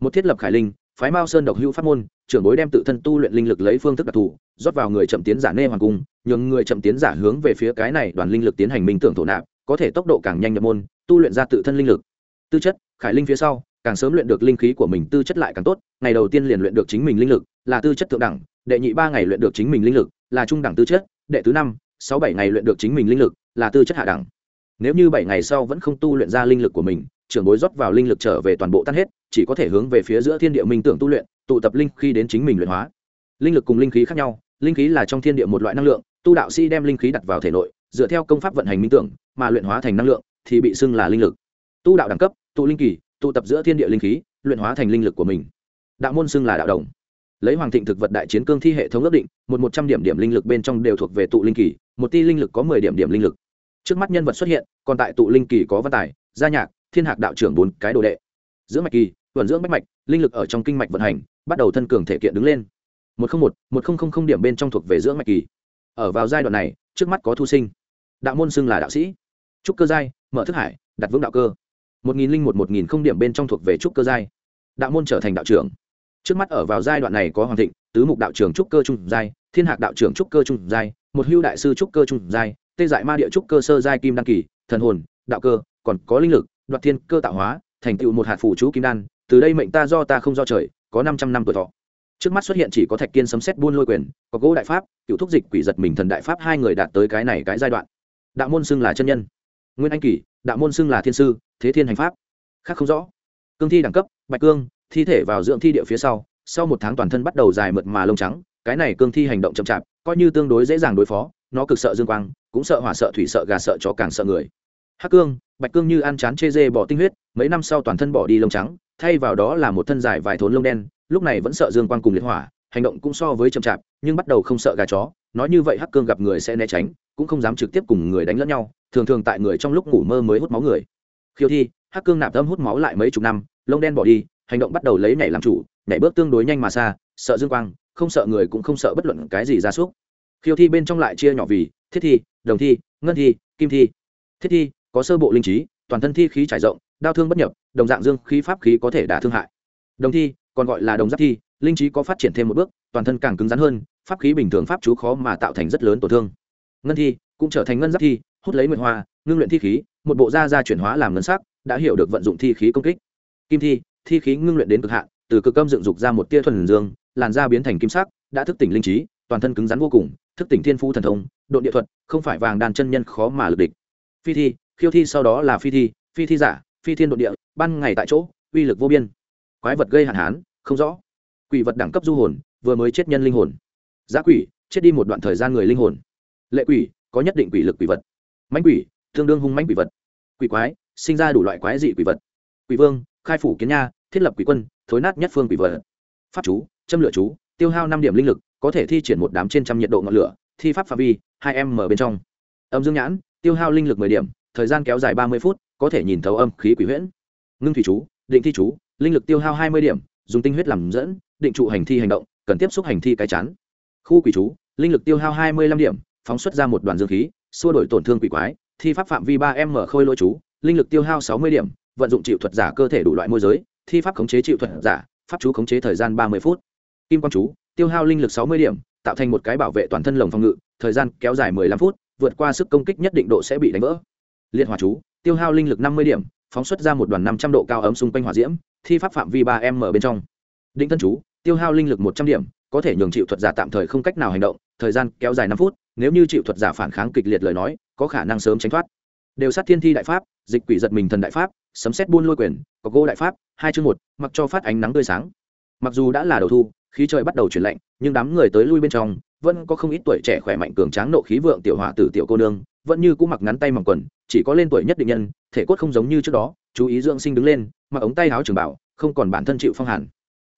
một thiết lập khải linh, phái mao sơn độc hữu pháp môn, trưởng bối đem tự thân tu luyện linh lực lấy phương thức đặc thù, rót vào người chậm tiến giả nê hoàng cung, nhường người chậm tiến giả hướng về phía cái này đoàn linh lực tiến hành minh tưởng thổ nạp, có thể tốc độ càng nhanh nhập môn, tu luyện ra tự thân linh lực. Tư chất, khải linh phía sau, càng sớm luyện được linh khí của mình, tư chất lại càng tốt, ngày đầu tiên liền luyện được chính mình linh lực, là tư chất thượng đẳng, đệ nhị ba ngày luyện được chính mình linh lực, là trung đẳng tư chất, đệ thứ năm, sáu bảy ngày luyện được chính mình linh lực, là tư chất hạ đẳng. Nếu như bảy ngày sau vẫn không tu luyện ra linh lực của mình, trưởng bối rót vào linh lực trở về toàn bộ tan hết chỉ có thể hướng về phía giữa thiên địa minh tưởng tu luyện, tụ tập linh khi đến chính mình luyện hóa. Linh lực cùng linh khí khác nhau, linh khí là trong thiên địa một loại năng lượng, tu đạo sĩ đem linh khí đặt vào thể nội, dựa theo công pháp vận hành minh tưởng, mà luyện hóa thành năng lượng thì bị xưng là linh lực. Tu đạo đẳng cấp, tụ linh kỳ, tụ tập giữa thiên địa linh khí, luyện hóa thành linh lực của mình. Đạo môn xưng là đạo đồng. Lấy hoàng thịnh thực vật đại chiến cương thi hệ thống ước định, một một trăm điểm điểm linh lực bên trong đều thuộc về tụ linh kỳ, một ti linh lực có mười điểm điểm linh lực. Trước mắt nhân vật xuất hiện, còn tại tụ linh kỳ có văn tài, gia nhạc, thiên hạc đạo trưởng bốn cái đồ đệ. Giữa mạch kỳ vận dưỡng bách mạch, linh lực ở trong kinh mạch vận hành, bắt đầu thân cường thể kiện đứng lên. Một trăm một một nghìn điểm bên trong thuộc về dưỡng mạch kỳ. Ở vào giai đoạn này, trước mắt có thu sinh. Đạo môn xưng là đạo sĩ. Trúc cơ giai, mở thức hải, đặt vững đạo cơ. Một nghìn linh một một nghìn không điểm bên trong thuộc về trúc cơ giai. Đạo môn trở thành đạo trưởng. Trước mắt ở vào giai đoạn này có hoàng thịnh, tứ mục đạo trưởng trúc cơ trung giai, thiên hạc đạo trưởng trúc cơ trung giai, một hưu đại sư trúc cơ trung giai, tê dại ma địa trúc cơ sơ giai kim đăng kỳ, thần hồn, đạo cơ, còn có linh lực, đoạt thiên cơ tạo hóa, thành tựu một hạt phủ chú kim đan từ đây mệnh ta do ta không do trời, có năm trăm năm tuổi thọ. Trước mắt xuất hiện chỉ có thạch kiên sấm xét buôn lôi quyền, có gỗ đại pháp, cựu thúc dịch quỷ giật mình thần đại pháp hai người đạt tới cái này cái giai đoạn. Đạo môn xưng là chân nhân. Nguyên anh kỳ, đạo môn xưng là thiên sư, thế thiên hành pháp. Khác không rõ. Cương thi đẳng cấp, bạch cương, thi thể vào dưỡng thi địa phía sau sau một tháng toàn thân bắt đầu dài mượt mà lông trắng, cái này cương thi hành động chậm chạp, coi như tương đối dễ dàng đối phó, nó cực sợ dương quang, cũng sợ hỏa sợ thủy sợ gà sợ chó càng sợ người. Hắc cương, bạch cương như ăn chán chê dê bỏ tinh huyết, mấy năm sau toàn thân bỏ đi lông trắng thay vào đó là một thân dài vài thốn lông đen, lúc này vẫn sợ dương quang cùng liệt hỏa, hành động cũng so với chậm chạp, nhưng bắt đầu không sợ gà chó, nói như vậy hắc cương gặp người sẽ né tránh, cũng không dám trực tiếp cùng người đánh lẫn nhau, thường thường tại người trong lúc ngủ mơ mới hút máu người. Khiêu thi, hắc cương nạp tâm hút máu lại mấy chục năm, lông đen bỏ đi, hành động bắt đầu lấy nhảy làm chủ, nhảy bước tương đối nhanh mà xa, sợ dương quang, không sợ người cũng không sợ bất luận cái gì ra súc. Khiêu thi bên trong lại chia nhỏ vì, thiết thi, đồng thi, ngân thi, kim thi. Thiết thi, có sơ bộ linh trí, toàn thân thi khí trải rộng đao thương bất nhập, đồng dạng dương khí pháp khí có thể đả thương hại. Đồng thi, còn gọi là đồng giáp thi, linh trí có phát triển thêm một bước, toàn thân càng cứng rắn hơn, pháp khí bình thường pháp chú khó mà tạo thành rất lớn tổn thương. Ngân thi, cũng trở thành ngân giáp thi, hút lấy nguyệt hoa, ngưng luyện thi khí, một bộ da da chuyển hóa làm ngân sắc, đã hiểu được vận dụng thi khí công kích. Kim thi thi khí ngưng luyện đến cực hạn, từ cực âm dựng dục ra một tia thuần dương, làn da biến thành kim sắc, đã thức tỉnh linh trí, toàn thân cứng rắn vô cùng, thức tỉnh thiên phu thần thông độ địa thuật, không phải vàng đàn chân nhân khó mà lực địch. Phi thi, khiêu thi sau đó là phi thi phi thi giả phi thiên độ địa, ban ngày tại chỗ, uy lực vô biên. Quái vật gây hạn hán, không rõ. Quỷ vật đẳng cấp du hồn, vừa mới chết nhân linh hồn. Giá quỷ, chết đi một đoạn thời gian người linh hồn. Lệ quỷ, có nhất định quỷ lực quỷ vật. Mánh quỷ, tương đương hung mánh quỷ vật. Quỷ quái, sinh ra đủ loại quái dị quỷ vật. Quỷ vương, khai phủ kiến nha, thiết lập quỷ quân, thối nát nhất phương quỷ vật. Pháp chú, châm lửa chú, tiêu hao năm điểm linh lực, có thể thi triển một đám trên trăm nhiệt độ ngọn lửa, thi pháp phạm vi, hai m bên trong. Âm dương nhãn, tiêu hao linh lực mười điểm, thời gian kéo dài ba mươi phút có thể nhìn thấu âm khí quỷ huyễn. Ngưng thủy chú, định thi chú, linh lực tiêu hao hai mươi điểm, dùng tinh huyết làm dẫn, định trụ hành thi hành động, cần tiếp xúc hành thi cái chán. Khu quỷ chú, linh lực tiêu hao hai mươi lăm điểm, phóng xuất ra một đoàn dương khí, xua đổi tổn thương quỷ quái, thi pháp phạm vi ba m khôi lỗi chú, linh lực tiêu hao sáu mươi điểm, vận dụng chịu thuật giả cơ thể đủ loại môi giới, thi pháp khống chế chịu thuật giả, pháp chú khống chế thời gian ba mươi phút. Kim quang chú, tiêu hao linh lực sáu mươi điểm, tạo thành một cái bảo vệ toàn thân lồng phòng ngự, thời gian kéo dài mười lăm phút, vượt qua sức công kích nhất định độ sẽ bị đánh vỡ. Liệt hỏa chú tiêu hao linh lực năm mươi điểm, phóng xuất ra một đoàn năm trăm độ cao ấm xung quanh hỏa diễm, thi pháp phạm vi ba m bên trong. Định thân chú, tiêu hao linh lực một trăm điểm, có thể nhường chịu thuật giả tạm thời không cách nào hành động, thời gian kéo dài năm phút, nếu như chịu thuật giả phản kháng kịch liệt lời nói, có khả năng sớm tránh thoát. Đều sát thiên thi đại pháp, dịch quỷ giật mình thần đại pháp, sấm xét buôn lôi quyền, có gỗ đại pháp, hai chương một, mặc cho phát ánh nắng tươi sáng. Mặc dù đã là đầu thu, khí trời bắt đầu chuyển lạnh, nhưng đám người tới lui bên trong, vẫn có không ít tuổi trẻ khỏe mạnh cường tráng nộ khí vượng tiểu hỏa tử tiểu cô nương vẫn như cũ mặc ngắn tay mỏng quần, chỉ có lên tuổi nhất định nhân, thể cốt không giống như trước đó, chú ý dưỡng sinh đứng lên mặc ống tay áo trường bảo, không còn bản thân chịu phong hàn.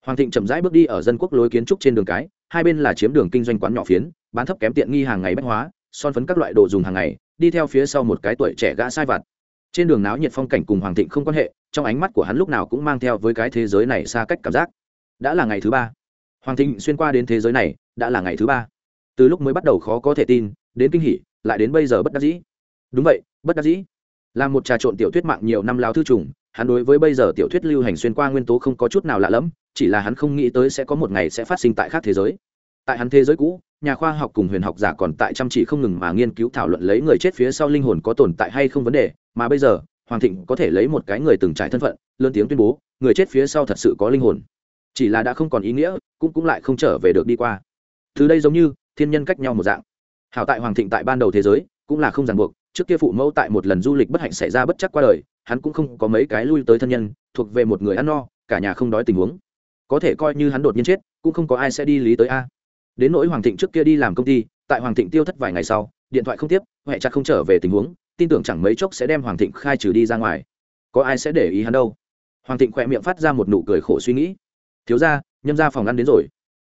Hoàng thịnh chậm rãi bước đi ở dân quốc lối kiến trúc trên đường cái, hai bên là chiếm đường kinh doanh quán nhỏ phiến, bán thấp kém tiện nghi hàng ngày bách hóa, son phấn các loại đồ dùng hàng ngày, đi theo phía sau một cái tuổi trẻ gã sai vặt. Trên đường náo nhiệt phong cảnh cùng hoàng thịnh không quan hệ, trong ánh mắt của hắn lúc nào cũng mang theo với cái thế giới này xa cách cảm giác. Đã là ngày thứ ba. Hoàng thịnh xuyên qua đến thế giới này, đã là ngày thứ ba. Từ lúc mới bắt đầu khó có thể tin, đến kinh hỉ lại đến bây giờ bất đắc dĩ. Đúng vậy, bất đắc dĩ. Là một trà trộn tiểu thuyết mạng nhiều năm lao thư trùng, hắn đối với bây giờ tiểu thuyết lưu hành xuyên qua nguyên tố không có chút nào lạ lẫm, chỉ là hắn không nghĩ tới sẽ có một ngày sẽ phát sinh tại khác thế giới. Tại hắn thế giới cũ, nhà khoa học cùng huyền học giả còn tại chăm chỉ không ngừng mà nghiên cứu thảo luận lấy người chết phía sau linh hồn có tồn tại hay không vấn đề, mà bây giờ, hoàng thịnh có thể lấy một cái người từng trải thân phận, lớn tiếng tuyên bố, người chết phía sau thật sự có linh hồn. Chỉ là đã không còn ý nghĩa, cũng cũng lại không trở về được đi qua. Từ đây giống như, thiên nhân cách nhau một dạng hảo tại hoàng thịnh tại ban đầu thế giới, cũng là không ràng buộc, trước kia phụ mẫu tại một lần du lịch bất hạnh xảy ra bất chắc qua đời, hắn cũng không có mấy cái lui tới thân nhân, thuộc về một người ăn no, cả nhà không đói tình huống. Có thể coi như hắn đột nhiên chết, cũng không có ai sẽ đi lý tới a. Đến nỗi hoàng thịnh trước kia đi làm công ty, tại hoàng thịnh tiêu thất vài ngày sau, điện thoại không tiếp, huệ chặt không trở về tình huống, tin tưởng chẳng mấy chốc sẽ đem hoàng thịnh khai trừ đi ra ngoài. Có ai sẽ để ý hắn đâu? Hoàng thịnh khỏe miệng phát ra một nụ cười khổ suy nghĩ. Thiếu ra nhâm ra phòng ăn đến rồi.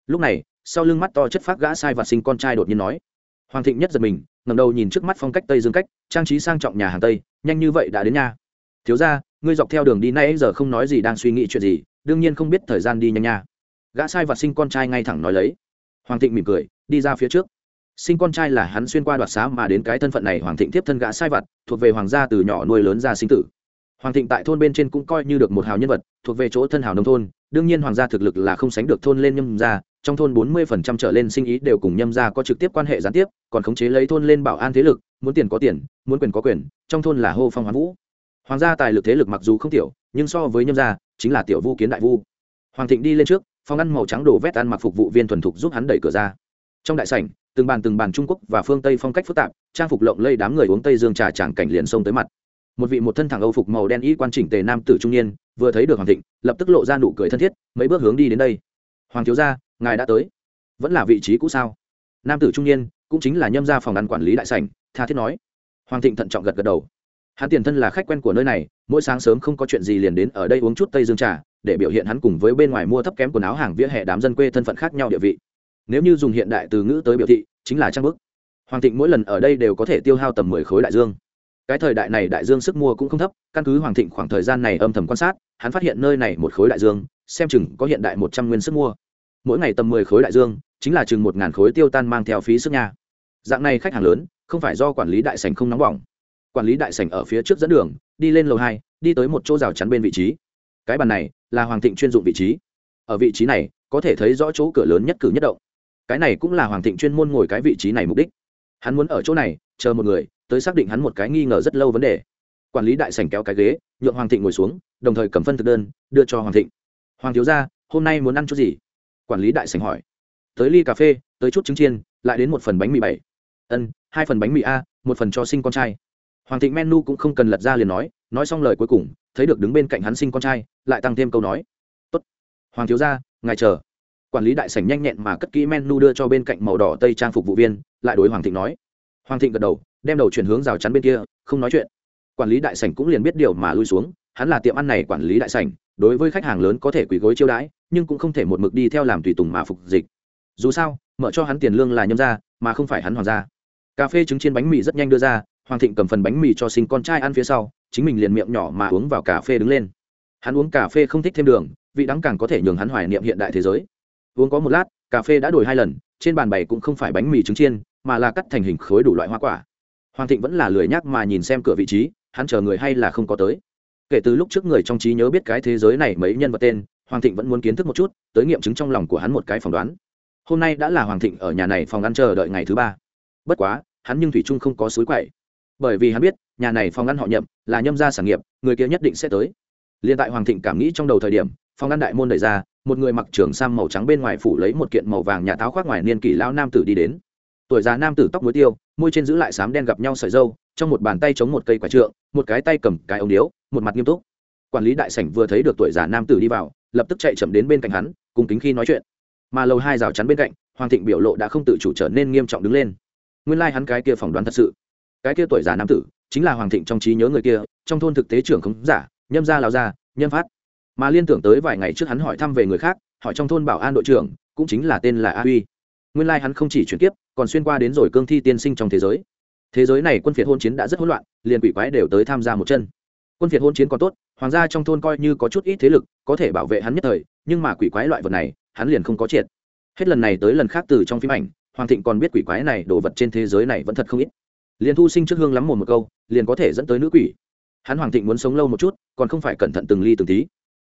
Lúc này, sau lưng mắt to chất phát gã sai và sinh con trai đột nhiên nói hoàng thịnh nhất giật mình ngầm đầu nhìn trước mắt phong cách tây dương cách, trang trí sang trọng nhà hàng tây, nhanh như vậy đã đến nha thiếu ra ngươi dọc theo đường đi nay giờ không nói gì đang suy nghĩ chuyện gì, đương nhiên không biết thời gian đi nhanh nha. Gã sai vặt sinh con trai ngay thẳng nói lấy. Hoàng thịnh mỉm cười, đi ra phía trước. Sinh con trai là hắn xuyên qua đoạt xá mà đến cái thân phận này, hoàng thịnh tiếp thân gã sai vật, thuộc về hoàng gia từ nhỏ nuôi lớn ra sinh tử. Hoàng thịnh tại thôn bên trên cũng coi như được một hào nhân vật, thuộc về chỗ thân hào nông thôn, đương nhiên hoàng gia thực lực là không sánh được thôn lên nhâm gia trong thôn bốn mươi phần trăm trở lên sinh ý đều cùng nhâm gia có trực tiếp quan hệ gián tiếp, còn khống chế lấy thôn lên bảo an thế lực, muốn tiền có tiền, muốn quyền có quyền, trong thôn là hô phong hoán vũ. Hoàng gia tài lực thế lực mặc dù không tiểu, nhưng so với nhâm gia, chính là tiểu vu kiến đại vu. Hoàng thịnh đi lên trước, phòng ăn màu trắng đồ vét ăn mặc phục vụ viên thuần thục giúp hắn đẩy cửa ra. Trong đại sảnh, từng bàn từng bàn trung quốc và phương tây phong cách phức tạp, trang phục lộng lây đám người uống tây dương trà tràng cảnh liền xông tới mặt. Một vị một thân thẳng âu phục màu đen y quan chỉnh tề nam tử trung niên, vừa thấy được hoàng thịnh, lập tức lộ ra nụ cười thân thiết, mấy bước hướng đi đến đây. Hoàng thiếu gia ngài đã tới. Vẫn là vị trí cũ sao? Nam tử trung niên, cũng chính là nhâm gia phòng ăn quản lý đại sảnh, tha thiết nói. Hoàng thịnh thận trọng gật gật đầu. Hắn tiền thân là khách quen của nơi này, mỗi sáng sớm không có chuyện gì liền đến ở đây uống chút tây dương trà, để biểu hiện hắn cùng với bên ngoài mua thấp kém quần áo hàng vỉa hè đám dân quê thân phận khác nhau địa vị. Nếu như dùng hiện đại từ ngữ tới biểu thị, chính là trang bức. Hoàng thịnh mỗi lần ở đây đều có thể tiêu hao tầm mười khối đại dương. Cái thời đại này đại dương sức mua cũng không thấp, căn cứ hoàng thịnh khoảng thời gian này âm thầm quan sát, hắn phát hiện nơi này một khối đại dương, xem chừng có hiện đại một trăm nguyên sức mua mỗi ngày tầm mười khối đại dương, chính là chừng một ngàn khối tiêu tan mang theo phí sức nhà dạng này khách hàng lớn, không phải do quản lý đại sành không nóng bỏng. Quản lý đại sành ở phía trước dẫn đường, đi lên lầu hai, đi tới một chỗ rào chắn bên vị trí. Cái bàn này là hoàng thịnh chuyên dụng vị trí. Ở vị trí này, có thể thấy rõ chỗ cửa lớn nhất cử nhất động. Cái này cũng là hoàng thịnh chuyên môn ngồi cái vị trí này mục đích. Hắn muốn ở chỗ này, chờ một người, tới xác định hắn một cái nghi ngờ rất lâu vấn đề. Quản lý đại sành kéo cái ghế, nhượng hoàng thịnh ngồi xuống, đồng thời cầm phân thực đơn, đưa cho hoàng thịnh. Hoàng thiếu gia, hôm nay muốn ăn chút gì? Quản lý đại sành hỏi. Tới ly cà phê, tới chút trứng chiên, lại đến một phần bánh mì bảy. Ân, hai phần bánh mì a, một phần cho sinh con trai. Hoàng thịnh menu cũng không cần lật ra liền nói nói xong lời cuối cùng, thấy được đứng bên cạnh hắn sinh con trai, lại tăng thêm câu nói. Tốt. Hoàng thiếu gia, ngài chờ. Quản lý đại sảnh nhanh nhẹn mà cất kỹ menu đưa cho bên cạnh màu đỏ tây trang phục vụ viên, lại đối hoàng thịnh nói. Hoàng thịnh gật đầu, đem đầu chuyển hướng rào chắn bên kia, không nói chuyện. Quản lý đại sảnh cũng liền biết điều mà lui xuống, hắn là tiệm ăn này quản lý đại sảnh đối với khách hàng lớn có thể quỳ gối chiêu đãi, nhưng cũng không thể một mực đi theo làm tùy tùng mà phục dịch. Dù sao, mở cho hắn tiền lương là nhâm ra mà không phải hắn hoàng gia. Cà phê trứng chiên bánh mì rất nhanh đưa ra, hoàng thịnh cầm phần bánh mì cho sinh con trai ăn phía sau, chính mình liền miệng nhỏ mà uống vào cà phê đứng lên. Hắn uống cà phê không thích thêm đường, vị đắng càng có thể nhường hắn hoài niệm hiện đại thế giới. Uống có một lát, cà phê đã đổi hai lần, trên bàn bày cũng không phải bánh mì trứng chiên, mà là cắt thành hình khối đủ loại hoa quả. Hoàng thịnh vẫn là lười nhác mà nhìn xem cửa vị trí, hắn chờ người hay là không có tới kể từ lúc trước người trong trí nhớ biết cái thế giới này mấy nhân vật tên, hoàng thịnh vẫn muốn kiến thức một chút, tới nghiệm chứng trong lòng của hắn một cái phỏng đoán. Hôm nay đã là hoàng thịnh ở nhà này phòng ăn chờ đợi ngày thứ ba. Bất quá, hắn nhưng thủy trung không có suối quậy. Bởi vì hắn biết, nhà này phòng ăn họ nhậm, là nhâm gia sản nghiệp, người kia nhất định sẽ tới. Liên tại hoàng thịnh cảm nghĩ trong đầu thời điểm, phòng ăn đại môn đẩy ra, một người mặc trường sam màu trắng bên ngoài phủ lấy một kiện màu vàng nhà táo khoác ngoài niên kỷ lao nam tử đi đến. Tuổi già nam tử tóc muối tiêu, môi trên giữ lại sám đen gặp nhau sợi dâu trong một bàn tay chống một cây quả trượng, một cái tay cầm cái ống điếu, một mặt nghiêm túc. Quản lý đại sảnh vừa thấy được tuổi già nam tử đi vào, lập tức chạy chậm đến bên cạnh hắn cùng kính khi nói chuyện. Mà lầu hai rào chắn bên cạnh, hoàng thịnh biểu lộ đã không tự chủ trở nên nghiêm trọng đứng lên. Nguyên lai、like、hắn cái kia phỏng đoán thật sự. Cái kia tuổi già nam tử, chính là hoàng thịnh trong trí nhớ người kia, trong thôn thực tế trưởng không giả, nhâm gia lào gia, nhâm phát. Mà liên tưởng tới vài ngày trước hắn hỏi thăm về người khác, hỏi trong thôn bảo an đội trưởng, cũng chính là tên là a huy. Nguyên lai、like、hắn không chỉ chuyển tiếp còn xuyên qua đến rồi cương thi tiên sinh trong thế giới thế giới này quân phiệt hôn chiến đã rất hỗn loạn, liền quỷ quái đều tới tham gia một chân. Quân phiệt hôn chiến còn tốt, hoàng gia trong thôn coi như có chút ít thế lực, có thể bảo vệ hắn nhất thời, nhưng mà quỷ quái loại vật này, hắn liền không có triệt. Hết lần này tới lần khác từ trong phim ảnh, hoàng thịnh còn biết quỷ quái này đồ vật trên thế giới này vẫn thật không ít. Liền thu sinh trước hương lắm một một câu, liền có thể dẫn tới nữ quỷ. Hắn hoàng thịnh muốn sống lâu một chút, còn không phải cẩn thận từng ly từng tí.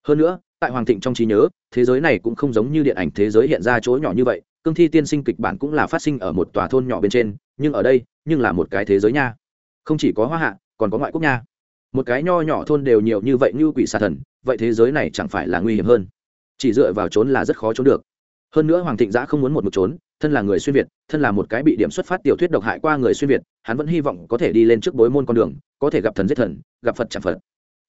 Hơn nữa, tại hoàng thịnh trong trí nhớ, thế giới này cũng không giống như điện ảnh thế giới hiện ra chỗ nhỏ như vậy, cương thi tiên sinh kịch bản cũng là phát sinh ở một tòa thôn nhỏ bên trên nhưng ở đây, nhưng là một cái thế giới nha. Không chỉ có hoa hạ, còn có ngoại quốc nha. Một cái nho nhỏ thôn đều nhiều như vậy như quỷ xà thần, vậy thế giới này chẳng phải là nguy hiểm hơn. Chỉ dựa vào trốn là rất khó trốn được. Hơn nữa hoàng thịnh giã không muốn một một trốn, thân là người xuyên việt, thân là một cái bị điểm xuất phát tiểu thuyết độc hại qua người xuyên việt, hắn vẫn hy vọng có thể đi lên trước bối môn con đường, có thể gặp thần giết thần, gặp phật chẳng phật.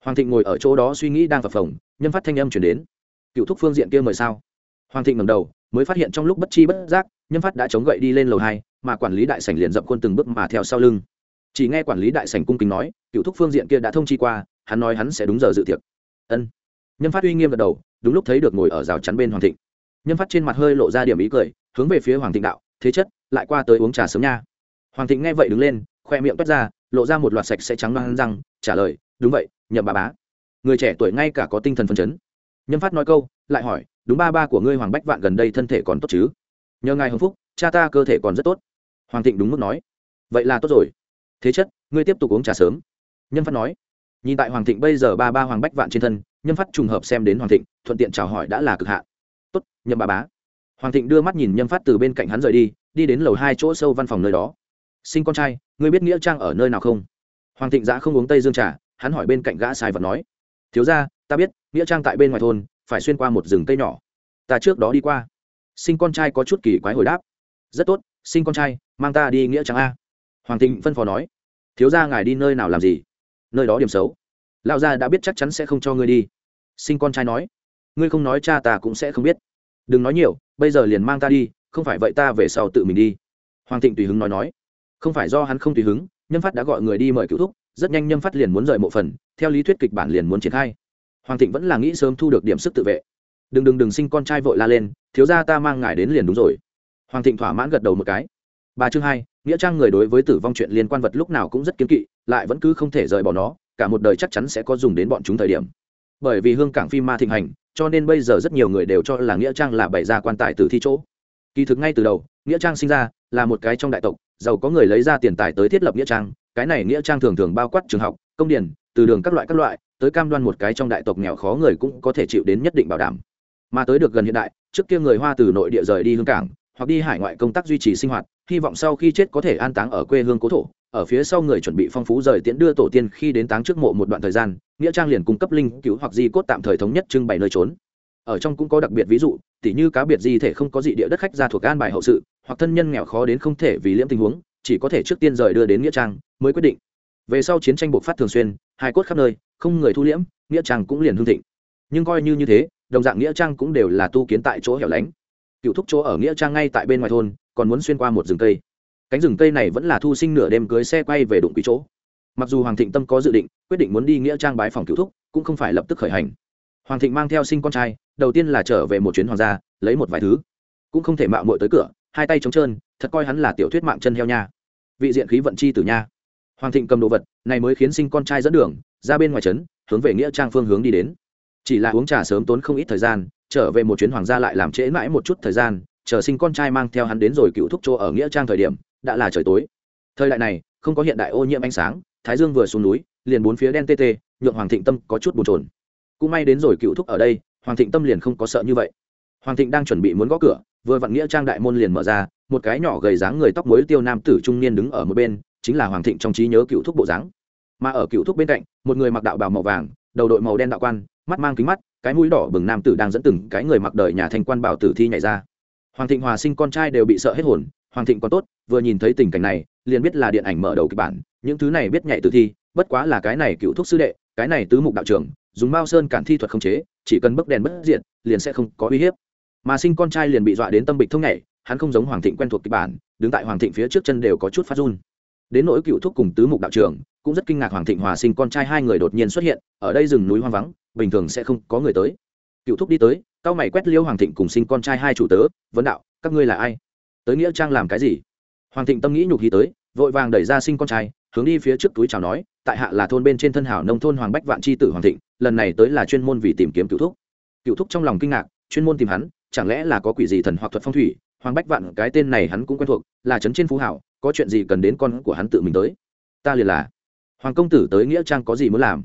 Hoàng thịnh ngồi ở chỗ đó suy nghĩ đang phập phồng, nhân phát thanh âm chuyển đến. Cựu thúc phương diện kia mời sao? Hoàng thịnh ngầm đầu mới phát hiện trong lúc bất chi bất giác, nhân phát đã chống gậy đi lên lầu hai, mà quản lý đại sảnh liền dậm quân từng bước mà theo sau lưng. Chỉ nghe quản lý đại sảnh cung kính nói, cựu thúc phương diện kia đã thông chi qua, hắn nói hắn sẽ đúng giờ dự tiệc. Ân. Nhân phát uy nghiêm gật đầu, đúng lúc thấy được ngồi ở rào chắn bên hoàng thịnh. Nhân phát trên mặt hơi lộ ra điểm ý cười, hướng về phía hoàng thịnh đạo, thế chất, lại qua tới uống trà sớm nha. Hoàng thịnh nghe vậy đứng lên, khoe miệng toát ra, lộ ra một loạt sạch sẽ trắng loang răng, trả lời, đúng vậy, nhậm bà bá. Người trẻ tuổi ngay cả có tinh thần phấn chấn. Nhân phát nói câu, lại hỏi đúng ba ba của ngươi hoàng bách vạn gần đây thân thể còn tốt chứ? Nhờ ngài hưng phúc, cha ta cơ thể còn rất tốt. Hoàng thịnh đúng mức nói. Vậy là tốt rồi. Thế chất, ngươi tiếp tục uống trà sớm. Nhân phát nói. Nhìn tại hoàng thịnh bây giờ ba ba hoàng bách vạn trên thân, nhân phát trùng hợp xem đến hoàng thịnh, thuận tiện chào hỏi đã là cực hạn tốt, nhậm bà bá. Hoàng thịnh đưa mắt nhìn nhân phát từ bên cạnh hắn rời đi đi đến lầu hai chỗ sâu văn phòng nơi đó. Sinh con trai, ngươi biết nghĩa trang ở nơi nào không? Hoàng thịnh giã không uống tây dương trà, hắn hỏi bên cạnh gã sai vật nói. Thiếu ra ta biết, nghĩa trang tại bên ngoài thôn phải xuyên qua một rừng cây nhỏ. Ta trước đó đi qua. Sinh con trai có chút kỳ quái hồi đáp. Rất tốt, sinh con trai, mang ta đi nghĩa trang a. Hoàng thịnh phân phó nói. Thiếu ra ngài đi nơi nào làm gì? Nơi đó điểm xấu. Lão gia đã biết chắc chắn sẽ không cho ngươi đi. Sinh con trai nói. Ngươi không nói cha ta cũng sẽ không biết. Đừng nói nhiều, bây giờ liền mang ta đi, không phải vậy ta về sau tự mình đi. Hoàng thịnh tùy hứng nói nói. Không phải do hắn không tùy hứng nhân phát đã gọi người đi mời cứu thúc, rất nhanh nhân phát liền muốn rời mộ phần, theo lý thuyết kịch bản liền muốn triển khai hoàng thịnh vẫn là nghĩ sớm thu được điểm sức tự vệ. Đừng đừng đừng, sinh con trai vội la lên, thiếu ra ta mang ngài đến liền đúng rồi. Hoàng thịnh thỏa mãn gật đầu một cái. Bà chương hai, nghĩa trang người đối với tử vong chuyện liên quan vật lúc nào cũng rất kiếm kỵ, lại vẫn cứ không thể rời bỏ nó, cả một đời chắc chắn sẽ có dùng đến bọn chúng thời điểm. Bởi vì hương cảng phim ma thịnh hành, cho nên bây giờ rất nhiều người đều cho là nghĩa trang là bày ra quan tài tử thi chỗ. Kỳ thực ngay từ đầu, nghĩa trang sinh ra là một cái trong đại tộc, giàu có người lấy ra tiền tài tới thiết lập nghĩa trang, cái này nghĩa trang thường thường bao quát trường học, công điển từ đường các loại các loại, tới cam đoan một cái trong đại tộc nghèo khó người cũng có thể chịu đến nhất định bảo đảm. Mà tới được gần hiện đại, trước kia người hoa từ nội địa rời đi hương cảng, hoặc đi hải ngoại công tác duy trì sinh hoạt, hy vọng sau khi chết có thể an táng ở quê hương cố thổ, ở phía sau người chuẩn bị phong phú rời tiễn đưa tổ tiên khi đến táng trước mộ một đoạn thời gian, nghĩa trang liền cung cấp linh, cứu hoặc di cốt tạm thời thống nhất trưng bày nơi trốn. Ở trong cũng có đặc biệt ví dụ, tỉ như cá biệt di thể không có dị địa đất khách ra thuộc an bài hậu sự, hoặc thân nhân nghèo khó đến không thể vì liễm tình huống, chỉ có thể trước tiên rời đưa đến nghĩa trang, mới quyết định. Về sau chiến tranh bộc phát thường xuyên hai cốt khắp nơi, không người thu liễm, nghĩa trang cũng liền hương thịnh. Nhưng coi như như thế, đồng dạng nghĩa trang cũng đều là tu kiến tại chỗ hẻo lánh. Cựu thúc chỗ ở nghĩa trang ngay tại bên ngoài thôn, còn muốn xuyên qua một rừng cây. Cánh rừng cây này vẫn là thu sinh nửa đêm cưới xe quay về đụng quý chỗ. Mặc dù hoàng thịnh tâm có dự định, quyết định muốn đi nghĩa trang bái phòng cựu thúc, cũng không phải lập tức khởi hành. Hoàng thịnh mang theo sinh con trai, đầu tiên là trở về một chuyến hoàng gia, lấy một vài thứ. Cũng không thể mạo muội tới cửa, hai tay trống trơn, thật coi hắn là tiểu thuyết mạng chân heo nha. Vị diện khí vận chi tử nha. Hoàng thịnh cầm đồ vật này mới khiến sinh con trai dẫn đường, ra bên ngoài trấn, hướng về nghĩa trang phương hướng đi đến. Chỉ là uống trà sớm tốn không ít thời gian, trở về một chuyến hoàng gia lại làm trễ mãi một chút thời gian, chờ sinh con trai mang theo hắn đến rồi cựu thúc chỗ ở nghĩa trang thời điểm, đã là trời tối. Thời đại này, không có hiện đại ô nhiễm ánh sáng, thái dương vừa xuống núi, liền bốn phía đen tê tê, nhượng hoàng thịnh tâm có chút bồn trồn cũng may đến rồi cựu thúc ở đây, hoàng thịnh tâm liền không có sợ như vậy. Hoàng thịnh đang chuẩn bị muốn gõ cửa, vừa vặn nghĩa trang đại môn liền mở ra, một cái nhỏ gầy dáng người tóc muối tiêu nam tử trung niên đứng ở một bên chính là hoàng thịnh trong trí nhớ cựu thúc bộ dáng. Mà ở cựu thúc bên cạnh, một người mặc đạo bào màu vàng, đầu đội màu đen đạo quan, mắt mang kính mắt, cái mũi đỏ bừng nam tử đang dẫn từng cái người mặc đời nhà thanh quan bảo tử thi nhảy ra. Hoàng thịnh hòa sinh con trai đều bị sợ hết hồn, hoàng thịnh còn tốt, vừa nhìn thấy tình cảnh này, liền biết là điện ảnh mở đầu kịch bản, những thứ này biết nhảy tử thi, bất quá là cái này cựu thúc sư đệ, cái này tứ mục đạo trưởng, dùng bao sơn cản thi thuật không chế, chỉ cần bấc đèn bất diện liền sẽ không có uy hiếp. Mà sinh con trai liền bị dọa đến tâm bịch thông nhảy, hắn không giống hoàng thịnh quen thuộc kịch bản, đứng tại hoàng thịnh phía trước chân đều có chút phát run đến nỗi cựu thúc cùng tứ mục đạo trưởng, cũng rất kinh ngạc hoàng thịnh hòa sinh con trai hai người đột nhiên xuất hiện, ở đây rừng núi hoang vắng, bình thường sẽ không có người tới. Cựu thúc đi tới, cao mày quét liêu hoàng thịnh cùng sinh con trai hai chủ tớ, vấn đạo, các ngươi là ai? Tới nghĩa trang làm cái gì? Hoàng thịnh tâm nghĩ nhục khí tới, vội vàng đẩy ra sinh con trai, hướng đi phía trước túi chào nói, tại hạ là thôn bên trên thân hảo nông thôn hoàng bách vạn c h i tử hoàng thịnh, lần này tới là chuyên môn vì tìm kiếm cựu thúc. Cựu thúc trong lòng kinh ngạc, chuyên môn tìm hắn, chẳng lẽ là có quỷ gì thần hoặc thuật phong thủy hoàng bách vạn, cái tên này hắn cũng quen thuộc, là trấn trên phú hảo, có chuyện gì cần đến con của hắn tự mình tới. Ta liền là. Hoàng công tử tới nghĩa trang có gì muốn làm?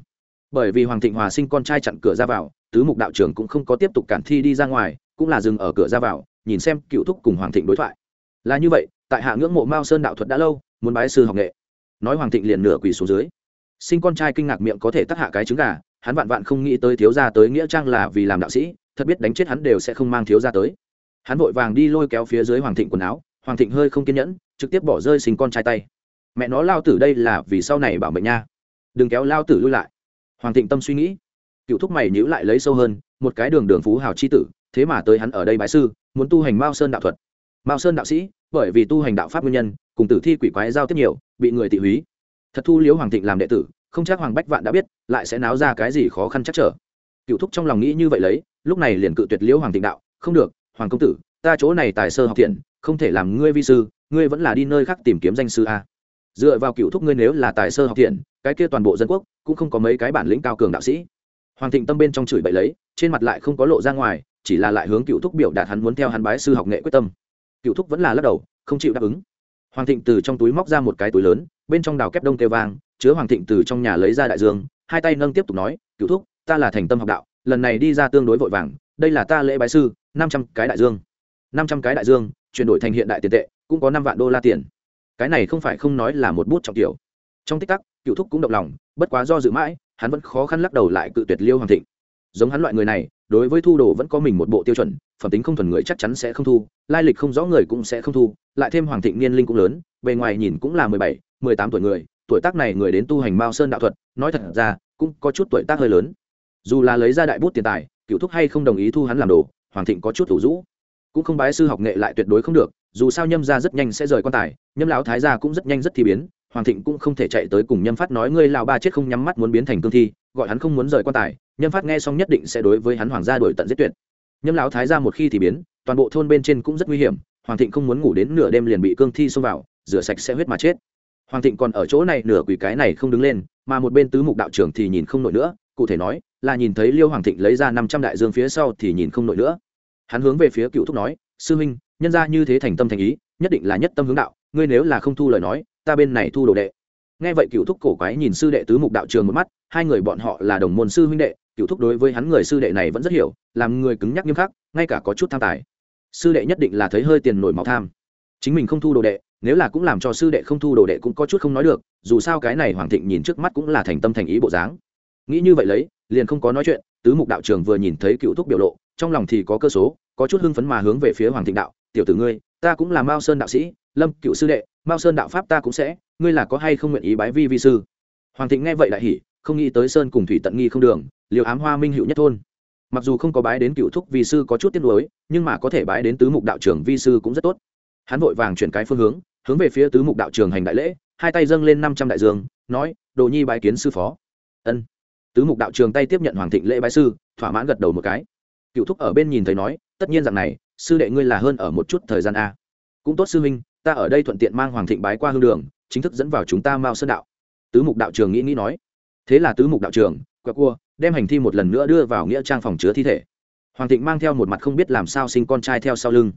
Bởi vì hoàng thịnh hòa sinh con trai chặn cửa ra vào, tứ mục đạo trưởng cũng không có tiếp tục cản thi đi ra ngoài, cũng là dừng ở cửa ra vào, nhìn xem cựu thúc cùng hoàng thịnh đối thoại. Là như vậy, tại hạ ngưỡng mộ mao sơn đạo thuật đã lâu, muốn bái sư học nghệ. Nói hoàng thịnh liền nửa quỳ xuống dưới. Sinh con trai kinh ngạc miệng có thể tắc hạ cái trứng gà, hắn vạn vạn không nghĩ tới thiếu gia tới nghĩa trang là vì làm đạo sĩ, thật biết đánh chết hắn đều sẽ không mang thiếu gia tới hắn vội vàng đi lôi kéo phía dưới hoàng thịnh quần áo, hoàng thịnh hơi không kiên nhẫn, trực tiếp bỏ rơi sinh con trai tay. Mẹ nó, lao tử đây là vì sau này bảo mệnh nha. Đừng kéo lao tử lui lại. Hoàng thịnh tâm suy nghĩ. Cựu thúc mày nhữ lại lấy sâu hơn, một cái đường đường phú hào c h i tử, thế mà tới hắn ở đây bái sư, muốn tu hành mao sơn đạo thuật. Mao sơn đạo sĩ, bởi vì tu hành đạo pháp nguyên nhân, cùng tử thi quỷ quái giao tiếp nhiều, bị người thị húy. Thật thu liếu hoàng thịnh làm đệ tử, không chắc hoàng bách vạn đã biết, lại sẽ náo ra cái gì khó khăn chắc trở. Cựu thúc trong lòng nghĩ như vậy lấy, lúc này liền cự tuyệt liễu hoàng thịnh đạo, không được hoàng công tử, ta chỗ này tài sơ học thiện, không thể làm ngươi vi sư, ngươi vẫn là đi nơi khác tìm kiếm danh sư a. Dựa vào cựu thúc ngươi nếu là tài sơ học thiện, cái kia toàn bộ dân quốc cũng không có mấy cái bản lĩnh cao cường đạo sĩ. Hoàng thịnh tâm bên trong chửi bậy lấy, trên mặt lại không có lộ ra ngoài, chỉ là lại hướng cựu thúc biểu đạt hắn muốn theo hắn bái sư học nghệ quyết tâm. Cựu thúc vẫn là lắc đầu, không chịu đáp ứng. Hoàng thịnh từ trong túi móc ra một cái túi lớn, bên trong đào kép đông kêu vang, chứa hoàng thịnh từ trong nhà lấy ra đại dương, hai tay nâng tiếp tục nói, cựu thúc, ta là thành tâm học đạo, lần này đi ra tương đối vội vàng, đây là ta lễ bái sư năm trăm cái đại dương. năm trăm cái đại dương, chuyển đổi thành hiện đại tiền tệ, cũng có năm vạn đô la tiền. Cái này không phải không nói là một bút trọng tiểu. Trong tích tắc, cựu thúc cũng động lòng, bất quá do dự mãi, hắn vẫn khó khăn lắc đầu lại cự tuyệt liêu hoàng thịnh. Giống hắn loại người này, đối với thu đồ vẫn có mình một bộ tiêu chuẩn, phẩm tính không thuần người chắc chắn sẽ không thu, lai lịch không rõ người cũng sẽ không thu, lại thêm hoàng thịnh niên linh cũng lớn, bề ngoài nhìn cũng là mười bảy, mười tám tuổi người, tuổi tác này người đến tu hành mao sơn đạo thuật, nói thật ra, cũng có chút tuổi tác hơi lớn. Dù là lấy ra đại bút tiền tài, cựu thúc hay không đồng ý thu hắn làm đồ hoàng thịnh có chút thủ rũ. Cũng không bái sư học nghệ lại tuyệt đối không được, dù sao nhâm ra rất nhanh sẽ rời quan tài, nhâm lão thái gia cũng rất nhanh rất thi biến, hoàng thịnh cũng không thể chạy tới cùng nhâm phát nói ngươi lão ba chết không nhắm mắt muốn biến thành cương thi, gọi hắn không muốn rời quan tài, nhâm phát nghe xong nhất định sẽ đối với hắn hoàng gia đổi tận giết tuyệt. Nhâm lão thái gia một khi thì biến, toàn bộ thôn bên trên cũng rất nguy hiểm, hoàng thịnh không muốn ngủ đến nửa đêm liền bị cương thi xông vào, rửa sạch sẽ huyết mà chết. Hoàng thịnh còn ở chỗ này nửa quỷ cái này không đứng lên, mà một bên tứ mục đạo trưởng thì nhìn không nổi nữa, cụ thể nói, là nhìn thấy liêu hoàng thịnh lấy ra năm trăm đại dương phía sau thì nhìn không nổi nữa hắn hướng về phía cựu thúc nói, sư huynh, nhân ra như thế thành tâm thành ý, nhất định là nhất tâm hướng đạo, ngươi nếu là không thu lời nói, ta bên này thu đồ đệ. Nghe vậy cựu thúc cổ quái nhìn sư đệ tứ mục đạo trường một mắt, hai người bọn họ là đồng môn sư huynh đệ, cựu thúc đối với hắn người sư đệ này vẫn rất hiểu, làm người cứng nhắc nghiêm khắc, ngay cả có chút tham tài. Sư đệ nhất định là thấy hơi tiền nổi máu tham. Chính mình không thu đồ đệ, nếu là cũng làm cho sư đệ không thu đồ đệ cũng có chút không nói được, dù sao cái này hoàng thịnh nhìn trước mắt cũng là thành tâm thành ý bộ dáng. Nghĩ như vậy lấy, liền không có nói chuyện, tứ mục đạo trường vừa nhìn thấy cựu thúc biểu lộ trong lòng thì có cơ số, có chút hưng phấn mà hướng về phía hoàng thịnh đạo, tiểu tử ngươi, ta cũng là mao sơn đạo sĩ, lâm cựu sư đệ, mao sơn đạo pháp ta cũng sẽ, ngươi là có hay không nguyện ý bái vi vi sư? Hoàng thịnh nghe vậy đại hỉ, không nghĩ tới sơn cùng thủy tận nghi không đường liều ám hoa minh hữu nhất thôn. Mặc dù không có bái đến cựu thúc vi sư có chút tiếc nuối, nhưng mà có thể bái đến tứ mục đạo trưởng vi sư cũng rất tốt. Hắn vội vàng chuyển cái phương hướng hướng về phía tứ mục đạo trường hành đại lễ, hai tay dâng lên năm trăm đại dương, nói, đồ nhi bái kiến sư phó. Ân. Tứ mục đạo trường tay tiếp nhận hoàng thịnh lễ bái sư, thỏa mãn gật đầu một cái cựu thúc ở bên nhìn thấy nói, tất nhiên rằng này, sư đệ ngươi là hơn ở một chút thời gian a. Cũng tốt sư huynh, ta ở đây thuận tiện mang hoàng thịnh bái qua hương đường, chính thức dẫn vào chúng ta mao sơn đạo. Tứ mục đạo trường nghĩ nghĩ nói. Thế là tứ mục đạo trường, quẹo cua, đem hành thi một lần nữa đưa vào nghĩa trang phòng chứa thi thể. Hoàng thịnh mang theo một mặt không biết làm sao sinh con trai theo sau lưng.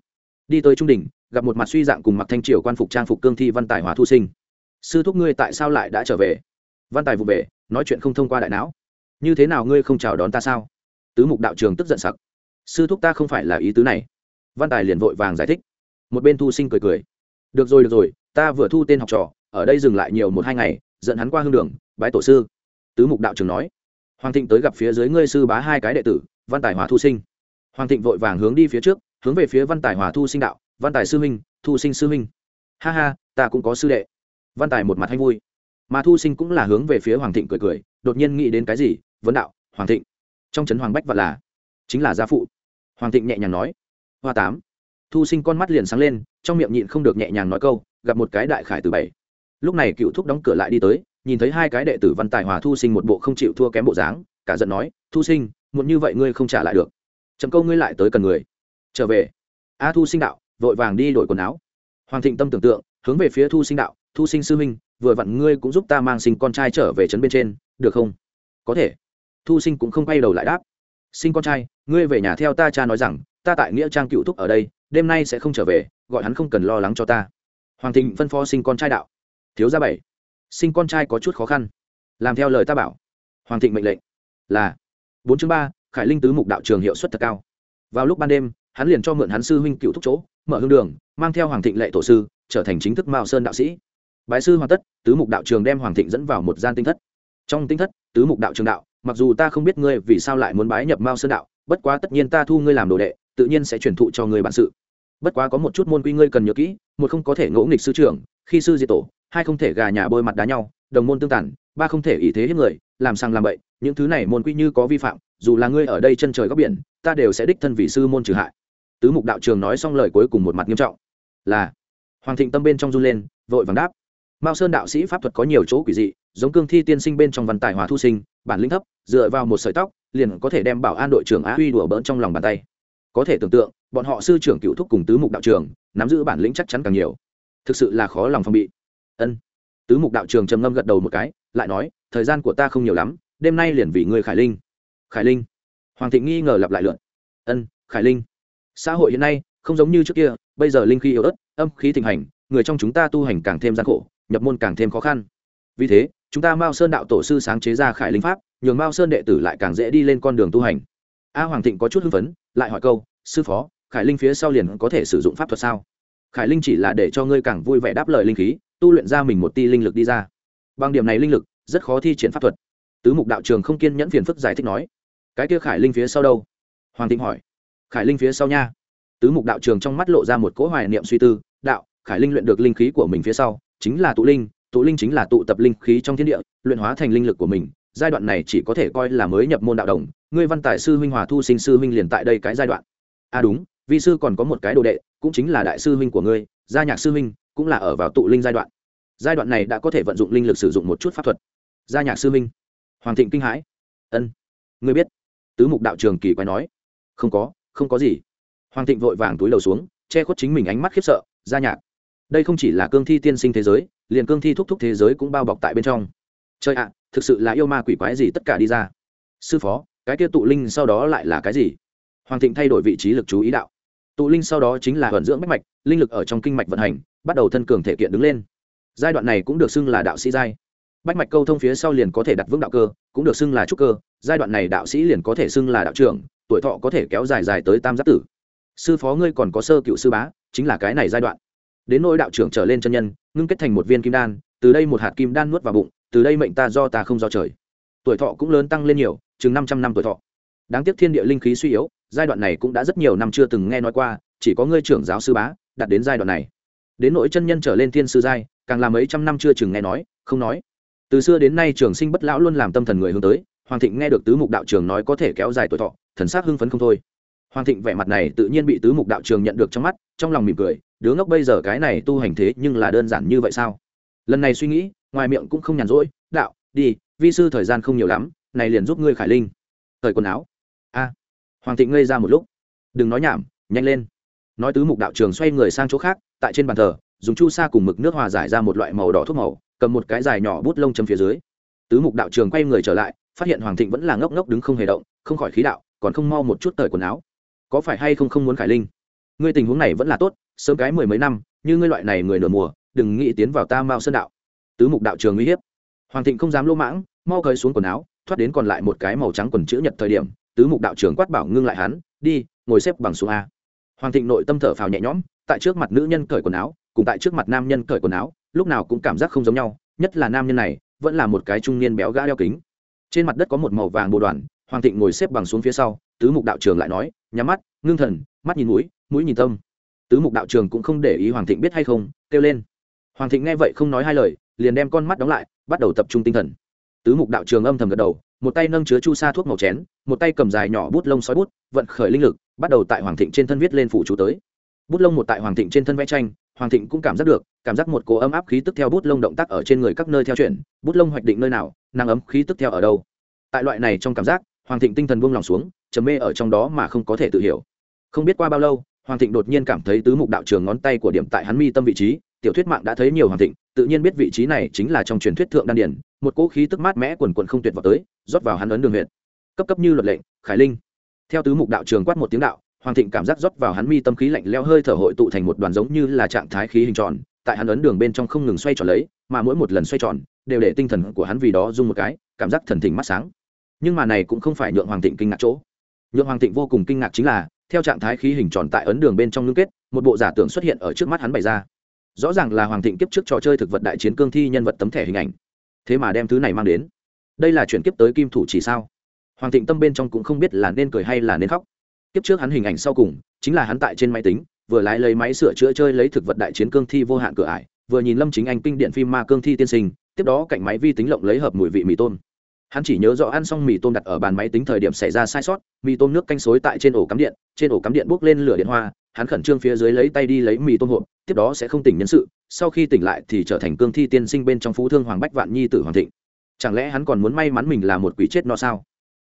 Đi tới trung đình, gặp một mặt suy dạng cùng mặc thanh triều quan phục trang phục cương thi văn tài hóa thu sinh. Sư thúc ngươi tại sao lại đã trở về? Văn tài vụ về, nói chuyện không thông qua đại não. Như thế nào ngươi không chào đón ta sao? Tứ mục đạo trường tức giận sặc sư thúc ta không phải là ý tứ này. Văn tài liền vội vàng giải thích. Một bên thu sinh cười cười. Được rồi được rồi ta vừa thu tên học trò ở đây dừng lại nhiều một hai ngày dẫn hắn qua hương đường bái tổ sư. Tứ mục đạo trường nói. Hoàng thịnh tới gặp phía dưới ngươi sư bá hai cái đệ tử văn tài hòa thu sinh. Hoàng thịnh vội vàng hướng đi phía trước hướng về phía văn tài hòa thu sinh đạo văn tài sư minh, thu sinh sư minh. ha ha ta cũng có sư đệ. Văn tài một mặt hay vui. Mà thu sinh cũng là hướng về phía hoàng thịnh cười cười đột nhiên nghĩ đến cái gì vấn đạo hoàng thịnh trong trấn hoàng bách vật là chính là gia phụ hoàng thịnh nhẹ nhàng nói, hoa tám. Thu sinh con mắt liền sáng lên, trong miệng nhịn không được nhẹ nhàng nói câu, gặp một cái đại khải từ bảy. Lúc này cựu thúc đóng cửa lại đi tới, nhìn thấy hai cái đệ tử văn tài hòa thu sinh một bộ không chịu thua kém bộ dáng, cả giận nói, thu sinh, muộn như vậy ngươi không trả lại được. Chấm câu ngươi lại tới cần người. Trở về. A thu sinh đạo, vội vàng đi đổi quần áo. Hoàng thịnh tâm tưởng tượng, hướng về phía thu sinh đạo, thu sinh sư huynh, vừa vặn ngươi cũng giúp ta mang sinh con trai trở về trấn bên trên, được không? Có thể. Thu sinh cũng không quay đầu lại đáp sinh con trai, ngươi về nhà theo ta cha nói rằng, ta tại nghĩa trang cựu thúc ở đây, đêm nay sẽ không trở về, gọi hắn không cần lo lắng cho ta. Hoàng thịnh phân phó sinh con trai đạo. Thiếu gia bảy, sinh con trai có chút khó khăn. Làm theo lời ta bảo. Hoàng thịnh mệnh lệnh. Là. Bốn chương ba, khải linh tứ mục đạo trường hiệu suất thật cao. Vào lúc ban đêm, hắn liền cho mượn hắn sư huynh cựu thúc chỗ, mở hương đường, mang theo hoàng thịnh lệ tổ sư, trở thành chính thức mao sơn đạo sĩ. Bái sư hoàn tất, tứ mục đạo trường đem hoàng thịnh dẫn vào một gian tinh thất. Trong tinh thất, tứ mục đạo trường đạo mặc dù ta không biết ngươi vì sao lại muốn bái nhập mao sơn đạo, bất quá tất nhiên ta thu ngươi làm đồ đệ, tự nhiên sẽ truyền thụ cho ngươi bản sự. Bất quá có một chút môn quy ngươi cần nhớ kỹ, một không có thể ngỗ nghịch sư trưởng, khi sư diệt tổ, hai không thể gà nhà bôi mặt đá nhau, đồng môn tương tản ba không thể ý thế hiếp người, làm sang làm bậy, những thứ này môn quy như có vi phạm, dù là ngươi ở đây chân trời góc biển, ta đều sẽ đích thân vị sư môn trừ hại. Tứ mục đạo trường nói xong lời cuối cùng một mặt nghiêm trọng. Là, hoàng thịnh tâm bên trong run lên, vội vàng đáp. Mao sơn đạo sĩ pháp thuật có nhiều chỗ quỷ dị, giống cương thi tiên sinh bên trong văn tài hòa thu sinh bản lĩnh thấp, dựa vào một sợi tóc, liền có thể đem bảo an đội trưởng á huy đùa bỡn trong lòng bàn tay. Có thể tưởng tượng, bọn họ sư trưởng cựu thúc cùng tứ mục đạo trường, nắm giữ bản lĩnh chắc chắn càng nhiều. Thực sự là khó lòng phòng bị. Ân. Tứ mục đạo trường trầm ngâm gật đầu một cái, lại nói, thời gian của ta không nhiều lắm, đêm nay liền vì người khải linh. Khải linh? Hoàng thịnh nghi ngờ lặp lại lượn ân, khải linh. Xã hội hiện nay không giống như trước kia, bây giờ linh khí yếu ớt, âm khí thịnh hành, người trong chúng ta tu hành càng thêm gian khổ, nhập môn càng thêm khó khăn. Vì thế chúng ta mao sơn đạo tổ sư sáng chế ra khải linh pháp, nhường mao sơn đệ tử lại càng dễ đi lên con đường tu hành. A hoàng thịnh có chút hưng phấn, lại hỏi câu, sư phó, khải linh phía sau liền có thể sử dụng pháp thuật sao? Khải linh chỉ là để cho ngươi càng vui vẻ đáp lời linh khí, tu luyện ra mình một ti linh lực đi ra. Bằng điểm này linh lực, rất khó thi triển pháp thuật. Tứ mục đạo trường không kiên nhẫn phiền phức giải thích nói, cái kia khải linh phía sau đâu? Hoàng thịnh hỏi. Khải linh phía sau nha. Tứ mục đạo trường trong mắt lộ ra một cỗ hoài niệm suy tư, đạo, khải linh luyện được linh khí của mình phía sau, chính là tụ linh tụ linh chính là tụ tập linh khí trong thiên địa, luyện hóa thành linh lực của mình. Giai đoạn này chỉ có thể coi là mới nhập môn đạo đồng. Ngươi văn tài sư huynh hòa thu sinh sư huynh liền tại đây cái giai đoạn. À đúng, vi sư còn có một cái đồ đệ, cũng chính là đại sư huynh của ngươi, gia nhạc sư huynh, cũng là ở vào tụ linh giai đoạn. Giai đoạn này đã có thể vận dụng linh lực sử dụng một chút pháp thuật. Gia nhạc sư huynh, hoàng thịnh kinh hãi. Ân, ngươi biết. Tứ mục đạo trường kỳ quái nói. Không có không có gì. Hoàng thịnh vội vàng túi đầu xuống, che khuất chính mình ánh mắt khiếp sợ. Gia nhạc, đây không chỉ là cương thi tiên sinh thế giới liền cương thi thúc thúc thế giới cũng bao bọc tại bên trong. Chơi ạ, thực sự là yêu ma quỷ quái gì tất cả đi ra. Sư phó, cái kia tụ linh sau đó lại là cái gì? Hoàng thịnh thay đổi vị trí lực chú ý đạo. Tụ linh sau đó chính là vận dưỡng bách mạch, linh lực ở trong kinh mạch vận hành, bắt đầu thân cường thể kiện đứng lên. Giai đoạn này cũng được xưng là đạo sĩ giai. Bách mạch câu thông phía sau liền có thể đặt vững đạo cơ, cũng được xưng là trúc cơ. Giai đoạn này đạo sĩ liền có thể xưng là đạo trưởng, tuổi thọ có thể kéo dài dài tới tam giác tử. Sư phó ngươi còn có sơ cựu sư bá, chính là cái này giai đoạn đến nỗi đạo trưởng trở lên chân nhân, ngưng kết thành một viên kim đan, từ đây một hạt kim đan nuốt vào bụng, từ đây mệnh ta do ta không do trời. Tuổi thọ cũng lớn tăng lên nhiều, chừng năm trăm năm tuổi thọ. Đáng tiếc thiên địa linh khí suy yếu, giai đoạn này cũng đã rất nhiều năm chưa từng nghe nói qua, chỉ có ngươi trưởng giáo sư bá, đạt đến giai đoạn này. Đến nỗi chân nhân trở lên thiên sư giai, càng làm ấy trăm năm chưa chừng nghe nói, không nói. Từ xưa đến nay trường sinh bất lão luôn làm tâm thần người hướng tới, hoàng thịnh nghe được tứ mục đạo trường nói có thể kéo dài tuổi thọ, thần sắc hưng phấn không thôi. Hoàng thịnh vẻ mặt này tự nhiên bị tứ mục đạo trường nhận được trong mắt, trong lòng mỉm cười đứa ngốc bây giờ cái này tu hành thế nhưng là đơn giản như vậy sao? Lần này suy nghĩ, ngoài miệng cũng không nhàn rỗi, đạo, đi, vi sư thời gian không nhiều lắm, này liền giúp ngươi khải linh. Thời quần áo. A. Hoàng thịnh ngây ra một lúc. Đừng nói nhảm, nhanh lên. Nói tứ mục đạo trường xoay người sang chỗ khác, tại trên bàn thờ, dùng chu sa cùng mực nước hòa giải ra một loại màu đỏ thuốc màu, cầm một cái dài nhỏ bút lông chấm phía dưới. Tứ mục đạo trường quay người trở lại, phát hiện hoàng thịnh vẫn là ngốc ngốc đứng không hề động, không khỏi khí đạo, còn không mau một chút tời quần áo. Có phải hay không không muốn khải linh? Ngươi tình huống này vẫn là tốt sớm cái mười mấy năm, như ngươi loại này người nửa mùa, đừng nghĩ tiến vào ta mao sơn đạo. Tứ mục đạo trường uy hiếp. Hoàng thịnh không dám lỗ mãng, mau cởi xuống quần áo, thoát đến còn lại một cái màu trắng quần chữ nhật thời điểm, tứ mục đạo trường quát bảo ngưng lại hắn, đi, ngồi xếp bằng xuống a. Hoàng thịnh nội tâm thở phào nhẹ nhõm, tại trước mặt nữ nhân cởi quần áo, cùng tại trước mặt nam nhân cởi quần áo, lúc nào cũng cảm giác không giống nhau, nhất là nam nhân này, vẫn là một cái trung niên béo gã đeo kính. Trên mặt đất có một màu vàng bồ đoàn, hoàng thịnh ngồi xếp bằng xuống phía sau, tứ mục đạo trường lại nói, nhắm mắt, ngưng thần, mắt nhìn mũi mũi nhìn tâm tứ mục đạo trường cũng không để ý hoàng thịnh biết hay không, kêu lên. Hoàng thịnh nghe vậy không nói hai lời, liền đem con mắt đóng lại, bắt đầu tập trung tinh thần. Tứ mục đạo trường âm thầm gật đầu, một tay nâng chứa chu sa thuốc màu chén, một tay cầm dài nhỏ bút lông sói bút, vận khởi linh lực, bắt đầu tại hoàng thịnh trên thân viết lên phụ chú tới. Bút lông một tại hoàng thịnh trên thân vẽ tranh, hoàng thịnh cũng cảm giác được, cảm giác một cố ấm áp khí tức theo bút lông động tác ở trên người các nơi theo chuyển, bút lông hoạch định nơi nào năng ấm khí tức theo ở đâu. Tại loại này trong cảm giác, hoàng thịnh tinh thần buông lòng xuống, trầm mê ở trong đó mà không có thể tự hiểu. Không biết qua bao lâu hoàng thịnh đột nhiên cảm thấy tứ mục đạo trường ngón tay của điểm tại hắn mi tâm vị trí, tiểu thuyết mạng đã thấy nhiều hoàng thịnh, tự nhiên biết vị trí này chính là trong truyền thuyết thượng đan điển, một cỗ khí tức mát mẽ quần quần không tuyệt vào tới, rót vào hắn ấn đường huyện cấp cấp như luật lệnh, khải linh. Theo tứ mục đạo trường quát một tiếng đạo, hoàng thịnh cảm giác rót vào hắn mi tâm khí lạnh leo hơi thở hội tụ thành một đoàn giống như là trạng thái khí hình tròn, tại hắn ấn đường bên trong không ngừng xoay tròn lấy, mà mỗi một lần xoay tròn, đều để tinh thần của hắn vì đó rung một cái, cảm giác thần thỉnh mắt sáng. Nhưng mà này cũng không phải nhượng hoàng thịnh kinh ngạc chỗ. Nhượng hoàng thịnh vô cùng kinh ngạc chính là theo trạng thái khí hình tròn tại ấn đường bên trong ngưng kết, một bộ giả tưởng xuất hiện ở trước mắt hắn bày ra. Rõ ràng là hoàng thịnh kiếp trước trò chơi thực vật đại chiến cương thi nhân vật tấm thẻ hình ảnh. Thế mà đem thứ này mang đến. Đây là chuyển kiếp tới kim thủ chỉ sao? Hoàng thịnh tâm bên trong cũng không biết là nên cười hay là nên khóc. Kiếp trước hắn hình ảnh sau cùng, chính là hắn tại trên máy tính, vừa lái lấy máy sửa chữa chơi lấy thực vật đại chiến cương thi vô hạn cửa ải, vừa nhìn lâm chính anh kinh điện phim ma cương thi tiên sinh, tiếp đó cạnh máy vi tính lộng lấy hợp mùi vị mì tôm hắn chỉ nhớ rõ ăn xong mì tôm đặt ở bàn máy tính thời điểm xảy ra sai sót, mì tôm nước canh xối tại trên ổ cắm điện, trên ổ cắm điện bốc lên lửa điện hoa, hắn khẩn trương phía dưới lấy tay đi lấy mì tôm hộp, tiếp đó sẽ không tỉnh nhân sự, sau khi tỉnh lại thì trở thành cương thi tiên sinh bên trong phú thương hoàng bách vạn nhi tử hoàng thịnh. Chẳng lẽ hắn còn muốn may mắn mình là một quỷ chết no sao?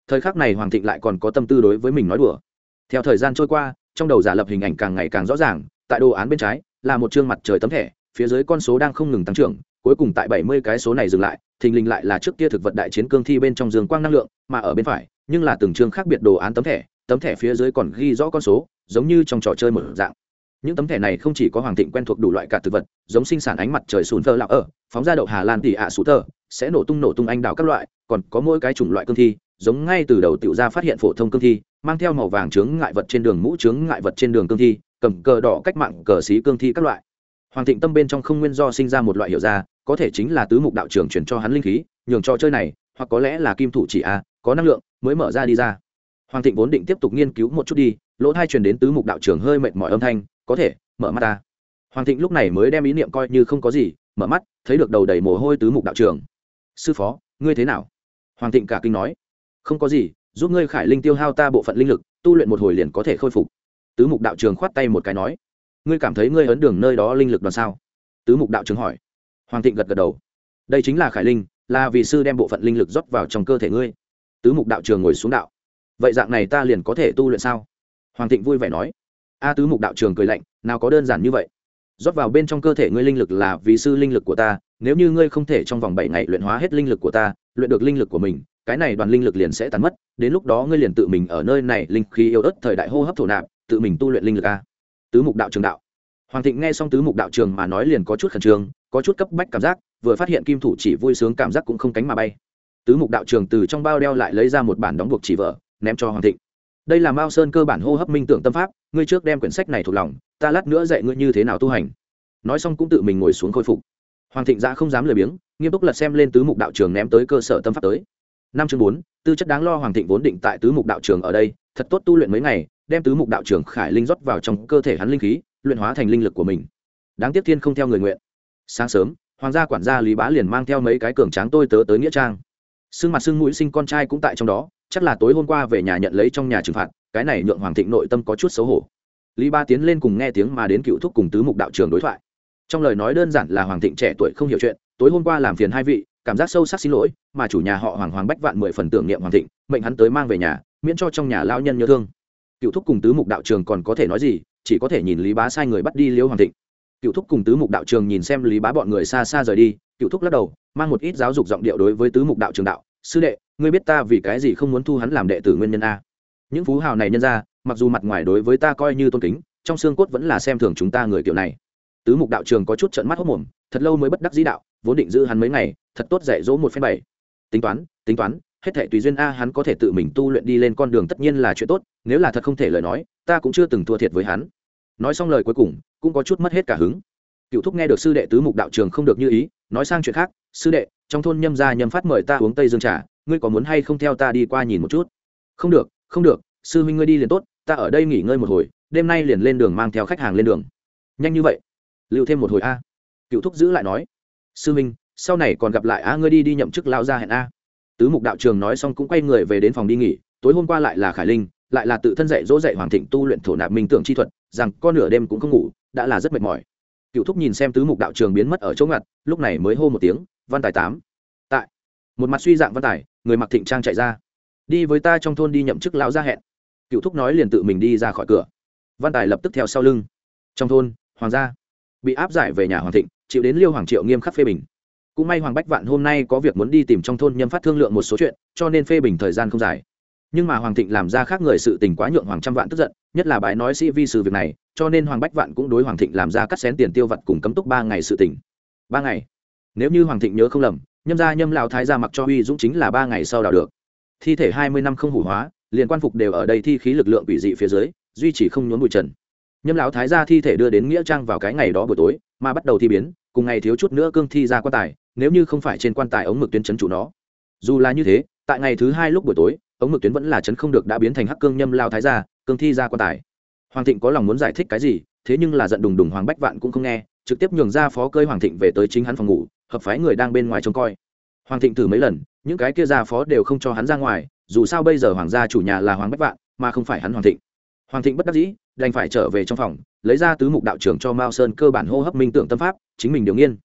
Thời khắc này hoàng thịnh lại còn có tâm tư đối với mình nói đùa. Theo thời gian trôi qua, trong đầu giả lập hình ảnh càng ngày càng rõ ràng, tại đồ án bên trái là một chương mặt trời tấm thẻ phía dưới con số đang không ngừng tăng trưởng, cuối cùng tại bảy mươi cái số này dừng lại, thình lình lại là trước kia thực vật đại chiến cương thi bên trong dương quang năng lượng, mà ở bên phải, nhưng là từng chương khác biệt đồ án tấm thẻ tấm thẻ phía dưới còn ghi rõ con số, giống như trong trò chơi một dạng. Những tấm thẻ này không chỉ có hoàng thịnh quen thuộc đủ loại cả thực vật, giống sinh sản ánh mặt trời sùn thơ lạc ở, phóng ra đậu hà lan tỉ ạ sủ tơ sẽ nổ tung nổ tung anh đào các loại, còn có mỗi cái chủng loại cương thi, giống ngay từ đầu tiểu ra phát hiện phổ thông cương thi, mang theo màu vàng chướng ngại vật trên đường mũ chướng ngại vật trên đường cương thi, cầm cờ đỏ cách mạng cờ xí cương thi các loại hoàng thịnh tâm bên trong không nguyên do sinh ra một loại hiệu ra, có thể chính là tứ mục đạo trưởng chuyển cho hắn linh khí, nhường trò chơi này, hoặc có lẽ là kim thủ chỉ a, có năng lượng, mới mở ra đi ra. Hoàng thịnh vốn định tiếp tục nghiên cứu một chút đi, lỗ thai truyền đến tứ mục đạo trưởng hơi mệt mỏi âm thanh, có thể, mở mắt ta. Hoàng thịnh lúc này mới đem ý niệm coi như không có gì, mở mắt, thấy được đầu đầy mồ hôi tứ mục đạo trưởng. Sư phó, ngươi thế nào? Hoàng thịnh cả kinh nói. Không có gì, giúp ngươi khải linh tiêu hao ta bộ phận linh lực, tu luyện một hồi liền có thể khôi phục. Tứ mục đạo trường khoát tay một cái nói ngươi cảm thấy ngươi ấn đường nơi đó linh lực đoàn sao? Tứ mục đạo trường hỏi. Hoàng thịnh gật gật đầu. Đây chính là khải linh, là vì sư đem bộ phận linh lực rót vào trong cơ thể ngươi. Tứ mục đạo trường ngồi xuống đạo. Vậy dạng này ta liền có thể tu luyện sao? Hoàng thịnh vui vẻ nói. A tứ mục đạo trường cười lạnh, nào có đơn giản như vậy. Rót vào bên trong cơ thể ngươi linh lực là vì sư linh lực của ta, nếu như ngươi không thể trong vòng bảy ngày luyện hóa hết linh lực của ta, luyện được linh lực của mình, cái này đoàn linh lực liền sẽ tàn mất, đến lúc đó ngươi liền tự mình ở nơi này linh khí yêu ớt thời đại hô hấp thổ nạp, tự mình tu luyện linh lực a tứ mục đạo trường đạo. Hoàng thịnh nghe xong tứ mục đạo trường mà nói liền có chút khẩn trương có chút cấp bách cảm giác vừa phát hiện kim thủ chỉ vui sướng cảm giác cũng không cánh mà bay. Tứ mục đạo trường từ trong bao đeo lại lấy ra một bản đóng buộc chỉ vợ, ném cho hoàng thịnh. Đây là mao sơn cơ bản hô hấp minh tưởng tâm pháp ngươi trước đem quyển sách này thuộc lòng ta lát nữa dạy ngươi như thế nào tu hành. Nói xong cũng tự mình ngồi xuống khôi phục. Hoàng thịnh ra không dám lười biếng nghiêm túc lật xem lên tứ mục đạo trường ném tới cơ sở tâm pháp tới. Năm chương bốn tư chất đáng lo hoàng thịnh vốn định tại tứ mục đạo trường ở đây thật tốt tu luyện mấy ngày đem tứ mục đạo trường khải linh rót vào trong cơ thể hắn linh khí, luyện hóa thành linh lực của mình. Đáng tiếc thiên không theo người nguyện. Sáng sớm, hoàng gia quản gia lý bá liền mang theo mấy cái cường tráng tôi tớ tới nghĩa trang. Xương mặt xương mũi sinh con trai cũng tại trong đó, chắc là tối hôm qua về nhà nhận lấy trong nhà trừng phạt, cái này nhượng hoàng thịnh nội tâm có chút xấu hổ. Lý ba tiến lên cùng nghe tiếng mà đến cựu thúc cùng tứ mục đạo trường đối thoại. Trong lời nói đơn giản là hoàng thịnh trẻ tuổi không hiểu chuyện, tối hôm qua làm phiền hai vị, cảm giác sâu sắc xin lỗi, mà chủ nhà họ hoàng hoàng bách vạn mười phần tưởng niệm hoàng thịnh, mệnh hắn tới mang về nhà, miễn cho trong nhà lao nhân nhớ thương cựu thúc cùng tứ mục đạo trường còn có thể nói gì, chỉ có thể nhìn lý bá sai người bắt đi liễu hoàng thịnh. Cựu thúc cùng tứ mục đạo trường nhìn xem lý bá bọn người xa xa rời đi, cựu thúc lắc đầu, mang một ít giáo dục giọng điệu đối với tứ mục đạo trường đạo, sư đệ, ngươi biết ta vì cái gì không muốn thu hắn làm đệ tử nguyên nhân a? Những phú hào này nhân ra, mặc dù mặt ngoài đối với ta coi như tôn kính, trong xương cốt vẫn là xem thường chúng ta người kiểu này. Tứ mục đạo trường có chút trận mắt hốc mồm, thật lâu mới bất đắc dĩ đạo, vốn định giữ hắn mấy ngày, thật tốt dạy dỗ một phen bảy tính toán tính toán hết thể tùy duyên a hắn có thể tự mình tu luyện đi lên con đường tất nhiên là chuyện tốt, nếu là thật không thể lời nói, ta cũng chưa từng thua thiệt với hắn. Nói xong lời cuối cùng, cũng có chút mất hết cả hứng. Cựu thúc nghe được sư đệ tứ mục đạo trường không được như ý, nói sang chuyện khác, sư đệ, trong thôn nhâm gia nhâm phát mời ta uống tây dương trà, ngươi có muốn hay không theo ta đi qua nhìn một chút? Không được không được, sư huynh ngươi đi liền tốt, ta ở đây nghỉ ngơi một hồi, đêm nay liền lên đường mang theo khách hàng lên đường. Nhanh như vậy, lưu thêm một hồi a. Cựu thúc giữ lại nói, sư huynh, sau này còn gặp lại a, ngươi đi đi nhậm chức lao ra hẹn a tứ mục đạo trường nói xong cũng quay người về đến phòng đi nghỉ, tối hôm qua lại là khải linh, lại là tự thân dạy dỗ dạy hoàng thịnh tu luyện thổ nạp minh tưởng chi thuật, rằng con nửa đêm cũng không ngủ, đã là rất mệt mỏi. Cựu thúc nhìn xem tứ mục đạo trường biến mất ở chỗ ngặt, lúc này mới hô một tiếng, văn tài tám. Tại. Một mặt suy dạng văn tài, người mặc thịnh trang chạy ra. Đi với ta trong thôn đi nhậm chức lão ra hẹn. Cựu thúc nói liền tự mình đi ra khỏi cửa. Văn tài lập tức theo sau lưng. Trong thôn, hoàng gia bị áp giải về nhà hoàng thịnh, chịu đến liêu hoàng triệu nghiêm khắc phê bình cũng may hoàng bách vạn hôm nay có việc muốn đi tìm trong thôn nhâm phát thương lượng một số chuyện, cho nên phê bình thời gian không dài. Nhưng mà hoàng thịnh làm ra khác người sự tình quá nhượng hoàng trăm vạn tức giận, nhất là bái nói sĩ vi sự việc này, cho nên hoàng bách vạn cũng đối hoàng thịnh làm ra cắt xén tiền tiêu vặt cùng cấm túc ba ngày sự tình. Ba ngày? Nếu như hoàng thịnh nhớ không lầm, nhâm gia nhâm lão thái gia mặc cho uy dũng chính là ba ngày sau đào được. Thi thể hai mươi năm không hủ hóa, liền quan phục đều ở đây thi khí lực lượng quỷ dị phía dưới, duy trì không nhốn bụi trần. Nhâm lão thái gia thi thể đưa đến nghĩa trang vào cái ngày đó buổi tối, mà bắt đầu thi biến, cùng ngày thiếu chút nữa cương thi ra quan tài nếu như không phải trên quan tài ống mực tuyến chấn chủ nó. Dù là như thế, tại ngày thứ hai lúc buổi tối, ống mực tuyến vẫn là chấn không được đã biến thành hắc cương nhâm lao thái gia, cương thi ra quan tài. Hoàng thịnh có lòng muốn giải thích cái gì, thế nhưng là giận đùng đùng hoàng bách vạn cũng không nghe, trực tiếp nhường ra phó cơi hoàng thịnh về tới chính hắn phòng ngủ, hợp phái người đang bên ngoài trông coi. Hoàng thịnh thử mấy lần, những cái kia ra phó đều không cho hắn ra ngoài, dù sao bây giờ hoàng gia chủ nhà là hoàng bách vạn, mà không phải hắn hoàng thịnh. Hoàng thịnh bất đắc dĩ, đành phải trở về trong phòng, lấy ra tứ mục đạo trưởng cho mao sơn cơ bản hô hấp minh tưởng tâm pháp, chính mình điều nghiên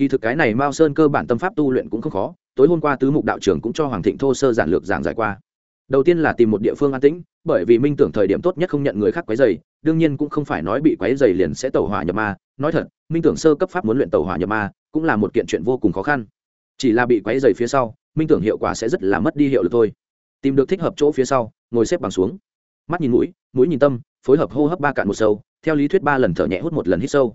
kỳ thực cái này mao sơn cơ bản tâm pháp tu luyện cũng không khó, tối hôm qua tứ mục đạo trưởng cũng cho hoàng thịnh thô sơ giản lược giảng giải qua. Đầu tiên là tìm một địa phương an tĩnh, bởi vì minh tưởng thời điểm tốt nhất không nhận người khác quấy dày đương nhiên cũng không phải nói bị quấy dày liền sẽ tẩu hỏa nhập ma. Nói thật, minh tưởng sơ cấp pháp muốn luyện tẩu hỏa nhập ma, cũng là một kiện chuyện vô cùng khó khăn. Chỉ là bị quấy dày phía sau, minh tưởng hiệu quả sẽ rất là mất đi hiệu lực thôi. Tìm được thích hợp chỗ phía sau, ngồi xếp bằng xuống. Mắt nhìn mũi mũi nhìn tâm, phối hợp hô hấp ba cạn một sâu, theo lý thuyết ba lần thở nhẹ hút một lần hít sâu.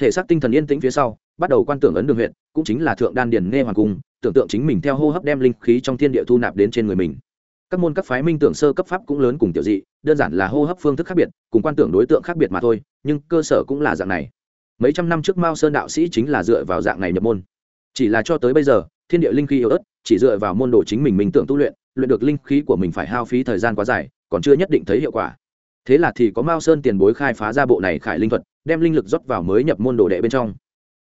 Thể xác tinh thần yên tĩnh phía sau bắt đầu quan tưởng ấn đường huyện cũng chính là thượng đan điền nghe hoàng cung, tưởng tượng chính mình theo hô hấp đem linh khí trong thiên địa thu nạp đến trên người mình. Các môn các phái minh tưởng sơ cấp pháp cũng lớn cùng tiểu dị, đơn giản là hô hấp phương thức khác biệt, cùng quan tưởng đối tượng khác biệt mà thôi, nhưng cơ sở cũng là dạng này. Mấy trăm năm trước mao sơn đạo sĩ chính là dựa vào dạng này nhập môn. Chỉ là cho tới bây giờ, thiên địa linh khí yếu ớt, chỉ dựa vào môn đồ chính mình minh tưởng tu luyện luyện được linh khí của mình phải hao phí thời gian quá dài, còn chưa nhất định thấy hiệu quả. Thế là thì có mao sơn tiền bối khai phá ra bộ này khải linh thuật, đem linh lực rót vào mới nhập môn đồ đệ bên trong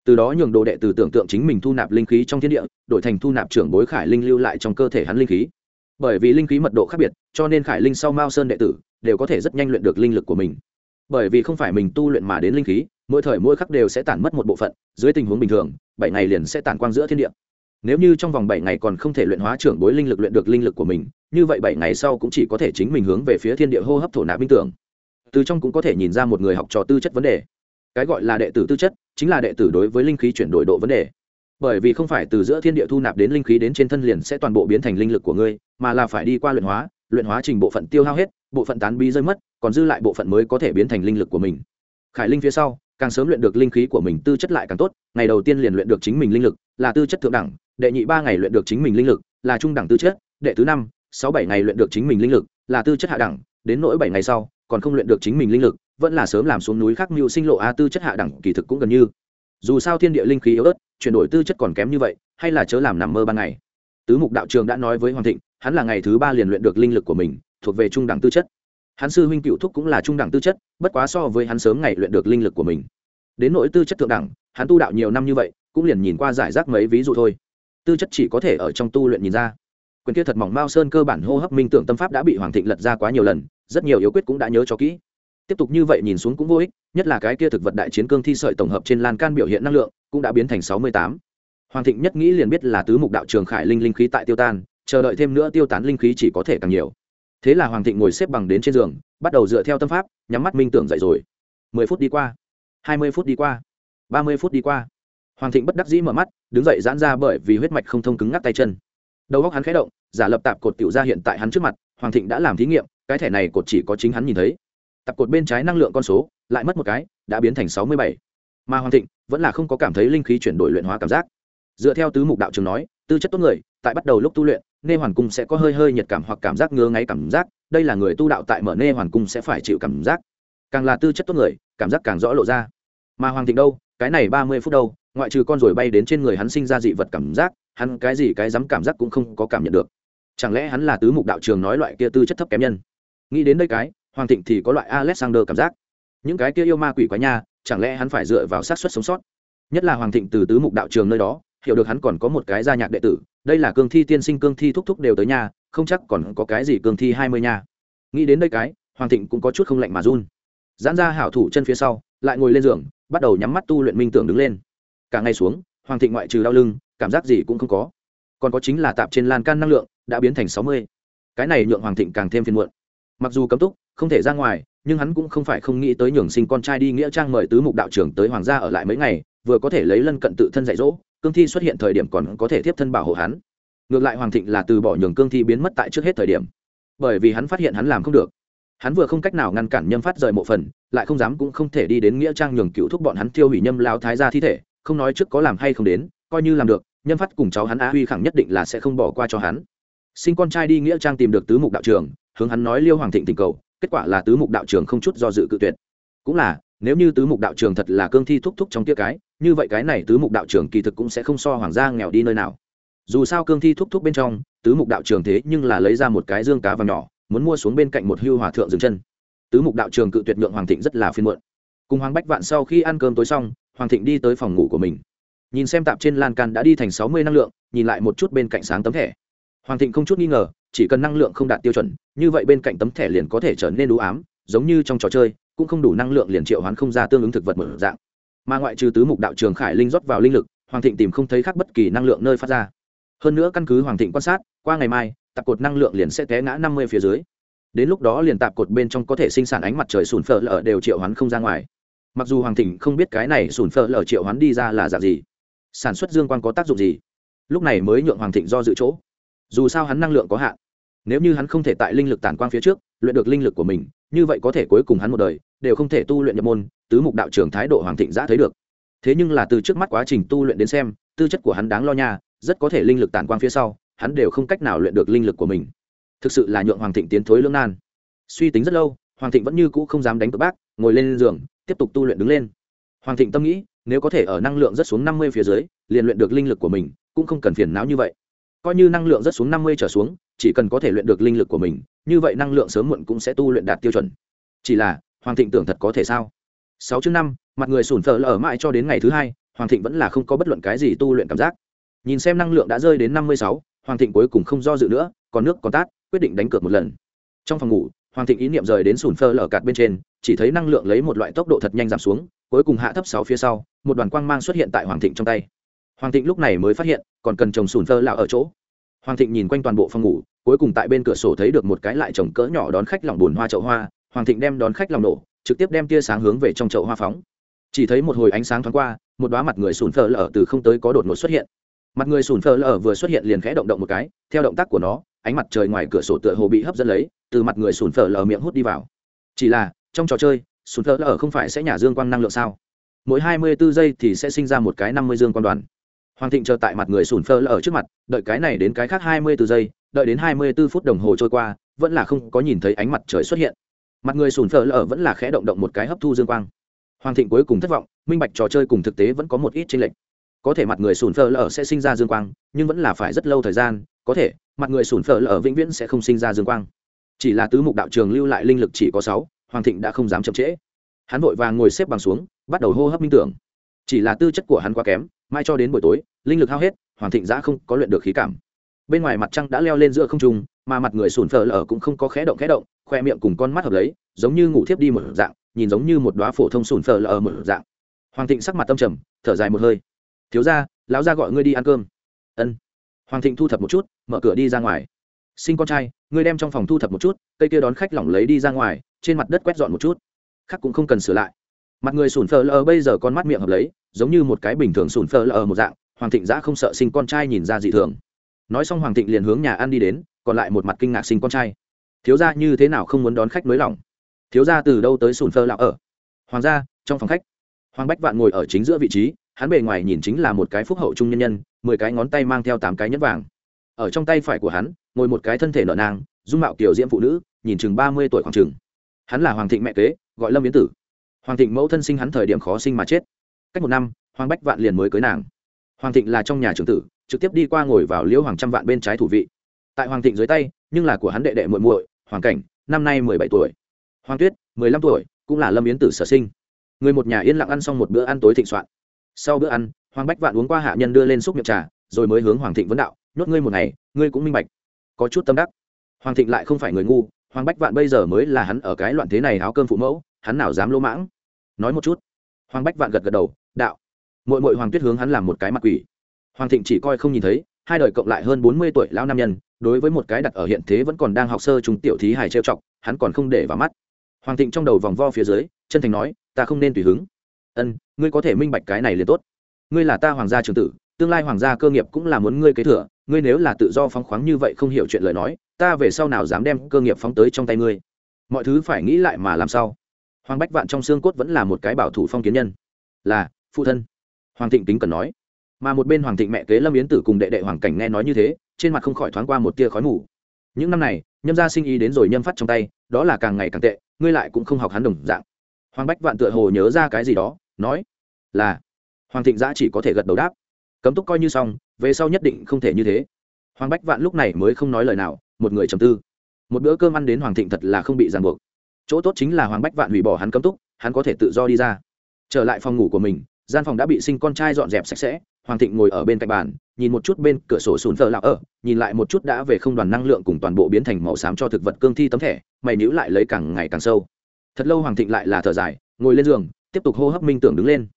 từ đó nhường đồ đệ từ tưởng tượng chính mình thu nạp linh khí trong thiên địa, đổi thành thu nạp trưởng bối khải linh lưu lại trong cơ thể hắn linh khí. Bởi vì linh khí mật độ khác biệt, cho nên khải linh sau mao sơn đệ tử đều có thể rất nhanh luyện được linh lực của mình. Bởi vì không phải mình tu luyện mà đến linh khí, mỗi thời mỗi khắc đều sẽ tản mất một bộ phận, dưới tình huống bình thường, bảy ngày liền sẽ tản quang giữa thiên địa. Nếu như trong vòng bảy ngày còn không thể luyện hóa trưởng bối linh lực luyện được linh lực của mình, như vậy bảy ngày sau cũng chỉ có thể chính mình hướng về phía thiên địa hô hấp thổ nạp minh tưởng. Từ trong cũng có thể nhìn ra một người học trò tư chất vấn đề cái gọi là đệ tử tư chất, chính là đệ tử đối với linh khí chuyển đổi độ vấn đề. Bởi vì không phải từ giữa thiên địa thu nạp đến linh khí đến trên thân liền sẽ toàn bộ biến thành linh lực của ngươi, mà là phải đi qua luyện hóa luyện hóa trình bộ phận tiêu hao hết, bộ phận tán bi rơi mất, còn dư lại bộ phận mới có thể biến thành linh lực của mình. Khải linh phía sau, càng sớm luyện được linh khí của mình, tư chất lại càng tốt, ngày đầu tiên liền luyện được chính mình linh lực, là tư chất thượng đẳng, đệ nhị ba ngày luyện được chính mình linh lực, là trung đẳng tư chất, đệ thứ năm, sáu bảy ngày luyện được chính mình linh lực, là tư chất hạ đẳng, đến nỗi bảy ngày sau, còn không luyện được chính mình linh lực vẫn là sớm làm xuống núi khắc mưu sinh lộ a tư chất hạ đẳng kỳ thực cũng gần như. Dù sao thiên địa linh khí yếu ớt, chuyển đổi tư chất còn kém như vậy, hay là chớ làm nằm mơ ban ngày. Tứ mục đạo trường đã nói với hoàng thịnh, hắn là ngày thứ ba liền luyện được linh lực của mình, thuộc về trung đẳng tư chất. Hắn sư huynh cựu thúc cũng là trung đẳng tư chất, bất quá so với hắn sớm ngày luyện được linh lực của mình. Đến nỗi tư chất thượng đẳng, hắn tu đạo nhiều năm như vậy, cũng liền nhìn qua giải rác mấy ví dụ thôi. Tư chất chỉ có thể ở trong tu luyện nhìn ra. Quyền kia thật mỏng mao sơn cơ bản hô hấp minh tưởng tâm pháp đã bị hoàng thịnh lật ra quá nhiều lần, rất nhiều yếu quyết cũng đã nhớ cho kỹ tiếp tục như vậy nhìn xuống cũng vô ích, nhất là cái kia thực vật đại chiến cương thi sợi tổng hợp trên lan can biểu hiện năng lượng cũng đã biến thành sáu mươi tám. Hoàng thịnh nhất nghĩ liền biết là tứ mục đạo trường khải linh linh khí tại tiêu tan, chờ đợi thêm nữa tiêu tán linh khí chỉ có thể càng nhiều. Thế là hoàng thịnh ngồi xếp bằng đến trên giường, bắt đầu dựa theo tâm pháp, nhắm mắt minh tưởng dậy rồi. mười phút đi qua, hai mươi phút đi qua, ba mươi phút đi qua. Hoàng thịnh bất đắc dĩ mở mắt, đứng dậy giãn ra bởi vì huyết mạch không thông cứng ngắc tay chân. Đầu góc hắn khẽ động, giả lập tạp cột tiểu ra hiện tại hắn trước mặt, hoàng thịnh đã làm thí nghiệm, cái thẻ này cột chỉ có chính hắn nhìn thấy tập cột bên trái năng lượng con số lại mất một cái, đã biến thành sáu mươi bảy. Mà hoàng thịnh vẫn là không có cảm thấy linh khí chuyển đổi luyện hóa cảm giác. Dựa theo tứ mục đạo trường nói, tư chất tốt người, tại bắt đầu lúc tu luyện, nê hoàn cung sẽ có hơi hơi nhiệt cảm hoặc cảm giác ngứa ngáy cảm giác, đây là người tu đạo tại mở nê hoàn cung sẽ phải chịu cảm giác. Càng là tư chất tốt người, cảm giác càng rõ lộ ra. Mà hoàng thịnh đâu, cái này ba mươi phút đâu, ngoại trừ con rồi bay đến trên người hắn sinh ra dị vật cảm giác, hắn cái gì cái dám cảm giác cũng không có cảm nhận được. Chẳng lẽ hắn là tứ mục đạo trường nói loại kia tư chất thấp kém nhân? Nghĩ đến đây cái hoàng thịnh thì có loại alexander cảm giác. Những cái kia yêu ma quỷ quái nha, chẳng lẽ hắn phải dựa vào sát xuất sống sót? Nhất là hoàng thịnh từ tứ mục đạo trường nơi đó, hiểu được hắn còn có một cái gia nhạc đệ tử, đây là cương thi tiên sinh, cương thi thúc thúc đều tới nhà không chắc còn có cái gì cương thi hai mươi nha. Nghĩ đến đây cái, hoàng thịnh cũng có chút không lạnh mà run. Giãn ra hảo thủ chân phía sau, lại ngồi lên giường, bắt đầu nhắm mắt tu luyện minh tưởng đứng lên. Cả ngày xuống, hoàng thịnh ngoại trừ đau lưng, cảm giác gì cũng không có. Còn có chính là tạp trên lan can năng lượng, đã biến thành sáu mươi. Cái này nhượng hoàng thịnh càng thêm phiền muộn mặc dù cấm túc, không thể ra ngoài, nhưng hắn cũng không phải không nghĩ tới nhường sinh con trai đi nghĩa trang mời tứ mục đạo trưởng tới hoàng gia ở lại mấy ngày, vừa có thể lấy lân cận tự thân dạy dỗ, cương thi xuất hiện thời điểm còn có thể tiếp thân bảo hộ hắn. Ngược lại hoàng thịnh là từ bỏ nhường cương thi biến mất tại trước hết thời điểm, bởi vì hắn phát hiện hắn làm không được. Hắn vừa không cách nào ngăn cản nhâm phát rời mộ phần, lại không dám cũng không thể đi đến nghĩa trang nhường cựu thúc bọn hắn tiêu hủy nhâm lao thái ra thi thể, không nói trước có làm hay không đến, coi như làm được, nhâm phát cùng cháu hắn á huy khẳng nhất định là sẽ không bỏ qua cho hắn. Sinh con trai đi nghĩa trang tìm được tứ mục đạo trường hướng hắn nói liêu hoàng thịnh tình cầu, kết quả là tứ mục đạo trường không chút do dự cự tuyệt. Cũng là, nếu như tứ mục đạo trường thật là cương thi thúc thúc trong tia cái, như vậy cái này tứ mục đạo trường kỳ thực cũng sẽ không so hoàng gia nghèo đi nơi nào. Dù sao cương thi thúc thúc bên trong, tứ mục đạo trường thế nhưng là lấy ra một cái dương cá vàng nhỏ, muốn mua xuống bên cạnh một hưu hòa thượng dừng chân. Tứ mục đạo trường cự tuyệt nhượng hoàng thịnh rất là phiên muộn. Cùng hoàng bách vạn sau khi ăn cơm tối xong, hoàng thịnh đi tới phòng ngủ của mình. Nhìn xem tạp trên lan can đã đi thành sáu mươi năng lượng, nhìn lại một chút bên cạnh sáng tấm thẻ. Hoàng thịnh không chút nghi ngờ chỉ cần năng lượng không đạt tiêu chuẩn, như vậy bên cạnh tấm thẻ liền có thể trở nên đủ ám, giống như trong trò chơi, cũng không đủ năng lượng liền triệu hoán không ra tương ứng thực vật mở dạng. Mà ngoại trừ tứ mục đạo trường khải linh rót vào linh lực, hoàng thịnh tìm không thấy khác bất kỳ năng lượng nơi phát ra. Hơn nữa căn cứ hoàng thịnh quan sát, qua ngày mai, tạp cột năng lượng liền sẽ té ngã năm mươi phía dưới. Đến lúc đó liền tạp cột bên trong có thể sinh sản ánh mặt trời sùn phở lở đều triệu hoán không ra ngoài. Mặc dù hoàng thịnh không biết cái này sùn phở lở triệu hoán đi ra là dạng gì, sản xuất dương quan có tác dụng gì, lúc này mới nhượng hoàng thịnh do dự chỗ. Dù sao hắn năng lượng có hạn nếu như hắn không thể tại linh lực tản quang phía trước, luyện được linh lực của mình, như vậy có thể cuối cùng hắn một đời đều không thể tu luyện nhập môn, tứ mục đạo trưởng thái độ hoàng thịnh giã thấy được. Thế nhưng là từ trước mắt quá trình tu luyện đến xem, tư chất của hắn đáng lo nha, rất có thể linh lực tản quang phía sau, hắn đều không cách nào luyện được linh lực của mình. Thực sự là nhượng hoàng thịnh tiến thối lương nan. Suy tính rất lâu, hoàng thịnh vẫn như cũ không dám đánh cược bác, ngồi lên giường, tiếp tục tu luyện đứng lên. Hoàng thịnh tâm nghĩ, nếu có thể ở năng lượng rất xuống năm mươi phía dưới, liền luyện được linh lực của mình, cũng không cần phiền não như vậy. Coi như năng lượng rất xuống năm mươi trở xuống chỉ cần có thể luyện được linh lực của mình, như vậy năng lượng sớm muộn cũng sẽ tu luyện đạt tiêu chuẩn. Chỉ là, hoàng thịnh tưởng thật có thể sao? Sáu chương năm, mặt người sủn phở lở mãi cho đến ngày thứ hai, hoàng thịnh vẫn là không có bất luận cái gì tu luyện cảm giác. Nhìn xem năng lượng đã rơi đến năm mươi sáu, hoàng thịnh cuối cùng không do dự nữa, còn nước, còn tát, quyết định đánh cược một lần. Trong phòng ngủ, hoàng thịnh ý niệm rời đến sủn phơ lở cạt bên trên, chỉ thấy năng lượng lấy một loại tốc độ thật nhanh giảm xuống, cuối cùng hạ thấp sáu phía sau, một đoàn quang mang xuất hiện tại hoàng thịnh trong tay. Hoàng thịnh lúc này mới phát hiện, còn cần trồng sùn phơ lạo ở chỗ. Hoàng thịnh nhìn quanh toàn bộ phòng ngủ cuối cùng tại bên cửa sổ thấy được một cái lại trồng cỡ nhỏ đón khách lòng bùn hoa chậu hoa, hoàng thịnh đem đón khách lòng nổ, trực tiếp đem tia sáng hướng về trong chậu hoa phóng. Chỉ thấy một hồi ánh sáng thoáng qua, một đoá mặt người sùn phờ lở từ không tới có đột ngột xuất hiện. Mặt người sùn phờ lở vừa xuất hiện liền khẽ động động một cái, theo động tác của nó, ánh mặt trời ngoài cửa sổ tựa hồ bị hấp dẫn lấy, từ mặt người sùn phờ lở miệng hút đi vào. Chỉ là, trong trò chơi sùn phờ lở không phải sẽ nhả dương quang năng lượng sao? Mỗi hai mươi bốn giây thì sẽ sinh ra một cái năm mươi dương quang đoàn. Hoàng thịnh chờ tại mặt người sùn phờ lở trước mặt, đợi cái này đến cái khác hai mươi 24 giây đợi đến hai mươi 24 phút đồng hồ trôi qua, vẫn là không có nhìn thấy ánh mặt trời xuất hiện. Mặt người sùn phở lở vẫn là khẽ động động một cái hấp thu dương quang. Hoàng thịnh cuối cùng thất vọng, minh bạch trò chơi cùng thực tế vẫn có một ít chênh lệch. Có thể mặt người sùn phở lở sẽ sinh ra dương quang, nhưng vẫn là phải rất lâu thời gian, có thể, mặt người sùn phở lở vĩnh viễn sẽ không sinh ra dương quang. Chỉ là tứ mục đạo trường lưu lại linh lực chỉ có sáu, hoàng thịnh đã không dám chậm trễ. Hắn vội vàng ngồi xếp bằng xuống, bắt đầu hô hấp minh tưởng. Chỉ là tư chất của hắn quá kém, mai cho đến buổi tối, linh lực hao hết, hoàng thịnh đã không có luyện được khí cảm bên ngoài mặt trăng đã leo lên giữa không trung, mà mặt người sùn phở lở cũng không có khẽ động khẽ động, khoe miệng cùng con mắt hợp lấy, giống như ngủ thiếp đi một dạng, nhìn giống như một đoá phổ thông sùn phở lở một dạng. Hoàng thịnh sắc mặt tâm trầm, thở dài một hơi. Thiếu ra lão ra gọi ngươi đi ăn cơm. Ân. Hoàng thịnh thu thập một chút, mở cửa đi ra ngoài. Sinh con trai, ngươi đem trong phòng thu thập một chút, cây kia đón khách lỏng lấy đi ra ngoài, trên mặt đất quét dọn một chút. Khác cũng không cần sửa lại. Mặt người sùn phờ lờ bây giờ con mắt miệng hợp lấy, giống như một cái bình thường sùn phờ lờ một dạng, hoàng thịnh giã không sợ sinh con trai nhìn ra dị thường nói xong hoàng thịnh liền hướng nhà ăn đi đến, còn lại một mặt kinh ngạc sinh con trai. Thiếu gia như thế nào không muốn đón khách nới lỏng? Thiếu gia từ đâu tới sùn phơ lão ở? Hoàng gia, trong phòng khách. Hoàng bách vạn ngồi ở chính giữa vị trí, hắn bề ngoài nhìn chính là một cái phúc hậu trung nhân nhân, mười cái ngón tay mang theo tám cái nhẫn vàng. Ở trong tay phải của hắn, ngồi một cái thân thể nợ nang, dung mạo kiểu diễm phụ nữ, nhìn chừng ba mươi tuổi khoảng chừng. Hắn là hoàng thịnh mẹ kế, gọi lâm yến tử. Hoàng thịnh mẫu thân sinh hắn thời điểm khó sinh mà chết. Cách một năm, hoàng bách vạn liền mới cưới nàng. Hoàng thịnh là trong nhà trưởng tử trực tiếp đi qua ngồi vào liễu hoàng trăm vạn bên trái thủ vị. Tại hoàng thịnh dưới tay, nhưng là của hắn đệ đệ muội muội, hoàng cảnh, năm nay mười bảy tuổi. Hoàng tuyết, mười lăm tuổi, cũng là lâm yến tử sở sinh. Người một nhà yên lặng ăn xong một bữa ăn tối thịnh soạn. Sau bữa ăn, hoàng bách vạn uống qua hạ nhân đưa lên xúc miệng trà, rồi mới hướng hoàng thịnh vấn đạo, nhốt ngươi một ngày, ngươi cũng minh bạch. Có chút tâm đắc. Hoàng thịnh lại không phải người ngu, hoàng bách vạn bây giờ mới là hắn ở cái loạn thế này áo cơm phụ mẫu, hắn nào dám lỗ mãng? Nói một chút. Hoàng bách vạn gật gật đầu, đạo. Mội mội hoàng tuyết hướng hắn làm một cái mặt quỷ hoàng thịnh chỉ coi không nhìn thấy, hai đời cộng lại hơn bốn mươi tuổi lão nam nhân, đối với một cái đặt ở hiện thế vẫn còn đang học sơ trung tiểu thí hài trêu chọc, hắn còn không để vào mắt. Hoàng thịnh trong đầu vòng vo phía dưới, chân thành nói, ta không nên tùy hứng. Ân, ngươi có thể minh bạch cái này liền tốt. Ngươi là ta hoàng gia trường tử, tương lai hoàng gia cơ nghiệp cũng là muốn ngươi kế thừa, ngươi nếu là tự do phóng khoáng như vậy không hiểu chuyện lời nói, ta về sau nào dám đem cơ nghiệp phóng tới trong tay ngươi. Mọi thứ phải nghĩ lại mà làm sao? Hoàng bách vạn trong xương cốt vẫn là một cái bảo thủ phong kiến nhân. Là, phụ thân. Hoàng thịnh tính cần nói mà một bên hoàng thịnh mẹ kế lâm yến tử cùng đệ đệ hoàng cảnh nghe nói như thế, trên mặt không khỏi thoáng qua một tia khói mù. Những năm này, nhâm gia sinh ý đến rồi nhâm phát trong tay, đó là càng ngày càng tệ, ngươi lại cũng không học hắn đồng dạng. Hoàng bách vạn tựa hồ nhớ ra cái gì đó, nói, là. Hoàng thịnh giã chỉ có thể gật đầu đáp. Cấm túc coi như xong, về sau nhất định không thể như thế. Hoàng bách vạn lúc này mới không nói lời nào, một người trầm tư. Một bữa cơm ăn đến hoàng thịnh thật là không bị ràng buộc. Chỗ tốt chính là hoàng bách vạn hủy bỏ hắn cấm túc, hắn có thể tự do đi ra. Trở lại phòng ngủ của mình, gian phòng đã bị sinh con trai dọn dẹp sạch sẽ hoàng thịnh ngồi ở bên cạnh bàn, nhìn một chút bên cửa sổ sùn thờ lạc ở, nhìn lại một chút đã về không đoàn năng lượng cùng toàn bộ biến thành màu xám cho thực vật cương thi tấm thẻ, mày nhữ lại lấy càng ngày càng sâu. Thật lâu hoàng thịnh lại là thở dài, ngồi lên giường, tiếp tục hô hấp minh tưởng đứng lên.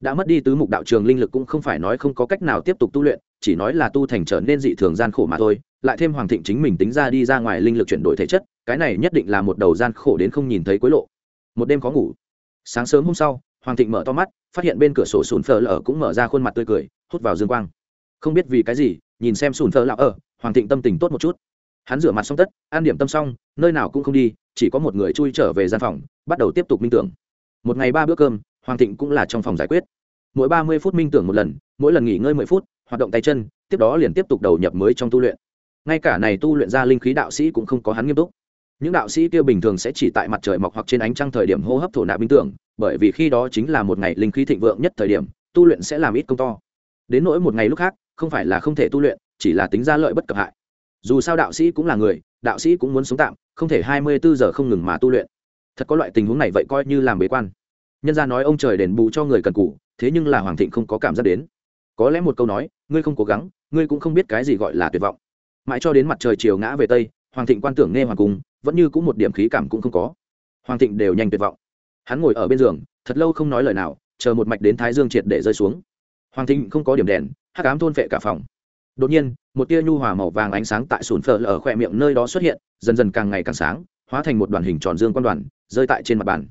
Đã mất đi tứ mục đạo trường linh lực cũng không phải nói không có cách nào tiếp tục tu luyện, chỉ nói là tu thành trở nên dị thường gian khổ mà thôi, lại thêm hoàng thịnh chính mình tính ra đi ra ngoài linh lực chuyển đổi thể chất, cái này nhất định là một đầu gian khổ đến không nhìn thấy cuối lộ. Một đêm có ngủ. Sáng sớm hôm sau, hoàng thịnh mở to mắt, phát hiện bên cửa sổ sùn phờ lở cũng mở ra khuôn mặt tươi cười hút vào dương quang. Không biết vì cái gì, nhìn xem sùn thơ lão ở, hoàng thịnh tâm tình tốt một chút. Hắn rửa mặt xong tất an điểm tâm xong, nơi nào cũng không đi, chỉ có một người chui trở về gian phòng, bắt đầu tiếp tục minh tưởng. Một ngày ba bữa cơm, hoàng thịnh cũng là trong phòng giải quyết. Mỗi ba mươi phút minh tưởng một lần, mỗi lần nghỉ ngơi mười phút, hoạt động tay chân, tiếp đó liền tiếp tục đầu nhập mới trong tu luyện. Ngay cả này tu luyện ra linh khí đạo sĩ cũng không có hắn nghiêm túc. Những đạo sĩ kia bình thường sẽ chỉ tại mặt trời mọc hoặc trên ánh trăng thời điểm hô hấp thổ nạp minh tưởng, bởi vì khi đó chính là một ngày linh khí thịnh vượng nhất thời điểm, tu luyện sẽ làm ít công to đến nỗi một ngày lúc khác, không phải là không thể tu luyện, chỉ là tính ra lợi bất cập hại. Dù sao đạo sĩ cũng là người, đạo sĩ cũng muốn sống tạm, không thể hai mươi bốn giờ không ngừng mà tu luyện. Thật có loại tình huống này vậy coi như làm bế quan. Nhân gia nói ông trời đền bù cho người cần cũ thế nhưng là hoàng thịnh không có cảm giác đến. Có lẽ một câu nói, ngươi không cố gắng, ngươi cũng không biết cái gì gọi là tuyệt vọng. Mãi cho đến mặt trời chiều ngã về tây, hoàng thịnh quan tưởng nghe hoàng cung, vẫn như cũng một điểm khí cảm cũng không có. Hoàng thịnh đều nhanh tuyệt vọng. Hắn ngồi ở bên giường, thật lâu không nói lời nào, chờ một mạch đến thái dương triệt để rơi xuống hoàng thịnh không có điểm đèn, hắc ám thôn vệ cả phòng. Đột nhiên, một tia nhu hòa màu vàng ánh sáng tại sùn phở ở khoe miệng nơi đó xuất hiện, dần dần càng ngày càng sáng, hóa thành một đoàn hình tròn dương quan đoàn, rơi tại trên mặt bàn.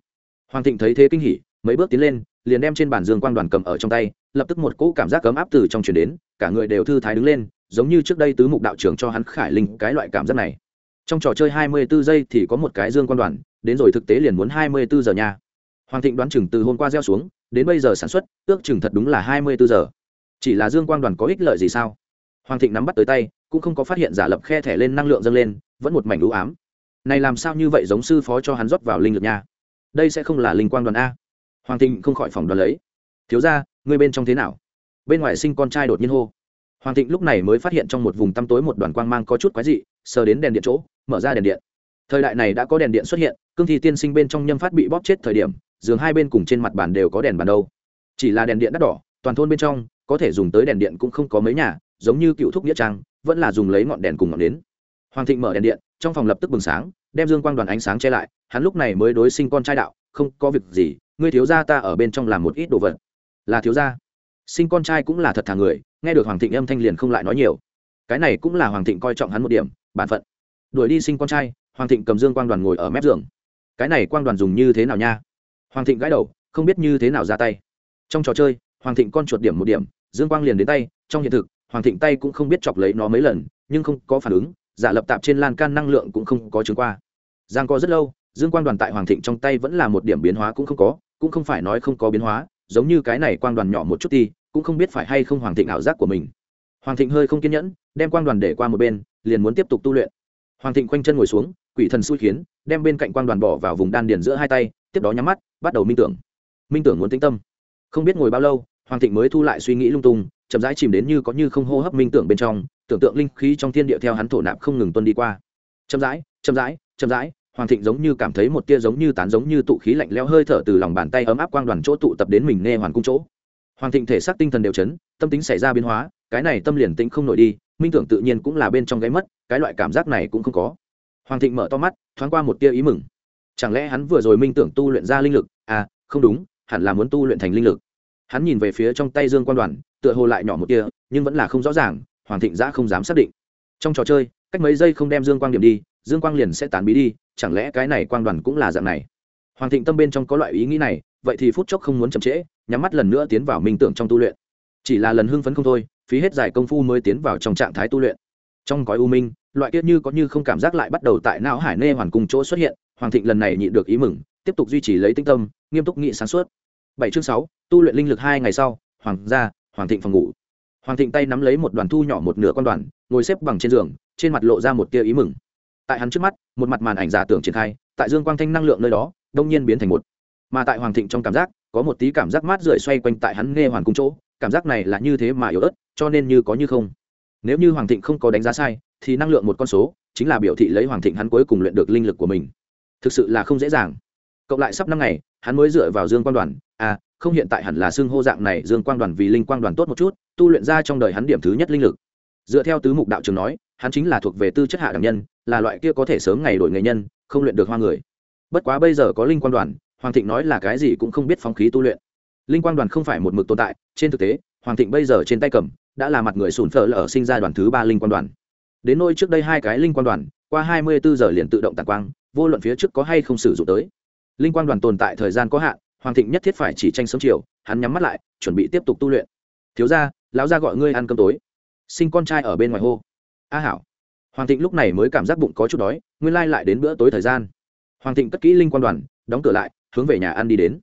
Hoàng thịnh thấy thế kinh hỉ, mấy bước tiến lên, liền đem trên bàn dương quan đoàn cầm ở trong tay, lập tức một cỗ cảm giác cấm áp từ trong chuyển đến, cả người đều thư thái đứng lên, giống như trước đây tứ mục đạo trưởng cho hắn khải linh cái loại cảm giác này. Trong trò chơi hai mươi 24 giây thì có một cái dương quan đoàn, đến rồi thực tế liền muốn hai mươi 24 giờ nha. Hoàng thịnh đoán chừng từ hôm qua gieo xuống đến bây giờ sản xuất, ước chừng thật đúng là hai mươi 24 giờ. Chỉ là dương quang đoàn có ích lợi gì sao? Hoàng thịnh nắm bắt tới tay, cũng không có phát hiện giả lập khe thẻ lên năng lượng dâng lên, vẫn một mảnh đũ ám. Này làm sao như vậy giống sư phó cho hắn rót vào linh lực nha? Đây sẽ không là linh quang đoàn a. Hoàng thịnh không khỏi phòng đoàn lấy. Thiếu ra ngươi bên trong thế nào? Bên ngoài sinh con trai đột nhiên hô. Hoàng thịnh lúc này mới phát hiện trong một vùng tăm tối một đoàn quang mang có chút quái dị, sờ đến đèn điện chỗ, mở ra đèn điện. Thời đại này đã có đèn điện xuất hiện, cương thi tiên sinh bên trong nhâm phát bị bóp chết thời điểm giường hai bên cùng trên mặt bàn đều có đèn bàn đâu. Chỉ là đèn điện đắt đỏ, toàn thôn bên trong, có thể dùng tới đèn điện cũng không có mấy nhà, giống như cựu thúc nghĩa trang, vẫn là dùng lấy ngọn đèn cùng ngọn nến. Hoàng thịnh mở đèn điện, trong phòng lập tức bừng sáng, đem dương quang đoàn ánh sáng che lại, hắn lúc này mới đối sinh con trai đạo, không có việc gì, ngươi thiếu gia ta ở bên trong làm một ít đồ vật. Là thiếu gia. Sinh con trai cũng là thật thà người, nghe được hoàng thịnh âm thanh liền không lại nói nhiều. Cái này cũng là hoàng thịnh coi trọng hắn một điểm, bản phận. Đuổi đi sinh con trai, hoàng thịnh cầm dương quang đoàn ngồi ở mép giường. Cái này quang đoàn dùng như thế nào nha? Hoàng thịnh gãi đầu, không biết như thế nào ra tay. Trong trò chơi, hoàng thịnh con chuột điểm một điểm, dương quang liền đến tay, trong hiện thực, hoàng thịnh tay cũng không biết chọc lấy nó mấy lần, nhưng không có phản ứng, giả lập tạp trên lan can năng lượng cũng không có chứng qua. Giang co rất lâu, dương quang đoàn tại hoàng thịnh trong tay vẫn là một điểm biến hóa cũng không có, cũng không phải nói không có biến hóa, giống như cái này quang đoàn nhỏ một chút đi, cũng không biết phải hay không hoàng thịnh ảo giác của mình. Hoàng thịnh hơi không kiên nhẫn, đem quang đoàn để qua một bên, liền muốn tiếp tục tu luyện. Hoàng thịnh quanh chân ngồi xuống, quỷ thần xui khiến, đem bên cạnh quang đoàn bỏ vào vùng đan điền giữa hai tay tiếp đó nhắm mắt, bắt đầu minh tưởng. Minh tưởng muốn tĩnh tâm. Không biết ngồi bao lâu, hoàng thịnh mới thu lại suy nghĩ lung tung, chậm rãi chìm đến như có như không hô hấp minh tưởng bên trong, tưởng tượng linh khí trong thiên địa theo hắn thổ nạp không ngừng tuân đi qua. Chậm rãi chậm rãi chậm rãi, hoàng thịnh giống như cảm thấy một tia giống như tán giống như tụ khí lạnh lẽo hơi thở từ lòng bàn tay ấm áp quang đoàn chỗ tụ tập đến mình nghe hoàn cung chỗ. Hoàng thịnh thể xác tinh thần đều chấn, tâm tính xảy ra biến hóa, cái này tâm liền tĩnh không nổi đi, minh tưởng tự nhiên cũng là bên trong gáy mất, cái loại cảm giác này cũng không có. Hoàng thịnh mở to mắt, thoáng qua một tia ý mừng chẳng lẽ hắn vừa rồi minh tưởng tu luyện ra linh lực? À không đúng, hẳn là muốn tu luyện thành linh lực. Hắn nhìn về phía trong tay dương quan đoàn, tựa hồ lại nhỏ một tia, nhưng vẫn là không rõ ràng, hoàng thịnh giã không dám xác định. Trong trò chơi, cách mấy giây không đem dương quang điểm đi, dương quang liền sẽ tán bí đi, chẳng lẽ cái này quang đoàn cũng là dạng này? Hoàng thịnh tâm bên trong có loại ý nghĩ này, vậy thì phút chốc không muốn chậm trễ, nhắm mắt lần nữa tiến vào minh tưởng trong tu luyện. Chỉ là lần hưng phấn không thôi, phí hết giải công phu mới tiến vào trong trạng thái tu luyện. Trong gói u minh loại kia như có như không cảm giác lại bắt đầu tại não hải nê hoàn cùng chỗ xuất hiện, hoàng thịnh lần này nhịn được ý mừng, tiếp tục duy trì lấy tinh tâm, nghiêm túc nghị sáng suốt. Bảy chương sáu, tu luyện linh lực hai ngày sau, hoàng gia, hoàng thịnh phòng ngủ. Hoàng thịnh tay nắm lấy một đoàn thu nhỏ một nửa con đoàn, ngồi xếp bằng trên giường, trên mặt lộ ra một tia ý mừng. Tại hắn trước mắt, một mặt màn ảnh giả tưởng triển khai, tại dương quang thanh năng lượng nơi đó, đông nhiên biến thành một. Mà tại hoàng thịnh trong cảm giác, có một tí cảm giác mát rượi xoay quanh tại hắn nghe hoàn cung chỗ, cảm giác này là như thế mà yếu ớt, cho nên như có như không. Nếu như hoàng thịnh không có đánh giá sai thì năng lượng một con số, chính là biểu thị lấy hoàng thịnh hắn cuối cùng luyện được linh lực của mình. Thực sự là không dễ dàng. Cộng lại sắp năm ngày, hắn mới dựa vào dương quang đoàn. À không hiện tại hẳn là xưng hô dạng này dương quang đoàn vì linh quang đoàn tốt một chút, tu luyện ra trong đời hắn điểm thứ nhất linh lực. Dựa theo tứ mục đạo trường nói, hắn chính là thuộc về tư chất hạ đẳng nhân, là loại kia có thể sớm ngày đổi nghề nhân, không luyện được hoa người. Bất quá bây giờ có linh quang đoàn, hoàng thịnh nói là cái gì cũng không biết phóng khí tu luyện. Linh quang đoàn không phải một mực tồn tại, trên thực tế, hoàng thịnh bây giờ trên tay cầm, đã là mặt người sùn phở lở sinh ra đoàn thứ ba linh quang đoàn đến nôi trước đây hai cái linh quan đoàn, qua hai mươi bốn giờ liền tự động tàn quang, vô luận phía trước có hay không sử dụng tới. Linh quan đoàn tồn tại thời gian có hạn, hoàng thịnh nhất thiết phải chỉ tranh sớm chiều, hắn nhắm mắt lại, chuẩn bị tiếp tục tu luyện. Thiếu ra lão ra gọi ngươi ăn cơm tối. Sinh con trai ở bên ngoài hô. A hảo. Hoàng thịnh lúc này mới cảm giác bụng có chút đói, nguyên lai lại đến bữa tối thời gian. Hoàng thịnh cất kỹ linh quan đoàn, đóng cửa lại, hướng về nhà ăn đi đến.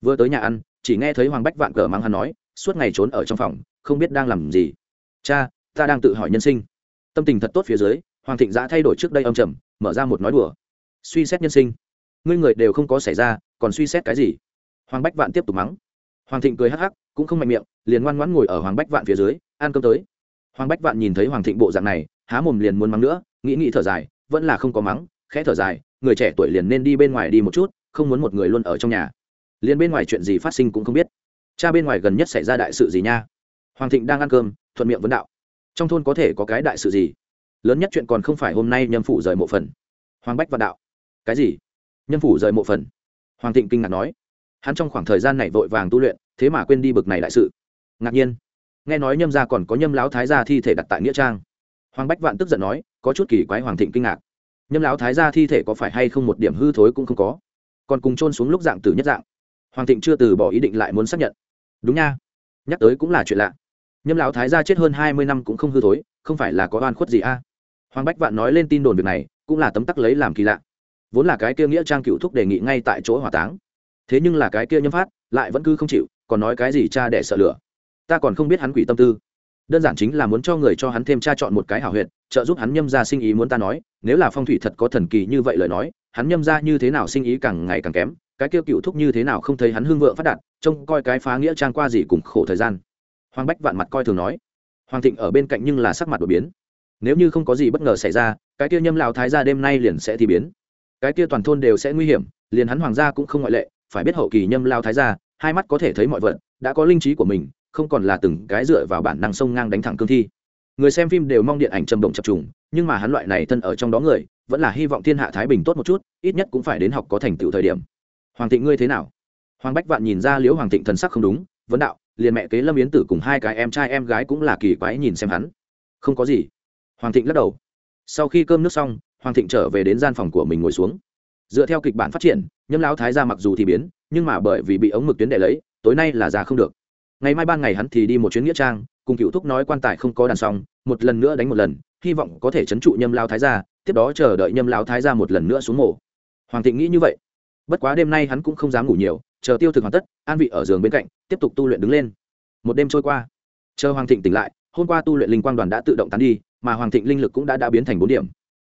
Vừa tới nhà ăn, chỉ nghe thấy hoàng bách vạn cờ mang hắn nói, suốt ngày trốn ở trong phòng, không biết đang làm gì. Cha, ta đang tự hỏi nhân sinh tâm tình thật tốt phía dưới, hoàng thịnh giã thay đổi trước đây âm trầm, mở ra một nói đùa. Suy xét nhân sinh. Ngươi người đều không có xảy ra, còn suy xét cái gì? Hoàng bách vạn tiếp tục mắng. Hoàng thịnh cười hắc hắc, cũng không mạnh miệng, liền ngoan ngoãn ngồi ở hoàng bách vạn phía dưới, ăn cơm tới. Hoàng bách vạn nhìn thấy hoàng thịnh bộ dạng này, há mồm liền muốn mắng nữa, nghĩ nghĩ thở dài, vẫn là không có mắng, khẽ thở dài, người trẻ tuổi liền nên đi bên ngoài đi một chút, không muốn một người luôn ở trong nhà. Liền bên ngoài chuyện gì phát sinh cũng không biết. Cha bên ngoài gần nhất xảy ra đại sự gì nha? Hoàng thịnh đang ăn cơm, thuận miệng vấn đạo trong thôn có thể có cái đại sự gì? Lớn nhất chuyện còn không phải hôm nay nhâm phủ rời mộ phần. Hoàng bách vạn đạo. Cái gì? Nhâm phủ rời mộ phần? Hoàng thịnh kinh ngạc nói. Hắn trong khoảng thời gian này vội vàng tu luyện, thế mà quên đi bực này đại sự. Ngạc nhiên. Nghe nói nhâm gia còn có nhâm lão thái gia thi thể đặt tại nghĩa trang. Hoàng bách vạn tức giận nói, có chút kỳ quái hoàng thịnh kinh ngạc. Nhâm lão thái gia thi thể có phải hay không một điểm hư thối cũng không có? Còn cùng trôn xuống lúc dạng tử nhất dạng. Hoàng thịnh chưa từ bỏ ý định lại muốn xác nhận. Đúng nha. Nhắc tới cũng là chuyện lạ nhâm lão thái gia chết hơn hai mươi năm cũng không hư thối, không phải là có oan khuất gì a? Hoàng bách vạn nói lên tin đồn việc này, cũng là tấm tắc lấy làm kỳ lạ. Vốn là cái kia nghĩa trang cựu thúc đề nghị ngay tại chỗ hỏa táng. Thế nhưng là cái kia nhâm phát, lại vẫn cứ không chịu, còn nói cái gì cha để sợ lửa. Ta còn không biết hắn quỷ tâm tư. Đơn giản chính là muốn cho người cho hắn thêm tra chọn một cái hảo huyệt, trợ giúp hắn nhâm ra sinh ý muốn ta nói, nếu là phong thủy thật có thần kỳ như vậy lời nói, hắn nhâm ra như thế nào sinh ý càng ngày càng kém, cái kia cựu thúc như thế nào không thấy hắn hương vượng phát đạt, trông coi cái phá nghĩa trang qua gì cùng khổ thời gian hoàng bách vạn mặt coi thường nói. Hoàng thịnh ở bên cạnh nhưng là sắc mặt đột biến. Nếu như không có gì bất ngờ xảy ra, cái kia nhâm lão thái gia đêm nay liền sẽ thì biến. Cái kia toàn thôn đều sẽ nguy hiểm, liền hắn hoàng gia cũng không ngoại lệ, phải biết hậu kỳ nhâm lao thái gia, hai mắt có thể thấy mọi vật, đã có linh trí của mình, không còn là từng cái dựa vào bản năng sông ngang đánh thẳng cương thi. Người xem phim đều mong điện ảnh trầm động chập trùng, nhưng mà hắn loại này thân ở trong đó người, vẫn là hy vọng thiên hạ thái bình tốt một chút, ít nhất cũng phải đến học có thành tựu thời điểm. Hoàng thịnh ngươi thế nào? Hoàng bách vạn nhìn ra liễu hoàng thịnh thần sắc không đúng, vấn đạo liền mẹ kế lâm yến tử cùng hai cái em trai em gái cũng là kỳ quái nhìn xem hắn. Không có gì. Hoàng thịnh lắc đầu. Sau khi cơm nước xong, hoàng thịnh trở về đến gian phòng của mình ngồi xuống. Dựa theo kịch bản phát triển, nhâm lão thái ra mặc dù thì biến, nhưng mà bởi vì bị ống mực tuyến đệ lấy, tối nay là ra không được. Ngày mai ban ngày hắn thì đi một chuyến nghĩa trang, cùng cựu thúc nói quan tài không có đàn xong, một lần nữa đánh một lần, hy vọng có thể chấn trụ nhâm lao thái ra tiếp đó chờ đợi nhâm lao thái ra một lần nữa xuống mổ hoàng thịnh nghĩ như vậy. Bất quá đêm nay hắn cũng không dám ngủ nhiều chờ tiêu thực hoàn tất, an vị ở giường bên cạnh, tiếp tục tu luyện đứng lên. Một đêm trôi qua, chờ hoàng thịnh tỉnh lại, hôm qua tu luyện linh quang đoàn đã tự động tán đi, mà hoàng thịnh linh lực cũng đã đã biến thành bốn điểm.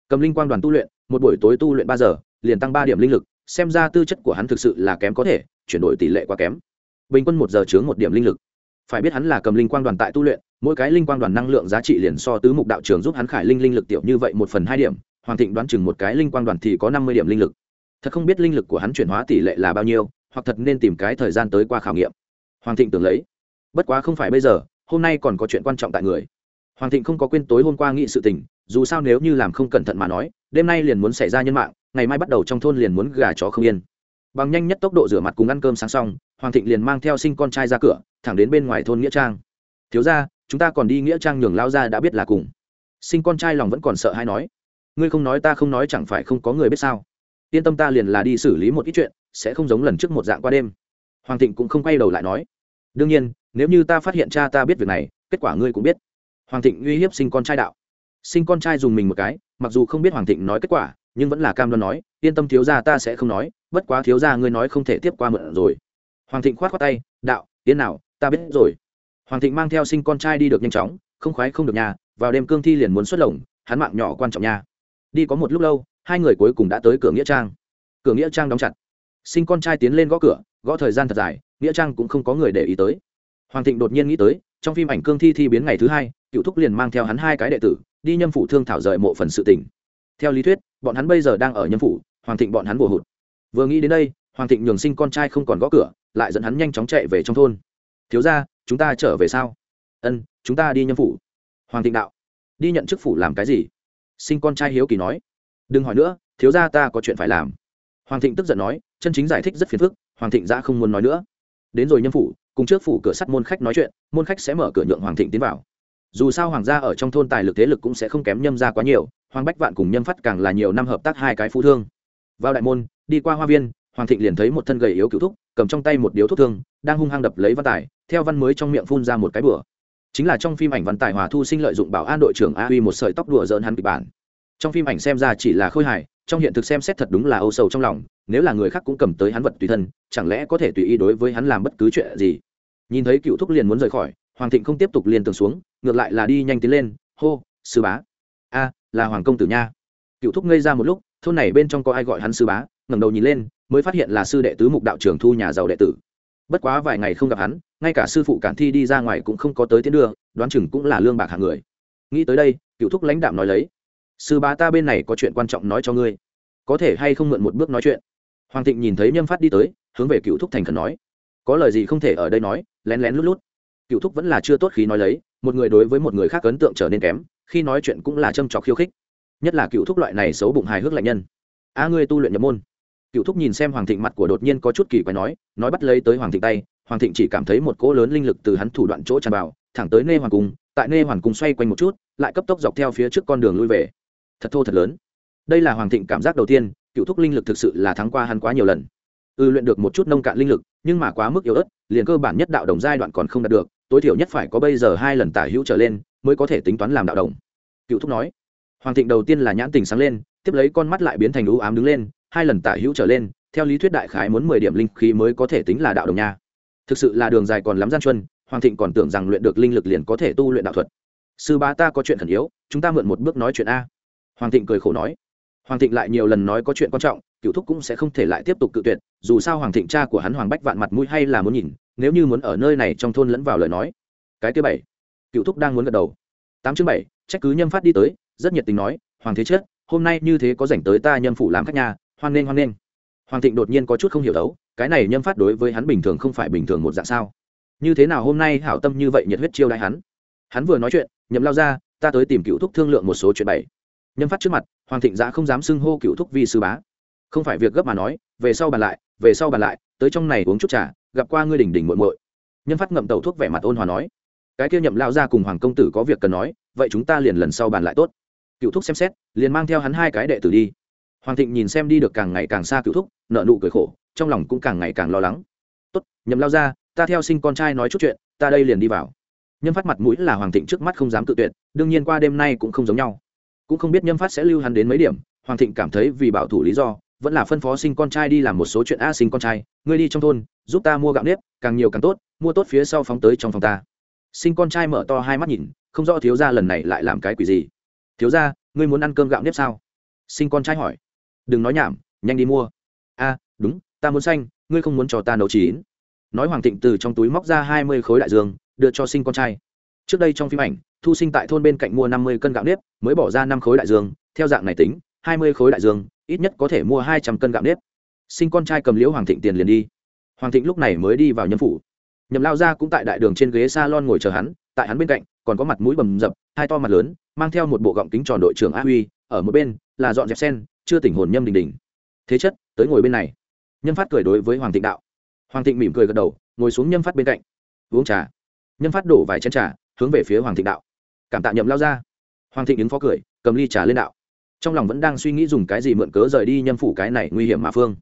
Cầm linh quang đoàn tu luyện, một buổi tối tu luyện ba giờ, liền tăng ba điểm linh lực, xem ra tư chất của hắn thực sự là kém có thể, chuyển đổi tỷ lệ quá kém. Bình quân một giờ chướng một điểm linh lực. Phải biết hắn là cầm linh quang đoàn tại tu luyện, mỗi cái linh quang đoàn năng lượng giá trị liền so tứ mục đạo trường giúp hắn khải linh linh lực tiểu như vậy một phần hai điểm, hoàng thịnh đoán chừng một cái linh quang đoàn thì có năm mươi điểm linh lực. Thật không biết linh lực của hắn chuyển hóa tỷ lệ là bao nhiêu hoặc thật nên tìm cái thời gian tới qua khảo nghiệm. Hoàng thịnh tưởng lấy. Bất quá không phải bây giờ, hôm nay còn có chuyện quan trọng tại người. Hoàng thịnh không có quên tối hôm qua nghị sự tình, dù sao nếu như làm không cẩn thận mà nói, đêm nay liền muốn xảy ra nhân mạng, ngày mai bắt đầu trong thôn liền muốn gà chó không yên. Bằng nhanh nhất tốc độ rửa mặt cùng ăn cơm sáng xong, hoàng thịnh liền mang theo sinh con trai ra cửa, thẳng đến bên ngoài thôn nghĩa trang. Thiếu ra chúng ta còn đi nghĩa trang nhường lao ra đã biết là cùng. Sinh con trai lòng vẫn còn sợ hay nói. Ngươi không nói ta không nói chẳng phải không có người biết sao? Yên tâm ta liền là đi xử lý một ít chuyện sẽ không giống lần trước một dạng qua đêm. Hoàng thịnh cũng không quay đầu lại nói, đương nhiên, nếu như ta phát hiện cha ta biết việc này, kết quả ngươi cũng biết. Hoàng thịnh uy hiếp sinh con trai đạo. Sinh con trai dùng mình một cái, mặc dù không biết hoàng thịnh nói kết quả, nhưng vẫn là cam đoan nói, yên tâm thiếu gia ta sẽ không nói, bất quá thiếu gia ngươi nói không thể tiếp qua mượn rồi. Hoàng thịnh khoát khoát tay, đạo, yên nào, ta biết rồi. Hoàng thịnh mang theo sinh con trai đi được nhanh chóng, không khoái không được nhà, vào đêm cương thi liền muốn xuất lồng, hắn mạng nhỏ quan trọng nha. Đi có một lúc lâu, hai người cuối cùng đã tới cửa nghĩa trang. Cửa nghĩa trang đóng chặt sinh con trai tiến lên gõ cửa, gõ thời gian thật dài, nghĩa trang cũng không có người để ý tới. Hoàng thịnh đột nhiên nghĩ tới, trong phim ảnh cương thi thi biến ngày thứ hai, cựu thúc liền mang theo hắn hai cái đệ tử, đi nhâm phủ thương thảo rời mộ phần sự tỉnh theo lý thuyết, bọn hắn bây giờ đang ở nhâm phủ, hoàng thịnh bọn hắn bùa hụt. Vừa nghĩ đến đây, hoàng thịnh nhường sinh con trai không còn gõ cửa, lại dẫn hắn nhanh chóng chạy về trong thôn. Thiếu ra chúng ta trở về sao? Ân, chúng ta đi nhâm phủ. Hoàng thịnh đạo. Đi nhận chức phủ làm cái gì? Sinh con trai hiếu kỳ nói. Đừng hỏi nữa, thiếu ra ta có chuyện phải làm. Hoàng thịnh tức giận nói chân chính giải thích rất phiền phức, hoàng thịnh ra không muốn nói nữa. Đến rồi nhâm phủ, cùng trước phủ cửa sắt môn khách nói chuyện, môn khách sẽ mở cửa nhượng hoàng thịnh tiến vào. Dù sao hoàng gia ở trong thôn tài lực thế lực cũng sẽ không kém nhâm ra quá nhiều, hoàng bách vạn cùng nhâm phát càng là nhiều năm hợp tác hai cái phú thương. Vào đại môn, đi qua hoa viên, hoàng thịnh liền thấy một thân gầy yếu cựu thúc, cầm trong tay một điếu thuốc thương, đang hung hăng đập lấy văn tài, theo văn mới trong miệng phun ra một cái bừa. Chính là trong phim ảnh văn tài hòa thu sinh lợi dụng bảo an đội trưởng a huy một sợi tóc đùa dỡn hắn kịch bản. Trong phim ảnh xem ra chỉ là khôi hài trong hiện thực xem xét thật đúng là âu sầu trong lòng, nếu là người khác cũng cầm tới hắn vật tùy thân, chẳng lẽ có thể tùy ý đối với hắn làm bất cứ chuyện gì? Nhìn thấy cựu thúc liền muốn rời khỏi, hoàng thịnh không tiếp tục liền tường xuống, ngược lại là đi nhanh tiến lên, hô, sư bá. A, là hoàng công tử nha. Cựu thúc ngây ra một lúc, thôn này bên trong có ai gọi hắn sư bá, ngẩng đầu nhìn lên, mới phát hiện là sư đệ tứ mục đạo trưởng thu nhà giàu đệ tử. Bất quá vài ngày không gặp hắn, ngay cả sư phụ cản thi đi ra ngoài cũng không có tới tiến đưa, đoán chừng cũng là lương bạc hàng người. Nghĩ tới đây, cựu thúc lãnh đạm nói lấy sư bá ta bên này có chuyện quan trọng nói cho ngươi. Có thể hay không mượn một bước nói chuyện? Hoàng thịnh nhìn thấy nhâm phát đi tới, hướng về cựu thúc thành khẩn nói. Có lời gì không thể ở đây nói, lén lén lút lút. Cựu thúc vẫn là chưa tốt khí nói lấy, một người đối với một người khác ấn tượng trở nên kém, khi nói chuyện cũng là châm trọc khiêu khích. Nhất là cựu thúc loại này xấu bụng hài hước lạnh nhân. A, ngươi tu luyện nhập môn. Cựu thúc nhìn xem hoàng thịnh mặt của đột nhiên có chút kỳ quái nói nói bắt lấy tới hoàng thịnh tay, hoàng thịnh chỉ cảm thấy một cỗ lớn linh lực từ hắn thủ đoạn chỗ tràn vào, thẳng tới nê hoàng cung, tại nê hoàng cung xoay quanh một chút, lại cấp tốc dọc theo phía trước con đường lui về thật thô thật lớn. Đây là hoàng thịnh cảm giác đầu tiên cựu thúc linh lực thực sự là thắng qua hắn quá nhiều lần. Ư ừ, luyện được một chút nông cạn linh lực nhưng mà quá mức yếu ớt liền cơ bản nhất đạo đồng giai đoạn còn không đạt được tối thiểu nhất phải có bây giờ hai lần tả hữu trở lên mới có thể tính toán làm đạo đồng. Cựu thúc nói hoàng thịnh đầu tiên là nhãn tình sáng lên tiếp lấy con mắt lại biến thành ưu ám đứng lên hai lần tả hữu trở lên theo lý thuyết đại khái muốn mười điểm linh khí mới có thể tính là đạo đồng nha. Thực sự là đường dài còn lắm gian chuân hoàng thịnh còn tưởng rằng luyện được linh lực liền có thể tu luyện đạo thuật. Sư bá ta có chuyện khẩn yếu chúng ta mượn một bước nói chuyện a hoàng thịnh cười khổ nói. Hoàng thịnh lại nhiều lần nói có chuyện quan trọng cựu thúc cũng sẽ không thể lại tiếp tục cự tuyệt, dù sao hoàng thịnh cha của hắn hoàng bách vạn mặt mũi hay là muốn nhìn, nếu như muốn ở nơi này trong thôn lẫn vào lời nói. Cái thứ bảy. Cựu thúc đang muốn gật đầu. Tám chương bảy, trách cứ nhâm phát đi tới, rất nhiệt tình nói, hoàng thế chết hôm nay như thế có dành tới ta nhâm phủ làm khách nhà, hoan nghênh hoan nghênh. Hoàng thịnh đột nhiên có chút không hiểu đấu, cái này nhâm phát đối với hắn bình thường không phải bình thường một dạng sao? Như thế nào hôm nay hảo tâm như vậy nhiệt huyết chiêu đại hắn? Hắn vừa nói chuyện, nhậm lao ra, ta tới tìm cựu thúc thương lượng một số chuyện bảy nhâm phát trước mặt, hoàng thịnh giã không dám xưng hô cựu thúc vi sư bá. Không phải việc gấp mà nói, về sau bàn lại, về sau bàn lại, tới trong này uống chút trà, gặp qua ngươi đỉnh đỉnh muội muội. Nhâm phát ngậm tàu thuốc vẻ mặt ôn hòa nói. Cái kia nhậm lao ra cùng hoàng công tử có việc cần nói, vậy chúng ta liền lần sau bàn lại tốt. Cựu thúc xem xét, liền mang theo hắn hai cái đệ tử đi. Hoàng thịnh nhìn xem đi được càng ngày càng xa cựu thúc nợ nụ cười khổ, trong lòng cũng càng ngày càng lo lắng. Tốt, nhậm lao ra ta theo sinh con trai nói chút chuyện, ta đây liền đi vào. Nhâm phát mặt mũi là hoàng thịnh trước mắt không dám tự tuyệt, đương nhiên qua đêm nay cũng không giống nhau cũng không biết nhâm phát sẽ lưu hắn đến mấy điểm, hoàng thịnh cảm thấy vì bảo thủ lý do, vẫn là phân phó sinh con trai đi làm một số chuyện a sinh con trai, ngươi đi trong thôn, giúp ta mua gạo nếp, càng nhiều càng tốt, mua tốt phía sau phóng tới trong phòng ta. Sinh con trai mở to hai mắt nhìn, không rõ thiếu gia lần này lại làm cái quỷ gì. Thiếu gia, ngươi muốn ăn cơm gạo nếp sao? Sinh con trai hỏi. Đừng nói nhảm, nhanh đi mua. A, đúng, ta muốn xanh, ngươi không muốn cho ta nấu chín. Nói hoàng thịnh từ trong túi móc ra hai mươi khối đại dương, đưa cho sinh con trai. Trước đây trong phim ảnh thu sinh tại thôn bên cạnh mua năm mươi cân gạo nếp, mới bỏ ra năm khối đại dương, theo dạng này tính, hai mươi khối đại dương, ít nhất có thể mua hai trăm cân gạo nếp. Sinh con trai cầm liễu hoàng thịnh tiền liền đi. Hoàng thịnh lúc này mới đi vào nhân phủ. Nhậm lao ra cũng tại đại đường trên ghế s a lon ngồi chờ hắn, tại hắn bên cạnh, còn có mặt mũi bầm dập, hai to mặt lớn, mang theo một bộ gọng kính tròn đội trưởng a huy, ở một bên, là dọn dẹp sen, chưa tỉnh hồn nhâm đình đình. Thế chất, tới ngồi bên này. Nhân phát cười đối với hoàng thịnh đạo. Hoàng thịnh mỉm cười gật đầu, ngồi xuống nhân phát bên cạnh. Uống trà. Nhân phát đổ vài chén trà, hướng về phía hoàng thịnh đạo cảm tạ nhậm lao ra. Hoàng thịnh ứng phó cười, cầm ly trà lên đạo. Trong lòng vẫn đang suy nghĩ dùng cái gì mượn cớ rời đi nhâm phủ cái này nguy hiểm mà phương.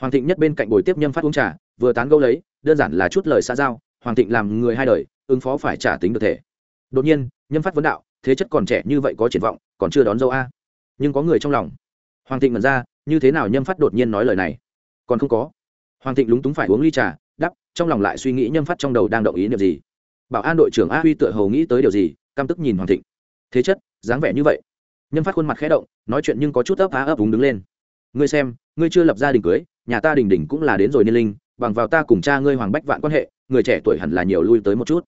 Hoàng thịnh nhất bên cạnh buổi tiếp nhâm phát uống trà, vừa tán gẫu lấy, đơn giản là chút lời xa giao, hoàng thịnh làm người hai đời, ứng phó phải trả tính được thể. Đột nhiên, nhâm phát vấn đạo, thế chất còn trẻ như vậy có triển vọng, còn chưa đón dâu a. Nhưng có người trong lòng. Hoàng thịnh mật ra, như thế nào nhâm phát đột nhiên nói lời này? Còn không có. Hoàng thịnh lúng túng phải uống ly trà đắp trong lòng lại suy nghĩ nhâm phát trong đầu đang động ý niệm gì. Bảo an đội trưởng a huy tựa hầu nghĩ tới điều gì căm tức nhìn hoàng thịnh. Thế chất, dáng vẻ như vậy. Nhân phát khuôn mặt khẽ động, nói chuyện nhưng có chút ấp á ấp úng đứng lên. Ngươi xem, ngươi chưa lập gia đình cưới, nhà ta đình đình cũng là đến rồi niên linh, bằng vào ta cùng cha ngươi hoàng bách vạn quan hệ, người trẻ tuổi hẳn là nhiều lui tới một chút.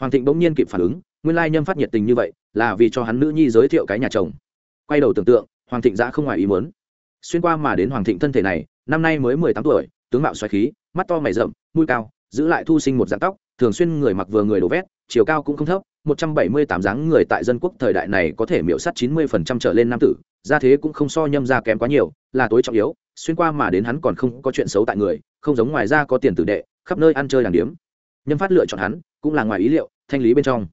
Hoàng thịnh bỗng nhiên kịp phản ứng, nguyên lai nhâm phát nhiệt tình như vậy, là vì cho hắn nữ nhi giới thiệu cái nhà chồng. Quay đầu tưởng tượng, hoàng thịnh giã không ngoài ý muốn. Xuyên qua mà đến hoàng thịnh thân thể này, năm nay mới mười tám tuổi, tướng mạo xoáy khí, mắt to mày rậm, mũi cao, giữ lại thu sinh một dạng tóc, thường xuyên người mặc vừa người đổ vét, chiều cao cũng không thấp một trăm bảy mươi tám dáng người tại dân quốc thời đại này có thể miểu sát chín mươi phần trăm trở lên nam tử gia thế cũng không so nhâm ra kém quá nhiều là tối trọng yếu xuyên qua mà đến hắn còn không có chuyện xấu tại người không giống ngoài ra có tiền tử đệ khắp nơi ăn chơi đàng điếm. Nhâm phát lựa chọn hắn cũng là ngoài ý liệu thanh lý bên trong.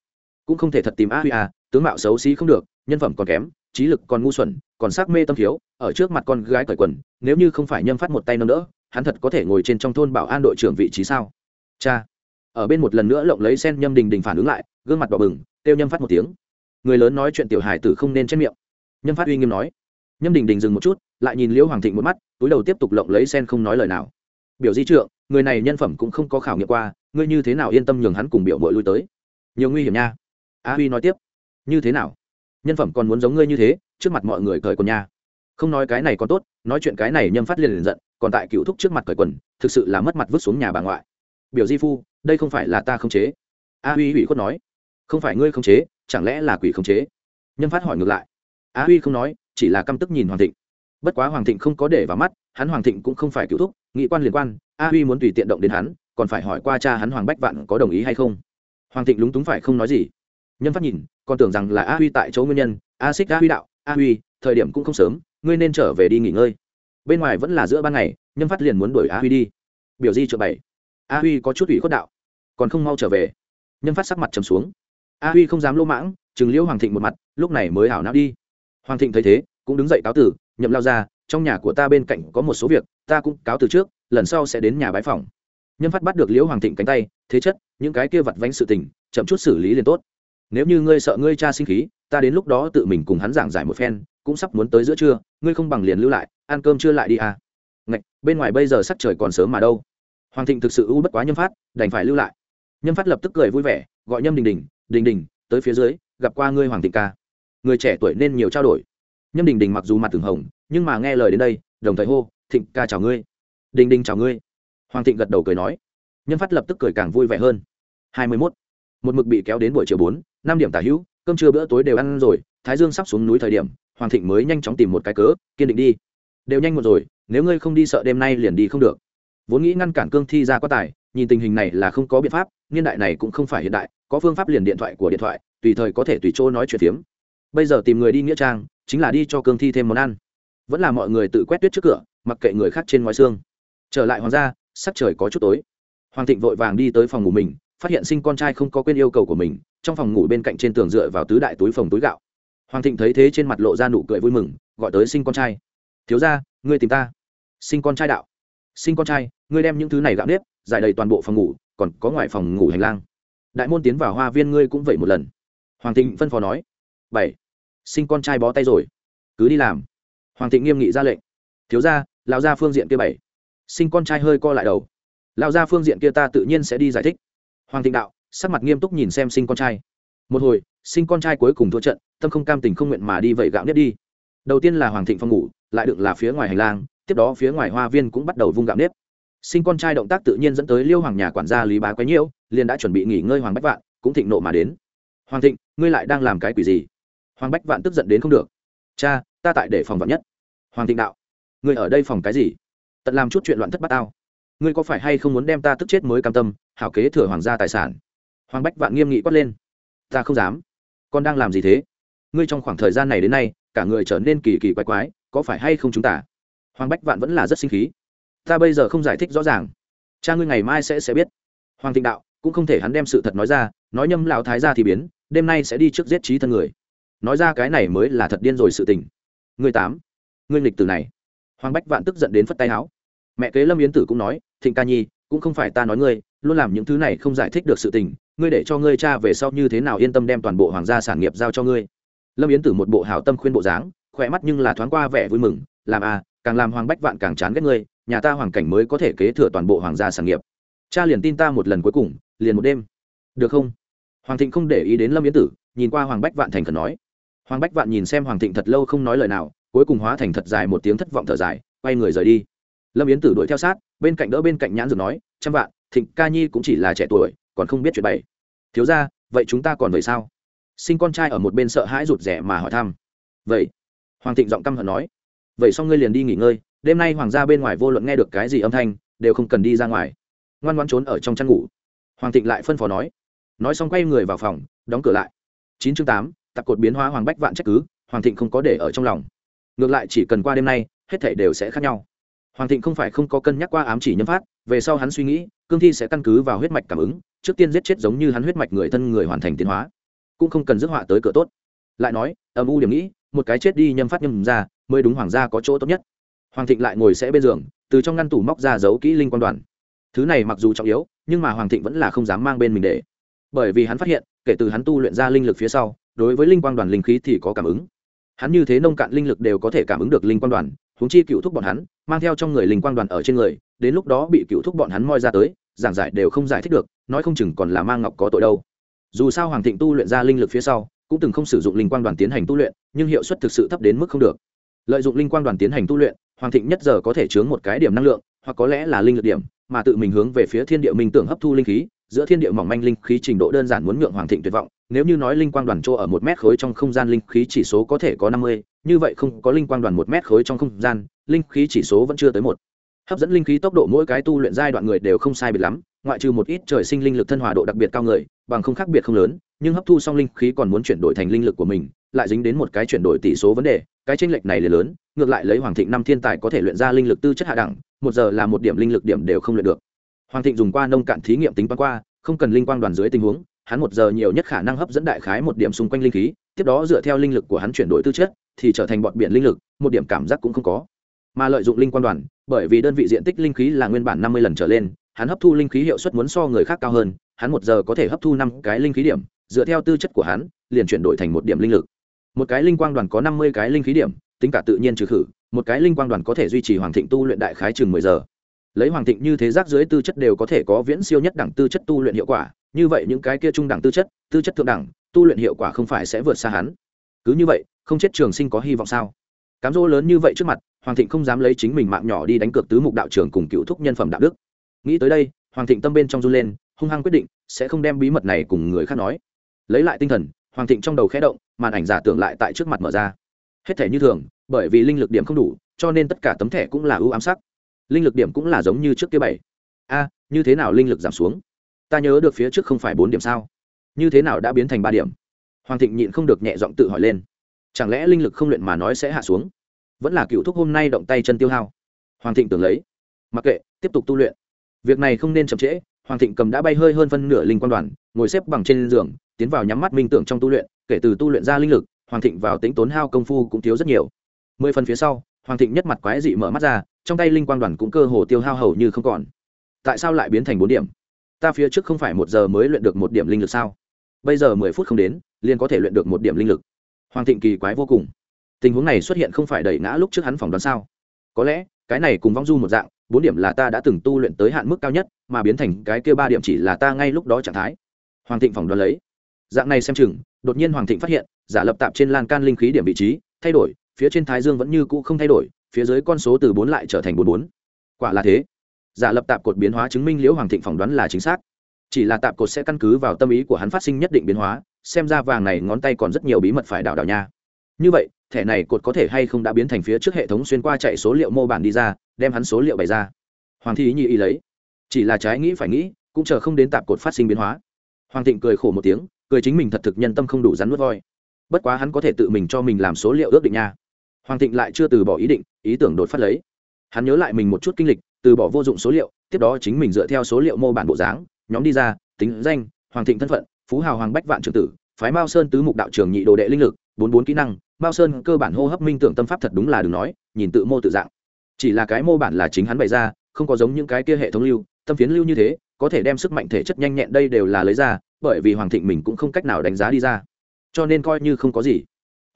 Cũng không thể thật tìm a huy à, tướng mạo xấu xí không được nhân phẩm còn kém trí lực còn ngu xuẩn còn sắc mê tâm thiếu ở trước mặt con gái cởi quần nếu như không phải nhâm phát một tay nâng đỡ hắn thật có thể ngồi trên trong thôn bảo an đội trưởng vị trí sao? Cha. Ở bên một lần nữa lộng lấy sen nhâm đình đình phản ứng lại gương mặt đỏ bừng, kêu nhâm phát một tiếng. Người lớn nói chuyện tiểu hài tử không nên chết miệng. Nhâm phát uy nghiêm nói. Nhâm đình đình dừng một chút, lại nhìn liễu hoàng thịnh một mắt, túi đầu tiếp tục lộng lấy sen không nói lời nào. Biểu di trượng, người này nhân phẩm cũng không có khảo nghiệm qua, ngươi như thế nào yên tâm nhường hắn cùng biểu mội lui tới? Nhiều nguy hiểm nha. A huy nói tiếp. Như thế nào? Nhân phẩm còn muốn giống ngươi như thế, trước mặt mọi người cởi quần nha. Không nói cái này còn tốt, nói chuyện cái này nhâm phát liền liền giận, còn tại cựu thúc trước mặt cởi quần, thực sự là mất mặt vứt xuống nhà bà ngoại. Biểu di phu, đây không phải là ta không chế. A huy ủy khuất nói không phải ngươi không chế, chẳng lẽ là quỷ không chế? Nhân phát hỏi ngược lại. Á huy không nói, chỉ là căm tức nhìn hoàng thịnh. Bất quá hoàng thịnh không có để vào mắt, hắn hoàng thịnh cũng không phải cựu thúc, nghị quan liên quan a huy muốn tùy tiện động đến hắn, còn phải hỏi qua cha hắn hoàng bách vạn có đồng ý hay không. Hoàng thịnh lúng túng phải không nói gì. Nhân phát nhìn, còn tưởng rằng là a huy tại chỗ nguyên nhân a xích a huy đạo a huy, thời điểm cũng không sớm, ngươi nên trở về đi nghỉ ngơi. Bên ngoài vẫn là giữa ban ngày, nhân phát liền muốn đuổi a huy đi. Biểu di chợ bảy. A huy có chút ủy khuất đạo, còn không mau trở về. Nhân phát sắc mặt trầm xuống a huy không dám lỗ mãng chừng liễu hoàng thịnh một mặt, lúc này mới hảo não đi. Hoàng thịnh thấy thế, cũng đứng dậy cáo tử, nhậm lao ra, trong nhà của ta bên cạnh có một số việc, ta cũng cáo từ trước, lần sau sẽ đến nhà bái phòng. Nhân phát bắt được liễu hoàng thịnh cánh tay, thế chất, những cái kia vặt vánh sự tình, chậm chút xử lý liền tốt. Nếu như ngươi sợ ngươi cha sinh khí, ta đến lúc đó tự mình cùng hắn giảng giải một phen, cũng sắp muốn tới giữa trưa, ngươi không bằng liền lưu lại, ăn cơm chưa lại đi à. Ngạch, bên ngoài bây giờ sắc trời còn sớm mà đâu. Hoàng thịnh thực sự u bất quá nhâm phát, đành phải lưu lại. Nhâm phát lập tức cười vui vẻ, gọi nhâm đình đình đình đình, tới phía dưới, gặp qua ngươi hoàng thịnh ca. Người trẻ tuổi nên nhiều trao đổi. Nhâm đình đình mặc dù mặt từng hồng, nhưng mà nghe lời đến đây, đồng thời hô, thịnh ca chào ngươi. Đình đình chào ngươi. Hoàng thịnh gật đầu cười nói. Nhân phát lập tức cười càng vui vẻ hơn. Hai mươi mốt, một mực bị kéo đến buổi chiều bốn, năm điểm tả hữu, cơm trưa bữa tối đều ăn rồi, thái dương sắp xuống núi thời điểm, hoàng thịnh mới nhanh chóng tìm một cái cớ, kiên định đi. Đều nhanh một rồi, nếu ngươi không đi sợ đêm nay liền đi không được. Vốn nghĩ ngăn cản cương thi ra quá tài nhìn tình hình này là không có biện pháp, niên đại này cũng không phải hiện đại, có phương pháp liền điện thoại của điện thoại, tùy thời có thể tùy chỗ nói chuyện phiếm. Bây giờ tìm người đi nghĩa trang, chính là đi cho cương thi thêm món ăn. Vẫn là mọi người tự quét tuyết trước cửa, mặc kệ người khác trên ngoài xương. Trở lại hoàng gia, sắc trời có chút tối. Hoàng thịnh vội vàng đi tới phòng ngủ mình, phát hiện sinh con trai không có quên yêu cầu của mình, trong phòng ngủ bên cạnh trên tường dựa vào tứ đại túi phòng túi gạo. Hoàng thịnh thấy thế trên mặt lộ ra nụ cười vui mừng, gọi tới sinh con trai. Thiếu ra ngươi tìm ta. Sinh con trai đạo. Sinh con trai, ngươi đem những thứ này gạo nếp giải đầy toàn bộ phòng ngủ, còn có ngoài phòng ngủ hành lang. Đại môn tiến vào hoa viên ngươi cũng vậy một lần. Hoàng thịnh phân phó nói. Bảy. Sinh con trai bó tay rồi. Cứ đi làm. Hoàng thịnh nghiêm nghị ra lệnh. Thiếu ra lao ra phương diện kia bảy. Sinh con trai hơi co lại đầu. Lao ra phương diện kia ta tự nhiên sẽ đi giải thích. Hoàng thịnh đạo, sắc mặt nghiêm túc nhìn xem sinh con trai. Một hồi, sinh con trai cuối cùng thua trận, tâm không cam tình không nguyện mà đi vậy gạo nếp đi. Đầu tiên là hoàng thịnh phòng ngủ, lại đựng là phía ngoài hành lang, tiếp đó phía ngoài hoa viên cũng bắt đầu vung gạo nếp sinh con trai động tác tự nhiên dẫn tới liêu hoàng nhà quản gia lý bá quấy nhiễu, liền đã chuẩn bị nghỉ ngơi hoàng bách vạn, cũng thịnh nộ mà đến. Hoàng thịnh, ngươi lại đang làm cái quỷ gì? Hoàng bách vạn tức giận đến không được. Cha, ta tại để phòng vạn nhất. Hoàng thịnh đạo. Ngươi ở đây phòng cái gì? Tận làm chút chuyện loạn thất bát tao. Ngươi có phải hay không muốn đem ta tức chết mới cam tâm, hảo kế thừa hoàng gia tài sản? Hoàng bách vạn nghiêm nghị quát lên. Ta không dám. Con đang làm gì thế? Ngươi trong khoảng thời gian này đến nay, cả người trở nên kỳ kỳ quái quái, có phải hay không chúng ta? Hoàng bách vạn vẫn là rất sinh khí ta bây giờ không giải thích rõ ràng. Cha ngươi ngày mai sẽ sẽ biết. Hoàng thịnh đạo, cũng không thể hắn đem sự thật nói ra, nói nhâm lão thái ra thì biến, đêm nay sẽ đi trước giết trí thân người. Nói ra cái này mới là thật điên rồi sự tình. Người tám, ngươi lịch tử này. Hoàng bách vạn tức giận đến phất tay áo mẹ kế lâm yến tử cũng nói, thịnh ca nhi, cũng không phải ta nói ngươi, luôn làm những thứ này không giải thích được sự tình, ngươi để cho ngươi cha về sau như thế nào yên tâm đem toàn bộ hoàng gia sản nghiệp giao cho ngươi. Lâm yến tử một bộ hảo tâm khuyên bộ dáng, khỏe mắt nhưng là thoáng qua vẻ vui mừng, làm à càng làm hoàng bách vạn càng chán ghét ngươi nhà ta hoàng cảnh mới có thể kế thừa toàn bộ hoàng gia sản nghiệp. Cha liền tin ta một lần cuối cùng, liền một đêm. Được không? Hoàng thịnh không để ý đến lâm yến tử, nhìn qua hoàng bách vạn thành khẩn nói. Hoàng bách vạn nhìn xem hoàng thịnh thật lâu không nói lời nào, cuối cùng hóa thành thật dài một tiếng thất vọng thở dài, quay người rời đi. Lâm yến tử đuổi theo sát, bên cạnh đỡ bên cạnh nhãn dược nói, trăm vạn, thịnh ca nhi cũng chỉ là trẻ tuổi, còn không biết chuyện bày thiếu ra vậy chúng ta còn vậy sao? Sinh con trai ở một bên sợ hãi rụt rẻ mà hỏi thăm. Vậy? Hoàng thịnh giọng căm hận nói. Vậy xong ngươi liền đi nghỉ ngơi đêm nay hoàng gia bên ngoài vô luận nghe được cái gì âm thanh, đều không cần đi ra ngoài. Ngoan ngoan trốn ở trong chăn ngủ. Hoàng thịnh lại phân phó nói. Nói xong quay người vào phòng, đóng cửa lại. Chín chương tám, tặc cột biến hóa hoàng bách vạn trách cứ, hoàng thịnh không có để ở trong lòng. Ngược lại chỉ cần qua đêm nay, hết thảy đều sẽ khác nhau. Hoàng thịnh không phải không có cân nhắc qua ám chỉ nhâm phát, về sau hắn suy nghĩ, cương thi sẽ căn cứ vào huyết mạch cảm ứng, trước tiên giết chết giống như hắn huyết mạch người thân người hoàn thành tiến hóa. Cũng không cần rước họa tới cửa tốt. Lại nói âm u điểm nghĩ, một cái chết đi nhâm phát nhâm ra, mới đúng hoàng gia có chỗ tốt nhất hoàng thịnh lại ngồi sẽ bên giường, từ trong ngăn tủ móc ra giấu kỹ linh quan đoàn. Thứ này mặc dù trọng yếu, nhưng mà hoàng thịnh vẫn là không dám mang bên mình để. Bởi vì hắn phát hiện, kể từ hắn tu luyện ra linh lực phía sau, đối với linh quang đoàn linh khí thì có cảm ứng. Hắn như thế nông cạn linh lực đều có thể cảm ứng được linh quang đoàn, huống chi cựu thúc bọn hắn, mang theo trong người linh quang đoàn ở trên người, đến lúc đó bị cựu thúc bọn hắn moi ra tới, giảng giải đều không giải thích được, nói không chừng còn là mang ngọc có tội đâu. Dù sao hoàng thịnh tu luyện ra linh lực phía sau, cũng từng không sử dụng linh quang đoàn tiến hành tu luyện, nhưng hiệu suất thực sự thấp đến mức không được. Lợi dụng linh quang đoàn tiến hành tu luyện hoàng thịnh nhất giờ có thể chướng một cái điểm năng lượng, hoặc có lẽ là linh lực điểm, mà tự mình hướng về phía thiên địa minh tưởng hấp thu linh khí, giữa thiên địa mỏng manh linh khí trình độ đơn giản muốn nhượng hoàng thịnh tuyệt vọng, nếu như nói linh quang đoàn chỗ ở một mét khối trong không gian linh khí chỉ số có thể có năm mươi, như vậy không có linh quang đoàn một mét khối trong không gian, linh khí chỉ số vẫn chưa tới một. Hấp dẫn linh khí tốc độ mỗi cái tu luyện giai đoạn người đều không sai biệt lắm, ngoại trừ một ít trời sinh linh lực thân hòa độ đặc biệt cao người, bằng không khác biệt không lớn, nhưng hấp thu xong linh khí còn muốn chuyển đổi thành linh lực của mình lại dính đến một cái chuyển đổi tỷ số vấn đề, cái tranh lệch này là lớn, ngược lại lấy hoàng thịnh năm thiên tài có thể luyện ra linh lực tư chất hạ đẳng, một giờ là một điểm linh lực điểm đều không luyện được. Hoàng thịnh dùng qua nông cạn thí nghiệm tính toán qua, không cần linh quang đoàn dưới tình huống, hắn một giờ nhiều nhất khả năng hấp dẫn đại khái một điểm xung quanh linh khí, tiếp đó dựa theo linh lực của hắn chuyển đổi tư chất, thì trở thành bọn biển linh lực, một điểm cảm giác cũng không có. Mà lợi dụng linh quang đoàn, bởi vì đơn vị diện tích linh khí là nguyên bản năm mươi lần trở lên, hắn hấp thu linh khí hiệu suất muốn so người khác cao hơn, hắn một giờ có thể hấp thu năm cái linh khí điểm, dựa theo tư chất của hắn, liền chuyển đổi thành một điểm linh lực một cái linh quang đoàn có năm mươi cái linh khí điểm, tính cả tự nhiên trừ khử, một cái linh quang đoàn có thể duy trì hoàng thịnh tu luyện đại khái chừng mười giờ. Lấy hoàng thịnh như thế giác dưới tư chất đều có thể có viễn siêu nhất đẳng tư chất tu luyện hiệu quả, như vậy những cái kia trung đẳng tư chất tư chất thượng đẳng, tu luyện hiệu quả không phải sẽ vượt xa hắn. Cứ như vậy, không chết trường sinh có hy vọng sao? Cám dỗ lớn như vậy trước mặt, hoàng thịnh không dám lấy chính mình mạng nhỏ đi đánh cược tứ mục đạo trưởng cùng cựu thúc nhân phẩm đạo đức. Nghĩ tới đây, hoàng thịnh tâm bên trong run lên, hung hăng quyết định sẽ không đem bí mật này cùng người khác nói. Lấy lại tinh thần hoàng thịnh trong đầu khẽ động, màn ảnh giả tưởng lại tại trước mặt mở ra. Hết thể như thường, bởi vì linh lực điểm không đủ, cho nên tất cả tấm thẻ cũng là ưu ám sắc. Linh lực điểm cũng là giống như trước kia bảy. A, như thế nào linh lực giảm xuống? Ta nhớ được phía trước không phải bốn điểm sao? Như thế nào đã biến thành ba điểm? Hoàng thịnh nhịn không được nhẹ giọng tự hỏi lên. Chẳng lẽ linh lực không luyện mà nói sẽ hạ xuống? Vẫn là cựu thúc hôm nay động tay chân tiêu hao. Hoàng thịnh tưởng lấy. Mặc kệ, tiếp tục tu luyện. Việc này không nên chậm trễ, hoàng thịnh cầm đã bay hơi hơn phân nửa linh quan đoàn, ngồi xếp bằng trên giường tiến vào nhắm mắt minh tưởng trong tu luyện, kể từ tu luyện ra linh lực, hoàng thịnh vào tính tốn hao công phu cũng thiếu rất nhiều. Mười phần phía sau, hoàng thịnh nhất mặt quái dị mở mắt ra, trong tay linh quang đoàn cũng cơ hồ tiêu hao hầu như không còn. Tại sao lại biến thành bốn điểm? Ta phía trước không phải một giờ mới luyện được một điểm linh lực sao? Bây giờ mười phút không đến, liền có thể luyện được một điểm linh lực. Hoàng thịnh kỳ quái vô cùng. Tình huống này xuất hiện không phải đẩy ngã lúc trước hắn phỏng đoán sao? Có lẽ, cái này cùng vong du một dạng, bốn điểm là ta đã từng tu luyện tới hạn mức cao nhất, mà biến thành cái kia ba điểm chỉ là ta ngay lúc đó trạng thái. Hoàng thịnh phỏng đoán lấy dạng này xem chừng, đột nhiên hoàng thịnh phát hiện, giả lập tạp trên lan can linh khí điểm vị trí, thay đổi, phía trên thái dương vẫn như cũ không thay đổi, phía dưới con số từ bốn lại trở thành bốn bốn. Quả là thế. Giả lập tạp cột biến hóa chứng minh liễu hoàng thịnh phỏng đoán là chính xác. Chỉ là tạp cột sẽ căn cứ vào tâm ý của hắn phát sinh nhất định biến hóa, xem ra vàng này ngón tay còn rất nhiều bí mật phải đảo đảo nha. Như vậy, thẻ này cột có thể hay không đã biến thành phía trước hệ thống xuyên qua chạy số liệu mô bản đi ra, đem hắn số liệu bày ra. Hoàng thi nhị ý lấy. Chỉ là trái nghĩ phải nghĩ, cũng chờ không đến tạp cột phát sinh biến hóa. Hoàng thịnh cười khổ một tiếng cười chính mình thật thực nhân tâm không đủ rắn nuốt voi. Bất quá hắn có thể tự mình cho mình làm số liệu ước định nha. Hoàng thịnh lại chưa từ bỏ ý định, ý tưởng đột phát lấy. Hắn nhớ lại mình một chút kinh lịch, từ bỏ vô dụng số liệu, tiếp đó chính mình dựa theo số liệu mô bản bộ dáng, nhóm đi ra, tính danh, hoàng thịnh thân phận, phú hào hoàng bách vạn trường tử, phái mao sơn tứ mục đạo trường nhị đồ đệ linh lực, bốn bốn kỹ năng, mao sơn cơ bản hô hấp minh tưởng tâm pháp thật đúng là đừng nói, nhìn tự mô tự dạng. Chỉ là cái mô bản là chính hắn bày ra, không có giống những cái kia hệ thống lưu, tâm phiến lưu như thế, có thể đem sức mạnh thể chất nhanh nhẹn đây đều là lấy ra bởi vì hoàng thịnh mình cũng không cách nào đánh giá đi ra. Cho nên coi như không có gì.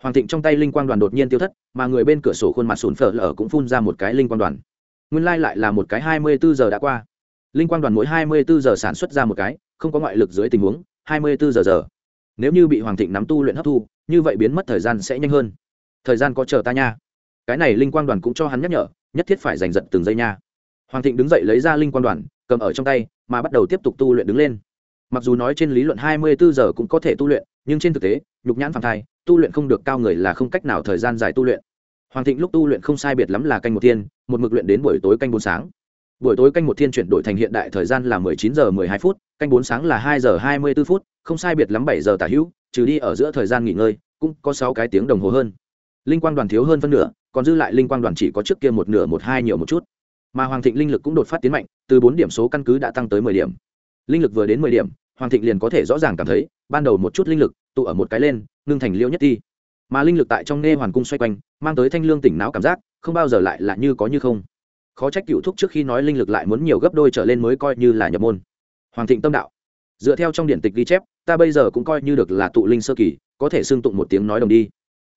Hoàng thịnh trong tay linh quang đoàn đột nhiên tiêu thất, mà người bên cửa sổ khuôn mặt sùn phở lở cũng phun ra một cái linh quang đoàn. Nguyên lai、like、lại là một cái hai mươi bốn giờ đã qua. Linh quang đoàn mỗi hai mươi bốn giờ sản xuất ra một cái, không có ngoại lực dưới tình huống, hai mươi bốn giờ giờ. Nếu như bị hoàng thịnh nắm tu luyện hấp thu, như vậy biến mất thời gian sẽ nhanh hơn. Thời gian có chờ ta nha. Cái này linh quang đoàn cũng cho hắn nhắc nhở, nhất thiết phải giành giật từng giây nha. Hoàng thịnh đứng dậy lấy ra linh quang đoàn, cầm ở trong tay, mà bắt đầu tiếp tục tu luyện đứng lên mặc dù nói trên lý luận hai mươi bốn giờ cũng có thể tu luyện, nhưng trên thực tế, nhục nhãn phản thai, tu luyện không được cao người là không cách nào thời gian dài tu luyện. Hoàng thịnh lúc tu luyện không sai biệt lắm là canh một thiên, một mực luyện đến buổi tối canh bốn sáng. Buổi tối canh một thiên chuyển đổi thành hiện đại thời gian là mười chín giờ mười hai phút, canh bốn sáng là hai giờ hai mươi b ố phút, không sai biệt lắm bảy giờ tả hữu, trừ đi ở giữa thời gian nghỉ ngơi, cũng có sáu cái tiếng đồng hồ hơn. Linh quang đoàn thiếu hơn phân nửa, còn dư lại linh quang đoàn chỉ có trước kia một nửa một hai nhiều một chút. Mà hoàng thịnh linh lực cũng đột phát tiến mạnh, từ bốn điểm số căn cứ đã tăng tới mười điểm. Linh lực vừa đến mười điểm hoàng thịnh liền có thể rõ ràng cảm thấy, ban đầu một chút linh lực, tụ ở một cái lên, ngưng thành liêu nhất ti. Mà linh lực tại trong nghe hoàn cung xoay quanh, mang tới thanh lương tỉnh não cảm giác, không bao giờ lại là như có như không. Khó trách cựu thúc trước khi nói linh lực lại muốn nhiều gấp đôi trở lên mới coi như là nhập môn. Hoàng thịnh tâm đạo. Dựa theo trong điện tịch ghi chép, ta bây giờ cũng coi như được là tụ linh sơ kỳ, có thể xưng tụng một tiếng nói đồng đi.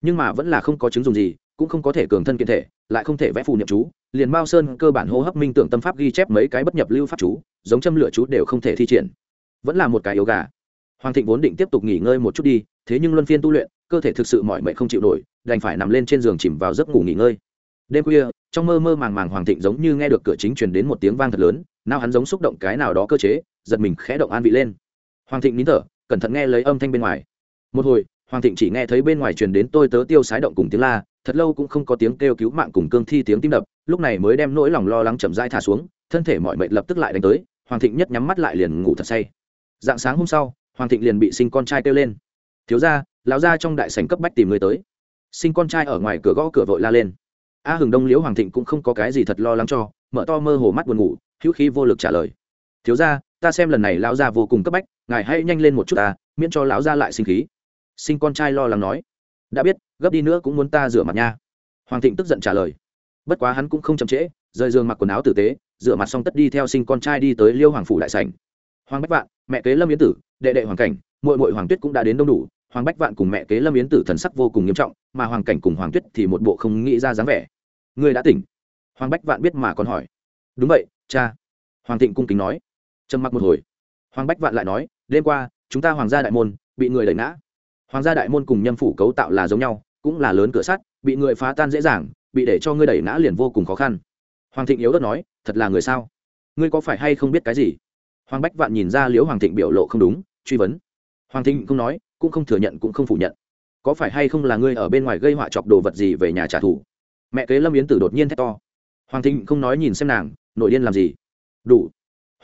Nhưng mà vẫn là không có chứng dùng gì, cũng không có thể cường thân kiện thể, lại không thể vẽ phù niệm chú, liền mao sơn cơ bản hô hấp minh tưởng tâm pháp ghi chép mấy cái bất nhập lưu pháp chú, giống châm lửa chú đều không thể thi triển vẫn là một cái yếu gà. Hoàng thịnh vốn định tiếp tục nghỉ ngơi một chút đi, thế nhưng luân phiên tu luyện, cơ thể thực sự mỏi mệt không chịu nổi, đành phải nằm lên trên giường chìm vào giấc ngủ nghỉ ngơi. Đêm khuya, trong mơ mơ màng màng hoàng thịnh giống như nghe được cửa chính truyền đến một tiếng vang thật lớn, nào hắn giống xúc động cái nào đó cơ chế, giật mình khẽ động an vị lên. Hoàng thịnh nín thở, cẩn thận nghe lấy âm thanh bên ngoài. Một hồi, hoàng thịnh chỉ nghe thấy bên ngoài truyền đến tôi tớ tiêu sái động cùng tiếng la, thật lâu cũng không có tiếng kêu cứu mạng cùng cương thi tiếng tim đập, lúc này mới đem nỗi lòng lo lắng chậm rãi thả xuống, thân thể mọi mệnh lập tức lại đánh tới, hoàng thịnh nhất nhắm mắt lại liền ngủ thật say dạng sáng hôm sau, hoàng thịnh liền bị sinh con trai kêu lên. Thiếu ra lão ra trong đại sảnh cấp bách tìm người tới. Sinh con trai ở ngoài cửa gõ cửa vội la lên. A hừng đông liễu hoàng thịnh cũng không có cái gì thật lo lắng cho, mở to mơ hồ mắt buồn ngủ, hữu khí vô lực trả lời. Thiếu ra ta xem lần này lão gia vô cùng cấp bách, ngài hãy nhanh lên một chút ta, miễn cho lão gia lại sinh khí. Sinh con trai lo lắng nói. Đã biết, gấp đi nữa cũng muốn ta rửa mặt nha. Hoàng thịnh tức giận trả lời. Bất quá hắn cũng không chậm trễ, rời giường mặc quần áo tử tế, rửa mặt xong tất đi theo sinh con trai đi tới liêu hoàng phủ đại sảnh hoàng bách vạn, mẹ kế lâm yến tử, đệ đệ hoàng cảnh, muội muội hoàng tuyết cũng đã đến đông đủ. Hoàng bách vạn cùng mẹ kế lâm yến tử thần sắc vô cùng nghiêm trọng, mà hoàng cảnh cùng hoàng tuyết thì một bộ không nghĩ ra dáng vẻ. Người đã tỉnh? Hoàng bách vạn biết mà còn hỏi. Đúng vậy, cha. Hoàng thịnh cung kính nói. Trầm mặc một hồi. Hoàng bách vạn lại nói, đêm qua, chúng ta hoàng gia đại môn, bị người đẩy ngã. Hoàng gia đại môn cùng nhâm phủ cấu tạo là giống nhau, cũng là lớn cửa sắt, bị người phá tan dễ dàng, bị để cho ngươi đẩy ngã liền vô cùng khó khăn. Hoàng thịnh yếu đất nói, thật là người sao? Ngươi có phải hay không biết cái gì? Hoàng bách vạn nhìn ra liễu hoàng thịnh biểu lộ không đúng, truy vấn. Hoàng thịnh không nói, cũng không thừa nhận, cũng không phủ nhận. Có phải hay không là ngươi ở bên ngoài gây họa chọc đồ vật gì về nhà trả thù? Mẹ kế lâm yến tử đột nhiên thét to. Hoàng thịnh không nói nhìn xem nàng, nội điên làm gì? Đủ.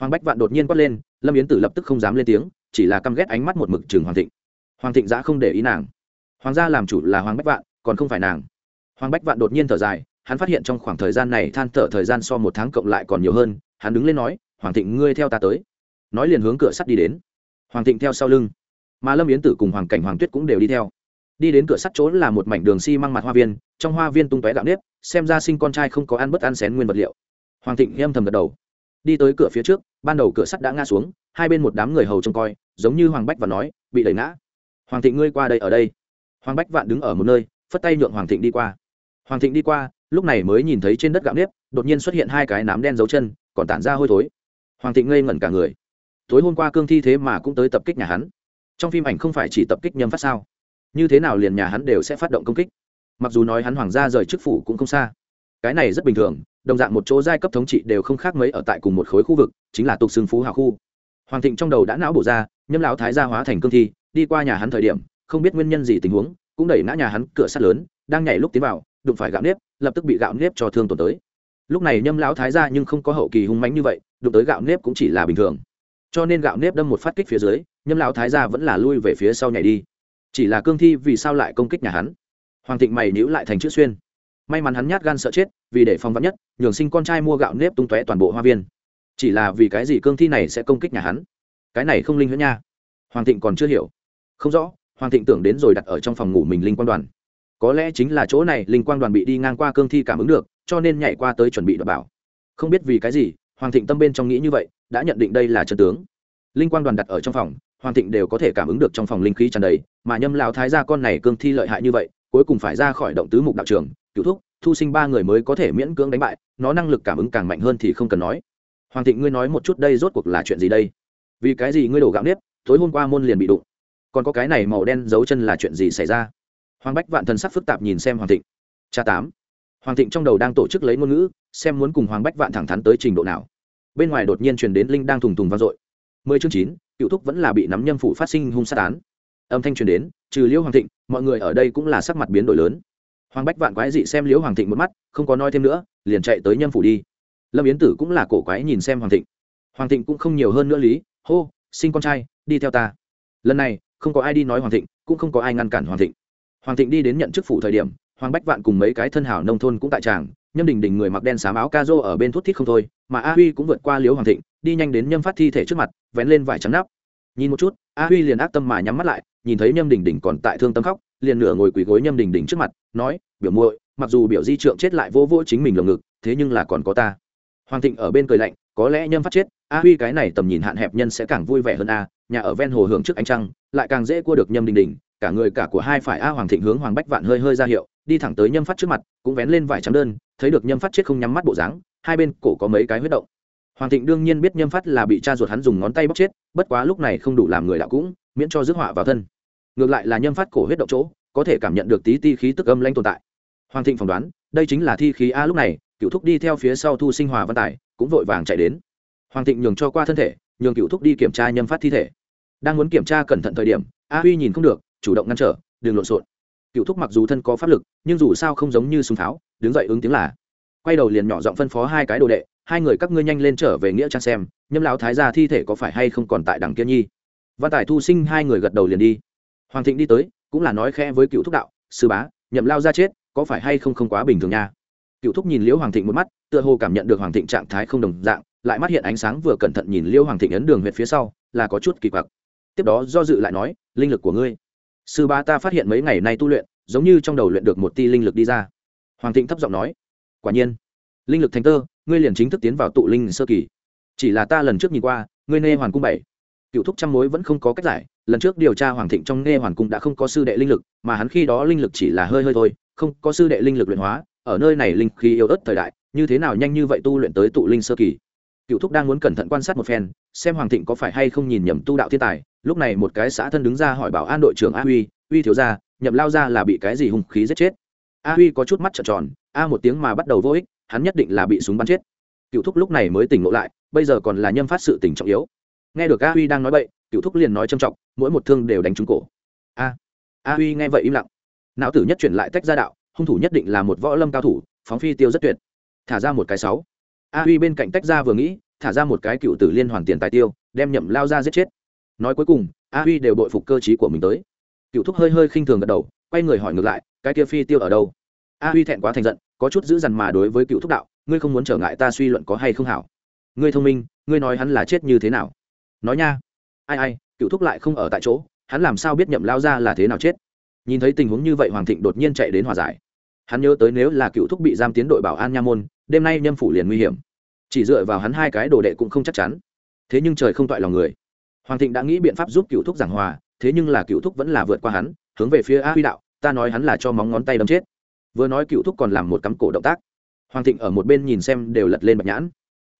Hoàng bách vạn đột nhiên quát lên, lâm yến tử lập tức không dám lên tiếng, chỉ là căm ghét ánh mắt một mực chừng hoàng thịnh. Hoàng thịnh giã không để ý nàng. Hoàng gia làm chủ là hoàng bách vạn, còn không phải nàng. Hoàng bách vạn đột nhiên thở dài, hắn phát hiện trong khoảng thời gian này than thở thời gian so một tháng cộng lại còn nhiều hơn, hắn đứng lên nói, hoàng thịnh, ngươi theo ta tới nói liền hướng cửa sắt đi đến. Hoàng thịnh theo sau lưng. Mà lâm yến tử cùng hoàng cảnh hoàng tuyết cũng đều đi theo. Đi đến cửa sắt chỗ là một mảnh đường xi、si、măng mặt hoa viên, trong hoa viên tung tóe gạo nếp, xem ra sinh con trai không có ăn bất ăn xén nguyên vật liệu. Hoàng thịnh âm thầm gật đầu. Đi tới cửa phía trước, ban đầu cửa sắt đã ngã xuống, hai bên một đám người hầu trông coi, giống như hoàng bách và nói, bị đẩy ngã. Hoàng thịnh ngươi qua đây ở đây. Hoàng bách vạn đứng ở một nơi, phất tay nhượng hoàng thịnh đi qua. Hoàng thịnh đi qua, lúc này mới nhìn thấy trên đất gạo nếp, đột nhiên xuất hiện hai cái nám đen dấu chân, còn tản ra hôi thối. Hoàng thịnh ngây ngẩn cả người tối hôm qua cương thi thế mà cũng tới tập kích nhà hắn. Trong phim ảnh không phải chỉ tập kích nhâm phát sao? Như thế nào liền nhà hắn đều sẽ phát động công kích? Mặc dù nói hắn hoàng gia rời chức phủ cũng không xa. Cái này rất bình thường, đồng dạng một chỗ giai cấp thống trị đều không khác mấy ở tại cùng một khối khu vực, chính là tục xưng phú hào khu. Hoàng thịnh trong đầu đã não bổ ra, nhâm lão thái gia hóa thành cương thi, đi qua nhà hắn thời điểm, không biết nguyên nhân gì tình huống, cũng đẩy ngã nhà hắn cửa sắt lớn, đang nhảy lúc tiến vào, đụng phải gạo nếp, lập tức bị gạo nếp cho thương tổn tới. Lúc này nhâm lão thái gia nhưng không có hậu kỳ hung mánh như vậy, đụng tới gạo nếp cũng chỉ là bình thường cho nên gạo nếp đâm một phát kích phía dưới, nhâm lão thái gia vẫn là lui về phía sau nhảy đi. Chỉ là cương thi vì sao lại công kích nhà hắn? Hoàng thịnh mày nhữ lại thành chữ xuyên. May mắn hắn nhát gan sợ chết, vì để phòng vắn nhất, nhường sinh con trai mua gạo nếp tung tóe toàn bộ hoa viên. Chỉ là vì cái gì cương thi này sẽ công kích nhà hắn? Cái này không linh huyễn nha. Hoàng thịnh còn chưa hiểu. Không rõ, hoàng thịnh tưởng đến rồi đặt ở trong phòng ngủ mình linh quang đoàn. Có lẽ chính là chỗ này linh quang đoàn bị đi ngang qua cương thi cảm ứng được, cho nên nhảy qua tới chuẩn bị đọc bảo. Không biết vì cái gì hoàng thịnh tâm bên trong nghĩ như vậy, đã nhận định đây là chân tướng. Linh quang đoàn đặt ở trong phòng, hoàng thịnh đều có thể cảm ứng được trong phòng linh khí tràn đầy, mà nhâm lão thái gia con này cương thi lợi hại như vậy, cuối cùng phải ra khỏi động tứ mục đạo trường cựu thúc, thu sinh ba người mới có thể miễn cưỡng đánh bại, nó năng lực cảm ứng càng mạnh hơn thì không cần nói. Hoàng thịnh ngươi nói một chút đây rốt cuộc là chuyện gì đây? Vì cái gì ngươi đổ gạo nếp, tối hôm qua môn liền bị đụng. Còn có cái này màu đen dấu chân là chuyện gì xảy ra? Hoàng bách vạn thần sắc phức tạp nhìn xem hoàng thịnh. Cha tám. Hoàng thịnh trong đầu đang tổ chức lấy ngôn ngữ, xem muốn cùng hoàng bách vạn thẳng thắn tới trình độ nào bên ngoài đột nhiên truyền đến linh đang thùng thùng vang dội. Mười chương chín, cựu thúc vẫn là bị nắm nhâm phụ phát sinh hung sát án. Âm thanh truyền đến, trừ liễu hoàng thịnh, mọi người ở đây cũng là sắc mặt biến đổi lớn. Hoàng bách vạn quái dị xem liễu hoàng thịnh một mắt, không có nói thêm nữa, liền chạy tới nhâm phủ đi. Lâm yến tử cũng là cổ quái nhìn xem hoàng thịnh. Hoàng thịnh cũng không nhiều hơn nữa lý, hô, sinh con trai, đi theo ta. Lần này, không có ai đi nói hoàng thịnh, cũng không có ai ngăn cản hoàng thịnh. Hoàng thịnh đi đến nhận chức phủ thời điểm, hoàng bách vạn cùng mấy cái thân hảo nông thôn cũng tại tràng nhâm đình đình người mặc đen xám áo ca rô ở bên thuốc thít không thôi, mà a huy cũng vượt qua liếu hoàng thịnh, đi nhanh đến nhâm phát thi thể trước mặt, vén lên vải trắng nắp. Nhìn một chút, a huy liền ác tâm mà nhắm mắt lại, nhìn thấy nhâm đình đình còn tại thương tâm khóc, liền nửa ngồi quỳ gối nhâm đình đình trước mặt, nói, biểu muội, mặc dù biểu di trượng chết lại vô vô chính mình lồng ngực, thế nhưng là còn có ta. Hoàng thịnh ở bên cười lạnh, có lẽ nhâm phát chết, a huy cái này tầm nhìn hạn hẹp nhân sẽ càng vui vẻ hơn a, nhà ở ven hồ hưởng trước ánh trăng, lại càng dễ cua được nhâm đình đình, cả người cả của hai phải a hoàng thịnh hướng hoàng bách vạn hơi hơi ra hiệu, đi thẳng tới nhâm phát trước mặt, cũng vén lên vải trắng đơn thấy được nhâm phát chết không nhắm mắt bộ dáng, hai bên cổ có mấy cái huyết động. Hoàng thịnh đương nhiên biết nhâm phát là bị cha ruột hắn dùng ngón tay bóc chết, bất quá lúc này không đủ làm người đạo cũng, miễn cho rước họa vào thân. Ngược lại là nhâm phát cổ huyết động chỗ, có thể cảm nhận được tí ti khí tức âm lanh tồn tại. Hoàng thịnh phỏng đoán, đây chính là thi khí a lúc này, cựu thúc đi theo phía sau thu sinh hòa văn tài, cũng vội vàng chạy đến. Hoàng thịnh nhường cho qua thân thể, nhường cựu thúc đi kiểm tra nhâm phát thi thể. Đang muốn kiểm tra cẩn thận thời điểm, a huy nhìn không được, chủ động ngăn trở, đừng lộn xộn cựu thúc mặc dù thân có pháp lực nhưng dù sao không giống như súng Tháo, đứng dậy ứng tiếng là. Quay đầu liền nhỏ giọng phân phó hai cái đồ đệ hai người các ngươi nhanh lên trở về nghĩa trang xem nhâm lão thái gia thi thể có phải hay không còn tại đằng kia nhi? Văn tài thu sinh hai người gật đầu liền đi. Hoàng thịnh đi tới cũng là nói khẽ với cựu thúc đạo sư bá nhậm lao ra chết có phải hay không không quá bình thường nha? Cựu thúc nhìn liễu hoàng thịnh một mắt tựa hồ cảm nhận được hoàng thịnh trạng thái không đồng dạng lại mắt hiện ánh sáng vừa cẩn thận nhìn liễu hoàng thịnh ấn đường huyệt phía sau là có chút kỳ quặc. Tiếp đó do dự lại nói linh lực của ngươi sư ba ta phát hiện mấy ngày nay tu luyện, giống như trong đầu luyện được một ti linh lực đi ra. Hoàng thịnh thấp giọng nói, quả nhiên, linh lực thành tơ, ngươi liền chính thức tiến vào tụ linh sơ kỳ. Chỉ là ta lần trước nhìn qua, ngươi nê hoàn cung bảy, cựu thúc trăm mối vẫn không có cách giải. Lần trước điều tra hoàng thịnh trong nê hoàn cung đã không có sư đệ linh lực, mà hắn khi đó linh lực chỉ là hơi hơi thôi, không có sư đệ linh lực luyện hóa, ở nơi này linh khí yếu ớt thời đại, như thế nào nhanh như vậy tu luyện tới tụ linh sơ kỳ? Cựu thúc đang muốn cẩn thận quan sát một phen, xem hoàng thịnh có phải hay không nhìn nhầm tu đạo thiên tài. Lúc này một cái xã thân đứng ra hỏi bảo an đội trưởng a huy, uy thiếu ra nhậm lao ra là bị cái gì hung khí giết chết? A huy có chút mắt trợn tròn, a một tiếng mà bắt đầu vô ích, hắn nhất định là bị súng bắn chết. Cựu thúc lúc này mới tỉnh ngộ lại, bây giờ còn là nhâm phát sự tỉnh trọng yếu. Nghe được a huy đang nói bậy cựu thúc liền nói trầm trọng, mỗi một thương đều đánh trúng cổ. A a huy nghe vậy im lặng. Não tử nhất chuyển lại tách ra đạo, hung thủ nhất định là một võ lâm cao thủ, phóng phi tiêu rất tuyệt. Thả ra một cái sáu a huy bên cạnh tách ra vừa nghĩ, thả ra một cái cựu tử liên hoàn tiền tài tiêu, đem nhậm lao ra giết chết. Nói cuối cùng, a huy đều bội phục cơ t của mình tới. Cựu thúc hơi hơi khinh thường gật đầu, quay người hỏi ngược lại, cái kia phi tiêu ở đâu? A huy thẹn quá thành giận, có chút giữ dằn mà đối với cựu thúc đạo, ngươi không muốn trở ngại ta suy luận có hay không hảo? Ngươi thông minh, ngươi nói hắn là chết như thế nào? Nói nha. Ai ai, cựu thúc lại không ở tại chỗ, hắn làm sao biết nhậm lao ra là thế nào chết? Nhìn thấy tình huống như vậy hoàng thịnh đột nhiên chạy đến hòa giải hắn nhớ tới nếu là cựu thúc bị giam tiến đội bảo an nha môn, đêm nay nhâm phủ liền nguy hiểm. Chỉ dựa vào hắn hai cái đồ đệ cũng không chắc chắn. Thế nhưng trời không toại lòng người. Hoàng thịnh đã nghĩ biện pháp giúp cựu thúc giảng hòa, thế nhưng là cựu thúc vẫn là vượt qua hắn, hướng về phía a huy đạo, ta nói hắn là cho móng ngón tay đâm chết. Vừa nói cựu thúc còn làm một cắm cổ động tác. Hoàng thịnh ở một bên nhìn xem đều lật lên bạch nhãn.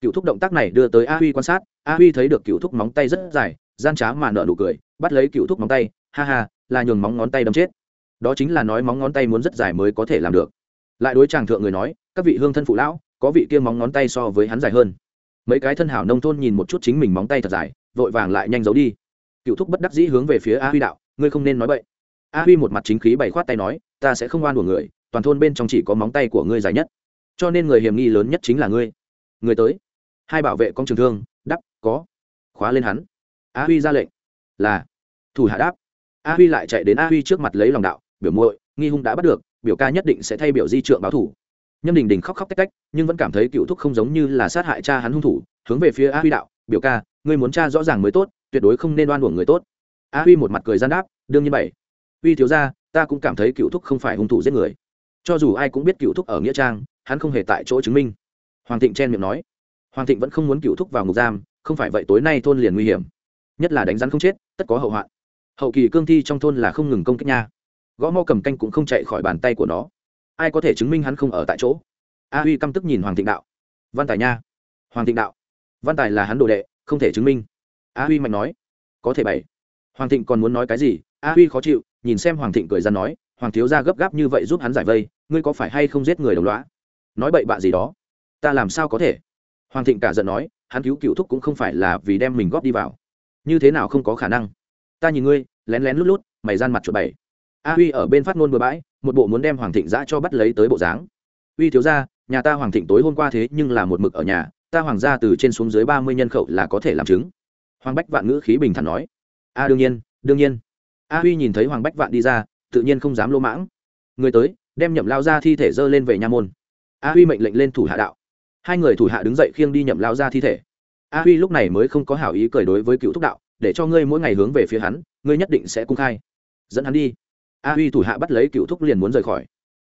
Cựu thúc động tác này đưa tới a huy quan sát, a huy thấy được cựu thúc móng tay rất dài, gian trá mà nợ nụ cười, bắt lấy cựu thúc móng tay, ha ha, là nhường móng ngón tay đâm chết đó chính là nói móng ngón tay muốn rất dài mới có thể làm được. Lại đối chàng thượng người nói, các vị hương thân phụ lão, có vị kia móng ngón tay so với hắn dài hơn. Mấy cái thân hảo nông thôn nhìn một chút chính mình móng tay thật dài, vội vàng lại nhanh giấu đi. Cựu thúc bất đắc dĩ hướng về phía a huy đạo, ngươi không nên nói vậy a huy một mặt chính khí bày khoát tay nói, ta sẽ không oan của người, toàn thôn bên trong chỉ có móng tay của ngươi dài nhất. Cho nên người hiểm nghi lớn nhất chính là ngươi. Người tới. Hai bảo vệ con trường thương đắp có. Khóa lên hắn. A huy ra lệnh, là. Thủ hạ đáp. A huy lại chạy đến a huy trước mặt lấy lòng đạo biểu muội, nghi hung đã bắt được, biểu ca nhất định sẽ thay biểu di trượng báo thủ. Nhâm đình đình khóc khóc tách tách, nhưng vẫn cảm thấy cựu thúc không giống như là sát hại cha hắn hung thủ, hướng về phía a huy đạo, biểu ca, ngươi muốn cha rõ ràng mới tốt, tuyệt đối không nên oan uổng người tốt. A huy một mặt cười gian đáp, đương nhiên bảy huy thiếu ra ta cũng cảm thấy cựu thúc không phải hung thủ giết người. Cho dù ai cũng biết cựu thúc ở nghĩa trang, hắn không hề tại chỗ chứng minh. Hoàng thịnh chen miệng nói. Hoàng thịnh vẫn không muốn cựu thúc vào ngục giam, không phải vậy tối nay thôn liền nguy hiểm. Nhất là đánh rắn không chết, tất có hậu hoạn. Hậu kỳ cương thi trong thôn là không ngừng công kích nha gõ mo cầm canh cũng không chạy khỏi bàn tay của nó. Ai có thể chứng minh hắn không ở tại chỗ? A huy căm tức nhìn hoàng thịnh đạo. Văn tài nha. Hoàng thịnh đạo. Văn tài là hắn đồ đệ, không thể chứng minh. A huy mạnh nói. Có thể bảy hoàng thịnh còn muốn nói cái gì? A huy khó chịu, nhìn xem hoàng thịnh cười ra nói. Hoàng thiếu gia gấp gáp như vậy giúp hắn giải vây, ngươi có phải hay không giết người đồng loã nói bậy bạ gì đó? Ta làm sao có thể? Hoàng thịnh cả giận nói, hắn cứu cựu thúc cũng không phải là vì đem mình góp đi vào. Như thế nào không có khả năng? Ta nhìn ngươi, lén lén lút lút, mày gian mặt chuột bảy a huy ở bên phát ngôn bừa bãi, một bộ muốn đem hoàng thịnh giã cho bắt lấy tới bộ dáng. Uy thiếu ra nhà ta hoàng thịnh tối hôm qua thế nhưng là một mực ở nhà, ta hoàng gia từ trên xuống dưới ba mươi nhân khẩu là có thể làm chứng. Hoàng bách vạn ngữ khí bình thản nói. A đương nhiên đương nhiên. A huy nhìn thấy hoàng bách vạn đi ra, tự nhiên không dám lô mãng. Người tới, đem nhậm lao ra thi thể dơ lên về nha môn. A huy mệnh lệnh lên thủ hạ đạo. Hai người thủ hạ đứng dậy khiêng đi nhậm lao ra thi thể. A huy lúc này mới không có hảo ý cười đối với cựu thúc đạo, để cho ngươi mỗi ngày hướng về phía hắn, ngươi nhất định sẽ cung khai. Dẫn hắn đi a huy thủ hạ bắt lấy cựu thúc liền muốn rời khỏi.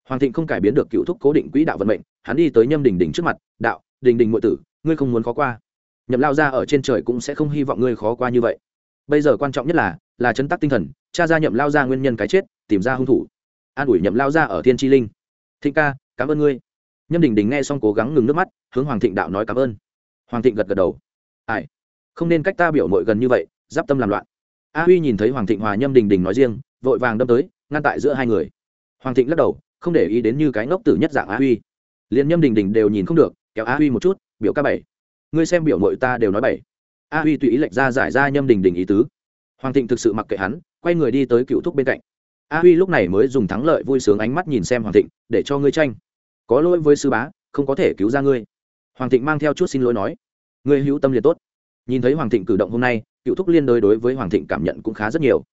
Hoàng thịnh không cải biến được cựu thúc cố định quỹ đạo vận mệnh, hắn đi tới nhâm đình đình trước mặt, đạo, đình đình ngụy tử, ngươi không muốn khó qua. Nhậm lao ra ở trên trời cũng sẽ không hy vọng ngươi khó qua như vậy. Bây giờ quan trọng nhất là là chấn tắc tinh thần, cha ra nhậm lao ra nguyên nhân cái chết, tìm ra hung thủ. An ủi nhậm lao ra ở thiên tri linh. Thịnh ca, cảm ơn ngươi. Nhâm đình đình nghe xong cố gắng ngừng nước mắt, hướng hoàng thịnh đạo nói cảm ơn. Hoàng thịnh gật gật đầu. Ai, không nên cách ta biểu mội gần như vậy, giáp tâm làm loạn. A huy nhìn thấy hoàng thịnh hòa nhâm đình đình nói riêng, vội vàng đâm tới ngăn tại giữa hai người. Hoàng thịnh lắc đầu, không để ý đến như cái ngốc tử nhất dạng Á huy. Liền nhâm đình đình đều nhìn không được, kéo Á huy một chút, biểu ca bảy. Ngươi xem biểu mội ta đều nói bảy. A huy tùy ý lệch ra giải ra nhâm đình đình ý tứ. Hoàng thịnh thực sự mặc kệ hắn, quay người đi tới cựu thúc bên cạnh. A huy lúc này mới dùng thắng lợi vui sướng ánh mắt nhìn xem hoàng thịnh, để cho ngươi tranh. Có lỗi với sư bá, không có thể cứu ra ngươi. Hoàng thịnh mang theo chút xin lỗi nói. Ngươi hữu tâm liền tốt. Nhìn thấy hoàng thịnh cử động hôm nay, cựu thúc liên đối đối với hoàng thịnh cảm nhận cũng khá rất nhiều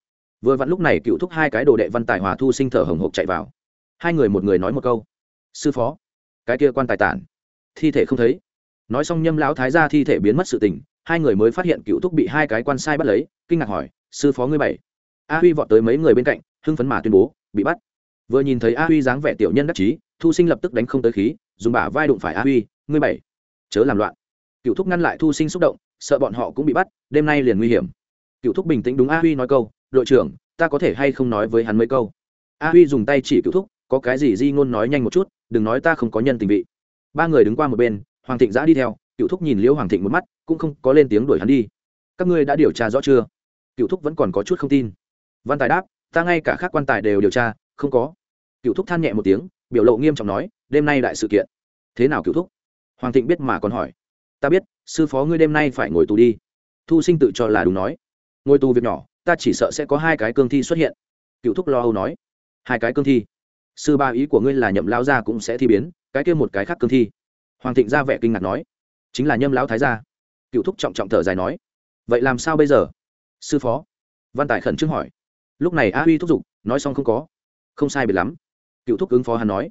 vừa vặn lúc này cựu thúc hai cái đồ đệ văn tài hòa thu sinh thở hồng hộc chạy vào. Hai người một người nói một câu. Sư phó, cái kia quan tài tản. Thi thể không thấy. Nói xong nhâm lão thái ra thi thể biến mất sự tình, hai người mới phát hiện cựu thúc bị hai cái quan sai bắt lấy, kinh ngạc hỏi, sư phó ngươi bảy? A huy vọt tới mấy người bên cạnh, hưng phấn mà tuyên bố, bị bắt. Vừa nhìn thấy a huy dáng vẻ tiểu nhân đắc chí, thu sinh lập tức đánh không tới khí, dùng bả vai đụng phải a huy, ngươi bảy, chớ làm loạn. Cựu thúc ngăn lại thu sinh xúc động, sợ bọn họ cũng bị bắt, đêm nay liền nguy hiểm. Cựu thúc bình tĩnh đúng a huy nói câu đội trưởng, ta có thể hay không nói với hắn mấy câu? A huy dùng tay chỉ cựu thúc, có cái gì di ngôn nói nhanh một chút, đừng nói ta không có nhân tình vị. Ba người đứng qua một bên, hoàng thịnh giã đi theo cựu thúc nhìn liễu hoàng thịnh một mắt, cũng không có lên tiếng đuổi hắn đi. Các ngươi đã điều tra rõ chưa? Cựu thúc vẫn còn có chút không tin. Văn tài đáp, ta ngay cả khác quan tài đều điều tra, không có. Cựu thúc than nhẹ một tiếng, biểu lộ nghiêm trọng nói, đêm nay đại sự kiện. Thế nào cựu thúc? Hoàng thịnh biết mà còn hỏi. Ta biết, sư phó ngươi đêm nay phải ngồi tù đi. Thu sinh tự cho là đúng nói. Ngồi tù việc nhỏ ta chỉ sợ sẽ có hai cái cương thi xuất hiện. Cựu thúc lo âu nói. Hai cái cương thi? Sư ba ý của ngươi là nhậm lão gia cũng sẽ thi biến, cái kia một cái khác cương thi. Hoàng thịnh ra vẻ kinh ngạc nói. Chính là nhâm lão thái gia. Cựu thúc trọng trọng thở dài nói. Vậy làm sao bây giờ? Sư phó. Văn tài khẩn trương hỏi. Lúc này a huy thúc giục, nói xong không có. Không sai biệt lắm. Cựu thúc ứng phó hắn nói.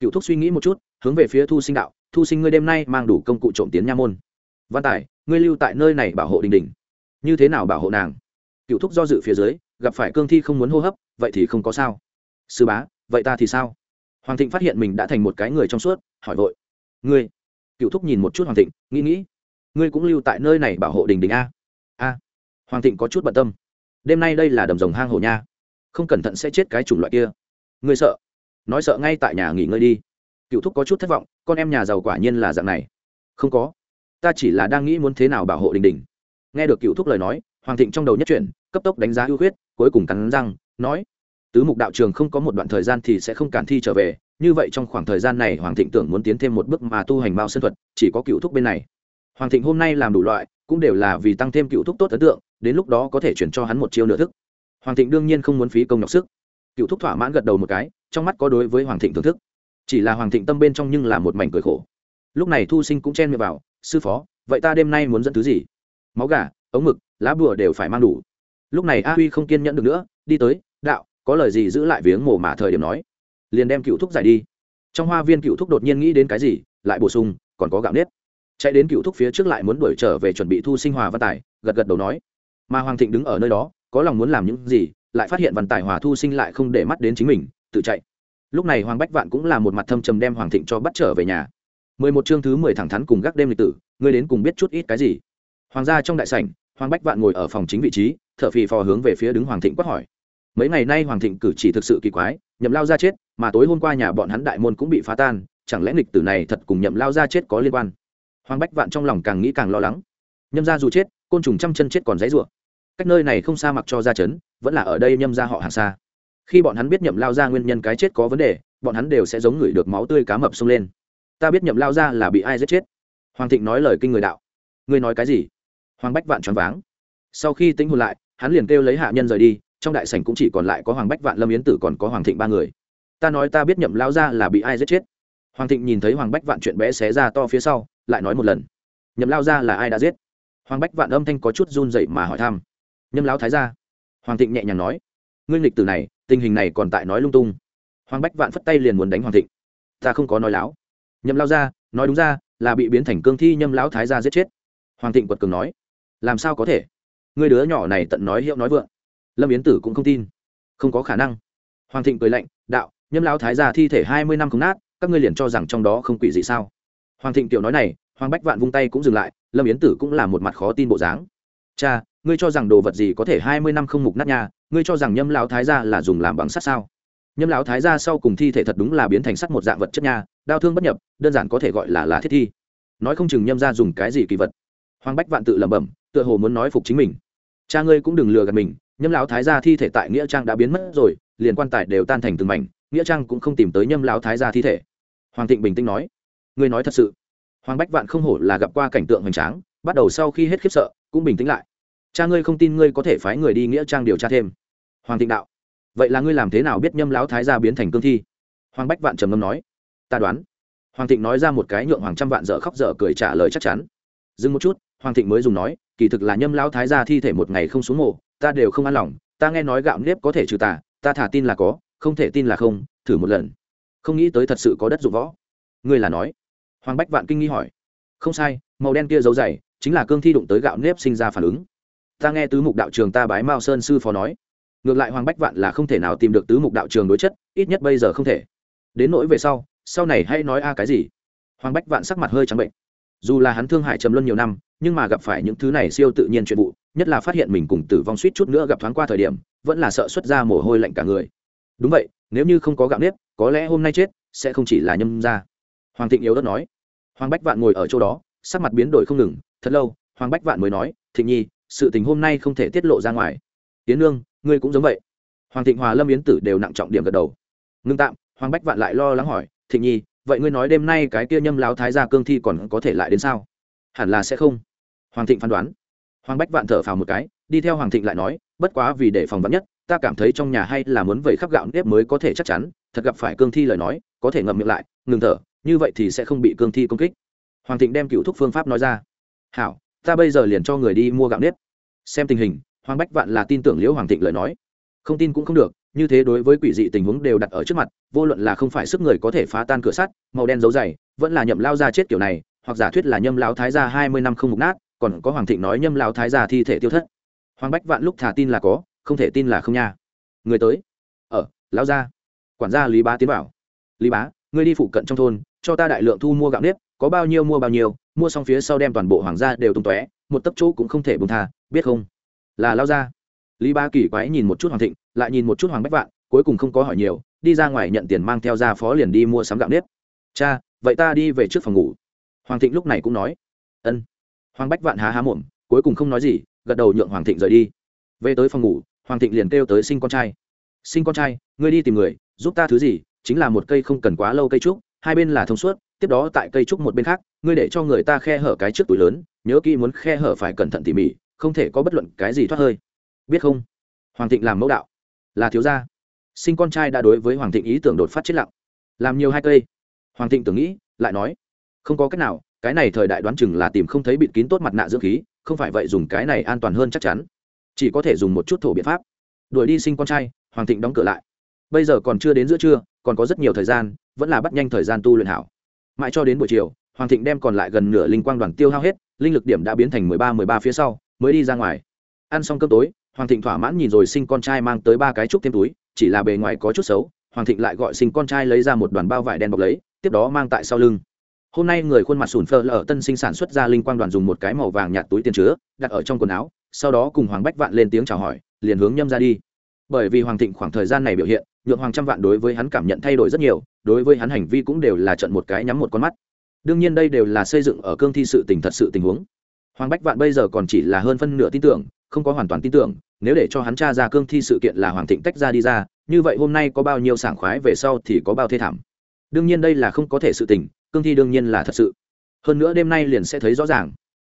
Cựu thúc suy nghĩ một chút, hướng về phía thu sinh đạo, thu sinh ngươi đêm nay mang đủ công cụ trộm tiến nha môn. Văn tài, ngươi lưu tại nơi này bảo hộ đình đình. Như thế nào bảo hộ nàng? Cựu thúc do dự phía dưới, gặp phải cương thi không muốn hô hấp, vậy thì không có sao. Sư bá, vậy ta thì sao? Hoàng thịnh phát hiện mình đã thành một cái người trong suốt, hỏi vội. Ngươi? Cựu thúc nhìn một chút hoàng thịnh, nghĩ nghĩ. Ngươi cũng lưu tại nơi này bảo hộ đình đình a. A. Hoàng thịnh có chút bận tâm. Đêm nay đây là đầm rồng hang hồ nha. Không cẩn thận sẽ chết cái chủng loại kia. Ngươi sợ? Nói sợ ngay tại nhà nghỉ ngơi đi. Cựu thúc có chút thất vọng, con em nhà giàu quả nhiên là dạng này. Không có. Ta chỉ là đang nghĩ muốn thế nào bảo hộ đình đình. Nghe được cựu thúc lời nói, hoàng thịnh trong đầu nhất chuyển cấp tốc đánh giá ưu khuyết, cuối cùng cắn răng, nói, tứ mục đạo trường không có một đoạn thời gian thì sẽ không cản thi trở về, như vậy trong khoảng thời gian này hoàng thịnh tưởng muốn tiến thêm một bước mà tu hành mao sân thuật, chỉ có cựu thúc bên này. Hoàng thịnh hôm nay làm đủ loại, cũng đều là vì tăng thêm cựu thúc tốt ấn tượng, đến lúc đó có thể chuyển cho hắn một chiêu nửa thức. Hoàng thịnh đương nhiên không muốn phí công nhọc sức. Cựu thúc thỏa mãn gật đầu một cái, trong mắt có đối với hoàng thịnh thưởng thức. Chỉ là hoàng thịnh tâm bên trong nhưng là một mảnh cười khổ. Lúc này thu sinh cũng chen miệng vào, sư phó, vậy ta đêm nay muốn dẫn thứ gì? Máu gà, ống mực lá bùa đều phải mang đủ lúc này a huy không kiên nhẫn được nữa, đi tới, đạo, có lời gì giữ lại viếng mồ mà thời điểm nói. Liền đem cựu thúc giải đi. Trong hoa viên cựu thúc đột nhiên nghĩ đến cái gì, lại bổ sung, còn có gạo nếp. Chạy đến cựu thúc phía trước lại muốn đuổi trở về chuẩn bị thu sinh hòa văn tài, gật gật đầu nói. Mà hoàng thịnh đứng ở nơi đó, có lòng muốn làm những gì, lại phát hiện văn tài hòa thu sinh lại không để mắt đến chính mình, tự chạy. Lúc này hoàng bách vạn cũng là một mặt thâm trầm đem hoàng thịnh cho bắt trở về nhà. Mười một chương thứ mười thẳng thắn cùng gác đêm lịch tử, ngươi đến cùng biết chút ít cái gì? Hoàng gia trong đại sảnh, hoàng bách vạn ngồi ở phòng chính vị trí thở phì phò hướng về phía đứng hoàng thịnh quát hỏi. Mấy ngày nay hoàng thịnh cử chỉ thực sự kỳ quái, nhậm lao ra chết, mà tối hôm qua nhà bọn hắn đại môn cũng bị phá tan, chẳng lẽ nghịch tử này thật cùng nhậm lao ra chết có liên quan? Hoàng bách vạn trong lòng càng nghĩ càng lo lắng. Nhâm ra dù chết, côn trùng trăm chân chết còn dãy rủa. Cách nơi này không xa mặc cho ra chấn vẫn là ở đây nhâm ra họ hàng xa. Khi bọn hắn biết nhậm lao ra nguyên nhân cái chết có vấn đề, bọn hắn đều sẽ giống người được máu tươi cá mập xông lên. Ta biết nhậm lao ra là bị ai giết chết. Hoàng thịnh nói lời kinh người đạo. Ngươi nói cái gì? Hoàng bách vạn choáng váng. Sau khi tính hồn lại hắn liền kêu lấy hạ nhân rời đi, trong đại sảnh cũng chỉ còn lại có hoàng bách vạn lâm yến tử còn có hoàng thịnh ba người. Ta nói ta biết nhậm lao ra là bị ai giết chết. Hoàng thịnh nhìn thấy hoàng bách vạn chuyện bé xé ra to phía sau, lại nói một lần. Nhậm lao ra là ai đã giết? Hoàng bách vạn âm thanh có chút run dậy mà hỏi thăm. Nhâm lão thái ra hoàng thịnh nhẹ nhàng nói. Ngươi lịch tử này, tình hình này còn tại nói lung tung. Hoàng bách vạn phất tay liền muốn đánh hoàng thịnh. Ta không có nói láo. Nhâm lao ra nói đúng ra, là bị biến thành cương thi nhâm lão thái gia giết chết. Hoàng thịnh quật cường nói. Làm sao có thể? Người đứa nhỏ này tận nói hiệu nói vượng. Lâm yến tử cũng không tin. Không có khả năng. Hoàng thịnh cười lạnh, đạo, nhâm lão thái gia thi thể hai mươi năm không nát, các ngươi liền cho rằng trong đó không quỷ gì sao? Hoàng thịnh tiểu nói này, hoàng bách vạn vung tay cũng dừng lại, lâm yến tử cũng là một mặt khó tin bộ dáng. Cha, ngươi cho rằng đồ vật gì có thể hai mươi năm không mục nát nhà ngươi cho rằng nhâm lão thái gia là dùng làm bằng sắt sao? Nhâm lão thái gia sau cùng thi thể thật đúng là biến thành sắt một dạng vật chất nha, đau thương bất nhập, đơn giản có thể gọi là lá thiết thi. Nói không chừng nhâm ra dùng cái gì kỳ vật. Hoàng bách vạn tự lẩm bẩm tựa hồ muốn nói phục chính mình. Cha ngươi cũng đừng lừa gạt mình, nhâm lão thái gia thi thể tại nghĩa trang đã biến mất rồi, liền quan tài đều tan thành từng mảnh, nghĩa trang cũng không tìm tới nhâm lão thái gia thi thể. Hoàng thịnh bình tĩnh nói. Ngươi nói thật sự. Hoàng bách vạn không hổ là gặp qua cảnh tượng hoành tráng, bắt đầu sau khi hết khiếp sợ, cũng bình tĩnh lại. Cha ngươi không tin ngươi có thể phái người đi nghĩa trang điều tra thêm. Hoàng thịnh đạo. Vậy là ngươi làm thế nào biết nhâm lão thái gia biến thành cương thi? Hoàng bách vạn trầm ngâm nói. Ta đoán. Hoàng thịnh nói ra một cái nhượng hoàng trăm vạn dở khóc dở cười trả lời chắc chắn. Dừng một chút, hoàng thịnh mới dùng nói kỳ thực là nhâm lão thái gia thi thể một ngày không xuống mộ, ta đều không an lòng, ta nghe nói gạo nếp có thể trừ tà, ta thả tin là có, không thể tin là không, thử một lần. Không nghĩ tới thật sự có đất dụng võ. Ngươi là nói? Hoàng bách vạn kinh nghi hỏi. Không sai, màu đen kia dấu dày, chính là cương thi đụng tới gạo nếp sinh ra phản ứng. Ta nghe tứ mục đạo trường ta bái mao sơn sư phó nói. Ngược lại hoàng bách vạn là không thể nào tìm được tứ mục đạo trường đối chất, ít nhất bây giờ không thể. Đến nỗi về sau sau này hay nói a cái gì? Hoàng bách vạn sắc mặt hơi trắng bệnh. Dù là hắn thương hại trầm luân nhiều năm nhưng mà gặp phải những thứ này siêu tự nhiên chuyện vụ, nhất là phát hiện mình cùng tử vong suýt chút nữa gặp thoáng qua thời điểm, vẫn là sợ xuất ra mồ hôi lạnh cả người. Đúng vậy, nếu như không có gạo nếp, có lẽ hôm nay chết sẽ không chỉ là nhâm ra hoàng thịnh yếu đất nói. Hoàng bách vạn ngồi ở chỗ đó, sắc mặt biến đổi không ngừng, thật lâu, hoàng bách vạn mới nói, thịnh nhi, sự tình hôm nay không thể tiết lộ ra ngoài. Tiến nương, ngươi cũng giống vậy. Hoàng thịnh hòa lâm yến tử đều nặng trọng điểm gật đầu. Ngưng tạm, hoàng bách vạn lại lo lắng hỏi, thịnh nhi, vậy ngươi nói đêm nay cái kia nhâm láo thái gia cương thi còn có thể lại đến sao? Hẳn là sẽ không hoàng thịnh phán đoán. Hoàng bách vạn thở phào một cái, đi theo hoàng thịnh lại nói, bất quá vì để phòng vắn nhất, ta cảm thấy trong nhà hay là muốn vẩy khắp gạo nếp mới có thể chắc chắn, thật gặp phải cương thi lời nói, có thể ngậm miệng lại, ngừng thở, như vậy thì sẽ không bị cương thi công kích. Hoàng thịnh đem cựu thúc phương pháp nói ra. Hảo, ta bây giờ liền cho người đi mua gạo nếp. Xem tình hình, hoàng bách vạn là tin tưởng liễu hoàng thịnh lời nói. Không tin cũng không được, như thế đối với quỷ dị tình huống đều đặt ở trước mặt, vô luận là không phải sức người có thể phá tan cửa sắt, màu đen dấu dày, vẫn là nhậm lao ra chết kiểu này, hoặc giả thuyết là nhâm lao thái gia hai mươi năm không mục nát còn có hoàng thịnh nói nhâm lao thái gia thi thể tiêu thất. Hoàng bách vạn lúc thả tin là có, không thể tin là không nha. Người tới. Ờ, Ở lao gia. Quản gia lý bá tiến bảo lý bá, ngươi đi phụ cận trong thôn, cho ta đại lượng thu mua gạo nếp, có bao nhiêu mua bao nhiêu, mua xong phía sau đem toàn bộ hoàng gia đều tung tóe, một tấc chỗ cũng không thể bùng tha, biết không? Là lao gia. Lý ba kỳ quái nhìn một chút hoàng thịnh, lại nhìn một chút hoàng bách vạn, cuối cùng không có hỏi nhiều, đi ra ngoài nhận tiền mang theo ra phó liền đi mua sắm gạo nếp. Cha, vậy ta đi về trước phòng ngủ. Hoàng thịnh lúc này cũng nói. Ân hoàng bách vạn há há mồm, cuối cùng không nói gì, gật đầu nhượng hoàng thịnh rời đi. Về tới phòng ngủ, hoàng thịnh liền kêu tới sinh con trai. Sinh con trai, ngươi đi tìm người, giúp ta thứ gì, chính là một cây không cần quá lâu cây trúc, hai bên là thông suốt, tiếp đó tại cây trúc một bên khác, ngươi để cho người ta khe hở cái trước túi lớn, nhớ kỹ muốn khe hở phải cẩn thận tỉ mỉ, không thể có bất luận cái gì thoát hơi. Biết không? Hoàng thịnh làm mẫu đạo. Là thiếu gia. Sinh con trai đã đối với hoàng thịnh ý tưởng đột phát chết lặng. Làm nhiều hai cây. Hoàng thịnh tưởng nghĩ, lại nói, không có cách nào cái này thời đại đoán chừng là tìm không thấy bịt kín tốt mặt nạ dưỡng khí, không phải vậy dùng cái này an toàn hơn chắc chắn. Chỉ có thể dùng một chút thổ biện pháp. Đuổi đi sinh con trai, hoàng thịnh đóng cửa lại. Bây giờ còn chưa đến giữa trưa, còn có rất nhiều thời gian, vẫn là bắt nhanh thời gian tu luyện hảo. Mãi cho đến buổi chiều, hoàng thịnh đem còn lại gần nửa linh quang đoàn tiêu hao hết, linh lực điểm đã biến thành mười ba mười ba phía sau, mới đi ra ngoài. Ăn xong cơm tối, hoàng thịnh thỏa mãn nhìn rồi sinh con trai mang tới ba cái trúc thêm túi, chỉ là bề ngoài có chút xấu, hoàng thịnh lại gọi sinh con trai lấy ra một đoàn bao vải đen bọc lấy, tiếp đó mang tại sau lưng hôm nay người khuôn mặt sùn phơ lở tân sinh sản xuất ra linh quang đoàn dùng một cái màu vàng nhạt túi tiền chứa, đặt ở trong quần áo, sau đó cùng hoàng bách vạn lên tiếng chào hỏi, liền hướng nhâm ra đi. Bởi vì hoàng thịnh khoảng thời gian này biểu hiện, nhượng hoàng trăm vạn đối với hắn cảm nhận thay đổi rất nhiều, đối với hắn hành vi cũng đều là trận một cái nhắm một con mắt. Đương nhiên đây đều là xây dựng ở cương thi sự tình thật sự tình huống. Hoàng bách vạn bây giờ còn chỉ là hơn phân nửa tin tưởng, không có hoàn toàn tin tưởng, nếu để cho hắn tra ra cương thi sự kiện là hoàng thịnh tách ra đi ra, như vậy hôm nay có bao nhiêu sảng khoái về sau thì có bao thê thảm. Đương nhiên đây là không có thể sự tình cương thi đương nhiên là thật sự. Hơn nữa đêm nay liền sẽ thấy rõ ràng.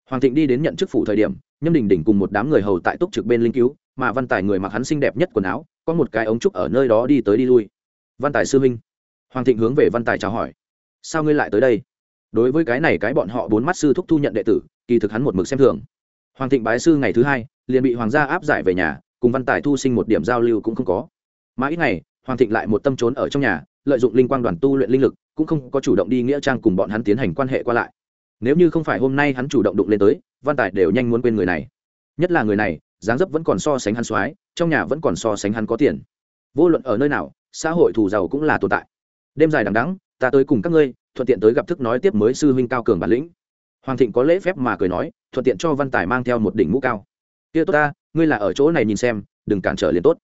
Hoàng thịnh đi đến nhận chức phủ thời điểm nhâm đình đỉnh cùng một đám người hầu tại túc trực bên linh cứu mà văn tài người mặc hắn xinh đẹp nhất quần áo có một cái ống trúc ở nơi đó đi tới đi lui. Văn tài sư huynh, hoàng thịnh hướng về văn tài chào hỏi. Sao ngươi lại tới đây? Đối với cái này cái bọn họ bốn mắt sư thúc thu nhận đệ tử kỳ thực hắn một mực xem thường. Hoàng thịnh bái sư ngày thứ hai liền bị hoàng gia áp giải về nhà cùng văn tài thu sinh một điểm giao lưu cũng không có. Mà ít ngày hoàng thịnh lại một tâm trốn ở trong nhà lợi dụng linh quang đoàn tu luyện linh lực, cũng không có chủ động đi nghĩa trang cùng bọn hắn tiến hành quan hệ qua lại. Nếu như không phải hôm nay hắn chủ động đụng lên tới, văn tài đều nhanh muốn quên người này. Nhất là người này, dáng dấp vẫn còn so sánh hắn soái, trong nhà vẫn còn so sánh hắn có tiền. Vô luận ở nơi nào, xã hội thù giàu cũng là tồn tại. Đêm dài đằng đắng ta tới cùng các ngươi, thuận tiện tới gặp thức nói tiếp mới sư huynh cao cường bản lĩnh. Hoàng thịnh có lễ phép mà cười nói, thuận tiện cho văn tài mang theo một đỉnh mũ cao. Kia tốt ta, ngươi là ở chỗ này nhìn xem, đừng cản trở liền tốt.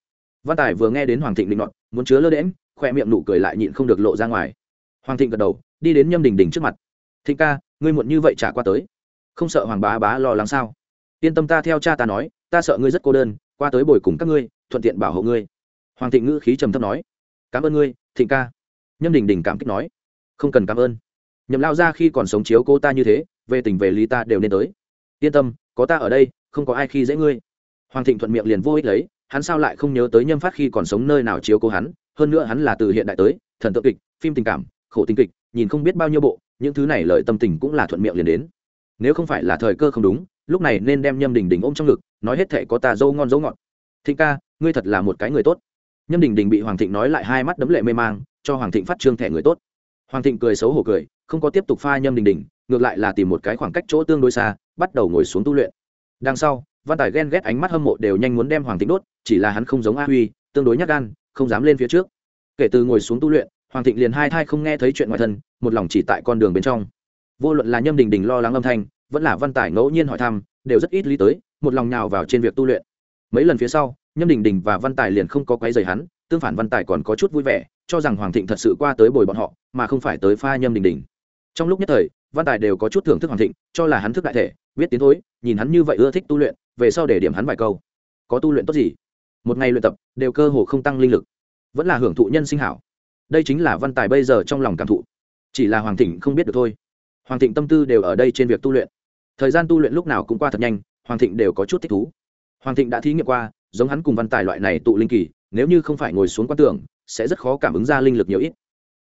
Văn tài vừa nghe đến hoàng thịnh định luận muốn chứa lơ đễm khoe miệng nụ cười lại nhịn không được lộ ra ngoài. Hoàng thịnh gật đầu, đi đến nhâm đình đình trước mặt. Thịnh ca, ngươi muộn như vậy trả qua tới. Không sợ hoàng bá bá lo lắng sao? Yên tâm ta theo cha ta nói, ta sợ ngươi rất cô đơn, qua tới bồi cùng các ngươi, thuận tiện bảo hộ ngươi. Hoàng thịnh ngữ khí trầm thấp nói. Cảm ơn ngươi, thịnh ca. Nhâm đình đình cảm kích nói. Không cần cảm ơn. Nhậm lao ra khi còn sống chiếu cô ta như thế, về tình về lý ta đều nên tới. Yên tâm, có ta ở đây, không có ai khi dễ ngươi. Hoàng thịnh thuận miệng liền vô ích lấy, hắn sao lại không nhớ tới nhâm phát khi còn sống nơi nào chiếu cố hắn hơn nữa hắn là từ hiện đại tới, thần tượng kịch, phim tình cảm, khổ tình kịch, nhìn không biết bao nhiêu bộ, những thứ này lời tâm tình cũng là thuận miệng liền đến. Nếu không phải là thời cơ không đúng, lúc này nên đem nhâm đình đình ôm trong ngực, nói hết thệ có ta dâu ngon dấu ngọt. Thịnh ca, ngươi thật là một cái người tốt. Nhâm đình đình bị hoàng thịnh nói lại hai mắt đấm lệ mê mang, cho hoàng thịnh phát trương thẻ người tốt. Hoàng thịnh cười xấu hổ cười, không có tiếp tục pha nhâm đình đình, ngược lại là tìm một cái khoảng cách chỗ tương đối xa, bắt đầu ngồi xuống tu luyện. Đằng sau, văn tài ghen ghét ánh mắt hâm mộ đều nhanh muốn đem hoàng thịnh đốt, chỉ là hắn không giống a huy, tương đối nhắc gan không dám lên phía trước. Kể từ ngồi xuống tu luyện, hoàng thịnh liền hai thai không nghe thấy chuyện ngoài thân, một lòng chỉ tại con đường bên trong. Vô luận là nhâm đình đình lo lắng âm thanh, vẫn là văn tài ngẫu nhiên hỏi thăm, đều rất ít lý tới, một lòng nhào vào trên việc tu luyện. Mấy lần phía sau, nhâm đình đình và văn tài liền không có quấy rầy hắn, tương phản văn tài còn có chút vui vẻ, cho rằng hoàng thịnh thật sự qua tới bồi bọn họ, mà không phải tới pha nhâm đình đình. Trong lúc nhất thời, văn tài đều có chút thưởng thức hoàng thịnh, cho là hắn thức đại thể, biết tiến thối, nhìn hắn như vậy ưa thích tu luyện, về sau để điểm hắn vài câu. Có tu luyện tốt gì? Một ngày luyện tập, đều cơ hồ không tăng linh lực. Vẫn là hưởng thụ nhân sinh hảo. Đây chính là văn tài bây giờ trong lòng cảm thụ. Chỉ là hoàng thịnh không biết được thôi. Hoàng thịnh tâm tư đều ở đây trên việc tu luyện. Thời gian tu luyện lúc nào cũng qua thật nhanh, hoàng thịnh đều có chút thích thú. Hoàng thịnh đã thí nghiệm qua, giống hắn cùng văn tài loại này tụ linh kỳ, nếu như không phải ngồi xuống quan tưởng, sẽ rất khó cảm ứng ra linh lực nhiều ít.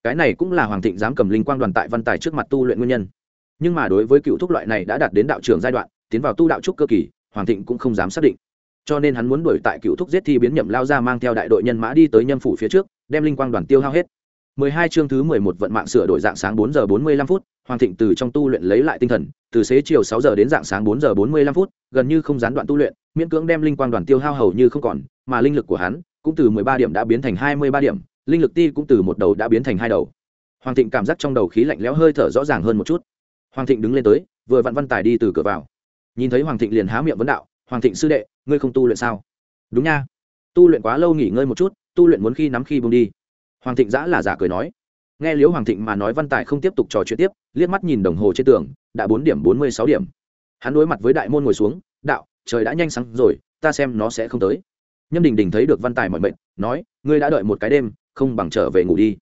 Cái này cũng là hoàng thịnh dám cầm linh quang đoàn tại văn tài trước mặt tu luyện nguyên nhân. Nhưng mà đối với cựu thúc loại này đã đạt đến đạo trường giai đoạn, tiến vào tu đạo trúc cơ kỳ, hoàng thịnh cũng không dám xác định cho nên hắn muốn đuổi tại cựu thúc giết thi biến nhậm lao ra mang theo đại đội nhân mã đi tới nhâm phủ phía trước đem linh quang đoàn tiêu hao hết 12 chương thứ 11 vận mạng sửa đổi dạng sáng 4 giờ 45 phút, Hoàng Thịnh từ trong tu luyện lấy lại tinh thần, từ xế chiều 6 giờ đến dạng sáng 4 giờ 45 phút, gần như không gián đoạn tu luyện, miễn cưỡng đem linh quang đoàn tiêu hao hầu như không còn, mà linh lực của hắn cũng từ 13 điểm đã biến thành 23 điểm, linh lực ti cũng từ một đầu đã biến thành hai đầu. Hoàng Thịnh cảm giác trong đầu khí lạnh lẽo hơi thở rõ ràng hơn một chút. Hoàng Thịnh đứng lên tới, vừa vặn văn tài đi từ cửa vào. Nhìn thấy Hoàng Thịnh liền há miệng vấn đạo, "Hoàng Thịnh sư đệ, ngươi không tu luyện sao?" "Đúng nha, tu luyện quá lâu nghỉ ngơi một chút, tu luyện muốn khi nắm khi buông đi." Hoàng Thịnh giã là giả cười nói. Nghe liễu hoàng thịnh mà nói văn tài không tiếp tục trò chuyện tiếp liếc mắt nhìn đồng hồ trên tường đã bốn điểm bốn mươi sáu điểm. Hắn đối mặt với đại môn ngồi xuống đạo trời đã nhanh sáng rồi ta xem nó sẽ không tới. Nhâm đình đình thấy được văn tài mọi mệnh nói ngươi đã đợi một cái đêm không bằng trở về ngủ đi.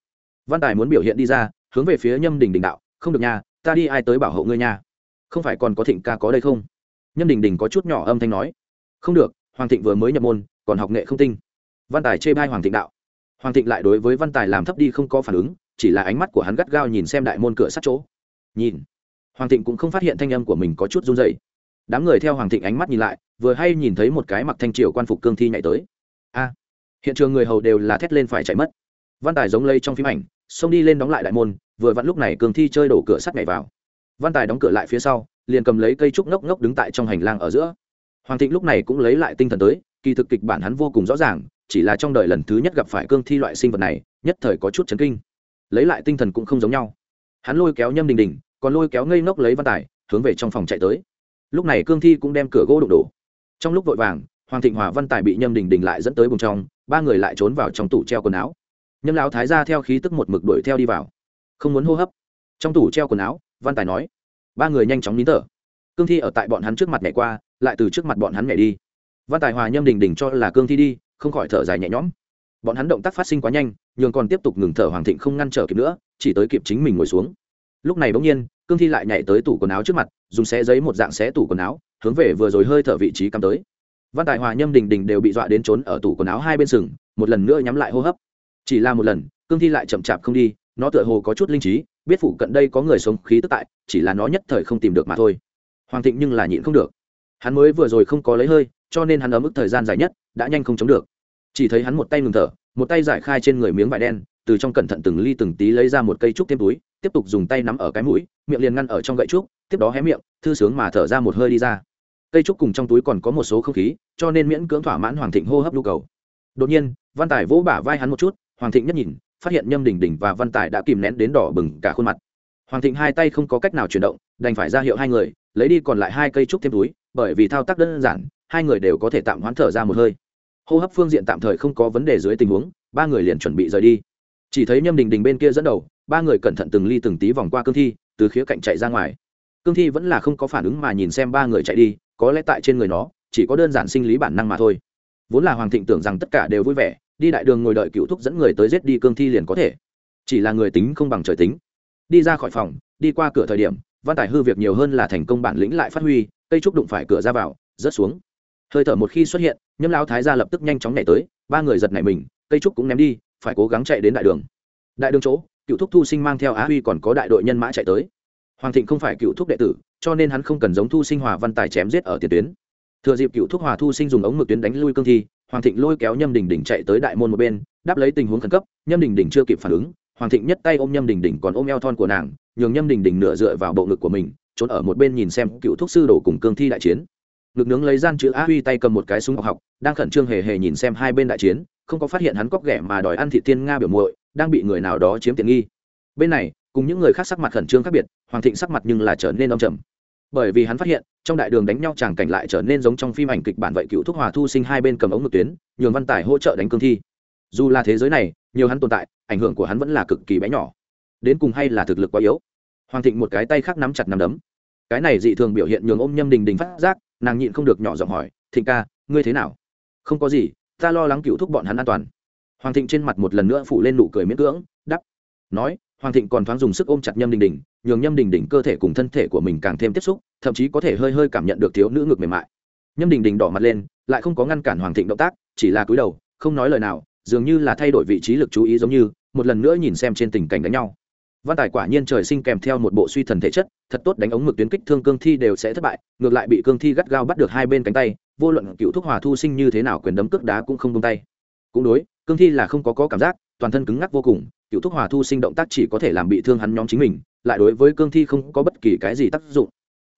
Văn tài muốn biểu hiện đi ra hướng về phía nhâm đình đình đạo không được nha ta đi ai tới bảo hộ ngươi nha. Không phải còn có thịnh ca có đây không? Nhâm đình đình có chút nhỏ âm thanh nói, không được, hoàng thịnh vừa mới nhập môn, còn học nghệ không tinh. Văn tài chê bai hoàng thịnh đạo. Hoàng thịnh lại đối với văn tài làm thấp đi không có phản ứng, chỉ là ánh mắt của hắn gắt gao nhìn xem đại môn cửa sát chỗ. Nhìn, hoàng thịnh cũng không phát hiện thanh âm của mình có chút run dày đám người theo hoàng thịnh ánh mắt nhìn lại, vừa hay nhìn thấy một cái mặc thanh triều quan phục cương thi nhảy tới. A, hiện trường người hầu đều là thét lên phải chạy mất. Văn tài giống lây trong phim ảnh, xông đi lên đóng lại đại môn, vừa vặn lúc này cường thi chơi đổ cửa sắt nhảy vào. Văn tài đóng cửa lại phía sau liền cầm lấy cây trúc ngốc ngốc đứng tại trong hành lang ở giữa. Hoàng thịnh lúc này cũng lấy lại tinh thần tới, kỳ thực kịch bản hắn vô cùng rõ ràng, chỉ là trong đời lần thứ nhất gặp phải cương thi loại sinh vật này, nhất thời có chút chấn kinh. Lấy lại tinh thần cũng không giống nhau. Hắn lôi kéo nhâm đình đình, còn lôi kéo ngây ngốc lấy văn tài, hướng về trong phòng chạy tới. Lúc này cương thi cũng đem cửa gỗ đụng đổ. Trong lúc vội vàng, hoàng thịnh hòa văn tài bị nhâm đình đình lại dẫn tới bùng trong, ba người lại trốn vào trong tủ treo quần áo. Nhâm lão thái ra theo khí tức một mực đuổi theo đi vào. Không muốn hô hấp. Trong tủ treo quần áo, văn tài nói ba người nhanh chóng nín thở. Cương thi ở tại bọn hắn trước mặt nhảy qua, lại từ trước mặt bọn hắn nhảy đi. Văn tài hòa nhâm đình đình cho là cương thi đi, không khỏi thở dài nhẹ nhõm. Bọn hắn động tác phát sinh quá nhanh, nhường còn tiếp tục ngừng thở hoàng thịnh không ngăn trở kịp nữa, chỉ tới kịp chính mình ngồi xuống. Lúc này bỗng nhiên, cương thi lại nhảy tới tủ quần áo trước mặt, dùng xé giấy một dạng xé tủ quần áo, hướng về vừa rồi hơi thở vị trí cắm tới. Văn tài hòa nhâm đình đình đều bị dọa đến trốn ở tủ quần áo hai bên sừng, một lần nữa nhắm lại hô hấp. Chỉ là một lần, cương thi lại chậm chạp không đi, nó tựa hồ có chút linh trí biết phụ cận đây có người sống khí tức tại, chỉ là nó nhất thời không tìm được mà thôi. Hoàng thịnh nhưng là nhịn không được. Hắn mới vừa rồi không có lấy hơi, cho nên hắn ở mức thời gian dài nhất, đã nhanh không chống được. Chỉ thấy hắn một tay ngừng thở, một tay giải khai trên người miếng vải đen, từ trong cẩn thận từng ly từng tí lấy ra một cây trúc thêm túi, tiếp tục dùng tay nắm ở cái mũi, miệng liền ngăn ở trong gậy trúc, tiếp đó hé miệng, thư sướng mà thở ra một hơi đi ra. Cây trúc cùng trong túi còn có một số không khí, cho nên miễn cưỡng thỏa mãn hoàng thịnh hô hấp nhu cầu. Đột nhiên, văn tài vỗ bả vai hắn một chút, hoàng thịnh nhất nhìn phát hiện nhâm đình đình và văn tài đã kìm nén đến đỏ bừng cả khuôn mặt. Hoàng thịnh hai tay không có cách nào chuyển động, đành phải ra hiệu hai người, lấy đi còn lại hai cây trúc thêm túi, bởi vì thao tác đơn giản, hai người đều có thể tạm hoãn thở ra một hơi. Hô hấp phương diện tạm thời không có vấn đề dưới tình huống, ba người liền chuẩn bị rời đi. Chỉ thấy nhâm đình đình bên kia dẫn đầu, ba người cẩn thận từng ly từng tí vòng qua cương thi, từ khía cạnh chạy ra ngoài. Cương thi vẫn là không có phản ứng mà nhìn xem ba người chạy đi, có lẽ tại trên người nó, chỉ có đơn giản sinh lý bản năng mà thôi. Vốn là hoàng thịnh tưởng rằng tất cả đều vui vẻ đi đại đường ngồi đợi cựu thúc dẫn người tới giết đi cương thi liền có thể. Chỉ là người tính không bằng trời tính. Đi ra khỏi phòng, đi qua cửa thời điểm, văn tài hư việc nhiều hơn là thành công bản lĩnh lại phát huy, cây trúc đụng phải cửa ra vào, rớt xuống. Hơi thở một khi xuất hiện, nhâm lao thái ra lập tức nhanh chóng nhảy tới, ba người giật nảy mình, cây trúc cũng ném đi, phải cố gắng chạy đến đại đường. Đại đường chỗ, cựu thúc thu sinh mang theo á huy còn có đại đội nhân mã chạy tới. Hoàng thịnh không phải cựu thúc đệ tử, cho nên hắn không cần giống thu sinh hòa văn tài chém giết ở tiền tuyến. Thừa dịp cựu thúc hòa thu sinh dùng ống mực tuyến đánh lui cương thi hoàng thịnh lôi kéo nhâm đình đình chạy tới đại môn một bên, đáp lấy tình huống khẩn cấp, nhâm đình đình chưa kịp phản ứng, hoàng thịnh nhất tay ôm nhâm đình đình còn ôm eo thon của nàng, nhường nhâm đình đình nửa dựa vào bộ ngực của mình, trốn ở một bên nhìn xem cựu thúc sư đổ cùng cương thi đại chiến. Ngực nướng lấy gian chữ á huy tay cầm một cái súng học học, đang khẩn trương hề hề nhìn xem hai bên đại chiến, không có phát hiện hắn cóc ghẻ mà đòi ăn thị tiên nga biểu muội, đang bị người nào đó chiếm tiện nghi. Bên này, cùng những người khác sắc mặt khẩn trương khác biệt, hoàng thịnh sắc mặt nhưng là trở nên đông trầm bởi vì hắn phát hiện, trong đại đường đánh nhau chàng cảnh lại trở nên giống trong phim ảnh kịch bản vậy cựu thúc hòa thu sinh hai bên cầm ống ngực tuyến, nhường văn tài hỗ trợ đánh cương thi. Dù là thế giới này, nhiều hắn tồn tại, ảnh hưởng của hắn vẫn là cực kỳ bé nhỏ. Đến cùng hay là thực lực quá yếu. Hoàng thịnh một cái tay khác nắm chặt nắm đấm. Cái này dị thường biểu hiện nhường ôm nhâm đình đình phát giác, nàng nhịn không được nhỏ giọng hỏi, thịnh ca, ngươi thế nào? Không có gì, ta lo lắng cựu thúc bọn hắn an toàn. Hoàng thịnh trên mặt một lần nữa phủ lên nụ cười miễn cưỡng đắp nói hoàng thịnh còn thoáng dùng sức ôm chặt nhâm đình đình nhường nhâm đình đình cơ thể cùng thân thể của mình càng thêm tiếp xúc thậm chí có thể hơi hơi cảm nhận được thiếu nữ ngực mềm mại. Nhâm đình đình đỏ mặt lên lại không có ngăn cản hoàng thịnh động tác chỉ là cúi đầu không nói lời nào dường như là thay đổi vị trí lực chú ý giống như một lần nữa nhìn xem trên tình cảnh đánh nhau. Văn tài quả nhiên trời sinh kèm theo một bộ suy thần thể chất thật tốt đánh ống mực tuyến kích thương cương thi đều sẽ thất bại ngược lại bị cương thi gắt gao bắt được hai bên cánh tay vô luận cựu thúc hòa thu sinh như thế nào quyền đấm cước đá cũng không tung tay. Cũng đối cương thi là không có, có cảm giác toàn thân cứng ngắc vô cùng cựu thúc hòa thu sinh động tác chỉ có thể làm bị thương hắn nhóm chính mình, lại đối với cương thi không có bất kỳ cái gì tác dụng.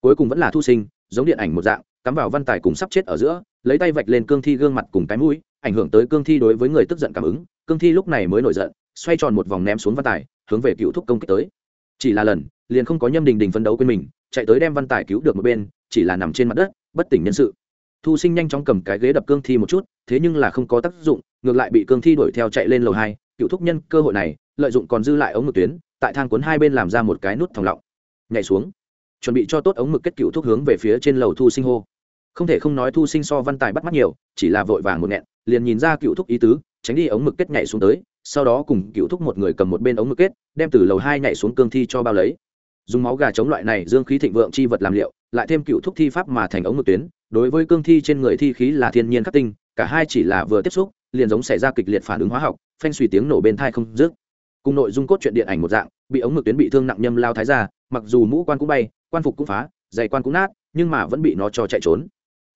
Cuối cùng vẫn là thu sinh, giống điện ảnh một dạng, cắm vào văn tài cùng sắp chết ở giữa, lấy tay vạch lên cương thi gương mặt cùng cái mũi, ảnh hưởng tới cương thi đối với người tức giận cảm ứng, cương thi lúc này mới nổi giận, xoay tròn một vòng ném xuống văn tài, hướng về cựu thúc công kích tới. Chỉ là lần, liền không có nhâm đình đình phấn đấu quên mình, chạy tới đem văn tài cứu được một bên, chỉ là nằm trên mặt đất, bất tỉnh nhân sự. Thu sinh nhanh chóng cầm cái ghế đập cương thi một chút, thế nhưng là không có tác dụng, ngược lại bị cương thi đuổi theo chạy lên lầu hai cựu thúc nhân cơ hội này, lợi dụng còn dư lại ống ngực tuyến, tại thang cuốn hai bên làm ra một cái nút thòng lọng. Nhảy xuống. Chuẩn bị cho tốt ống mực kết cựu thúc hướng về phía trên lầu thu sinh hô. Không thể không nói thu sinh so văn tài bắt mắt nhiều, chỉ là vội vàng một nghẹn, liền nhìn ra cựu thúc ý tứ, tránh đi ống mực kết nhảy xuống tới, sau đó cùng cựu thúc một người cầm một bên ống mực kết, đem từ lầu hai nhảy xuống cương thi cho bao lấy. Dùng máu gà chống loại này dương khí thịnh vượng chi vật làm liệu, lại thêm cựu thúc thi pháp mà thành ống mực tuyến, đối với cương thi trên người thi khí là thiên nhiên khắc tinh, cả hai chỉ là vừa tiếp xúc, liền giống xảy ra kịch liệt phản ứng hóa học phanh suy tiếng nổ bên thai không dứt. Cùng nội dung cốt truyện điện ảnh một dạng, bị ống mực tuyến bị thương nặng nhâm lao thái ra mặc dù mũ quan cũng bay, quan phục cũng phá, giày quan cũng nát, nhưng mà vẫn bị nó cho chạy trốn.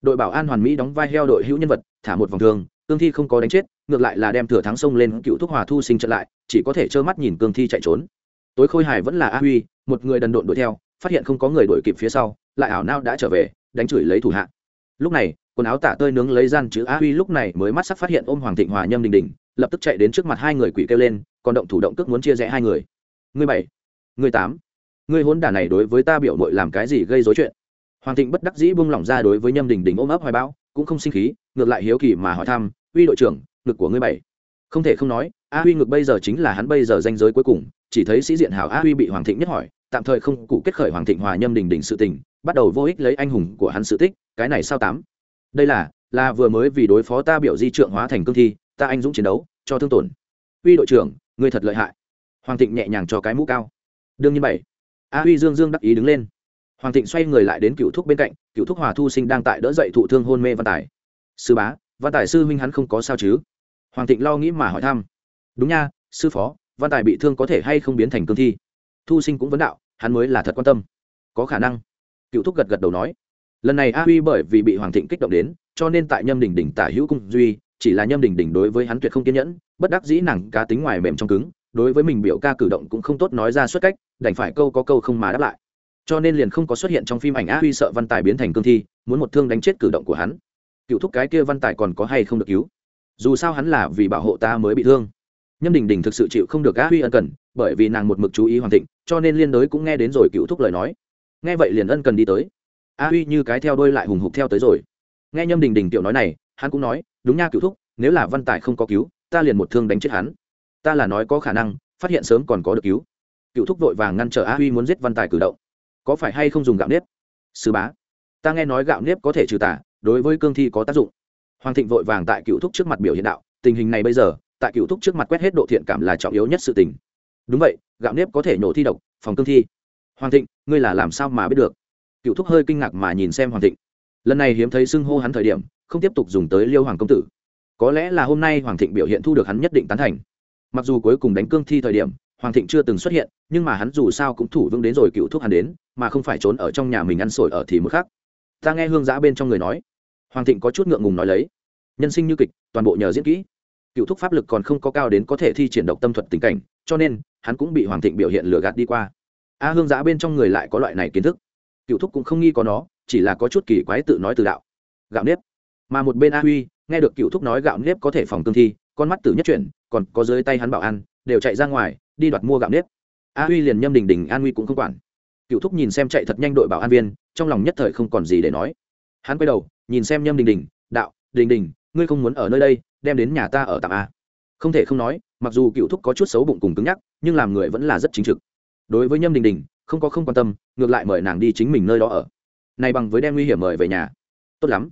Đội bảo an hoàn mỹ đóng vai heo đội hữu nhân vật, thả một vòng thương, cương thi không có đánh chết, ngược lại là đem thừa thắng sông lên cựu thúc hòa thu sinh trận lại, chỉ có thể trơ mắt nhìn cương thi chạy trốn. Tối khôi hài vẫn là a huy, một người đần độn đuổi theo, phát hiện không có người đuổi kịp phía sau, lại ảo nao đã trở về, đánh chửi lấy thủ hạ. Lúc này quần áo tả tơi nướng lấy gian chữ a huy lúc này mới mắt sắc phát hiện ôm hoàng thịnh hòa nhâm đình đình, lập tức chạy đến trước mặt hai người quỷ kêu lên, còn động thủ động cước muốn chia rẽ hai người. Người bảy, người tám, người hôn đả này đối với ta biểu mội làm cái gì gây dối chuyện? Hoàng thịnh bất đắc dĩ buông lỏng ra đối với nhâm đình đình ôm ấp hoài bão, cũng không sinh khí, ngược lại hiếu kỳ mà hỏi thăm uy đội trưởng, ngực của ngươi bảy? Không thể không nói, a huy ngực bây giờ chính là hắn bây giờ danh giới cuối cùng, chỉ thấy sĩ diện hảo a huy bị hoàng thịnh nhất hỏi, tạm thời không cụ kết khởi hoàng thịnh hòa nhâm đình đình sự tình, bắt đầu vô ích lấy anh hùng của hắn sự tích, cái này sao tám? Đây là là vừa mới vì đối phó ta biểu di trượng hóa thành cương thi, ta anh dũng chiến đấu, cho thương tổn. Uy đội trưởng, ngươi thật lợi hại. Hoàng thịnh nhẹ nhàng cho cái mũ cao. Đương nhiên bảy. A huy dương dương đắc ý đứng lên. Hoàng thịnh xoay người lại đến cựu thúc bên cạnh, cựu thúc hòa thu sinh đang tại đỡ dậy thụ thương hôn mê văn tài. Sư bá, văn tài sư huynh hắn không có sao chứ? Hoàng thịnh lo nghĩ mà hỏi thăm. Đúng nha, sư phó, văn tài bị thương có thể hay không biến thành cương thi? Thu sinh cũng vấn đạo, hắn mới là thật quan tâm. Có khả năng. Cựu thúc gật gật đầu nói lần này a huy bởi vì bị hoàng thịnh kích động đến, cho nên tại nhâm đình đình tả hữu cung duy, chỉ là nhâm đình đình đối với hắn tuyệt không kiên nhẫn, bất đắc dĩ nàng cá tính ngoài mềm trong cứng, đối với mình biểu ca cử động cũng không tốt nói ra xuất cách, đành phải câu có câu không mà đáp lại. Cho nên liền không có xuất hiện trong phim ảnh a huy sợ văn tài biến thành cương thi, muốn một thương đánh chết cử động của hắn. Cựu thúc cái kia văn tài còn có hay không được cứu? Dù sao hắn là vì bảo hộ ta mới bị thương. Nhâm đình đình thực sự chịu không được a huy ân cần, bởi vì nàng một mực chú ý Hoàng thịnh, cho nên liên đối cũng nghe đến rồi cựu thúc lời nói. Nghe vậy liền ân cần đi tới a huy như cái theo đôi lại hùng hục theo tới rồi. Nghe nhâm đình đình tiểu nói này, hắn cũng nói, đúng nha cựu thúc, nếu là văn tài không có cứu, ta liền một thương đánh chết hắn. Ta là nói có khả năng, phát hiện sớm còn có được cứu. Cựu thúc vội vàng ngăn trở a huy muốn giết văn tài cử động. Có phải hay không dùng gạo nếp? Sư bá, ta nghe nói gạo nếp có thể trừ tả đối với cương thi có tác dụng. Hoàng thịnh vội vàng tại cựu thúc trước mặt biểu hiện đạo, tình hình này bây giờ, tại cựu thúc trước mặt quét hết độ thiện cảm là trọng yếu nhất sự tình. Đúng vậy, gạo nếp có thể nổ thi độc, phòng cương thi. Hoàng thịnh, ngươi là làm sao mà biết được? Cựu thúc hơi kinh ngạc mà nhìn xem hoàng thịnh. Lần này hiếm thấy xưng hô hắn thời điểm, không tiếp tục dùng tới liêu hoàng công tử. Có lẽ là hôm nay hoàng thịnh biểu hiện thu được hắn nhất định tán thành. Mặc dù cuối cùng đánh cương thi thời điểm, hoàng thịnh chưa từng xuất hiện, nhưng mà hắn dù sao cũng thủ vững đến rồi cựu thúc hắn đến, mà không phải trốn ở trong nhà mình ăn sổi ở thì mức khác ta nghe hương giã bên trong người nói. Hoàng thịnh có chút ngượng ngùng nói lấy. Nhân sinh như kịch, toàn bộ nhờ diễn kỹ. Cựu thúc pháp lực còn không có cao đến có thể thi triển độc tâm thuật tình cảnh, cho nên, hắn cũng bị hoàng thịnh biểu hiện lừa gạt đi qua. A hương giã bên trong người lại có loại này kiến thức cựu thúc cũng không nghi có nó, chỉ là có chút kỳ quái tự nói từ đạo. Gạo nếp. Mà một bên a huy, nghe được cựu thúc nói gạo nếp có thể phòng cương thi, con mắt tử nhất chuyển, còn có dưới tay hắn bảo ăn, đều chạy ra ngoài, đi đoạt mua gạo nếp. A huy liền nhâm đình đình an huy cũng không quản. Cựu thúc nhìn xem chạy thật nhanh đội bảo an viên, trong lòng nhất thời không còn gì để nói. Hắn quay đầu, nhìn xem nhâm đình đình, đạo, đình đình, ngươi không muốn ở nơi đây, đem đến nhà ta ở tạm a. Không thể không nói, mặc dù cựu thúc có chút xấu bụng cùng cứng nhắc, nhưng làm người vẫn là rất chính trực. Đối với nhâm đình đình không có không quan tâm, ngược lại mời nàng đi chính mình nơi đó ở. Này bằng với đem nguy hiểm mời về nhà. Tốt lắm.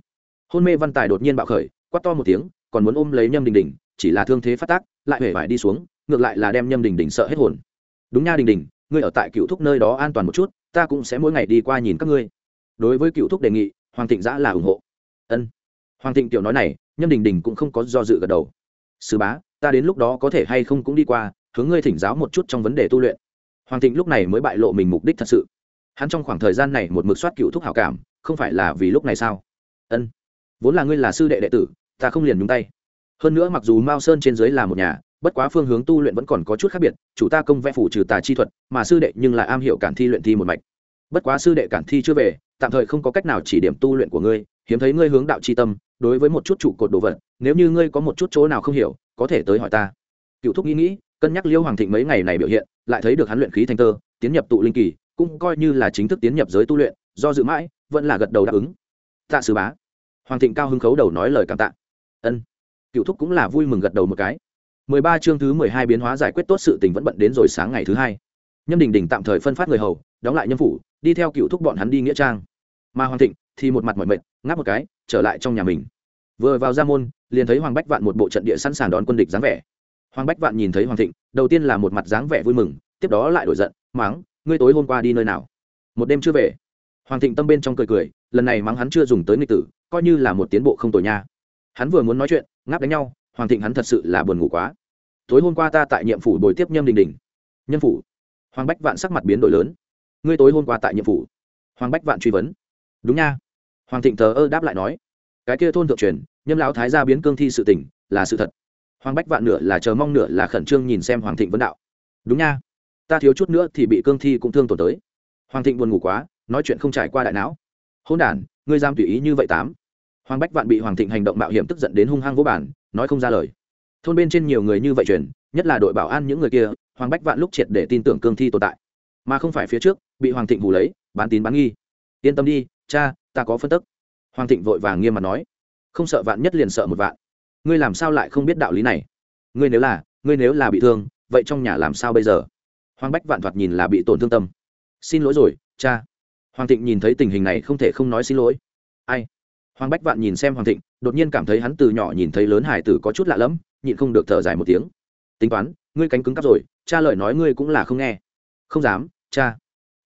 Hôn mê văn tài đột nhiên bạo khởi, quát to một tiếng, còn muốn ôm lấy nhâm đình đình, chỉ là thương thế phát tác, lại hề phải đi xuống, ngược lại là đem nhâm đình đình sợ hết hồn. Đúng nha đình đình, ngươi ở tại cựu thúc nơi đó an toàn một chút, ta cũng sẽ mỗi ngày đi qua nhìn các ngươi. Đối với cựu thúc đề nghị, hoàng thịnh giã là ủng hộ. Ân. Hoàng thịnh tiểu nói này, nhâm đình đình cũng không có do dự gật đầu. Sứ bá, ta đến lúc đó có thể hay không cũng đi qua, hướng ngươi thỉnh giáo một chút trong vấn đề tu luyện hoàng thịnh lúc này mới bại lộ mình mục đích thật sự. Hắn trong khoảng thời gian này một mực soát cựu thúc hảo cảm, không phải là vì lúc này sao? Ân, vốn là ngươi là sư đệ đệ tử, ta không liền nhúng tay. Hơn nữa mặc dù mao sơn trên dưới là một nhà, bất quá phương hướng tu luyện vẫn còn có chút khác biệt, chủ ta công vẽ phủ trừ tà chi thuật, mà sư đệ nhưng lại am hiểu cản thi luyện thi một mạch. Bất quá sư đệ cản thi chưa về, tạm thời không có cách nào chỉ điểm tu luyện của ngươi, hiếm thấy ngươi hướng đạo c h i tâm, đối với một chút trụ cột đồ vật, nếu như ngươi có một chút chỗ nào không hiểu, có thể tới hỏi ta. Cựu thúc nghĩ nghĩ, cân nhắc liêu hoàng thịnh mấy ngày này biểu hiện lại thấy được hắn luyện khí thành tơ, tiến nhập tụ linh kỳ, cũng coi như là chính thức tiến nhập giới tu luyện, do dự mãi, vẫn là gật đầu đáp ứng. Tạ sứ bá. Hoàng thịnh cao hứng khấu đầu nói lời cảm tạ. Ân. Cựu thúc cũng là vui mừng gật đầu một cái. Mười ba chương thứ mười hai biến hóa giải quyết tốt sự tình vẫn bận đến rồi sáng ngày thứ hai. Nhâm đình đình tạm thời phân phát người hầu, đóng lại nhâm phủ, đi theo cựu thúc bọn hắn đi nghĩa trang. Mà hoàng thịnh thì một mặt mỏi mệt, ngáp một cái, trở lại trong nhà mình. Vừa vào ra môn, liền thấy hoàng bách vạn một bộ trận địa sẵn sàng đón quân địch dáng vẻ. Hoàng bách vạn nhìn thấy hoàng thịnh đầu tiên là một mặt dáng vẻ vui mừng, tiếp đó lại đổi giận, mắng, ngươi tối hôm qua đi nơi nào? Một đêm chưa về. Hoàng thịnh tâm bên trong cười cười, lần này mắng hắn chưa dùng tới nghịch tử, coi như là một tiến bộ không tồi nha. Hắn vừa muốn nói chuyện, ngáp đánh nhau, hoàng thịnh hắn thật sự là buồn ngủ quá. Tối hôm qua ta tại nhiệm phủ bồi tiếp nhâm đình đình. Nhân phủ? Hoàng bách vạn sắc mặt biến đổi lớn. Ngươi tối hôm qua tại nhiệm phủ? Hoàng bách vạn truy vấn. Đúng nha. Hoàng thịnh thờ ơ đáp lại nói. Cái kia thôn thượng truyền, nhâm lão thái gia biến cương thi sự tỉnh là sự thật hoàng bách vạn nửa là chờ mong nửa là khẩn trương nhìn xem hoàng thịnh vấn đạo. Đúng nha, ta thiếu chút nữa thì bị cương thi cũng thương tổn tới. Hoàng thịnh buồn ngủ quá, nói chuyện không trải qua đại não. Hôn đ ngươi giam tùy ý như vậy tám. Hoàng bách vạn bị hoàng thịnh hành động mạo hiểm tức giận đến hung hăng vô bản nói không ra lời. Thôn bên trên nhiều người như vậy truyền, nhất là đội bảo an những người kia, hoàng bách vạn lúc triệt để tin tưởng cương thi tồn tại. Mà không phải phía trước, bị hoàng thịnh hù lấy, bán tín bán nghi. Yên tâm đi, cha, ta có phân tức. Hoàng thịnh vội vàng nghiêm mặt nói. Không sợ vạn nhất liền sợ một vạn ngươi làm sao lại không biết đạo lý này? Ngươi nếu là, ngươi nếu là bị thương, vậy trong nhà làm sao bây giờ? Hoàng bách vạn thoạt nhìn là bị tổn thương tâm. Xin lỗi rồi, cha. Hoàng thịnh nhìn thấy tình hình này không thể không nói xin lỗi. Ai? Hoàng bách vạn nhìn xem hoàng thịnh, đột nhiên cảm thấy hắn từ nhỏ nhìn thấy lớn hải tử có chút lạ lẫm, nhịn không được thở dài một tiếng. Tính toán, ngươi cánh cứng cắp rồi, cha lời nói ngươi cũng là không nghe. Không dám, cha.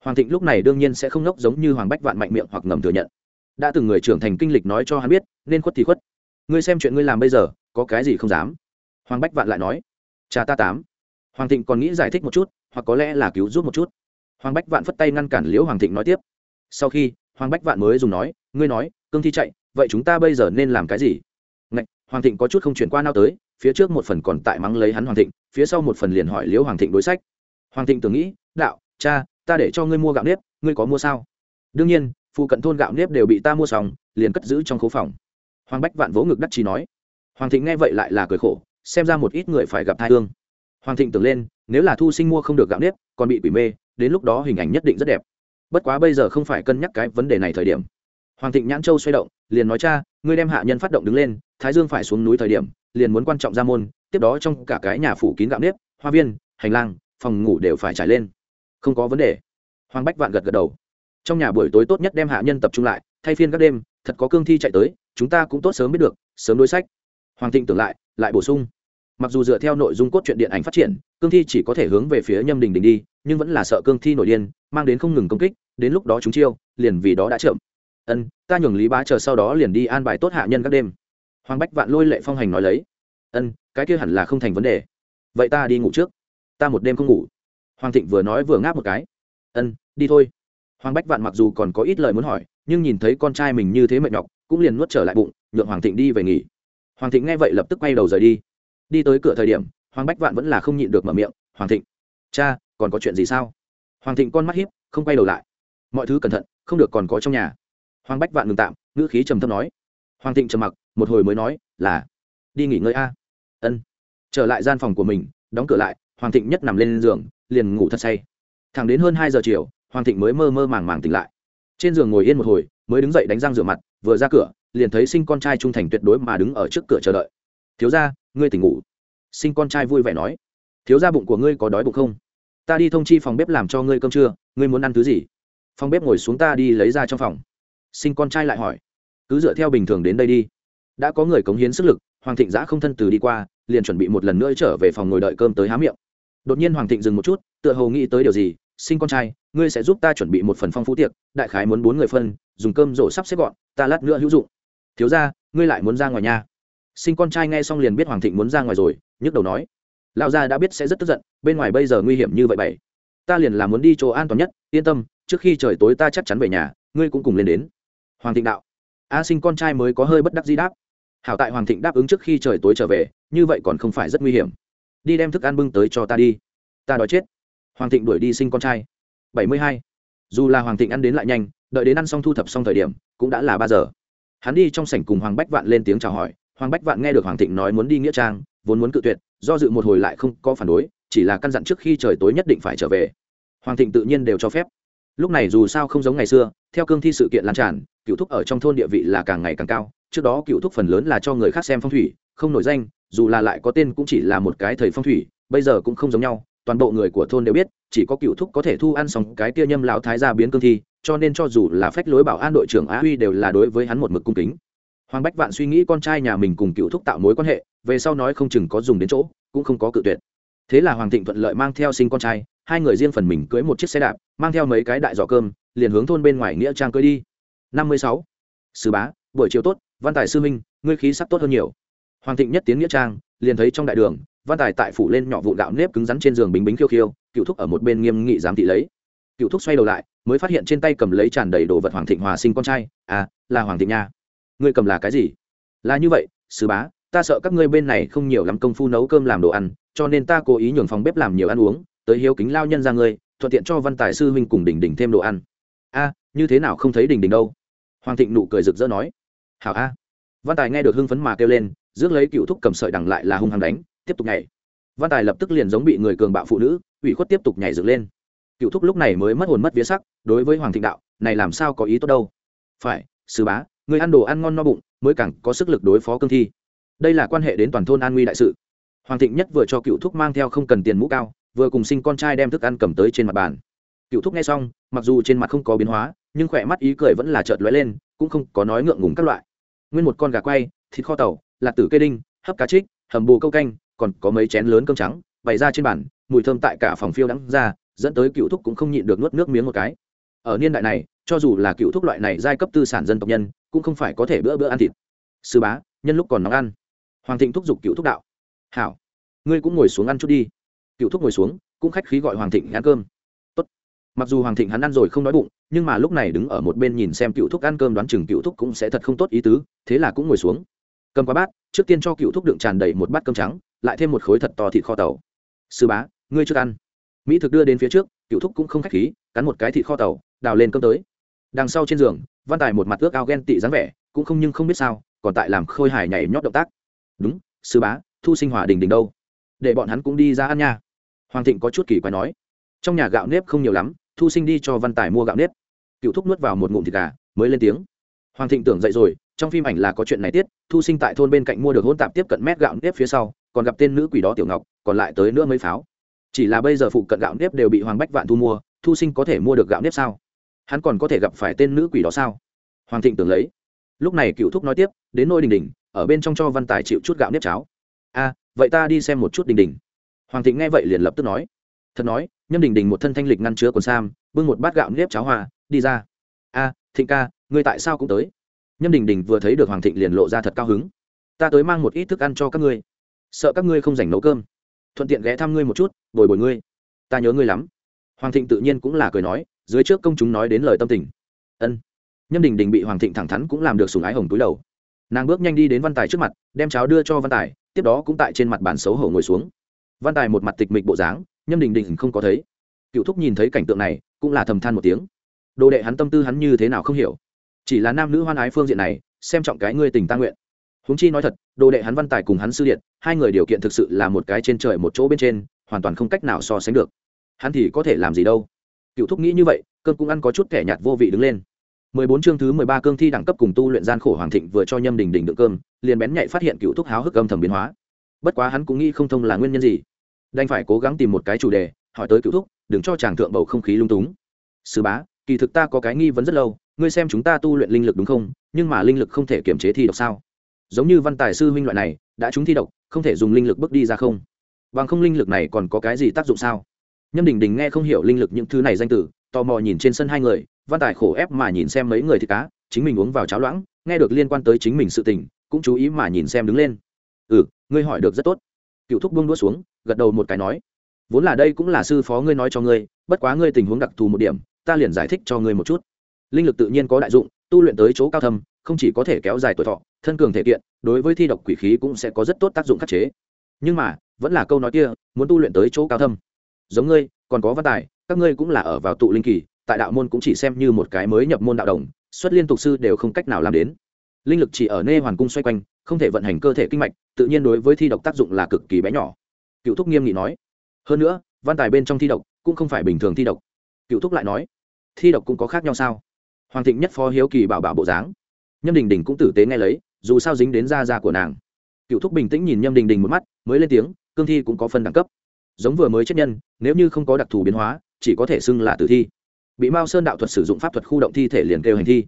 Hoàng thịnh lúc này đương nhiên sẽ không ngốc giống như hoàng bách vạn mạnh miệng hoặc ngầm thừa nhận. Đã từng người trưởng thành kinh lịch nói cho hắn biết, nên khuất thì khuất ngươi xem chuyện ngươi làm bây giờ có cái gì không dám? Hoàng bách vạn lại nói. Cha ta tám. Hoàng thịnh còn nghĩ giải thích một chút hoặc có lẽ là cứu giúp một chút. Hoàng bách vạn phất tay ngăn cản liễu hoàng thịnh nói tiếp. Sau khi hoàng bách vạn mới dùng nói ngươi nói cương thi chạy vậy chúng ta bây giờ nên làm cái gì? Ngạch, hoàng thịnh có chút không chuyển qua nào tới phía trước một phần còn tại mắng lấy hắn hoàng thịnh phía sau một phần liền hỏi liễu hoàng thịnh đối sách. Hoàng thịnh tưởng nghĩ đạo cha ta để cho ngươi mua gạo nếp ngươi có mua sao? Đương nhiên phụ cận thôn gạo nếp đều bị ta mua xong liền cất giữ trong khấu phòng hoàng bách vạn vỗ ngực đắc chí nói, hoàng thịnh nghe vậy lại là cười khổ, xem ra một ít người phải gặp thai hương. Hoàng thịnh tưởng lên, nếu là thu sinh mua không được gạo nếp, còn bị quỷ mê, đến lúc đó hình ảnh nhất định rất đẹp. Bất quá bây giờ không phải cân nhắc cái vấn đề này thời điểm. Hoàng thịnh nhãn châu xoay động, liền nói, cha, ngươi đem hạ nhân phát động đứng lên, thái dương phải xuống núi thời điểm, liền muốn quan trọng ra môn, tiếp đó trong cả cái nhà phủ kín gạo nếp, hoa viên, hành lang, phòng ngủ đều phải trải lên. Không có vấn đề. Hoàng bách vạn gật gật đầu. Trong nhà buổi tối tốt nhất đem hạ nhân tập trung lại, thay phiên các đêm, thật có cương thi chạy tới chúng ta cũng tốt sớm biết được, sớm đối sách. Hoàng thịnh tưởng lại lại bổ sung. Mặc dù dựa theo nội dung cốt truyện điện ảnh phát triển, cương thi chỉ có thể hướng về phía nhâm đình đình đi, nhưng vẫn là sợ cương thi nổi điên, mang đến không ngừng công kích, đến lúc đó chúng chiêu, liền vì đó đã chậm. Ân, ta nhường lý bá chờ sau đó liền đi an bài tốt hạ nhân các đêm. Hoàng bách vạn lôi lệ phong hành nói lấy. Ân, cái kia hẳn là không thành vấn đề. Vậy ta đi ngủ trước. Ta một đêm không ngủ. Hoàng thịnh vừa nói vừa ngáp một cái. Ân, đi thôi. Hoàng bách vạn mặc dù còn có ít lời muốn hỏi, nhưng nhìn thấy con trai mình như thế mệt nhọc cũng liền nuốt trở lại bụng, nhượng hoàng thịnh đi về nghỉ. Hoàng thịnh nghe vậy lập tức quay đầu rời đi. Đi tới cửa thời điểm, hoàng bách vạn vẫn là không nhịn được mở miệng, hoàng thịnh, cha, còn có chuyện gì sao? Hoàng thịnh con mắt hiếp không quay đầu lại. Mọi thứ cẩn thận, không được còn có trong nhà. Hoàng bách vạn ngừng tạm, ngữ khí trầm thâm nói. Hoàng thịnh trầm mặc, một hồi mới nói, là, đi nghỉ ngơi a. Ân. Trở lại gian phòng của mình, đóng cửa lại, hoàng thịnh nhất nằm lên giường, liền ngủ thật say. Thẳng đến hơn hai giờ chiều, hoàng thịnh mới mơ mơ màng màng tỉnh lại. Trên giường ngồi yên một hồi, mới đứng dậy đánh răng rửa mặt vừa ra cửa, liền thấy sinh con trai trung thành tuyệt đối mà đứng ở trước cửa chờ đợi. Thiếu ra ngươi tỉnh ngủ. Sinh con trai vui vẻ nói. Thiếu ra bụng của ngươi có đói bụng không? Ta đi thông chi phòng bếp làm cho ngươi cơm trưa, ngươi muốn ăn thứ gì? Phòng bếp ngồi xuống ta đi lấy ra trong phòng. Sinh con trai lại hỏi. Cứ dựa theo bình thường đến đây đi. Đã có người cống hiến sức lực, hoàng thịnh giã không thân từ đi qua, liền chuẩn bị một lần nữa trở về phòng ngồi đợi cơm tới há miệng. Đột nhiên hoàng thịnh dừng một chút, tựa hồ nghĩ tới điều gì, sinh con trai, ngươi sẽ giúp ta chuẩn bị một phần phong phú tiệc, đại khái muốn bốn người phân, dùng cơm rổ sắp xếp gọn ta lát nữa hữu dụng. Thiếu ra ngươi lại muốn ra ngoài nhà. Sinh con trai nghe xong liền biết hoàng thịnh muốn ra ngoài rồi, nhức đầu nói. Lão gia đã biết sẽ rất tức giận, bên ngoài bây giờ nguy hiểm như vậy bảy. Ta liền là muốn đi chỗ an toàn nhất, yên tâm, trước khi trời tối ta chắc chắn về nhà, ngươi cũng cùng lên đến. Hoàng thịnh đạo. A, sinh con trai mới có hơi bất đắc di đáp. Hảo tại hoàng thịnh đáp ứng trước khi trời tối trở về, như vậy còn không phải rất nguy hiểm. Đi đem thức ăn bưng tới cho ta đi. Ta đói chết. Hoàng thịnh đuổi đi sinh con trai. Bảy mươi hai dù là hoàng thịnh ăn đến lại nhanh, đợi đến ăn xong thu thập xong thời điểm, cũng đã là ba giờ. Hắn đi trong sảnh cùng hoàng bách vạn lên tiếng chào hỏi, hoàng bách vạn nghe được hoàng thịnh nói muốn đi nghĩa trang, vốn muốn cự tuyệt, do dự một hồi lại không có phản đối, chỉ là căn dặn trước khi trời tối nhất định phải trở về. Hoàng thịnh tự nhiên đều cho phép. Lúc này dù sao không giống ngày xưa, theo cương thi sự kiện lan tràn, cựu thúc ở trong thôn địa vị là càng ngày càng cao, trước đó cựu thúc phần lớn là cho người khác xem phong thủy, không nổi danh, dù là lại có tên cũng chỉ là một cái thầy phong thủy, bây giờ cũng không giống nhau toàn bộ người của thôn đều biết, chỉ có cựu thúc có thể thu ăn xong cái tia nhâm lão thái gia biến cương thi, cho nên cho dù là phách lối bảo an đội trưởng á huy đều là đối với hắn một mực cung kính. Hoàng bách vạn suy nghĩ con trai nhà mình cùng cựu thúc tạo mối quan hệ, về sau nói không chừng có dùng đến chỗ, cũng không có cự tuyệt. Thế là hoàng thịnh thuận lợi mang theo sinh con trai, hai người riêng phần mình cưới một chiếc xe đạp, mang theo mấy cái đại giỏ cơm, liền hướng thôn bên ngoài nghĩa trang cưới đi. Năm mươi sáu. Sư bá, buổi chiều tốt, văn tài sư minh ngươi khí sắc tốt hơn nhiều. Hoàng thịnh nhất tiến nghĩa trang, liền thấy trong đại đường văn tài tại phủ lên nhỏ vụ gạo nếp cứng rắn trên giường bính bính khiêu khiêu, cựu thúc ở một bên nghiêm nghị giám thị lấy. Cựu thúc xoay đầu lại, mới phát hiện trên tay cầm lấy tràn đầy đồ vật hoàng thịnh hòa sinh con trai. À là hoàng thịnh nha. Ngươi cầm là cái gì? Là như vậy, sứ bá, ta sợ các ngươi bên này không nhiều lắm công phu nấu cơm làm đồ ăn, cho nên ta cố ý nhường phòng bếp làm nhiều ăn uống, tới hiếu kính lao nhân ra ngươi, thuận tiện cho văn tài sư huynh cùng Đỉnh Đỉnh thêm đồ ăn. A như thế nào không thấy Đỉnh Đỉnh đâu? Hoàng thịnh nụ cười rực rỡ nói. Hảo a. Văn tài nghe được hưng phấn mà kêu lên, rước lấy cựu thúc cầm sợi đằng lại là hung hăng đánh tiếp tục nhảy. Văn tài lập tức liền giống bị người cường bạo phụ nữ, ủy khuất tiếp tục nhảy dựng lên. Cựu thúc lúc này mới mất hồn mất vía sắc, đối với hoàng thịnh đạo, này làm sao có ý tốt đâu? Phải, sư bá, người ăn đồ ăn ngon no bụng, mới càng có sức lực đối phó cương thi. Đây là quan hệ đến toàn thôn an nguy đại sự. Hoàng thịnh nhất vừa cho cựu thúc mang theo không cần tiền mũ cao, vừa cùng sinh con trai đem thức ăn cầm tới trên mặt bàn. Cựu thúc nghe xong, mặc dù trên mặt không có biến hóa, nhưng khỏe mắt ý cười vẫn là chợt lóe lên, cũng không có nói ngượng ngùng các loại. Nguyên một con gà quay, thịt kho tàu, lạc tử cây đinh, hấp cá trích, hầm bù câu canh còn có mấy chén lớn cơm trắng, bày ra trên bàn, mùi thơm tại cả phòng phiêu đắng ra, dẫn tới cựu thúc cũng không nhịn được nuốt nước miếng một cái. Ở niên đại này, cho dù là cựu thúc loại này giai cấp tư sản dân tộc nhân, cũng không phải có thể bữa bữa ăn thịt. Sư bá, nhân lúc còn nóng ăn. Hoàng thịnh thúc giục cựu thúc đạo. Hảo, ngươi cũng ngồi xuống ăn chút đi. Cựu thúc ngồi xuống, cũng khách khí gọi hoàng thịnh ăn cơm. Tốt. mặc dù hoàng thịnh hắn ăn rồi không đói bụng, nhưng mà lúc này đứng ở một bên nhìn xem cựu thúc ăn cơm đoán chừng cựu thúc cũng sẽ thật không tốt ý tứ, thế là cũng ngồi xuống. Cầm qua bát, trước tiên cho cựu thúc đựng tràn đầy một bát cơm trắng lại thêm một khối thật to thịt kho tàu. Sư bá, ngươi trước ăn. Mỹ thực đưa đến phía trước, cựu thúc cũng không khách khí, cắn một cái thịt kho tàu, đào lên cơm tới. Đằng sau trên giường, văn tài một mặt ước ao ghen tị dáng vẻ, cũng không nhưng không biết sao, còn tại làm khôi hài nhảy nhót động tác. Đúng, sư bá, thu sinh hòa đình đình đâu? Để bọn hắn cũng đi ra ăn nha. Hoàng thịnh có chút kỳ quái nói. Trong nhà gạo nếp không nhiều lắm, thu sinh đi cho văn tài mua gạo nếp. Cựu thúc nuốt vào một ngụm thịt gà, mới lên tiếng. Hoàng thịnh tưởng dậy rồi, trong phim ảnh là có chuyện này tiết, thu sinh tại thôn bên cạnh mua được hôn tạp tiếp cận mét gạo nếp phía sau còn gặp tên nữ quỷ đó tiểu ngọc, còn lại tới nữa mấy pháo. Chỉ là bây giờ phụ cận gạo nếp đều bị hoàng bách vạn thu mua, thu sinh có thể mua được gạo nếp sao? Hắn còn có thể gặp phải tên nữ quỷ đó sao? Hoàng thịnh tưởng lấy. Lúc này cựu thúc nói tiếp, đến nôi đình đình, ở bên trong cho văn tài chịu chút gạo nếp cháo. A, vậy ta đi xem một chút đình đình. Hoàng thịnh nghe vậy liền lập tức nói. Thật nói, nhâm đình đình một thân thanh lịch ngăn chứa quần sam, bưng một bát gạo nếp cháo hoa, đi ra. A, thịnh ca, ngươi tại sao cũng tới? Nhâm đình đình vừa thấy được hoàng thịnh liền lộ ra thật cao hứng. Ta tới mang một ít thức ăn cho các ngươi sợ các ngươi không dành nấu cơm. Thuận tiện ghé thăm ngươi một chút, bồi bồi ngươi. Ta nhớ ngươi lắm. Hoàng thịnh tự nhiên cũng là cười nói, dưới trước công chúng nói đến lời tâm tình. Ân. Nhâm đình đình bị hoàng thịnh thẳng thắn cũng làm được sùng ái hồng túi đầu. Nàng bước nhanh đi đến văn tài trước mặt, đem cháo đưa cho văn tài, tiếp đó cũng tại trên mặt bàn xấu hổ ngồi xuống. Văn tài một mặt tịch mịch bộ dáng, nhâm đình đình không có thấy. Cựu thúc nhìn thấy cảnh tượng này, cũng là thầm than một tiếng. Đồ đệ hắn tâm tư hắn như thế nào không hiểu. Chỉ là nam nữ hoan ái phương diện này, xem trọng cái ngươi tình ta nguyện huống chi nói thật, đồ đệ hắn văn tài cùng hắn sư điện, hai người điều kiện thực sự là một cái trên trời một chỗ bên trên, hoàn toàn không cách nào so sánh được. Hắn thì có thể làm gì đâu? Cựu thúc nghĩ như vậy cơn cũng ăn có chút kẻ nhạt vô vị đứng lên. Mười bốn chương thứ mười ba cương thi đẳng cấp cùng tu luyện gian khổ hoàng thịnh vừa cho nhâm đình đình được cơm, liền bén nhạy phát hiện cựu thúc háo hức âm thầm biến hóa. Bất quá hắn cũng nghĩ không thông là nguyên nhân gì. Đành phải cố gắng tìm một cái chủ đề, hỏi tới cựu thúc, đừng cho chàng thượng bầu không khí lung túng. Sư bá, kỳ thực ta có cái nghi vấn rất lâu, ngươi xem chúng ta tu luyện linh lực đúng không? Nhưng mà linh lực không thể kiểm chế thi độc sao? Giống như văn tài sư huynh loại này, đã trúng thi độc, không thể dùng linh lực bước đi ra không. Bằng không linh lực này còn có cái gì tác dụng sao? Nhâm đình đình nghe không hiểu linh lực những thứ này danh từ, tò mò nhìn trên sân hai người, văn tài khổ ép mà nhìn xem mấy người thì cá, chính mình uống vào cháo loãng, nghe được liên quan tới chính mình sự tình, cũng chú ý mà nhìn xem đứng lên. Ừ ngươi hỏi được rất tốt. Cựu thúc buông đũa xuống, gật đầu một cái nói, vốn là đây cũng là sư phó ngươi nói cho ngươi, bất quá ngươi tình huống đặc thù một điểm, ta liền giải thích cho ngươi một chút. Linh lực tự nhiên có đại dụng, tu luyện tới chỗ cao thâm không chỉ có thể kéo dài tuổi thọ, thân cường thể kiện, đối với thi độc quỷ khí cũng sẽ có rất tốt tác dụng khắc chế. Nhưng mà, vẫn là câu nói kia, muốn tu luyện tới chỗ cao thâm. Giống ngươi, còn có văn tài, các ngươi cũng là ở vào tụ linh kỳ, tại đạo môn cũng chỉ xem như một cái mới nhập môn đạo đồng, xuất liên tục sư đều không cách nào làm đến. Linh lực chỉ ở nê hoàn cung xoay quanh, không thể vận hành cơ thể kinh mạch, tự nhiên đối với thi độc tác dụng là cực kỳ bé nhỏ. Cựu thúc nghiêm nghị nói. Hơn nữa, văn tài bên trong thi độc cũng không phải bình thường thi độc. Cựu thúc lại nói. Thi độc cũng có khác nhau sao? Hoàng thịnh nhất phó hiếu kỳ bảo bảo bộ dáng nhâm đình đình cũng tử tế nghe lấy, dù sao dính đến da da của nàng. Cựu thúc bình tĩnh nhìn nhâm đình đình một mắt, mới lên tiếng, cương thi cũng có phân đẳng cấp. Giống vừa mới chết nhân, nếu như không có đặc thù biến hóa, chỉ có thể xưng là tử thi. Bị mao sơn đạo thuật sử dụng pháp thuật khu động thi thể liền kêu hành thi.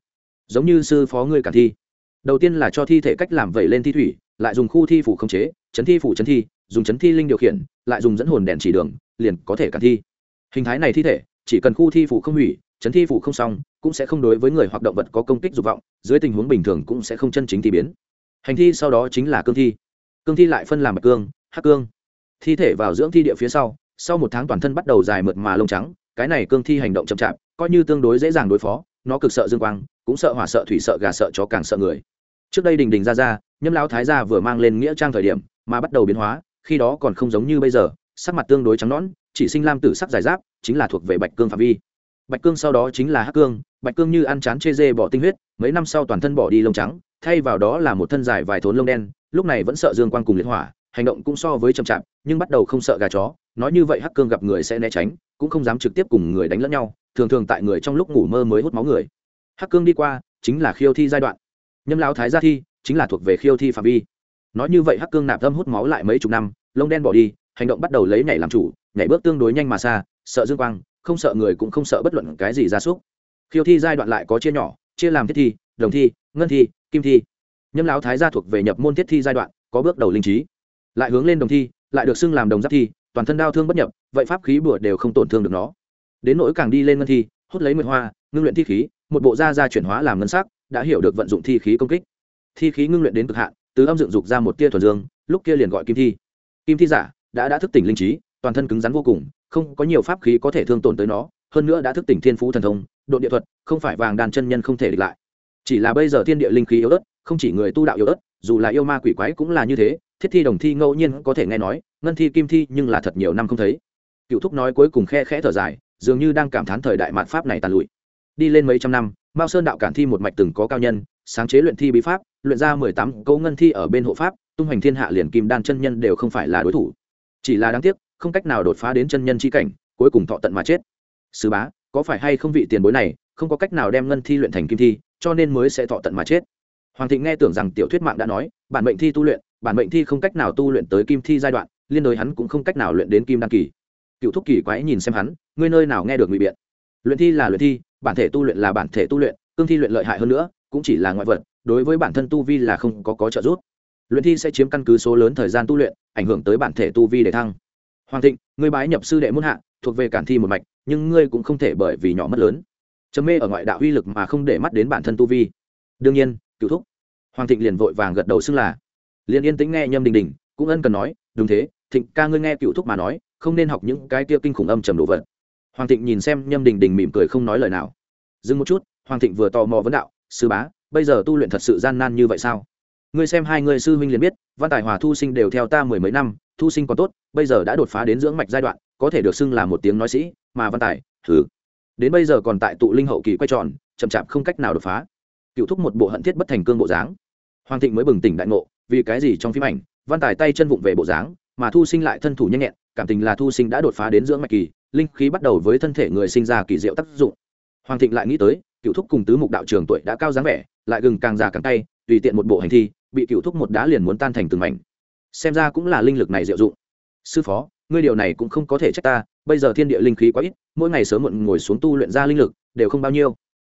Giống như sư phó ngươi cả thi. Đầu tiên là cho thi thể cách làm vẩy lên thi thủy, lại dùng khu thi phủ khống chế, chấn thi phủ chấn thi, dùng chấn thi linh điều khiển, lại dùng dẫn hồn đèn chỉ đường, liền có thể cản thi. Hình thái này thi thể, chỉ cần khu thi phủ không hủy, chấn thi phủ không xong cũng sẽ không đối với người hoặc động vật có công kích dục vọng, dưới tình huống bình thường cũng sẽ không chân chính thi biến. Hành thi sau đó chính là cương thi. Cương thi lại phân làm bạch cương, hắc cương. Thi thể vào dưỡng thi địa phía sau sau một tháng toàn thân bắt đầu dài mượt mà lông trắng, cái này cương thi hành động chậm chạp, coi như tương đối dễ dàng đối phó, nó cực sợ dương quang, cũng sợ hỏa sợ thủy sợ gà sợ chó càng sợ người. Trước đây đình đình ra ra, nhâm lão thái gia vừa mang lên nghĩa trang thời điểm, mà bắt đầu biến hóa, khi đó còn không giống như bây giờ, sắc mặt tương đối trắng nõn, chỉ sinh lam tử sắc dài giáp, chính là thuộc về bạch cương phạm vi. Bạch cương sau đó chính là hắc cương bạch cương như ăn chán chê dê bỏ tinh huyết, mấy năm sau toàn thân bỏ đi lông trắng, thay vào đó là một thân dài vài thốn lông đen, lúc này vẫn sợ dương quang cùng liệt hỏa, hành động cũng so với chậm chạp, nhưng bắt đầu không sợ gà chó, nói như vậy hắc cương gặp người sẽ né tránh, cũng không dám trực tiếp cùng người đánh lẫn nhau, thường thường tại người trong lúc ngủ mơ mới hút máu người. Hắc cương đi qua, chính là khiêu thi giai đoạn. Nhâm lão thái gia thi, chính là thuộc về khiêu thi phạm vi. Nói như vậy hắc cương nạp thâm hút máu lại mấy chục năm, lông đen bỏ đi, hành động bắt đầu lấy nhảy làm chủ, nhảy bước tương đối nhanh mà xa, sợ dương quang, không sợ người cũng không sợ bất luận cái gì ra súc khiêu thi giai đoạn lại có chia nhỏ, chia làm thiết thi, đồng thi, ngân thi, kim thi. Nhâm lão thái gia thuộc về nhập môn thiết thi giai đoạn, có bước đầu linh trí. Lại hướng lên đồng thi, lại được xưng làm đồng giáp thi, toàn thân đau thương bất nhập, vậy pháp khí bùa đều không tổn thương được nó. Đến nỗi càng đi lên ngân thi, hút lấy nguyệt hoa, ngưng luyện thi khí, một bộ da da chuyển hóa làm ngân sắc, đã hiểu được vận dụng thi khí công kích. Thi khí ngưng luyện đến cực hạn, từ âm dựng dục ra một tia thuần dương, lúc kia liền gọi kim thi. Kim thi giả, đã đã thức tỉnh linh trí, toàn thân cứng rắn vô cùng, không có nhiều pháp khí có thể thương tổn tới nó hơn nữa đã thức tỉnh thiên phú thần thông, độ địa thuật, không phải vàng đàn chân nhân không thể địch lại. Chỉ là bây giờ thiên địa linh khí yếu ớt, không chỉ người tu đạo yếu ớt, dù là yêu ma quỷ quái cũng là như thế, thiết thi đồng thi ngẫu nhiên có thể nghe nói, ngân thi kim thi nhưng là thật nhiều năm không thấy. Cựu thúc nói cuối cùng khe khẽ thở dài, dường như đang cảm thán thời đại mạt pháp này tàn lụi. Đi lên mấy trăm năm, mao sơn đạo cản thi một mạch từng có cao nhân, sáng chế luyện thi bí pháp, luyện ra mười tám câu ngân thi ở bên hộ pháp, tung hoành thiên hạ liền kim đan chân nhân đều không phải là đối thủ. Chỉ là đáng tiếc, không cách nào đột phá đến chân nhân chi cảnh, cuối cùng thọ tận mà chết sứ bá, có phải hay không vị tiền bối này không có cách nào đem ngân thi luyện thành kim thi, cho nên mới sẽ thọ tận mà chết? Hoàng thịnh nghe tưởng rằng tiểu thuyết mạng đã nói, bản mệnh thi tu luyện, bản mệnh thi không cách nào tu luyện tới kim thi giai đoạn, liên đối hắn cũng không cách nào luyện đến kim đăng kỳ. Cựu thúc kỳ quái nhìn xem hắn, ngươi nơi nào nghe được ngụy biện? Luyện thi là luyện thi, bản thể tu luyện là bản thể tu luyện, cương thi luyện lợi hại hơn nữa, cũng chỉ là ngoại vật, đối với bản thân tu vi là không có có trợ giúp. Luyện thi sẽ chiếm căn cứ số lớn thời gian tu luyện, ảnh hưởng tới bản thể tu vi để thăng. Hoàng thịnh, ngươi bái nhập sư đệ muôn hạ thuộc về cản thi một mạch, nhưng ngươi cũng không thể bởi vì nhỏ mất lớn. Chấm mê ở ngoại đạo uy lực mà không để mắt đến bản thân tu vi. Đương nhiên, cựu thúc. Hoàng thịnh liền vội vàng gật đầu xưng là. Liền yên tĩnh nghe nhâm đình đình, cũng ân cần nói, đúng thế, thịnh ca ngươi nghe cựu thúc mà nói, không nên học những cái kia kinh khủng âm trầm đồ vật. Hoàng thịnh nhìn xem nhâm đình đình mỉm cười không nói lời nào. Dừng một chút, hoàng thịnh vừa tò mò vấn đạo, sư bá, bây giờ tu luyện thật sự gian nan như vậy sao? Ngươi xem hai người sư huynh liền biết, văn tài hòa thu sinh đều theo ta mười mấy năm thu sinh còn tốt, bây giờ đã đột phá đến dưỡng mạch giai đoạn, có thể được xưng là một tiếng nói sĩ, mà văn tài thử đến bây giờ còn tại tụ linh hậu kỳ quay tròn, chậm chạp không cách nào đột phá. Cựu thúc một bộ hận thiết bất thành cương bộ dáng. Hoàng thịnh mới bừng tỉnh đại ngộ, vì cái gì trong phim ảnh, văn tài tay chân vụng về bộ dáng, mà thu sinh lại thân thủ nhanh nhẹn, cảm tình là thu sinh đã đột phá đến dưỡng mạch kỳ, linh khí bắt đầu với thân thể người sinh ra kỳ diệu tác dụng. Hoàng thịnh lại nghĩ tới, cựu thúc cùng tứ mục đạo trường tuổi đã cao dáng vẻ, lại gừng càng già càng tay tùy tiện một bộ hành thi, bị cựu thúc một đá liền muốn tan thành từng mảnh xem ra cũng là linh lực này diệu dụng. Sư phó, ngươi điều này cũng không có thể trách ta, bây giờ thiên địa linh khí quá ít, mỗi ngày sớm muộn ngồi xuống tu luyện ra linh lực, đều không bao nhiêu.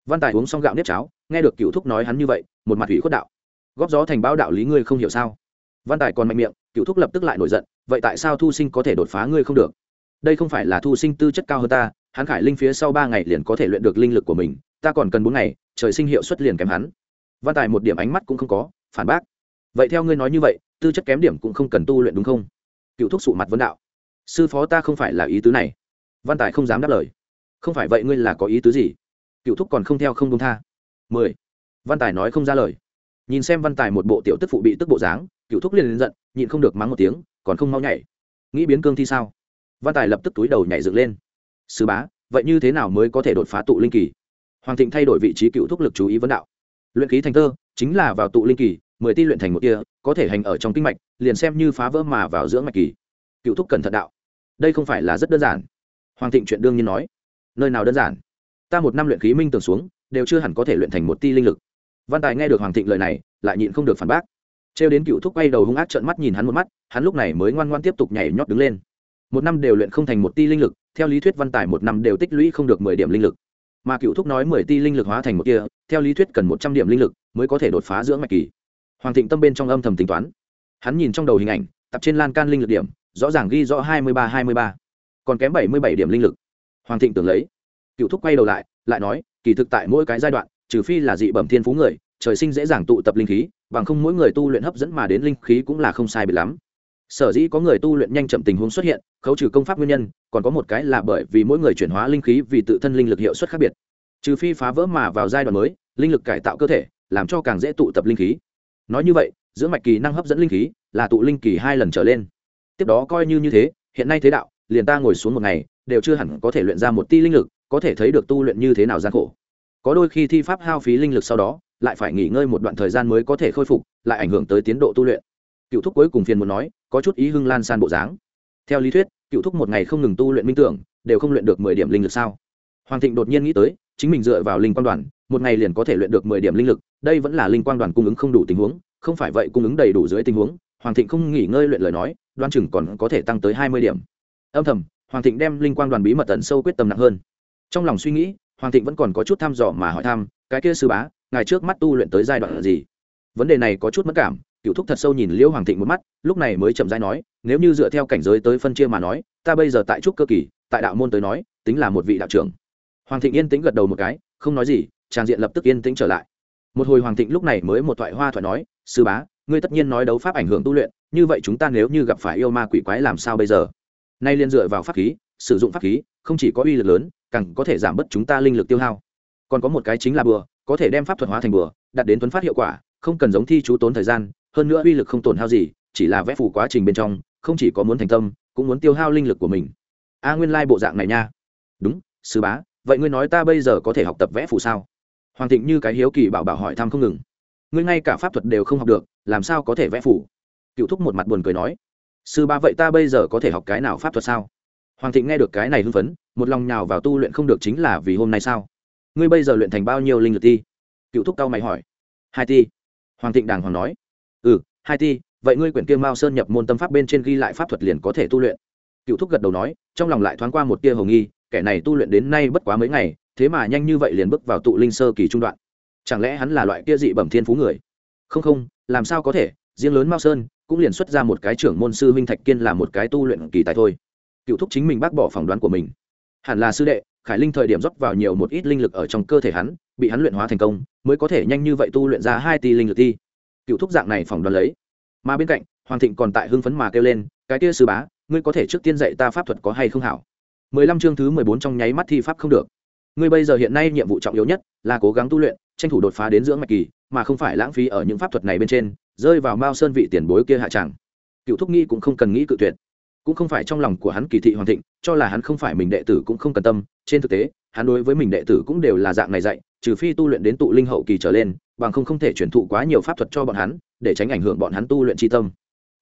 Văn tài uống xong gạo nếp cháo, nghe được cựu thúc nói hắn như vậy, một mặt ủy khuất đạo. Góp gió thành báo đạo lý ngươi không hiểu sao? Văn tài còn mạnh miệng, cựu thúc lập tức lại nổi giận, vậy tại sao thu sinh có thể đột phá ngươi không được? Đây không phải là thu sinh tư chất cao hơn ta, hắn khải linh phía sau ba ngày liền có thể luyện được linh lực của mình, ta còn cần bốn ngày, trời sinh hiệu suất liền kém hắn. Văn tài một điểm ánh mắt cũng không có, phản bác. Vậy theo ngươi nói như vậy tư chất kém điểm cũng không cần tu luyện đúng không? Cựu thúc sụ mặt vấn đạo. Sư phó ta không phải là ý tứ này. Văn tài không dám đáp lời. Không phải vậy ngươi là có ý tứ gì? Cựu thúc còn không theo không công tha. Mười. Văn tài nói không ra lời. Nhìn xem văn tài một bộ tiểu tức phụ bị tức bộ dáng, cựu thúc liền lên giận, nhịn không được mắng một tiếng, còn không mau nhảy. Nghĩ biến cương thi sao? Văn tài lập tức túi đầu nhảy dựng lên. Sư bá, vậy như thế nào mới có thể đột phá tụ linh kỳ? Hoàng thịnh thay đổi vị trí cựu thúc lực chú ý vấn đạo. Luyện khí thành thơ, chính là vào tụ linh kỳ mười ti luyện thành một kia có thể hành ở trong kinh mạch, liền xem như phá vỡ mà vào giữa mạch kỳ. Cựu thúc cẩn thận đạo. Đây không phải là rất đơn giản. Hoàng thịnh chuyện đương nhiên nói. Nơi nào đơn giản? Ta một năm luyện khí minh tưởng xuống, đều chưa hẳn có thể luyện thành một ti linh lực. Văn tài nghe được hoàng thịnh lời này, lại nhịn không được phản bác. Trêu đến cựu thúc quay đầu hung ác trợn mắt nhìn hắn một mắt, hắn lúc này mới ngoan ngoan tiếp tục nhảy nhót đứng lên. Một năm đều luyện không thành một ti linh lực, theo lý thuyết văn tài một năm đều tích lũy không được mười điểm linh lực. Mà cựu thúc nói mười ti linh lực hóa thành một kia theo lý thuyết cần một trăm điểm linh lực mới có thể đột phá dưỡng mạch kỳ hoàng thịnh tâm bên trong âm thầm tính toán. Hắn nhìn trong đầu hình ảnh, tập trên lan can linh lực điểm, rõ ràng ghi rõ hai mươi ba, hai mươi ba. Còn kém bảy mươi bảy điểm linh lực. Hoàng thịnh tưởng lấy. Cựu thúc quay đầu lại lại nói, kỳ thực tại mỗi cái giai đoạn, trừ phi là dị bẩm thiên phú người, trời sinh dễ dàng tụ tập linh khí, bằng không mỗi người tu luyện hấp dẫn mà đến linh khí cũng là không sai biệt lắm. Sở dĩ có người tu luyện nhanh chậm tình huống xuất hiện, khấu trừ công pháp nguyên nhân, còn có một cái là bởi vì mỗi người chuyển hóa linh khí vì tự thân linh lực hiệu suất khác biệt. Trừ phi phá vỡ mà vào giai đoạn mới, linh lực cải tạo cơ thể, làm cho càng dễ tụ tập linh khí nói như vậy, giữa mạch kỳ năng hấp dẫn linh khí, là tụ linh kỳ hai lần trở lên. Tiếp đó coi như như thế, hiện nay thế đạo, liền ta ngồi xuống một ngày, đều chưa hẳn có thể luyện ra một ti linh lực, có thể thấy được tu luyện như thế nào gian khổ. Có đôi khi thi pháp hao phí linh lực sau đó, lại phải nghỉ ngơi một đoạn thời gian mới có thể khôi phục, lại ảnh hưởng tới tiến độ tu luyện. Cựu thúc cuối cùng phiền muốn nói, có chút ý hưng lan san bộ dáng. Theo lý thuyết, cựu thúc một ngày không ngừng tu luyện minh tưởng, đều không luyện được mười điểm linh lực sao? Hoàng thịnh đột nhiên nghĩ tới, chính mình dựa vào linh quan đoàn một ngày liền có thể luyện được mười điểm linh lực, đây vẫn là linh quang đoàn cung ứng không đủ tình huống, không phải vậy cung ứng đầy đủ dưới tình huống, hoàng thịnh không nghỉ ngơi luyện lời nói, đoan chừng còn có thể tăng tới hai mươi điểm. Âm thầm, hoàng thịnh đem linh quang đoàn bí mật tận sâu quyết tâm nặng hơn. Trong lòng suy nghĩ, hoàng thịnh vẫn còn có chút thăm dò mà hỏi thăm, cái kia sư bá, ngài trước mắt tu luyện tới giai đoạn gì? Vấn đề này có chút mất cảm cựu thúc thật sâu nhìn liễu hoàng thịnh một mắt, lúc này mới chậm rãi nói, nếu như dựa theo cảnh giới tới phân chia mà nói, ta bây giờ tại trúc cơ kỳ, tại đạo môn tới nói, tính là một vị đạo trưởng. Hoàng thịnh yên tĩnh gật đầu một cái, không nói gì tràng diện lập tức yên tĩnh trở lại. Một hồi hoàng thịnh lúc này mới một thoại hoa thoại nói, sư bá, ngươi tất nhiên nói đấu pháp ảnh hưởng tu luyện, như vậy chúng ta nếu như gặp phải yêu ma quỷ quái làm sao bây giờ? Nay liên dựa vào pháp khí, sử dụng pháp khí, không chỉ có uy lực lớn, càng có thể giảm bớt chúng ta linh lực tiêu hao. Còn có một cái chính là bừa, có thể đem pháp thuật hóa thành bừa, đạt đến tuấn phát hiệu quả, không cần giống thi chú tốn thời gian, hơn nữa uy lực không tổn hao gì, chỉ là vẽ phủ quá trình bên trong, không chỉ có muốn thành tâm, cũng muốn tiêu hao linh lực của mình. A nguyên lai bộ dạng này nha. Đúng, sư bá, vậy ngươi nói ta bây giờ có thể học tập vẽ phù sao? Hoàng thịnh như cái hiếu kỳ bảo bảo hỏi thăm không ngừng. Ngươi ngay cả pháp thuật đều không học được, làm sao có thể vẽ phủ? Cựu thúc một mặt buồn cười nói. Sư ba vậy ta bây giờ có thể học cái nào pháp thuật sao? Hoàng thịnh nghe được cái này hưng phấn, một lòng nhào vào tu luyện không được chính là vì hôm nay sao? Ngươi bây giờ luyện thành bao nhiêu linh lực ti? Cựu thúc cao mày hỏi. Hai ti. Hoàng thịnh đàng hoàng nói. Ừ hai ti, vậy ngươi quyển kia mao sơn nhập môn tâm pháp bên trên ghi lại pháp thuật liền có thể tu luyện. Cựu thúc gật đầu nói, trong lòng lại thoáng qua một tia hồng nghi, kẻ này tu luyện đến nay bất quá mấy ngày thế mà nhanh như vậy liền bước vào tụ linh sơ kỳ trung đoạn. Chẳng lẽ hắn là loại kia dị bẩm thiên phú người? Không không, làm sao có thể? Riêng lớn mao sơn cũng liền xuất ra một cái trưởng môn sư huynh thạch kiên là một cái tu luyện kỳ tài thôi. Cựu thúc chính mình bác bỏ phỏng đoán của mình. Hẳn là sư đệ, khải linh thời điểm rót vào nhiều một ít linh lực ở trong cơ thể hắn, bị hắn luyện hóa thành công, mới có thể nhanh như vậy tu luyện ra hai tỷ linh lực ti cựu thúc dạng này phỏng đoán lấy. Mà bên cạnh, hoàng thịnh còn tại hưng phấn mà kêu lên, cái kia sư bá, ngươi có thể trước tiên dạy ta pháp thuật có hay không hảo? mười lăm chương thứ mười bốn trong nháy mắt thi pháp không được ngươi bây giờ hiện nay nhiệm vụ trọng yếu nhất là cố gắng tu luyện, tranh thủ đột phá đến dưỡng mạch kỳ, mà không phải lãng phí ở những pháp thuật này bên trên, rơi vào mao sơn vị tiền bối kia hạ tràng cựu thúc nghi cũng không cần nghĩ cự tuyệt. Cũng không phải trong lòng của hắn kỳ thị hoàng thịnh, cho là hắn không phải mình đệ tử cũng không cần tâm. Trên thực tế, hắn đối với mình đệ tử cũng đều là dạng này dạy, trừ phi tu luyện đến tụ linh hậu kỳ trở lên, bằng không không thể truyền thụ quá nhiều pháp thuật cho bọn hắn, để tránh ảnh hưởng bọn hắn tu luyện tri tâm.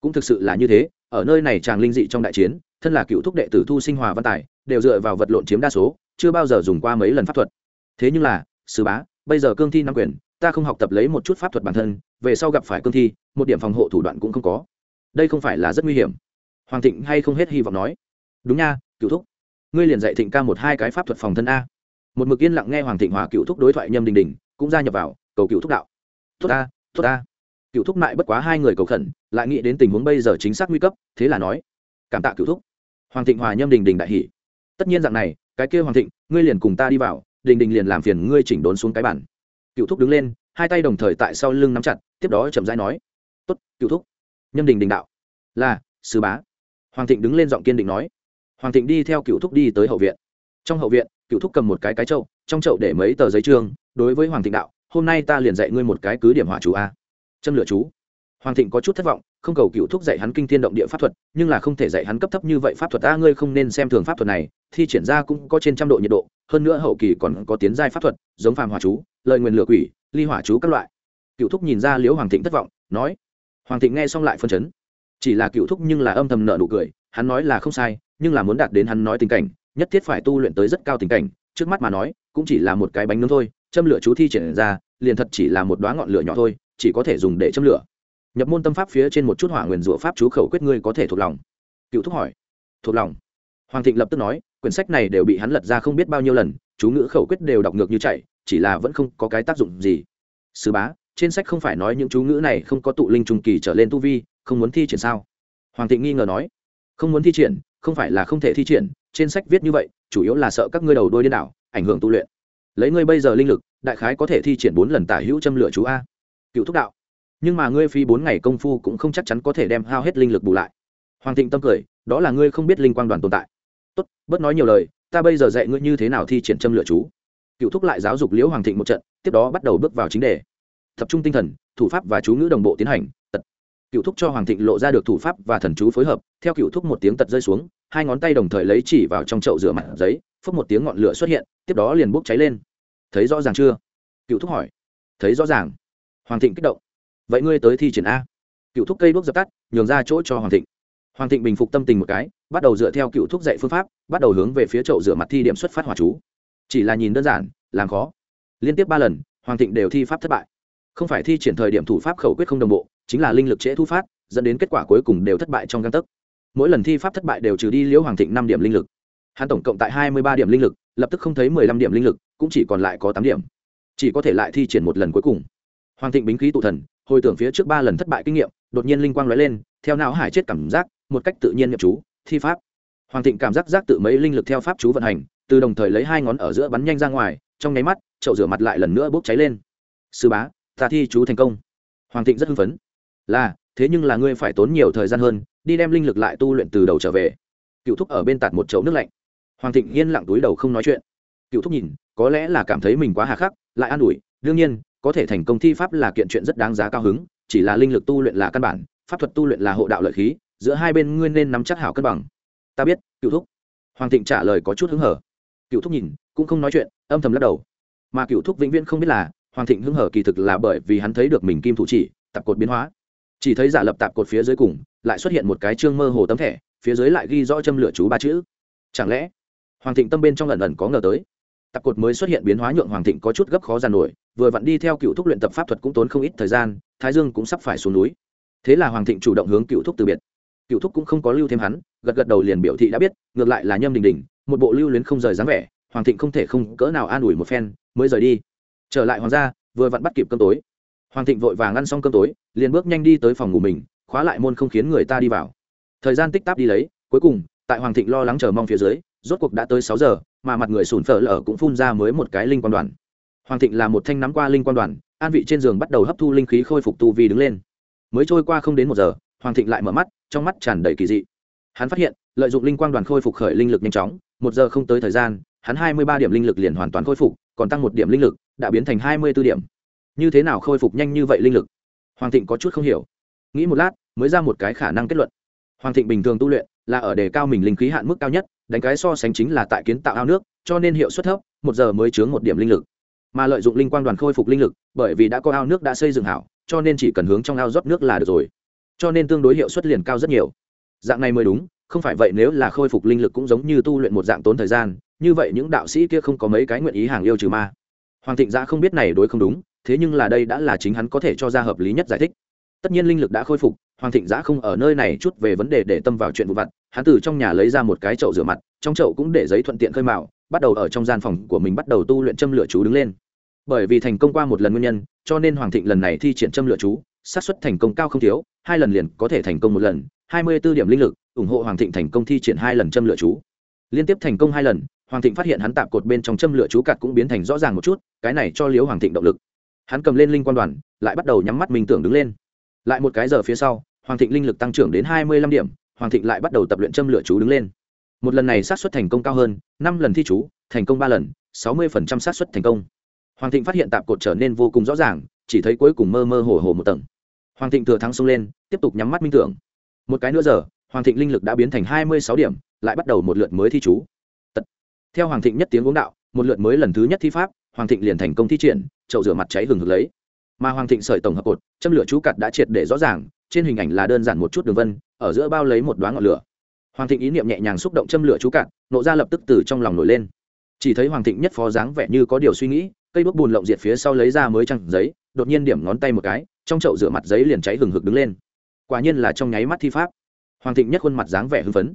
Cũng thực sự là như thế, ở nơi này chàng linh dị trong đại chiến, thân là cựu thúc đệ tử thu sinh hòa văn tài, đều dựa vào vật lộn chiếm đa số chưa bao giờ dùng qua mấy lần pháp thuật. Thế nhưng là sứ bá, bây giờ cương thi nắm quyền, ta không học tập lấy một chút pháp thuật bản thân, về sau gặp phải cương thi, một điểm phòng hộ thủ đoạn cũng không có. Đây không phải là rất nguy hiểm. Hoàng thịnh hay không hết hy vọng nói. Đúng nha, cựu thúc. Ngươi liền dạy thịnh ca một hai cái pháp thuật phòng thân a. Một mực yên lặng nghe hoàng thịnh hòa cựu thúc đối thoại nhâm đình đình, cũng gia nhập vào, cầu cựu thúc đạo. Thúc ta thúc ta. Cựu thúc mại bất quá hai người cầu khẩn, lại nghĩ đến tình huống bây giờ chính xác nguy cấp, thế là nói. Cảm tạ cựu thúc. Hoàng thịnh hòa nhâm đình đình đại hỷ tất nhiên dạng này cái kia hoàng thịnh, ngươi liền cùng ta đi vào, đình đình liền làm phiền ngươi chỉnh đốn xuống cái bản cựu thúc đứng lên, hai tay đồng thời tại sau lưng nắm chặt, tiếp đó chậm rãi nói, tốt, cựu thúc. Nhâm đình đình đạo, là sứ bá. Hoàng thịnh đứng lên giọng kiên định nói, hoàng thịnh đi theo cựu thúc đi tới hậu viện. Trong hậu viện, cựu thúc cầm một cái cái trậu trong chậu để mấy tờ giấy trương, đối với hoàng thịnh đạo, hôm nay ta liền dạy ngươi một cái cứ điểm hỏa chú a. Châm lửa chú. Hoàng thịnh có chút thất vọng không cầu cựu thúc dạy hắn kinh thiên động địa pháp thuật, nhưng là không thể dạy hắn cấp thấp như vậy pháp thuật. Ta, ngươi không nên xem thường pháp thuật này, thi triển ra cũng có trên trăm độ nhiệt độ, hơn nữa hậu kỳ còn có tiến giai pháp thuật, giống phàm hỏa chú, lợi nguyên lửa quỷ, ly hỏa chú các loại. Cựu thúc nhìn ra liễu hoàng thịnh thất vọng, nói, hoàng thịnh nghe xong lại phân chấn. Chỉ là cựu thúc nhưng là âm thầm nợ nụ cười, hắn nói là không sai, nhưng là muốn đạt đến hắn nói tình cảnh, nhất thiết phải tu luyện tới rất cao tình cảnh. Trước mắt mà nói, cũng chỉ là một cái bánh nướng thôi, châm lửa chú thi triển ra, liền thật chỉ là một đoá ngọn lửa nhỏ thôi, chỉ có thể dùng để châm lửa nhập môn tâm pháp phía trên một chút hỏa nguyền rủa pháp chú khẩu quyết ngươi có thể thuộc lòng. Cựu thúc hỏi. Thuộc lòng. Hoàng thịnh lập tức nói, quyển sách này đều bị hắn lật ra không biết bao nhiêu lần, chú ngữ khẩu quyết đều đọc ngược như chạy, chỉ là vẫn không có cái tác dụng gì. Sứ bá, trên sách không phải nói những chú ngữ này không có tụ linh trùng kỳ trở lên tu vi, không muốn thi triển sao? Hoàng thịnh nghi ngờ nói. Không muốn thi triển, không phải là không thể thi triển, trên sách viết như vậy, chủ yếu là sợ các ngươi đầu đôi điên đảo, ảnh hưởng tu luyện. Lấy ngươi bây giờ linh lực, đại khái có thể thi triển bốn lần tả hữu châm lửa chú a. Cựu thúc đạo nhưng mà ngươi phi bốn ngày công phu cũng không chắc chắn có thể đem hao hết linh lực bù lại. Hoàng thịnh tâm cười, đó là ngươi không biết linh quang đoàn tồn tại. Tốt, bớt nói nhiều lời, ta bây giờ dạy ngươi như thế nào thi triển châm lửa chú. Cựu thúc lại giáo dục liễu hoàng thịnh một trận, tiếp đó bắt đầu bước vào chính đề. Tập trung tinh thần, thủ pháp và chú ngữ đồng bộ tiến hành, tật. Cựu thúc cho hoàng thịnh lộ ra được thủ pháp và thần chú phối hợp, theo cựu thúc một tiếng tật rơi xuống, hai ngón tay đồng thời lấy chỉ vào trong chậu rửa mặt giấy, phốc một tiếng ngọn lửa xuất hiện, tiếp đó liền bốc cháy lên. Thấy rõ ràng chưa? Cựu thúc hỏi. Thấy rõ ràng. Hoàng thịnh kích động vậy ngươi tới thi triển a. Cựu thúc cây đuốc dập tắt, nhường ra chỗ cho hoàng thịnh. Hoàng thịnh bình phục tâm tình một cái, bắt đầu dựa theo cựu thúc dạy phương pháp, bắt đầu hướng về phía chậu rửa mặt thi điểm xuất phát hỏa chú. Chỉ là nhìn đơn giản, làm khó. Liên tiếp ba lần, hoàng thịnh đều thi pháp thất bại. Không phải thi triển thời điểm thủ pháp khẩu quyết không đồng bộ, chính là linh lực trễ thu phát, dẫn đến kết quả cuối cùng đều thất bại trong căn tấc. Mỗi lần thi pháp thất bại đều trừ đi liễu hoàng thịnh năm điểm linh lực. Hắn tổng cộng tại hai mươi ba điểm linh lực, lập tức không thấy mười lăm điểm linh lực, cũng chỉ còn lại có tám điểm. Chỉ có thể lại thi triển một lần cuối cùng. Hoàng thịnh bính khí tụ thần hồi tưởng phía trước ba lần thất bại kinh nghiệm, đột nhiên linh quang lóe lên, theo não hải chết cảm giác, một cách tự nhiên nhập chú, thi pháp. Hoàng thịnh cảm giác giác tự mấy linh lực theo pháp chú vận hành, từ đồng thời lấy hai ngón ở giữa bắn nhanh ra ngoài, trong nháy mắt, chậu rửa mặt lại lần nữa bốc cháy lên. Sư bá, ta thi chú thành công. Hoàng thịnh rất hưng phấn. Là, thế nhưng là ngươi phải tốn nhiều thời gian hơn, đi đem linh lực lại tu luyện từ đầu trở về. Cựu thúc ở bên tạt một chậu nước lạnh. Hoàng thịnh yên lặng túi đầu không nói chuyện. Cựu thúc nhìn, có lẽ là cảm thấy mình quá hà khắc, lại an ủi, đương nhiên có thể thành công thi pháp là kiện chuyện rất đáng giá cao hứng, chỉ là linh lực tu luyện là căn bản, pháp thuật tu luyện là hộ đạo lợi khí, giữa hai bên ngươi nên nắm chắc hảo cân bằng. Ta biết cựu thúc. Hoàng thịnh trả lời có chút hứng hở. Cựu thúc nhìn, cũng không nói chuyện, âm thầm lắc đầu. Mà cựu thúc vĩnh viễn không biết là, hoàng thịnh hứng hở kỳ thực là bởi vì hắn thấy được mình kim thủ chỉ tập cột biến hóa. Chỉ thấy giả lập tạp cột phía dưới cùng, lại xuất hiện một cái chương mơ hồ tấm thẻ, phía dưới lại ghi rõ châm lửa chú ba chữ. Chẳng lẽ, hoàng thịnh tâm bên trong lần lần có ngờ tới? Tạp cột mới xuất hiện biến hóa nhượng hoàng thịnh có chút gấp khó giàn nổi, vừa vặn đi theo cựu thúc luyện tập pháp thuật cũng tốn không ít thời gian, thái dương cũng sắp phải xuống núi. Thế là hoàng thịnh chủ động hướng cựu thúc từ biệt. Cựu thúc cũng không có lưu thêm hắn, gật gật đầu liền biểu thị đã biết, ngược lại là nhâm đình đình, một bộ lưu luyến không rời dáng vẻ, hoàng thịnh không thể không cỡ nào an ủi một phen, mới rời đi. Trở lại hoàng gia, vừa vặn bắt kịp cơm tối. Hoàng thịnh vội vàng ăn xong cơm tối, liền bước nhanh đi tới phòng ngủ mình, khóa lại môn không khiến người ta đi vào. Thời gian tích tắp đi lấy, cuối cùng, tại hoàng thịnh lo lắng chờ mong phía dưới, rốt cuộc đã tới sáu giờ mà mặt người sùn phở lở cũng phun ra mới một cái linh quan đoàn. Hoàng thịnh là một thanh nắm qua linh quan đoàn, an vị trên giường bắt đầu hấp thu linh khí khôi phục tu vi đứng lên. Mới trôi qua không đến một giờ, hoàng thịnh lại mở mắt, trong mắt tràn đầy kỳ dị. Hắn phát hiện, lợi dụng linh quang đoàn khôi phục khởi linh lực nhanh chóng, một giờ không tới thời gian, hắn hai mươi ba điểm linh lực liền hoàn toàn khôi phục, còn tăng một điểm linh lực, đã biến thành hai mươi b ố điểm. Như thế nào khôi phục nhanh như vậy linh lực? Hoàng thịnh có chút không hiểu. Nghĩ một lát, mới ra một cái khả năng kết luận. Hoàng thịnh bình thường tu luyện là ở đề cao mình linh khí hạn mức cao nhất đánh cái so sánh chính là tại kiến tạo ao nước, cho nên hiệu suất thấp, một giờ mới chướng một điểm linh lực. Mà lợi dụng linh quang đoàn khôi phục linh lực, bởi vì đã có ao nước đã xây dựng hảo, cho nên chỉ cần hướng trong ao rót nước là được rồi. Cho nên tương đối hiệu suất liền cao rất nhiều. Dạng này mới đúng, không phải vậy nếu là khôi phục linh lực cũng giống như tu luyện một dạng tốn thời gian, như vậy những đạo sĩ kia không có mấy cái nguyện ý hàng yêu trừ ma. Hoàng thịnh giã không biết này đối không đúng, thế nhưng là đây đã là chính hắn có thể cho ra hợp lý nhất giải thích tất nhiên linh lực đã khôi phục, hoàng thịnh giã không ở nơi này chút về vấn đề để tâm vào chuyện vụ vặt, hắn từ trong nhà lấy ra một cái chậu rửa mặt, trong chậu cũng để giấy thuận tiện khơi mạo, bắt đầu ở trong gian phòng của mình bắt đầu tu luyện châm lửa chú đứng lên. Bởi vì thành công qua một lần nguyên nhân, cho nên hoàng thịnh lần này thi triển châm lửa chú, xác suất thành công cao không thiếu, hai lần liền có thể thành công một lần, hai mươi b ố điểm linh lực, ủng hộ hoàng thịnh thành công thi triển hai lần châm lửa chú. Liên tiếp thành công hai lần, hoàng thịnh phát hiện hắn tạp cột bên trong châm lửa chú cặt cũng biến thành rõ ràng một chút, cái này cho liếu hoàng thịnh động lực. Hắn cầm lên linh quan đoàn, lại bắt đầu nhắm mắt mình tưởng đứng lên lại một cái giờ phía sau, hoàng thịnh linh lực tăng trưởng đến hai mươi lăm điểm, hoàng thịnh lại bắt đầu tập luyện châm lửa chú đứng lên. Một lần này sát xuất thành công cao hơn, năm lần thi chú, thành công ba lần, sáu mươi phần trăm sát xuất thành công. Hoàng thịnh phát hiện tạp cột trở nên vô cùng rõ ràng, chỉ thấy cuối cùng mơ mơ hồ hồ một tầng. Hoàng thịnh thừa thắng xông lên, tiếp tục nhắm mắt minh tưởng. Một cái nữa giờ, hoàng thịnh linh lực đã biến thành hai mươi sáu điểm, lại bắt đầu một lượt mới thi chú. Tật. theo hoàng thịnh nhất tiếng uống đạo, một lượt mới lần thứ nhất thi pháp, hoàng thịnh liền thành công thi triển, chậu rửa mặt cháy hừng hực lấy mà hoàng thịnh sợi tổng hợp cột, châm lửa chú cặt đã triệt để rõ ràng, trên hình ảnh là đơn giản một chút đường vân, ở giữa bao lấy một đoá ngọn lửa. Hoàng thịnh ý niệm nhẹ nhàng xúc động châm lửa chú cặt, nộ ra lập tức từ trong lòng nổi lên. Chỉ thấy hoàng thịnh nhất phó dáng vẻ như có điều suy nghĩ, cây bút bùn lộng diệt phía sau lấy ra mới trăng giấy, đột nhiên điểm ngón tay một cái, trong chậu rửa mặt giấy liền cháy hừng hực đứng lên. Quả nhiên là trong nháy mắt thi pháp. Hoàng thịnh nhất khuôn mặt dáng vẻ hưng phấn.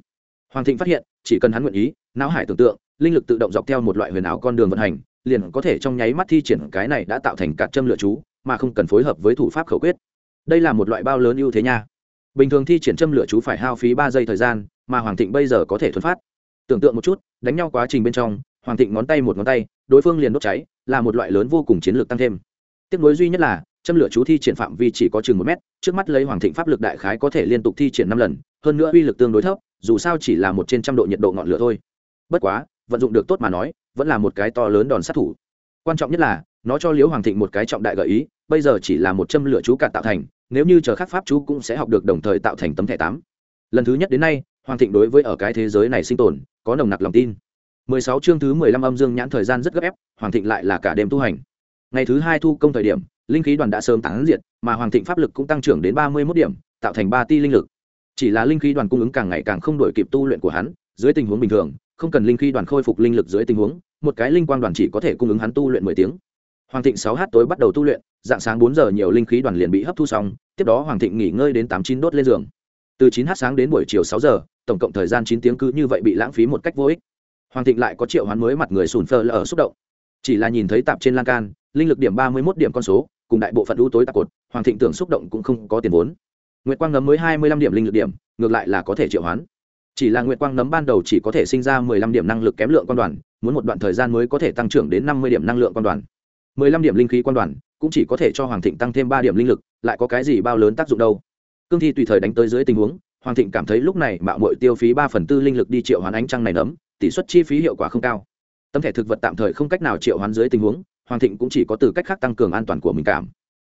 Hoàng thịnh phát hiện, chỉ cần hắn nguyện ý, não hải tưởng tượng, linh lực tự động dọc theo một loại huyền ảo con đường vận hành, liền có thể trong nháy mắt thi triển cái này đã tạo thành cạt châm lửa chú mà không cần phối hợp với thủ pháp khẩu quyết. Đây là một loại bao lớn ưu thế nha. Bình thường thi triển châm lửa chú phải hao phí ba giây thời gian, mà hoàng thịnh bây giờ có thể thuấn phát. Tưởng tượng một chút, đánh nhau quá trình bên trong, hoàng thịnh ngón tay một ngón tay, đối phương liền đốt cháy, là một loại lớn vô cùng chiến lược tăng thêm. Tiếp nối duy nhất là, châm lửa chú thi triển phạm vi chỉ có chừng một mét, trước mắt lấy hoàng thịnh pháp lực đại khái có thể liên tục thi triển năm lần, hơn nữa uy lực tương đối thấp, dù sao chỉ là một trên trăm độ nhiệt độ ngọn lửa thôi. Bất quá, vận dụng được tốt mà nói, vẫn là một cái to lớn đòn sát thủ quan trọng nhất là, nó cho liễu hoàng thịnh một cái trọng đại gợi ý, bây giờ chỉ là một châm lửa chú cạn tạo thành, nếu như chờ khắc pháp chú cũng sẽ học được đồng thời tạo thành tấm thẻ tám. Lần thứ nhất đến nay, hoàng thịnh đối với ở cái thế giới này sinh tồn, có nồng nặc lòng tin. 16 chương thứ 15 âm dương nhãn thời gian rất gấp ép, hoàng thịnh lại là cả đêm tu hành. Ngày thứ hai thu công thời điểm, linh khí đoàn đã sớm tán diệt, mà hoàng thịnh pháp lực cũng tăng trưởng đến 31 điểm, tạo thành ba ti linh lực. Chỉ là linh khí đoàn cung ứng càng ngày càng không đổi kịp tu luyện của hắn, dưới tình huống bình thường, không cần linh khí đoàn khôi phục linh lực dưới tình huống một cái linh quang đoàn chỉ có thể cung ứng hắn tu luyện 10 tiếng. Hoàng thịnh 6 h tối bắt đầu tu luyện, dạng sáng 4 giờ nhiều linh khí đoàn liền bị hấp thu xong, tiếp đó hoàng thịnh nghỉ ngơi đến 8 chín đốt lên giường. Từ 9 h sáng đến buổi chiều 6 giờ, tổng cộng thời gian 9 tiếng cứ như vậy bị lãng phí một cách vô ích. Hoàng thịnh lại có triệu hoán mới mặt người sùn phơ lờ xúc động. Chỉ là nhìn thấy tạp trên lan can, linh lực điểm ba mươi mốt điểm con số, cùng đại bộ phận ưu tối tạp cột, hoàng thịnh tưởng xúc động cũng không có tiền vốn. Nguyệt quang ngấm mới hai mươi lăm điểm linh lực điểm, ngược lại là có thể triệu hoán. Chỉ là nguyệt quang nấm ban đầu chỉ có thể sinh ra mười lăm điểm năng lực kém lượng quan đoàn muốn một đoạn thời gian mới có thể tăng trưởng đến năm mươi điểm năng lượng quan đoàn. mười lăm điểm linh khí quan đoàn cũng chỉ có thể cho hoàng thịnh tăng thêm ba điểm linh lực, lại có cái gì bao lớn tác dụng đâu? Cương thi tùy thời đánh tới dưới tình huống, hoàng thịnh cảm thấy lúc này mạo muội tiêu phí ba phần tư linh lực đi triệu hoán ánh trăng này nấm, tỷ suất chi phí hiệu quả không cao. Tấm thẻ thực vật tạm thời không cách nào triệu hoán dưới tình huống, hoàng thịnh cũng chỉ có từ cách khác tăng cường an toàn của mình cảm.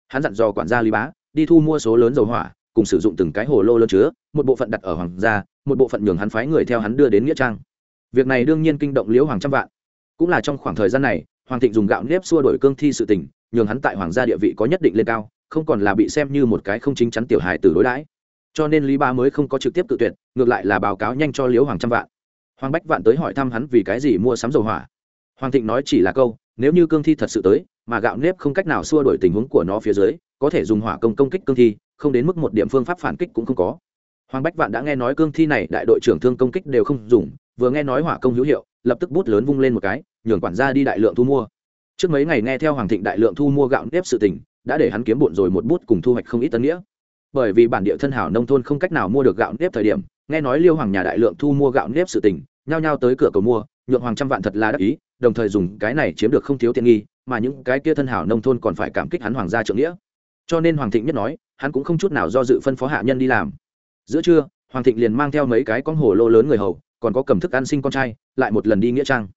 Hắn dặn dò quản gia lý bá, đi thu mua số lớn dầu hỏa, cùng sử dụng từng cái hồ lô lớn chứa, một bộ phận đặt ở hoàng gia, một bộ phận nhường hắn phái người theo hắn đưa đến nghĩa trang việc này đương nhiên kinh động liễu hoàng trăm vạn. Cũng là trong khoảng thời gian này, hoàng thịnh dùng gạo nếp xua đổi cương thi sự tình, nhường hắn tại hoàng gia địa vị có nhất định lên cao, không còn là bị xem như một cái không chính chắn tiểu hài từ đối đãi. Cho nên lý ba mới không có trực tiếp tự tuyệt, ngược lại là báo cáo nhanh cho liễu hoàng trăm vạn. Hoàng bách vạn tới hỏi thăm hắn vì cái gì mua sắm dầu hỏa. Hoàng thịnh nói chỉ là câu, nếu như cương thi thật sự tới, mà gạo nếp không cách nào xua đổi tình huống của nó phía dưới, có thể dùng hỏa công công kích cương thi, không đến mức một điểm phương pháp phản kích cũng không có. Hoàng bách vạn đã nghe nói cương thi này đại đội trưởng thương công kích đều không dùng vừa nghe nói hỏa công hữu hiệu, lập tức bút lớn vung lên một cái, nhường quản gia đi đại lượng thu mua. Trước mấy ngày nghe theo hoàng thịnh đại lượng thu mua gạo nếp sự tình, đã để hắn kiếm bộn rồi một bút cùng thu hoạch không ít tân nghĩa. Bởi vì bản địa thân hảo nông thôn không cách nào mua được gạo nếp thời điểm, nghe nói liêu hoàng nhà đại lượng thu mua gạo nếp sự tình, nhao nhao tới cửa cầu mua, nhượng hoàng trăm vạn thật là đắc ý, đồng thời dùng cái này chiếm được không thiếu tiện nghi, mà những cái kia thân hảo nông thôn còn phải cảm kích hắn hoàng gia trượng nghĩa. Cho nên hoàng thịnh nhất nói, hắn cũng không chút nào do dự phân phó hạ nhân đi làm. Giữa trưa hoàng thịnh liền mang theo mấy cái con hồ lô lớn người hầu, còn có cầm thức ăn sinh con trai, lại một lần đi nghĩa trang.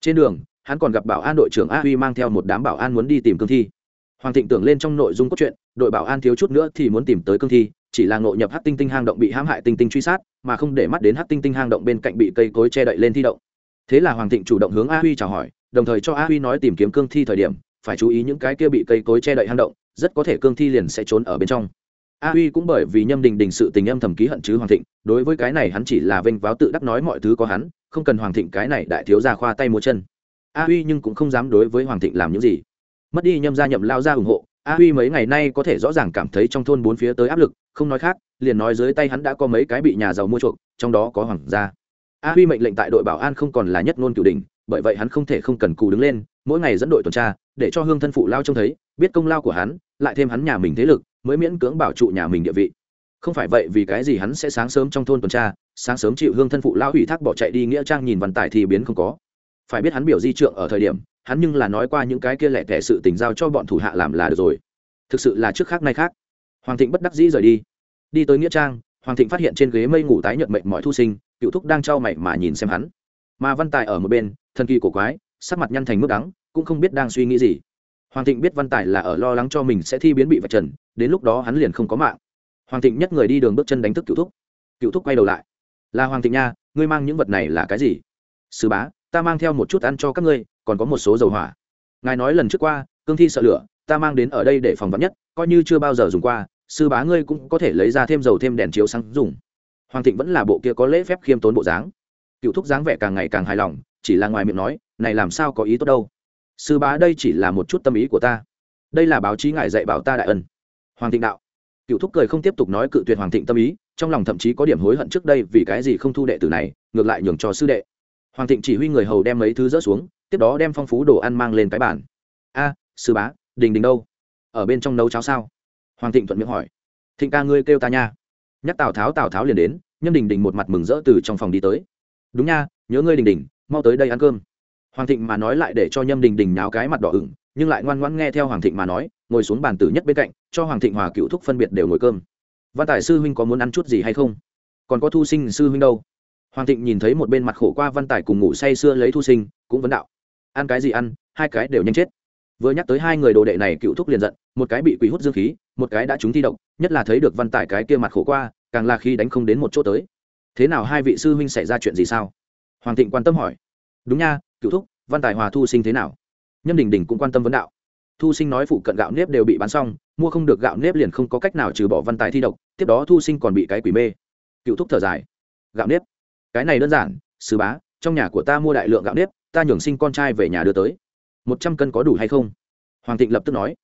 Trên đường, hắn còn gặp bảo an đội trưởng a huy mang theo một đám bảo an muốn đi tìm cương thi. Hoàng thịnh tưởng lên trong nội dung cốt truyện, đội bảo an thiếu chút nữa thì muốn tìm tới cương thi, chỉ là ngộ nhập hát tinh tinh hang động bị hãm hại tinh tinh truy sát, mà không để mắt đến hát tinh tinh hang động bên cạnh bị cây cối che đậy lên thi động. Thế là hoàng thịnh chủ động hướng a huy chào hỏi, đồng thời cho a huy nói tìm kiếm cương thi thời điểm, phải chú ý những cái kia bị cây cối che đậy hang động, rất có thể cương thi liền sẽ trốn ở bên trong a huy cũng bởi vì nhâm đình đình sự tình âm thầm ký hận chứ hoàng thịnh, đối với cái này hắn chỉ là vênh váo tự đắc nói mọi thứ có hắn, không cần hoàng thịnh cái này đại thiếu ra khoa tay múa chân. A huy nhưng cũng không dám đối với hoàng thịnh làm những gì. Mất đi nhâm gia nhậm lao ra ủng hộ, a huy mấy ngày nay có thể rõ ràng cảm thấy trong thôn bốn phía tới áp lực, không nói khác, liền nói dưới tay hắn đã có mấy cái bị nhà giàu mua chuộc, trong đó có hoàng gia. A huy mệnh lệnh tại đội bảo an không còn là nhất ngôn cửu đình bởi vậy hắn không thể không cần cù đứng lên, mỗi ngày dẫn đội tuần tra, để cho hương thân phụ lao trông thấy, biết công lao của hắn, lại thêm hắn nhà mình thế lực mới miễn cưỡng bảo trụ nhà mình địa vị. Không phải vậy vì cái gì hắn sẽ sáng sớm trong thôn tuần tra, sáng sớm chịu hương thân phụ lao ủy thác bỏ chạy đi nghĩa trang nhìn văn tài thì biến không có. Phải biết hắn biểu di trượng ở thời điểm, hắn nhưng là nói qua những cái kia lẻ tẻ sự tình giao cho bọn thủ hạ làm là được rồi. Thực sự là trước khác nay khác. Hoàng thịnh bất đắc dĩ rời đi. Đi tới nghĩa trang, hoàng thịnh phát hiện trên ghế mây ngủ tái nhợt mệnh mọi thu sinh, cựu thúc đang trao mày mà nhìn xem hắn. Mà văn tài ở một bên, thần kỳ cổ quái, sắc mặt nhăn thành mức đắng, cũng không biết đang suy nghĩ gì. Hoàng thịnh biết văn tài là ở lo lắng cho mình sẽ thi biến bị vạch trần đến lúc đó hắn liền không có mạng. Hoàng thịnh nhất người đi đường bước chân đánh thức cựu thúc. Cựu thúc quay đầu lại. Là hoàng thịnh nha, ngươi mang những vật này là cái gì? Sư bá, ta mang theo một chút ăn cho các ngươi, còn có một số dầu hỏa. Ngài nói lần trước qua, cương thi sợ lửa, ta mang đến ở đây để phòng vắn nhất, coi như chưa bao giờ dùng qua, sư bá ngươi cũng có thể lấy ra thêm dầu thêm đèn chiếu sáng dùng. Hoàng thịnh vẫn là bộ kia có lễ phép khiêm tốn bộ dáng. Cựu thúc dáng vẻ càng ngày càng hài lòng, chỉ là ngoài miệng nói, này làm sao có ý tốt đâu? Sư bá đây chỉ là một chút tâm ý của ta. Đây là báo chí ngài dạy bảo ta đại ân hoàng thịnh đạo. Cựu thúc cười không tiếp tục nói cự tuyệt hoàng thịnh tâm ý, trong lòng thậm chí có điểm hối hận trước đây vì cái gì không thu đệ tử này, ngược lại nhường cho sư đệ. Hoàng thịnh chỉ huy người hầu đem mấy thứ rỡ xuống, tiếp đó đem phong phú đồ ăn mang lên cái bàn. A, sư bá, đình đình đâu? Ở bên trong nấu cháo sao? Hoàng thịnh thuận miệng hỏi. Thịnh ca ngươi kêu ta nha. Nhắc tào tháo tào tháo liền đến nhân đình đình một mặt mừng rỡ từ trong phòng đi tới. Đúng nha, nhớ ngươi đình đình, mau tới đây ăn cơm. Hoàng thịnh mà nói lại để cho nhâm đình đình nháo cái mặt đỏ ửng nhưng lại ngoan ngoãn nghe theo hoàng thịnh mà nói, ngồi xuống bàn tử nhất bên cạnh, cho hoàng thịnh hòa cựu thúc phân biệt đều ngồi cơm. Văn tài sư huynh có muốn ăn chút gì hay không? Còn có thu sinh sư huynh đâu? Hoàng thịnh nhìn thấy một bên mặt khổ qua văn tài cùng ngủ say sưa lấy thu sinh, cũng vấn đạo. Ăn cái gì ăn? Hai cái đều nhanh chết. Vừa nhắc tới hai người đồ đệ này, cựu thúc liền giận, một cái bị quỷ hút dương khí, một cái đã trúng thi độc, nhất là thấy được văn tài cái kia mặt khổ qua, càng là khi đánh không đến một chỗ tới. Thế nào hai vị sư huynh xảy ra chuyện gì sao? Hoàng thịnh quan tâm hỏi. Đúng nha, cựu thúc, văn tài hòa thu sinh thế nào? Nhâm đình đình cũng quan tâm vấn đạo. Thu sinh nói phụ cận gạo nếp đều bị bán xong, mua không được gạo nếp liền không có cách nào trừ bỏ văn tài thi độc, tiếp đó thu sinh còn bị cái quỷ mê. Cựu thúc thở dài. Gạo nếp? Cái này đơn giản sứ bá, trong nhà của ta mua đại lượng gạo nếp, ta nhường sinh con trai về nhà đưa tới. Một trăm cân có đủ hay không? Hoàng thịnh lập tức nói.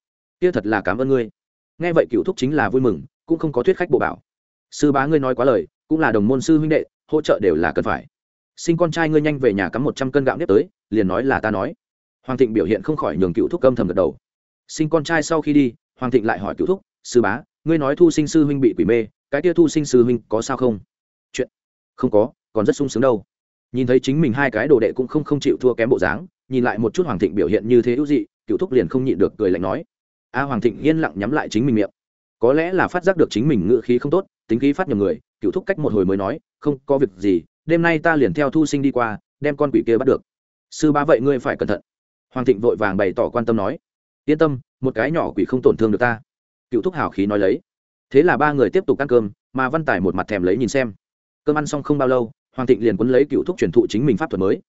Kia thật là cảm ơn ngươi. Nghe vậy cựu thúc chính là vui mừng, cũng không có thuyết khách bộ bảo. Sư bá ngươi nói quá lời, cũng là đồng môn sư huynh đệ, hỗ trợ đều là cần phải. Sinh con trai ngươi nhanh về nhà cắm một trăm cân gạo nếp tới, liền nói là ta nói hoàng thịnh biểu hiện không khỏi nhường cựu thúc âm thầm gật đầu. Sinh con trai sau khi đi, hoàng thịnh lại hỏi cựu thúc, sư bá, ngươi nói thu sinh sư huynh bị quỷ mê, cái kia thu sinh sư huynh có sao không? Chuyện không có, còn rất sung sướng đâu. Nhìn thấy chính mình hai cái đồ đệ cũng không không chịu thua kém bộ dáng, nhìn lại một chút hoàng thịnh biểu hiện như thế ưu dị, cựu thúc liền không nhịn được cười lạnh nói. A hoàng thịnh yên lặng nhắm lại chính mình miệng. Có lẽ là phát giác được chính mình ngự khí không tốt, tính khí phát nhầm người, cựu thúc cách một hồi mới nói, không, có việc gì, đêm nay ta liền theo thu sinh đi qua, đem con quỷ kia bắt được. Sư ba vậy ngươi phải cẩn thận hoàng thịnh vội vàng bày tỏ quan tâm nói, yên tâm, một cái nhỏ quỷ không tổn thương được ta. Cựu thúc hảo khí nói lấy. Thế là ba người tiếp tục ăn cơm, mà văn tài một mặt thèm lấy nhìn xem. Cơm ăn xong không bao lâu, hoàng thịnh liền quấn lấy cựu thúc truyền thụ chính mình pháp thuật mới.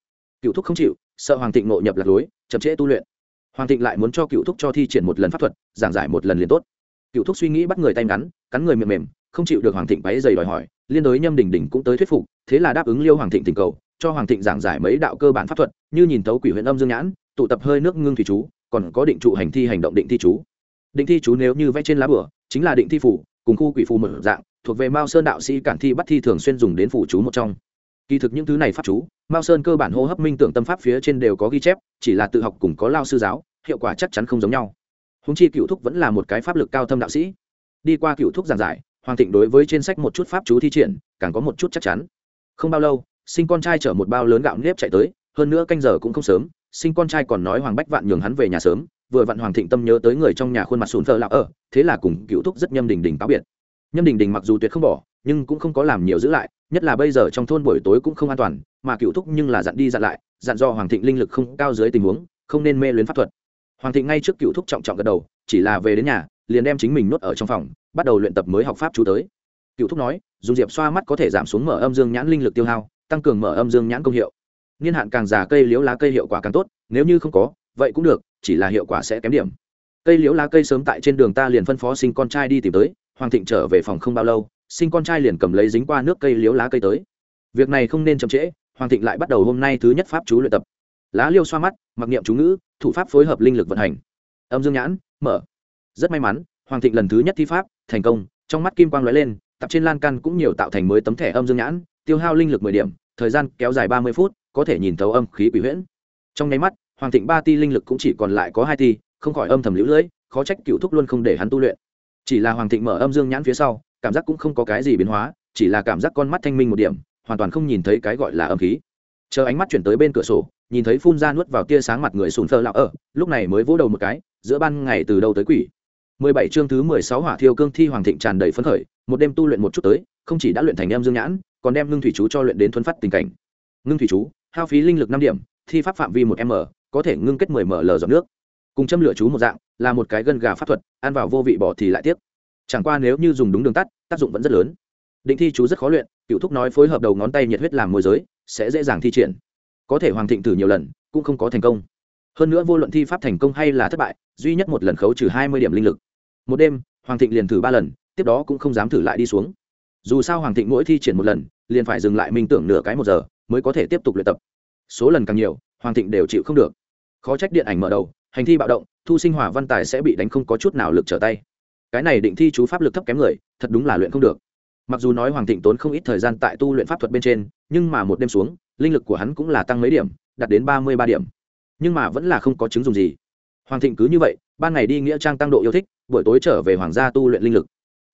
Cựu thúc không chịu, sợ hoàng thịnh nội nhập lạc lối, chậm trễ tu luyện. Hoàng thịnh lại muốn cho cựu thúc cho thi triển một lần pháp thuật, giảng giải một lần liền tốt. Cựu thúc suy nghĩ bắt người tay ngắn, cắn người mềm mềm, không chịu được hoàng thịnh váy dày đòi hỏi, liên đối nhâm đình đình cũng tới thuyết phục, thế là đáp ứng liêu hoàng thịnh tình cầu, cho hoàng thịnh giảng giải mấy đạo cơ bản pháp thuật, như nhìn tấu quỷ huyện âm dương nhãn tụ tập hơi nước ngưng thủy chú, còn có định trụ hành thi hành động định thi chú. Định thi chú nếu như vẽ trên lá bửa, chính là định thi phủ, cùng khu quỷ phù mở dạng, thuộc về mao sơn đạo sĩ cản thi bắt thi thường xuyên dùng đến phủ chú một trong. Kỳ thực những thứ này pháp chú, mao sơn cơ bản hô hấp minh tưởng tâm pháp phía trên đều có ghi chép, chỉ là tự học cùng có lao sư giáo, hiệu quả chắc chắn không giống nhau. Húng chi cựu thúc vẫn là một cái pháp lực cao thâm đạo sĩ. Đi qua cựu thúc giảng giải, hoàng thịnh đối với trên sách một chút pháp chú thi triển, càng có một chút chắc chắn. Không bao lâu, sinh con trai chở một bao lớn gạo nếp chạy tới, hơn nữa canh giờ cũng không sớm sinh con trai còn nói hoàng bách vạn nhường hắn về nhà sớm, vừa vặn hoàng thịnh tâm nhớ tới người trong nhà khuôn mặt sùn thờ lạc ở, thế là cùng cựu thúc rất nhâm đình đình táo biệt. Nhâm đình đình mặc dù tuyệt không bỏ, nhưng cũng không có làm nhiều giữ lại, nhất là bây giờ trong thôn buổi tối cũng không an toàn, mà cựu thúc nhưng là dặn đi dặn lại, dặn do hoàng thịnh linh lực không cao dưới tình huống, không nên mê luyến pháp thuật. Hoàng thịnh ngay trước cựu thúc trọng trọng gật đầu, chỉ là về đến nhà, liền đem chính mình nuốt ở trong phòng, bắt đầu luyện tập mới học pháp chú tới. Cựu thúc nói, dùng diệp xoa mắt có thể giảm xuống mở âm dương nhãn linh lực tiêu hao, tăng cường mở âm dương nhãn công hiệu niên hạn càng già cây liễu lá cây hiệu quả càng tốt, nếu như không có, vậy cũng được, chỉ là hiệu quả sẽ kém điểm. Cây liễu lá cây sớm tại trên đường ta liền phân phó sinh con trai đi tìm tới, hoàng thịnh trở về phòng không bao lâu, sinh con trai liền cầm lấy dính qua nước cây liễu lá cây tới. Việc này không nên chậm trễ, hoàng thịnh lại bắt đầu hôm nay thứ nhất pháp chú luyện tập. Lá liêu xoa mắt, mặc niệm chú ngữ, thủ pháp phối hợp linh lực vận hành. Âm dương nhãn, mở. Rất may mắn, hoàng thịnh lần thứ nhất thi pháp, thành công, trong mắt kim quang lóe lên, tập trên lan căn cũng nhiều tạo thành mới tấm thẻ âm dương nhãn, tiêu hao linh lực mười điểm, thời gian kéo dài ba mươi phút có thể nhìn thấu âm khí quỷ huyễn. Trong nháy mắt, hoàng thịnh ba ti linh lực cũng chỉ còn lại có hai ti, không khỏi âm thầm lũ lưỡi khó trách cựu thúc luôn không để hắn tu luyện. Chỉ là hoàng thịnh mở âm dương nhãn phía sau, cảm giác cũng không có cái gì biến hóa, chỉ là cảm giác con mắt thanh minh một điểm, hoàn toàn không nhìn thấy cái gọi là âm khí. Chờ ánh mắt chuyển tới bên cửa sổ, nhìn thấy phun ra nuốt vào tia sáng mặt người sùn sờ lão ở, lúc này mới vỗ đầu một cái, giữa ban ngày từ đâu tới quỷ. 17 chương thứ 16 hỏa thiêu cương thi hoàng thịnh tràn đầy phấn khởi, một đêm tu luyện một chút tới, không chỉ đã luyện thành âm dương nhãn, còn đem ngưng thủy chú cho luyện đến thuần phát tình cảnh. Ngưng thủy chú hao phí linh lực năm điểm, thi pháp phạm vi một m, có thể ngưng kết 10 ml giọt nước. Cùng châm lửa chú một dạng, là một cái gân gà pháp thuật, ăn vào vô vị bỏ thì lại tiếc. Chẳng qua nếu như dùng đúng đường tắt, tác dụng vẫn rất lớn. Định thi chú rất khó luyện, cựu thúc nói phối hợp đầu ngón tay nhiệt huyết làm môi giới, sẽ dễ dàng thi triển. Có thể hoàng thịnh thử nhiều lần, cũng không có thành công. Hơn nữa vô luận thi pháp thành công hay là thất bại, duy nhất một lần khấu trừ hai mươi điểm linh lực. Một đêm, hoàng thịnh liền thử ba lần, tiếp đó cũng không dám thử lại đi xuống dù sao hoàng thịnh mỗi thi triển một lần, liền phải dừng lại minh tưởng nửa cái một giờ, mới có thể tiếp tục luyện tập. Số lần càng nhiều, hoàng thịnh đều chịu không được. Khó trách điện ảnh mở đầu, hành thi bạo động, thu sinh hỏa văn tài sẽ bị đánh không có chút nào lực trở tay. Cái này định thi chú pháp lực thấp kém người, thật đúng là luyện không được. Mặc dù nói hoàng thịnh tốn không ít thời gian tại tu luyện pháp thuật bên trên, nhưng mà một đêm xuống, linh lực của hắn cũng là tăng mấy điểm, đạt đến ba mươi ba điểm. Nhưng mà vẫn là không có chứng dùng gì. Hoàng thịnh cứ như vậy, ban ngày đi nghĩa trang tăng độ yêu thích, buổi tối trở về hoàng gia tu luyện linh lực.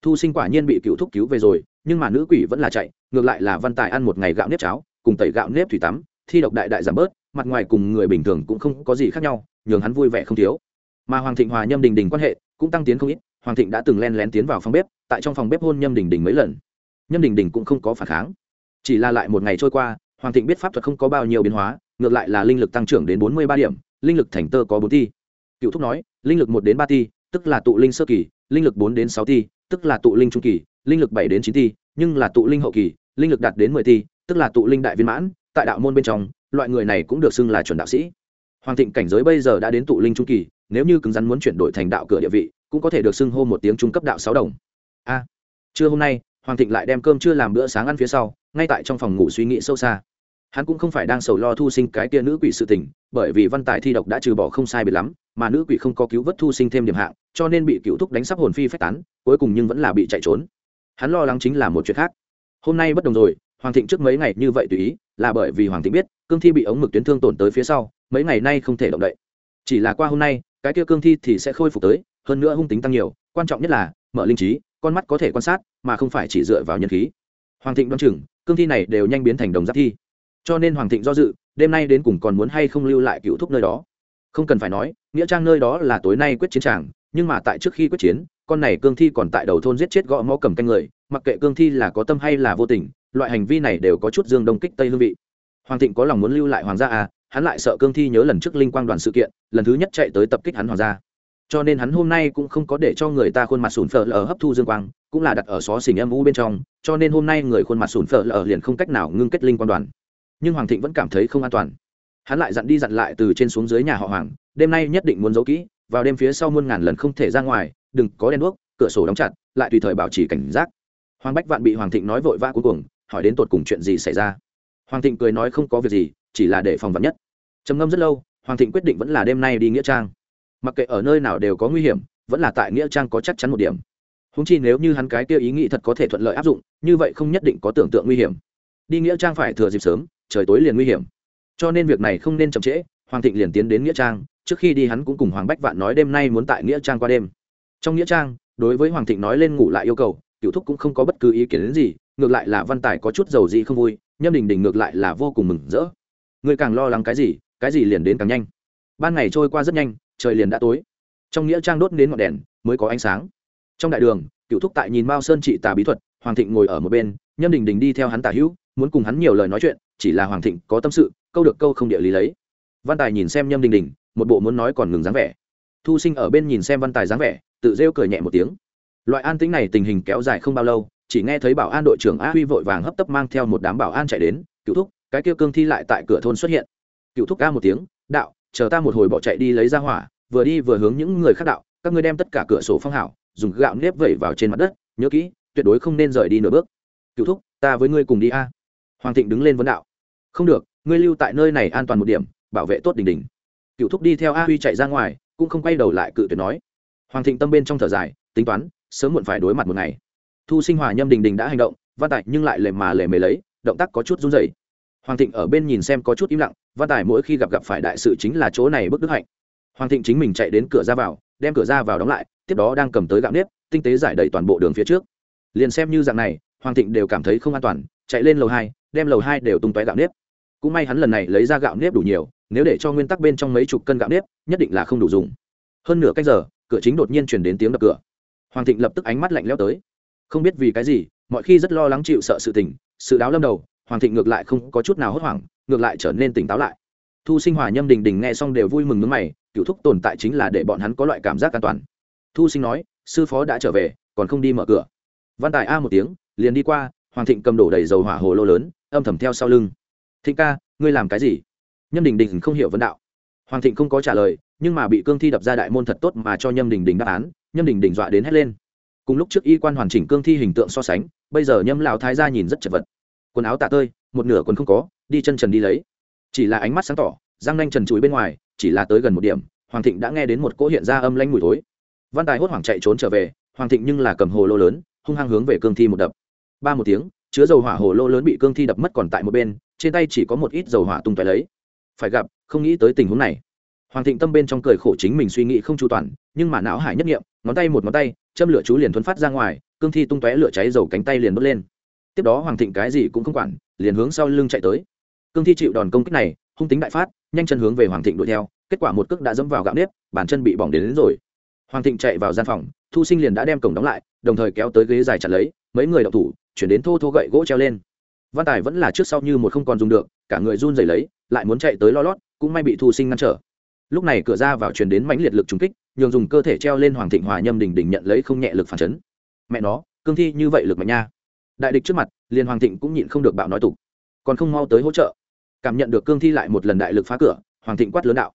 Thu sinh quả nhiên bị cựu thúc cứu về rồi nhưng mà nữ quỷ vẫn là chạy, ngược lại là văn tài ăn một ngày gạo nếp cháo, cùng tẩy gạo nếp thủy tắm, thi độc đại đại giảm bớt, mặt ngoài cùng người bình thường cũng không có gì khác nhau, nhường hắn vui vẻ không thiếu. Mà hoàng thịnh hòa nhâm đình đình quan hệ cũng tăng tiến không ít, hoàng thịnh đã từng len lén tiến vào phòng bếp, tại trong phòng bếp hôn nhâm đình đình mấy lần. Nhâm đình đình cũng không có phản kháng. Chỉ là lại một ngày trôi qua, hoàng thịnh biết pháp thuật không có bao nhiêu biến hóa, ngược lại là linh lực tăng trưởng đến bốn mươi ba điểm, linh lực thành tơ có bốn ti. Cựu thúc nói, linh lực một đến ba ti, tức là tụ linh sơ kỳ, linh lực bốn đến sáu ti, tức là tụ linh trung kỳ linh lực bảy đến chín ti, nhưng là tụ linh hậu kỳ, linh lực đạt đến mười ti, tức là tụ linh đại viên mãn, tại đạo môn bên trong, loại người này cũng được xưng là chuẩn đạo sĩ. Hoàng thịnh cảnh giới bây giờ đã đến tụ linh trung kỳ, nếu như cứng rắn muốn chuyển đổi thành đạo cửa địa vị, cũng có thể được xưng hô một tiếng trung cấp đạo sáu đồng. A, trưa hôm nay, hoàng thịnh lại đem cơm chưa làm bữa sáng ăn phía sau, ngay tại trong phòng ngủ suy nghĩ sâu xa. Hắn cũng không phải đang sầu lo thu sinh cái tia nữ quỷ sự tình, bởi vì văn tài thi độc đã trừ bỏ không sai biệt lắm, mà nữ quỷ không có cứu vớt thu sinh thêm điểm hạng, cho nên bị cựu thúc đánh sắp hồn phi phách tán, cuối cùng nhưng vẫn là bị chạy trốn hắn lo lắng chính là một chuyện khác. Hôm nay bất đồng rồi, hoàng thịnh trước mấy ngày như vậy tùy ý, là bởi vì hoàng thịnh biết, cương thi bị ống mực tuyến thương tổn tới phía sau, mấy ngày nay không thể động đậy. Chỉ là qua hôm nay, cái kia cương thi thì sẽ khôi phục tới, hơn nữa hung tính tăng nhiều, quan trọng nhất là, mở linh trí, con mắt có thể quan sát, mà không phải chỉ dựa vào nhân khí. Hoàng thịnh đoán chừng, cương thi này đều nhanh biến thành đồng giáp thi. Cho nên hoàng thịnh do dự, đêm nay đến cùng còn muốn hay không lưu lại cựu thúc nơi đó. Không cần phải nói, nghĩa trang nơi đó là tối nay quyết chiến tràng, nhưng mà tại trước khi quyết chiến con này cương thi còn tại đầu thôn giết chết gõ mõ cầm canh người, mặc kệ cương thi là có tâm hay là vô tình, loại hành vi này đều có chút dương đông kích tây hương vị. Hoàng thịnh có lòng muốn lưu lại hoàng gia à hắn lại sợ cương thi nhớ lần trước linh quang đoàn sự kiện, lần thứ nhất chạy tới tập kích hắn hoàng gia. Cho nên hắn hôm nay cũng không có để cho người ta khuôn mặt sùn phở lờ hấp thu dương quang, cũng là đặt ở xó xỉnh âm u bên trong, cho nên hôm nay người khuôn mặt sùn phở lờ liền không cách nào ngưng kết linh quang đoàn. Nhưng hoàng thịnh vẫn cảm thấy không an toàn. Hắn lại dặn đi dặn lại từ trên xuống dưới nhà họ hoàng, đêm nay nhất định muốn giấu kỹ, vào đêm phía sau muôn ngàn lần không thể ra ngoài đừng có đèn đuốc, cửa sổ đóng chặt, lại tùy thời bảo trì cảnh giác. Hoàng bách vạn bị hoàng thịnh nói vội vã cuối cùng, hỏi đến tột cùng chuyện gì xảy ra. Hoàng thịnh cười nói không có việc gì, chỉ là để phòng vạn nhất. Trầm ngâm rất lâu, hoàng thịnh quyết định vẫn là đêm nay đi nghĩa trang. Mặc kệ ở nơi nào đều có nguy hiểm, vẫn là tại nghĩa trang có chắc chắn một điểm. Húng chi nếu như hắn cái kia ý nghĩ thật có thể thuận lợi áp dụng, như vậy không nhất định có tưởng tượng nguy hiểm. Đi nghĩa trang phải thừa dịp sớm, trời tối liền nguy hiểm. Cho nên việc này không nên chậm trễ, hoàng thịnh liền tiến đến nghĩa trang, trước khi đi hắn cũng cùng hoàng bách vạn nói đêm nay muốn tại nghĩa trang qua đêm trong nghĩa trang, đối với hoàng thịnh nói lên ngủ lại yêu cầu cựu thúc cũng không có bất cứ ý kiến đến gì, ngược lại là văn tài có chút dầu gì không vui, nhâm đình đình ngược lại là vô cùng mừng rỡ. Người càng lo lắng cái gì cái gì liền đến càng nhanh. Ban ngày trôi qua rất nhanh, trời liền đã tối. Trong nghĩa trang đốt đến ngọn đèn, mới có ánh sáng. Trong đại đường cựu thúc tại nhìn mao sơn trị tà bí thuật, hoàng thịnh ngồi ở một bên, nhâm đình đình đi theo hắn tả hữu, muốn cùng hắn nhiều lời nói chuyện, chỉ là hoàng thịnh có tâm sự, câu được câu không địa lý lấy. Văn tài nhìn xem nhâm đình đình, một bộ muốn nói còn ngừng dáng vẻ. Thu sinh ở bên nhìn xem văn tài dáng vẻ tự rêu cười nhẹ một tiếng. Loại an tĩnh này tình hình kéo dài không bao lâu, chỉ nghe thấy bảo an đội trưởng a huy vội vàng hấp tấp mang theo một đám bảo an chạy đến cựu thúc, cái kia cương thi lại tại cửa thôn xuất hiện. Cựu thúc ca một tiếng, đạo, chờ ta một hồi bỏ chạy đi lấy ra hỏa, vừa đi vừa hướng những người khác đạo, các ngươi đem tất cả cửa sổ phong hảo, dùng gạo nếp vẩy vào trên mặt đất, nhớ kỹ, tuyệt đối không nên rời đi nửa bước. Cựu thúc, ta với ngươi cùng đi a. Hoàng thịnh đứng lên vấn đạo. Không được, ngươi lưu tại nơi này an toàn một điểm, bảo vệ tốt đình đình. Cựu thúc đi theo a huy chạy ra ngoài, cũng không quay đầu lại cự tuyệt nói hoàng thịnh tâm bên trong thở dài, tính toán, sớm muộn phải đối mặt một ngày. Thu sinh hòa nhâm đình đình đã hành động, văn tài nhưng lại lề mà lề mề lấy, động tác có chút run rẩy. Hoàng thịnh ở bên nhìn xem có chút im lặng, văn tài mỗi khi gặp gặp phải đại sự chính là chỗ này bức đức hạnh. Hoàng thịnh chính mình chạy đến cửa ra vào, đem cửa ra vào đóng lại, tiếp đó đang cầm tới gạo nếp, tinh tế giải đầy toàn bộ đường phía trước. Liền xem như dạng này, hoàng thịnh đều cảm thấy không an toàn, chạy lên lầu hai, đem lầu hai đều tung tóe gạo nếp. Cũng may hắn lần này lấy ra gạo nếp đủ nhiều, nếu để cho nguyên tắc bên trong mấy chục cân gạo nếp, nhất định là không đủ dùng. Hơn nửa cách giờ cửa chính đột nhiên chuyển đến tiếng đập cửa. Hoàng thịnh lập tức ánh mắt lạnh lẽo tới. Không biết vì cái gì, mọi khi rất lo lắng chịu sợ sự tình, sự đáo lâm đầu, hoàng thịnh ngược lại không có chút nào hốt hoảng, ngược lại trở nên tỉnh táo lại. Thu sinh hòa nhâm đình đình nghe xong đều vui mừng nước mày, cựu thúc tồn tại chính là để bọn hắn có loại cảm giác an toàn. Thu sinh nói, sư phó đã trở về, còn không đi mở cửa. Văn tài a một tiếng, liền đi qua, hoàng thịnh cầm đổ đầy dầu hỏa hồ lô lớn, âm thầm theo sau lưng. Thịnh ca, ngươi làm cái gì? Nhâm đình đình không hiểu vấn đạo. Hoàng thịnh không có trả lời nhưng mà bị cương thi đập ra đại môn thật tốt mà cho nhâm đình đình đáp án, nhâm đình đình dọa đến hét lên. Cùng lúc trước y quan hoàn chỉnh cương thi hình tượng so sánh, bây giờ nhâm lão thái gia nhìn rất chật vật. Quần áo tạ tơi, một nửa quần không có, đi chân trần đi lấy. Chỉ là ánh mắt sáng tỏ, răng nanh trần chuối bên ngoài, chỉ là tới gần một điểm, hoàng thịnh đã nghe đến một cỗ hiện ra âm lanh mùi tối văn tài hốt hoảng chạy trốn trở về, hoàng thịnh nhưng là cầm hồ lô lớn, hung hăng hướng về cương thi một đập. Ba một tiếng, chứa dầu hỏa hồ lô lớn bị cương thi đập mất còn tại một bên, trên tay chỉ có một ít dầu hỏa tung tóe lấy. Phải gặp, không nghĩ tới tình huống này hoàng thịnh tâm bên trong cười khổ chính mình suy nghĩ không chu toàn nhưng mà não hải nhất nghiệm ngón tay một ngón tay châm lửa chú liền thuấn phát ra ngoài cương thi tung tóe lửa cháy dầu cánh tay liền bớt lên. Tiếp đó hoàng thịnh cái gì cũng không quản liền hướng sau lưng chạy tới. Cương thi chịu đòn công kích này hung tính đại phát nhanh chân hướng về hoàng thịnh đuổi theo kết quả một cước đã dẫm vào gạo nếp bàn chân bị bỏng đến, đến rồi. Hoàng thịnh chạy vào gian phòng thu sinh liền đã đem cổng đóng lại đồng thời kéo tới ghế dài chặt lấy mấy người đậu thủ chuyển đến thô thô gậy gỗ treo lên. Văn tài vẫn là trước sau như một không còn dùng được cả người run rẩy lấy lại muốn chạy tới lo lót cũng may bị thu sinh ngăn trở lúc này cửa ra vào truyền đến mãnh liệt lực trúng kích, nhường dùng cơ thể treo lên hoàng thịnh hòa nhâm đình đình nhận lấy không nhẹ lực phản chấn. Mẹ nó, cương thi như vậy lực mạnh nha. Đại địch trước mặt, liền hoàng thịnh cũng nhịn không được bạo nói tục. Còn không mau tới hỗ trợ. Cảm nhận được cương thi lại một lần đại lực phá cửa, hoàng thịnh quát lớn đạo.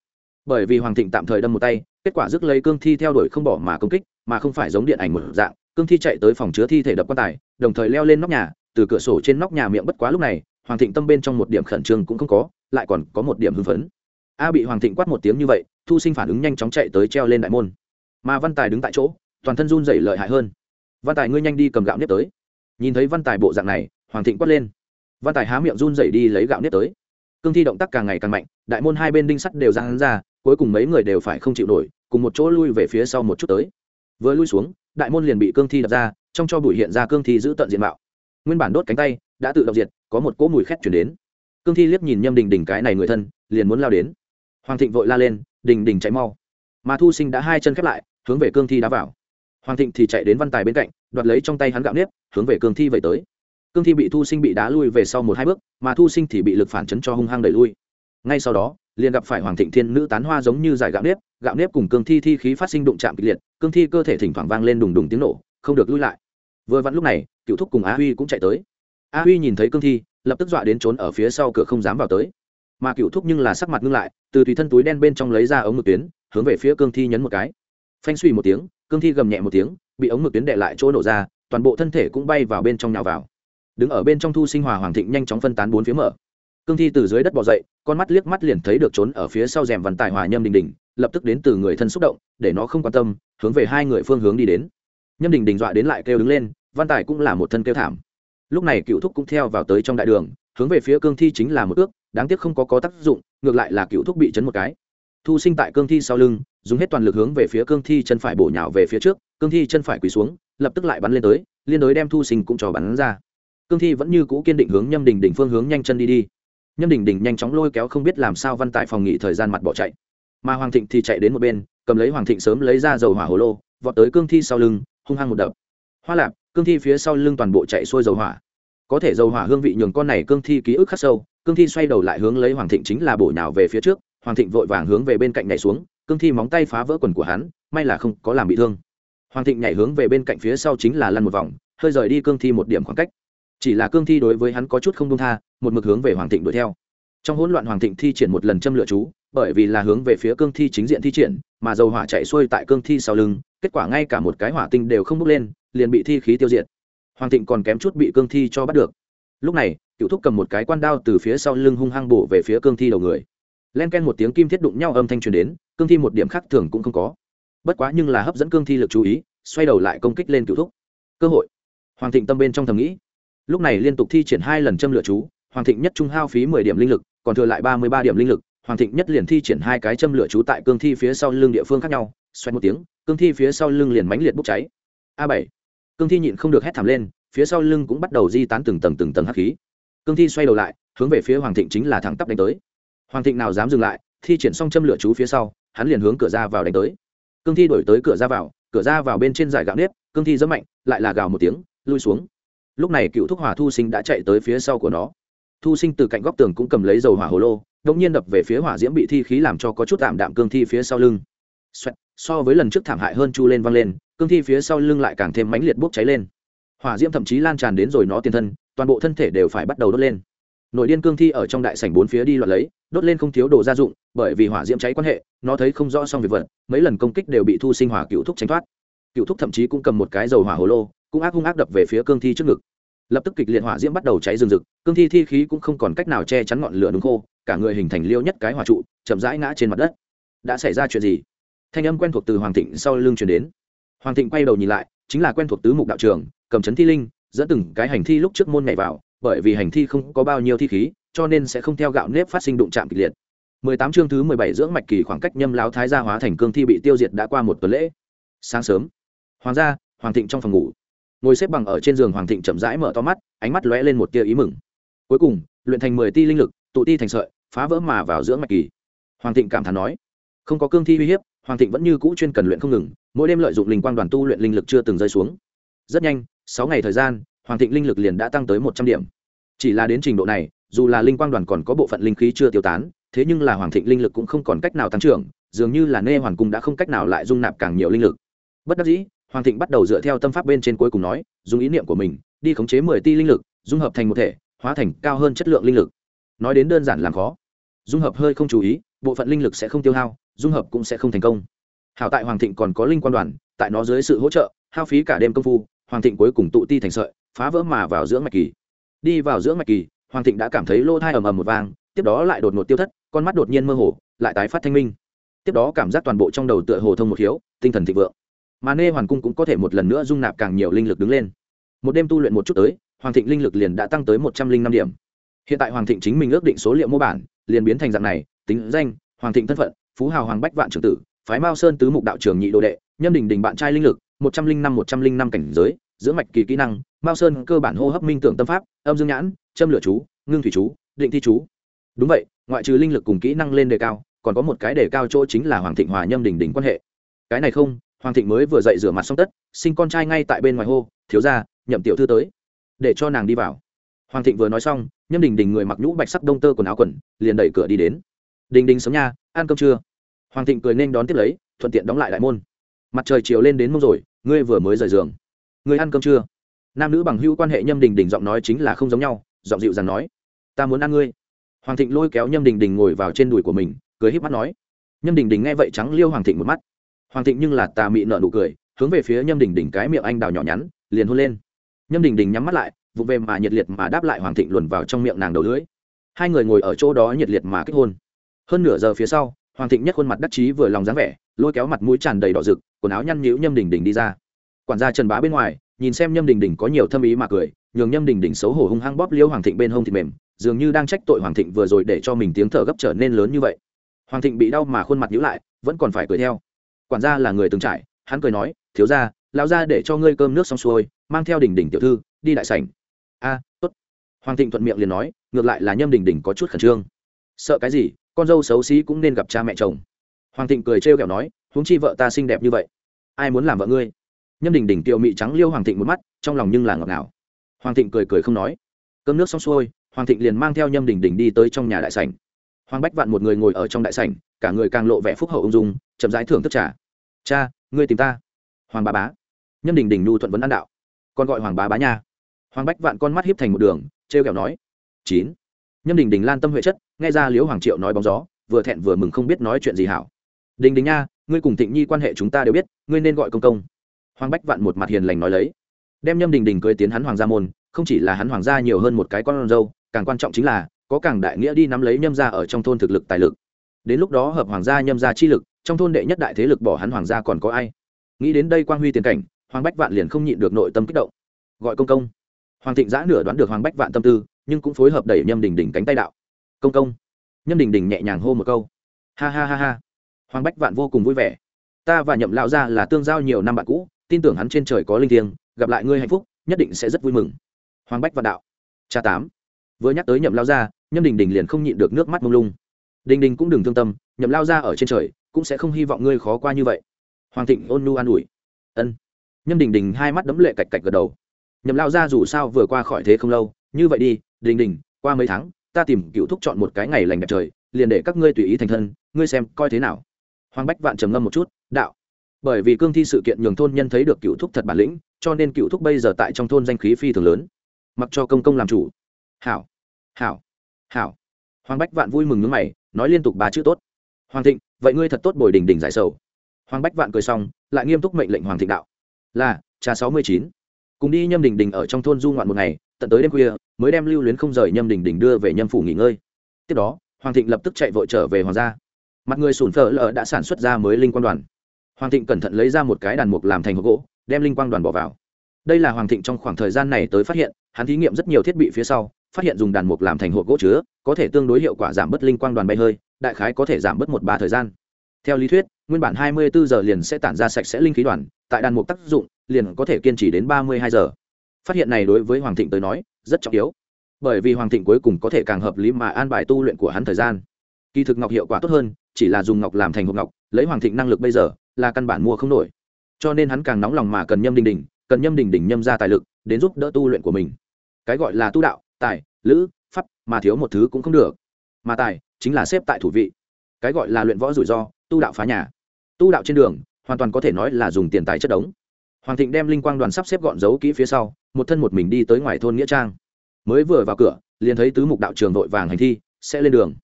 Bởi vì hoàng thịnh tạm thời đâm một tay, kết quả rước lấy cương thi theo đuổi không bỏ mà công kích, mà không phải giống điện ảnh một dạng, cương thi chạy tới phòng chứa thi thể đập quan tài, đồng thời leo lên nóc nhà, từ cửa sổ trên nóc nhà miệng bất quá lúc này, hoàng thịnh tâm bên trong một điểm khẩn trương cũng không có, lại còn có một điểm hưng phấn a bị hoàng thịnh quát một tiếng như vậy, thu sinh phản ứng nhanh chóng chạy tới treo lên đại môn. Mà văn tài đứng tại chỗ, toàn thân run dày lợi hại hơn. Văn tài ngươi nhanh đi cầm gạo nếp tới. Nhìn thấy văn tài bộ dạng này, hoàng thịnh quát lên. Văn tài há miệng run dày đi lấy gạo nếp tới. Cương thi động tác càng ngày càng mạnh, đại môn hai bên đinh sắt đều ra hắn ra, cuối cùng mấy người đều phải không chịu nổi, cùng một chỗ lui về phía sau một chút tới. Vừa lui xuống, đại môn liền bị cương thi đập ra, trong cho bụi hiện ra cương thi giữ tận diện mạo. Nguyên bản đốt cánh tay, đã tự động diệt, có một cỗ mùi khét chuyển đến. Cương thi liếc nhìn nhâm đình đình cái này người thân, liền muốn lao đến hoàng thịnh vội la lên, đình đình chạy mau. Mà thu sinh đã hai chân khép lại, hướng về cương thi đá vào. Hoàng thịnh thì chạy đến văn tài bên cạnh, đoạt lấy trong tay hắn gạo nếp, hướng về cương thi vậy tới. Cương thi bị thu sinh bị đá lui về sau một hai bước, mà thu sinh thì bị lực phản chấn cho hung hăng đẩy lui. Ngay sau đó, liền gặp phải hoàng thịnh thiên nữ tán hoa giống như giải gạo nếp gạo nếp cùng cương thi thi khí phát sinh đụng chạm kịch liệt, cương thi cơ thể thỉnh thoảng vang lên đùng đùng tiếng nổ, không được lui lại. Vừa vặn lúc này, cựu thúc cùng á huy cũng chạy tới. A huy nhìn thấy cương thi, lập tức dọa đến trốn ở phía sau cửa không dám vào tới mà cựu thúc nhưng là sắc mặt ngưng lại, từ tùy thân túi đen bên trong lấy ra ống mực tuyến, hướng về phía cương thi nhấn một cái. Phanh suy một tiếng, cương thi gầm nhẹ một tiếng, bị ống mực tuyến đệ lại chỗ nổ ra, toàn bộ thân thể cũng bay vào bên trong nhào vào. Đứng ở bên trong thu sinh hòa hoàng thịnh nhanh chóng phân tán bốn phía mở. Cương thi từ dưới đất bỏ dậy, con mắt liếc mắt liền thấy được trốn ở phía sau rèm văn tài hòa nhâm đình đình, lập tức đến từ người thân xúc động, để nó không quan tâm, hướng về hai người phương hướng đi đến. Nhâm đình đình dọa đến lại kêu đứng lên văn tài cũng là một thân kêu thảm. Lúc này cựu thúc cũng theo vào tới trong đại đường hướng về phía cương thi chính là một ước, đáng tiếc không có có tác dụng, ngược lại là cựu thúc bị chấn một cái. Thu sinh tại cương thi sau lưng, dùng hết toàn lực hướng về phía cương thi chân phải bổ nhào về phía trước, cương thi chân phải quỳ xuống, lập tức lại bắn lên tới, liên đối đem thu sinh cũng cho bắn ra. Cương thi vẫn như cũ kiên định hướng nhâm đình đỉnh phương hướng nhanh chân đi đi. Nhâm đình đỉnh nhanh chóng lôi kéo không biết làm sao văn tại phòng nghỉ thời gian mặt bỏ chạy. Mà hoàng thịnh thì chạy đến một bên, cầm lấy hoàng thịnh sớm lấy ra dầu hỏa hồ lô, vọt tới cương thi sau lưng, hung hăng một đập. Hoa lạp, cương thi phía sau lưng toàn bộ chạy xuôi dầu hỏa có thể dầu hỏa hương vị nhường con này cương thi ký ức khắc sâu, cương thi xoay đầu lại hướng lấy hoàng thịnh chính là bổ nhào về phía trước, hoàng thịnh vội vàng hướng về bên cạnh nhảy xuống, cương thi móng tay phá vỡ quần của hắn, may là không có làm bị thương. Hoàng thịnh nhảy hướng về bên cạnh phía sau chính là lăn một vòng, hơi rời đi cương thi một điểm khoảng cách. Chỉ là cương thi đối với hắn có chút không đông tha, một mực hướng về hoàng thịnh đuổi theo. Trong hỗn loạn hoàng thịnh thi triển một lần châm lựa chú, bởi vì là hướng về phía cương thi chính diện thi triển, mà dầu hỏa chạy xuôi tại cương thi sau lưng, kết quả ngay cả một cái hỏa tinh đều không bốc lên, liền bị thi khí tiêu diệt hoàng thịnh còn kém chút bị cương thi cho bắt được. Lúc này cựu thúc cầm một cái quan đao từ phía sau lưng hung hăng bổ về phía cương thi đầu người. Len ken một tiếng kim thiết đụng nhau âm thanh truyền đến, cương thi một điểm khác thường cũng không có. Bất quá nhưng là hấp dẫn cương thi lực chú ý, xoay đầu lại công kích lên cựu thúc. Cơ hội. Hoàng thịnh tâm bên trong thầm nghĩ. Lúc này liên tục thi triển hai lần châm lửa chú, hoàng thịnh nhất trung hao phí mười điểm linh lực, còn thừa lại ba mươi ba điểm linh lực, hoàng thịnh nhất liền thi triển hai cái châm lửa chú tại cương thi phía sau lưng địa phương khác nhau xoay một tiếng, cương thi phía sau lưng liền mánh liệt bốc cháy. A bảy cương thi nhịn không được hét thảm lên phía sau lưng cũng bắt đầu di tán từng tầng từng tầng hắc khí. Cương thi xoay đầu lại hướng về phía hoàng thịnh chính là thẳng tắp đánh tới. Hoàng thịnh nào dám dừng lại thi triển xong châm lửa chú phía sau hắn liền hướng cửa ra vào đánh tới. Cương thi đổi tới cửa ra vào cửa ra vào bên trên giải gạo nếp cương thi rất mạnh lại là gào một tiếng lui xuống. Lúc này cựu thúc hỏa thu sinh đã chạy tới phía sau của nó. Thu sinh từ cạnh góc tường cũng cầm lấy dầu hỏa hồ lô đ ỗ n g nhiên đập về phía hỏa diễm bị thi khí làm cho có chút tạm đạm cương thi phía sau lưng. Xoẹt, so với lần trước thảm hại hơn chu lên văng lên cương thi phía sau lưng lại càng thêm mãnh liệt bốc cháy lên. Hỏa diễm thậm chí lan tràn đến rồi nó tiền thân, toàn bộ thân thể đều phải bắt đầu đốt lên. Nội điên cương thi ở trong đại sảnh bốn phía đi loạn lấy, đốt lên không thiếu đồ gia dụng, bởi vì hỏa diễm cháy quan hệ, nó thấy không rõ xong việc vật, mấy lần công kích đều bị thu sinh hỏa cựu thúc tránh thoát. Cựu thúc thậm chí cũng cầm một cái dầu hỏa hồ lô, cũng ác hung ác đập về phía cương thi trước ngực. Lập tức kịch liệt hỏa diễm bắt đầu cháy rừng rực, cương thi thi khí cũng không còn cách nào che chắn ngọn lửa đúng khô, cả người hình thành liêu nhất cái hỏa trụ, chậm rãi ngã trên mặt đất. Đã xảy ra chuyện gì? Thanh âm quen thuộc từ hoàng thịnh sau lưng chuyển đến hoàng thịnh quay đầu nhìn lại, chính là quen thuộc tứ mục đạo trường, cầm chấn thi linh, dẫn từng cái hành thi lúc trước môn nhảy vào, bởi vì hành thi không có bao nhiêu thi khí, cho nên sẽ không theo gạo nếp phát sinh đụng chạm kịch liệt. 18 chương thứ 17 dưỡng mạch kỳ khoảng cách nhâm láo thái gia hóa thành cương thi bị tiêu diệt đã qua một tuần lễ. Sáng sớm, hoàng gia, hoàng thịnh trong phòng ngủ. Ngồi xếp bằng ở trên giường hoàng thịnh chậm rãi mở to mắt, ánh mắt lóe lên một tia ý mừng. Cuối cùng, luyện thành 10 ti linh lực, tụ ti thành sợi, phá vỡ mà vào dưỡng mạch kỳ. Hoàng thịnh cảm thán nói, không có cương thi uy hiếp hoàng thịnh vẫn như cũ chuyên cần luyện không ngừng, mỗi đêm lợi dụng linh quang đoàn tu luyện linh lực chưa từng rơi xuống. Rất nhanh, sáu ngày thời gian, hoàng thịnh linh lực liền đã tăng tới một trăm điểm. Chỉ là đến trình độ này, dù là linh quang đoàn còn có bộ phận linh khí chưa tiêu tán, thế nhưng là hoàng thịnh linh lực cũng không còn cách nào tăng trưởng, dường như là nê hoàn cung đã không cách nào lại dung nạp càng nhiều linh lực. Bất đắc dĩ, hoàng thịnh bắt đầu dựa theo tâm pháp bên trên cuối cùng nói, dùng ý niệm của mình, đi khống chế mười ti linh lực, dung hợp thành một thể, hóa thành cao hơn chất lượng linh lực. Nói đến đơn giản làm khó. Dung hợp hơi không chú ý, bộ phận linh lực sẽ không tiêu hao dung hợp cũng sẽ không thành công. Hảo tại hoàng thịnh còn có linh quan đoàn, tại nó dưới sự hỗ trợ, hao phí cả đêm công phu, hoàng thịnh cuối cùng tụ ti thành sợi, phá vỡ mà vào dưỡng mạch kỳ. Đi vào dưỡng mạch kỳ, hoàng thịnh đã cảm thấy lô thai ầm ầm một vang, tiếp đó lại đột ngột tiêu thất, con mắt đột nhiên mơ hồ, lại tái phát thanh minh. Tiếp đó cảm giác toàn bộ trong đầu tựa hồ thông một hiếu, tinh thần thịnh vượng. Mà nê hoàn cung cũng có thể một lần nữa dung nạp càng nhiều linh lực đứng lên. Một đêm tu luyện một chút tới, hoàng thịnh linh lực liền đã tăng tới một trăm linh năm điểm. Hiện tại hoàng thịnh chính mình ước định số liệu mô bản, liền biến thành dạng này, tính danh, hoàng thịnh thân phận phú hào hoàng bách vạn trưởng tử, phái mao sơn tứ mục đạo trường nhị đồ đệ, nhâm đình đình bạn trai linh lực, một trăm linh năm, một trăm linh năm cảnh giới giữa mạch kỳ kỹ năng, mao sơn cơ bản hô hấp minh tưởng tâm pháp, âm dương nhãn, châm lửa chú, ngưng thủy chú, định thi chú. Đúng vậy, ngoại trừ linh lực cùng kỹ năng lên đề cao, còn có một cái đề cao chỗ chính là hoàng thịnh hòa nhâm đình đình quan hệ. Cái này không, hoàng thịnh mới vừa dậy rửa mặt xong tất, sinh con trai ngay tại bên ngoài hô, thiếu ra nhậm tiểu thư tới. Để cho nàng đi vào. Hoàng thịnh vừa nói xong, nhâm đình đình người mặc nhũ bạch sắc đông tơ quần áo quần, liền đẩy cửa đi đến đình đình sớm nha, ăn cơm trưa. Hoàng thịnh cười nên đón tiếp lấy, thuận tiện đóng lại đại môn. Mặt trời chiều lên đến mông rồi, ngươi vừa mới rời giường. Ngươi ăn cơm chưa nam nữ bằng hữu quan hệ nhâm đình đình giọng nói chính là không giống nhau, giọng dịu dàng nói, ta muốn ăn ngươi. Hoàng thịnh lôi kéo nhâm đình đình ngồi vào trên đùi của mình, cười híp mắt nói, nhâm đình đình nghe vậy trắng liêu hoàng thịnh một mắt. Hoàng thịnh nhưng là tà mị nợ nụ cười, hướng về phía nhâm đình đình cái miệng anh đào nhỏ nhắn, liền hôn lên. Nhâm đình đình nhắm mắt lại vụ về mà nhiệt liệt mà đáp lại hoàng thịnh luồn vào trong miệng nàng đầu lưỡi. Hai người ngồi ở chỗ đó nhiệt liệt mà kết hôn hơn nửa giờ phía sau, hoàng thịnh nhất khuôn mặt đắc chí vừa lòng dáng vẻ, lôi kéo mặt mũi tràn đầy đỏ rực, quần áo nhăn nhữ nhâm đình đình đi ra. Quản gia trần bá bên ngoài, nhìn xem nhâm đình đình có nhiều thâm ý mà cười, nhường nhâm đình đình xấu hổ hung hăng bóp liêu hoàng thịnh bên hông thịt mềm, dường như đang trách tội hoàng thịnh vừa rồi để cho mình tiếng thở gấp trở nên lớn như vậy. Hoàng thịnh bị đau mà khuôn mặt nhữ lại, vẫn còn phải cười theo. Quản gia là người từng trải, hắn cười nói, thiếu ra lão ra để cho ngươi cơm nước xong xuôi, mang theo đình đình tiểu thư, đi đại sảnh. A, tốt. Hoàng thịnh thuận miệng liền nói, ngược lại là nhâm đình đình có chút khẩn trương. Sợ cái gì? Con dâu xấu xí cũng nên gặp cha mẹ chồng. Hoàng thịnh cười trêu kẹo nói, huống chi vợ ta xinh đẹp như vậy, ai muốn làm vợ ngươi? Nhâm đình đình tiệu mị trắng liêu hoàng thịnh một mắt, trong lòng nhưng là ngọt ngào. Hoàng thịnh cười cười không nói. Cơm nước xong xuôi, hoàng thịnh liền mang theo nhâm đình đình đi tới trong nhà đại sảnh. Hoàng bách vạn một người ngồi ở trong đại sảnh, cả người càng lộ vẻ phúc hậu ung dung, chậm rãi thưởng thức trà. Cha, ngươi tìm ta. Hoàng bà bá. Nhâm đình đình nhu thuận vấn an đạo. Con gọi hoàng bá bá nha. Hoàng bách vạn con mắt hiếp thành một đường, trêu kẹo nói, chín. Nhâm đình đình lan tâm huệ chất nghe ra liễu hoàng triệu nói bóng gió, vừa thẹn vừa mừng không biết nói chuyện gì hảo. Đình đình nha, ngươi cùng thịnh nhi quan hệ chúng ta đều biết, ngươi nên gọi công công. Hoàng bách vạn một mặt hiền lành nói lấy. Đem nhâm đình đình cưới tiến hắn hoàng gia môn, không chỉ là hắn hoàng gia nhiều hơn một cái con dâu càng quan trọng chính là, có càng đại nghĩa đi nắm lấy nhâm gia ở trong thôn thực lực tài lực. Đến lúc đó hợp hoàng gia nhâm gia chi lực, trong thôn đệ nhất đại thế lực bỏ hắn hoàng gia còn có ai? Nghĩ đến đây quang huy tiền cảnh, hoàng bách vạn liền không nhịn được nội tâm kích động. Gọi công công. Hoàng thịnh giã nửa đoán được hoàng bách vạn tâm tư, nhưng cũng phối hợp đẩy nhâm đình đình cánh tay đạo công công. Nhâm đình đình nhẹ nhàng hô một câu. Ha ha ha ha. Hoàng bách vạn vô cùng vui vẻ. Ta và nhậm lão gia là tương giao nhiều năm bạn cũ, tin tưởng hắn trên trời có linh thiêng, gặp lại ngươi hạnh phúc, nhất định sẽ rất vui mừng. Hoàng bách vạn đạo. Cha tám. Vừa nhắc tới nhậm lao gia, nhâm đình đình liền không nhịn được nước mắt mông lung. Đình đình cũng đừng thương tâm, nhậm lao gia ở trên trời, cũng sẽ không hy vọng ngươi khó qua như vậy. Hoàng thịnh ôn nu an ủi. Ân. Nhâm đình đình hai mắt đấm lệ cạch cạch gật đầu. Nhậm lao gia dù sao vừa qua khỏi thế không lâu, như vậy đi, đình đình, qua mấy tháng ta tìm cựu thúc chọn một cái ngày lành đẹp trời, liền để các ngươi tùy ý thành thân, ngươi xem coi thế nào. Hoàng bách vạn trầm ngâm một chút, đạo. Bởi vì cương thi sự kiện nhường thôn nhân thấy được cựu thúc thật bản lĩnh, cho nên cựu thúc bây giờ tại trong thôn danh khí phi thường lớn. Mặc cho công công làm chủ. Hảo hảo hảo. Hoàng bách vạn vui mừng nước mày, nói liên tục ba chữ tốt. Hoàng thịnh, vậy ngươi thật tốt bồi đình đình giải sầu. Hoàng bách vạn cười xong, lại nghiêm túc mệnh lệnh hoàng thịnh đạo. Là, cha sáu mươi chín. Cùng đi nhâm đình đình ở trong thôn du ngoạn một ngày tận tới đêm khuya, mới đem lưu luyến không rời nhâm đình đình đưa về nhâm phủ nghỉ ngơi. Tiếp đó, hoàng thịnh lập tức chạy vội trở về hoàng gia. Mặt người sùn phở lợ đã sản xuất ra mới linh quang đoàn. Hoàng thịnh cẩn thận lấy ra một cái đàn mục làm thành hộp gỗ, đem linh quang đoàn bỏ vào. Đây là hoàng thịnh trong khoảng thời gian này tới phát hiện, hắn thí nghiệm rất nhiều thiết bị phía sau, phát hiện dùng đàn mục làm thành hộp gỗ chứa, có thể tương đối hiệu quả giảm bớt linh quang đoàn bay hơi, đại khái có thể giảm bớt một ba thời gian. Theo lý thuyết, nguyên bản hai mươi bốn giờ liền sẽ tản ra sạch sẽ linh khí đoàn, tại đàn mục tác dụng, liền có thể kiên trì đến ba mươi hai giờ phát hiện này đối với hoàng thịnh tới nói, rất trọng yếu. Bởi vì hoàng thịnh cuối cùng có thể càng hợp lý mà an bài tu luyện của hắn thời gian. Kỳ thực ngọc hiệu quả tốt hơn, chỉ là dùng ngọc làm thành hộp ngọc, lấy hoàng thịnh năng lực bây giờ, là căn bản mua không nổi. Cho nên hắn càng nóng lòng mà cần nhâm đình đình, cần nhâm đình đình nhâm ra tài lực, đến giúp đỡ tu luyện của mình. Cái gọi là tu đạo, tài, lữ, pháp, mà thiếu một thứ cũng không được. Mà tài, chính là xếp tại thủ vị. Cái gọi là luyện võ rủi ro, tu đạo phá nhà. Tu đạo trên đường, hoàn toàn có thể nói là dùng tiền tài chất đống. Hoàng thịnh đem linh quang đoàn sắp xếp gọn giấu kỹ phía sau một thân một mình đi tới ngoài thôn nghĩa trang. Mới vừa vào cửa, liền thấy tứ mục đạo trường vội vàng hành thi, sẽ lên đường.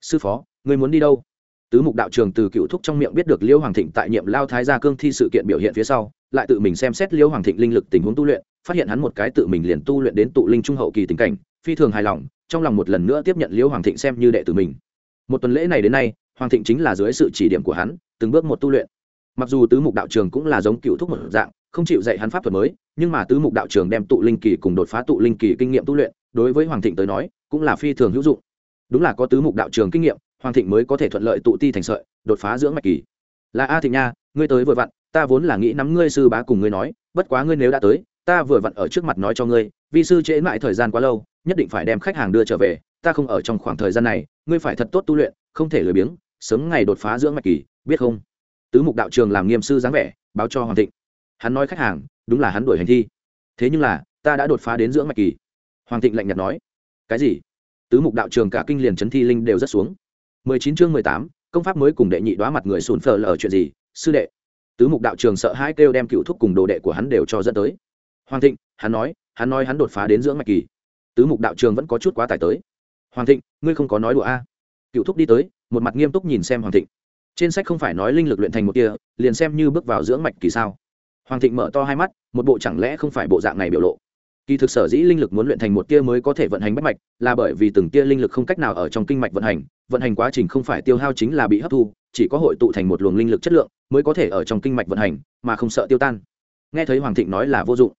Sư phó người muốn đi đâu? Tứ mục đạo trường từ cựu thúc trong miệng biết được liêu hoàng thịnh tại nhiệm lao thái gia cương thi sự kiện biểu hiện phía sau, lại tự mình xem xét liêu hoàng thịnh linh lực tình huống tu luyện, phát hiện hắn một cái tự mình liền tu luyện đến tụ linh trung hậu kỳ tình cảnh, phi thường hài lòng, trong lòng một lần nữa tiếp nhận liêu hoàng thịnh xem như đệ tử mình. Một tuần lễ này đến nay, hoàng thịnh chính là dưới sự chỉ điểm của hắn, từng bước một tu luyện. Mặc dù tứ mục đạo trường cũng là giống cựu thúc một dạng không chịu dạy hắn pháp thuật mới, nhưng mà tứ mục đạo trường đem tụ linh kỳ cùng đột phá tụ linh kỳ kinh nghiệm tu luyện, đối với hoàng thịnh tới nói, cũng là phi thường hữu dụng. Đúng là có tứ mục đạo trường kinh nghiệm, hoàng thịnh mới có thể thuận lợi tụ ti thành sợi, đột phá dưỡng mạch kỳ. Là a thịnh nha, ngươi tới vừa vặn, ta vốn là nghĩ nắm ngươi sư bá cùng ngươi nói, bất quá ngươi nếu đã tới, ta vừa vặn ở trước mặt nói cho ngươi vì sư trễ mãi thời gian quá lâu, nhất định phải đem khách hàng đưa trở về, ta không ở trong khoảng thời gian này, ngươi phải thật tốt tu luyện, không thể lười biếng, sớm ngày đột phá dưỡng mạch kỳ, biết không? Tứ mục đạo trường làm nghiêm sư dáng vẻ, báo cho hoàng thịnh hắn nói khách hàng, đúng là hắn đuổi hành thi. Thế nhưng là, ta đã đột phá đến dưỡng mạch kỳ. Hoàng thịnh lạnh nhạt nói. Cái gì? Tứ mục đạo trường cả kinh liền chấn thi linh đều rất xuống. Mười chín chương mười tám, công pháp mới cùng đệ nhị đoá mặt người sùn phờ lờ chuyện gì? Sư đệ. Tứ mục đạo trường sợ hai kêu đem cựu thúc cùng đồ đệ của hắn đều cho dẫn tới. Hoàng thịnh, hắn nói hắn nói hắn đột phá đến dưỡng mạch kỳ. Tứ mục đạo trường vẫn có chút quá tải tới. Hoàng thịnh, ngươi không có nói đùa a. Cựu thúc đi tới, một mặt nghiêm túc nhìn xem hoàng thịnh. Trên sách không phải nói linh lực luyện thành một tia, liền xem như bước vào dưỡng mạch kỳ sao hoàng thịnh mở to hai mắt, một bộ chẳng lẽ không phải bộ dạng này biểu lộ? Kỳ thực sở dĩ linh lực muốn luyện thành một tia mới có thể vận hành bách mạch, là bởi vì từng tia linh lực không cách nào ở trong kinh mạch vận hành vận hành quá trình không phải tiêu hao chính là bị hấp thu, chỉ có hội tụ thành một luồng linh lực chất lượng mới có thể ở trong kinh mạch vận hành, mà không sợ tiêu tan. Nghe thấy hoàng thịnh nói là vô dụng.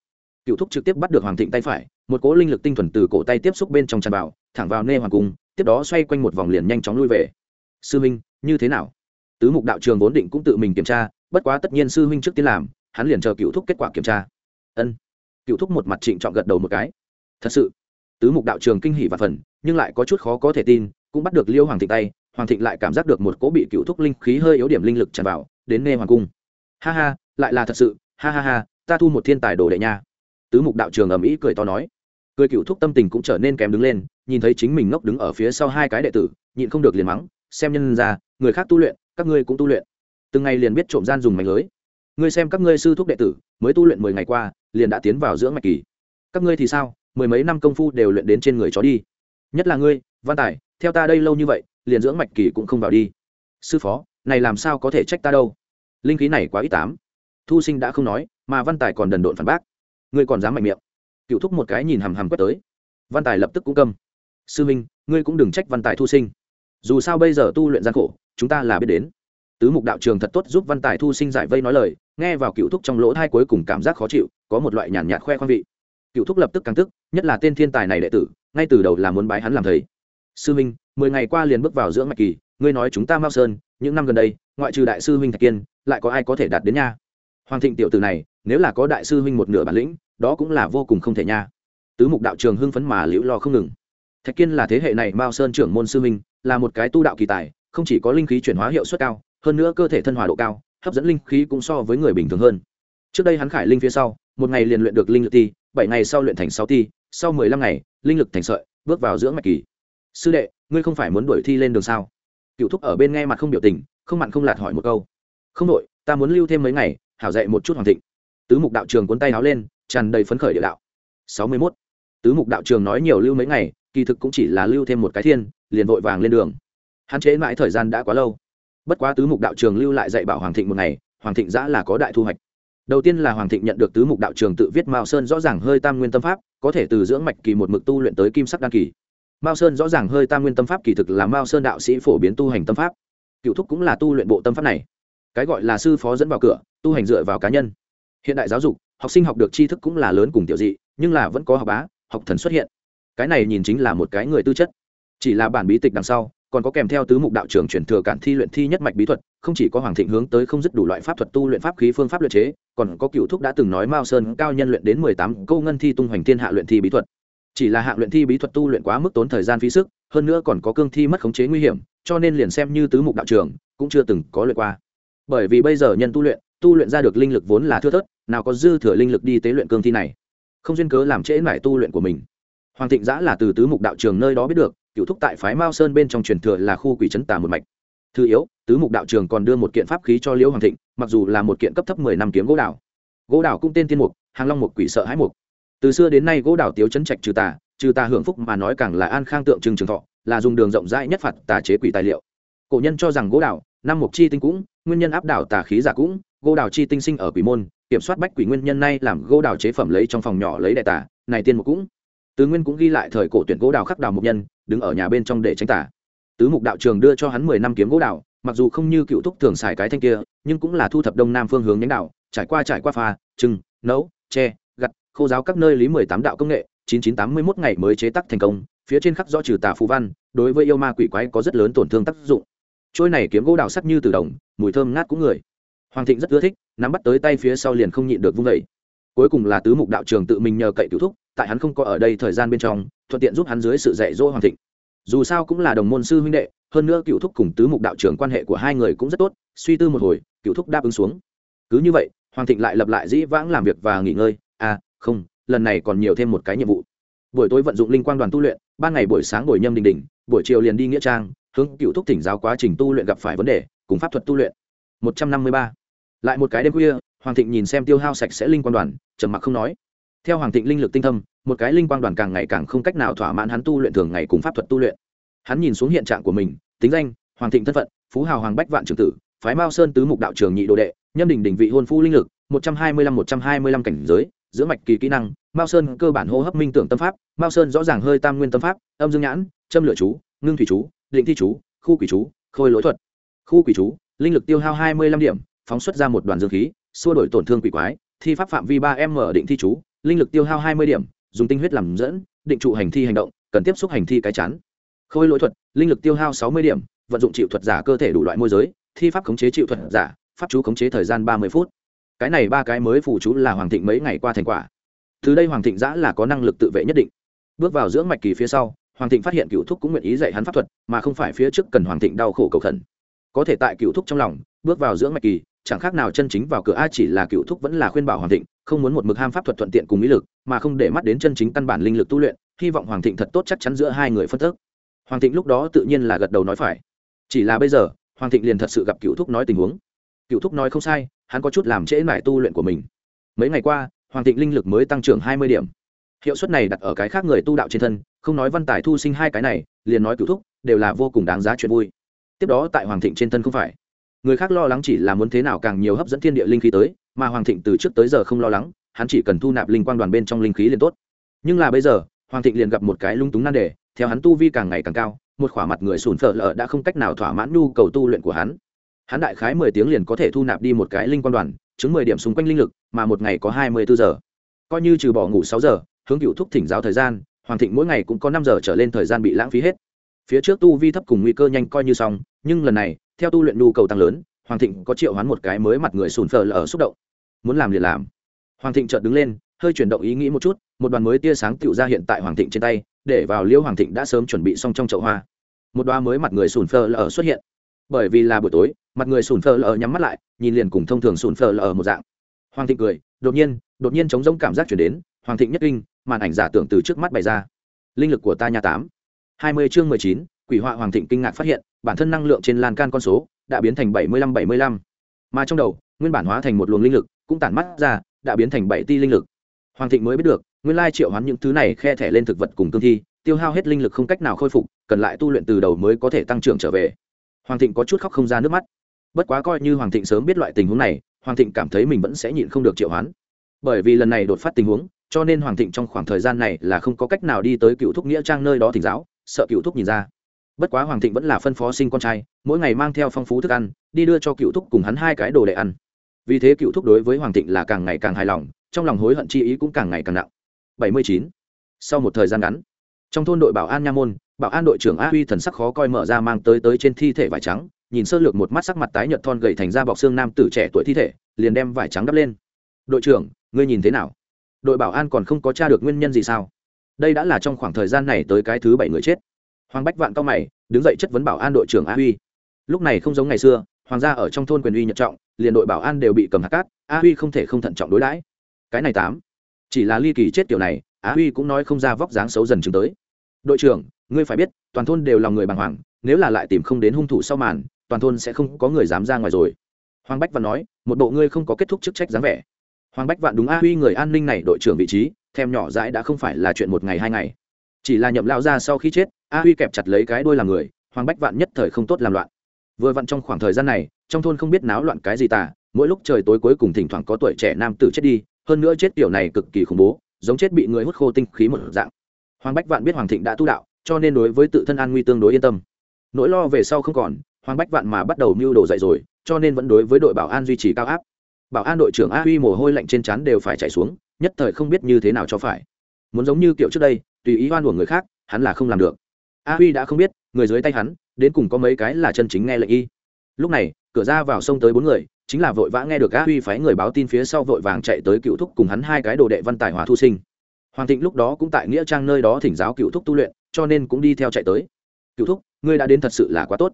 Cựu thúc trực tiếp bắt được hoàng thịnh tay phải, một cỗ linh lực tinh thuần từ cổ tay tiếp xúc bên trong tràn vào, thẳng vào nê hoàng cung, tiếp đó xoay quanh một vòng liền nhanh chóng lui về. Sư minh, như thế nào? Tứ mục đạo trường vốn định cũng tự mình kiểm tra, bất quá tất nhiên sư huynh trước tiên làm hắn liền chờ cựu thúc kết quả kiểm tra. Ân. Cựu thúc một mặt trịnh trọng gật đầu một cái. Thật sự, tứ mục đạo trường kinh hỉ và phần, nhưng lại có chút khó có thể tin, cũng bắt được liêu hoàng thịnh tay, hoàng thịnh lại cảm giác được một cỗ bị cựu thúc linh khí hơi yếu điểm linh lực tràn vào, đến nê hoàng cung. Ha ha, lại là thật sự, ha ha ha, ta thu một thiên tài đồ đệ nha. Tứ mục đạo trường ầm ĩ cười to nói. Cười cựu thúc tâm tình cũng trở nên kém đứng lên, nhìn thấy chính mình ngốc đứng ở phía sau hai cái đệ tử, nhịn không được liền mắng, xem nhân ra, người khác tu luyện, các ngươi cũng tu luyện. Từng ngày liền biết trộm gian dùng mảnh lưới ngươi xem các ngươi sư thúc đệ tử, mới tu luyện mười ngày qua, liền đã tiến vào dưỡng mạch kỳ. Các ngươi thì sao? Mười mấy năm công phu đều luyện đến trên người chó đi. Nhất là ngươi, văn tài, theo ta đây lâu như vậy, liền dưỡng mạch kỳ cũng không vào đi. Sư phó, này làm sao có thể trách ta đâu? Linh khí này quá ít tám. Thu sinh đã không nói, mà văn tài còn đần độn phản bác. Ngươi còn dám mạnh miệng. Cựu thúc một cái nhìn hằm hằm quét tới. Văn tài lập tức cũng câm. Sư minh ngươi cũng đừng trách văn tài thu sinh. Dù sao bây giờ tu luyện gian khổ, chúng ta là biết đến. Tứ mục đạo trường thật tốt giúp văn tài thu sinh giải vây nói lời nghe vào cựu thúc trong lỗ thai cuối cùng cảm giác khó chịu có một loại nhàn nhạt, nhạt khoe khoang vị. Cựu thúc lập tức căng tức nhất là tên thiên tài này đệ tử ngay từ đầu là muốn bái hắn làm thầy. Sư minh mười ngày qua liền bước vào dưỡng mạch kỳ ngươi nói chúng ta mao sơn những năm gần đây ngoại trừ đại sư huynh thạch kiên lại có ai có thể đạt đến nha? Hoàng thịnh tiểu tử này nếu là có đại sư huynh một nửa bản lĩnh đó cũng là vô cùng không thể nha. Tứ mục đạo trường hưng phấn mà liễu lo không ngừng. Thạch kiên là thế hệ này mao sơn trưởng môn sư huynh là một cái tu đạo kỳ tài không chỉ có linh khí chuyển hóa hiệu suất cao hơn nữa cơ thể thân hòa độ cao hấp dẫn linh khí cũng so với người bình thường hơn. Trước đây hắn khải linh phía sau, một ngày liền luyện được linh lực ti, bảy ngày sau luyện thành sáu ti, sau mười lăm ngày, linh lực thành sợi, bước vào dưỡng mạch kỳ. Sư đệ, ngươi không phải muốn đuổi thi lên đường sao? Cựu thúc ở bên nghe mặt không biểu tình, không mặn không lạt hỏi một câu. Không đội ta muốn lưu thêm mấy ngày, hảo dạy một chút hoàng thịnh. Tứ mục đạo trường cuốn tay áo lên, tràn đầy phấn khởi địa đạo. Sáu mươi mốt. Tứ mục đạo trường nói nhiều lưu mấy ngày, kỳ thực cũng chỉ là lưu thêm một cái thiên, liền vội vàng lên đường. Hắn chế mãi thời gian đã quá lâu bất quá tứ mục đạo trường lưu lại dạy bảo hoàng thịnh một ngày, hoàng thịnh giã là có đại thu hoạch. Đầu tiên là hoàng thịnh nhận được tứ mục đạo trường tự viết mao sơn rõ ràng hơi tam nguyên tâm pháp, có thể từ dưỡng mạch kỳ một mực tu luyện tới kim sắc đan kỳ. Mao sơn rõ ràng hơi tam nguyên tâm pháp kỳ thực là mao sơn đạo sĩ phổ biến tu hành tâm pháp. Cựu thúc cũng là tu luyện bộ tâm pháp này. Cái gọi là sư phó dẫn vào cửa, tu hành dựa vào cá nhân. Hiện đại giáo dục, học sinh học được tri thức cũng là lớn cùng tiểu dị, nhưng là vẫn có học bá, học thần xuất hiện. Cái này nhìn chính là một cái người tư chất. Chỉ là bản bí tịch đằng sau còn có kèm theo tứ mục đạo trưởng chuyển thừa cản thi luyện thi nhất mạch bí thuật, không chỉ có hoàng thịnh hướng tới không dứt đủ loại pháp thuật tu luyện pháp khí phương pháp luyện chế, còn có cựu thúc đã từng nói mao sơn cao nhân luyện đến mười tám câu ngân thi tung hoành thiên hạ luyện thi bí thuật. Chỉ là hạng luyện thi bí thuật tu luyện quá mức tốn thời gian phí sức, hơn nữa còn có cương thi mất khống chế nguy hiểm, cho nên liền xem như tứ mục đạo trưởng cũng chưa từng có luyện qua. Bởi vì bây giờ nhân tu luyện tu luyện ra được linh lực vốn là thưa thớt, nào có dư thừa linh lực đi tế luyện cương thi này. Không duyên cớ làm trễ mải tu luyện của mình. Hoàng thịnh giã là từ tứ mục đạo trường nơi đó biết được cựu thúc tại phái mao sơn bên trong truyền thừa là khu quỷ trấn tà một mạch. Thứ yếu, tứ mục đạo trường còn đưa một kiện pháp khí cho liễu hoàng thịnh, mặc dù là một kiện cấp thấp mười năm kiếm gỗ đào gỗ đào cũng tên tiên mục, hàng long mục quỷ sợ hãi mục. Từ xưa đến nay gỗ đào tiếu chấn trạch trừ tà trừ tà hưởng phúc mà nói càng là an khang tượng trưng trường thọ, là dùng đường rộng rãi nhất phạt tà chế quỷ tài liệu. Cổ nhân cho rằng gỗ đào năm mục chi tinh cũng, nguyên nhân áp đảo tà khí giả cũng, gỗ đào chi tinh sinh ở quỷ môn, kiểm soát bách quỷ nguyên nhân nay làm gỗ đào chế phẩm lấy trong phòng nhỏ lấy đại tà, này tiên mục cũng. Tứ nguyên cũng ghi lại thời cổ tuyển gỗ đào khắc đào mục nhân đứng ở nhà bên trong để tránh tả. Tứ mục đạo trường đưa cho hắn mười năm kiếm gỗ đào, mặc dù không như cựu thúc thường xài cái thanh kia, nhưng cũng là thu thập đông nam phương hướng nhánh đạo trải qua trải qua pha, trưng, nấu tre gặt, khô giáo các nơi lý mười tám đạo công nghệ, chín chín tám mươi mốt ngày mới chế tác thành công, phía trên khắc rõ trừ tà phú văn, đối với yêu ma quỷ quái có rất lớn tổn thương tác dụng. Trôi này kiếm gỗ đào sắc như từ đồng, mùi thơm ngát cũng người. Hoàng thịnh rất ưa thích, nắm bắt tới tay phía sau liền không nhịn được vung vẩy cuối cùng là tứ mục đạo trường tự mình nhờ cậy cựu thúc tại hắn không có ở đây thời gian bên trong, thuận tiện giúp hắn dưới sự dạy dỗ hoàng thịnh. Dù sao cũng là đồng môn sư huynh đệ, hơn nữa cựu thúc cùng tứ mục đạo trưởng quan hệ của hai người cũng rất tốt, suy tư một hồi, cựu thúc đáp ứng xuống. Cứ như vậy, hoàng thịnh lại lập lại dĩ vãng làm việc và nghỉ ngơi. À không, lần này còn nhiều thêm một cái nhiệm vụ. Buổi tối vận dụng linh quang đoàn tu luyện, ban ngày buổi sáng buổi nhâm đình đình buổi chiều liền đi nghĩa trang, hướng cựu thúc thỉnh giáo quá trình tu luyện gặp phải vấn đề, cùng pháp thuật tu luyện. Một trăm năm mươi ba. Lại một cái đêm khuya, hoàng thịnh nhìn xem tiêu hao sạch sẽ linh quang đoàn, trầm mặc không nói theo hoàng thịnh linh lực tinh thâm, một cái linh quang đoàn càng ngày càng không cách nào thỏa mãn hắn tu luyện thường ngày cùng pháp thuật tu luyện. Hắn nhìn xuống hiện trạng của mình, tính danh, hoàng thịnh thân phận, phú hào hoàng bách vạn trường tử, phái mao sơn tứ mục đạo trường nhị đồ đệ, nhâm đình đình vị hôn phu linh lực, một trăm hai mươi lăm một trăm hai mươi lăm cảnh giới, giữa mạch kỳ kỹ năng, mao sơn cơ bản hô hấp minh tưởng tâm pháp, mao sơn rõ ràng hơi tam nguyên tâm pháp, âm dương nhãn, châm lửa chú, ngưng thủy chú, định thi chú, khu quỷ chú, khôi lỗi thuật. Khu quỷ chú, linh lực tiêu hao hai mươi lăm điểm, phóng xuất ra một đoàn dương khí, xua đổi tổn thương quỷ quái, thi pháp phạm vi ba m định thi chú linh lực tiêu hao hai mươi điểm, dùng tinh huyết làm dẫn, định trụ hành thi hành động, cần tiếp xúc hành thi cái chắn khôi lỗi thuật, linh lực tiêu hao sáu mươi điểm, vận dụng chịu thuật giả cơ thể đủ loại môi giới, thi pháp khống chế chịu thuật giả, pháp chú khống chế thời gian ba mươi phút. Cái này ba cái mới phù chú là hoàng thịnh mấy ngày qua thành quả. Từ đây hoàng thịnh giã là có năng lực tự vệ nhất định. Bước vào dưỡng mạch kỳ phía sau, hoàng thịnh phát hiện cựu thúc cũng nguyện ý dạy hắn pháp thuật, mà không phải phía trước cần hoàng thịnh đau khổ cầu khẩn. Có thể tại cựu thúc trong lòng, bước vào dưỡng mạch kỳ chẳng khác nào chân chính vào cửa a chỉ là cựu thúc vẫn là khuyên bảo hoàng thịnh, không muốn một mực ham pháp thuật thuận tiện cùng ý lực, mà không để mắt đến chân chính căn bản linh lực tu luyện, hy vọng hoàng thịnh thật tốt chắc chắn giữa hai người phân thức hoàng thịnh lúc đó tự nhiên là gật đầu nói phải. Chỉ là bây giờ, hoàng thịnh liền thật sự gặp cựu thúc nói tình huống. Cựu thúc nói không sai, hắn có chút làm trễ mải tu luyện của mình. Mấy ngày qua, hoàng thịnh linh lực mới tăng trưởng hai mươi điểm. Hiệu suất này đặt ở cái khác người tu đạo trên thân, không nói văn tài thu sinh hai cái này, liền nói cựu thúc, đều là vô cùng đáng giá chuyện vui. Tiếp đó tại hoàng thịnh trên thân không phải người khác lo lắng chỉ là muốn thế nào càng nhiều hấp dẫn thiên địa linh khí tới, mà hoàng thịnh từ trước tới giờ không lo lắng, hắn chỉ cần thu nạp linh quang đoàn bên trong linh khí liền tốt. Nhưng là bây giờ, hoàng thịnh liền gặp một cái lung túng nan đề, theo hắn tu vi càng ngày càng cao, một khỏa mặt người sùn phở lở đã không cách nào thỏa mãn nhu cầu tu luyện của hắn. Hắn đại khái mười tiếng liền có thể thu nạp đi một cái linh quang đoàn, chứng mười điểm xung quanh linh lực, mà một ngày có hai mươi bốn giờ. Coi như trừ bỏ ngủ sáu giờ, hướng cựu thúc thỉnh giáo thời gian, hoàng thịnh mỗi ngày cũng có năm giờ trở lên thời gian bị lãng phí hết. Phía trước tu vi thấp cùng nguy cơ nhanh coi như xong, nhưng lần này theo tu luyện nhu cầu tăng lớn, hoàng thịnh có triệu hoán một cái mới mặt người sùn phờ lở xúc động. Muốn làm liền làm. Hoàng thịnh chợt đứng lên, hơi chuyển động ý nghĩ một chút, một đoàn mới tia sáng tựu ra hiện tại hoàng thịnh trên tay, để vào liêu hoàng thịnh đã sớm chuẩn bị xong trong chậu hoa. Một đoá mới mặt người sùn phờ lở xuất hiện. Bởi vì là buổi tối, mặt người sùn phờ lở nhắm mắt lại, nhìn liền cùng thông thường sùn phờ lở một dạng. Hoàng thịnh cười, đột nhiên đột nhiên chống giống cảm giác chuyển đến, hoàng thịnh nhất kinh, màn ảnh giả tưởng từ trước mắt bày ra. Linh lực của ta nhà tám. Hai mươi chương mười chín quỷ họa hoàng thịnh kinh ngạc phát hiện, bản thân năng lượng trên lan can con số đã biến thành bảy mươi lăm bảy mươi lăm. Mà trong đầu, nguyên bản hóa thành một luồng linh lực cũng tản mắt ra, đã biến thành bảy ti linh lực. Hoàng thịnh mới biết được, nguyên lai triệu hoán những thứ này khe thẻ lên thực vật cùng cương thi, tiêu hao hết linh lực không cách nào khôi phục, cần lại tu luyện từ đầu mới có thể tăng trưởng trở về. Hoàng thịnh có chút khóc không ra nước mắt. Bất quá coi như hoàng thịnh sớm biết loại tình huống này, hoàng thịnh cảm thấy mình vẫn sẽ nhịn không được triệu hoán. Bởi vì lần này đột phát tình huống, cho nên hoàng thịnh trong khoảng thời gian này là không có cách nào đi tới cựu thúc nghĩa trang nơi đó thỉnh giáo, sợ cựu thúc nhìn ra bất quá hoàng thịnh vẫn là phân phó sinh con trai, mỗi ngày mang theo phong phú thức ăn, đi đưa cho cựu thúc cùng hắn hai cái đồ để ăn. Vì thế cựu thúc đối với hoàng thịnh là càng ngày càng hài lòng, trong lòng hối hận chi ý cũng càng ngày càng nặng. Bảy mươi chín. Sau một thời gian ngắn, trong thôn đội bảo an nha môn, bảo an đội trưởng a huy thần sắc khó coi mở ra mang tới tới trên thi thể vải trắng, nhìn sơ lược một mắt sắc mặt tái nhợt thon gầy thành ra bọc xương nam tử trẻ tuổi thi thể, liền đem vải trắng đắp lên. Đội trưởng, ngươi nhìn thế nào? Đội bảo an còn không có t r a được nguyên nhân gì sao? Đây đã là trong khoảng thời gian này tới cái thứ bảy người chết hoàng bách vạn cao mày, đứng dậy chất vấn bảo an đội trưởng a huy. Lúc này không giống ngày xưa, hoàng gia ở trong thôn quyền uy nhật trọng, liền đội bảo an đều bị cầm hạt cát, a huy không thể không thận trọng đối đãi. Cái này tám. Chỉ là ly kỳ chết kiểu này á huy cũng nói không ra vóc dáng xấu dần chứng tới. Đội trưởng, ngươi phải biết, toàn thôn đều là người bàng hoàng, nếu là lại tìm không đến hung thủ sau màn, toàn thôn sẽ không có người dám ra ngoài rồi. Hoàng bách vạn nói, một bộ ngươi không có kết thúc chức trách dáng vẻ. Hoàng bách vạn đúng a huy người an ninh này đội trưởng vị trí, thèm nhỏ dãi đã không phải là chuyện một ngày hai ngày. Chỉ là nhậm lao ra sau khi chết a huy kẹp chặt lấy cái đôi làm người, hoàng bách vạn nhất thời không tốt làm loạn. Vừa vặn trong khoảng thời gian này, trong thôn không biết náo loạn cái gì tả mỗi lúc trời tối cuối cùng thỉnh thoảng có tuổi trẻ nam tử chết đi, hơn nữa chết kiểu này cực kỳ khủng bố, giống chết bị người hút khô tinh khí một dạng. Hoàng bách vạn biết hoàng thịnh đã tu đạo, cho nên đối với tự thân an nguy tương đối yên tâm. Nỗi lo về sau không còn, hoàng bách vạn mà bắt đầu mưu đồ dạy rồi, cho nên vẫn đối với đội bảo an duy trì cao áp. Bảo an đội trưởng a huy mồ hôi lạnh trên trán đều phải chạy xuống, nhất thời không biết như thế nào cho phải. Muốn giống như kiểu trước đây, tùy ý oan của người khác, hắn là không làm được a huy đã không biết, người dưới tay hắn, đến cùng có mấy cái là chân chính nghe lệnh y. Lúc này, cửa ra vào sông tới bốn người, chính là vội vã nghe được a huy phái người báo tin phía sau vội vàng chạy tới cựu thúc cùng hắn hai cái đồ đệ văn tài hòa thu sinh. Hoàng thịnh lúc đó cũng tại nghĩa trang nơi đó thỉnh giáo cựu thúc tu luyện, cho nên cũng đi theo chạy tới. Cựu thúc, ngươi đã đến thật sự là quá tốt.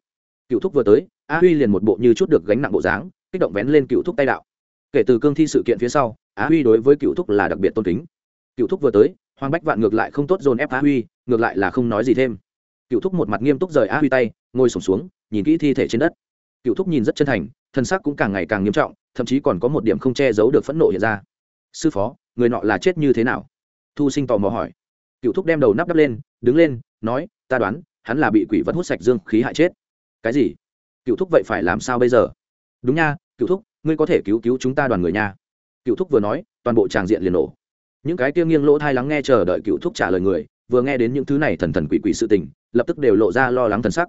Cựu thúc vừa tới, a huy liền một bộ như chút được gánh nặng bộ dáng, kích động vén lên cựu thúc tay đạo. Kể từ cương thi sự kiện phía sau á huy đối với cựu thúc là đặc biệt tôn kính. Cựu thúc vừa tới, hoàng bách vạn ngược lại không tốt dồn ép á huy, ngược lại là không nói gì thêm cựu thúc một mặt nghiêm túc rời á huy tay, ngồi sổm xuống, nhìn kỹ thi thể trên đất. Cựu thúc nhìn rất chân thành, thân xác cũng càng ngày càng nghiêm trọng, thậm chí còn có một điểm không che giấu được phẫn nộ hiện ra. Sư phó, người nọ là chết như thế nào? Thu sinh tò mò hỏi. Cựu thúc đem đầu nắp đắp lên, đứng lên, nói, ta đoán, hắn là bị quỷ vật hút sạch dương khí hại chết. Cái gì? Cựu thúc, vậy phải làm sao bây giờ? Đúng nha, cựu thúc, ngươi có thể cứu cứu chúng ta đoàn người nha. Cựu thúc vừa nói, toàn bộ tràng diện liền nổ. Những cái kia nghiêng lỗ thai lắng nghe chờ đợi cựu thúc trả lời người vừa nghe đến những thứ này thần thần quỷ quỷ sự tình, lập tức đều lộ ra lo lắng thần sắc.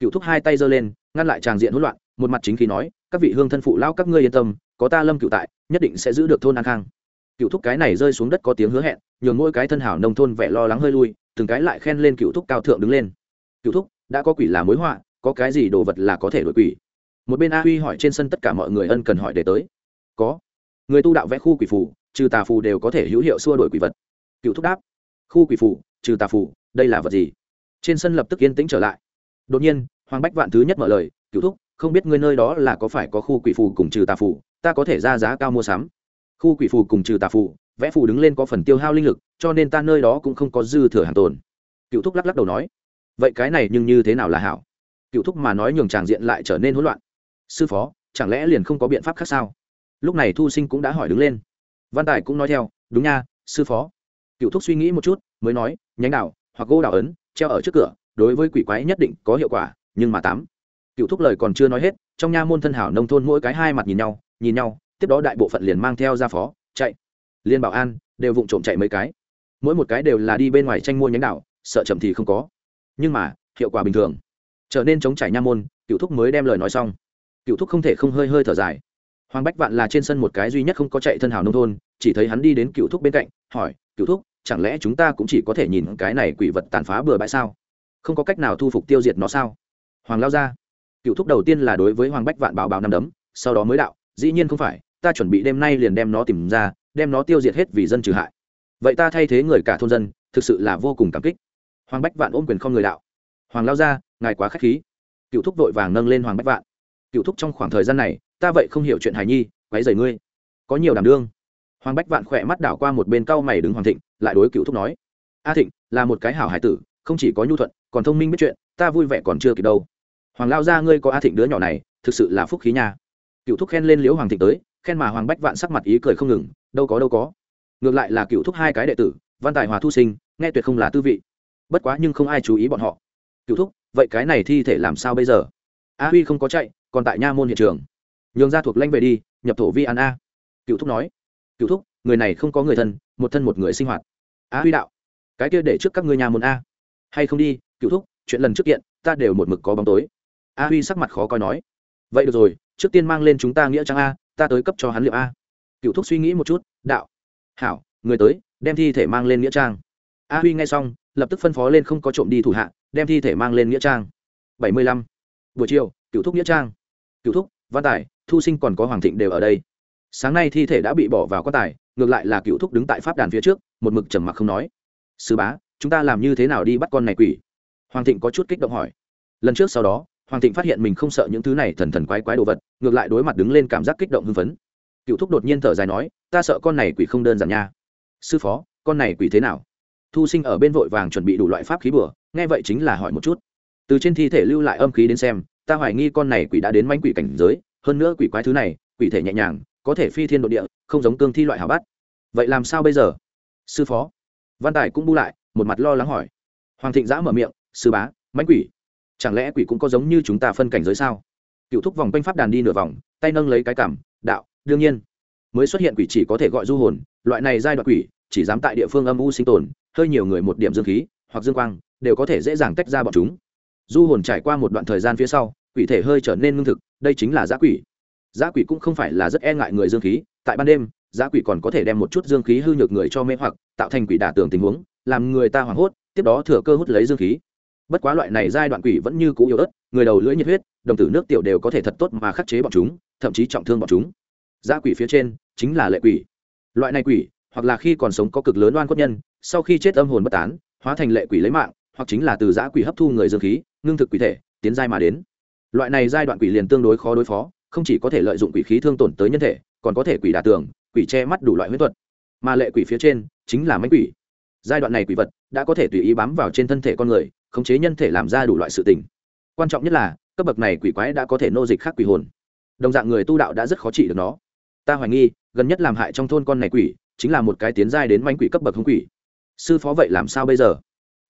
Cựu thúc hai tay giơ lên, ngăn lại tràng diện hỗn loạn, một mặt chính khi nói, các vị hương thân phụ lao các ngươi yên tâm, có ta lâm cựu tại, nhất định sẽ giữ được thôn an khang. Cựu thúc cái này rơi xuống đất có tiếng hứa hẹn, nhường mỗi cái thân hảo nông thôn vẻ lo lắng hơi lui, từng cái lại khen lên cựu thúc cao thượng đứng lên. Cựu thúc, đã có quỷ là mối họa, có cái gì đồ vật là có thể đổi quỷ? Một bên a huy hỏi trên sân tất cả mọi người ân cần hỏi để tới. Có. Người tu đạo vẽ khu quỷ phù, trừ tà phù đều có thể hữu hiệu xua đổi quỷ vật. Cựu thúc đáp. Khu quỷ phù trừ tà phù, đây là vật gì? Trên sân lập tức yên tĩnh trở lại. Đột nhiên, hoàng bách vạn thứ nhất mở lời cựu thúc, không biết ngươi nơi đó là có phải có khu quỷ phù cùng trừ tà phù? Ta có thể ra giá cao mua sắm. Khu quỷ phù cùng trừ tà phù, vẽ phù đứng lên có phần tiêu hao linh lực, cho nên ta nơi đó cũng không có dư thừa hàng tồn. Cựu thúc lắc lắc đầu nói, vậy cái này nhưng như thế nào là hảo? Cựu thúc mà nói nhường tràng diện lại trở nên hỗn loạn. Sư phó, chẳng lẽ liền không có biện pháp khác sao? Lúc này thu sinh cũng đã hỏi đứng lên. Văn tài cũng nói theo, đúng nha, sư phó cựu thúc suy nghĩ một chút, mới nói, nhánh đào hoặc gỗ đào ấn, treo ở trước cửa, đối với quỷ quái nhất định có hiệu quả, nhưng mà tám. Cựu thúc lời còn chưa nói hết, trong nha môn thân hảo nông thôn mỗi cái hai mặt nhìn nhau nhìn nhau, tiếp đó đại bộ phận liền mang theo ra phó, chạy. Liên bảo an đều vụng trộm chạy mấy cái. Mỗi một cái đều là đi bên ngoài tranh mua nhánh đảo, sợ chậm thì không có. Nhưng mà, hiệu quả bình thường. Trở nên chống chảy nha môn cựu thúc mới đem lời nói xong. Cựu thúc không thể không hơi hơi thở dài. Hoàng bách vạn là trên sân một cái duy nhất không có chạy thân hào nông thôn, chỉ thấy hắn đi đến cựu thúc bên cạnh, hỏi cựu thúc, chẳng lẽ chúng ta cũng chỉ có thể nhìn cái này quỷ vật tàn phá bừa bãi sao? Không có cách nào thu phục tiêu diệt nó sao? Hoàng lao ra cựu thúc đầu tiên là đối với hoàng bách vạn báo báo năm đấm, sau đó mới đạo, dĩ nhiên không phải, ta chuẩn bị đêm nay liền đem nó tìm ra, đem nó tiêu diệt hết vì dân trừ hại. Vậy ta thay thế người cả thôn dân, thực sự là vô cùng cảm kích. Hoàng bách vạn ôm quyền không người đạo. Hoàng lao ra ngài quá k h á c h khí. Cựu thúc vội vàng nâng lên hoàng bách vạn. Cựu thúc trong khoảng thời gian này, ta vậy không hiểu chuyện hài nhi quáy dày ngươi. Có nhiều đảm đương hoàng bách vạn khỏe mắt đảo qua một bên cau mày đứng hoàng thịnh, lại đối cựu thúc nói, a thịnh, là một cái hảo hải tử, không chỉ có nhu thuận, còn thông minh biết chuyện, ta vui vẻ còn chưa kịp đâu. Hoàng lao ra ngươi có a thịnh đứa nhỏ này, thực sự là phúc khí nha. Cựu thúc khen lên liễu hoàng thịnh tới, khen mà hoàng bách vạn sắc mặt ý cười không ngừng, đâu có đâu có. Ngược lại là cựu thúc hai cái đệ tử, văn tài hòa thu sinh, nghe tuyệt không là tư vị. Bất quá nhưng không ai chú ý bọn họ. Cựu thúc, vậy cái này thi thể làm sao bây giờ? A huy không có chạy, còn tại nha môn hiện trường. Nhường ra thuộc lanh về đi, nhập thổ vi an a. Cựu thúc nói cựu thúc, người này không có người thân, một thân một người sinh hoạt. A huy đạo, cái kia để trước các ngươi nhà môn a. Hay không đi cựu thúc, chuyện lần trước kiện, ta đều một mực có bóng tối. A huy sắc mặt khó coi nói. Vậy được rồi, trước tiên mang lên chúng ta nghĩa trang a, ta tới cấp cho hắn liệu a. Cựu thúc suy nghĩ một chút, đạo. Hảo, người tới, đem thi thể mang lên nghĩa trang. A huy nghe xong, lập tức phân phó lên không có trộm đi thủ hạ, đem thi thể mang lên nghĩa trang. Bảy mươi lăm. Buổi chiều cựu thúc nghĩa trang. Cựu thúc, văn tài, thu sinh còn có hoàng thịnh đều ở đây sáng nay thi thể đã bị bỏ vào quan tài, ngược lại là cựu thúc đứng tại pháp đàn phía trước, một mực trầm mặc không nói. Sư bá, chúng ta làm như thế nào đi bắt con này quỷ? Hoàng thịnh có chút kích động hỏi. Lần trước sau đó, hoàng thịnh phát hiện mình không sợ những thứ này thần thần quái quái đồ vật, ngược lại đối mặt đứng lên cảm giác kích động hưng phấn. Cựu thúc đột nhiên thở dài nói, ta sợ con này quỷ không đơn giản nha. Sư phó, con này quỷ thế nào? Thu sinh ở bên vội vàng chuẩn bị đủ loại pháp khí bừa nghe vậy chính là hỏi một chút. Từ trên thi thể lưu lại âm khí đến xem, ta hoài nghi con này quỷ đã đến manh quỷ cảnh giới, hơn nữa quỷ quái thứ này, quỷ thể nhẹ nhàng có thể phi thiên độ địa, không giống cương thi loại hảo bắt. Vậy làm sao bây giờ? Sư phó. Văn tài cũng bu lại, một mặt lo lắng hỏi. Hoàng thịnh giã mở miệng, sư bá mánh quỷ. Chẳng lẽ quỷ cũng có giống như chúng ta phân cảnh giới sao? Cựu thúc vòng quanh pháp đàn đi nửa vòng, tay nâng lấy cái cảm, đạo, đương nhiên. Mới xuất hiện quỷ chỉ có thể gọi du hồn, loại này giai đoạn quỷ, chỉ dám tại địa phương âm u sinh tồn, hơi nhiều người một điểm dương khí, hoặc dương quang, đều có thể dễ dàng tách ra bọn chúng. Du hồn trải qua một đoạn thời gian phía sau, quỷ thể hơi trở nên ngưng thực, đây chính là giã quỷ giá quỷ cũng không phải là rất e ngại người dương khí, tại ban đêm, giá quỷ còn có thể đem một chút dương khí hư nhược người cho mê hoặc, tạo thành quỷ đả tường tình huống, làm người ta hoảng hốt, tiếp đó thừa cơ hút lấy dương khí. Bất quá loại này giai đoạn quỷ vẫn như cũ yếu ớt, người đầu lưỡi nhiệt huyết, đồng tử nước tiểu đều có thể thật tốt mà khắc chế bọn chúng, thậm chí trọng thương bọn chúng. Giá quỷ phía trên chính là lệ quỷ. Loại này quỷ, hoặc là khi còn sống có cực lớn oan cốt nhân, sau khi chết âm hồn bất tán, hóa thành lệ quỷ lấy mạng, hoặc chính là từ giã quỷ hấp thu người dương khí, ngưng thực quỷ thể, tiến giai mà đến. Loại này giai đoạn quỷ liền tương đối khó đối phó không chỉ có thể lợi dụng quỷ khí thương tổn tới nhân thể, còn có thể quỷ đả tường, quỷ che mắt đủ loại huyết thuật. Mà lệ quỷ phía trên chính là mánh quỷ. Giai đoạn này quỷ vật đã có thể tùy ý bám vào trên thân thể con người, khống chế nhân thể làm ra đủ loại sự tình. Quan trọng nhất là, cấp bậc này quỷ quái đã có thể nô dịch khác quỷ hồn. Đồng dạng người tu đạo đã rất khó trị được nó. Ta hoài nghi, gần nhất làm hại trong thôn con này quỷ, chính là một cái tiến giai đến manh quỷ cấp bậc hung quỷ. Sư phó vậy làm sao bây giờ?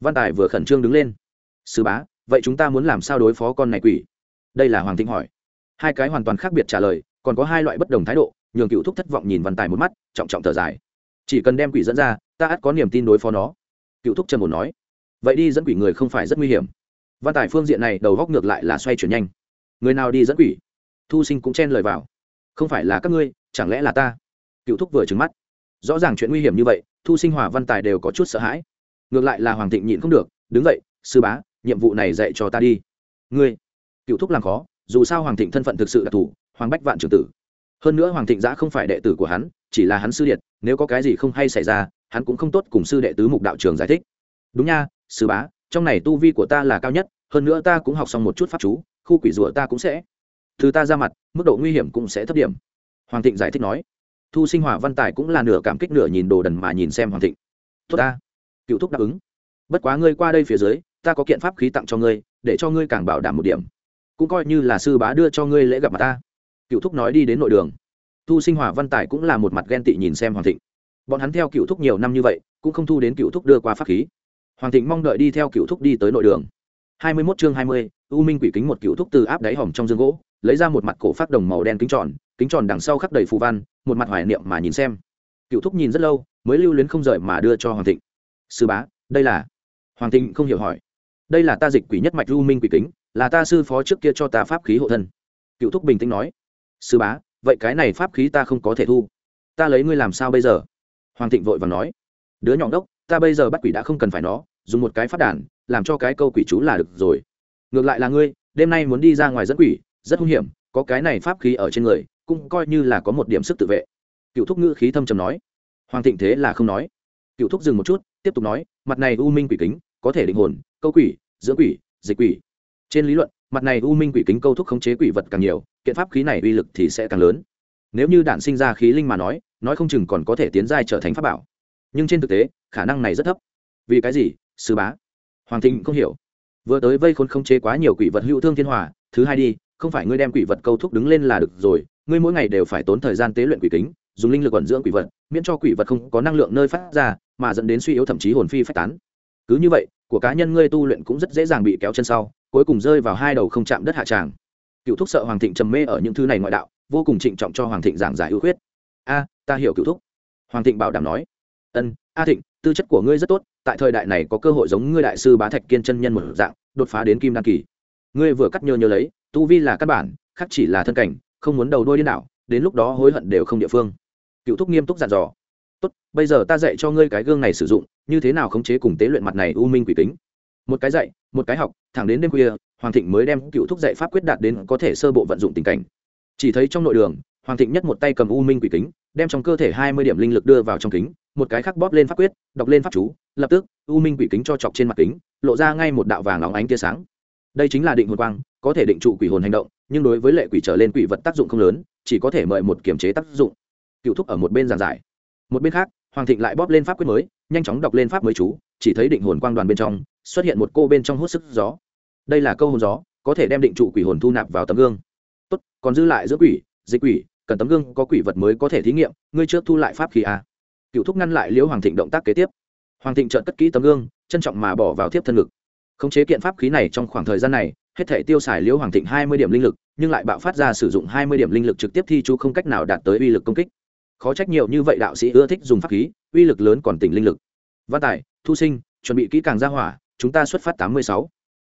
Văn tài vừa khẩn trương đứng lên. Sư bá, vậy chúng ta muốn làm sao đối phó con này quỷ? Đây là hoàng thịnh hỏi hai cái hoàn toàn khác biệt trả lời, còn có hai loại bất đồng thái độ, nhường cựu thúc thất vọng nhìn văn tài một mắt, trọng trọng thở dài. Chỉ cần đem quỷ dẫn ra, ta ắt có niềm tin đối phó nó. Cựu thúc trần một nói. Vậy đi dẫn quỷ người không phải rất nguy hiểm. Văn tài phương diện này đầu góc ngược lại là xoay chuyển nhanh. Người nào đi dẫn quỷ? Thu sinh cũng chen lời vào. Không phải là các ngươi, chẳng lẽ là ta? Cựu thúc vừa trứng mắt. Rõ ràng chuyện nguy hiểm như vậy, thu sinh hòa văn tài đều có chút sợ hãi. Ngược lại là hoàng thịnh nhịn không được, đứng vậy sư bá, nhiệm vụ này dạy cho ta đi. Ngươi? Cựu thúc làm khó dù sao hoàng thịnh thân phận thực sự đặc thù, hoàng bách vạn trưởng tử. Hơn nữa hoàng thịnh giã không phải đệ tử của hắn, chỉ là hắn sư điệt, nếu có cái gì không hay xảy ra, hắn cũng không tốt cùng sư đệ tứ mục đạo trường giải thích. Đúng nha, sư bá, trong này tu vi của ta là cao nhất, hơn nữa ta cũng học xong một chút pháp chú, khu quỷ rùa ta cũng sẽ. Từ ta ra mặt, mức độ nguy hiểm cũng sẽ thấp điểm. Hoàng thịnh giải thích nói. Thu sinh hòa văn tài cũng là nửa cảm kích nửa nhìn đồ đần mà nhìn xem hoàng thịnh. Tốt ta. Cựu thúc đáp ứng. Bất quá ngươi qua đây phía dưới, ta có kiện pháp khí tặng cho ngươi, để cho ngươi càng bảo đảm một điểm cũng coi như là sư bá đưa cho ngươi lễ gặp mặt ta. Cựu thúc nói đi đến nội đường. Thu sinh hòa văn tài cũng là một mặt ghen tị nhìn xem hoàng thịnh. Bọn hắn theo cựu thúc nhiều năm như vậy cũng không thu đến cựu thúc đưa qua pháp khí. Hoàng thịnh mong đợi đi theo cựu thúc đi tới nội đường. Hai mươi mốt chương hai mươi, u minh quỷ kính một cựu thúc từ áp đáy hòm trong dương gỗ lấy ra một mặt cổ phát đồng màu đen kính tròn kính tròn đằng sau khắc đầy phù văn một mặt hoài niệm mà nhìn xem. Cựu thúc nhìn rất lâu mới lưu luyến không rời mà đưa cho hoàng thịnh. Sư bá đây là hoàng thịnh không hiểu hỏi. Đây là ta dịch quỷ nhất mạch u minh quỷ kính là ta sư phó trước kia cho ta pháp khí hộ thân. Cựu thúc bình tĩnh nói, sư bá, vậy cái này pháp khí ta không có thể thu. Ta lấy ngươi làm sao bây giờ? Hoàng thịnh vội và nói, đứa nhọn đốc ta bây giờ bắt quỷ đã không cần phải nó, dùng một cái phát đàn, làm cho cái câu quỷ chú là được rồi. Ngược lại là ngươi, đêm nay muốn đi ra ngoài dẫn quỷ, rất hung hiểm, có cái này pháp khí ở trên người, cũng coi như là có một điểm sức tự vệ. Cựu thúc ngữ khí thâm trầm nói. Hoàng thịnh thế là không nói. Cựu thúc dừng một chút, tiếp tục nói, mặt này u minh quỷ kính, có thể định hồn, câu quỷ, dưỡng quỷ, dịch quỷ trên lý luận, mặt này u minh quỷ kính câu thúc khống chế quỷ vật càng nhiều, kiện pháp khí này uy lực thì sẽ càng lớn. Nếu như đản sinh ra khí linh mà nói nói không chừng còn có thể tiến giai trở thành pháp bảo. Nhưng trên thực tế, khả năng này rất thấp. Vì cái gì, sư bá? Hoàng thịnh không hiểu. Vừa tới vây khốn khống chế quá nhiều quỷ vật hữu thương thiên hòa, thứ hai đi, không phải ngươi đem quỷ vật câu thúc đứng lên là được rồi, ngươi mỗi ngày đều phải tốn thời gian tế luyện quỷ kính, dùng linh lực ẩn dưỡng quỷ vật, miễn cho quỷ vật không có năng lượng nơi phát ra, mà dẫn đến suy yếu thậm chí hồn phi phách tán. Cứ như vậy, của cá nhân ngươi tu luyện cũng rất dễ dàng bị kéo chân sau cuối cùng rơi vào hai đầu không chạm đất hạ tràng. Cựu thúc sợ hoàng thịnh trầm mê ở những thứ này ngoại đạo, vô cùng trịnh trọng cho hoàng thịnh giảng giải ưu khuyết. A, ta hiểu cựu thúc. Hoàng thịnh bảo đảm nói. Ân, a thịnh, tư chất của ngươi rất tốt, tại thời đại này có cơ hội giống ngươi đại sư bá thạch kiên chân nhân một dạng, đột phá đến kim đan kỳ. Ngươi vừa cắt nhơ nhớ lấy, tu vi là căn bản, khác chỉ là thân cảnh, không muốn đầu đôi đi nào đến lúc đó hối hận đều không địa phương. Cựu thúc nghiêm túc dặn dò. Tốt, bây giờ ta dạy cho ngươi cái gương này sử dụng, như thế nào khống chế cùng tế luyện mặt này u minh quỷ tính một cái dạy, một cái học, thẳng đến đêm khuya, hoàng thịnh mới đem cựu thúc dạy pháp quyết đạt đến có thể sơ bộ vận dụng tình cảnh. Chỉ thấy trong nội đường, hoàng thịnh nhất một tay cầm u minh quỷ kính, đem trong cơ thể hai mươi điểm linh lực đưa vào trong kính, một cái khác bóp lên pháp quyết, đọc lên pháp chú, lập tức, u minh quỷ kính cho chọc trên mặt kính, lộ ra ngay một đạo vàng óng ánh tia sáng. Đây chính là định hồn quang, có thể định trụ quỷ hồn hành động, nhưng đối với lệ quỷ trở lên quỷ vật tác dụng không lớn, chỉ có thể mời một kiểm chế tác dụng. Cựu thúc ở một bên giàn giải. Một bên khác, hoàng thịnh lại bóp lên pháp quyết mới, nhanh chóng đọc lên pháp mới chú, chỉ thấy định hồn quang đoàn bên trong xuất hiện một cô bên trong hút sức gió. Đây là câu hồn gió, có thể đem định trụ quỷ hồn thu nạp vào tấm gương. Tốt, còn dư lại giữa quỷ, dịch quỷ, cần tấm gương có quỷ vật mới có thể thí nghiệm, ngươi trước thu lại pháp khí a cựu thúc ngăn lại liễu hoàng thịnh động tác kế tiếp. Hoàng thịnh trợn cất kỹ tấm gương, trân trọng mà bỏ vào thiếp thân ngực. Khống chế kiện pháp khí này trong khoảng thời gian này, hết thể tiêu xài liễu hoàng thịnh hai mươi điểm linh lực, nhưng lại bạo phát ra sử dụng hai mươi điểm linh lực trực tiếp thi chú không cách nào đạt tới uy lực công kích. Khó trách nhiều như vậy đạo sĩ ưa thích dùng pháp khí, uy lực lớn còn tỉnh linh lực. Văn tài, thu sinh, chuẩn bị kỹ càng ra hỏa chúng ta xuất phát tám mươi sáu.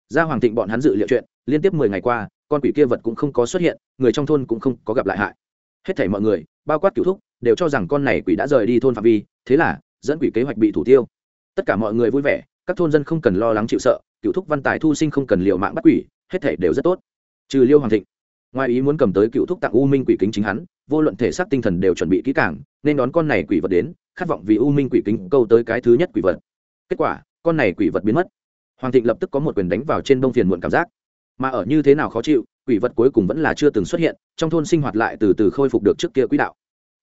Ra hoàng thịnh bọn hắn dự liệu chuyện, liên tiếp mười ngày qua, con quỷ kia vật cũng không có xuất hiện, người trong thôn cũng không có gặp lại hại. Hết thảy mọi người, bao quát cửu thúc, đều cho rằng con này quỷ đã rời đi thôn phạm vi, thế là, dẫn quỷ kế hoạch bị thủ tiêu. Tất cả mọi người vui vẻ, các thôn dân không cần lo lắng chịu sợ cựu thúc văn tài thu sinh không cần liệu mạng bắt quỷ, hết thể đều rất tốt. Trừ liêu hoàng thịnh. Ngoài ý muốn cầm tới cựu thúc tặng u minh quỷ kính chính hắn, vô luận thể xác tinh thần đều chuẩn bị kỹ càng, nên đón con này quỷ vật đến, khát vọng vì u minh quỷ kính câu tới cái thứ nhất quỷ vật. Kết quả, con này quỷ vật biến mất hoàng thịnh lập tức có một quyền đánh vào trên bông phiền muộn cảm giác. Mà ở như thế nào khó chịu, quỷ vật cuối cùng vẫn là chưa từng xuất hiện, trong thôn sinh hoạt lại từ từ khôi phục được trước kia quỹ đạo.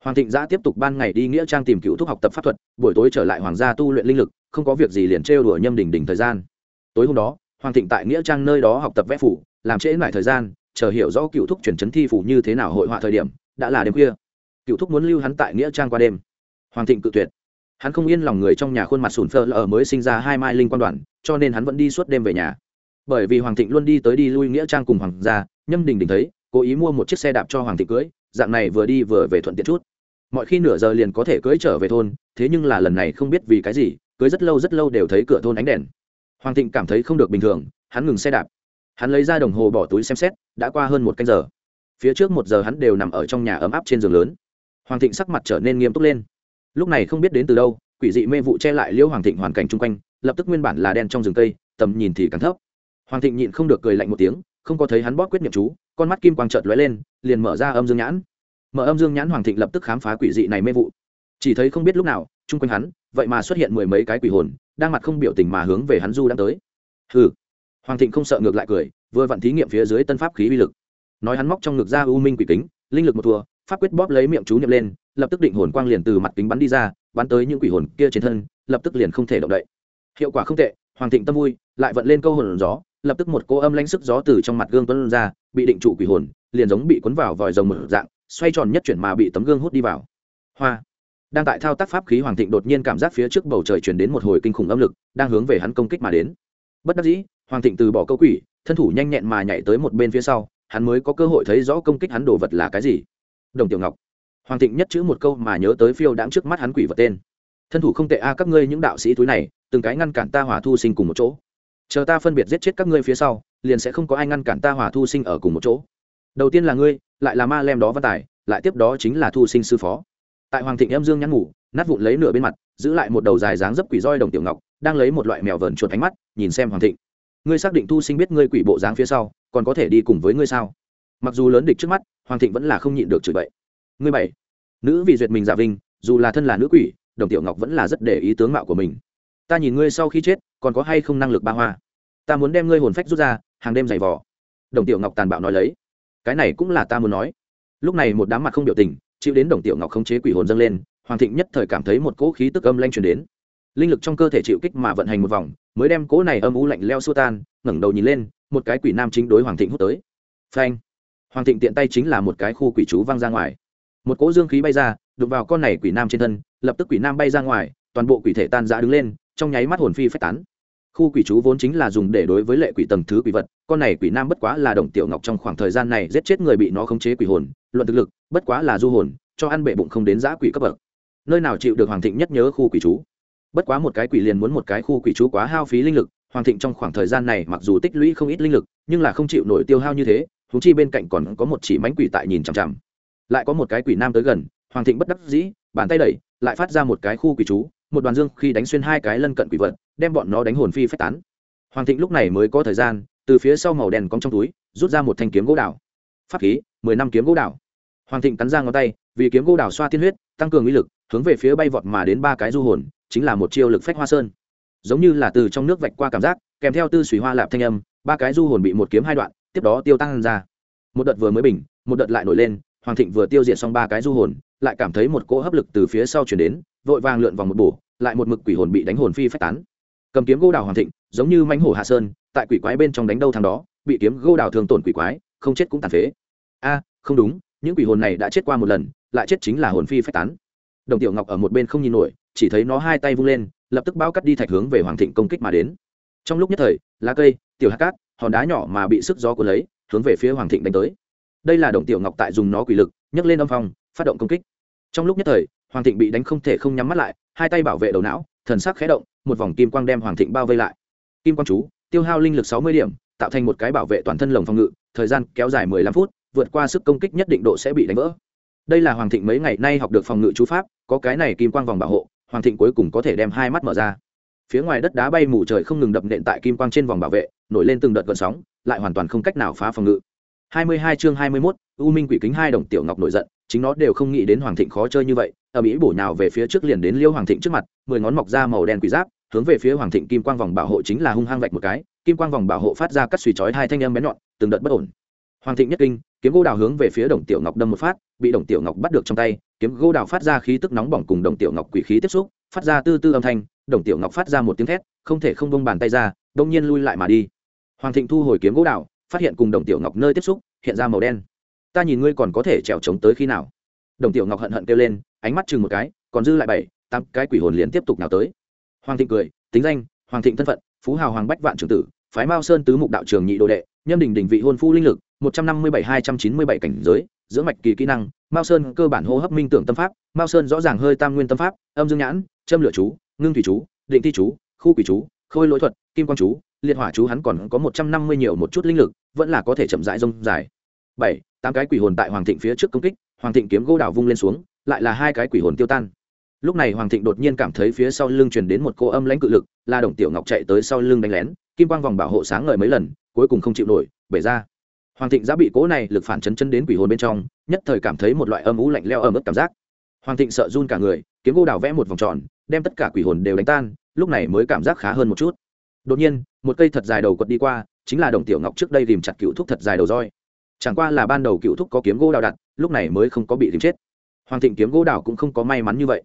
Hoàng thịnh giã tiếp tục ban ngày đi nghĩa trang tìm cựu thúc học tập pháp thuật, buổi tối trở lại hoàng gia tu luyện linh lực, không có việc gì liền trêu đùa nhâm đỉnh đỉnh thời gian. Tối hôm đó, hoàng thịnh tại nghĩa trang nơi đó học tập vẽ phủ, làm trễ lại thời gian, chờ hiểu rõ cựu thúc chuyển chấn thi phủ như thế nào hội họa thời điểm, đã là đêm khuya. Cựu thúc muốn lưu hắn tại nghĩa trang qua đêm. Hoàng thịnh cự tuyệt hắn không yên lòng người trong nhà khuôn mặt sùn phơ lờ mới sinh ra hai mai linh quan đoàn, cho nên hắn vẫn đi suốt đêm về nhà. Bởi vì hoàng thịnh luôn đi tới đi lui nghĩa trang cùng hoàng gia, nhâm đình đình thấy, cố ý mua một chiếc xe đạp cho hoàng thịnh cưới, dạng này vừa đi vừa về thuận tiện chút. Mọi khi nửa giờ liền có thể cưới trở về thôn, thế nhưng là lần này không biết vì cái gì, cưới rất lâu rất lâu đều thấy cửa thôn ánh đèn. Hoàng thịnh cảm thấy không được bình thường, hắn ngừng xe đạp. Hắn lấy ra đồng hồ bỏ túi xem xét, đã qua hơn một canh giờ. Phía trước một giờ hắn đều nằm ở trong nhà ấm áp trên giường lớn. Hoàng thịnh sắc mặt trở nên nghiêm túc lên lúc này không biết đến từ đâu, quỷ dị mê vụ che lại liễu hoàng thịnh hoàn cảnh chung quanh, lập tức nguyên bản là đen trong rừng cây, tầm nhìn thì càng thấp. Hoàng thịnh nhịn không được cười lạnh một tiếng, không có thấy hắn bóp quyết niệm chú, con mắt kim quang trợt lóe lên, liền mở ra âm dương nhãn. Mở âm dương nhãn hoàng thịnh lập tức khám phá quỷ dị này mê vụ. Chỉ thấy không biết lúc nào, chung quanh hắn, vậy mà xuất hiện mười mấy cái quỷ hồn, đang mặt không biểu tình mà hướng về hắn du đang tới. Hừ. Hoàng thịnh không sợ ngược lại cười, vừa vặn thí nghiệm phía dưới tân pháp khí uy lực. Nói hắn móc trong ngực ra u minh quỷ kính, linh lực một thua pháp quyết bóp lấy miệng chú niệm lên, lập tức định hồn quang liền từ mặt kính bắn đi ra, bắn tới những quỷ hồn kia trên thân, lập tức liền không thể động đậy. Hiệu quả không tệ, hoàng thịnh tâm vui, lại vận lên câu hồn gió, lập tức một cô âm lãnh sức gió từ trong mặt gương tuân ra, bị định trụ quỷ hồn, liền giống bị cuốn vào vòi rồng mở dạng, xoay tròn nhất chuyển mà bị tấm gương hút đi vào. Hoa. Đang tại thao tác pháp khí, hoàng thịnh đột nhiên cảm giác phía trước bầu trời chuyển đến một hồi kinh khủng âm lực, đang hướng về hắn công kích mà đến. Bất đắc dĩ, hoàng thịnh từ bỏ câu quỷ, thân thủ nhanh nhẹn mà nhảy tới một bên phía sau, hắn mới có cơ hội thấy rõ công kích hắn đồ vật là cái gì đồng tiểu ngọc. Hoàng thịnh nhất chữ một câu mà nhớ tới phiêu đáng trước mắt hắn quỷ vật tên. Thân thủ không tệ a, các ngươi những đạo sĩ túi này, từng cái ngăn cản ta hòa thu sinh cùng một chỗ. Chờ ta phân biệt giết chết các ngươi phía sau, liền sẽ không có ai ngăn cản ta hòa thu sinh ở cùng một chỗ. Đầu tiên là ngươi, lại là ma lem đó văn tài, lại tiếp đó chính là thu sinh sư phó. Tại hoàng thịnh em dương nhắn ngủ, nát vụn lấy nửa bên mặt, giữ lại một đầu dài dáng dấp quỷ roi đồng tiểu ngọc, đang lấy một loại mèo vờn chuột ánh mắt, nhìn xem hoàng thịnh. Ngươi xác định thu sinh biết ngươi quỷ bộ dáng phía sau, còn có thể đi cùng với ngươi sao? Mặc dù lớn địch trước mắt hoàng thịnh vẫn là không nhịn được chửi bậy. Ngươi bảy, nữ vì duyệt mình giả vinh, dù là thân là nữ quỷ, đồng tiểu ngọc vẫn là rất để ý tướng mạo của mình. Ta nhìn ngươi sau khi chết, còn có hay không năng lực ba hoa? Ta muốn đem ngươi hồn phách rút ra, hàng đêm giày vò. Đồng tiểu ngọc tàn bạo nói lấy. Cái này cũng là ta muốn nói. Lúc này một đám mặt không biểu tình, chịu đến đồng tiểu ngọc không chế quỷ hồn dâng lên, hoàng thịnh nhất thời cảm thấy một cỗ khí tức âm lanh truyền đến. Linh lực trong cơ thể chịu kích mà vận hành một vòng, mới đem cỗ này âm u lạnh leo xua tan, ngẩng đầu nhìn lên, một cái quỷ nam chính đối hoàng thịnh hút tới. Phanh! Hoàng thịnh tiện tay chính là một cái khu quỷ chú văng ra ngoài. Một cỗ dương khí bay ra, đụng vào con này quỷ nam trên thân, lập tức quỷ nam bay ra ngoài, toàn bộ quỷ thể tan giã đứng lên, trong nháy mắt hồn phi phách tán. Khu quỷ chú vốn chính là dùng để đối với lệ quỷ tầng thứ quỷ vật, con này quỷ nam bất quá là đồng tiểu ngọc trong khoảng thời gian này giết chết người bị nó khống chế quỷ hồn, luận thực lực, bất quá là du hồn, cho ăn bệ bụng không đến giã quỷ cấp bậc. Nơi nào chịu được hoàng thịnh nhất nhớ khu quỷ chú? Bất quá một cái quỷ liền muốn một cái khu quỷ chú quá hao phí linh lực, hoàng thịnh trong khoảng thời gian này mặc dù tích lũy không ít linh lực, nhưng là không chịu nổi tiêu hao như thế thú chi bên cạnh còn có một chỉ mánh quỷ tại nhìn chằm chằm. Lại có một cái quỷ nam tới gần, hoàng thịnh bất đắc dĩ, bàn tay đẩy, lại phát ra một cái khu quỷ chú, một đoàn dương khi đánh xuyên hai cái lân cận quỷ vật, đem bọn nó đánh hồn phi phách tán. Hoàng thịnh lúc này mới có thời gian, từ phía sau màu đèn cong trong túi, rút ra một thanh kiếm gỗ đào. Pháp khí, mười năm kiếm gỗ đào. Hoàng thịnh cắn ra ngón tay, vì kiếm gỗ đào xoa tiên huyết, tăng cường uy lực, hướng về phía bay vọt mà đến ba cái du hồn, chính là một chiêu lực phách hoa sơn. Giống như là từ trong nước vạch qua cảm giác, kèm theo tư suy hoa lạp thanh âm, ba cái du hồn bị một kiếm hai đoạn tiếp đó tiêu tăng ra. Một đợt vừa mới bình, một đợt lại nổi lên, hoàng thịnh vừa tiêu diệt xong ba cái du hồn, lại cảm thấy một cỗ hấp lực từ phía sau chuyển đến, vội vàng lượn vòng một bổ, lại một mực quỷ hồn bị đánh hồn phi phách tán. Cầm kiếm gỗ đào hoàng thịnh, giống như mánh hổ hạ sơn, tại quỷ quái bên trong đánh đâu thằng đó, bị kiếm gỗ đào thường tổn quỷ quái, không chết cũng tàn phế. A, không đúng, những quỷ hồn này đã chết qua một lần, lại chết chính là hồn phi phách tán. Đồng tiểu ngọc ở một bên không nhìn nổi, chỉ thấy nó hai tay vung lên, lập tức bao cắt đi thạch hướng về hoàng thịnh công kích mà đến. Trong lúc nhất thời, lá cây, tiểu hạt cát hòn đá nhỏ mà bị sức gió của lấy, hướng về phía hoàng thịnh đánh tới. Đây là đồng tiểu ngọc tại dùng nó quỷ lực, nhấc lên âm phong, phát động công kích. Trong lúc nhất thời, hoàng thịnh bị đánh không thể không nhắm mắt lại, hai tay bảo vệ đầu não, thần sắc khẽ động, một vòng kim quang đem hoàng thịnh bao vây lại. Kim quang chú, tiêu hao linh lực sáu mươi điểm, tạo thành một cái bảo vệ toàn thân lồng phòng ngự, thời gian kéo dài mười lăm phút, vượt qua sức công kích nhất định độ sẽ bị đánh vỡ. Đây là hoàng thịnh mấy ngày nay học được phòng ngự chú pháp, có cái này kim quang vòng bảo hộ, hoàng thịnh cuối cùng có thể đem hai mắt mở ra. Phía ngoài đất đá bay mù trời không ngừng đập nện tại kim quang trên vòng bảo vệ nổi lên từng đợt gợn sóng lại hoàn toàn không cách nào phá phòng ngự 22 chương 21, U Minh Quỷ Kính hai đồng tiểu ngọc nổi giận, chính nó đều không nghĩ đến Hoàng Thịnh khó chơi như vậy, ở mỹ bổ nhào về phía trước liền đến Liêu Hoàng Thịnh trước mặt, mười ngón mọc ra màu đen quỷ giáp, hướng về phía Hoàng Thịnh kim quang vòng bảo hộ chính là hung hăng vạch một cái, kim quang vòng bảo hộ phát ra cắt suy chói hai thanh âm bén nhọn, từng đợt bất ổn. Hoàng Thịnh nhất kinh, kiếm gỗ đào hướng về phía Đồng Tiểu Ngọc đâm một phát, bị Đồng Tiểu Ngọc bắt được trong tay, kiếm gỗ đào phát ra khí tức nóng bỏng cùng Đồng Tiểu Ngọc quỷ khí tiếp xúc, phát ra tư tư âm thanh, Đồng Tiểu Ngọc phát ra một tiếng thét, không thể không bung bàn tay ra, đột nhiên lui lại mà đi. Hoàng Thịnh thu hồi kiếm gỗ đào, phát hiện cùng Đồng Tiểu Ngọc nơi tiếp xúc, hiện ra màu đen. Ta nhìn ngươi còn có thể trèo trống tới khi nào? Đồng tiểu ngọc hận hận kêu lên ánh mắt chừng một cái còn dư lại bảy tám cái quỷ hồn liền tiếp tục nào tới. Hoàng thịnh cười tính danh hoàng thịnh thân phận phú hào hoàng bách vạn trường tử phái mao sơn tứ mục đạo trường nhị đồ đệ nhâm đình đình vị hôn phu linh lực một trăm năm mươi bảy hai trăm chín mươi bảy cảnh giới giữa mạch kỳ kỹ năng mao sơn cơ bản hô hấp minh tưởng tâm pháp mao sơn rõ ràng hơi tam nguyên tâm pháp âm dương nhãn châm lửa chú ngưng thủy chú định thi chú khu quỷ chú khôi lỗi thuật kim quang chú liệt hỏa chú hắn còn có một trăm năm mươi nhiều một chút linh lực, vẫn là có thể chậm rãi rông dài. Bảy, tám cái quỷ hồn tại hoàng thịnh phía trước công kích, hoàng thịnh kiếm gỗ đào vung lên xuống, lại là hai cái quỷ hồn tiêu tan. Lúc này hoàng thịnh đột nhiên cảm thấy phía sau lưng truyền đến một cô âm lãnh cự lực, la đồng tiểu ngọc chạy tới sau lưng đánh lén, kim quang vòng bảo hộ sáng ngời mấy lần, cuối cùng không chịu nổi, bể ra. Hoàng thịnh đã bị cố này lực phản chấn chân đến quỷ hồn bên trong, nhất thời cảm thấy một loại âm ú lạnh leo ẩm ướt cảm giác. Hoàng thịnh sợ run cả người, kiếm gỗ đào vẽ một vòng tròn, đem tất cả quỷ hồn đều đánh tan, lúc này mới cảm giác khá hơn một chút. Đột nhiên một cây thật dài đầu quật đi qua, chính là đồng tiểu ngọc trước đây tìm chặt cựu thúc thật dài đầu roi. Chẳng qua là ban đầu cựu thúc có kiếm gỗ đào đặt, lúc này mới không có bị tìm chết. Hoàng thịnh kiếm gỗ đào cũng không có may mắn như vậy.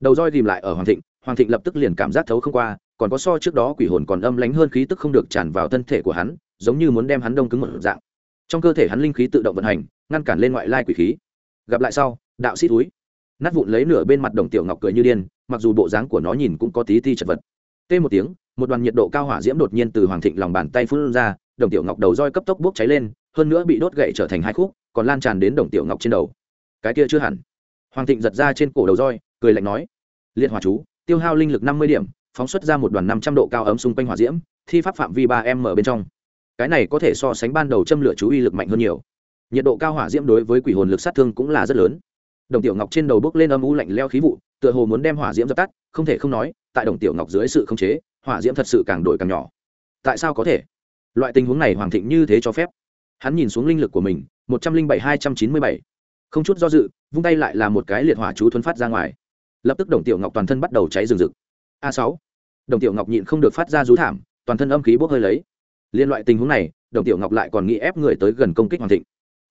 Đầu roi tìm lại ở hoàng thịnh hoàng thịnh lập tức liền cảm giác thấu không qua, còn có so trước đó quỷ hồn còn âm lánh hơn khí tức không được tràn vào thân thể của hắn, giống như muốn đem hắn đông cứng một dạng. Trong cơ thể hắn linh khí tự động vận hành, ngăn cản lên ngoại lai quỷ khí. Gặp lại sau, đạo sĩ túi. Nát vụn lấy nửa bên mặt đồng tiểu ngọc cười như điên, mặc dù bộ dáng của nó nhìn cũng có tí ti chật vật. Tê một tiếng một đoàn nhiệt độ cao hỏa diễm đột nhiên từ hoàng thịnh lòng bàn tay phun ra, đồng tiểu ngọc đầu roi cấp tốc bốc cháy lên, hơn nữa bị đốt gậy trở thành hai khúc, còn lan tràn đến đồng tiểu ngọc trên đầu. Cái kia chưa hẳn. Hoàng thịnh giật ra trên cổ đầu roi, cười lạnh nói, liệt hỏa chú, tiêu hao linh lực năm mươi điểm, phóng xuất ra một đoàn năm trăm độ cao ấm xung quanh hỏa diễm, thi pháp phạm vi ba m ở bên trong. Cái này có thể so sánh ban đầu châm lửa chú uy lực mạnh hơn nhiều. Nhiệt độ cao hỏa diễm đối với quỷ hồn lực sát thương cũng là rất lớn. Đồng tiểu ngọc trên đầu bốc lên âm u lạnh leo khí vụ, tựa hồ muốn đem hỏa diễm dập tắt, không thể không nói, tại đồng tiểu ngọc dưới sự khống chế hỏa diễm thật sự càng đổi càng nhỏ. Tại sao có thể? Loại tình huống này hoàng thịnh như thế cho phép. Hắn nhìn xuống linh lực của mình, một trăm linh bảy hai trăm chín mươi bảy. Không chút do dự, vung tay lại là một cái liệt hỏa chú thuấn phát ra ngoài. Lập tức đồng tiểu ngọc toàn thân bắt đầu cháy rừng rực. A sáu. Đồng tiểu ngọc nhịn không được phát ra rú thảm, toàn thân âm khí bốc hơi lấy. Liên loại tình huống này, đồng tiểu ngọc lại còn nghĩ ép người tới gần công kích hoàng thịnh.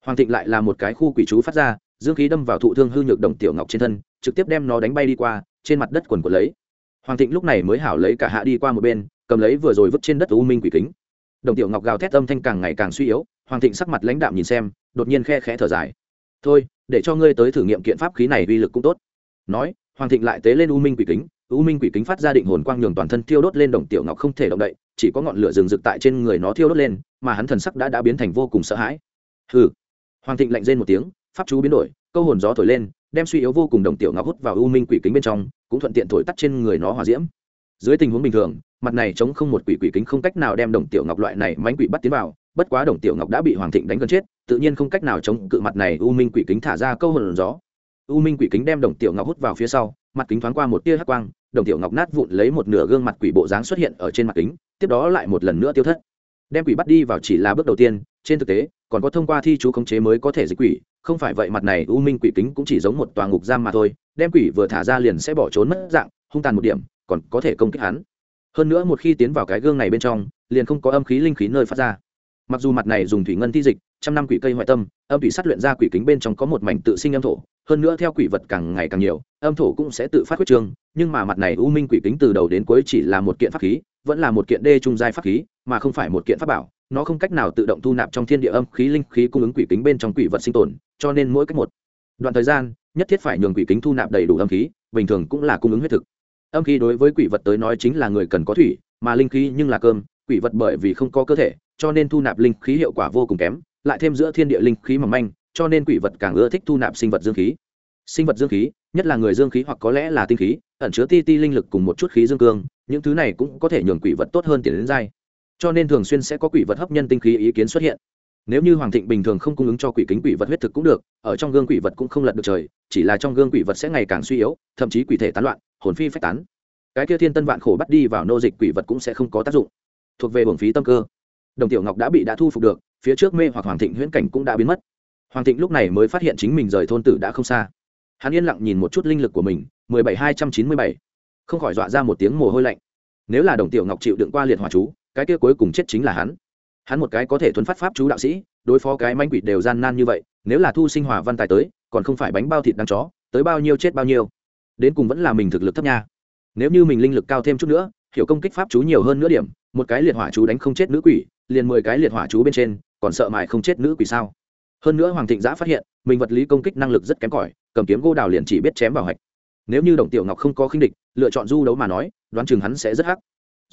Hoàng thịnh lại là một cái khu quỷ chú phát ra, dương khí đâm vào thụ thương hư nhược đồng tiểu ngọc trên thân, trực tiếp đem nó đánh bay đi qua, trên mặt đất quần của lấy hoàng thịnh lúc này mới hảo lấy cả hạ đi qua một bên, cầm lấy vừa rồi vứt trên đất u minh quỷ kính. Đồng tiểu ngọc gào thét âm thanh càng ngày càng suy yếu, hoàng thịnh sắc mặt lãnh đạm nhìn xem, đột nhiên khe khẽ thở dài. Thôi, để cho ngươi tới thử nghiệm kiện pháp khí này uy lực cũng tốt. Nói, hoàng thịnh lại tế lên u minh quỷ kính, u minh quỷ kính phát ra định hồn quang nhường toàn thân thiêu đốt lên đồng tiểu ngọc không thể động đậy, chỉ có ngọn lửa rừng rực tại trên người nó thiêu đốt lên, mà hắn thần sắc đã đã biến thành vô cùng sợ hãi. Hừ. Hoàng thịnh lạnh rên một tiếng, pháp chú biến đổi, câu hồn gió thổi lên đem suy yếu vô cùng đồng tiểu ngọc hút vào u minh quỷ kính bên trong, cũng thuận tiện thổi tắt trên người nó hòa diễm. Dưới tình huống bình thường, mặt này chống không một quỷ quỷ kính không cách nào đem đồng tiểu ngọc loại này mánh quỷ bắt tiến vào, bất quá đồng tiểu ngọc đã bị hoàng thịnh đánh gần chết, tự nhiên không cách nào chống cự mặt này u minh quỷ kính thả ra câu hồn gió. U minh quỷ kính đem đồng tiểu ngọc hút vào phía sau, mặt kính thoáng qua một tia hắc quang, đồng tiểu ngọc nát vụn lấy một nửa gương mặt quỷ bộ dáng xuất hiện ở trên mặt kính, tiếp đó lại một lần nữa tiêu thất. Đem quỷ bắt đi vào chỉ là bước đầu tiên, trên thực tế, còn có thông qua thi chú khống chế mới có thể dịch quỷ không phải vậy mặt này u minh quỷ kính cũng chỉ giống một tòa ngục giam mà thôi, đem quỷ vừa thả ra liền sẽ bỏ trốn mất dạng, hung tàn một điểm, còn có thể công kích hắn. Hơn nữa một khi tiến vào cái gương này bên trong, liền không có âm khí linh khí nơi phát ra. Mặc dù mặt này dùng thủy ngân thi dịch, trăm năm quỷ cây ngoại tâm, âm thủy sát luyện ra quỷ kính bên trong có một mảnh tự sinh âm thổ, hơn nữa theo quỷ vật càng ngày càng nhiều, âm thổ cũng sẽ tự phát huyết trương, nhưng mà mặt này u minh quỷ kính từ đầu đến cuối chỉ là một kiện pháp khí, vẫn là một kiện đê trung giai pháp khí, mà không phải một kiện pháp bảo nó không cách nào tự động thu nạp trong thiên địa âm khí linh khí cung ứng quỷ kính bên trong quỷ vật sinh tồn, cho nên mỗi cách một, đoạn thời gian, nhất thiết phải nhường quỷ kính thu nạp đầy đủ âm khí, bình thường cũng là cung ứng huyết thực. Âm khí đối với quỷ vật tới nói chính là người cần có thủy, mà linh khí nhưng là cơm, quỷ vật bởi vì không có cơ thể, cho nên thu nạp linh khí hiệu quả vô cùng kém, lại thêm giữa thiên địa linh khí mỏng manh, cho nên quỷ vật càng ưa thích thu nạp sinh vật dương khí. Sinh vật dương khí, nhất là người dương khí hoặc có lẽ là tinh khí, ẩn chứa ti ti linh lực cùng một chút khí dương cương, những thứ này cũng có thể nhường quỷ vật tốt hơn tiền đến dai cho nên thường xuyên sẽ có quỷ vật hấp nhân tinh khí ý kiến xuất hiện. Nếu như hoàng thịnh bình thường không cung ứng cho quỷ kính quỷ vật huyết thực cũng được, ở trong gương quỷ vật cũng không lật được trời, chỉ là trong gương quỷ vật sẽ ngày càng suy yếu, thậm chí quỷ thể tán loạn, hồn phi phách tán. Cái kia thiên tân vạn khổ bắt đi vào nô dịch quỷ vật cũng sẽ không có tác dụng. Thuộc về bổng phí tâm cơ. Đồng tiểu ngọc đã bị đã thu phục được, phía trước mê hoặc hoàng thịnh huyễn cảnh cũng đã biến mất. Hoàng thịnh lúc này mới phát hiện chính mình rời thôn tử đã không xa. Hắn yên lặng nhìn một chút linh lực của mình, mười bảy hai trăm chín mươi bảy. Không khỏi dọa ra một tiếng mồ hôi lạnh. Nếu là đồng tiểu ngọc chịu đựng qua liệt hòa chú cái kia cuối cùng chết chính là hắn. Hắn một cái có thể thuấn phát pháp chú đạo sĩ, đối phó cái manh quỷ đều gian nan như vậy, nếu là thu sinh hòa văn tài tới, còn không phải bánh bao thịt đăng chó, tới bao nhiêu chết bao nhiêu. Đến cùng vẫn là mình thực lực thấp nha. Nếu như mình linh lực cao thêm chút nữa, hiểu công kích pháp chú nhiều hơn nữa điểm, một cái liệt hỏa chú đánh không chết nữ quỷ, liền mười cái liệt hỏa chú bên trên, còn sợ mài không chết nữ quỷ sao? Hơn nữa hoàng thịnh giã phát hiện, mình vật lý công kích năng lực rất kém cỏi, cầm kiếm gô đào liền chỉ biết chém vào hạch. Nếu như đồng tiểu ngọc không có khinh địch, lựa chọn du đấu mà nói, đoán chừng hắn sẽ rất hắc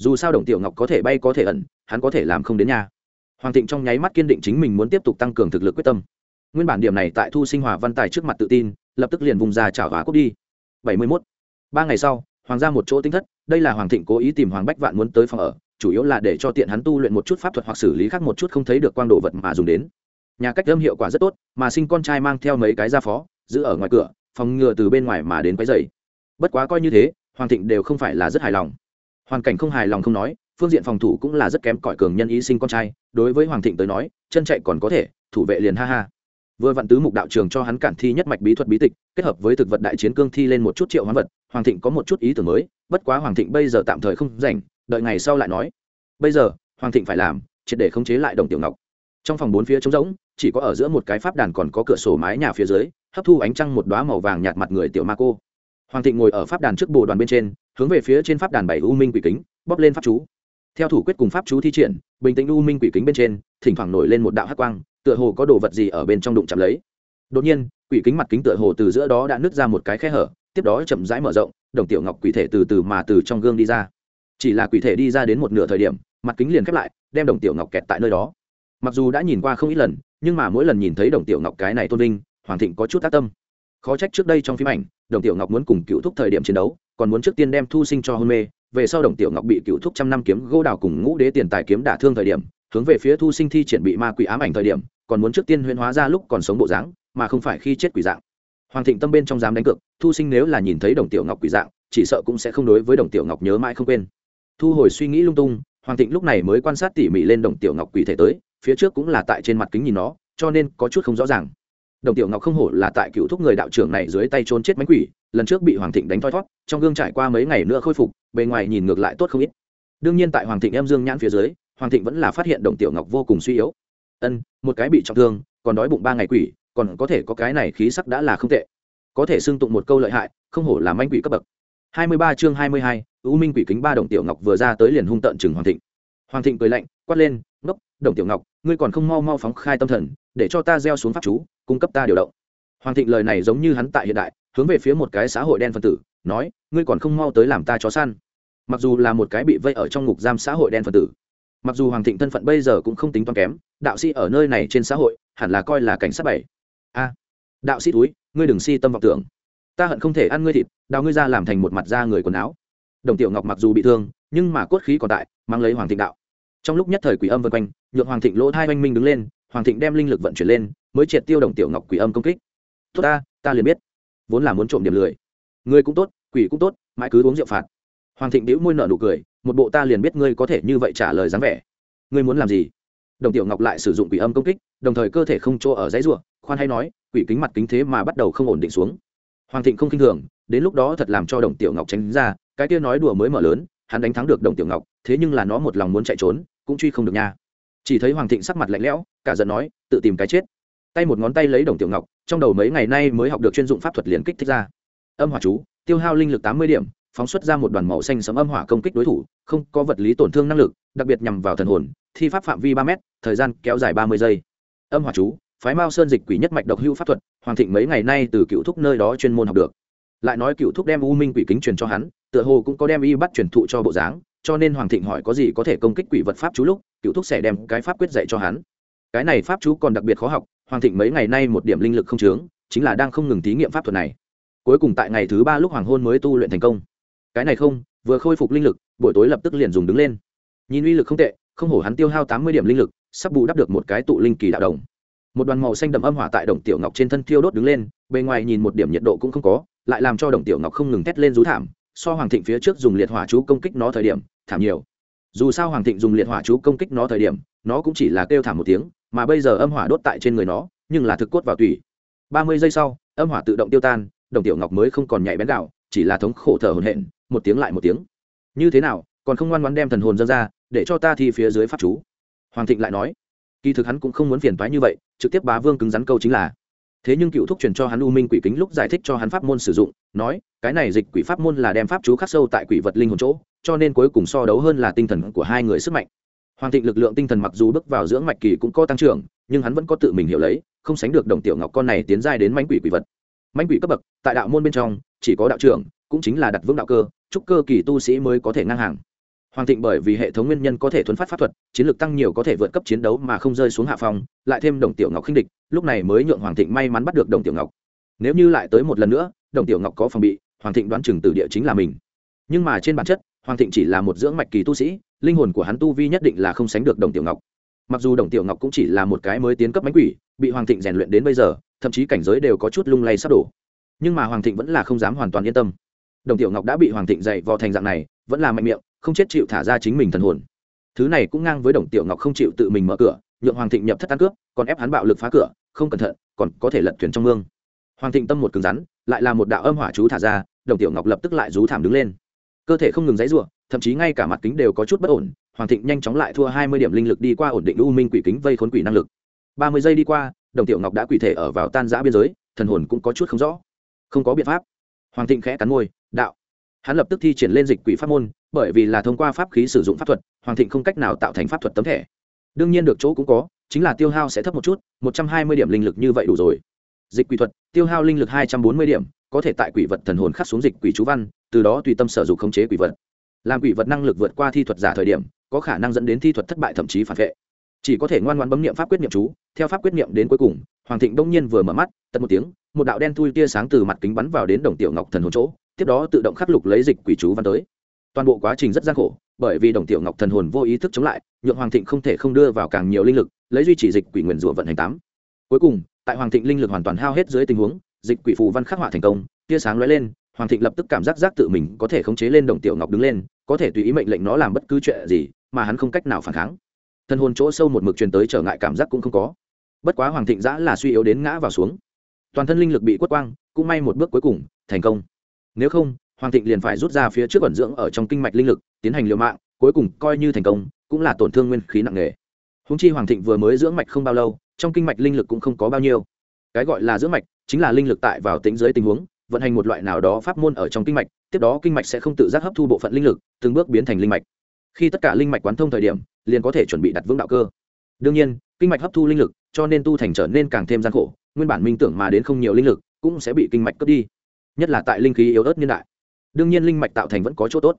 dù sao đồng tiểu ngọc có thể bay có thể ẩn, hắn có thể làm không đến nhà hoàng thịnh trong nháy mắt kiên định chính mình muốn tiếp tục tăng cường thực lực quyết tâm. Nguyên bản điểm này tại thu sinh hòa văn tài trước mặt tự tin, lập tức liền vùng ra trả hóa cốt đi. Bảy mươi mốt. Ba ngày sau, hoàng ra một chỗ tinh thất, đây là hoàng thịnh cố ý tìm hoàng bách vạn muốn tới phòng ở, chủ yếu là để cho tiện hắn tu luyện một chút pháp thuật hoặc xử lý khác một chút không thấy được quang đồ vật mà dùng đến. Nhà cách âm hiệu quả rất tốt, mà sinh con trai mang theo mấy cái ra phó, giữ ở ngoài cửa, phòng ngừa từ bên ngoài mà đến quấy dày bất quá coi như thế, hoàng thịnh đều không phải là rất hài lòng hoàn cảnh không hài lòng không nói, phương diện phòng thủ cũng là rất kém cỏi cường nhân ý sinh con trai, đối với hoàng thịnh tới nói, chân chạy còn có thể, thủ vệ liền ha ha. Vừa vạn tứ mục đạo trường cho hắn cản thi nhất mạch bí thuật bí tịch, kết hợp với thực vật đại chiến cương thi lên một chút triệu hoán vật, hoàng thịnh có một chút ý tưởng mới, bất quá hoàng thịnh bây giờ tạm thời không rảnh, đợi ngày sau lại nói. Bây giờ, hoàng thịnh phải làm, triệt để khống chế lại đồng tiểu ngọc. Trong phòng bốn phía trống rỗng, chỉ có ở giữa một cái pháp đàn còn có cửa sổ mái nhà phía dưới, hấp thu ánh trăng một đoá màu vàng nhạt mặt người tiểu ma cô hoàng thịnh ngồi ở pháp đàn trước bồ đoàn bên trên, hướng về phía trên pháp đàn bảy u minh quỷ kính, bóp lên pháp chú. Theo thủ quyết cùng pháp chú thi triển, bình tĩnh u minh quỷ kính bên trên, thỉnh thoảng nổi lên một đạo hát quang, tựa hồ có đồ vật gì ở bên trong đụng chạm lấy. Đột nhiên, quỷ kính mặt kính tựa hồ từ giữa đó đã nứt ra một cái khe hở, tiếp đó chậm rãi mở rộng, đồng tiểu ngọc quỷ thể từ từ mà từ trong gương đi ra. Chỉ là quỷ thể đi ra đến một nửa thời điểm, mặt kính liền khép lại, đem đồng tiểu ngọc kẹt tại nơi đó. Mặc dù đã nhìn qua không ít lần, nhưng mà mỗi lần nhìn thấy đồng tiểu ngọc cái này tôn vinh, hoàng thịnh có chút tác tâm. Khó trách trước đây trong phim ảnh đồng tiểu ngọc muốn cùng cựu thúc thời điểm chiến đấu, còn muốn trước tiên đem thu sinh cho hôn mê, về sau đồng tiểu ngọc bị cựu thúc trăm năm kiếm gỗ đào cùng ngũ đế tiền tài kiếm đả thương thời điểm, hướng về phía thu sinh thi triển bị ma quỷ ám ảnh thời điểm, còn muốn trước tiên huyễn hóa ra lúc còn sống bộ dáng, mà không phải khi chết quỷ dạng. Hoàng thịnh tâm bên trong dám đánh cược, thu sinh nếu là nhìn thấy đồng tiểu ngọc quỷ dạng, chỉ sợ cũng sẽ không đối với đồng tiểu ngọc nhớ mãi không quên. Thu hồi suy nghĩ lung tung, hoàng thịnh lúc này mới quan sát tỉ mỉ lên đồng tiểu ngọc quỷ thể tới, phía trước cũng là tại trên mặt kính nhìn nó, cho nên có chút không rõ ràng đồng tiểu ngọc không hổ là tại cựu thúc người đạo trưởng này dưới tay trốn chết mánh quỷ, lần trước bị hoàng thịnh đánh thoi thót, trong gương trải qua mấy ngày nữa khôi phục, bề ngoài nhìn ngược lại tốt không ít. Đương nhiên tại hoàng thịnh em dương nhãn phía dưới, hoàng thịnh vẫn là phát hiện đồng tiểu ngọc vô cùng suy yếu. Ân, một cái bị trọng thương, còn đói bụng ba ngày quỷ, còn có thể có cái này khí sắc đã là không tệ. Có thể xưng tụng một câu lợi hại, không hổ là manh quỷ cấp bậc. Hai mươi ba chương hai mươi hai ưu minh quỷ kính ba đồng tiểu ngọc vừa ra tới liền hung tận chừng hoàng thịnh. Hoàng thịnh cười lạnh, quát lên, ngốc, đồng tiểu ngọc, ngươi còn không mau mau phóng khai tâm thần, để cho ta gieo xuống pháp chú cung cấp ta điều động. Hoàng thịnh lời này giống như hắn tại hiện đại, hướng về phía một cái xã hội đen phân tử, nói, ngươi còn không mau tới làm ta chó săn. Mặc dù là một cái bị vây ở trong ngục giam xã hội đen phân tử, mặc dù hoàng thịnh thân phận bây giờ cũng không tính toán kém, đạo sĩ ở nơi này trên xã hội hẳn là coi là cảnh sát bảy. A, đạo sĩ túi, ngươi đừng si tâm vọng tưởng. Ta hận không thể ăn ngươi thịt, đào ngươi ra làm thành một mặt da người quần áo. Đồng tiểu ngọc mặc dù bị thương, nhưng mà cốt khí còn tại, mang lấy hoàng thịnh đạo. Trong lúc nhất thời quỷ âm vân quanh, nhượng hoàng thịnh lỗ thai oanh minh đứng lên, hoàng thịnh đem linh lực vận chuyển lên mới triệt tiêu đồng tiểu ngọc quỷ âm công kích. Tốt ta ta liền biết. Vốn là muốn trộm điểm lười. Ngươi cũng tốt, quỷ cũng tốt, mãi cứ uống rượu phạt. Hoàng thịnh đĩu môi nợ nụ cười, một bộ ta liền biết ngươi có thể như vậy trả lời dáng vẻ. Ngươi muốn làm gì? Đồng tiểu ngọc lại sử dụng quỷ âm công kích, đồng thời cơ thể không chỗ ở dãy ruộng khoan hay nói, quỷ kính mặt kính thế mà bắt đầu không ổn định xuống. Hoàng thịnh không k i n h thường, đến lúc đó thật làm cho đồng tiểu ngọc tránh ra, cái kia nói đùa mới mở lớn, hắn đánh thắng được đồng tiểu ngọc, thế nhưng là nó một lòng muốn chạy trốn, cũng truy không được nha. Chỉ thấy hoàng thịnh sắc mặt lạnh lẽo, cả giận nói, tự tìm cái chết tay một ngón tay lấy đồng tiểu ngọc, trong đầu mấy ngày nay mới học được chuyên dụng pháp thuật liền kích thích ra. Âm hỏa chú, tiêu hao linh lực tám mươi điểm, phóng xuất ra một đoàn màu xanh sấm âm hỏa công kích đối thủ, không có vật lý tổn thương năng lực, đặc biệt nhằm vào thần hồn, thi pháp phạm vi ba m thời gian kéo dài ba mươi giây. Âm hỏa chú, phái mao sơn dịch quỷ nhất mạch độc hưu pháp thuật hoàng thịnh mấy ngày nay từ cựu thúc nơi đó chuyên môn học được. Lại nói cựu thúc đem u minh quỷ kính truyền cho hắn, tựa hồ cũng có đem y bắt truyền thụ cho bộ dáng, cho nên hoàng thịnh hỏi có gì có thể công kích quỷ vật pháp chú lúc, cựu thúc sẽ đem cái pháp quyết dạy cho hắn cái này pháp chú còn đặc biệt khó học, hoàng thịnh mấy ngày nay một điểm linh lực không chướng, chính là đang không ngừng thí nghiệm pháp thuật này. Cuối cùng tại ngày thứ ba lúc hoàng hôn mới tu luyện thành công. Cái này không, vừa khôi phục linh lực, buổi tối lập tức liền dùng đứng lên. Nhìn uy lực không tệ, không hổ hắn tiêu hao tám mươi điểm linh lực, sắp bù đắp được một cái tụ linh kỳ đạo đồng. Một đoàn màu xanh đậm âm hỏa tại đồng tiểu ngọc trên thân thiêu đốt đứng lên, bề ngoài nhìn một điểm nhiệt độ cũng không có, lại làm cho đồng tiểu ngọc không ngừng thét lên rú thảm, so hoàng thịnh phía trước dùng liệt hỏa chú công kích nó thời điểm, thảm nhiều. Dù sao hoàng thịnh dùng liệt hỏa chú công kích nó thời điểm, nó cũng chỉ là kêu thảm một tiếng mà bây giờ âm hỏa đốt tại trên người nó, nhưng là thực cốt vào tủy. Ba mươi giây sau, âm hỏa tự động tiêu tan, đồng tiểu ngọc mới không còn nhạy bén đạo chỉ là thống khổ thở hổn hển, một tiếng lại một tiếng. Như thế nào, còn không ngoan ngoãn đem thần hồn dân ra, để cho ta thi phía dưới pháp chú. Hoàng thịnh lại nói, kỳ thực hắn cũng không muốn phiền toái như vậy, trực tiếp bá vương cứng rắn câu chính là. Thế nhưng cựu thúc truyền cho hắn u minh quỷ kính lúc giải thích cho hắn pháp môn sử dụng, nói, cái này dịch quỷ pháp môn là đem pháp chú khắc sâu tại quỷ vật linh hồn chỗ, cho nên cuối cùng so đấu hơn là tinh thần của hai người sức mạnh hoàng thịnh lực lượng tinh thần mặc dù bước vào dưỡng mạch kỳ cũng có tăng trưởng, nhưng hắn vẫn có tự mình hiểu lấy, không sánh được đồng tiểu ngọc con này tiến giai đến mánh quỷ quỷ vật. Mánh quỷ cấp bậc, tại đạo môn bên trong, chỉ có đạo trưởng, cũng chính là đặt vững đạo cơ trúc cơ kỳ tu sĩ mới có thể ngang hàng. Hoàng thịnh bởi vì hệ thống nguyên nhân có thể thuấn phát pháp thuật, chiến lược tăng nhiều có thể vượt cấp chiến đấu mà không rơi xuống hạ phòng lại thêm đồng tiểu ngọc khinh địch, lúc này mới nhượng hoàng thịnh may mắn bắt được đồng tiểu ngọc. Nếu như lại tới một lần nữa, đồng tiểu ngọc có phòng bị, hoàng thịnh đoán chừng từ địa chính là mình. Nhưng mà trên bản chất, hoàng thịnh chỉ là một dưỡng mạch kỳ tu sĩ linh hồn của hắn tu vi nhất định là không sánh được đồng tiểu ngọc. Mặc dù đồng tiểu ngọc cũng chỉ là một cái mới tiến cấp bánh quỷ, bị hoàng thịnh rèn luyện đến bây giờ, thậm chí cảnh giới đều có chút lung lay sắp đổ. Nhưng mà hoàng thịnh vẫn là không dám hoàn toàn yên tâm. Đồng tiểu ngọc đã bị hoàng thịnh dạy vò thành dạng này, vẫn là mạnh miệng, không chết chịu thả ra chính mình thần hồn. Thứ này cũng ngang với đồng tiểu ngọc không chịu tự mình mở cửa, nhượng hoàng thịnh nhập thất ăn cướp, còn ép hắn bạo lực phá cửa, không cẩn thận, còn có thể lật thuyền trong mương. Hoàng thịnh tâm một cứng rắn, lại là một đạo âm hỏa chú thả ra, đồng tiểu ngọc lập tức lại rú thảm đứng lên. Cơ thể không ngừng dãy ruộng thậm chí ngay cả mặt kính đều có chút bất ổn, hoàng thịnh nhanh chóng lại thua hai mươi điểm linh lực đi qua ổn định u minh quỷ kính vây khốn quỷ năng lực. ba mươi giây đi qua, đồng tiểu ngọc đã quỷ thể ở vào tan giã biên giới, thần hồn cũng có chút không rõ. Không có biện pháp. Hoàng thịnh khẽ cắn môi, đạo. Hắn lập tức thi triển lên dịch quỷ pháp môn, bởi vì là thông qua pháp khí sử dụng pháp thuật, hoàng thịnh không cách nào tạo thành pháp thuật tấm thẻ. Đương nhiên được chỗ cũng có, chính là tiêu hao sẽ thấp một chút, một trăm hai mươi điểm linh lực như vậy đủ rồi. Dịch quỷ thuật, tiêu hao linh lực hai trăm bốn mươi điểm, có thể tại quỷ vật thần hồn khắc xuống dịch quỷ chú văn, từ đó tùy tâm sở dụng khống chế quỷ vật làm quỷ vật năng lực vượt qua thi thuật giả thời điểm, có khả năng dẫn đến thi thuật thất bại thậm chí phản vệ. Chỉ có thể ngoan ngoan bấm niệm pháp quyết niệm chú, theo pháp quyết niệm đến cuối cùng, hoàng thịnh đông nhiên vừa mở mắt, tận một tiếng, một đạo đen thui tia sáng từ mặt kính bắn vào đến đồng tiểu ngọc thần hồn chỗ, tiếp đó tự động khắc lục lấy dịch quỷ chú văn tới. Toàn bộ quá trình rất gian khổ, bởi vì đồng tiểu ngọc thần hồn vô ý thức chống lại, nhượng hoàng thịnh không thể không đưa vào càng nhiều linh lực, lấy duy trì dịch quỷ nguyền rủa vận hành tám. Cuối cùng, tại hoàng thịnh linh lực hoàn toàn hao hết dưới tình huống, dịch quỷ phù văn khắc họa thành công, tia sáng lóe lên hoàng thịnh lập tức cảm giác giác tự mình có thể khống chế lên đồng tiểu ngọc đứng lên, có thể tùy ý mệnh lệnh nó làm bất cứ chuyện gì mà hắn không cách nào phản kháng. Thân hồn chỗ sâu một mực truyền tới trở ngại cảm giác cũng không có. Bất quá hoàng thịnh giã là suy yếu đến ngã vào xuống. Toàn thân linh lực bị quất quang, cũng may một bước cuối cùng, thành công. Nếu không, hoàng thịnh liền phải rút ra phía trước ẩn dưỡng ở trong kinh mạch linh lực, tiến hành liều mạng, cuối cùng coi như thành công, cũng là tổn thương nguyên khí nặng nề. Húng chi hoàng thịnh vừa mới dưỡng mạch không bao lâu, trong kinh mạch linh lực cũng không có bao nhiêu. Cái gọi là dưỡng mạch, chính là linh lực tại vào tính dưới tình huống vận hành một loại nào đó pháp môn ở trong kinh mạch, tiếp đó kinh mạch sẽ không tự giác hấp thu bộ phận linh lực, từng bước biến thành linh mạch. Khi tất cả linh mạch quán thông thời điểm, liền có thể chuẩn bị đặt vững đạo cơ. Đương nhiên, kinh mạch hấp thu linh lực, cho nên tu thành trở nên càng thêm gian khổ, nguyên bản minh tưởng mà đến không nhiều linh lực, cũng sẽ bị kinh mạch cướp đi. Nhất là tại linh khí yếu ớt niên đại. Đương nhiên linh mạch tạo thành vẫn có chỗ tốt.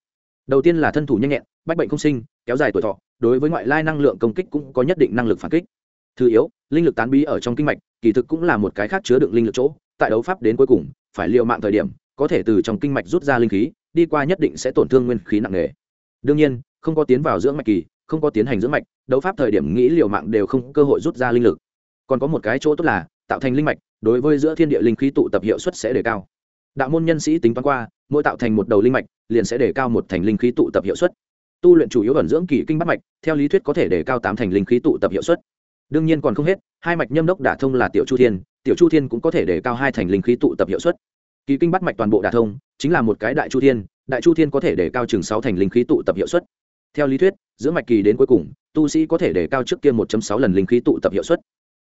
Đầu tiên là thân thủ nhanh nhẹn, bách bệnh không sinh, kéo dài tuổi thọ, đối với ngoại lai năng lượng công kích cũng có nhất định năng lực phản kích. Thứ yếu, linh lực tán bí ở trong kinh mạch, kỳ thực cũng là một cái khác chứa đựng linh lực chỗ, tại đấu pháp đến cuối cùng phải l mạng thời điểm, có thể từ trong kinh mạch rút ra linh khí, đi qua nhất định sẽ tổn thương nguyên khí nặng nề. Đương nhiên, không có tiến vào dưỡng mạch kỳ, không có tiến hành dưỡng mạch, đấu pháp thời điểm nghĩ liều mạng đều không cơ hội rút ra linh lực. Còn có một cái chỗ tốt là, tạo thành linh mạch, đối với giữa thiên địa linh khí tụ tập hiệu suất sẽ đề cao. Đạo môn nhân sĩ tính toán qua, mỗi tạo thành một đầu linh mạch, liền sẽ đề cao một thành linh khí tụ tập hiệu suất. Tu luyện chủ yếu ẩn dưỡng kỳ kinh bắt mạch, theo lý thuyết có thể đề cao tám thành linh khí tụ tập hiệu suất. Đương nhiên còn không hết, hai mạch nhâm đốc đả thông là tiểu chu thiên tiểu chu thiên cũng có thể để cao hai thành linh khí tụ tập hiệu suất. Kỳ kinh bắt mạch toàn bộ đà thông, chính là một cái đại chu thiên, đại chu thiên có thể để cao chừng sáu thành linh khí tụ tập hiệu suất. Theo lý thuyết, giữa mạch kỳ đến cuối cùng, tu sĩ có thể để cao trước kia 1 sáu lần linh khí tụ tập hiệu suất.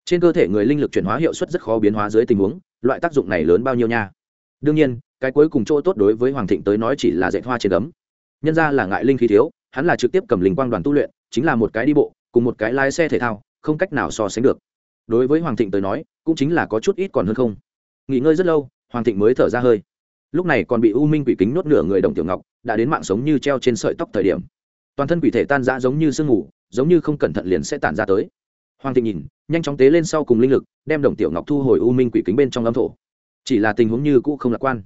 Trên cơ thể người linh lực chuyển hóa hiệu suất rất khó biến hóa dưới tình huống, loại tác dụng này lớn bao nhiêu nha? Đương nhiên, cái cuối cùng chỗ tốt đối với hoàng thịnh tới nói chỉ là dạy hoa trên cấm nhân ra là ngại linh khí thiếu, hắn là trực tiếp cầm linh quang đoàn tu luyện, chính là một cái đi bộ, cùng một cái lái xe thể thao, không cách nào so sánh được đối với hoàng thịnh tới nói, cũng chính là có chút ít còn hơn không. Nghỉ ngơi rất lâu, hoàng thịnh mới thở ra hơi. Lúc này còn bị u minh quỷ kính nuốt nửa người đồng tiểu ngọc, đã đến mạng sống như treo trên sợi tóc thời điểm. Toàn thân quỷ thể tan ra giống như sương ngủ giống như không cẩn thận liền sẽ tản ra tới. Hoàng thịnh nhìn, nhanh chóng tế lên sau cùng linh lực, đem đồng tiểu ngọc thu hồi u minh quỷ kính bên trong âm thổ. Chỉ là tình huống như cũ không lạc quan.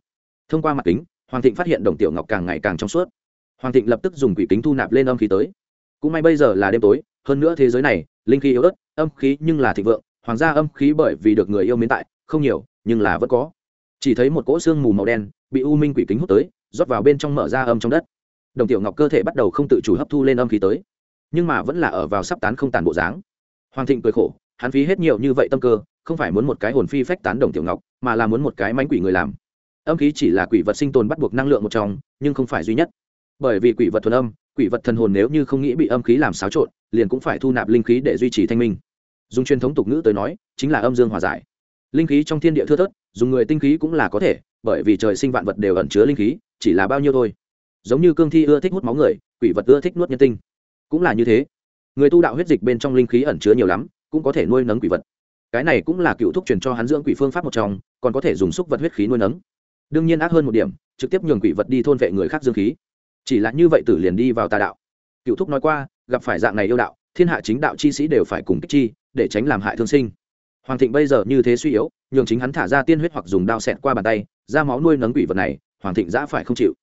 Thông qua mặt kính, hoàng thịnh phát hiện đồng tiểu ngọc càng ngày càng trong suốt. Hoàng thịnh lập tức dùng quỷ kính thu nạp lên âm khí tới. Cũng may bây giờ là đêm tối, hơn nữa thế giới này, linh khí yếu ớt, âm khí nhưng là thịnh vượng hoàng gia âm khí bởi vì được người yêu mến tại, không nhiều, nhưng là vẫn có. Chỉ thấy một cỗ xương mù màu đen bị u minh quỷ kính hút tới, rót vào bên trong mở ra âm trong đất. Đồng tiểu ngọc cơ thể bắt đầu không tự chủ hấp thu lên âm khí tới, nhưng mà vẫn là ở vào sắp tán không tàn bộ dáng. Hoàng thịnh cười khổ, hắn phí hết nhiều như vậy tâm cơ, không phải muốn một cái hồn phi phách tán đồng tiểu ngọc, mà là muốn một cái mánh quỷ người làm. Âm khí chỉ là quỷ vật sinh tồn bắt buộc năng lượng một trong, nhưng không phải duy nhất. Bởi vì quỷ vật thuần âm, quỷ vật thần hồn nếu như không nghĩ bị âm khí làm xáo trộn, liền cũng phải thu nạp linh khí để duy trì thanh minh dùng truyền thống tục ngữ tới nói, chính là âm dương hòa giải. Linh khí trong thiên địa thưa thớt, dùng người tinh khí cũng là có thể, bởi vì trời sinh vạn vật đều ẩn chứa linh khí, chỉ là bao nhiêu thôi. Giống như cương thi ưa thích hút máu người, quỷ vật ưa thích nuốt nhân tinh. Cũng là như thế. Người tu đạo huyết dịch bên trong linh khí ẩn chứa nhiều lắm, cũng có thể nuôi nấng quỷ vật. Cái này cũng là cựu thúc truyền cho hắn dưỡng quỷ phương pháp một trong, còn có thể dùng xúc vật huyết khí nuôi nấng. Đương nhiên ác hơn một điểm, trực tiếp nhường quỷ vật đi thôn vệ người khác dương khí. Chỉ là như vậy tử liền đi vào tà đạo. Cựu thúc nói qua, gặp phải dạng này yêu đạo, thiên hạ chính đạo chi sĩ đều phải cùng kích chi để tránh làm hại thương sinh. Hoàng thịnh bây giờ như thế suy yếu, nhường chính hắn thả ra tiên huyết hoặc dùng đao xẹt qua bàn tay, ra máu nuôi nấng quỷ vật này, hoàng thịnh giã phải không chịu.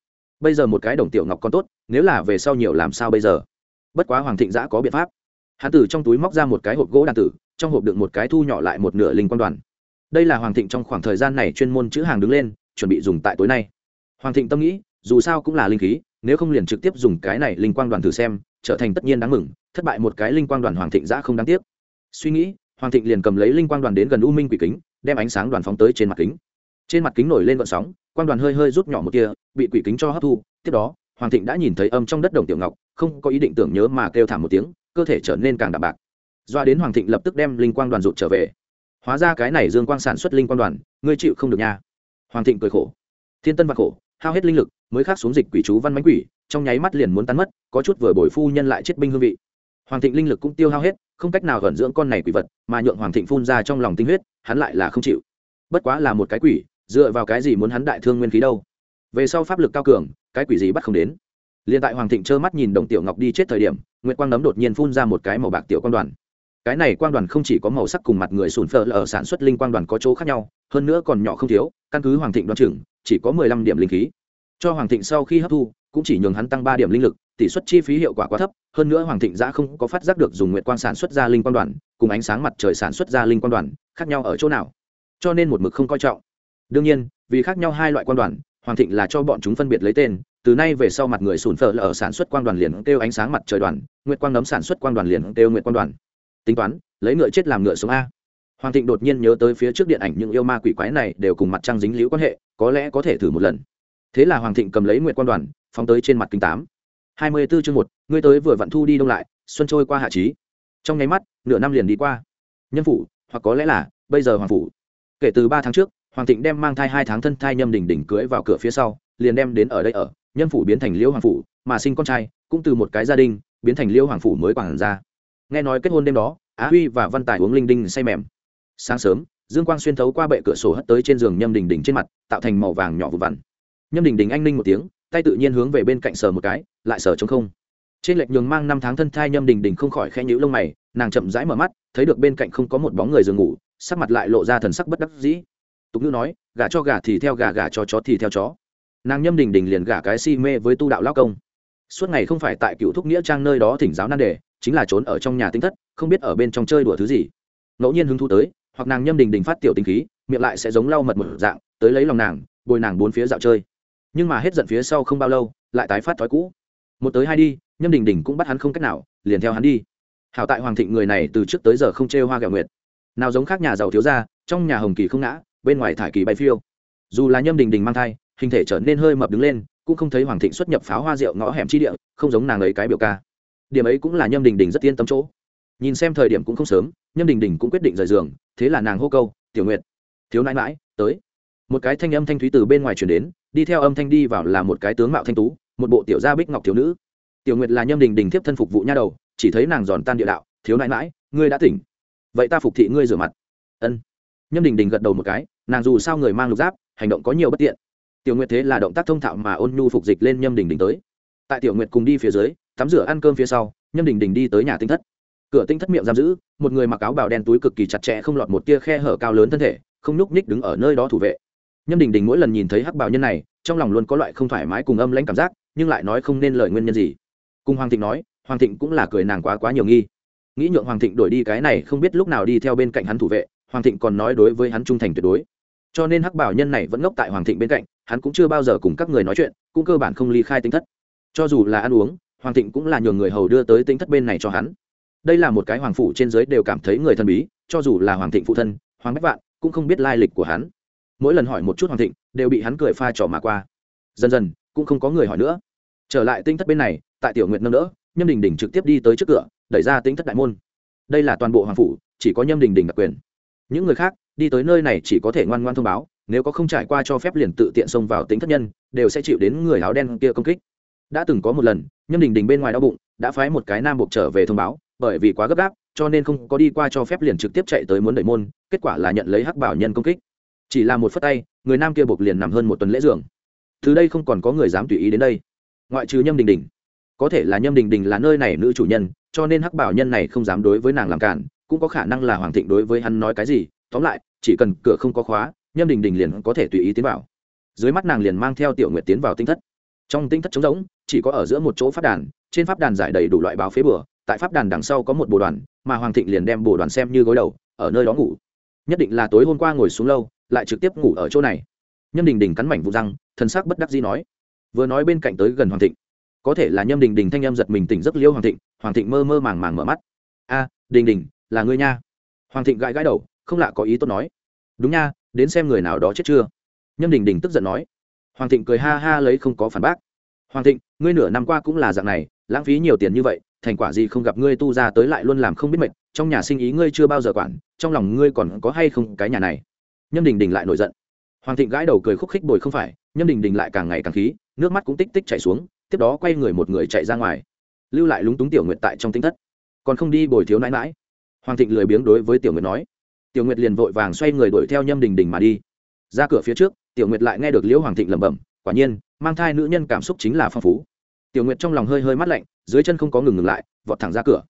Bây giờ một cái đồng tiểu ngọc còn tốt, nếu là về sau nhiều làm sao bây giờ? Bất quá hoàng thịnh giã có biện pháp. Hắn từ trong túi móc ra một cái hộp gỗ đàn tử, trong hộp đựng một cái thu nhỏ lại một nửa linh quan đoàn. Đây là hoàng thịnh trong khoảng thời gian này chuyên môn chữ hàng đứng lên, chuẩn bị dùng tại tối nay. Hoàng thịnh tâm nghĩ, dù sao cũng là linh khí, nếu không liền trực tiếp dùng cái này linh quang đoàn thử xem, trở thành tất nhiên đáng mừng, thất bại một cái linh quang đoàn hoàng thịnh giã không đáng tiếc suy nghĩ, hoàng thịnh liền cầm lấy linh quang đoàn đến gần u minh quỷ kính, đem ánh sáng đoàn phóng tới trên mặt kính. Trên mặt kính nổi lên vận sóng, quang đoàn hơi hơi rút nhỏ một kia bị quỷ kính cho hấp thu. Tiếp đó, hoàng thịnh đã nhìn thấy âm trong đất đồng tiểu ngọc, không có ý định tưởng nhớ mà kêu thảm một tiếng, cơ thể trở nên càng đạm bạc. Doa đến hoàng thịnh lập tức đem linh quang đoàn rụt trở về. Hóa ra cái này dương quang sản xuất linh quang đoàn, ngươi chịu không được nha. Hoàng thịnh cười khổ. Thiên tân vạc khổ, hao hết linh lực, mới khắc xuống dịch quỷ chú văn mánh quỷ, trong nháy mắt liền muốn tán mất, có chút vừa bồi phu nhân lại chết binh hương vị hoàng thịnh linh lực cũng tiêu hao hết, không cách nào gần dưỡng con này quỷ vật, mà nhượng hoàng thịnh phun ra trong lòng tinh huyết, hắn lại là không chịu. Bất quá là một cái quỷ, dựa vào cái gì muốn hắn đại thương nguyên khí đâu? Về sau pháp lực cao cường, cái quỷ gì bắt không đến. Liền tại hoàng thịnh trơ mắt nhìn đồng tiểu ngọc đi chết thời điểm nguyễn quang nấm đột nhiên phun ra một cái màu bạc tiểu quang đoàn. Cái này quang đoàn không chỉ có màu sắc cùng mặt người sùn phở ở sản xuất linh quang đoàn có chỗ khác nhau, hơn nữa còn nhỏ không thiếu, căn cứ hoàng thịnh đoan chừng, chỉ có mười lăm điểm linh khí cho hoàng thịnh sau khi hấp thu, cũng chỉ nhường hắn tăng ba điểm linh lực, tỷ suất chi phí hiệu quả quá thấp, hơn nữa hoàng thịnh giã không có phát giác được dùng nguyệt quang sản xuất ra linh quang đoàn, cùng ánh sáng mặt trời sản xuất ra linh quang đoàn, khác nhau ở chỗ nào. Cho nên một mực không coi trọng. Đương nhiên, vì khác nhau hai loại quan đoàn, hoàng thịnh là cho bọn chúng phân biệt lấy tên, từ nay về sau mặt người sùn phở là ở sản xuất quang đoàn liền kêu ánh sáng mặt trời đoàn, nguyệt quang nấm sản xuất quang đoàn liền kêu nguyệt quang đoàn. Tính toán, lấy ngựa chết làm ngựa sống a. Hoàng thịnh đột nhiên nhớ tới phía trước điện ảnh những yêu ma quỷ quái này đều cùng mặt trăng dính liễu quan hệ, có lẽ có thể thử một lần thế là hoàng thịnh cầm lấy nguyệt quan đoàn, phóng tới trên mặt kinh tám. Hai mươi bốn chương một, ngươi tới vừa vặn thu đi đông lại, xuân trôi qua hạ trí. Trong nháy mắt, nửa năm liền đi qua. Nhân phủ, hoặc có lẽ là, bây giờ hoàng phủ. Kể từ ba tháng trước, hoàng thịnh đem mang thai hai tháng thân thai nhâm đỉnh đỉnh cưới vào cửa phía sau, liền đem đến ở đây ở. Nhân phủ biến thành liễu hoàng phủ, mà sinh con trai, cũng từ một cái gia đình, biến thành liễu hoàng phủ mới quản ra nghe nói kết hôn đêm đó, á huy và văn tài uống linh đinh say mềm. Sáng sớm, dương quang xuyên thấu qua bệ cửa sổ hất tới trên giường nhâm đình đình trên mặt, tạo thành màu vàng nhỏ vụ vằn nhâm đình đình anh ninh một tiếng, tay tự nhiên hướng về bên cạnh sờ một cái, lại sờ chống không. Trên lệch nhường mang năm tháng thân thai nhâm đình đình không khỏi khẽ nhữ lông mày, nàng chậm rãi mở mắt, thấy được bên cạnh không có một bóng người giường ngủ, sắc mặt lại lộ ra thần sắc bất đắc dĩ. Tục ngữ nói gà cho gà thì theo gà gà cho chó thì theo chó. Nàng nhâm đình đình liền gả cái si mê với tu đạo lao công. Suốt ngày không phải tại cựu thúc nghĩa trang nơi đó thỉnh giáo nan đề, chính là trốn ở trong nhà tinh thất, không biết ở bên trong chơi đùa thứ gì. Ngẫu nhiên hứng thú tới, hoặc nàng nhâm đình đình phát tiểu tinh khí, miệng lại sẽ giống lau mật một dạng, tới lấy lòng nàng, bồi nàng bốn phía dạo chơi nhưng mà hết giận phía sau không bao lâu, lại tái phát thói cũ. Một tới hai đi, nhâm đình đình cũng bắt hắn không cách nào, liền theo hắn đi. Hảo tại hoàng thịnh người này từ trước tới giờ không chê hoa gạo nguyệt. Nào giống khác nhà giàu thiếu gia, trong nhà hồng kỳ không ngã, bên ngoài thải kỳ bay phiêu. Dù là nhâm đình đình mang thai, hình thể trở nên hơi mập đứng lên, cũng không thấy hoàng thịnh xuất nhập pháo hoa rượu ngõ hẻm chi địa, không giống nàng ấy cái biểu ca. Điểm ấy cũng là nhâm đình đình rất yên tâm chỗ. Nhìn xem thời điểm cũng không sớm, nhâm đình đình cũng quyết định rời giường, thế là nàng hô câu, tiểu nguyệt, thiếu nãi mãi tới một cái thanh âm thanh thúy từ bên ngoài chuyển đến, đi theo âm thanh đi vào là một cái tướng mạo thanh tú, một bộ tiểu gia bích ngọc thiếu nữ. Tiểu nguyệt là nhâm đình đình tiếp thân phục vụ nha đầu, chỉ thấy nàng giòn tan địa đạo, thiếu nãi mãi ngươi đã tỉnh. Vậy ta phục thị ngươi rửa mặt. Ân. Nhâm đình đình gật đầu một cái, nàng dù sao người mang lục giáp, hành động có nhiều bất tiện. Tiểu nguyệt thế là động tác thông thạo mà ôn nhu phục dịch lên nhâm đình đình tới. Tại tiểu nguyệt cùng đi phía dưới, tắm rửa ăn cơm phía sau, nhâm đình đình đi tới nhà tinh thất. Cửa tinh thất miệng giam giữ, một người mặc áo bào đen túi cực kỳ chặt chẽ không lọt một tia khe hở cao lớn thân thể, không nhúc nhích đứng ở nơi đó thủ vệ nhâm đình đình mỗi lần nhìn thấy hắc Bảo nhân này, trong lòng luôn có loại không thoải mái cùng âm lãnh cảm giác, nhưng lại nói không nên lời nguyên nhân gì. Cùng hoàng thịnh nói, hoàng thịnh cũng là cười nàng quá quá nhiều nghi. Nghĩ nhượng hoàng thịnh đổi đi cái này không biết lúc nào đi theo bên cạnh hắn thủ vệ, hoàng thịnh còn nói đối với hắn trung thành tuyệt đối. Cho nên hắc bảo nhân này vẫn ngốc tại hoàng thịnh bên cạnh, hắn cũng chưa bao giờ cùng các người nói chuyện, cũng cơ bản không ly khai tính thất. Cho dù là ăn uống, hoàng thịnh cũng là nhường người hầu đưa tới tính thất bên này cho hắn. Đây là một cái hoàng phủ trên giới đều cảm thấy người thân bí, cho dù là hoàng thịnh phụ thân, hoàng bách vạn cũng không biết lai lịch của hắn mỗi lần hỏi một chút hoàng thịnh, đều bị hắn cười pha trò mà qua. Dần dần, cũng không có người hỏi nữa. Trở lại tinh thất bên này, tại tiểu nguyện nâng đỡ, nhâm đình đình trực tiếp đi tới trước cửa, đẩy ra tinh thất đại môn. Đây là toàn bộ hoàng phủ, chỉ có nhâm đình đình đặc quyền. Những người khác, đi tới nơi này chỉ có thể ngoan ngoan thông báo, nếu có không trải qua cho phép liền tự tiện xông vào tính thất nhân, đều sẽ chịu đến người áo đen kia công kích. Đã từng có một lần, nhâm đình đình bên ngoài đau bụng, đã phái một cái nam buộc trở về thông báo, bởi vì quá gấp gáp, cho nên không có đi qua cho phép liền trực tiếp chạy tới muốn đẩy môn, kết quả là nhận lấy hắc bảo nhân công kích chỉ là một phất tay, người nam kia buộc liền nằm hơn một tuần lễ giường. Từ đây không còn có người dám tùy ý đến đây. Ngoại trừ nhâm đình đình. Có thể là nhâm đình đình là nơi này nữ chủ nhân, cho nên hắc bảo nhân này không dám đối với nàng làm cản, cũng có khả năng là hoàng thịnh đối với hắn nói cái gì, tóm lại, chỉ cần cửa không có khóa, nhâm đình đình liền có thể tùy ý tiến vào. Dưới mắt nàng liền mang theo tiểu nguyệt tiến vào tinh thất. Trong tinh thất trống rỗng, chỉ có ở giữa một chỗ pháp đàn, trên pháp đàn giải đầy đủ loại báo phế bừa, tại pháp đàn đằng sau có một bồ đoàn, mà hoàng thịnh liền đem bồ đoàn xem như gối đầu, ở nơi đó ngủ nhất định là tối hôm qua ngồi xuống lâu, lại trực tiếp ngủ ở chỗ này. Nhâm đình đình cắn mảnh vụ răng thân xác bất đắc dĩ nói. Vừa nói bên cạnh tới gần hoàng thịnh. Có thể là nhâm đình đình thanh em giật mình tỉnh giấc liêu hoàng thịnh hoàng thịnh mơ mơ màng màng mở mắt. A, đình đình, là ngươi nha. Hoàng thịnh gãi gãi đầu, không lạ có ý tốt nói. Đúng nha, đến xem người nào đó chết chưa? Nhâm đình đình tức giận nói. Hoàng thịnh cười ha ha lấy không có phản bác. Hoàng thịnh, ngươi nửa năm qua cũng là dạng này, lãng phí nhiều tiền như vậy, thành quả gì không gặp ngươi tu ra tới lại luôn làm không biết mệt trong nhà sinh ý ngươi chưa bao giờ quản, trong lòng ngươi còn có hay không cái nhà này? Nhâm đình đình lại nổi giận. Hoàng thịnh gãi đầu cười khúc khích bồi không phải, nhâm đình đình lại càng ngày càng khí, nước mắt cũng tích tích chảy xuống, tiếp đó quay người một người chạy ra ngoài. Lưu lại lúng túng tiểu nguyệt tại trong tinh thất. Còn không đi bồi thiếu nãi mãi hoàng thịnh lười biếng đối với tiểu nguyệt nói. Tiểu nguyệt liền vội vàng xoay người đuổi theo nhâm đình đình mà đi. Ra cửa phía trước, tiểu nguyệt lại nghe được liễu hoàng thịnh lẩm bẩm, quả nhiên, mang thai nữ nhân cảm xúc chính là phong phú. Tiểu nguyệt trong lòng hơi hơi mắt lạnh, dưới chân không có ngừng ngừng lại, vọt thẳng ra cửa.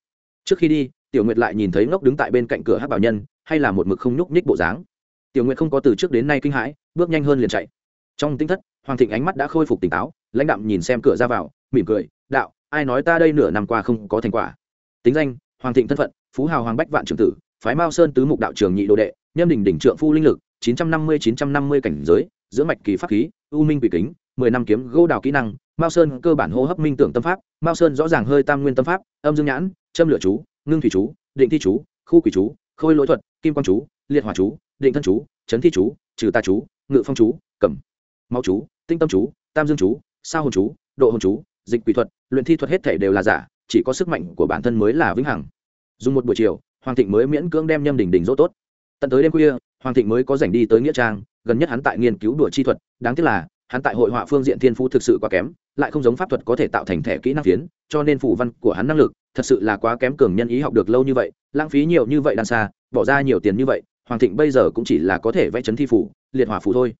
Trước khi đi tiểu nguyệt lại nhìn thấy ngốc đứng tại bên cạnh cửa hát bảo nhân, hay là một mực không nhúc nhích bộ dáng. Tiểu nguyệt không có từ trước đến nay kinh hãi, bước nhanh hơn liền chạy. Trong tinh thất, hoàng thịnh ánh mắt đã khôi phục tỉnh táo, lãnh đạm nhìn xem cửa ra vào, mỉm cười, đạo, ai nói ta đây nửa năm qua không có thành quả? Tính danh, hoàng thịnh thân phận, phú hào hoàng bách vạn trưởng tử, phái mao sơn tứ mục đạo trường nhị đồ đệ, nhâm đỉnh đỉnh trượng phu linh lực, chín trăm năm mươi chín trăm năm mươi cảnh giới giữa mạch kỳ pháp khí, u minh quỷ kính, mười năm kiếm gỗ đào kỹ năng, mao sơn cơ bản hô hấp minh tưởng tâm pháp, mao sơn rõ ràng hơi tam nguyên tâm pháp, âm dương nhãn, châm lửa chú ngưng thủy chú, định thi chú, khu quỷ chú, khôi lỗi thuật, kim quang chú, liệt hòa chú, định thân chú, chấn thi chú, trừ ta chú, ngự phong chú cẩm mau chú, tinh tâm chú, tam dương chú, sao hồn chú, độ hồn chú, dịch quỷ thuật, luyện thi thuật hết thể đều là giả, chỉ có sức mạnh của bản thân mới là vĩnh hằng. Dùng một buổi chiều, hoàng thịnh mới miễn cưỡng đem nhâm đỉnh đỉnh dỗ tốt. Tận tới đêm khuya, hoàng thịnh mới có dành đi tới nghĩa trang, gần nhất hắn tại nghiên cứu đùa chi thuật, đáng tiếc là, hắn tại hội họa phương diện thiên phú thực sự quá kém lại không giống pháp thuật có thể tạo thành thẻ kỹ năng phiến, cho nên phủ văn của hắn năng lực thật sự là quá kém cường nhân ý học được lâu như vậy, lãng phí nhiều như vậy đan xa, bỏ ra nhiều tiền như vậy, hoàng thịnh bây giờ cũng chỉ là có thể vẽ chấn thi phủ liệt hỏa phủ thôi.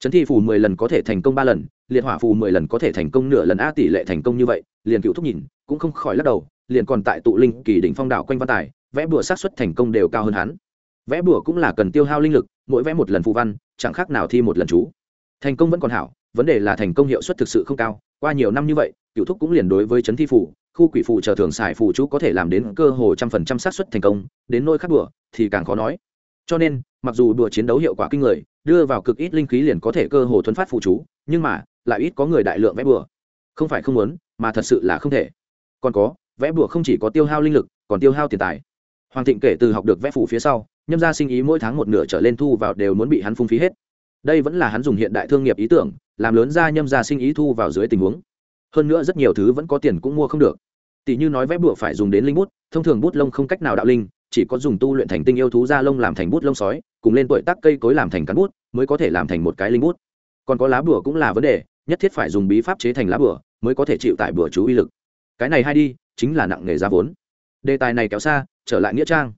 Chấn thi phủ mười lần có thể thành công ba lần, liệt hỏa phủ mười lần có thể thành công nửa lần, a, tỷ lệ thành công như vậy, liền cựu thúc nhìn, cũng không khỏi lắc đầu, liền còn tại tụ linh kỳ đỉnh phong đảo quanh văn tài, vẽ bùa sát xuất thành công đều cao hơn hắn. Vẽ bùa cũng là cần tiêu hao linh lực, mỗi vẽ một lần phụ văn, chẳng khác nào thi một lần chú. Thành công vẫn còn hảo vấn đề là thành công hiệu suất thực sự không cao, qua nhiều năm như vậy, cựu thúc cũng liền đối với chấn thi phủ khu quỷ phụ chờ thường xài phủ chú có thể làm đến cơ hồ trăm phần trăm xác suất thành công, đến nôi khắc đùa thì càng khó nói. Cho nên, mặc dù đùa chiến đấu hiệu quả kinh người, đưa vào cực ít linh khí liền có thể cơ hồ thuấn phát phụ chú, nhưng mà, lại ít có người đại lượng vẽ bùa không phải không muốn, mà thật sự là không thể. Còn có, vẽ bùa không chỉ có tiêu hao linh lực, còn tiêu hao tiền tài. Hoàng thịnh kể từ học được vẽ phủ phía sau, nhâm ra sinh ý mỗi tháng một nửa trở lên thu vào đều muốn bị hắn phung phí hết. Đây vẫn là hắn dùng hiện đại thương nghiệp ý tưởng làm lớn ra nhâm ra sinh ý thu vào dưới tình huống. Hơn nữa rất nhiều thứ vẫn có tiền cũng mua không được. Tỷ như nói vẽ bụa phải dùng đến linh bút, thông thường bút lông không cách nào đạo linh, chỉ có dùng tu luyện thành tinh yêu thú da lông làm thành bút lông sói, cùng lên tuổi tác cây cối làm thành cán bút, mới có thể làm thành một cái linh bút. Còn có lá bùa cũng là vấn đề, nhất thiết phải dùng bí pháp chế thành lá bùa, mới có thể chịu tại bùa chú uy lực. Cái này hay đi, chính là nặng nghề giá vốn. Đề tài này kéo xa, trở lại nghĩa trang.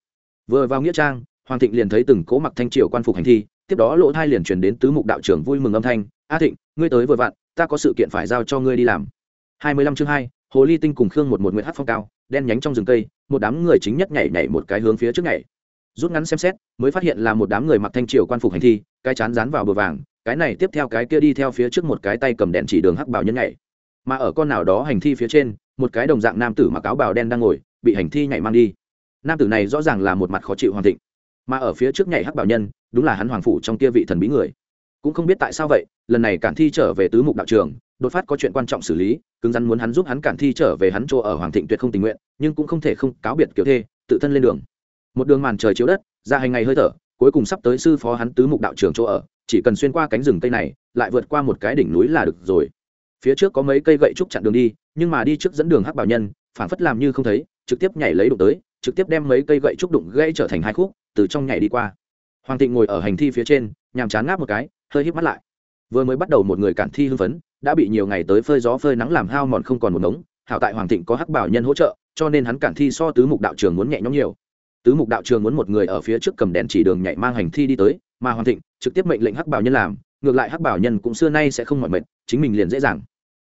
Vừa vào nghĩa trang, hoàng thịnh liền thấy từng cố mặc thanh triều quan phục hành thi tiếp đó lỗ thai liền truyền đến tứ mục đạo trưởng vui mừng âm thanh, a thịnh, ngươi tới vừa vặn, ta có sự kiện phải giao cho ngươi đi làm. Hai mươi lăm chương hai, hồ ly tinh cùng khương một một nguyện hát phong cao, đen nhánh trong rừng cây, một đám người chính nhất nhảy nhảy một cái hướng phía trước nhảy. Rút ngắn xem xét, mới phát hiện là một đám người mặc thanh triều quan phục hành thi, cái chán dán vào bờ vàng, cái này tiếp theo cái kia đi theo phía trước một cái tay cầm đèn chỉ đường hắc bảo nhân nhảy. Mà ở con nào đó hành thi phía trên, một cái đồng dạng nam tử mặc áo bào đen đang ngồi, bị hành thi nhảy mang đi. Nam tử này rõ ràng là một mặt khó chịu hoàn thịnh mà ở phía trước nhảy hắc bảo nhân, đúng là hắn hoàng phủ trong kia vị thần bí người. Cũng không biết tại sao vậy, lần này cản thi trở về tứ mục đạo trường, đột phát có chuyện quan trọng xử lý, cứng rắn muốn hắn giúp hắn cản thi trở về hắn chỗ ở hoàng thịnh tuyệt không tình nguyện, nhưng cũng không thể không cáo biệt kiểu thê, tự thân lên đường. Một đường màn trời chiếu đất, ra hành ngày hơi thở, cuối cùng sắp tới sư phó hắn tứ mục đạo trường chỗ ở, chỉ cần xuyên qua cánh rừng cây này, lại vượt qua một cái đỉnh núi là được rồi. Phía trước có mấy cây gậy trúc chặn đường đi, nhưng mà đi trước dẫn đường hắc bảo nhân phản phất làm như không thấy, trực tiếp nhảy lấy đụng tới, trực tiếp đem mấy cây gậy trúc đụng gãy trở thành hai khúc từ trong nhảy đi qua. Hoàng thịnh ngồi ở hành thi phía trên, nhàm chán ngáp một cái, hơi hít mắt lại. Vừa mới bắt đầu một người cản thi hưng phấn, đã bị nhiều ngày tới phơi gió phơi nắng làm hao mòn không còn một ngống. Hảo tại hoàng thịnh có hắc bảo nhân hỗ trợ, cho nên hắn cản thi so tứ mục đạo trường muốn nhẹ nhõm nhiều. Tứ mục đạo trường muốn một người ở phía trước cầm đèn chỉ đường nhảy mang hành thi đi tới, mà hoàng thịnh trực tiếp mệnh lệnh hắc bảo nhân làm, ngược lại hắc bảo nhân cũng xưa nay sẽ không mỏi mệt, chính mình liền dễ dàng.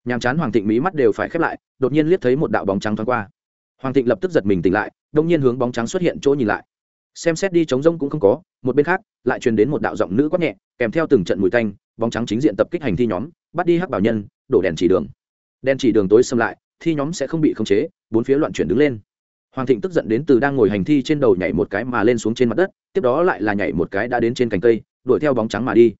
Nhàm chán hoàng thịnh mí mắt đều phải khép lại, đột nhiên liếc thấy một đạo bóng trắng thoáng qua. Hoàng thịnh lập tức giật mình tỉnh lại, đông nhiên hướng bóng trắng xuất hiện chỗ nhìn lại xem xét đi chống rông cũng không có, một bên khác, lại truyền đến một đạo giọng nữ quát nhẹ, kèm theo từng trận mùi tanh, bóng trắng chính diện tập kích hành thi nhóm, bắt đi hắc bảo nhân, đổ đèn chỉ đường. Đèn chỉ đường tối xâm lại, thi nhóm sẽ không bị khống chế, bốn phía loạn chuyển đứng lên. Hoàng thịnh tức giận đến từ đang ngồi hành thi trên đầu nhảy một cái mà lên xuống trên mặt đất, tiếp đó lại là nhảy một cái đã đến trên cành cây, đuổi theo bóng trắng mà đi.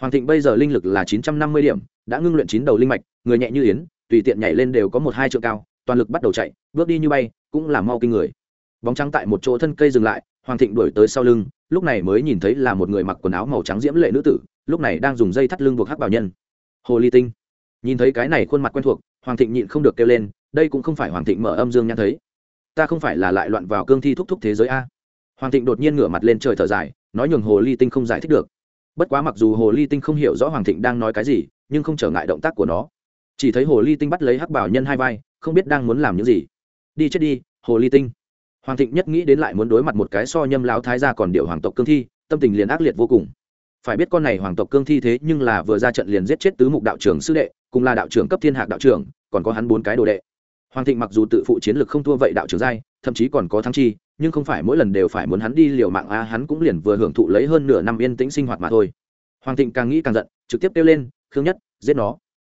Hoàng thịnh bây giờ linh lực là chín trăm năm mươi điểm, đã ngưng luyện chín đầu linh mạch, người nhẹ như yến, tùy tiện nhảy lên đều có một hai trượng cao, toàn lực bắt đầu chạy, bước đi như bay, cũng là mau kinh người. Bóng trắng tại một chỗ thân cây dừng lại hoàng thịnh đuổi tới sau lưng, lúc này mới nhìn thấy là một người mặc quần áo màu trắng diễm lệ nữ tử, lúc này đang dùng dây thắt lưng buộc hắc bảo nhân. Hồ ly tinh. Nhìn thấy cái này khuôn mặt quen thuộc, hoàng thịnh nhịn không được kêu lên, đây cũng không phải hoàng thịnh mở âm dương nhãn thấy. Ta không phải là lại loạn vào cương thi thúc thúc thế giới a. Hoàng thịnh đột nhiên ngửa mặt lên trời thở dài, nói nhường hồ ly tinh không giải thích được. Bất quá mặc dù hồ ly tinh không hiểu rõ hoàng thịnh đang nói cái gì, nhưng không trở ngại động tác của nó. Chỉ thấy hồ ly tinh bắt lấy hắc bảo nhân hai vai, không biết đang muốn làm những gì. Đi chết đi, hồ ly tinh hoàng thịnh nhất nghĩ đến lại muốn đối mặt một cái so nhâm láo thái ra còn điệu hoàng tộc cương thi, tâm tình liền ác liệt vô cùng. Phải biết con này hoàng tộc cương thi thế nhưng là vừa ra trận liền giết chết tứ mục đạo trưởng sư đệ, cùng là đạo trưởng cấp thiên hạc đạo trưởng, còn có hắn bốn cái đồ đệ. Hoàng thịnh mặc dù tự phụ chiến lực không thua vậy đạo trưởng giai, thậm chí còn có thắng chi, nhưng không phải mỗi lần đều phải muốn hắn đi liều mạng, a, hắn cũng liền vừa hưởng thụ lấy hơn nửa năm yên tĩnh sinh hoạt mà thôi. Hoàng thịnh càng nghĩ càng giận, trực tiếp kêu lên, khương nhất, giết nó.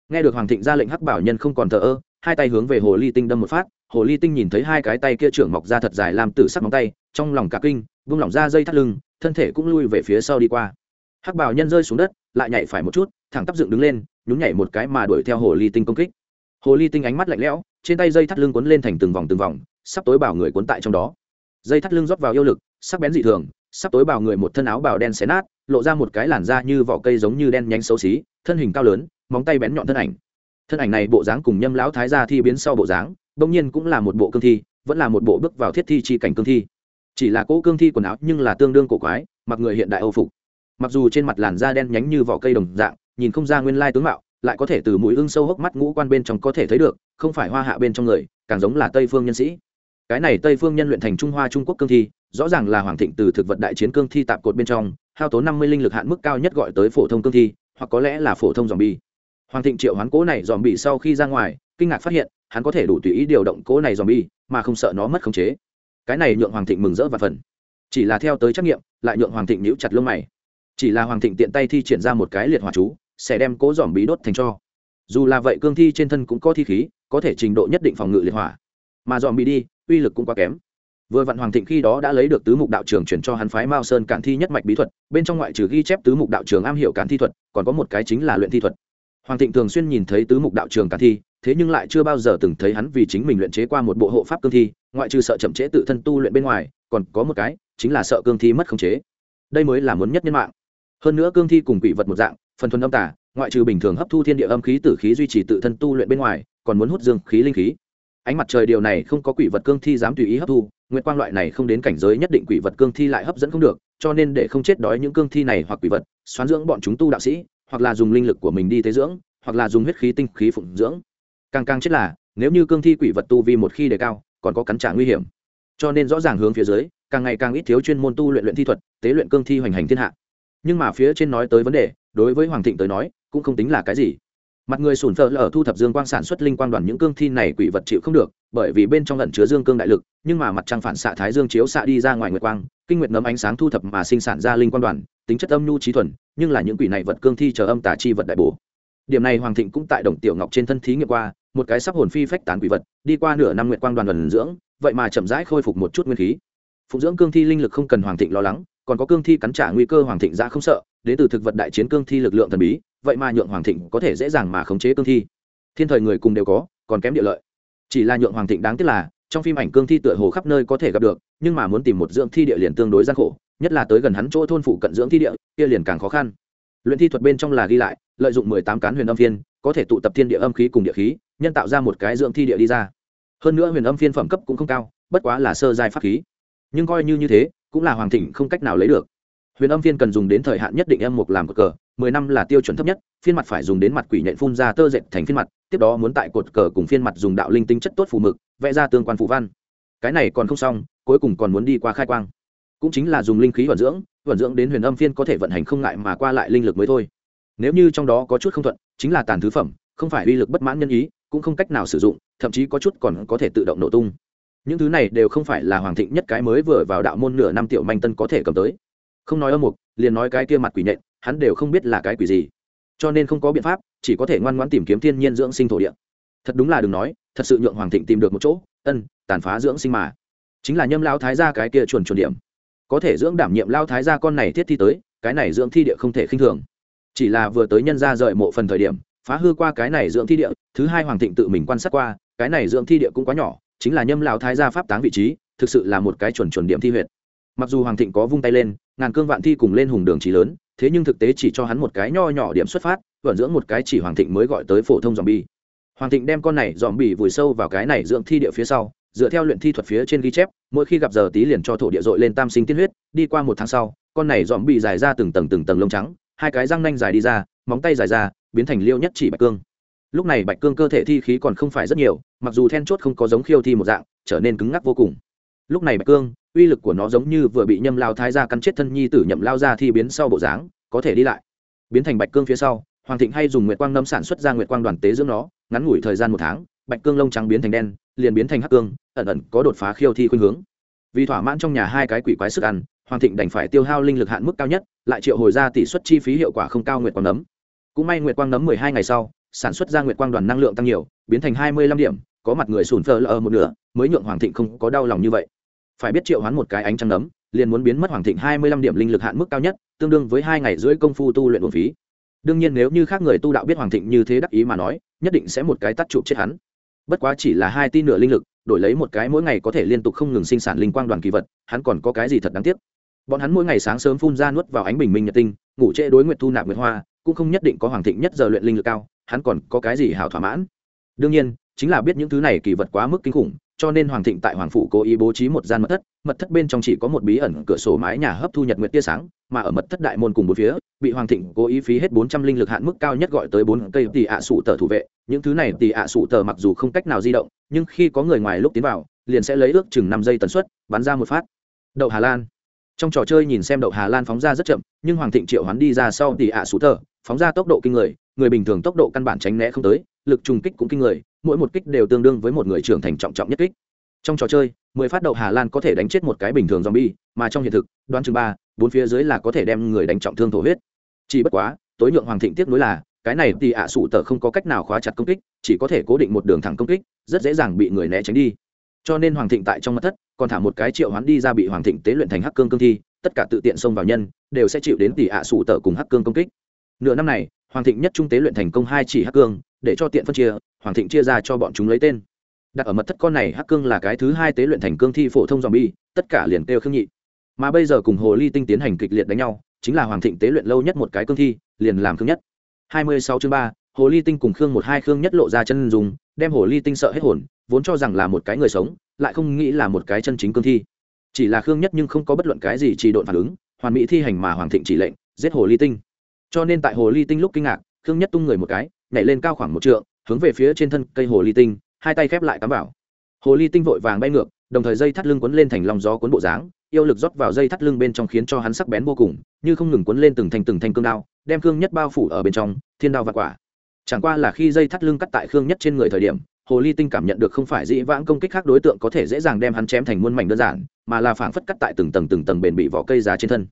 Nghe được hoàng thịnh ra lệnh hắc bảo nhân không còn thờ ơ, hai tay hướng về hồ ly tinh đâm một phát hồ ly tinh nhìn thấy hai cái tay kia trưởng mọc ra thật dài làm tử sắc móng tay, trong lòng cả kinh, vung lỏng ra dây thắt lưng, thân thể cũng lui về phía sau đi qua. Hắc bảo nhân rơi xuống đất, lại nhảy phải một chút, thẳng tắp dựng đứng lên, nhún nhảy một cái mà đuổi theo hồ ly tinh công kích. Hồ ly tinh ánh mắt lạnh lẽo, trên tay dây thắt lưng quấn lên thành từng vòng từng vòng, sắp tối bảo người quấn tại trong đó. Dây thắt lưng rót vào yêu lực, sắc bén dị thường, sắp tối bảo người một thân áo bào đen xé nát, lộ ra một cái làn da như vỏ cây giống như đen nhánh xấu xí, thân hình cao lớn, móng tay bén nhọn thân ảnh. Thân ảnh này bộ dáng cùng nhâm lão thái gia thi biến sau bộ dáng bỗng nhiên cũng là một bộ cương thi, vẫn là một bộ bước vào thiết thi chi cảnh cương thi. Chỉ là cỗ cương thi quần áo nhưng là tương đương cổ quái, mặc người hiện đại âu phục. Mặc dù trên mặt làn da đen nhánh như vỏ cây đồng dạng, nhìn không ra nguyên lai tướng mạo, lại có thể từ mũi ưng sâu hốc mắt ngũ quan bên trong có thể thấy được, không phải hoa hạ bên trong người, càng giống là tây phương nhân sĩ. Cái này tây phương nhân luyện thành trung hoa trung quốc cương thi, rõ ràng là hoàng thịnh từ thực vật đại chiến cương thi tạp cột bên trong, hao tốn năm mươi linh lực hạn mức cao nhất gọi tới phổ thông cương thi, hoặc có lẽ là phổ thông dòm bi hoàng thịnh triệu hoán cố này dòm bị sau khi ra ngoài, kinh ngạc phát hiện hắn có thể đủ tùy ý điều động cỗ này zombie, mà không sợ nó mất khống chế. Cái này nhượng hoàng thịnh mừng rỡ và phần chỉ là theo tới trắc nghiệm lại nhượng hoàng thịnh nhíu chặt lông mày. Chỉ là hoàng thịnh tiện tay thi triển ra một cái liệt hỏa chú sẽ đem cỗ zombie đốt thành cho. Dù là vậy cương thi trên thân cũng có thi khí có thể trình độ nhất định phòng ngự liệt hỏa. Mà zombie đi uy lực cũng quá kém. Vừa vặn hoàng thịnh khi đó đã lấy được tứ mục đạo trường chuyển cho hắn phái mao sơn cản thi nhất mạch bí thuật bên trong ngoại trừ ghi chép tứ mục đạo trường am hiểu cản thi thuật còn có một cái chính là luyện thi thuật. Hoàng thịnh thường xuyên nhìn thấy tứ mục đạo trường cản thi thế nhưng lại chưa bao giờ từng thấy hắn vì chính mình luyện chế qua một bộ hộ pháp cương thi, ngoại trừ sợ chậm trễ tự thân tu luyện bên ngoài, còn có một cái, chính là sợ cương thi mất khống chế. Đây mới là muốn nhất nhân mạng. Hơn nữa cương thi cùng quỷ vật một dạng, phần thuần âm tả ngoại trừ bình thường hấp thu thiên địa âm khí tử khí duy trì tự thân tu luyện bên ngoài, còn muốn hút dương khí linh khí. Ánh mặt trời điều này không có quỷ vật cương thi dám tùy ý hấp thu, nguyệt quang loại này không đến cảnh giới nhất định quỷ vật cương thi lại hấp dẫn không được, cho nên để không chết đói những cương thi này hoặc quỷ vật, xoán dưỡng bọn chúng tu đạo sĩ, hoặc là dùng linh lực của mình đi tế dưỡng, hoặc là dùng huyết khí tinh khí phụng dưỡng càng càng chết là, nếu như cương thi quỷ vật tu vi một khi đề cao, còn có cắn trả nguy hiểm. Cho nên rõ ràng hướng phía dưới, càng ngày càng ít thiếu chuyên môn tu luyện luyện thi thuật, tế luyện cương thi hoành hành thiên hạ. Nhưng mà phía trên nói tới vấn đề, đối với hoàng thịnh tới nói, cũng không tính là cái gì. Mặt người sùn phở lở thu thập dương quang sản xuất linh quang đoàn những cương thi này quỷ vật chịu không được, bởi vì bên trong lẩn chứa dương cương đại lực, nhưng mà mặt trăng phản xạ thái dương chiếu xạ đi ra ngoài nguyệt quang, kinh nguyệt nấm ánh sáng thu thập mà sinh sản ra linh quang đoàn, tính chất âm nhu trí thuần, nhưng là những quỷ này vật cương thi chờ âm tả chi vật đại bổ điểm này hoàng thịnh cũng tại đồng tiểu ngọc trên thân thí nghiệm qua, một cái sắp hồn phi phách tán quỷ vật, đi qua nửa năm nguyện quang đoàn vần dưỡng, vậy mà chậm rãi khôi phục một chút nguyên khí. Phụng dưỡng cương thi linh lực không cần hoàng thịnh lo lắng, còn có cương thi cắn trả nguy cơ hoàng thịnh ra không sợ, đến từ thực vật đại chiến cương thi lực lượng thần bí, vậy mà nhượng hoàng thịnh có thể dễ dàng mà khống chế cương thi. Thiên thời người cùng đều có, còn kém địa lợi. Chỉ là nhượng hoàng thịnh đáng tiếc là, trong phim ảnh cương thi tựa hồ khắp nơi có thể gặp được, nhưng mà muốn tìm một dưỡng thi địa liền tương đối gian khổ, nhất là tới gần hắn chỗ thôn phụ cận dưỡng thi địa, kia liền càng khó khăn. Luyện thi thuật bên trong là ghi lại lợi dụng mười tám cán huyền âm phiên, có thể tụ tập thiên địa âm khí cùng địa khí, nhân tạo ra một cái dưỡng thi địa đi ra. Hơn nữa huyền âm phiên phẩm cấp cũng không cao, bất quá là sơ giai pháp khí. Nhưng coi như như thế, cũng là hoàng thịnh không cách nào lấy được. Huyền âm phiên cần dùng đến thời hạn nhất định âm mục làm cột cờ, mười năm là tiêu chuẩn thấp nhất, phiên mặt phải dùng đến mặt quỷ nhện phun ra tơ dệt thành phiên mặt, tiếp đó muốn tại cột cờ cùng phiên mặt dùng đạo linh tinh chất tốt phù mực, vẽ ra tương quan phù văn. Cái này còn không xong, cuối cùng còn muốn đi qua khai quang. Cũng chính là dùng linh khí vận dưỡng vận dưỡng đến huyền âm phiên có thể vận hành không ngại mà qua lại linh lực mới thôi nếu như trong đó có chút không thuận, chính là tàn thứ phẩm, không phải uy lực bất mãn nhân ý, cũng không cách nào sử dụng, thậm chí có chút còn có thể tự động nổ tung. Những thứ này đều không phải là hoàng thịnh nhất cái mới vừa vào đạo môn nửa năm tiểu manh tân có thể cầm tới. Không nói âm mục, liền nói cái kia mặt quỷ nện, hắn đều không biết là cái quỷ gì. Cho nên không có biện pháp, chỉ có thể ngoan ngoãn tìm kiếm thiên nhiên dưỡng sinh thổ địa. Thật đúng là đừng nói, thật sự nhượng hoàng thịnh tìm được một chỗ, ân, tàn phá dưỡng sinh mà. Chính là nhâm lao thái gia cái kia chuẩn chuẩn điểm. Có thể dưỡng đảm nhiệm lao thái gia con này thiết thi tới, cái này dưỡng thi địa không thể khinh thường chỉ là vừa tới nhân ra rời mộ phần thời điểm, phá hư qua cái này dưỡng thi địa, thứ hai hoàng thịnh tự mình quan sát qua, cái này dưỡng thi địa cũng quá nhỏ, chính là nhâm lão thái gia pháp táng vị trí, thực sự là một cái chuẩn chuẩn điểm thi huyệt. Mặc dù hoàng thịnh có vung tay lên, ngàn cương vạn thi cùng lên hùng đường trí lớn, thế nhưng thực tế chỉ cho hắn một cái nho nhỏ điểm xuất phát vận dưỡng một cái chỉ hoàng thịnh mới gọi tới phổ thông dòm bi hoàng thịnh đem con này dòm bi vùi sâu vào cái này dưỡng thi địa phía sau, dựa theo luyện thi thuật phía trên ghi chép, mỗi khi gặp giờ tí liền cho thổ địa dội lên tam sinh tiên huyết, đi qua một tháng sau, con này dòm bì dài ra từng tầng từng tầng lông trắng hai cái răng nanh dài đi ra, móng tay dài ra, biến thành liêu nhất chỉ bạch cương. Lúc này bạch cương cơ thể thi khí còn không phải rất nhiều, mặc dù then chốt không có giống khiêu thi một dạng, trở nên cứng ngắc vô cùng. Lúc này bạch cương, uy lực của nó giống như vừa bị nhâm lao thái ra cắn chết thân nhi tử nhậm lao ra thi biến sau bộ dáng, có thể đi lại. Biến thành bạch cương phía sau, hoàng thịnh hay dùng nguyệt quang nâm sản xuất ra nguyệt quang đoàn tế dưỡng nó, ngắn ngủi thời gian một tháng, bạch cương lông trắng biến thành đen, liền biến thành hắc cương, ẩn ẩn có đột phá khiêu thi khuynh hướng vì thỏa mãn trong nhà hai cái quỷ quái sức ăn, hoàng thịnh đành phải tiêu hao linh lực hạn mức cao nhất, lại triệu hồi ra tỷ suất chi phí hiệu quả không cao nguyệt quang nấm. Cũng may nguyệt quang nấm mười hai ngày sau, sản xuất ra nguyệt quang đoàn năng lượng tăng nhiều, biến thành hai mươi lăm điểm, có mặt người sùn phờ lờ một nửa, mới nhượng hoàng thịnh không có đau lòng như vậy. Phải biết triệu hoán một cái ánh trăng nấm, liền muốn biến mất hoàng thịnh hai mươi lăm điểm linh lực hạn mức cao nhất, tương đương với hai ngày rưỡi công phu tu luyện buồn phí. Đương nhiên nếu như khác người tu đạo biết hoàng thịnh như thế đắc ý mà nói, nhất định sẽ một cái tắt chụp chết hắn. Bất quá chỉ là hai tin nửa linh lực đổi lấy một cái mỗi ngày có thể liên tục không ngừng sinh sản linh quang đoàn kỳ vật, hắn còn có cái gì thật đáng tiếc? Bọn hắn mỗi ngày sáng sớm phun ra nuốt vào ánh bình minh nhật tinh, ngủ trễ đối nguyện thu nạp nguyệt hoa, cũng không nhất định có hoàng thịnh nhất giờ luyện linh lực cao, hắn còn có cái gì hảo thỏa mãn? Đương nhiên, chính là biết những thứ này kỳ vật quá mức kinh khủng cho nên hoàng thịnh tại hoàng phủ cố ý bố trí một gian mật thất mật thất bên trong chỉ có một bí ẩn, cửa sổ mái nhà hấp thu nhật nguyệt tia sáng, mà ở mật thất đại môn cùng bốn phía, bị hoàng thịnh cố ý phí hết bốn trăm linh lực hạn mức cao nhất gọi tới bốn cây tỷ ạ à sụ tờ thủ vệ. Những thứ này tỷ ạ à sụ tờ mặc dù không cách nào di động, nhưng khi có người ngoài lúc tiến vào, liền sẽ lấy ước chừng năm giây tần suất, bắn ra một phát. Đậu hà lan. Trong trò chơi nhìn xem đậu hà lan phóng ra rất chậm, nhưng hoàng thịnh triệu hắn đi ra sau tỷ ạ à sụ tờ, phóng ra tốc độ kinh người người bình thường tốc độ căn bản tránh né không tới, lực trùng kích cũng kinh người mỗi một kích đều tương đương với một người trưởng thành trọng trọng nhất kích. Trong trò chơi, mười phát đậu hà lan có thể đánh chết một cái bình thường zombie, mà trong hiện thực, đoán chừng ba, bốn phía dưới là có thể đem người đánh trọng thương thổ huyết. Chỉ bất quá, tối nhượng hoàng thịnh tiếc nối là, cái này thì ạ à sụ tờ không có cách nào khóa chặt công kích, chỉ có thể cố định một đường thẳng công kích, rất dễ dàng bị người né tránh đi. Cho nên hoàng thịnh tại trong mặt thất, còn thả một cái triệu hoán đi ra bị hoàng thịnh tế luyện thành hắc cương cương thi, tất cả tự tiện xông vào nhân, đều sẽ chịu đến tỷ ạ à sụ tờ cùng hắc cương công kích. Nửa năm này, hoàng thịnh nhất trung tế luyện thành công hai chỉ hắc cương để cho tiện phân chia, hoàng thịnh chia ra cho bọn chúng lấy tên. Đặt ở mật thất con này hắc cương là cái thứ hai tế luyện thành cương thi phổ thông dòm bi tất cả liền kêu khương nhị. Mà bây giờ cùng hồ ly tinh tiến hành kịch liệt đánh nhau, chính là hoàng thịnh tế luyện lâu nhất một cái cương thi, liền làm khương nhất. Hai mươi sáu chương ba, hồ ly tinh cùng khương một hai khương nhất lộ ra chân dùng đem hồ ly tinh sợ hết hồn, vốn cho rằng là một cái người sống, lại không nghĩ là một cái chân chính cương thi. Chỉ là khương nhất nhưng không có bất luận cái gì chỉ độn phản ứng, hoàn mỹ thi hành mà hoàng thịnh chỉ lệnh, giết hồ ly tinh. Cho nên tại hồ ly tinh lúc kinh ngạc, khương nhất tung người một cái nhảy lên cao khoảng một trượng, hướng về phía trên thân cây hồ ly tinh, hai tay khép lại cắm vào. Hồ ly tinh vội vàng bay ngược, đồng thời dây thắt lưng quấn lên thành lòng gió cuốn bộ dáng, yêu lực rót vào dây thắt lưng bên trong khiến cho hắn sắc bén vô cùng, như không ngừng quấn lên từng thành từng thanh cương đao, đem khương nhất bao phủ ở bên trong, thiên đao và quả. Chẳng qua là khi dây thắt lưng cắt tại khương nhất trên người thời điểm, hồ ly tinh cảm nhận được không phải dĩ vãng công kích khác đối tượng có thể dễ dàng đem hắn chém thành muôn mảnh đơn giản, mà là phảng phất cắt tại từng tầng từng tầng bền bị vỏ cây giá trên thân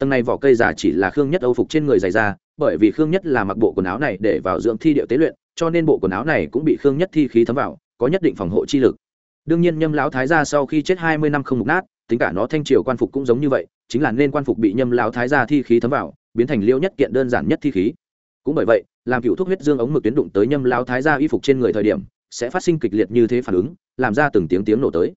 tầng này vỏ cây giả chỉ là khương nhất âu phục trên người dày ra bởi vì khương nhất là mặc bộ quần áo này để vào dưỡng thi điệu tế luyện, cho nên bộ quần áo này cũng bị khương nhất thi khí thấm vào, có nhất định phòng hộ chi lực. Đương nhiên nhâm lão thái gia sau khi chết hai mươi năm không mục nát, tính cả nó thanh triều quan phục cũng giống như vậy, chính là nên quan phục bị nhâm lão thái gia thi khí thấm vào, biến thành liêu nhất kiện đơn giản nhất thi khí. Cũng bởi vậy, làm cựu thuốc huyết dương ống mực tuyến đụng tới nhâm lão thái gia y phục trên người thời điểm, sẽ phát sinh kịch liệt như thế phản ứng, làm ra từng tiếng tiếng nổ tới.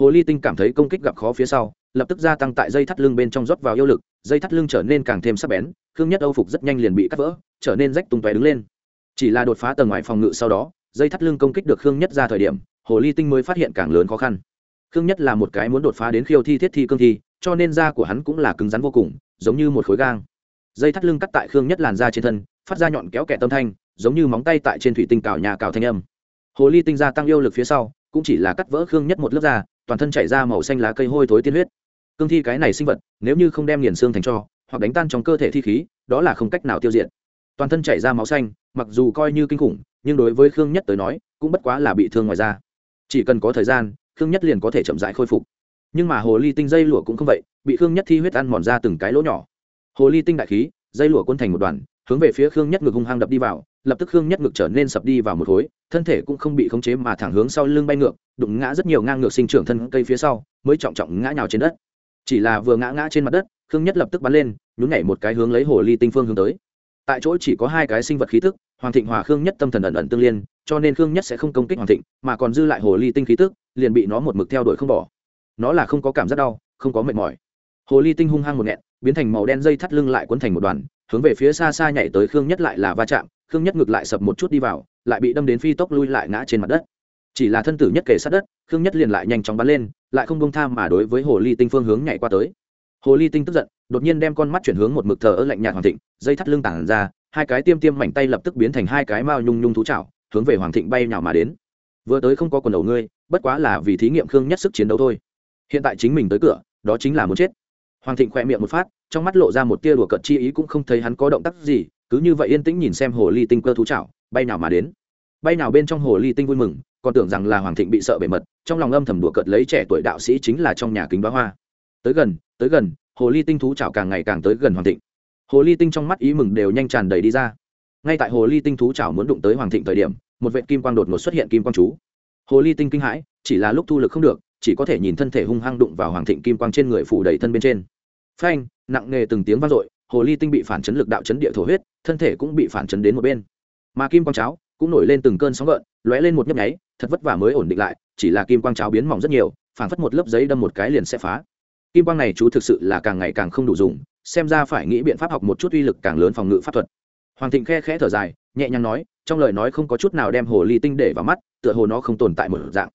Hồ ly tinh cảm thấy công kích gặp khó phía sau, lập tức gia tăng tại dây thắt lưng bên trong rót vào yêu lực dây thắt lưng trở nên càng thêm sắc bén, khương nhất âu phục rất nhanh liền bị cắt vỡ, trở nên rách tung tóe đứng lên. Chỉ là đột phá tầng ngoài phòng ngự sau đó, dây thắt lưng công kích được khương nhất ra thời điểm, hồ ly tinh mới phát hiện càng lớn khó khăn. Khương nhất là một cái muốn đột phá đến khiêu thi thiết thi cương thi, cho nên da của hắn cũng là cứng rắn vô cùng, giống như một khối gang. Dây thắt lưng cắt tại khương nhất làn da trên thân, phát ra nhọn kéo kẻ tâm thanh, giống như móng tay tại trên thủy tinh cào nhà cào thanh âm. Hồ ly tinh gia tăng yêu lực phía sau, cũng chỉ là cắt vỡ khương nhất một lớp da, toàn thân chảy ra màu xanh lá cây hôi thối tiên huyết cương thi cái này sinh vật, nếu như không đem nghiền xương thành cho, hoặc đánh tan trong cơ thể thi khí, đó là không cách nào tiêu diệt. Toàn thân chảy ra máu xanh, mặc dù coi như kinh khủng, nhưng đối với khương nhất tới nói, cũng bất quá là bị thương ngoài da. Chỉ cần có thời gian, khương nhất liền có thể chậm rãi khôi phục. Nhưng mà hồ ly tinh dây lụa cũng không vậy, bị khương nhất thi huyết ăn mòn ra từng cái lỗ nhỏ. Hồ ly tinh đại khí, dây lụa quân thành một đoàn, hướng về phía khương nhất ngực hung hăng đập đi vào, lập tức khương nhất ngực trở nên sập đi vào một khối, thân thể cũng không bị khống chế mà thẳng hướng sau lưng bay ngược, đụng ngã rất nhiều ngang ngược sinh trưởng thân cây phía sau, mới trọng trọng ngã nhào trên đất chỉ là vừa ngã ngã trên mặt đất, khương nhất lập tức bắn lên, nhún nhảy một cái hướng lấy hồ ly tinh phương hướng tới. Tại chỗ chỉ có hai cái sinh vật khí tức, hoàng thịnh hòa khương nhất tâm thần ẩn ẩn tương liên, cho nên khương nhất sẽ không công kích hoàng thịnh, mà còn dư lại hồ ly tinh khí tức, liền bị nó một mực theo đuổi không bỏ. Nó là không có cảm giác đau, không có mệt mỏi. Hồ ly tinh hung hăng một nghẹn, biến thành màu đen dây thắt lưng lại quấn thành một đoàn, hướng về phía xa xa nhảy tới khương nhất lại là va chạm, khương nhất ngược lại sập một chút đi vào, lại bị đâm đến phi tốc lui lại ngã trên mặt đất chỉ là thân tử nhất kể sát đất, khương nhất liền lại nhanh chóng bắn lên, lại không bông tham mà đối với hồ ly tinh phương hướng nhảy qua tới. Hồ ly tinh tức giận, đột nhiên đem con mắt chuyển hướng một mực thờ ơ lạnh nhạt hoàng thịnh, dây thắt lưng tản ra, hai cái tiêm tiêm mảnh tay lập tức biến thành hai cái mao nhung nhung thú chảo, hướng về hoàng thịnh bay nhào mà đến. Vừa tới không có quần đầu ngươi, bất quá là vì thí nghiệm khương nhất sức chiến đấu thôi. Hiện tại chính mình tới cửa, đó chính là muốn chết. Hoàng thịnh khỏe miệng một phát, trong mắt lộ ra một tia đùa cợt chi ý cũng không thấy hắn có động tác gì, cứ như vậy yên tĩnh nhìn xem hồ ly tinh cơ thú chảo, bay nào mà đến. Bay nào bên trong hồ ly tinh vui mừng còn tưởng rằng là hoàng thịnh bị sợ bề mật, trong lòng âm thầm đùa cợt lấy trẻ tuổi đạo sĩ chính là trong nhà kính bá hoa. Tới gần tới gần, hồ ly tinh thú chảo càng ngày càng tới gần hoàng thịnh. Hồ ly tinh trong mắt ý mừng đều nhanh tràn đầy đi ra. Ngay tại hồ ly tinh thú chảo muốn đụng tới hoàng thịnh thời điểm, một vệ kim quang đột ngột xuất hiện kim quang chú. Hồ ly tinh kinh hãi, chỉ là lúc thu lực không được, chỉ có thể nhìn thân thể hung hăng đụng vào hoàng thịnh kim quang trên người phủ đầy thân bên trên. Phanh, nặng nề từng tiếng vang dội, hồ ly tinh bị phản chấn lực đạo chấn địa thổ huyết, thân thể cũng bị phản chấn đến một bên. Mà kim quang cháo cũng nổi lên từng cơn sóng gợn, lóe lên một nhấp nháy, thật vất vả mới ổn định lại, chỉ là kim quang cháo biến mỏng rất nhiều phản phất một lớp giấy đâm một cái liền sẽ phá. Kim quang này chú thực sự là càng ngày càng không đủ dùng, xem ra phải nghĩ biện pháp học một chút uy lực càng lớn phòng ngự pháp thuật. Hoàng thịnh khe khẽ thở dài, nhẹ nhàng nói, trong lời nói không có chút nào đem hồ ly tinh để vào mắt, tựa hồ nó không tồn tại một dạng.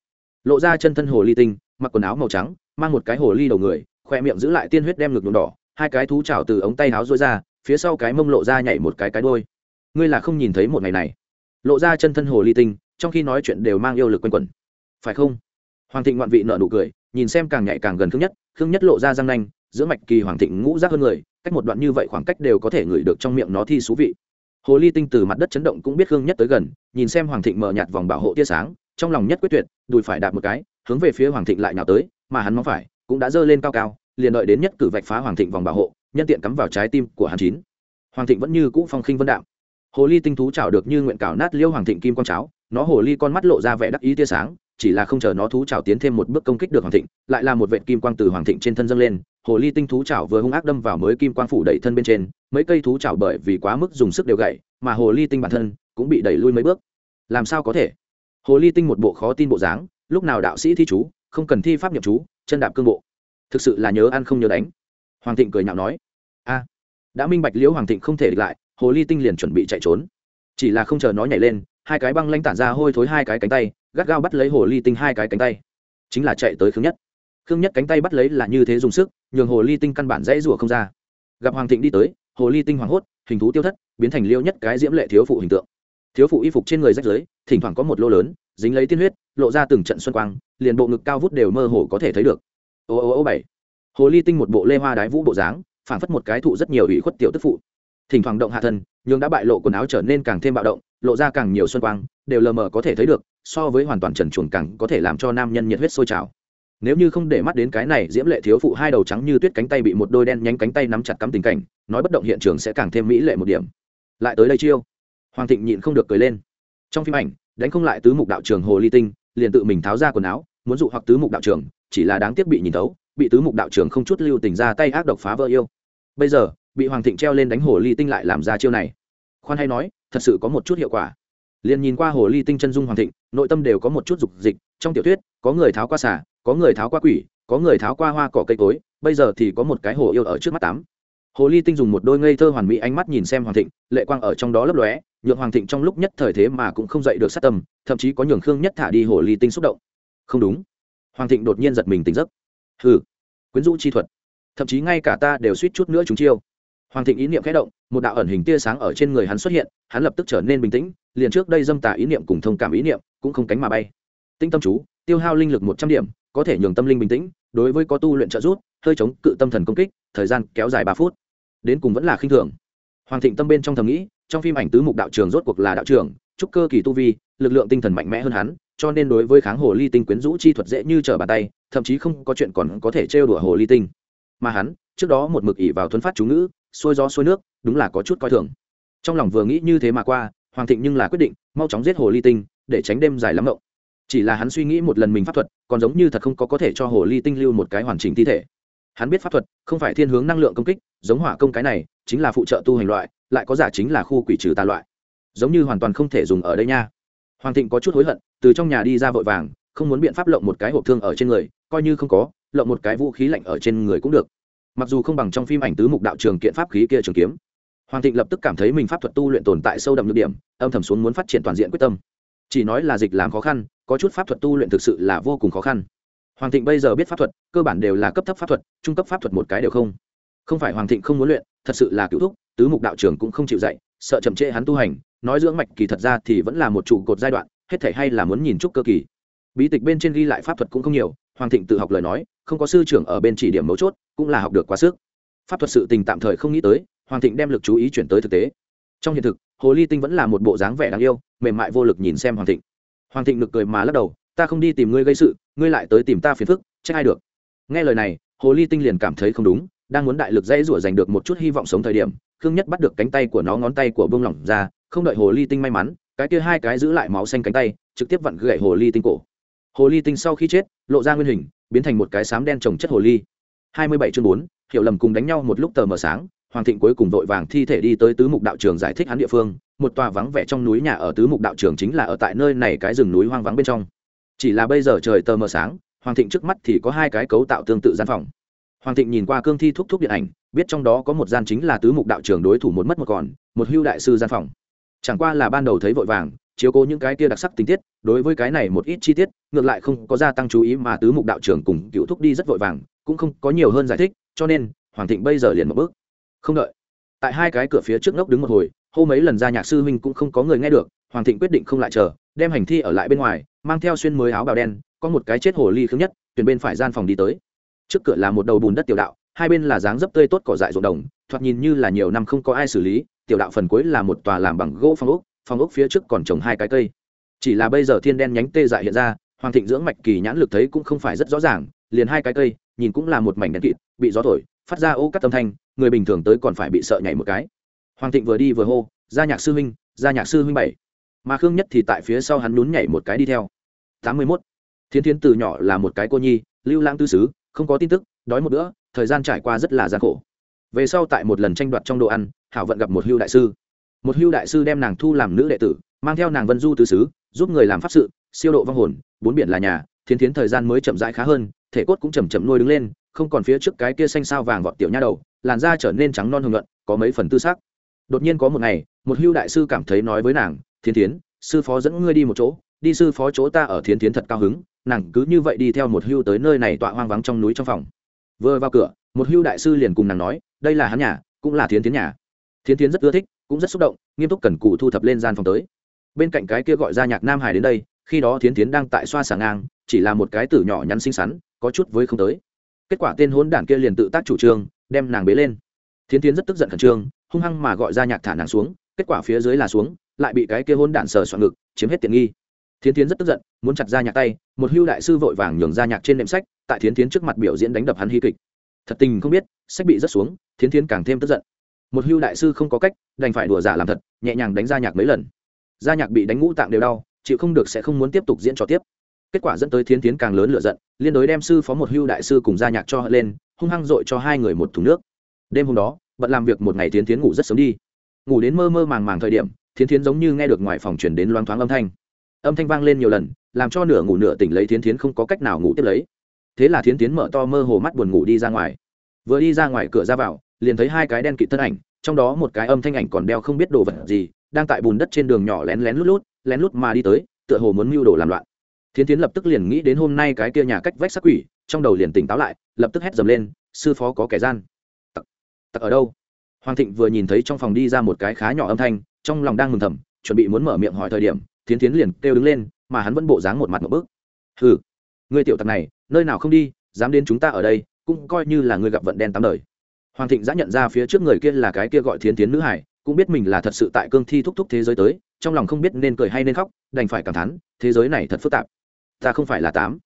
Lộ ra chân thân hồ ly tinh, mặc quần áo màu trắng, mang một cái hồ ly đầu người, khoe miệng giữ lại tiên huyết đem ngực nhuộm đỏ, hai cái thú trào từ ống tay áo rối ra, phía sau cái mông lộ ra nhảy một cái cái đôi ngươi là không nhìn thấy một ngày này lộ ra chân thân hồ ly tinh, trong khi nói chuyện đều mang yêu lực quanh quẩn. Phải không? Hoàng thịnh ngoạn vị nợ nụ cười, nhìn xem càng nhạy càng gần khương nhất khương nhất lộ ra răng nanh, giữa mạch kỳ hoàng thịnh ngũ rác hơn người, cách một đoạn như vậy khoảng cách đều có thể ngửi được trong miệng nó thi thú vị. Hồ ly tinh từ mặt đất chấn động cũng biết khương nhất tới gần, nhìn xem hoàng thịnh mở nhạt vòng bảo hộ tia sáng, trong lòng nhất quyết tuyệt, đùi phải đạp một cái, hướng về phía hoàng thịnh lại nhào tới, mà hắn mong phải cũng đã giơ lên cao cao, liền đợi đến nhất cử vạch phá hoàng thịnh vòng bảo hộ, nhân tiện cắm vào trái tim của hắn chín. Hoàng thịnh vẫn như cũ phong khinh vân đạm hồ ly tinh thú chảo được như nguyện cào nát liêu hoàng thịnh kim quang cháo, nó hồ ly con mắt lộ ra vẻ đắc ý tia sáng, chỉ là không chờ nó thú chảo tiến thêm một bước công kích được hoàng thịnh, lại là một vệ kim quang từ hoàng thịnh trên thân dâng lên, hồ ly tinh thú chảo vừa hung ác đâm vào mới kim quang phủ đẩy thân bên trên, mấy cây thú chảo bởi vì quá mức dùng sức đều gãy, mà hồ ly tinh bản thân cũng bị đẩy lui mấy bước. Làm sao có thể? Hồ ly tinh một bộ khó tin bộ dáng, lúc nào đạo sĩ thi chú, không cần thi pháp nhập chú, chân đạp cương bộ. Thực sự là nhớ ăn không nhớ đánh. Hoàng thịnh cười nhạo nói, a, đã minh bạch liễu hoàng thịnh không thể địch lại hồ ly tinh liền chuẩn bị chạy trốn. Chỉ là không chờ nó nhảy lên, hai cái băng lanh tản ra hôi thối hai cái cánh tay, gắt gao bắt lấy hồ ly tinh hai cái cánh tay. Chính là chạy tới khương nhất. Khương nhất cánh tay bắt lấy là như thế dùng sức, nhường hồ ly tinh căn bản dãy rủa không ra. Gặp hoàng thịnh đi tới, hồ ly tinh hoảng hốt, hình thú tiêu thất, biến thành liêu nhất cái diễm lệ thiếu phụ hình tượng. Thiếu phụ y phục trên người rách giới thỉnh thoảng có một lô lớn, dính lấy tiên huyết, lộ ra từng trận xuân quang, liền bộ ngực cao vút đều mơ hồ có thể thấy được. Ô ô ô bảy. Hồ ly tinh một bộ lê hoa đái vũ bộ dáng, phảng phất một cái thụ rất nhiều ủy khuất tiểu tức phụ thỉnh thoảng động hạ thân, nhưng đã bại lộ quần áo trở nên càng thêm bạo động, lộ ra càng nhiều xuân quang, đều lờ mờ có thể thấy được, so với hoàn toàn trần chuồng càng có thể làm cho nam nhân nhiệt huyết sôi trào. Nếu như không để mắt đến cái này, diễm lệ thiếu phụ hai đầu trắng như tuyết cánh tay bị một đôi đen nhánh cánh tay nắm chặt cắm tình cảnh, nói bất động hiện trường sẽ càng thêm mỹ lệ một điểm. Lại tới đây chiêu. Hoàng thịnh nhịn không được cười lên. Trong phim ảnh, đánh không lại tứ mục đạo trường hồ ly tinh, liền tự mình tháo ra quần áo, muốn dụ hoặc tứ mục đạo trường chỉ là đáng tiếc bị nhìn thấu, bị tứ mục đạo trường không chút lưu tình ra tay ác độc phá vỡ yêu. Bây giờ bị hoàng thịnh treo lên đánh hồ ly tinh lại làm ra chiêu này. Khoan hay nói, thật sự có một chút hiệu quả. Liền nhìn qua hồ ly tinh chân dung hoàng thịnh, nội tâm đều có một chút dục dịch. Trong tiểu thuyết, có người tháo qua xả có người tháo qua quỷ, có người tháo qua hoa cỏ cây cối, bây giờ thì có một cái hồ yêu ở trước mắt tám. Hồ ly tinh dùng một đôi ngây thơ hoàn mỹ ánh mắt nhìn xem hoàng thịnh, lệ quang ở trong đó lấp lóe, nhượng hoàng thịnh trong lúc nhất thời thế mà cũng không dậy được sát tâm, thậm chí có nhường khương nhất thả đi hồ ly tinh xúc động. Không đúng. Hoàng thịnh đột nhiên giật mình tỉnh giấc. Hừ, quyến rũ chi thuật. Thậm chí ngay cả ta đều suýt chút nữa chúng chiêu hoàng thịnh ý niệm khẽ động, một đạo ẩn hình tia sáng ở trên người hắn xuất hiện, hắn lập tức trở nên bình tĩnh, liền trước đây dâm tà ý niệm cùng thông cảm ý niệm cũng không cánh mà bay. Tinh tâm chú, tiêu hao linh lực một trăm điểm, có thể nhường tâm linh bình tĩnh, đối với có tu luyện trợ giúp, hơi chống cự tâm thần công kích, thời gian kéo dài ba phút. Đến cùng vẫn là khinh thường. Hoàng thịnh tâm bên trong thầm nghĩ, trong phim ảnh tứ mục đạo trường rốt cuộc là đạo trường, trúc cơ kỳ tu vi, lực lượng tinh thần mạnh mẽ hơn hắn, cho nên đối với kháng hồ ly tinh quyến rũ chi thuật dễ như trở bàn tay, thậm chí không có chuyện còn có thể trêu đùa hồ ly tinh. Mà hắn, trước đó một mực ỉ vào thuấn phát chú ngữ xuôi gió xuôi nước, đúng là có chút coi thường. Trong lòng vừa nghĩ như thế mà qua, hoàng thịnh nhưng là quyết định, mau chóng giết hồ ly tinh, để tránh đêm dài lắm mộng chỉ là hắn suy nghĩ một lần mình pháp thuật, còn giống như thật không có có thể cho hồ ly tinh lưu một cái hoàn chỉnh thi thể. Hắn biết pháp thuật, không phải thiên hướng năng lượng công kích, giống hỏa công cái này, chính là phụ trợ tu hành loại, lại có giả chính là khu quỷ trừ tà loại. Giống như hoàn toàn không thể dùng ở đây nha. Hoàng thịnh có chút hối hận, từ trong nhà đi ra vội vàng, không muốn biện pháp lộng một cái hộp thương ở trên người, coi như không có, lộng một cái vũ khí lạnh ở trên người cũng được mặc dù không bằng trong phim ảnh tứ mục đạo trường kiện pháp khí kia trường kiếm, hoàng thịnh lập tức cảm thấy mình pháp thuật tu luyện tồn tại sâu đậm nhược điểm, âm thầm xuống muốn phát triển toàn diện quyết tâm. Chỉ nói là dịch làm khó khăn, có chút pháp thuật tu luyện thực sự là vô cùng khó khăn. Hoàng thịnh bây giờ biết pháp thuật, cơ bản đều là cấp thấp pháp thuật, trung cấp pháp thuật một cái đều không. Không phải hoàng thịnh không muốn luyện, thật sự là cứu thúc, tứ mục đạo trường cũng không chịu dạy, sợ chậm trễ hắn tu hành, nói dưỡng mạch kỳ thật ra thì vẫn là một trụ cột giai đoạn, hết thể hay là muốn nhìn chúc cơ kỳ. Bí tịch bên trên ghi lại pháp thuật cũng không nhiều, hoàng thịnh tự học lời nói không có sư trưởng ở bên chỉ điểm mấu chốt, cũng là học được quá sức. Pháp thuật sự tình tạm thời không nghĩ tới, hoàng thịnh đem lực chú ý chuyển tới thực tế. Trong hiện thực, hồ ly tinh vẫn là một bộ dáng vẻ đáng yêu, mềm mại vô lực nhìn xem hoàng thịnh. Hoàng thịnh nực cười mà lắc đầu, ta không đi tìm ngươi gây sự, ngươi lại tới tìm ta phiền phức, trách ai được? Nghe lời này, hồ ly tinh liền cảm thấy không đúng, đang muốn đại lực dãy rủa giành được một chút hy vọng sống thời điểm, khương nhất bắt được cánh tay của nó ngón tay của bông lỏng ra, không đợi hồ ly tinh may mắn, cái kia hai cái giữ lại máu xanh cánh tay, trực tiếp vặn gậy hồ ly tinh cổ. Hồ ly tinh sau khi chết, lộ ra nguyên hình biến thành một cái sám đen trồng chất hồ ly. Hai mươi bảy chương bốn, hiểu lầm cùng đánh nhau một lúc tờ mờ sáng, hoàng thịnh cuối cùng vội vàng thi thể đi tới tứ mục đạo trường giải thích hắn địa phương, một tòa vắng vẻ trong núi nhà ở tứ mục đạo trường chính là ở tại nơi này cái rừng núi hoang vắng bên trong. Chỉ là bây giờ trời tờ mờ sáng, hoàng thịnh trước mắt thì có hai cái cấu tạo tương tự gian phòng. Hoàng thịnh nhìn qua cương thi thúc thúc điện ảnh, biết trong đó có một gian chính là tứ mục đạo trường đối thủ một mất một còn, một hưu đại sư gian phòng. Chẳng qua là ban đầu thấy vội vàng chiếu cố những cái kia đặc sắc tình tiết, đối với cái này một ít chi tiết, ngược lại không có gia tăng chú ý mà tứ mục đạo trưởng cùng cựu thúc đi rất vội vàng, cũng không có nhiều hơn giải thích, cho nên, hoàng thịnh bây giờ liền một bước. Không đợi. Tại hai cái cửa phía trước ngốc đứng một hồi, hô mấy lần ra nhạc sư huynh cũng không có người nghe được, hoàng thịnh quyết định không lại chờ, đem hành thi ở lại bên ngoài, mang theo xuyên mới áo bào đen, có một cái chết hồ ly khứng nhất, tuyển bên phải gian phòng đi tới. Trước cửa là một đầu bùn đất tiểu đạo, hai bên là dáng dấp tươi tốt cỏ dại ruộng đồng, thoạt nhìn như là nhiều năm không có ai xử lý, tiểu đạo phần cuối là một tòa làm bằng gỗ phong ốc phong ốc phía trước còn trồng hai cái cây. Chỉ là bây giờ thiên đen nhánh tê dại hiện ra, hoàng thịnh dưỡng mạch kỳ nhãn lực thấy cũng không phải rất rõ ràng, liền hai cái cây, nhìn cũng là một mảnh đen kịt, bị gió thổi, phát ra ô cắt tâm thanh, người bình thường tới còn phải bị sợ nhảy một cái. Hoàng thịnh vừa đi vừa hô ra nhạc sư huynh ra nhạc sư huynh bảy. Mà khương nhất thì tại phía sau hắn nhún nhảy một cái đi theo. Tám mươi mốt. Thiến thiến từ nhỏ là một cái cô nhi, lưu lãng tư xứ, không có tin tức, đói một bữa, thời gian trải qua rất là gian khổ. Về sau tại một lần tranh đoạt trong đồ ăn, hảo vận gặp một hưu đại sư một hưu đại sư đem nàng thu làm nữ đệ tử, mang theo nàng vân du tứ xứ, giúp người làm pháp sự, siêu độ vong hồn, bốn biển là nhà thiến thiến thời gian mới chậm rãi khá hơn, thể cốt cũng chầm chậm nuôi đứng lên, không còn phía trước cái kia xanh sao vàng vọt tiểu nha đầu, làn da trở nên trắng non hưởng luận có mấy phần tư xác đột nhiên có một ngày, một hưu đại sư cảm thấy nói với nàng, thiên thiến, sư phó dẫn ngươi đi một chỗ, đi sư phó chỗ ta ở thiên thiến thật cao hứng, nàng cứ như vậy đi theo một hưu tới nơi này tọa hoang vắng trong núi trong phòng. Vừa vào cửa, một hưu đại sư liền cùng nàng nói, đây là hắn nhà, cũng là thiến thiến nhà. Thiến thiến rất ưa thích cũng rất xúc động, nghiêm túc cần cụ thu thập lên gian phòng tới. Bên cạnh cái kia gọi ra nhạc nam hải đến đây, khi đó thiến thiến đang tại xoa xà ngang, chỉ là một cái tử nhỏ nhắn xinh xắn, có chút với không tới. Kết quả tên hôn đản kia liền tự tác chủ trương, đem nàng bế lên. Thiến thiến rất tức giận khẩn trương, hung hăng mà gọi ra nhạc thả nàng xuống, kết quả phía dưới là xuống, lại bị cái kia hôn đản sờ soạn ngực, chiếm hết tiện nghi. Thiến thiến rất tức giận, muốn chặt ra nhạc tay, một hưu đại sư vội vàng nhường ra nhạc trên nệm sách, tại thiến thiến trước mặt biểu diễn đánh đập hắn hy kịch. Thật tình không biết, sách bị rất xuống, thiến thiến càng thêm tức giận một hưu đại sư không có cách, đành phải đùa giả làm thật, nhẹ nhàng đánh ra nhạc mấy lần. Gia nhạc bị đánh ngũ tạng đều đau, chịu không được sẽ không muốn tiếp tục diễn trò tiếp. Kết quả dẫn tới thiến tiến càng lớn lựa giận, liên đối đem sư phó một hưu đại sư cùng gia nhạc cho hận lên, hung hăng dội cho hai người một thùng nước. Đêm hôm đó, bận làm việc một ngày thiến tiến ngủ rất sớm đi. Ngủ đến mơ mơ màng màng thời điểm, thiến tiến giống như nghe được ngoài phòng chuyển đến loang thoáng âm thanh. Âm thanh vang lên nhiều lần, làm cho nửa ngủ nửa tỉnh lấy thiến tiến không có cách nào ngủ tiếp lấy. Thế là thiến tiến mở to mơ hồ mắt buồn ngủ đi ra ngoài. Vừa đi ra ngoài cửa ra vào liền thấy hai cái đen kịt thân ảnh, trong đó một cái âm thanh ảnh còn đeo không biết đồ vật gì, đang tại bùn đất trên đường nhỏ lén lén lút lút, lén lút mà đi tới, tựa hồ muốn mưu đồ làm loạn. Thiến tiến lập tức liền nghĩ đến hôm nay cái kia nhà cách vách sắc quỷ, trong đầu liền tỉnh táo lại, lập tức hét dầm lên, sư phó có kẻ gian. Tặc tặc ở đâu? Hoàng thịnh vừa nhìn thấy trong phòng đi ra một cái khá nhỏ âm thanh, trong lòng đang mừng thầm, chuẩn bị muốn mở miệng hỏi thời điểm, thiến tiến liền kêu đứng lên, mà hắn vẫn bộ dáng một mặt một bước. Hừ người tiểu tặc này, nơi nào không đi, dám đến chúng ta ở đây, cũng coi như là người gặp vận đen tám đời hoàng thịnh đã nhận ra phía trước người kia là cái kia gọi thiến tiến nữ hải cũng biết mình là thật sự tại cương thi thúc thúc thế giới tới, trong lòng không biết nên cười hay nên khóc, đành phải cảm thán, thế giới này thật phức tạp. Ta không phải là tám.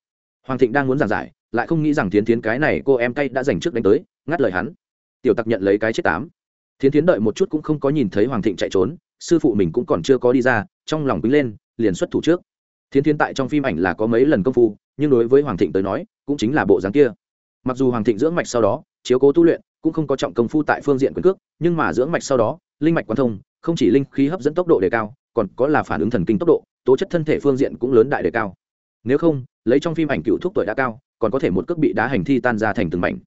Hoàng thịnh đang muốn giảng giải, lại không nghĩ rằng thiến tiến cái này cô em cay đã dành trước đánh tới, ngắt lời hắn. Tiểu tặc nhận lấy cái chết tám. Thiến tiến đợi một chút cũng không có nhìn thấy hoàng thịnh chạy trốn, sư phụ mình cũng còn chưa có đi ra, trong lòng quýnh lên, liền xuất thủ trước. Thiến tiến tại trong phim ảnh là có mấy lần công phu, nhưng đối với hoàng thịnh tới nói, cũng chính là bộ dáng kia. Mặc dù hoàng thịnh dưỡng mạch sau đó, chiếu cố tu luyện cũng không có trọng công phu tại phương diện quyền cước nhưng mà dưỡng mạch sau đó linh mạch quan thông không chỉ linh khí hấp dẫn tốc độ đề cao còn có là phản ứng thần kinh tốc độ tố chất thân thể phương diện cũng lớn đại đề cao. Nếu không lấy trong phim ảnh cựu thúc tuổi đã cao còn có thể một cước bị đá hành thi tan ra thành từng mảnh.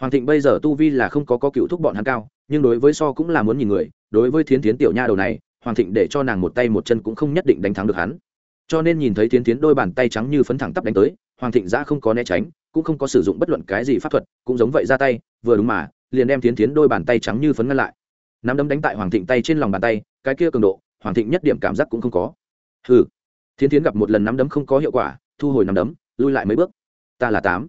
Hoàng thịnh bây giờ tu vi là không có, có cựu thúc bọn hắn cao nhưng đối với so cũng là muốn nhìn người đối với thiến tiến tiểu nha đầu này hoàng thịnh để cho nàng một tay một chân cũng không nhất định đánh thắng được hắn. Cho nên nhìn thấy thiến tiến đôi bàn tay trắng như phấn thẳng tắp đánh tới hoàng thịnh giã không có né tránh cũng không có sử dụng bất luận cái gì pháp thuật cũng giống vậy ra tay vừa đúng mà liền đem thiến tiến đôi bàn tay trắng như phấn ngăn lại. Nắm đấm đánh tại hoàng thịnh tay trên lòng bàn tay, cái kia cường độ, hoàng thịnh nhất điểm cảm giác cũng không có. Hừ. Thiến tiến gặp một lần nắm đấm không có hiệu quả, thu hồi nắm đấm, lui lại mấy bước. Ta là tám.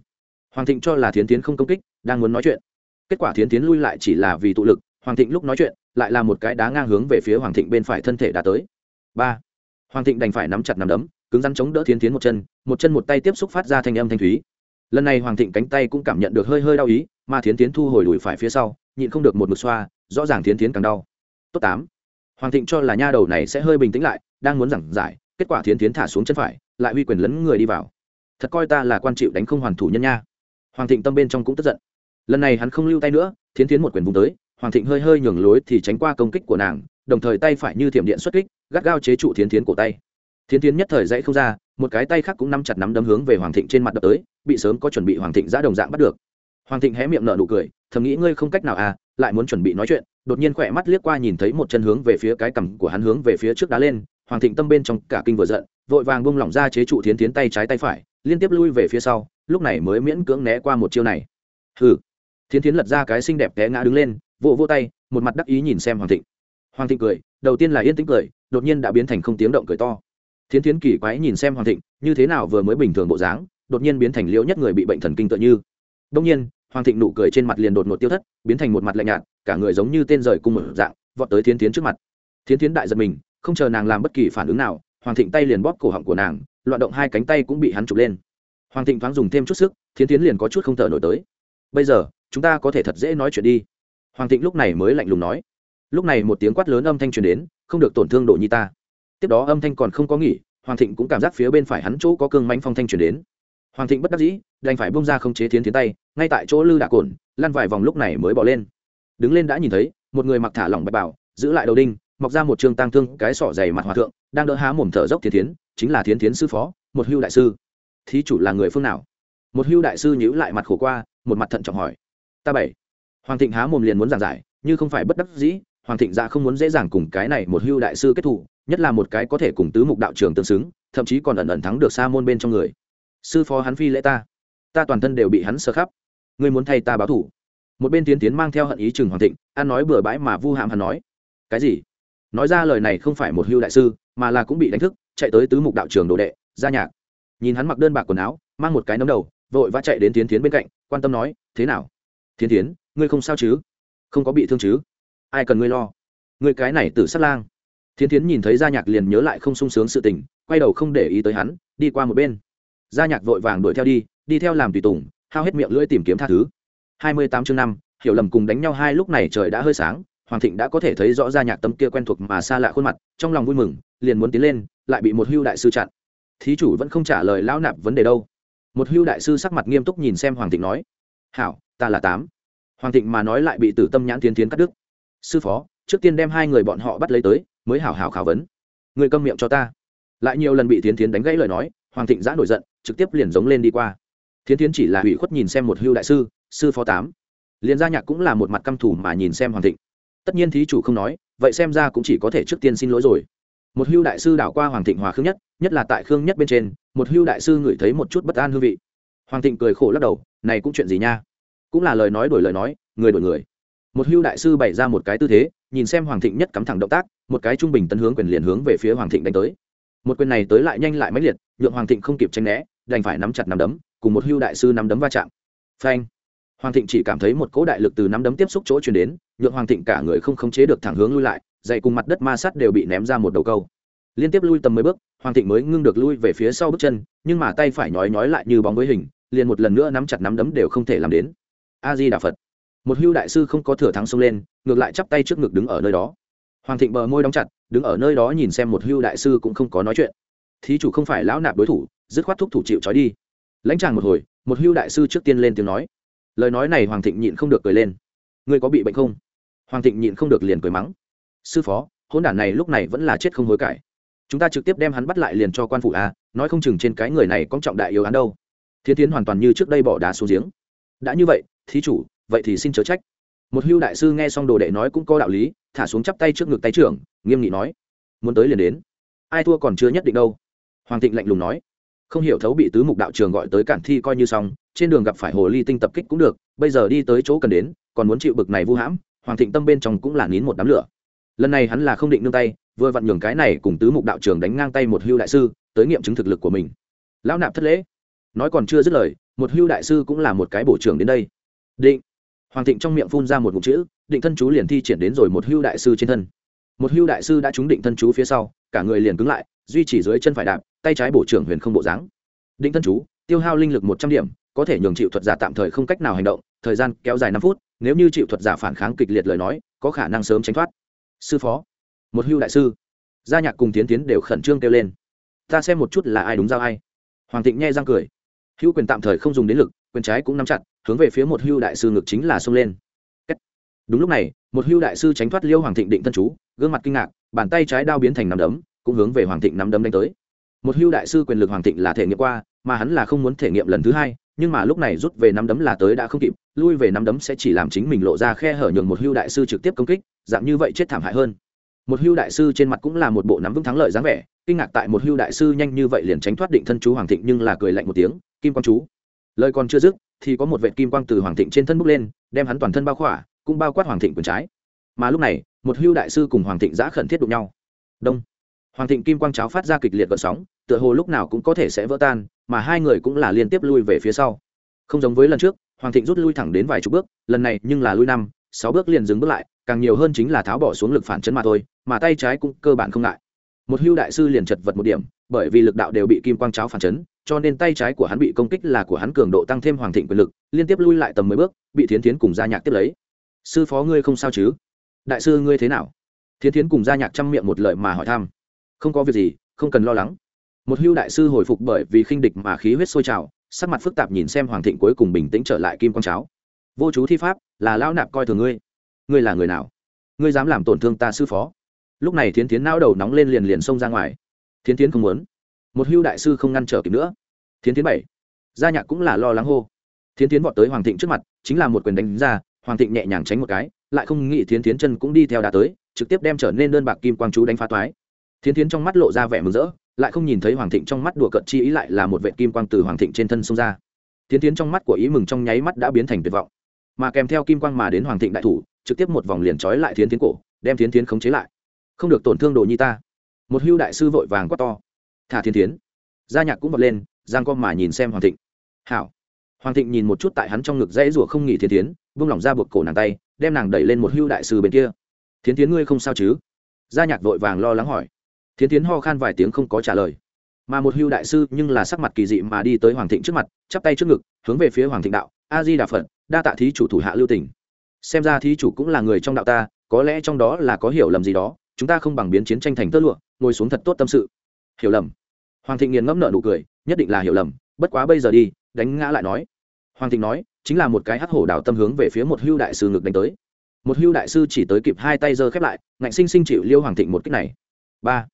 Hoàng thịnh cho là thiến tiến không công kích, đang muốn nói chuyện. Kết quả thiến tiến lui lại chỉ là vì tụ lực, hoàng thịnh lúc nói chuyện, lại là một cái đá ngang hướng về phía hoàng thịnh bên phải thân thể đã tới. Ba. Hoàng thịnh đành phải nắm chặt nắm đấm, cứng rắn chống đỡ thiến tiến một chân một chân một tay tiếp xúc phát ra thanh âm thanh thúy lần này hoàng thịnh cánh tay cũng cảm nhận được hơi hơi đau ý, mà thiến tiến thu hồi đùi phải phía sau, nhịn không được một mực xoa, rõ ràng thiến tiến càng đau. Tốt tám. Hoàng thịnh cho là nha đầu này sẽ hơi bình tĩnh lại, đang muốn giảng giải, kết quả thiến tiến thả xuống chân phải, lại uy quyền lấn người đi vào. Thật coi ta là quan chịu đánh không hoàn thủ nhân nha. Hoàng thịnh tâm bên trong cũng tức giận. Lần này hắn không lưu tay nữa, thiến tiến một quyền vùng tới, hoàng thịnh hơi hơi nhường lối thì tránh qua công kích của nàng, đồng thời tay phải như thiểm điện xuất kích, gắt gao chế trụ thiến tiến cổ tay. Thiến tiến nhất thời dãy không ra, một cái tay khác cũng nắm chặt nắm đấm hướng về hoàng thịnh trên mặt đập tới bị sớm có chuẩn bị hoàng thịnh giã đồng dạng bắt được. Hoàng thịnh hé miệng nở nụ cười, thầm nghĩ ngươi không cách nào à lại muốn chuẩn bị nói chuyện. Đột nhiên khỏe mắt liếc qua nhìn thấy một chân hướng về phía cái cằm của hắn hướng về phía trước đá lên. Hoàng thịnh tâm bên trong cả kinh vừa giận, vội vàng bung lỏng ra chế trụ thiến tiến tay trái tay phải, liên tiếp lui về phía sau, lúc này mới miễn cưỡng né qua một chiêu này. Hừ. Thiến tiến lật ra cái xinh đẹp té ngã đứng lên, vỗ vỗ tay, một mặt đắc ý nhìn xem hoàng thịnh. Hoàng thịnh cười, đầu tiên là yên tĩnh cười, đột nhiên đã biến thành không tiếng động cười to. Thiến tiến kỳ quái nhìn xem hoàng thịnh, như thế nào vừa mới bình thường bộ dáng đột nhiên biến thành liễu nhất người bị bệnh thần kinh tựa như. Đông nhiên, hoàng thịnh nụ cười trên mặt liền đột ngột tiêu thất, biến thành một mặt lạnh nhạt, cả người giống như tên rời cung một dạng, vọt tới thiến tiến trước mặt. Thiến tiến đại giật mình, không chờ nàng làm bất kỳ phản ứng nào, hoàng thịnh tay liền bóp cổ họng của nàng, loạn động hai cánh tay cũng bị hắn chụp lên. Hoàng thịnh thoáng dùng thêm chút sức, thiến tiến liền có chút không thở nổi tới. Bây giờ, chúng ta có thể thật dễ nói chuyện đi. Hoàng thịnh lúc này mới lạnh lùng nói. Lúc này một tiếng quát lớn âm thanh truyền đến, không được tổn thương độ nhi ta. Tiếp đó âm thanh còn không có nghỉ, hoàng thịnh cũng cảm giác phía bên phải hắn chỗ có cương mánh phong thanh truyền đến hoàng thịnh bất đắc dĩ, đành phải bông ra không chế thiến tiến tay, ngay tại chỗ lư đạ cồn lăn vài vòng lúc này mới bỏ lên. Đứng lên đã nhìn thấy, một người mặc thả lỏng bạch bảo giữ lại đầu đinh, mọc ra một trường tăng thương, cái sỏ dày mặt hòa thượng, đang đỡ há mồm thở dốc Thiến tiến chính là Thiến tiến sư phó, một hưu đại sư. Thí chủ là người phương nào? Một hưu đại sư nhíu lại mặt khổ qua, một mặt thận trọng hỏi. Ta bảy. Hoàng thịnh há mồm liền muốn giảng giải, như không phải bất đắc dĩ, hoàng thịnh dạ không muốn dễ dàng cùng cái này một hưu đại sư kết thủ nhất là một cái có thể cùng tứ mục đạo trường tương xứng, thậm chí còn ẩn ẩn thắng được xa môn bên trong người sư phó hắn phi lễ ta. Ta toàn thân đều bị hắn sơ khắp. Ngươi muốn thay ta báo thủ. Một bên tiến tiến mang theo hận ý chừng hoàng thịnh an nói bừa bãi mà vu hàm hắn nói. Cái gì? Nói ra lời này không phải một hưu đại sư, mà là cũng bị đánh thức, chạy tới tứ mục đạo trường đồ đệ, ra nhạc. Nhìn hắn mặc đơn bạc quần áo, mang một cái nấm đầu, vội vã chạy đến tiến tiến bên cạnh, quan tâm nói, thế nào? Tiến tiến, ngươi không sao chứ? Không có bị thương chứ? Ai cần ngươi lo? Ngươi cái này tử sát lang. Tiến tiến nhìn thấy gia nhạc liền nhớ lại không sung sướng sự tình, quay đầu không để ý tới hắn, đi qua một bên gia nhạc vội vàng đuổi theo đi đi theo làm tùy tùng, hao hết miệng lưỡi tìm kiếm tha thứ. Hai mươi tám chương năm, hiểu lầm cùng đánh nhau hai lúc này trời đã hơi sáng, hoàng thịnh đã có thể thấy rõ gia nhạc tâm kia quen thuộc mà xa lạ khuôn mặt, trong lòng vui mừng, liền muốn tiến lên, lại bị một hưu đại sư chặn. Thí chủ vẫn không trả lời lão nạp vấn đề đâu. Một hưu đại sư sắc mặt nghiêm túc nhìn xem hoàng thịnh nói, hảo, ta là tám. Hoàng thịnh mà nói lại bị tử tâm nhãn tiến tiến cắt đứt. Sư phó, trước tiên đem hai người bọn họ bắt lấy tới, mới hảo hảo khảo vấn. Người câm miệng cho ta. Lại nhiều lần bị tiến tiến đánh gãy lời nói, hoàng thịnh giã nổi giận trực tiếp liền giống lên đi qua. Thiến Thiến chỉ là hủy khuất nhìn xem một hưu đại sư sư phó tám. Liền gia nhạc cũng là một mặt căm thủ mà nhìn xem hoàng thịnh. Tất nhiên thí chủ không nói, vậy xem ra cũng chỉ có thể trước tiên xin lỗi rồi. Một hưu đại sư đảo qua hoàng thịnh hòa khương nhất nhất là tại khương nhất bên trên, một hưu đại sư ngửi thấy một chút bất an hương vị. Hoàng thịnh cười khổ lắc đầu, này cũng chuyện gì nha? Cũng là lời nói đổi lời nói, người đổi người. Một hưu đại sư bày ra một cái tư thế, nhìn xem hoàng thịnh nhất cắm thẳng động tác, một cái trung bình tấn hướng quyền liền hướng về phía hoàng thịnh đánh tới. Một quyền này tới lại nhanh lại mãnh liệt, nhượng hoàng thịnh không kịp tranh né đành phải nắm chặt nắm đấm, cùng một hưu đại sư nắm đấm va chạm. Phanh. Hoàng thịnh chỉ cảm thấy một cỗ đại lực từ nắm đấm tiếp xúc chỗ chuyển đến, nhượng hoàng thịnh cả người không khống chế được thẳng hướng lui lại, dậy cùng mặt đất ma sát đều bị ném ra một đầu câu. Liên tiếp lui tầm mấy bước, hoàng thịnh mới ngưng được lui về phía sau bước chân, nhưng mà tay phải nhói nhói lại như bóng với hình, liền một lần nữa nắm chặt nắm đấm đều không thể làm đến. A di đà phật. Một hưu đại sư không có thừa thắng xông lên, ngược lại chắp tay trước ngực đứng ở nơi đó. Hoàng thịnh bờ môi đóng chặt, đứng ở nơi đó nhìn xem một hưu đại sư cũng không có nói chuyện. Thí chủ không phải lão nạp đối thủ dứt khoát thúc thủ chịu trói đi. Lãnh tràng một hồi, một hưu đại sư trước tiên lên tiếng nói. Lời nói này hoàng thịnh nhịn không được cười lên. Ngươi có bị bệnh không? Hoàng thịnh nhịn không được liền cười mắng. Sư phó hôn đản này lúc này vẫn là chết không hối cải. Chúng ta trực tiếp đem hắn bắt lại liền cho quan phủ à nói không chừng trên cái người này có trọng đại yếu án đâu. Thiên tiến hoàn toàn như trước đây bỏ đá xuống giếng. Đã như vậy, thí chủ, vậy thì xin chớ trách. Một hưu đại sư nghe xong đồ đệ nói cũng có đạo lý, thả xuống chắp tay trước ngực tay trưởng, nghiêm nghị nói. Muốn tới liền đến. Ai thua còn chưa nhất định đâu. Hoàng thịnh lạnh lùng nói không hiểu thấu bị tứ mục đạo trường gọi tới cản thi coi như xong, trên đường gặp phải hồ ly tinh tập kích cũng được, bây giờ đi tới chỗ cần đến, còn muốn chịu bực này vu hãm, hoàng thịnh tâm bên trong cũng là nín một đám lửa. Lần này hắn là không định nương tay, vừa vặn nhường cái này cùng tứ mục đạo trường đánh ngang tay một hưu đại sư, tới nghiệm chứng thực lực của mình. Lão nạp thất lễ. Nói còn chưa dứt lời, một hưu đại sư cũng là một cái bổ trưởng đến đây. Định. Hoàng thịnh trong miệng phun ra một ngụm chữ, định thân chú liền thi triển đến rồi một hưu đại sư trên thân. Một hưu đại sư đã trúng định thân chú phía sau, cả người liền cứng lại, duy chỉ dưới chân phải đạp tay trái bổ trưởng huyền không bộ dáng. Định thân chú, tiêu hao linh lực một trăm điểm, có thể nhường chịu thuật giả tạm thời không cách nào hành động, thời gian kéo dài năm phút, nếu như chịu thuật giả phản kháng kịch liệt lời nói, có khả năng sớm tránh thoát. Sư phó, một hưu đại sư. Gia nhạc cùng tiến tiến đều khẩn trương kêu lên. Ta xem một chút là ai đúng giao ai. Hoàng thịnh nghe răng cười. Hữu quyền tạm thời không dùng đến lực, quyền trái cũng nắm chặt, hướng về phía một hưu đại sư ngực chính là xông lên. Đúng lúc này, một hưu đại sư tránh thoát liêu hoàng thịnh định thân chú, gương mặt kinh ngạc, bàn tay trái đao biến thành nắm đấm, cũng hướng về hoàng thịnh nắm đấm đánh tới một hưu đại sư quyền lực hoàng thịnh là thể nghiệm qua, mà hắn là không muốn thể nghiệm lần thứ hai, nhưng mà lúc này rút về nắm đấm là tới đã không kịp, lui về nắm đấm sẽ chỉ làm chính mình lộ ra khe hở nhường một hưu đại sư trực tiếp công kích, dạng như vậy chết thảm hại hơn. Một hưu đại sư trên mặt cũng là một bộ nắm vững thắng lợi dáng vẻ, kinh ngạc tại một hưu đại sư nhanh như vậy liền tránh thoát định thân chú hoàng thịnh nhưng là cười lạnh một tiếng, kim quang chú. Lời còn chưa dứt, thì có một vệ kim quang từ hoàng thịnh trên thân bước lên, đem hắn toàn thân bao khỏa, cũng bao quát hoàng thịnh quyền trái. Mà lúc này, một hưu đại sư cùng hoàng thịnh giã khẩn thiết đụng nhau. Đông hoàng thịnh kim quang cháo phát ra kịch liệt gợn sóng, tựa hồ lúc nào cũng có thể sẽ vỡ tan, mà hai người cũng là liên tiếp lui về phía sau. Không giống với lần trước, hoàng thịnh rút lui thẳng đến vài chục bước, lần này nhưng là lui năm, sáu bước liền dừng bước lại, càng nhiều hơn chính là tháo bỏ xuống lực phản chấn mà thôi, mà tay trái cũng cơ bản không ngại. Một hưu đại sư liền chật vật một điểm, bởi vì lực đạo đều bị kim quang cháo phản chấn, cho nên tay trái của hắn bị công kích là của hắn cường độ tăng thêm hoàng thịnh quyền lực, liên tiếp lui lại tầm mười bước, bị thiến thiến cùng gia nhạc tiếp lấy. Sư phó ngươi không sao chứ? Đại sư ngươi thế nào? Thiến thiến cùng gia nhạc chăm miệng một lời mà hỏi thăm không có việc gì, không cần lo lắng. Một hưu đại sư hồi phục bởi vì khinh địch mà khí huyết sôi trào, sắc mặt phức tạp nhìn xem hoàng thịnh cuối cùng bình tĩnh trở lại kim quang cháo. Vô chú thi pháp, là lão nạp coi thường ngươi. Ngươi là người nào? Ngươi dám làm tổn thương ta sư phó? Lúc này thiến tiến nao đầu nóng lên liền liền xông ra ngoài. Thiến tiến không muốn. Một hưu đại sư không ngăn trở kịp nữa. Thiến tiến bảy. Gia nhạc cũng là lo lắng hô. Thiến tiến vọt tới hoàng thịnh trước mặt, chính là một quyền đánh ra, hoàng thịnh nhẹ nhàng tránh một cái, lại không nghĩ thiến tiến chân cũng đi theo đà tới, trực tiếp đem trở nên đơn bạc kim quang chú đánh phá toái thiến tiến trong mắt lộ ra vẻ mừng rỡ lại không nhìn thấy hoàng thịnh trong mắt đùa cợt, chi ý lại là một vệ kim quang từ hoàng thịnh trên thân xông ra. Thiến tiến trong mắt của ý mừng trong nháy mắt đã biến thành tuyệt vọng. Mà kèm theo kim quang mà đến hoàng thịnh đại thủ trực tiếp một vòng liền trói lại thiến tiến cổ đem thiến tiến khống chế lại. Không được tổn thương đồ nhi ta. Một hưu đại sư vội vàng quát to. Thả Thiến tiến gia nhạc cũng bật lên giang con mà nhìn xem hoàng thịnh. Hảo. Hoàng thịnh nhìn một chút tại hắn trong ngực dãy rủa không nghỉ thiên tiến vung lỏng ra buộc cổ nàng tay đem nàng đẩy lên một hưu đại sư bên kia. Thiên tiến ngươi không sao chứ? Gia nhạc vội vàng lo lắng hỏi thiên tiến ho khan vài tiếng không có trả lời. Mà một hưu đại sư nhưng là sắc mặt kỳ dị mà đi tới hoàng thịnh trước mặt, chắp tay trước ngực, hướng về phía hoàng thịnh đạo, a di đà phật, đa tạ thí chủ thủ hạ lưu tỉnh xem ra thí chủ cũng là người trong đạo ta, có lẽ trong đó là có hiểu lầm gì đó, chúng ta không bằng biến chiến tranh thành tơ lụa, ngồi xuống thật tốt tâm sự. Hiểu lầm. Hoàng thịnh nghiền ngẫm nợ nụ cười, nhất định là hiểu lầm, bất quá bây giờ đi, đánh ngã lại nói. Hoàng thịnh nói, chính là một cái hắc hổ đào tâm hướng về phía một hưu đại sư ngực đánh tới. Một hưu đại sư chỉ tới kịp hai tay giơ khép lại, ngạnh sinh sinh chịu liêu hoàng thịnh một cách này. Ba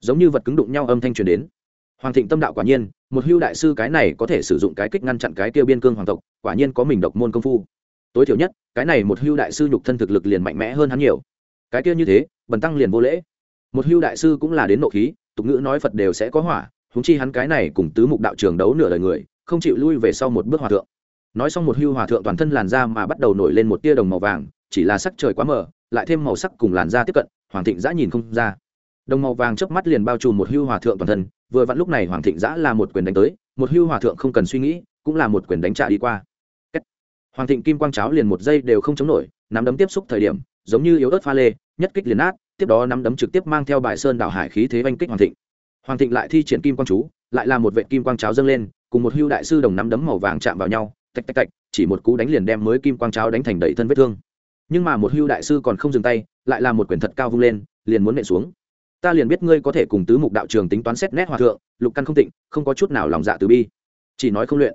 giống như vật cứng đụng nhau âm thanh truyền đến. Hoàng thịnh tâm đạo quả nhiên, một hưu đại sư cái này có thể sử dụng cái kích ngăn chặn cái tiêu biên cương hoàng tộc, quả nhiên có mình độc môn công phu. Tối thiểu nhất, cái này một hưu đại sư nhục thân thực lực liền mạnh mẽ hơn hắn nhiều. Cái kia như thế, bần tăng liền vô lễ. Một hưu đại sư cũng là đến nộ khí, tục ngữ nói phật đều sẽ có hỏa húng chi hắn cái này cùng tứ mục đạo trường đấu nửa đời người, không chịu lui về sau một bước hòa thượng. Nói xong một hưu hòa thượng toàn thân làn da mà bắt đầu nổi lên một tia đồng màu vàng, chỉ là sắc trời quá mờ, lại thêm màu sắc cùng làn da tiếp cận, hoàng thịnh giã nhìn không ra đồng màu vàng trước mắt liền bao trùm một hưu hòa thượng toàn thân, vừa vặn lúc này hoàng thịnh giã là một quyền đánh tới, một hưu hòa thượng không cần suy nghĩ, cũng là một quyền đánh trả đi qua. Hoàng thịnh kim quang cháo liền một giây đều không chống nổi, nắm đấm tiếp xúc thời điểm, giống như yếu ớt pha lê, nhất kích liền át tiếp đó nắm đấm trực tiếp mang theo bài sơn đảo hải khí thế oanh kích hoàng thịnh. Hoàng thịnh lại thi triển kim quang chú, lại là một vệ kim quang cháo dâng lên, cùng một hưu đại sư đồng nắm đấm màu vàng chạm vào nhau, tạch tạch tạch, chỉ một cú đánh liền đem mới kim quang cháo đánh thành đầy thân vết thương. Nhưng mà một hưu đại sư còn không dừng tay, lại là một quyển thật cao vung lên, liền muốn nện xuống ta liền biết ngươi có thể cùng tứ mục đạo trường tính toán xét nét hòa thượng, lục căn không tịnh, không có chút nào lòng dạ từ bi. Chỉ nói không luyện.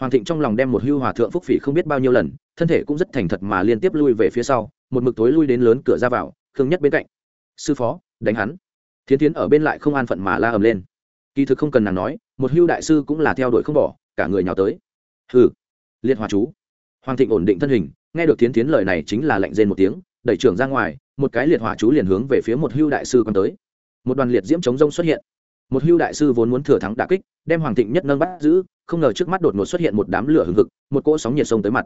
Hoàng thịnh trong lòng đem một hưu hòa thượng phúc phỉ không biết bao nhiêu lần, thân thể cũng rất thành thật mà liên tiếp lui về phía sau, một mực tối lui đến lớn cửa ra vào, khương nhất bên cạnh. Sư phó, đánh hắn. Thiến tiến ở bên lại không an phận mà la ầm lên. Kỳ thực không cần nàng nói, một hưu đại sư cũng là theo đuổi không bỏ, cả người nhào tới. Hừ. Liệt hòa chú. Hoàng thịnh ổn định thân hình, nghe được thiến tiến lời này chính là lệnh rên một tiếng đẩy trưởng ra ngoài, một cái liệt hỏa chú liền hướng về phía một hưu đại sư còn tới. Một đoàn liệt diễm chống rông xuất hiện. Một hưu đại sư vốn muốn thừa thắng đà kích, đem hoàng thịnh nhất nâng bắt giữ, không ngờ trước mắt đột ngột xuất hiện một đám lửa hừng hực, một cỗ sóng nhiệt sông tới mặt.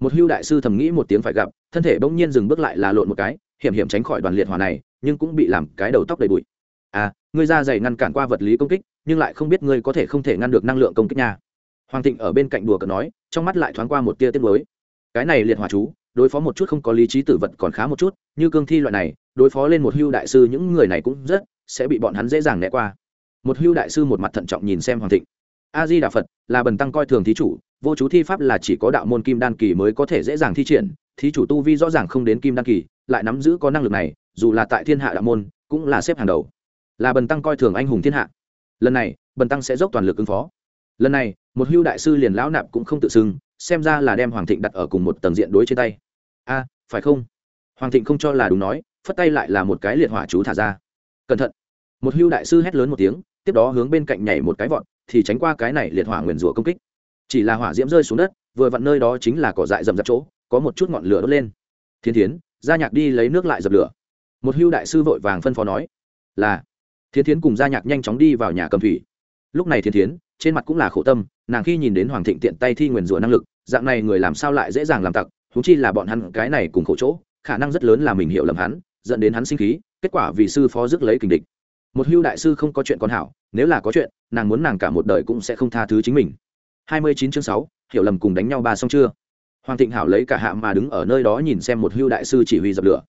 Một hưu đại sư thầm nghĩ một tiếng phải gặp, thân thể bỗng nhiên dừng bước lại là lộn một cái, hiểm hiểm tránh khỏi đoàn liệt hỏa này, nhưng cũng bị làm cái đầu tóc đầy bụi. À ngươi ra dày ngăn cản qua vật lý công kích, nhưng lại không biết ngươi có thể không thể ngăn được năng lượng công kích nha. Hoàng thịnh ở bên cạnh đùa cợt nói, trong mắt lại thoáng qua một tia tiết mới cái này liệt hỏa chú đối phó một chút không có lý trí tử vật còn khá một chút, như cương thi loại này, đối phó lên một hưu đại sư những người này cũng rất sẽ bị bọn hắn dễ dàng né qua. Một hưu đại sư một mặt thận trọng nhìn xem hoàng thịnh. A di đà phật là bần tăng coi thường thí chủ, vô chú thi pháp là chỉ có đạo môn kim đan kỳ mới có thể dễ dàng thi triển, thí chủ tu vi rõ ràng không đến kim đan kỳ, lại nắm giữ có năng lực này, dù là tại thiên hạ đạo môn, cũng là xếp hàng đầu. Là bần tăng coi thường anh hùng thiên hạ. Lần này, bần tăng sẽ dốc toàn lực ứng phó. Lần này, một hưu đại sư liền lão nạp cũng không tự xưng, xem ra là đem hoàng thịnh đặt ở cùng một tầng diện đối trên tay a, phải không? Hoàng thịnh không cho là đúng nói, phất tay lại là một cái liệt hỏa chú thả ra. Cẩn thận. Một hưu đại sư hét lớn một tiếng, tiếp đó hướng bên cạnh nhảy một cái vọt, thì tránh qua cái này liệt hỏa nguyền rủa công kích. Chỉ là hỏa diễm rơi xuống đất, vừa vặn nơi đó chính là cỏ dại rầm rạp chỗ, có một chút ngọn lửa đốt lên. Thiên thiến, gia nhạc đi lấy nước lại dập lửa. Một hưu đại sư vội vàng phân phó nói, là. Thiên thiến cùng gia nhạc nhanh chóng đi vào nhà cầm thủy. Lúc này thiên thiến, trên mặt cũng là khổ tâm, nàng khi nhìn đến hoàng thịnh tiện tay thi nguyền rủa năng lực, dạng này người làm sao lại dễ dàng làm tặc thú chi là bọn hắn cái này cùng khổ chỗ, khả năng rất lớn là mình hiểu lầm hắn, dẫn đến hắn sinh khí, kết quả vì sư phó rước lấy kình địch. Một hưu đại sư không có chuyện con hảo, nếu là có chuyện, nàng muốn nàng cả một đời cũng sẽ không tha thứ chính mình. Hai mươi chín chương sáu, hiểu lầm cùng đánh nhau ba xong chưa? Hoàng thịnh hảo lấy cả hạ mà đứng ở nơi đó nhìn xem một hưu đại sư chỉ huy dập lửa.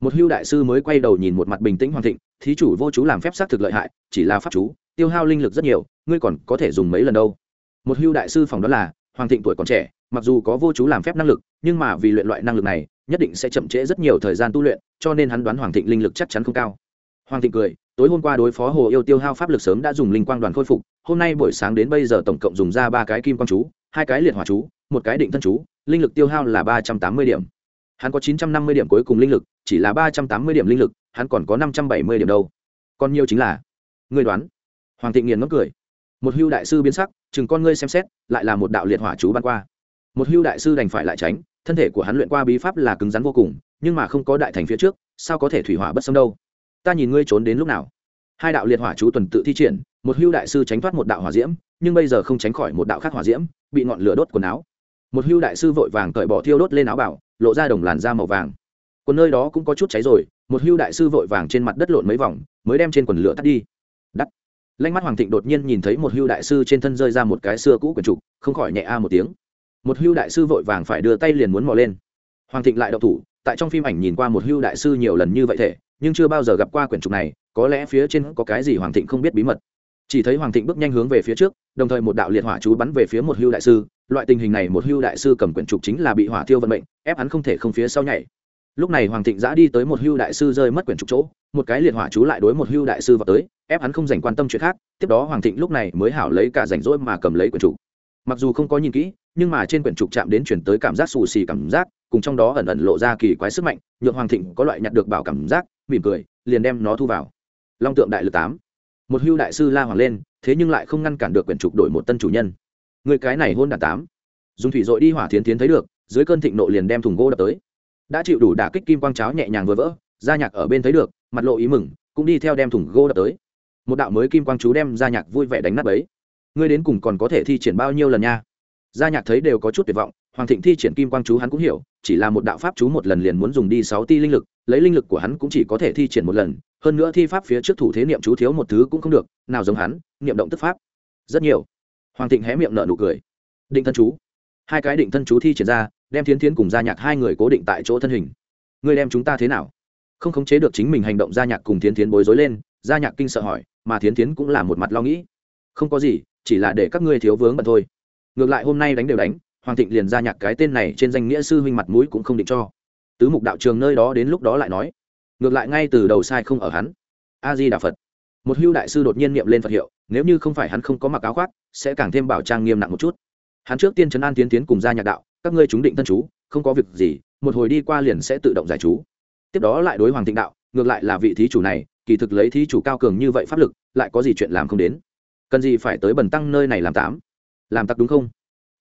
Một hưu đại sư mới quay đầu nhìn một mặt bình tĩnh hoàng thịnh, thí chủ vô chú làm phép xác thực lợi hại, chỉ là pháp chú, tiêu hao linh lực rất nhiều, ngươi còn có thể dùng mấy lần đâu? Một hưu đại sư phỏng đó là, hoàng thịnh tuổi còn trẻ mặc dù có vô chú làm phép năng lực, nhưng mà vì luyện loại năng lực này, nhất định sẽ chậm trễ rất nhiều thời gian tu luyện, cho nên hắn đoán hoàng thịnh linh lực chắc chắn không cao. Hoàng thịnh cười, tối hôm qua đối phó hồ yêu tiêu hao pháp lực sớm đã dùng linh quang đoàn khôi phục, hôm nay buổi sáng đến bây giờ tổng cộng dùng ra ba cái kim quang chú, hai cái liệt hỏa chú, một cái định thân chú, linh lực tiêu hao là ba trăm tám mươi điểm. Hắn có chín trăm năm mươi điểm cuối cùng linh lực, chỉ là ba trăm tám mươi điểm linh lực, hắn còn có năm trăm bảy mươi điểm đâu. Còn nhiều chính là người đoán. Hoàng thịnh nghiền ngốc cười. Một hưu đại sư biến sắc, chừng con ngươi xem xét, lại là một đạo liệt hỏa chú ban qua một hưu đại sư đành phải lại tránh, thân thể của hắn luyện qua bí pháp là cứng rắn vô cùng, nhưng mà không có đại thành phía trước, sao có thể thủy hỏa bất xâm đâu? Ta nhìn ngươi trốn đến lúc nào? Hai đạo liệt hỏa chú tuần tự thi triển, một hưu đại sư tránh thoát một đạo hỏa diễm, nhưng bây giờ không tránh khỏi một đạo khác hỏa diễm, bị ngọn lửa đốt quần áo. Một hưu đại sư vội vàng cởi bỏ thiêu đốt lên áo bảo, lộ ra đồng làn da màu vàng. Quần nơi đó cũng có chút cháy rồi, một hưu đại sư vội vàng trên mặt đất lộn mấy vòng, mới đem trên quần lửa tắt đi. Đắt. Lanh mắt hoàng thịnh đột nhiên nhìn thấy một hưu đại sư trên thân rơi ra một cái xưa cũ quyển trục, không khỏi nhẹ a một tiếng một hưu đại sư vội vàng phải đưa tay liền muốn mò lên. Hoàng thịnh lại đậu thủ, tại trong phim ảnh nhìn qua một hưu đại sư nhiều lần như vậy thể, nhưng chưa bao giờ gặp qua quyển trục này, có lẽ phía trên có cái gì hoàng thịnh không biết bí mật. Chỉ thấy hoàng thịnh bước nhanh hướng về phía trước, đồng thời một đạo liệt hỏa chú bắn về phía một hưu đại sư, loại tình hình này một hưu đại sư cầm quyển trục chính là bị hỏa thiêu vận mệnh, ép hắn không thể không phía sau nhảy. Lúc này hoàng thịnh giã đi tới một hưu đại sư rơi mất quyển trục chỗ, một cái liệt hỏa chú lại đối một hưu đại sư vào tới, ép hắn không dành quan tâm chuyện khác, tiếp đó hoàng thịnh lúc này mới hảo lấy cả rảnh rỗi mà cầm lấy quyển trục mặc dù không có nhìn kỹ, nhưng mà trên quyển trục chạm đến chuyển tới cảm giác xù xì cảm giác, cùng trong đó ẩn ẩn lộ ra kỳ quái sức mạnh, nhượng hoàng thịnh có loại nhặt được bảo cảm giác, mỉm cười, liền đem nó thu vào. Long tượng đại lực tám. Một hưu đại sư la hoàng lên, thế nhưng lại không ngăn cản được quyển trục đổi một tân chủ nhân. Người cái này hôn đàn tám. Dùng thủy dội đi hỏa thiến tiến thấy được, dưới cơn thịnh nộ liền đem thùng gỗ đập tới. Đã chịu đủ đả kích kim quang cháo nhẹ nhàng vừa vỡ, gia nhạc ở bên thấy được, mặt lộ ý mừng, cũng đi theo đem thùng gỗ đập tới. Một đạo mới kim quang chú đem gia nhạc vui vẻ đánh nát ấy ngươi đến cùng còn có thể thi triển bao nhiêu lần nha? Gia nhạc thấy đều có chút tuyệt vọng, hoàng thịnh thi triển kim quang chú hắn cũng hiểu, chỉ là một đạo pháp chú một lần liền muốn dùng đi sáu ti linh lực, lấy linh lực của hắn cũng chỉ có thể thi triển một lần, hơn nữa thi pháp phía trước thủ thế niệm chú thiếu một thứ cũng không được, nào giống hắn, niệm động tức pháp. Rất nhiều. Hoàng thịnh hé miệng nở nụ cười. Định thân chú. Hai cái định thân chú thi triển ra, đem thiến thiến cùng gia nhạc hai người cố định tại chỗ thân hình. Ngươi đem chúng ta thế nào? Không khống chế được chính mình hành động, gia nhạc cùng thiến thiến bối rối lên, gia nhạc kinh sợ hỏi, mà thiến thiến cũng là một mặt lo nghĩ. Không có gì chỉ là để các ngươi thiếu vướng bận thôi. Ngược lại hôm nay đánh đều đánh, hoàng thịnh liền ra nhạc cái tên này trên danh nghĩa sư huynh mặt mũi cũng không định cho. Tứ mục đạo trường nơi đó đến lúc đó lại nói, ngược lại ngay từ đầu sai không ở hắn. A di đà phật. Một hưu đại sư đột nhiên niệm lên phật hiệu, nếu như không phải hắn không có mặc áo khoác, sẽ càng thêm bảo trang nghiêm nặng một chút. Hắn trước tiên trấn an tiến tiến cùng ra nhạc đạo, các ngươi chúng định thân chú, không có việc gì, một hồi đi qua liền sẽ tự động giải chú. Tiếp đó lại đối hoàng thịnh đạo, ngược lại là vị thí chủ này, kỳ thực lấy thí chủ cao cường như vậy pháp lực, lại có gì chuyện làm không đến cần gì phải tới bần tăng nơi này làm tám? Làm tặc đúng không?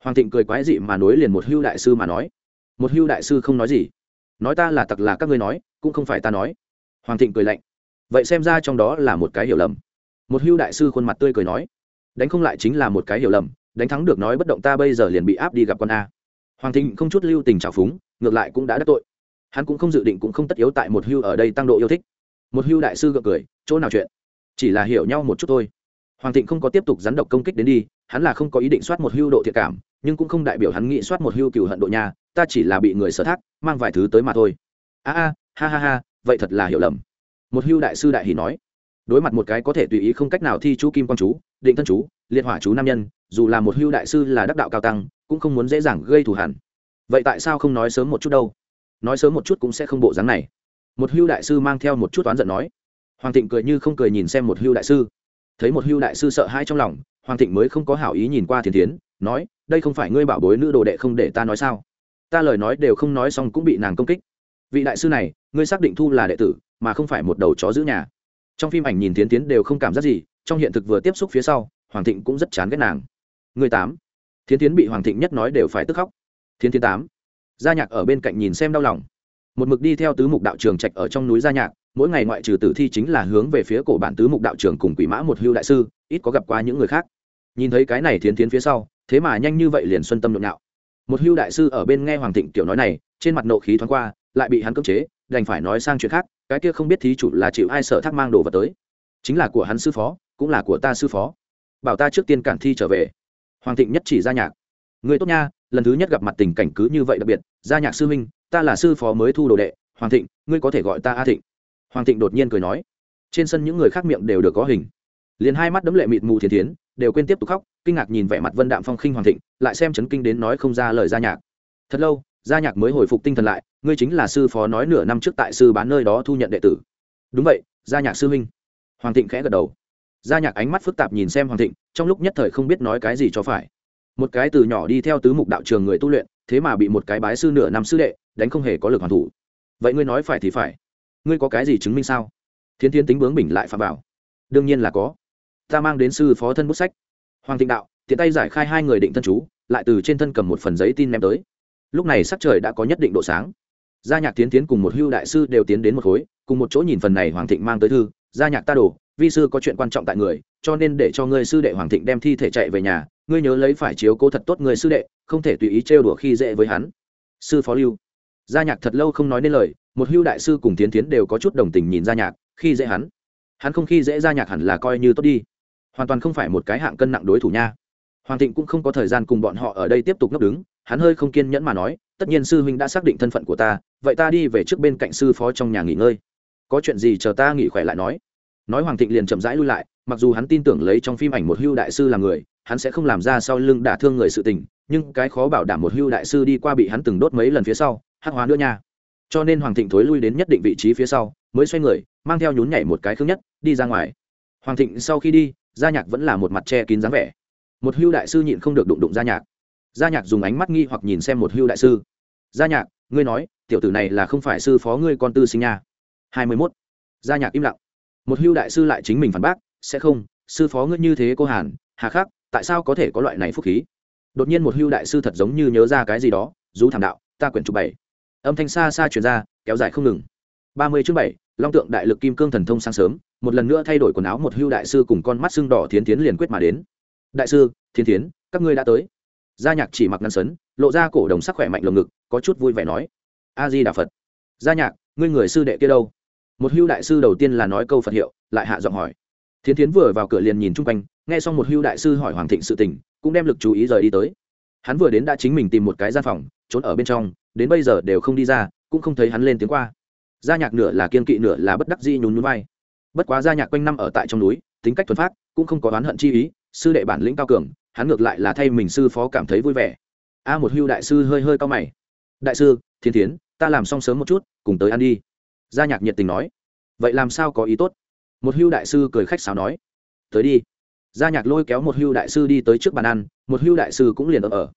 Hoàng thịnh cười quái dị mà nối liền một hưu đại sư mà nói. Một hưu đại sư không nói gì. Nói ta là tặc là các ngươi nói, cũng không phải ta nói. Hoàng thịnh cười lạnh. Vậy xem ra trong đó là một cái hiểu lầm. Một hưu đại sư khuôn mặt tươi cười nói. Đánh không lại chính là một cái hiểu lầm, đánh thắng được nói bất động ta bây giờ liền bị áp đi gặp con a. Hoàng thịnh không chút lưu tình trào phúng, ngược lại cũng đã đắc tội. Hắn cũng không dự định cũng không tất yếu tại một hưu ở đây tăng độ yêu thích. Một hưu đại sư gượng cười, chỗ nào chuyện? Chỉ là hiểu nhau một chút thôi hoàng thịnh không có tiếp tục rắn độc công kích đến đi, hắn là không có ý định soát một hưu độ thiệt cảm, nhưng cũng không đại biểu hắn nghĩ soát một hưu cựu hận độ nhà ta chỉ là bị người sở thác, mang vài thứ tới mà thôi. A a, ha ha ha, vậy thật là hiểu lầm. Một hưu đại sư đại hỷ nói. Đối mặt một cái có thể tùy ý không cách nào thi chú kim quang chú, định thân chú, liệt hỏa chú nam nhân, dù là một hưu đại sư là đắc đạo cao tăng, cũng không muốn dễ dàng gây thù hẳn vậy tại sao không nói sớm một chút đâu? Nói sớm một chút cũng sẽ không bộ dáng này. Một hưu đại sư mang theo một chút oán giận nói. Hoàng thịnh cười như không cười nhìn xem một hưu đại sư thấy một hưu đại sư sợ hãi trong lòng, hoàng thịnh mới không có hảo ý nhìn qua thiền tiến nói, đây không phải ngươi bảo bối nữ đồ đệ không để ta nói sao? Ta lời nói đều không nói xong cũng bị nàng công kích. Vị đại sư này, ngươi xác định thu là đệ tử, mà không phải một đầu chó giữ nhà. Trong phim ảnh nhìn tiến tiến đều không cảm giác gì, trong hiện thực vừa tiếp xúc phía sau, hoàng thịnh cũng rất chán ghét nàng. Người tám. Thiến tiến bị hoàng thịnh nhất nói đều phải tức khóc. Thiến tiến tám. Gia nhạc ở bên cạnh nhìn xem đau lòng. Một mực đi theo tứ mục đạo trường trạch ở trong núi gia nhạc mỗi ngày ngoại trừ tử thi chính là hướng về phía cổ bản tứ mục đạo trường cùng quỷ mã một hưu đại sư, ít có gặp qua những người khác. Nhìn thấy cái này thiến tiến phía sau, thế mà nhanh như vậy liền xuân tâm nhộn nhạo. Một hưu đại sư ở bên nghe hoàng thịnh tiểu nói này, trên mặt nộ khí thoáng qua, lại bị hắn cưỡng chế, đành phải nói sang chuyện khác, cái kia không biết thí chủ là chịu ai sợ thác mang đồ vật tới. Chính là của hắn sư phó, cũng là của ta sư phó. Bảo ta trước tiên cản thi trở về. Hoàng thịnh nhất chỉ ra nhạc. Người tốt nha, lần thứ nhất gặp mặt tình cảnh cứ như vậy đặc biệt. Gia nhạc sư huynh, ta là sư phó mới thu đồ đệ. Hoàng thịnh, ngươi có thể gọi ta a thịnh hoàng thịnh đột nhiên cười nói, trên sân những người khác miệng đều được có hình. Liền hai mắt đấm lệ mịt mù thiền thiến, đều quên tiếp tục khóc, kinh ngạc nhìn vẻ mặt vân đạm phong khinh hoàng thịnh, lại xem chấn kinh đến nói không ra lời gia nhạc. Thật lâu gia nhạc mới hồi phục tinh thần lại, ngươi chính là sư phó nói nửa năm trước tại sư bán nơi đó thu nhận đệ tử. Đúng vậy gia nhạc sư huynh. Hoàng thịnh khẽ gật đầu. Gia nhạc ánh mắt phức tạp nhìn xem hoàng thịnh, trong lúc nhất thời không biết nói cái gì cho phải. Một cái từ nhỏ đi theo tứ mục đạo trường người tu luyện, thế mà bị một cái bái sư nửa năm sư đệ, đánh không hề có lực hoàn thủ. Vậy ngươi nói phải thì phải ngươi có cái gì chứng minh sao? Thiên thiên tính bướng bình lại phạm bảo đương nhiên là có. Ta mang đến sư phó thân bút sách. Hoàng thịnh đạo, tiện tay giải khai hai người định thân chú, lại từ trên thân cầm một phần giấy tin ném tới. Lúc này sắc trời đã có nhất định độ sáng. Gia nhạc tiến tiến cùng một hưu đại sư đều tiến đến một khối, cùng một chỗ nhìn phần này hoàng thịnh mang tới thư. Gia nhạc ta đổ vi sư có chuyện quan trọng tại người, cho nên để cho ngươi sư đệ hoàng thịnh đem thi thể chạy về nhà. Ngươi nhớ lấy phải chiếu cố thật tốt người sư đệ, không thể tùy ý trêu đùa khi dễ với hắn. Sư phó lưu. Gia nhạc thật lâu không nói nên lời một hưu đại sư cùng tiến tiến đều có chút đồng tình nhìn ra nhạc, khi dễ hắn. Hắn không khi dễ ra nhạc hẳn là coi như tốt đi. Hoàn toàn không phải một cái hạng cân nặng đối thủ nha. Hoàng thịnh cũng không có thời gian cùng bọn họ ở đây tiếp tục ngấp đứng, hắn hơi không kiên nhẫn mà nói, tất nhiên sư huynh đã xác định thân phận của ta, vậy ta đi về trước bên cạnh sư phó trong nhà nghỉ ngơi. Có chuyện gì chờ ta nghỉ khỏe lại nói. Nói hoàng thịnh liền chậm rãi lui lại, mặc dù hắn tin tưởng lấy trong phim ảnh một hưu đại sư là người, hắn sẽ không làm ra sau lưng đả thương người sự tình, nhưng cái khó bảo đảm một hưu đại sư đi qua bị hắn từng đốt mấy lần phía sau, hắc hóa nữa nha cho nên hoàng thịnh thối lui đến nhất định vị trí phía sau, mới xoay người, mang theo nhún nhảy một cái khương nhất, đi ra ngoài. Hoàng thịnh sau khi đi, gia nhạc vẫn là một mặt che kín dáng vẻ. Một hưu đại sư nhịn không được đụng đụng gia nhạc. Gia nhạc dùng ánh mắt nghi hoặc nhìn xem một hưu đại sư. Gia nhạc, ngươi nói, tiểu tử này là không phải sư phó ngươi con tư sinh nha. Hai mươi mốt. Gia nhạc im lặng. Một hưu đại sư lại chính mình phản bác, sẽ không, sư phó ngươi như thế cô hàn, hà khắc, tại sao có thể có loại này phúc khí? Đột nhiên một hưu đại sư thật giống như nhớ ra cái gì đó, rú thảm đạo, ta quyển chụp bảy âm thanh xa xa chuyển ra, kéo dài không ngừng. Ba mươi chương bảy, long tượng đại lực kim cương thần thông sáng sớm, một lần nữa thay đổi quần áo một hưu đại sư cùng con mắt xương đỏ thiến tiến liền quyết mà đến. Đại sư thiên tiến các ngươi đã tới. Gia nhạc chỉ mặc ngăn sấn, lộ ra cổ đồng sắc khỏe mạnh lồng ngực, có chút vui vẻ nói. A di đà phật. Gia nhạc, ngươi người sư đệ kia đâu? Một hưu đại sư đầu tiên là nói câu phật hiệu, lại hạ giọng hỏi. Thiến tiến vừa vào cửa liền nhìn chung quanh, nghe xong một hưu đại sư hỏi hoàng thịnh sự tình, cũng đem lực chú ý rời đi tới. Hắn vừa đến đã chính mình tìm một cái gian phòng trốn ở bên trong, đến bây giờ đều không đi ra, cũng không thấy hắn lên tiếng qua. Gia nhạc nửa là kiên kỵ, nửa là bất đắc dĩ nhún nhún vai. Bất quá gia nhạc quanh năm ở tại trong núi, tính cách thuần phát cũng không có oán hận chi ý, sư đệ bản lĩnh cao cường, hắn ngược lại là thay mình sư phó cảm thấy vui vẻ. A một hưu đại sư hơi hơi cao mày. Đại sư, thiên tiến ta làm xong sớm một chút, cùng tới ăn đi. Gia nhạc nhiệt tình nói. Vậy làm sao có ý tốt? Một hưu đại sư cười khách sáo nói. Tới đi. Gia nhạc lôi kéo một hưu đại sư đi tới trước bàn ăn, một hưu đại sư cũng liền ở ở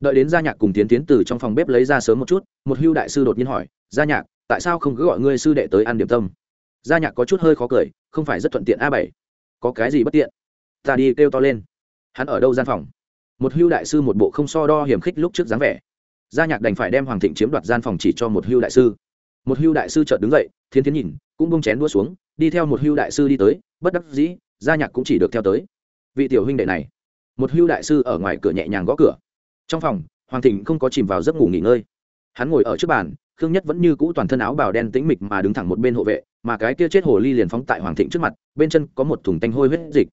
đợi đến gia nhạc cùng tiến tiến từ trong phòng bếp lấy ra sớm một chút, một hưu đại sư đột nhiên hỏi, gia nhạc, tại sao không cứ gọi ngươi sư đệ tới ăn điểm tâm? Gia nhạc có chút hơi khó cười, không phải rất thuận tiện a bảy. Có cái gì bất tiện? Ta đi kêu to lên. Hắn ở đâu gian phòng? Một hưu đại sư một bộ không so đo hiểm khích lúc trước dáng vẻ. Gia nhạc đành phải đem hoàng thịnh chiếm đoạt gian phòng chỉ cho một hưu đại sư. Một hưu đại sư chợt đứng dậy thiên tiến nhìn, cũng bông chén đua xuống, đi theo một hưu đại sư đi tới, bất đắc dĩ, gia nhạc cũng chỉ được theo tới. Vị tiểu huynh đệ này. Một hưu đại sư ở ngoài cửa nhẹ nhàng gõ cửa trong phòng, hoàng thịnh không có chìm vào giấc ngủ nghỉ ngơi. Hắn ngồi ở trước bàn, khương nhất vẫn như cũ toàn thân áo bào đen tĩnh mịch mà đứng thẳng một bên hộ vệ, mà cái kia chết hồ ly liền phóng tại hoàng thịnh trước mặt, bên chân có một thùng tanh hôi huyết dịch.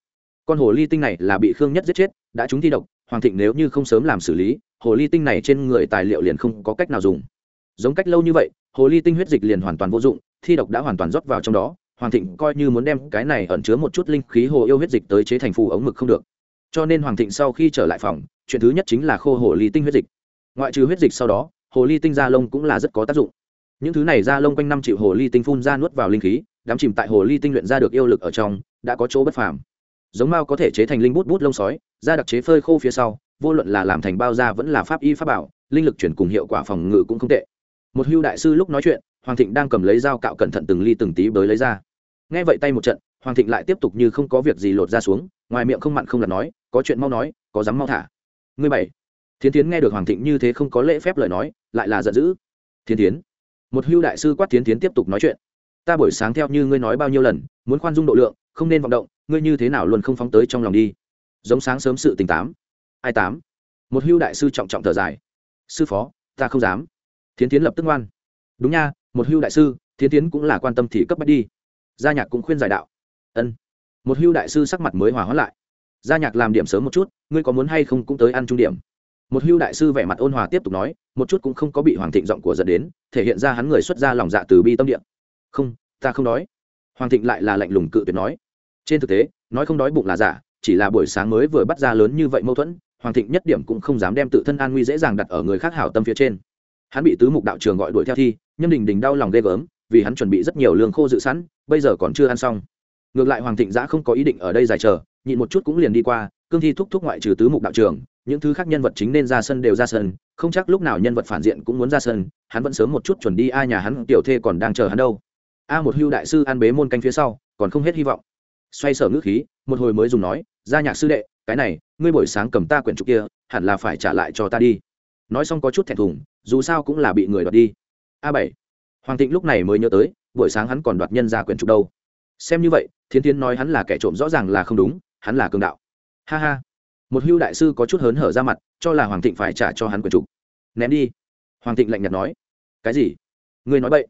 Con hồ ly tinh này là bị khương nhất giết chết, đã trúng thi độc, hoàng thịnh nếu như không sớm làm xử lý, hồ ly tinh này trên người tài liệu liền không có cách nào dùng. Giống cách lâu như vậy, hồ ly tinh huyết dịch liền hoàn toàn vô dụng, thi độc đã hoàn toàn rót vào trong đó, hoàng thịnh coi như muốn đem cái này ẩn chứa một chút linh khí hồ yêu huyết dịch tới chế thành phù ống mực không được cho nên hoàng thịnh sau khi trở lại phòng, chuyện thứ nhất chính là khô hồ ly tinh huyết dịch. Ngoại trừ huyết dịch sau đó, hồ ly tinh da lông cũng là rất có tác dụng. Những thứ này da lông quanh năm chịu hồ ly tinh phun ra nuốt vào linh khí, đám chìm tại hồ ly tinh luyện ra được yêu lực ở trong, đã có chỗ bất phàm. Giống mao có thể chế thành linh bút bút lông sói, da đặc chế phơi khô phía sau, vô luận là làm thành bao da vẫn là pháp y pháp bảo, linh lực chuyển cùng hiệu quả phòng ngự cũng không tệ. Một hưu đại sư lúc nói chuyện, hoàng thịnh đang cầm lấy dao cạo cẩn thận từng ly từng tí bới lấy ra. Nghe vậy tay một trận, hoàng thịnh lại tiếp tục như không có việc gì lột ra xuống ngoài miệng không mặn không lặt nói, có chuyện mau nói, có dám mau thả. Ngươi bảy. Thiến tiến nghe được hoàng thịnh như thế không có lễ phép lời nói, lại là giận dữ. Thiên tiến một hưu đại sư quát thiến tiến tiếp tục nói chuyện. Ta buổi sáng theo như ngươi nói bao nhiêu lần, muốn khoan dung độ lượng, không nên vọng động, ngươi như thế nào luôn không phóng tới trong lòng đi. Giống sáng sớm sự tình tám. Ai tám? Một hưu đại sư trọng trọng thở dài. Sư phó, ta không dám. Thiến tiến lập tức ngoan. Đúng nha, một hưu đại sư, thiến tiến cũng là quan tâm thì cấp bách đi. Gia nhạc cũng khuyên giải đạo. Ân một hưu đại sư sắc mặt mới hòa hóa lại. Gia nhạc làm điểm sớm một chút, ngươi có muốn hay không cũng tới ăn trung điểm. Một hưu đại sư vẻ mặt ôn hòa tiếp tục nói, một chút cũng không có bị hoàng thịnh giọng của dẫn đến, thể hiện ra hắn người xuất ra lòng dạ từ bi tâm điện không, ta không đói. Hoàng thịnh lại là lạnh lùng cự tuyệt nói. Trên thực tế, nói không đói bụng là giả, chỉ là buổi sáng mới vừa bắt ra lớn như vậy mâu thuẫn, hoàng thịnh nhất điểm cũng không dám đem tự thân an nguy dễ dàng đặt ở người khác hảo tâm phía trên. Hắn bị tứ mục đạo trường gọi đuổi theo thi nhân đình đình đau lòng ghê gớm, vì hắn chuẩn bị rất nhiều lương khô dự sẵn, bây giờ còn chưa ăn xong ngược lại hoàng thịnh giã không có ý định ở đây giải chờ nhịn một chút cũng liền đi qua, cương thi thúc thúc ngoại trừ tứ mục đạo trường, những thứ khác nhân vật chính nên ra sân đều ra sân, không chắc lúc nào nhân vật phản diện cũng muốn ra sân, hắn vẫn sớm một chút chuẩn đi, a nhà hắn tiểu thê còn đang chờ hắn đâu. A một hưu đại sư an bế môn canh phía sau, còn không hết hy vọng. Xoay sở ngữ khí, một hồi mới dùng nói ra nhạc sư đệ, cái này, ngươi buổi sáng cầm ta quyển trục kia, hẳn là phải trả lại cho ta đi. Nói xong có chút thẹn thùng, dù sao cũng là bị người đoạt đi. A bảy. Hoàng thịnh lúc này mới nhớ tới, buổi sáng hắn còn đoạt nhân ra quyển trục đâu xem như vậy thiến thiến nói hắn là kẻ trộm rõ ràng là không đúng hắn là cường đạo. Ha ha. Một hưu đại sư có chút hớn hở ra mặt cho là hoàng thịnh phải trả cho hắn quyển trục. Ném đi. Hoàng thịnh lạnh nhạt nói. Cái gì? Ngươi nói bậy.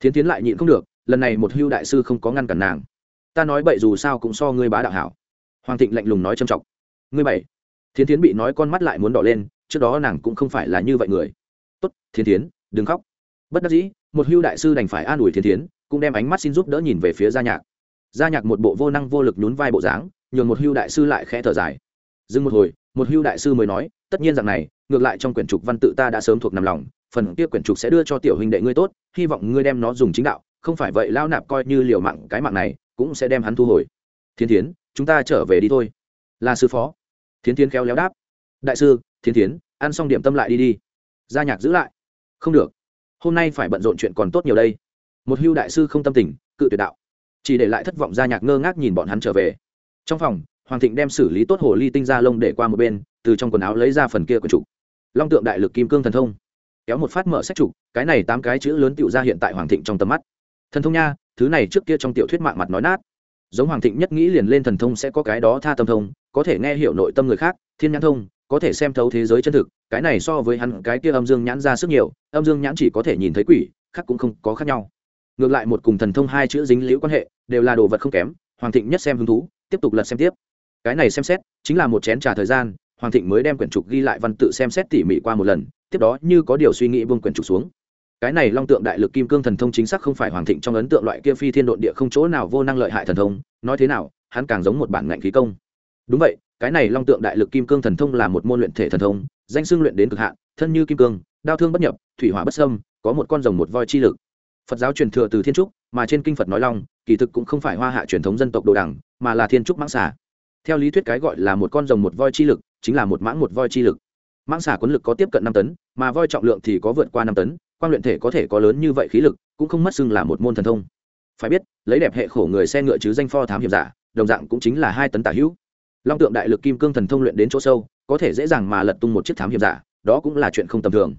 Thiến thiến lại nhịn không được lần này một hưu đại sư không có ngăn cản nàng. Ta nói bậy dù sao cũng so ngươi bá đạo hảo. Hoàng thịnh lạnh lùng nói trầm trọng. Ngươi bậy. thiến thiến bị nói con mắt lại muốn đỏ lên trước đó nàng cũng không phải là như vậy người. Tốt thiến thiến, đừng khóc. Bất đắc dĩ một hưu đại sư đành phải an ủi thiến thiến, cũng đem ánh mắt xin giúp đỡ nhìn về phía gia nhạc gia nhạc một bộ vô năng vô lực nhún vai bộ dáng, nhường một hưu đại sư lại khẽ thở dài. Dừng một hồi, một hưu đại sư mới nói, tất nhiên rằng này, ngược lại trong quyển trục văn tự ta đã sớm thuộc nằm lòng, phần kia quyển trục sẽ đưa cho tiểu huynh đệ ngươi tốt, hy vọng ngươi đem nó dùng chính đạo, không phải vậy lao nạp coi như liều mạng cái mạng này, cũng sẽ đem hắn thu hồi. Thiên thiến, chúng ta trở về đi thôi. Là sư phó. Thiên thiến khéo léo đáp. Đại sư thiên thiến, ăn xong điểm tâm lại đi đi. Gia nhạc giữ lại. Không được, hôm nay phải bận rộn chuyện còn tốt nhiều đây. Một hưu đại sư không tâm tình, cự tuyệt đạo chỉ để lại thất vọng gia nhạc ngơ ngác nhìn bọn hắn trở về. Trong phòng, hoàng thịnh đem xử lý tốt hồ ly tinh ra lông để qua một bên, từ trong quần áo lấy ra phần kia của chủ long tượng đại lực kim cương thần thông. Kéo một phát mở sách trục, cái này tám cái chữ lớn tựu ra hiện tại hoàng thịnh trong tầm mắt. Thần thông nha, thứ này trước kia trong tiểu thuyết mạng mặt nói nát. Giống hoàng thịnh nhất nghĩ liền lên thần thông sẽ có cái đó tha tâm thông, có thể nghe hiểu nội tâm người khác, thiên nhãn thông, có thể xem thấu thế giới chân thực, cái này so với hắn, cái kia âm dương nhãn ra sức nhiều, âm dương nhãn chỉ có thể nhìn thấy quỷ, khác cũng không có khác nhau ngược lại một cùng thần thông hai chữ dính liễu quan hệ, đều là đồ vật không kém, hoàng thịnh nhất xem hứng thú, tiếp tục lật xem tiếp. Cái này xem xét, chính là một chén trà thời gian, hoàng thịnh mới đem quyển trục ghi lại văn tự xem xét tỉ mỉ qua một lần, tiếp đó như có điều suy nghĩ buông quyển trục xuống. Cái này long tượng đại lực kim cương thần thông chính xác không phải hoàng thịnh trong ấn tượng loại kia phi thiên độn địa không chỗ nào vô năng lợi hại thần thông, nói thế nào, hắn càng giống một bản ngạnh khí công. Đúng vậy, cái này long tượng đại lực kim cương thần thông là một môn luyện thể thần thông, danh xưng luyện đến cực hạn, thân như kim cương, đao thương bất nhập, thủy hỏa bất sâm có một con rồng một voi chi lực phật giáo truyền thừa từ thiên trúc, mà trên kinh phật nói long, kỳ thực cũng không phải hoa hạ truyền thống dân tộc đồ đẳng mà là thiên trúc mãng xà. Theo lý thuyết cái gọi là một con rồng một voi chi lực, chính là một mãng một voi chi lực. Mãng xà quấn lực có tiếp cận năm tấn, mà voi trọng lượng thì có vượt qua năm tấn quan luyện thể có thể có lớn như vậy khí lực, cũng không mất xưng là một môn thần thông. Phải biết, lấy đẹp hệ khổ người xe ngựa chứ danh pho thám hiểm giả, đồng dạng cũng chính là hai tấn tả hữu. Long tượng đại lực kim cương thần thông luyện đến chỗ sâu, có thể dễ dàng mà lật tung một chiếc thám hiểm giả, đó cũng là chuyện không tầm thường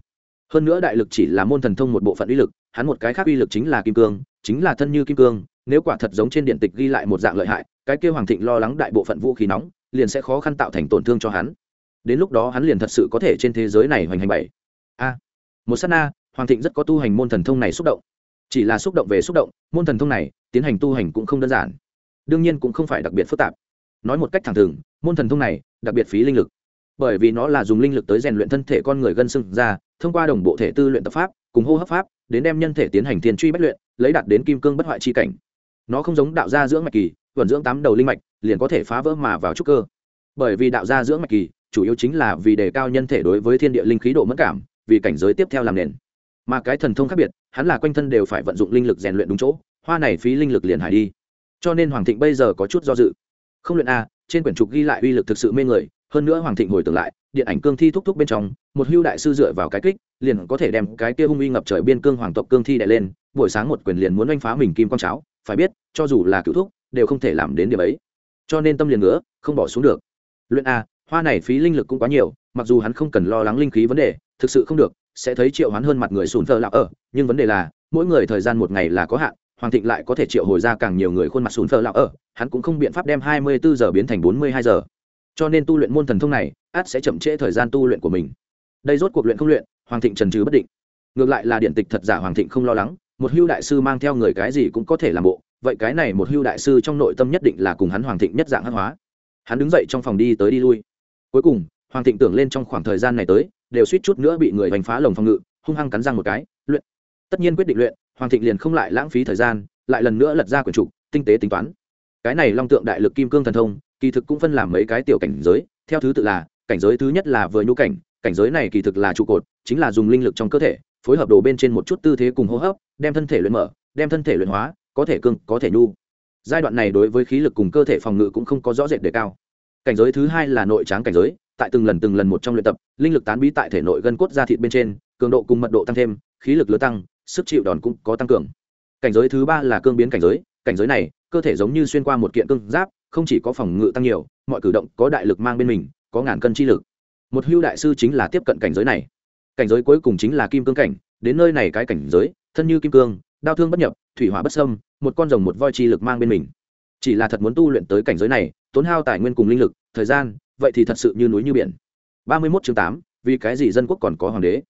hơn nữa đại lực chỉ là môn thần thông một bộ phận uy lực, hắn một cái khác uy lực chính là kim cương, chính là thân như kim cương, nếu quả thật giống trên điện tịch ghi lại một dạng lợi hại, cái kêu hoàng thịnh lo lắng đại bộ phận vũ khí nóng, liền sẽ khó khăn tạo thành tổn thương cho hắn. Đến lúc đó hắn liền thật sự có thể trên thế giới này hoành hành bảy. A. Một s á t na, hoàng thịnh rất có tu hành môn thần thông này xúc động. Chỉ là xúc động về xúc động, môn thần thông này, tiến hành tu hành cũng không đơn giản. Đương nhiên cũng không phải đặc biệt phức tạp. Nói một cách thẳng thừng, môn thần thông này, đặc biệt phí linh lực. Bởi vì nó là dùng linh lực tới rèn luyện thân thể con người gân sưng ra thông qua đồng bộ thể tư luyện tập pháp, cùng hô hấp pháp, đến đem nhân thể tiến hành tiền truy bất luyện, lấy đạt đến kim cương bất hoại chi cảnh. Nó không giống đạo gia dưỡng mạch kỳ, vận dưỡng tám đầu linh mạch, liền có thể phá vỡ mà vào trúc cơ. Bởi vì đạo gia dưỡng mạch kỳ, chủ yếu chính là vì đề cao nhân thể đối với thiên địa linh khí độ mất cảm, vì cảnh giới tiếp theo làm nền. Mà cái thần thông khác biệt, hắn là quanh thân đều phải vận dụng linh lực rèn luyện đúng chỗ, hoa này phí linh lực liền hải đi. Cho nên hoàng thịnh bây giờ có chút do dự. Không luyện a, trên quyển trục ghi lại uy lực thực sự mê người, hơn nữa hoàng thịnh hồi tưởng lại điện ảnh cương thi thúc thúc bên trong, một hưu đại sư dựa vào cái kích, liền có thể đem cái kia hung uy ngập trời biên cương hoàng tộc cương thi đại lên, buổi sáng một quyền liền muốn oanh phá mình kim quang cháo, phải biết, cho dù là cựu thúc, đều không thể làm đến điểm ấy. Cho nên tâm liền ngứa, không bỏ xuống được. Luyện a, hoa này phí linh lực cũng quá nhiều, mặc dù hắn không cần lo lắng linh khí vấn đề, thực sự không được, sẽ thấy triệu hoán hơn mặt người sùn thờ lạc ở, nhưng vấn đề là, mỗi người thời gian một ngày là có hạn, hoàng thịnh lại có thể triệu hồi ra càng nhiều người khuôn mặt sùn thờ lạc ở, hắn cũng không biện pháp đem hai mươi bốn giờ biến thành bốn mươi hai giờ cho nên tu luyện môn thần thông này át sẽ chậm trễ thời gian tu luyện của mình. Đây rốt cuộc luyện không luyện, hoàng thịnh trần trừ bất định. Ngược lại là điện tịch thật giả hoàng thịnh không lo lắng, một hưu đại sư mang theo người cái gì cũng có thể làm bộ, vậy cái này một hưu đại sư trong nội tâm nhất định là cùng hắn hoàng thịnh nhất dạng hắc hóa. Hắn đứng dậy trong phòng đi tới đi lui. Cuối cùng, hoàng thịnh tưởng lên trong khoảng thời gian này tới, đều suýt chút nữa bị người đánh phá lồng phòng ngự, hung hăng cắn răng một cái, luyện. Tất nhiên quyết định luyện, hoàng thịnh liền không lại lãng phí thời gian, lại lần nữa lật ra quyển trục, tinh tế tính toán. Cái này long tượng đại lực kim cương thần thông kỳ thực cũng phân làm mấy cái tiểu cảnh giới, theo thứ tự là, cảnh giới thứ nhất là vừa nhu cảnh cảnh giới này kỳ thực là trụ cột, chính là dùng linh lực trong cơ thể, phối hợp đồ bên trên một chút tư thế cùng hô hấp, đem thân thể luyện mở, đem thân thể luyện hóa, có thể cương, có thể nhu. Giai đoạn này đối với khí lực cùng cơ thể phòng ngự cũng không có rõ rệt đề cao. Cảnh giới thứ hai là nội tráng cảnh giới, tại từng lần từng lần một trong luyện tập, linh lực tán bí tại thể nội gân cốt da thịt bên trên, cường độ cùng mật độ tăng thêm, khí lực lớn tăng, sức chịu đòn cũng có tăng cường. Cảnh giới thứ ba là cương biến cảnh giới cảnh giới này, cơ thể giống như xuyên qua một kiện cương giáp không chỉ có phòng ngự tăng nhiều, mọi cử động có đại lực mang bên mình, có ngàn cân chi lực. Một hưu đại sư chính là tiếp cận cảnh giới này. Cảnh giới cuối cùng chính là kim cương cảnh, đến nơi này cái cảnh giới, thân như kim cương, đao thương bất nhập, thủy hỏa bất sâm một con rồng một voi chi lực mang bên mình. Chỉ là thật muốn tu luyện tới cảnh giới này, tốn hao tài nguyên cùng linh lực, thời gian, vậy thì thật sự như núi như biển. Ba mươi 31 chương tám, vì cái gì dân quốc còn có hoàng đế?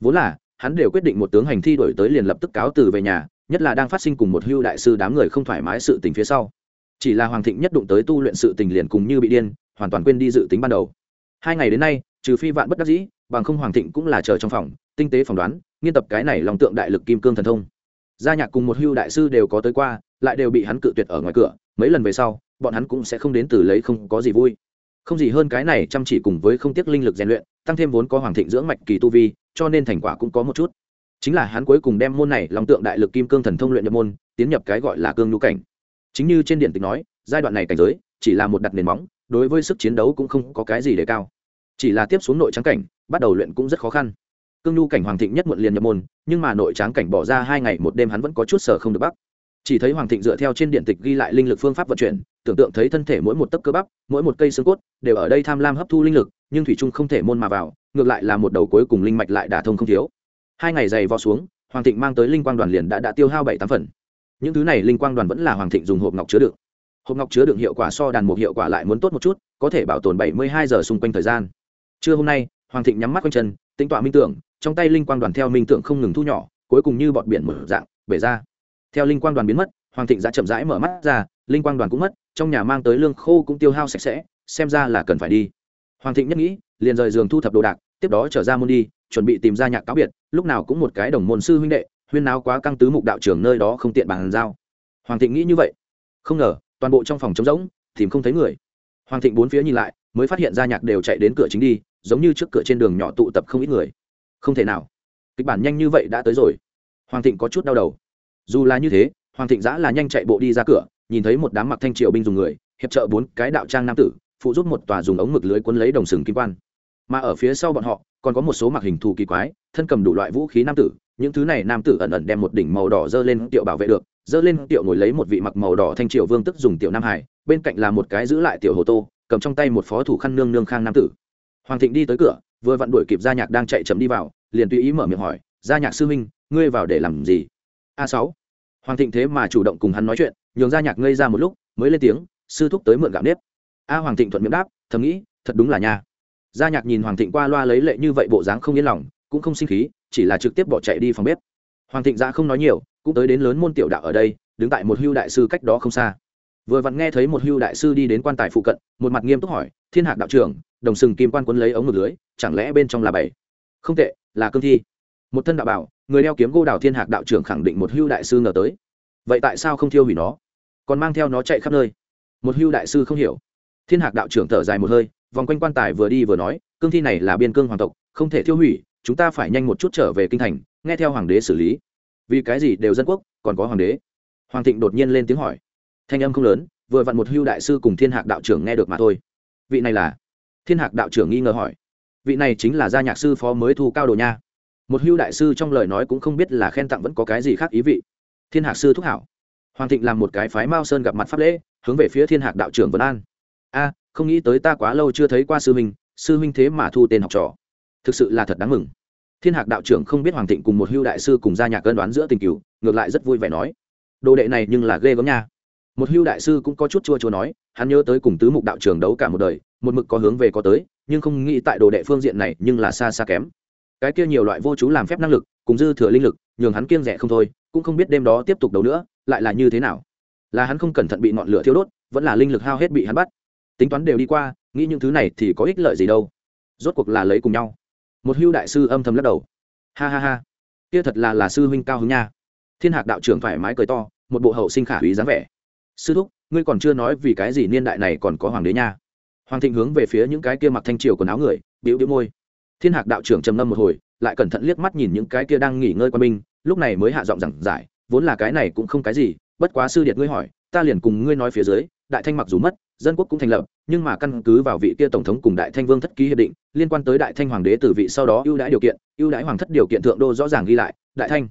Vốn là, hắn đều quyết định một tướng hành thi đổi tới liền lập tức cáo từ về nhà, nhất là đang phát sinh cùng một hưu đại sư đám người không thoải mái sự tình phía sau chỉ là hoàng thịnh nhất đụng tới tu luyện sự tình liền cùng như bị điên, hoàn toàn quên đi dự tính ban đầu. Hai ngày đến nay, trừ phi vạn bất đắc dĩ, bằng không hoàng thịnh cũng là chờ trong phòng, tinh tế phỏng đoán, nghiên tập cái này lòng tượng đại lực kim cương thần thông. Gia nhạc cùng một hưu đại sư đều có tới qua, lại đều bị hắn cự tuyệt ở ngoài cửa, mấy lần về sau, bọn hắn cũng sẽ không đến từ lấy không có gì vui. Không gì hơn cái này chăm chỉ cùng với không tiếc linh lực rèn luyện, tăng thêm vốn có hoàng thịnh dưỡng mạch kỳ tu vi, cho nên thành quả cũng có một chút. Chính là hắn cuối cùng đem môn này lòng tượng đại lực kim cương thần thông luyện nhập môn, tiến nhập cái gọi là cương nhu cảnh chính như trên điện tịch nói, giai đoạn này cảnh giới chỉ là một đặt nền móng, đối với sức chiến đấu cũng không có cái gì để cao. Chỉ là tiếp xuống nội trắng cảnh, bắt đầu luyện cũng rất khó khăn. Cương nhu cảnh hoàng thịnh nhất muộn liền nhập môn, nhưng mà nội tráng cảnh bỏ ra hai ngày một đêm hắn vẫn có chút sở không được bắc. Chỉ thấy hoàng thịnh dựa theo trên điện tịch ghi lại linh lực phương pháp vận chuyển, tưởng tượng thấy thân thể mỗi một tấc cơ bắp, mỗi một cây xương cốt đều ở đây tham lam hấp thu linh lực, nhưng thủy trung không thể môn mà vào, ngược lại là một đầu cuối cùng linh mạch lại đả thông không thiếu. Hai ngày dày vò xuống, hoàng thịnh mang tới linh quang đoàn liền đã đã tiêu hao bảy tám phần những thứ này linh quang đoàn vẫn là hoàng thịnh dùng hộp ngọc chứa đựng. Hộp ngọc chứa đựng hiệu quả so đàn một hiệu quả lại muốn tốt một chút, có thể bảo tồn bảy mươi hai giờ xung quanh thời gian. Trưa hôm nay, hoàng thịnh nhắm mắt quanh chân, tính tọa minh tưởng, trong tay linh quang đoàn theo minh tưởng không ngừng thu nhỏ, cuối cùng như bọn biển mở dạng, bể ra. Theo linh quang đoàn biến mất, hoàng thịnh ra chậm rãi mở mắt ra, linh quang đoàn cũng mất, trong nhà mang tới lương khô cũng tiêu hao sạch sẽ, xem ra là cần phải đi. Hoàng thịnh nhất nghĩ, liền rời giường thu thập đồ đạc, tiếp đó trở ra môn đi, chuẩn bị tìm ra nhạc cáo biệt, lúc nào cũng một cái đồng môn sư huynh đệ huyên náo quá căng tứ mục đạo trưởng nơi đó không tiện bàn giao. Hoàng thịnh nghĩ như vậy. Không ngờ, toàn bộ trong phòng trống rỗng, tìm không thấy người. Hoàng thịnh bốn phía nhìn lại, mới phát hiện ra nhạc đều chạy đến cửa chính đi, giống như trước cửa trên đường nhỏ tụ tập không ít người. Không thể nào. Kịch bản nhanh như vậy đã tới rồi. Hoàng thịnh có chút đau đầu. Dù là như thế, hoàng thịnh giã là nhanh chạy bộ đi ra cửa, nhìn thấy một đám mặc thanh triều binh dùng người, hiệp trợ bốn cái đạo trang nam tử, phụ giúp một tòa dùng ống mực lưới quấn lấy đồng sừng kim quan. Mà ở phía sau bọn họ, còn có một số mặc hình thù kỳ quái, thân cầm đủ loại vũ khí nam tử những thứ này nam tử ẩn ẩn đem một đỉnh màu đỏ dơ lên tiệu bảo vệ được, dơ lên tiệu ngồi lấy một vị mặc màu đỏ thanh triều vương tức dùng tiểu nam hải, bên cạnh là một cái giữ lại tiểu hồ tô, cầm trong tay một phó thủ khăn nương nương khang nam tử. Hoàng thịnh đi tới cửa, vừa vặn đuổi kịp gia nhạc đang chạy chậm đi vào, liền tùy ý mở miệng hỏi, gia nhạc sư huynh, ngươi vào để làm gì? A sáu. Hoàng thịnh thế mà chủ động cùng hắn nói chuyện, nhường gia nhạc ngây ra một lúc, mới lên tiếng, sư thúc tới mượn gạo nếp. A hoàng thịnh thuận miệng đáp, thầm nghĩ, thật đúng là nha. Gia nhạc nhìn hoàng thịnh qua loa lấy lệ như vậy bộ dáng không yên lòng, cũng không sinh khí chỉ là trực tiếp bỏ chạy đi phòng bếp. Hoàng thịnh ra không nói nhiều, cũng tới đến lớn môn tiểu đạo ở đây, đứng tại một hưu đại sư cách đó không xa. Vừa vặn nghe thấy một hưu đại sư đi đến quan tài phụ cận, một mặt nghiêm túc hỏi, thiên hạc đạo trưởng, đồng sừng kim quan quấn lấy ống ngực lưới, chẳng lẽ bên trong là bảy? Không tệ, là cương thi. Một thân đạo bảo, người đeo kiếm gô đào thiên hạc đạo trưởng khẳng định một hưu đại sư ngờ tới. Vậy tại sao không thiêu hủy nó? Còn mang theo nó chạy khắp nơi? Một hưu đại sư không hiểu. Thiên hạc đạo trưởng thở dài một hơi, vòng quanh quan tài vừa đi vừa nói, cương thi này là biên cương hoàng tộc, không thể thiêu hủy chúng ta phải nhanh một chút trở về kinh thành, nghe theo hoàng đế xử lý. Vì cái gì đều dân quốc, còn có hoàng đế? Hoàng thịnh đột nhiên lên tiếng hỏi. Thanh âm không lớn, vừa vặn một hưu đại sư cùng thiên hạc đạo trưởng nghe được mà thôi. Vị này là? Thiên hạc đạo trưởng nghi ngờ hỏi. Vị này chính là gia nhạc sư phó mới thu cao đồ nha. Một hưu đại sư trong lời nói cũng không biết là khen tặng vẫn có cái gì khác ý vị. Thiên hạc sư thúc hảo. Hoàng thịnh làm một cái phái mao sơn gặp mặt pháp lễ, hướng về phía thiên hạc đạo trưởng vân an. A, không nghĩ tới ta quá lâu chưa thấy qua sư huynh sư huynh thế mà thu tên học trò thực sự là thật đáng mừng. Thiên hạc đạo trưởng không biết hoàng thịnh cùng một hưu đại sư cùng gia nhạc cân đoán giữa tình cựu ngược lại rất vui vẻ nói, đồ đệ này nhưng là ghê gớm nha. Một hưu đại sư cũng có chút chua chua nói, hắn nhớ tới cùng tứ mục đạo trưởng đấu cả một đời, một mực có hướng về có tới, nhưng không nghĩ tại đồ đệ phương diện này nhưng là xa xa kém. Cái kia nhiều loại vô chú làm phép năng lực, cùng dư thừa linh lực, nhường hắn kiêng rẻ không thôi, cũng không biết đêm đó tiếp tục đấu nữa, lại là như thế nào. Là hắn không cẩn thận bị ngọn lửa thiêu đốt, vẫn là linh lực hao hết bị hắn bắt. Tính toán đều đi qua, nghĩ những thứ này thì có ích lợi gì đâu. Rốt cuộc là lấy cùng nhau một hưu đại sư âm thầm lắc đầu. Ha ha ha, kia thật là là sư huynh cao hứng nha. Thiên hạc đạo trưởng thoải mái cười to, một bộ hậu sinh khả úy dáng vẻ. Sư thúc, ngươi còn chưa nói vì cái gì niên đại này còn có hoàng đế nha. Hoàng thịnh hướng về phía những cái kia mặc thanh triều quần áo người biểu biểu môi. Thiên hạc đạo trưởng trầm ngâm một hồi, lại cẩn thận liếc mắt nhìn những cái kia đang nghỉ ngơi qua binh, lúc này mới hạ giọng giảng giải, vốn là cái này cũng không cái gì, bất quá sư điệt ngươi hỏi, ta liền cùng ngươi nói phía dưới đại thanh mặc dù mất, dân quốc cũng thành lập, nhưng mà căn cứ vào vị kia tổng thống cùng đại thanh vương thất ký hiệp định, liên quan tới đại thanh hoàng đế từ vị sau đó ưu đãi điều kiện, ưu đãi hoàng thất điều kiện thượng đô rõ ràng ghi lại, đại thanh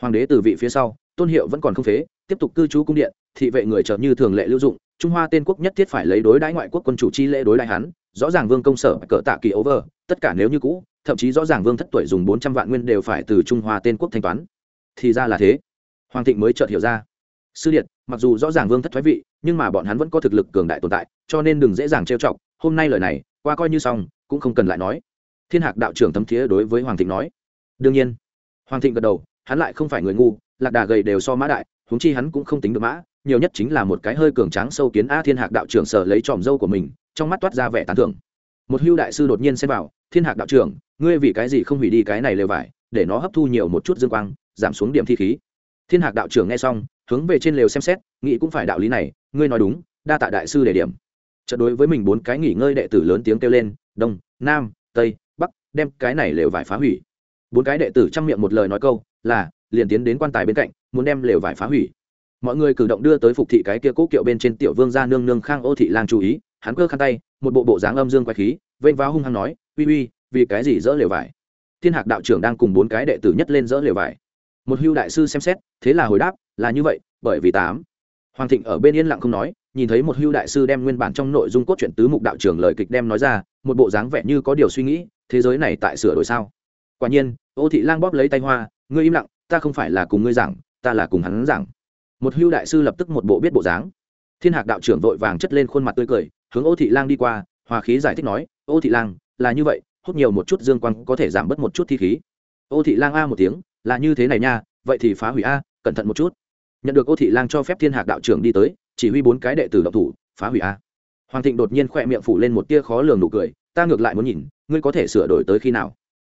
hoàng đế từ vị phía sau, tôn hiệu vẫn còn không phế, tiếp tục cư trú cung điện, thị vệ người chợt như thường lệ lưu dụng, trung hoa tên quốc nhất thiết phải lấy đối đãi ngoại quốc quân chủ chi lễ đối đãi hắn, rõ ràng vương công sở cỡ tạ kỳ over tất cả nếu như cũ, thậm chí rõ ràng vương thất tuổi dùng bốn trăm vạn nguyên đều phải từ trung hoa tên quốc thanh toán. Thì ra là thế. Hoàng thịnh mới chợt hiểu ra. Sư điện mặc dù rõ ràng vương thất thoái vị, nhưng mà bọn hắn vẫn có thực lực cường đại tồn tại, cho nên đừng dễ dàng trêu chọc. Hôm nay lời này, qua coi như xong, cũng không cần lại nói. Thiên hạc đạo trưởng thấm thiế đối với hoàng thịnh nói. Đương nhiên. Hoàng thịnh gật đầu, hắn lại không phải người ngu, lạc đà gầy đều so mã đại, huống chi hắn cũng không tính được mã, nhiều nhất chính là một cái hơi cường tráng sâu kiến a thiên hạc đạo trưởng sở lấy tròm dâu của mình, trong mắt toát ra vẻ tán thưởng. Một hưu đại sư đột nhiên xem vào, thiên hạc đạo trưởng, ngươi vì cái gì không hủy đi cái này lều vải, để nó hấp thu nhiều một chút dương quang, giảm xuống điểm thi khí? Thiên hạc đạo trưởng nghe xong, hướng về trên lều xem xét, nghĩ cũng phải đạo lý này, ngươi nói đúng, đa tạ đại sư đề điểm. Trận đối với mình bốn cái nghỉ ngơi đệ tử lớn tiếng kêu lên, đông, nam, tây, bắc, đem cái này lều vải phá hủy. Bốn cái đệ tử chăm miệng một lời nói câu, là, liền tiến đến quan tài bên cạnh, muốn đem lều vải phá hủy. Mọi người cử động đưa tới phục thị cái kia cố kiệu bên trên tiểu vương gia nương nương khang ô thị lang chú ý, hắn cơ khăn tay, một bộ bộ dáng âm dương quay khí, vênh váo hung hăng nói, uy uy, vì cái gì dỡ lều vải? Thiên hạc đạo trưởng đang cùng bốn cái đệ tử nhất lên dỡ lều vải một hưu đại sư xem xét, thế là hồi đáp, là như vậy, bởi vì tám. Hoàng thịnh ở bên yên lặng không nói, nhìn thấy một hưu đại sư đem nguyên bản trong nội dung cốt truyện tứ mục đạo trưởng lời kịch đem nói ra, một bộ dáng vẻ như có điều suy nghĩ, thế giới này tại sửa đổi sao? Quả nhiên, ô thị lang bóp lấy tay hoa, ngươi im lặng, ta không phải là cùng ngươi giảng, ta là cùng hắn giảng. Một hưu đại sư lập tức một bộ biết bộ dáng. Thiên hạc đạo trưởng vội vàng chất lên khuôn mặt tươi cười, hướng ô thị lang đi qua hòa khí giải thích nói, ô thị lang, là như vậy, hút nhiều một chút dương quang có thể giảm bớt một chút thi khí. Ô thị lang a một tiếng là như thế này nha, vậy thì phá hủy a, cẩn thận một chút. Nhận được ô thị lang cho phép thiên hạc đạo trưởng đi tới, chỉ huy bốn cái đệ tử động thủ, phá hủy a. Hoàng thịnh đột nhiên khỏe miệng phủ lên một tia khó lường nụ cười, ta ngược lại muốn nhìn, ngươi có thể sửa đổi tới khi nào?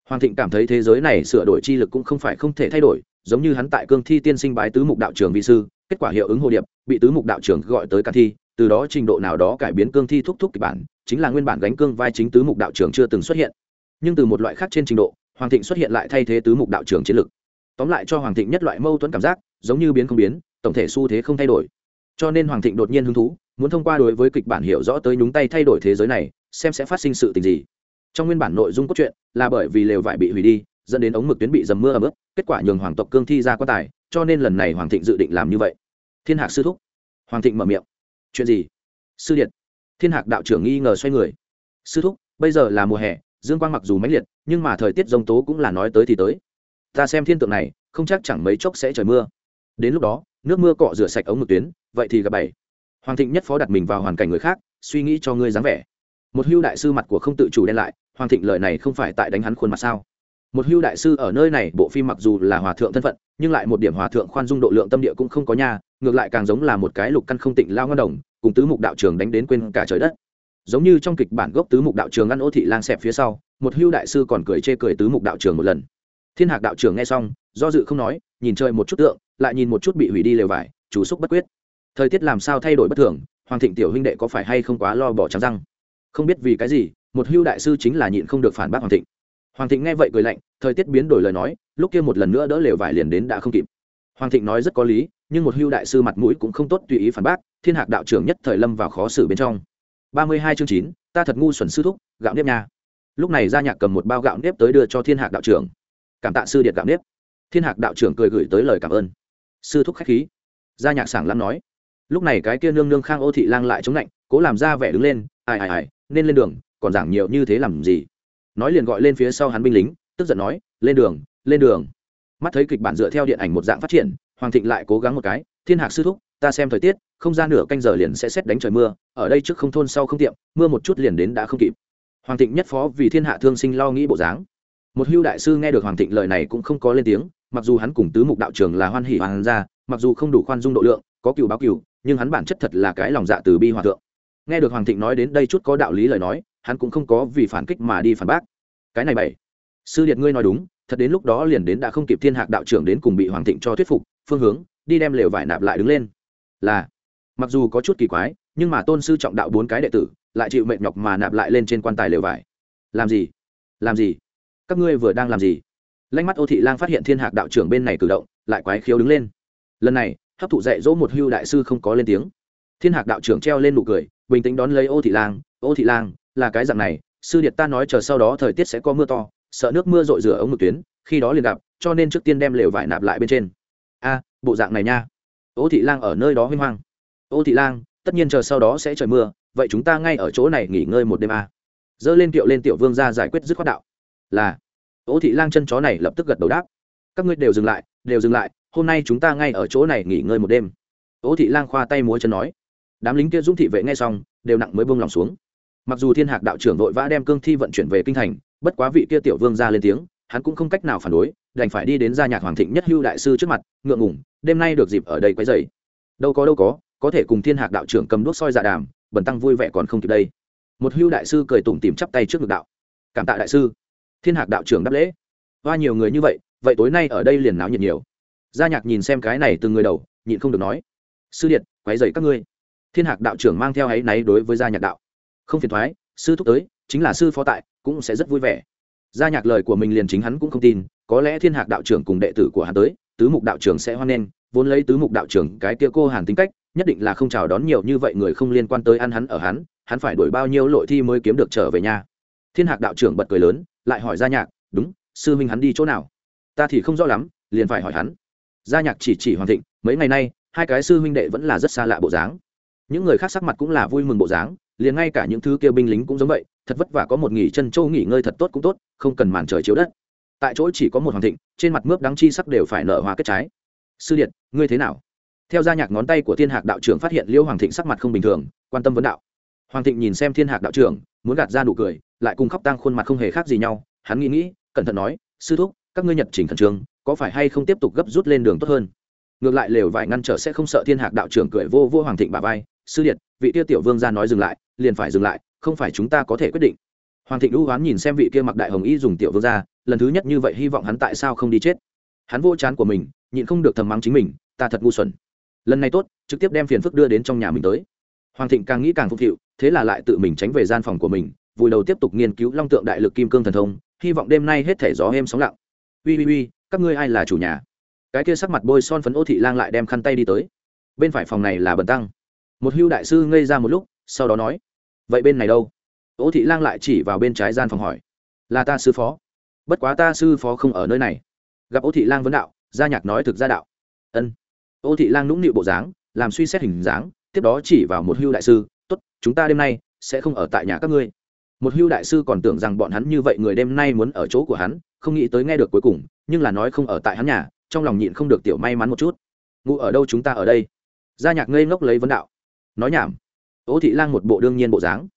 Hoàng thịnh cảm thấy thế giới này sửa đổi chi lực cũng không phải không thể thay đổi, giống như hắn tại cương thi tiên sinh bái tứ mục đạo trưởng vi sư, kết quả hiệu ứng hồ điệp, bị tứ mục đạo trưởng gọi tới cả thi, từ đó trình độ nào đó cải biến cương thi thúc thúc kịch bản, chính là nguyên bản gánh cương vai chính tứ mục đạo trưởng chưa từng xuất hiện. Nhưng từ một loại khác trên trình độ hoàng thịnh xuất hiện lại thay thế tứ mục đạo trưởng chiến lực. Tóm lại cho hoàng thịnh nhất loại mâu thuẫn cảm giác, giống như biến không biến, tổng thể xu thế không thay đổi. Cho nên hoàng thịnh đột nhiên hứng thú, muốn thông qua đối với kịch bản hiểu rõ tới nhúng tay thay đổi thế giới này, xem sẽ phát sinh sự tình gì. Trong nguyên bản nội dung cốt truyện là bởi vì lều vải bị hủy đi, dẫn đến ống mực tuyến bị dầm mưa ấm ướt, kết quả nhường hoàng tộc cương thi ra quan tài, cho nên lần này hoàng thịnh dự định làm như vậy. Thiên hạc sư thúc. Hoàng thịnh mở miệng. Chuyện gì? Sư điện thiên hạc đạo trưởng nghi ngờ xoay người. Sư thúc, bây giờ là mùa hè dương quang mặc dù mãnh liệt, nhưng mà thời tiết g tố cũng là nói tới thì tới. Ta xem thiên tượng này, không chắc chẳng mấy chốc sẽ trời mưa. Đến lúc đó, nước mưa cọ rửa sạch ống ngực tuyến, vậy thì gặp bảy hoàng thịnh nhất phó đặt mình vào hoàn cảnh người khác, suy nghĩ cho ngươi dáng vẻ. Một hưu đại sư mặt của không tự chủ đen lại, hoàng thịnh lời này không phải tại đánh hắn khuôn mặt sao? Một hưu đại sư ở nơi này, bộ phim mặc dù là hòa thượng thân phận, nhưng lại một điểm hòa thượng khoan dung độ lượng tâm địa cũng không có nhà ngược lại càng giống là một cái lục căn không tịnh lao ngân đồng, cùng tứ mục đạo trường đánh đến quên cả trời đất giống như trong kịch bản gốc tứ mục đạo trường ăn ô thị lang xẹp phía sau, một hưu đại sư còn cười chê cười tứ mục đạo trường một lần. Thiên hạc đạo trường nghe xong, do dự không nói, nhìn chơi một chút tượng, lại nhìn một chút bị hủy đi lều vải, chủ xúc bất quyết. Thời tiết làm sao thay đổi bất thường, hoàng thịnh tiểu huynh đệ có phải hay không quá lo bỏ trắng răng? Không biết vì cái gì, một hưu đại sư chính là nhịn không được phản bác hoàng thịnh. Hoàng thịnh nghe vậy cười lạnh, thời tiết biến đổi lời nói, lúc kia một lần nữa đỡ lều vải liền đến đã không kịp. Hoàng thịnh nói rất có lý, nhưng một hưu đại sư mặt mũi cũng không tốt tùy ý phản bác, thiên hạc đạo trưởng nhất thời lâm vào khó xử bên trong ba mươi hai chương chín, ta thật ngu xuẩn sư thúc, gạo nếp nha. Lúc này gia nhạc cầm một bao gạo nếp tới đưa cho thiên hạc đạo trưởng. Cảm tạ sư điện gạo nếp. Thiên hạc đạo trưởng cười gửi tới lời cảm ơn. Sư thúc khách khí. Gia nhạc sảng lắm nói. Lúc này cái kia nương nương khang ô thị lang lại chống lạnh, cố làm ra vẻ đứng lên, ai ai ai, nên lên đường, còn giảng nhiều như thế làm gì? Nói liền gọi lên phía sau hắn binh lính, tức giận nói, lên đường lên đường. Mắt thấy kịch bản dựa theo điện ảnh một dạng phát triển, hoàng thịnh lại cố gắng một cái, thiên hạc sư thúc ta xem thời tiết, không ra nửa canh giờ liền sẽ xét đánh trời mưa, ở đây trước không thôn sau không tiệm, mưa một chút liền đến đã không kịp. Hoàng thịnh nhất phó vì thiên hạ thương sinh lo nghĩ bộ dáng. Một hưu đại sư nghe được hoàng thịnh lời này cũng không có lên tiếng, mặc dù hắn cùng tứ mục đạo trường là hoan hỷ hoàng gia, mặc dù không đủ khoan dung độ lượng, có cựu báo cựu, nhưng hắn bản chất thật là cái lòng dạ từ bi hòa thượng. Nghe được hoàng thịnh nói đến đây chút có đạo lý lời nói, hắn cũng không có vì phản kích mà đi phản bác. Cái này bảy. Sư điện ngươi nói đúng, thật đến lúc đó liền đến đã không kịp thiên hạc đạo trưởng đến cùng bị hoàng thịnh cho thuyết phục, phương hướng, đi đem lều vải nạp lại đứng lên là, mặc dù có chút kỳ quái, nhưng mà tôn sư trọng đạo bốn cái đệ tử, lại chịu mệnh nhọc mà nạp lại lên trên quan tài lều vải. Làm gì? Làm gì? Các ngươi vừa đang làm gì? Lanh mắt ô thị lang phát hiện thiên hạc đạo trưởng bên này cử động, lại quái khiếu đứng lên. Lần này, hấp thụ dạy dỗ một hưu đại sư không có lên tiếng. Thiên hạc đạo trưởng treo lên nụ cười, bình tĩnh đón lấy ô thị lang, ô thị lang, là cái dạng này, sư điệt ta nói chờ sau đó thời tiết sẽ có mưa to, sợ nước mưa rội rửa ống mực tuyến, khi đó liền gặp, cho nên trước tiên đem lều vải nạp lại bên trên. A, bộ dạng này nha ô thị lang ở nơi đó huy hoang. Ô thị lang, tất nhiên chờ sau đó sẽ trời mưa, vậy chúng ta ngay ở chỗ này nghỉ ngơi một đêm a dơ lên kiệu lên tiểu vương ra giải quyết dứt khoát đạo. Là. Ô thị lang chân chó này lập tức gật đầu đáp. Các ngươi đều dừng lại, đều dừng lại, hôm nay chúng ta ngay ở chỗ này nghỉ ngơi một đêm. Ô thị lang khoa tay múa chân nói. Đám lính kia dũng thị vệ nghe xong, đều nặng mới bông lòng xuống. Mặc dù thiên hạc đạo trưởng vội vã đem cương thi vận chuyển về kinh thành, bất quá vị kia tiểu vương ra lên tiếng, hắn cũng không cách nào phản đối, đành phải đi đến gia nhạc hoàng thịnh nhất hưu đại sư trước mặt, ngượng ngủng đêm nay được dịp ở đây quấy dày đâu có đâu có có thể cùng thiên hạc đạo trưởng cầm đuốc soi dạ đàm bẩn tăng vui vẻ còn không kịp đây. Một hưu đại sư cười tủm tìm chắp tay trước ngực đạo. Cảm tạ đại sư. Thiên hạc đạo trưởng đáp lễ. Hoa nhiều người như vậy vậy tối nay ở đây liền náo nhiệt nhiều. Gia nhạc nhìn xem cái này từ người đầu, nhịn không được nói. Sư điện quấy dày các ngươi. Thiên hạc đạo trưởng mang theo áy náy đối với gia nhạc đạo. Không phiền thoái, sư thúc tới, chính là sư phó tại, cũng sẽ rất vui vẻ. Gia nhạc lời của mình liền chính hắn cũng không tin, có lẽ thiên hạc đạo trưởng cùng đệ tử của hắn tới, tứ mục đạo trưởng sẽ hoan nghênh vốn lấy tứ mục đạo trưởng cái kia cô hàn tính cách, nhất định là không chào đón nhiều như vậy người không liên quan tới ăn hắn ở hắn hắn phải đổi bao nhiêu lội thi mới kiếm được trở về nhà. Thiên hạc đạo trưởng bật cười lớn, lại hỏi gia nhạc, đúng, sư huynh hắn đi chỗ nào? Ta thì không rõ lắm, liền phải hỏi hắn. Gia nhạc chỉ chỉ hoàng thịnh, mấy ngày nay, hai cái sư huynh đệ vẫn là rất xa lạ bộ dáng. Những người khác sắc mặt cũng là vui mừng bộ dáng, liền ngay cả những thứ kia binh lính cũng giống vậy, thật vất vả có một nghỉ chân châu nghỉ ngơi thật tốt cũng tốt, không cần màn trời chiếu đất. Tại chỗ chỉ có một hoàng thịnh, trên mặt mướp đắng chi sắc đều phải nở hoa kết trái sư điện ngươi thế nào? Theo gia nhạc ngón tay của thiên hạc đạo trưởng phát hiện liêu hoàng thịnh sắc mặt không bình thường, quan tâm vấn đạo. Hoàng thịnh nhìn xem thiên hạc đạo trưởng, muốn gạt ra nụ cười, lại cùng khóc tăng khuôn mặt không hề khác gì nhau. Hắn nghĩ nghĩ, cẩn thận nói, sư thúc, các ngươi nhật trình khẩn trương, có phải hay không tiếp tục gấp rút lên đường tốt hơn? Ngược lại lều vải ngăn trở sẽ không sợ thiên hạc đạo trưởng cười vô vô hoàng thịnh bà vai. Sư điện vị tiêu tiểu vương ra nói dừng lại, liền phải dừng lại, không phải chúng ta có thể quyết định. Hoàng thịnh đũ hoán nhìn xem vị kia mặc đại hồng y dùng tiểu vương ra lần thứ nhất như vậy hy vọng hắn tại sao không đi chết. Hắn vô chán của mình nhịn không được thầm mắng chính mình, ta thật ngu xuẩn. Lần này tốt, trực tiếp đem phiền phức đưa đến trong nhà mình tới. Hoàng thịnh càng nghĩ càng phục vụ thế là lại tự mình tránh về gian phòng của mình, vùi đầu tiếp tục nghiên cứu long tượng đại lực kim cương thần thông, hy vọng đêm nay hết thể gió êm sóng lặng. Ui ui ui các ngươi ai là chủ nhà? Cái kia sắc mặt bôi son phấn ô thị lang lại đem khăn tay đi tới. Bên phải phòng này là bần tăng. Một hưu đại sư ngây ra một lúc, sau đó nói, vậy bên này đâu? Ô thị lang lại chỉ vào bên trái gian phòng hỏi, là ta sư phó. Bất quá ta sư phó không ở nơi này. Gặp ô thị lang vấn đạo gia nhạc nói thực ra đạo. Ân. Ô thị lang nũng nịu bộ dáng, làm suy xét hình dáng, tiếp đó chỉ vào một hưu đại sư, tốt, chúng ta đêm nay sẽ không ở tại nhà các ngươi. Một hưu đại sư còn tưởng rằng bọn hắn như vậy người đêm nay muốn ở chỗ của hắn, không nghĩ tới nghe được cuối cùng, nhưng là nói không ở tại hắn nhà, trong lòng nhịn không được tiểu may mắn một chút. Ngụ ở đâu chúng ta ở đây? Gia nhạc ngây ngốc lấy vấn đạo. Nói nhảm. Ô thị lang một bộ đương nhiên bộ dáng.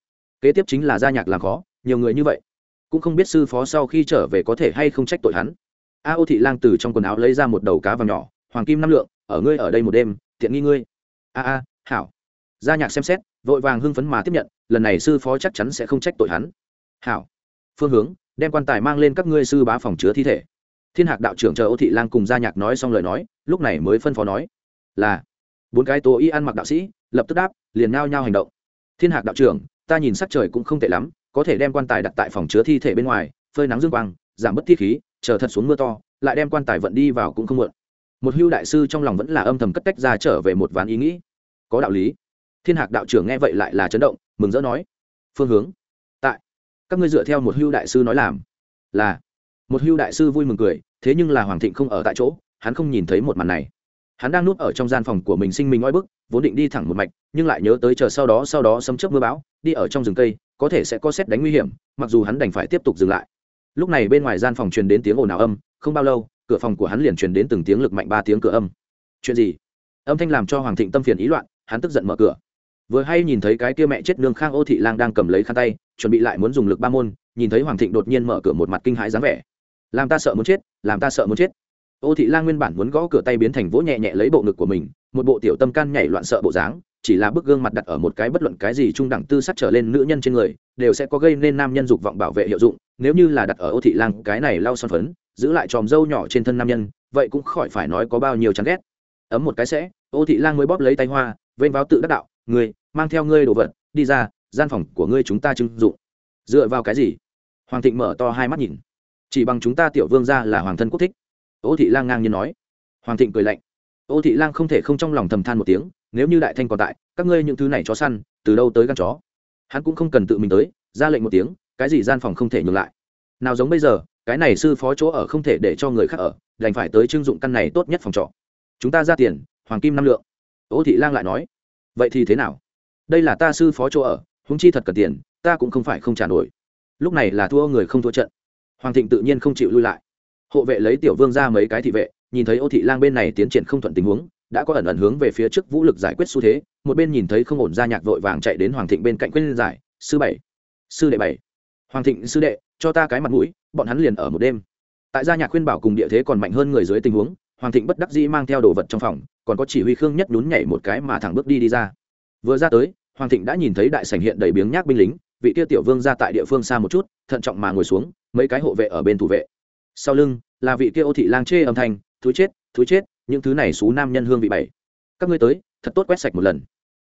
Kế tiếp chính là gia nhạc làm khó, nhiều người như vậy, cũng không biết sư phó sau khi trở về có thể hay không trách tội hắn a ô thị lang từ trong quần áo lấy ra một đầu cá vàng nhỏ, hoàng kim năm lượng, ở ngươi ở đây một đêm, tiện nghi ngươi. A a, hảo. Gia nhạc xem xét, vội vàng hưng phấn mà tiếp nhận, lần này sư phó chắc chắn sẽ không trách tội hắn. Hảo. Phương hướng, đem quan tài mang lên các ngươi sư bá phòng chứa thi thể. Thiên hạc đạo trưởng chờ ô thị lang cùng gia nhạc nói xong lời nói, lúc này mới phân phó nói, là. Bốn cái tố y ăn mặc đạo sĩ, lập tức đáp, liền nao nhao hành động. Thiên hạc đạo trưởng, ta nhìn sắc trời cũng không tệ lắm, có thể đem quan tài đặt tại phòng chứa thi thể bên ngoài, phơi nắng dương quang, giảm bớt thi khí chờ thật xuống mưa to, lại đem quan tài vận đi vào cũng không muộn. Một hưu đại sư trong lòng vẫn là âm thầm cất tách ra trở về một ván ý nghĩ. Có đạo lý. Thiên hạc đạo trưởng nghe vậy lại là chấn động, mừng rỡ nói, phương hướng. Tại. Các ngươi dựa theo một hưu đại sư nói làm. Là. Một hưu đại sư vui mừng cười, thế nhưng là hoàng thịnh không ở tại chỗ, hắn không nhìn thấy một màn này. Hắn đang núp ở trong gian phòng của mình sinh mình oi bức, vốn định đi thẳng một mạch, nhưng lại nhớ tới chờ sau đó sau đó sấm chớp mưa bão, đi ở trong rừng cây, có thể sẽ có xét đánh nguy hiểm, mặc dù hắn đành phải tiếp tục dừng lại lúc này bên ngoài gian phòng truyền đến tiếng ồn ào âm, không bao lâu, cửa phòng của hắn liền truyền đến từng tiếng lực mạnh ba tiếng cửa âm. Chuyện gì? Âm thanh làm cho hoàng thịnh tâm phiền ý loạn, hắn tức giận mở cửa. Vừa hay nhìn thấy cái kia mẹ chết nương khang ô thị lang đang cầm lấy khăn tay, chuẩn bị lại muốn dùng lực ba môn, nhìn thấy hoàng thịnh đột nhiên mở cửa một mặt kinh hãi dáng vẻ. Làm ta sợ muốn chết, làm ta sợ muốn chết. Ô thị lang nguyên bản muốn gõ cửa tay biến thành vỗ nhẹ nhẹ lấy bộ ngực của mình, một bộ tiểu tâm can nhảy loạn sợ bộ dáng chỉ là bức gương mặt đặt ở một cái bất luận cái gì trung đẳng tư sắc trở lên nữ nhân trên người, đều sẽ có gây nên nam nhân dục vọng bảo vệ hiệu dụng, nếu như là đặt ở ô thị lang, cái này lau son phấn, giữ lại tròm dâu nhỏ trên thân nam nhân, vậy cũng khỏi phải nói có bao nhiêu chán ghét. Ấm một cái sẽ, ô thị lang mới bóp lấy tay hoa, vênh váo tự đắc đạo người mang theo ngươi đồ vật, đi ra, gian phòng của ngươi chúng ta trưng dụng. Dựa vào cái gì? Hoàng thịnh mở to hai mắt nhìn. Chỉ bằng chúng ta tiểu vương ra là hoàng thân quốc thích. Ô thị lang ngang nhiên nói. Hoàng thịnh cười lạnh. Ô thị lang không thể không trong lòng thầm than một tiếng nếu như đại thanh còn tại, các ngươi những thứ này chó săn, từ đâu tới gan chó? Hắn cũng không cần tự mình tới, ra lệnh một tiếng, cái gì gian phòng không thể nhường lại. Nào giống bây giờ, cái này sư phó chỗ ở không thể để cho người khác ở, đành phải tới trưng dụng căn này tốt nhất phòng trọ. Chúng ta ra tiền, hoàng kim năm lượng. Ô thị lang lại nói, vậy thì thế nào? Đây là ta sư phó chỗ ở húng chi thật cần tiền, ta cũng không phải không trả nổi. Lúc này là thua người không thua trận. Hoàng thịnh tự nhiên không chịu lui lại. Hộ vệ lấy tiểu vương ra mấy cái thị vệ, nhìn thấy ô thị lang bên này tiến triển không thuận tình huống đã có ẩn ẩn hướng về phía trước vũ lực giải quyết xu thế, một bên nhìn thấy không ổn ra nhạc vội vàng chạy đến hoàng thịnh bên cạnh quyết giải, sư bảy, sư đệ bảy. Hoàng thịnh, sư đệ, cho ta cái mặt mũi, bọn hắn liền ở một đêm. Tại gia nhạc khuyên bảo cùng địa thế còn mạnh hơn người dưới tình huống, hoàng thịnh bất đắc dĩ mang theo đồ vật trong phòng, còn có chỉ huy khương nhất nhún nhảy một cái mà thẳng bước đi đi ra. Vừa ra tới, hoàng thịnh đã nhìn thấy đại sảnh hiện đầy biếng nhác binh lính, vị tiêu tiểu vương ra tại địa phương xa một chút, thận trọng mà ngồi xuống, mấy cái hộ vệ ở bên thủ vệ. Sau lưng, là vị kia ô thị lang chê âm thanh thú chết thú chết những thứ này xú nam nhân hương vị bảy. Các ngươi tới, thật tốt quét sạch một lần.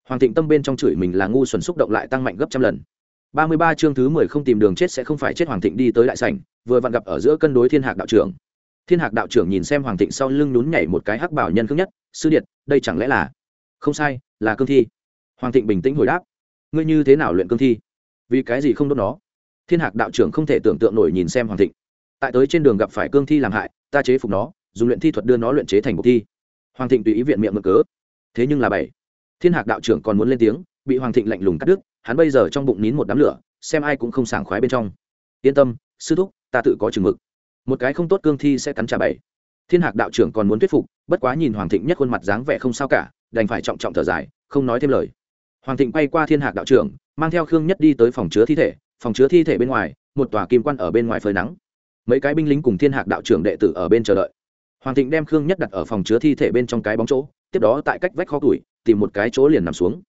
Hoàng thịnh tâm bên trong chửi mình là ngu xuẩn xúc động lại tăng mạnh gấp trăm lần. Ba mươi ba chương thứ mười không tìm đường chết sẽ không phải chết hoàng thịnh đi tới đại sảnh, vừa vặn gặp ở giữa cân đối thiên hạc đạo trưởng. Thiên hạc đạo trưởng nhìn xem hoàng thịnh sau lưng nhún nhảy một cái hắc bảo nhân khước nhất, sư điện đây chẳng lẽ là không sai, là cương thi. Hoàng thịnh bình tĩnh hồi đáp, ngươi như thế nào luyện cương thi? Vì cái gì không đốt nó? Thiên hạc đạo trưởng không thể tưởng tượng nổi nhìn xem hoàng thịnh. Tại tới trên đường gặp phải cương thi làm hại, ta chế phục nó dùng luyện thi thuật đưa nó luyện chế thành một thi. Hoàng thịnh tùy ý viện miệng mực cớ. Thế nhưng là bảy. Thiên hạc đạo trưởng còn muốn lên tiếng, bị hoàng thịnh lạnh lùng cắt đứt, hắn bây giờ trong bụng nín một đám lửa, xem ai cũng không sảng khoái bên trong. Yên tâm, sư thúc, ta tự có chừng mực. Một cái không tốt cương thi sẽ cắn trả bảy. Thiên hạc đạo trưởng còn muốn thuyết phục, bất quá nhìn hoàng thịnh nhất khuôn mặt dáng vẻ không sao cả, đành phải trọng trọng thở dài, không nói thêm lời. Hoàng thịnh bay qua thiên hạc đạo trưởng, mang theo khương nhất đi tới phòng chứa thi thể, phòng chứa thi thể bên ngoài, một tòa kim quan ở bên ngoài phơi nắng. Mấy cái binh lính cùng thiên hạc đạo trưởng đệ tử ở bên chờ đợi hoàng thịnh đem khương nhất đặt ở phòng chứa thi thể bên trong cái bóng chỗ, tiếp đó tại cách vách kho tuổi tìm một cái chỗ liền nằm xuống.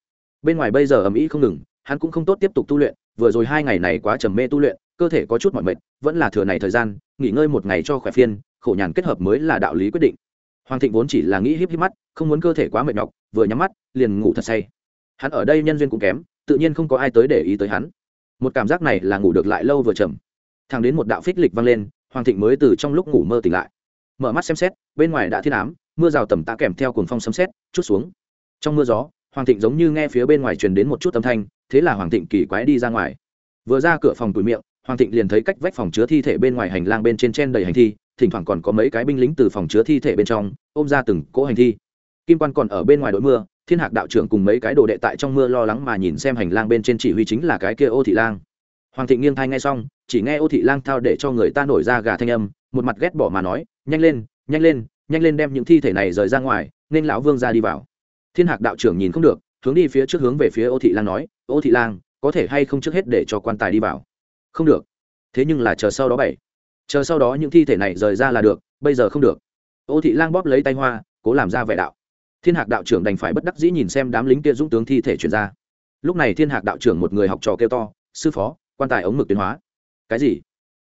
Bên ngoài bây giờ ầm ĩ không ngừng, hắn cũng không tốt tiếp tục tu luyện, vừa rồi hai ngày này quá trầm mê tu luyện, cơ thể có chút mỏi mệt, vẫn là thừa này thời gian, nghỉ ngơi một ngày cho khỏe phiên khổ nhàn kết hợp mới là đạo lý quyết định. Hoàng thịnh vốn chỉ là nghĩ híp híp mắt, không muốn cơ thể quá mệt nhọc, vừa nhắm mắt, liền ngủ thật say. Hắn ở đây nhân duyên cũng kém, tự nhiên không có ai tới để ý tới hắn. Một cảm giác này là ngủ được lại lâu vừa chậm. Thằng đến một đạo phích lịch vang lên, hoàng thịnh mới từ trong lúc ngủ mơ tỉnh lại mở mắt xem xét, bên ngoài đã thiên ám, mưa rào tầm tã kèm theo cuồng phong sấm xét chút xuống. Trong mưa gió, hoàng thịnh giống như nghe phía bên ngoài truyền đến một chút âm thanh, thế là hoàng thịnh kỳ quái đi ra ngoài. Vừa ra cửa phòng tủi miệng, hoàng thịnh liền thấy cách vách phòng chứa thi thể bên ngoài hành lang bên trên chen đầy hành thi, thỉnh thoảng còn có mấy cái binh lính từ phòng chứa thi thể bên trong, ôm ra từng cỗ hành thi. Kim quan còn ở bên ngoài đội mưa, thiên hạc đạo trưởng cùng mấy cái đồ đệ tại trong mưa lo lắng mà nhìn xem hành lang bên trên chỉ huy chính là cái kia ô thị lang. Hoàng thịnh nghiêng thai ngay xong, chỉ nghe ô thị lang thao để cho người ta nổi ra gà thanh âm một mặt ghét bỏ mà nói, nhanh lên nhanh lên nhanh lên đem những thi thể này rời ra ngoài, nên lão vương ra đi vào. Thiên hạc đạo trưởng nhìn không được, hướng đi phía trước hướng về phía ô thị lang nói, ô thị lang, có thể hay không trước hết để cho quan tài đi vào? Không được. Thế nhưng là chờ sau đó bảy. Chờ sau đó những thi thể này rời ra là được, bây giờ không được. Ô thị lang bóp lấy tay hoa, cố làm ra vẻ đạo. Thiên hạc đạo trưởng đành phải bất đắc dĩ nhìn xem đám lính kia dũng tướng thi thể chuyển ra. Lúc này thiên hạc đạo trưởng một người học trò kêu to, sư phó, quan tài ống mực tuyến hóa. Cái gì?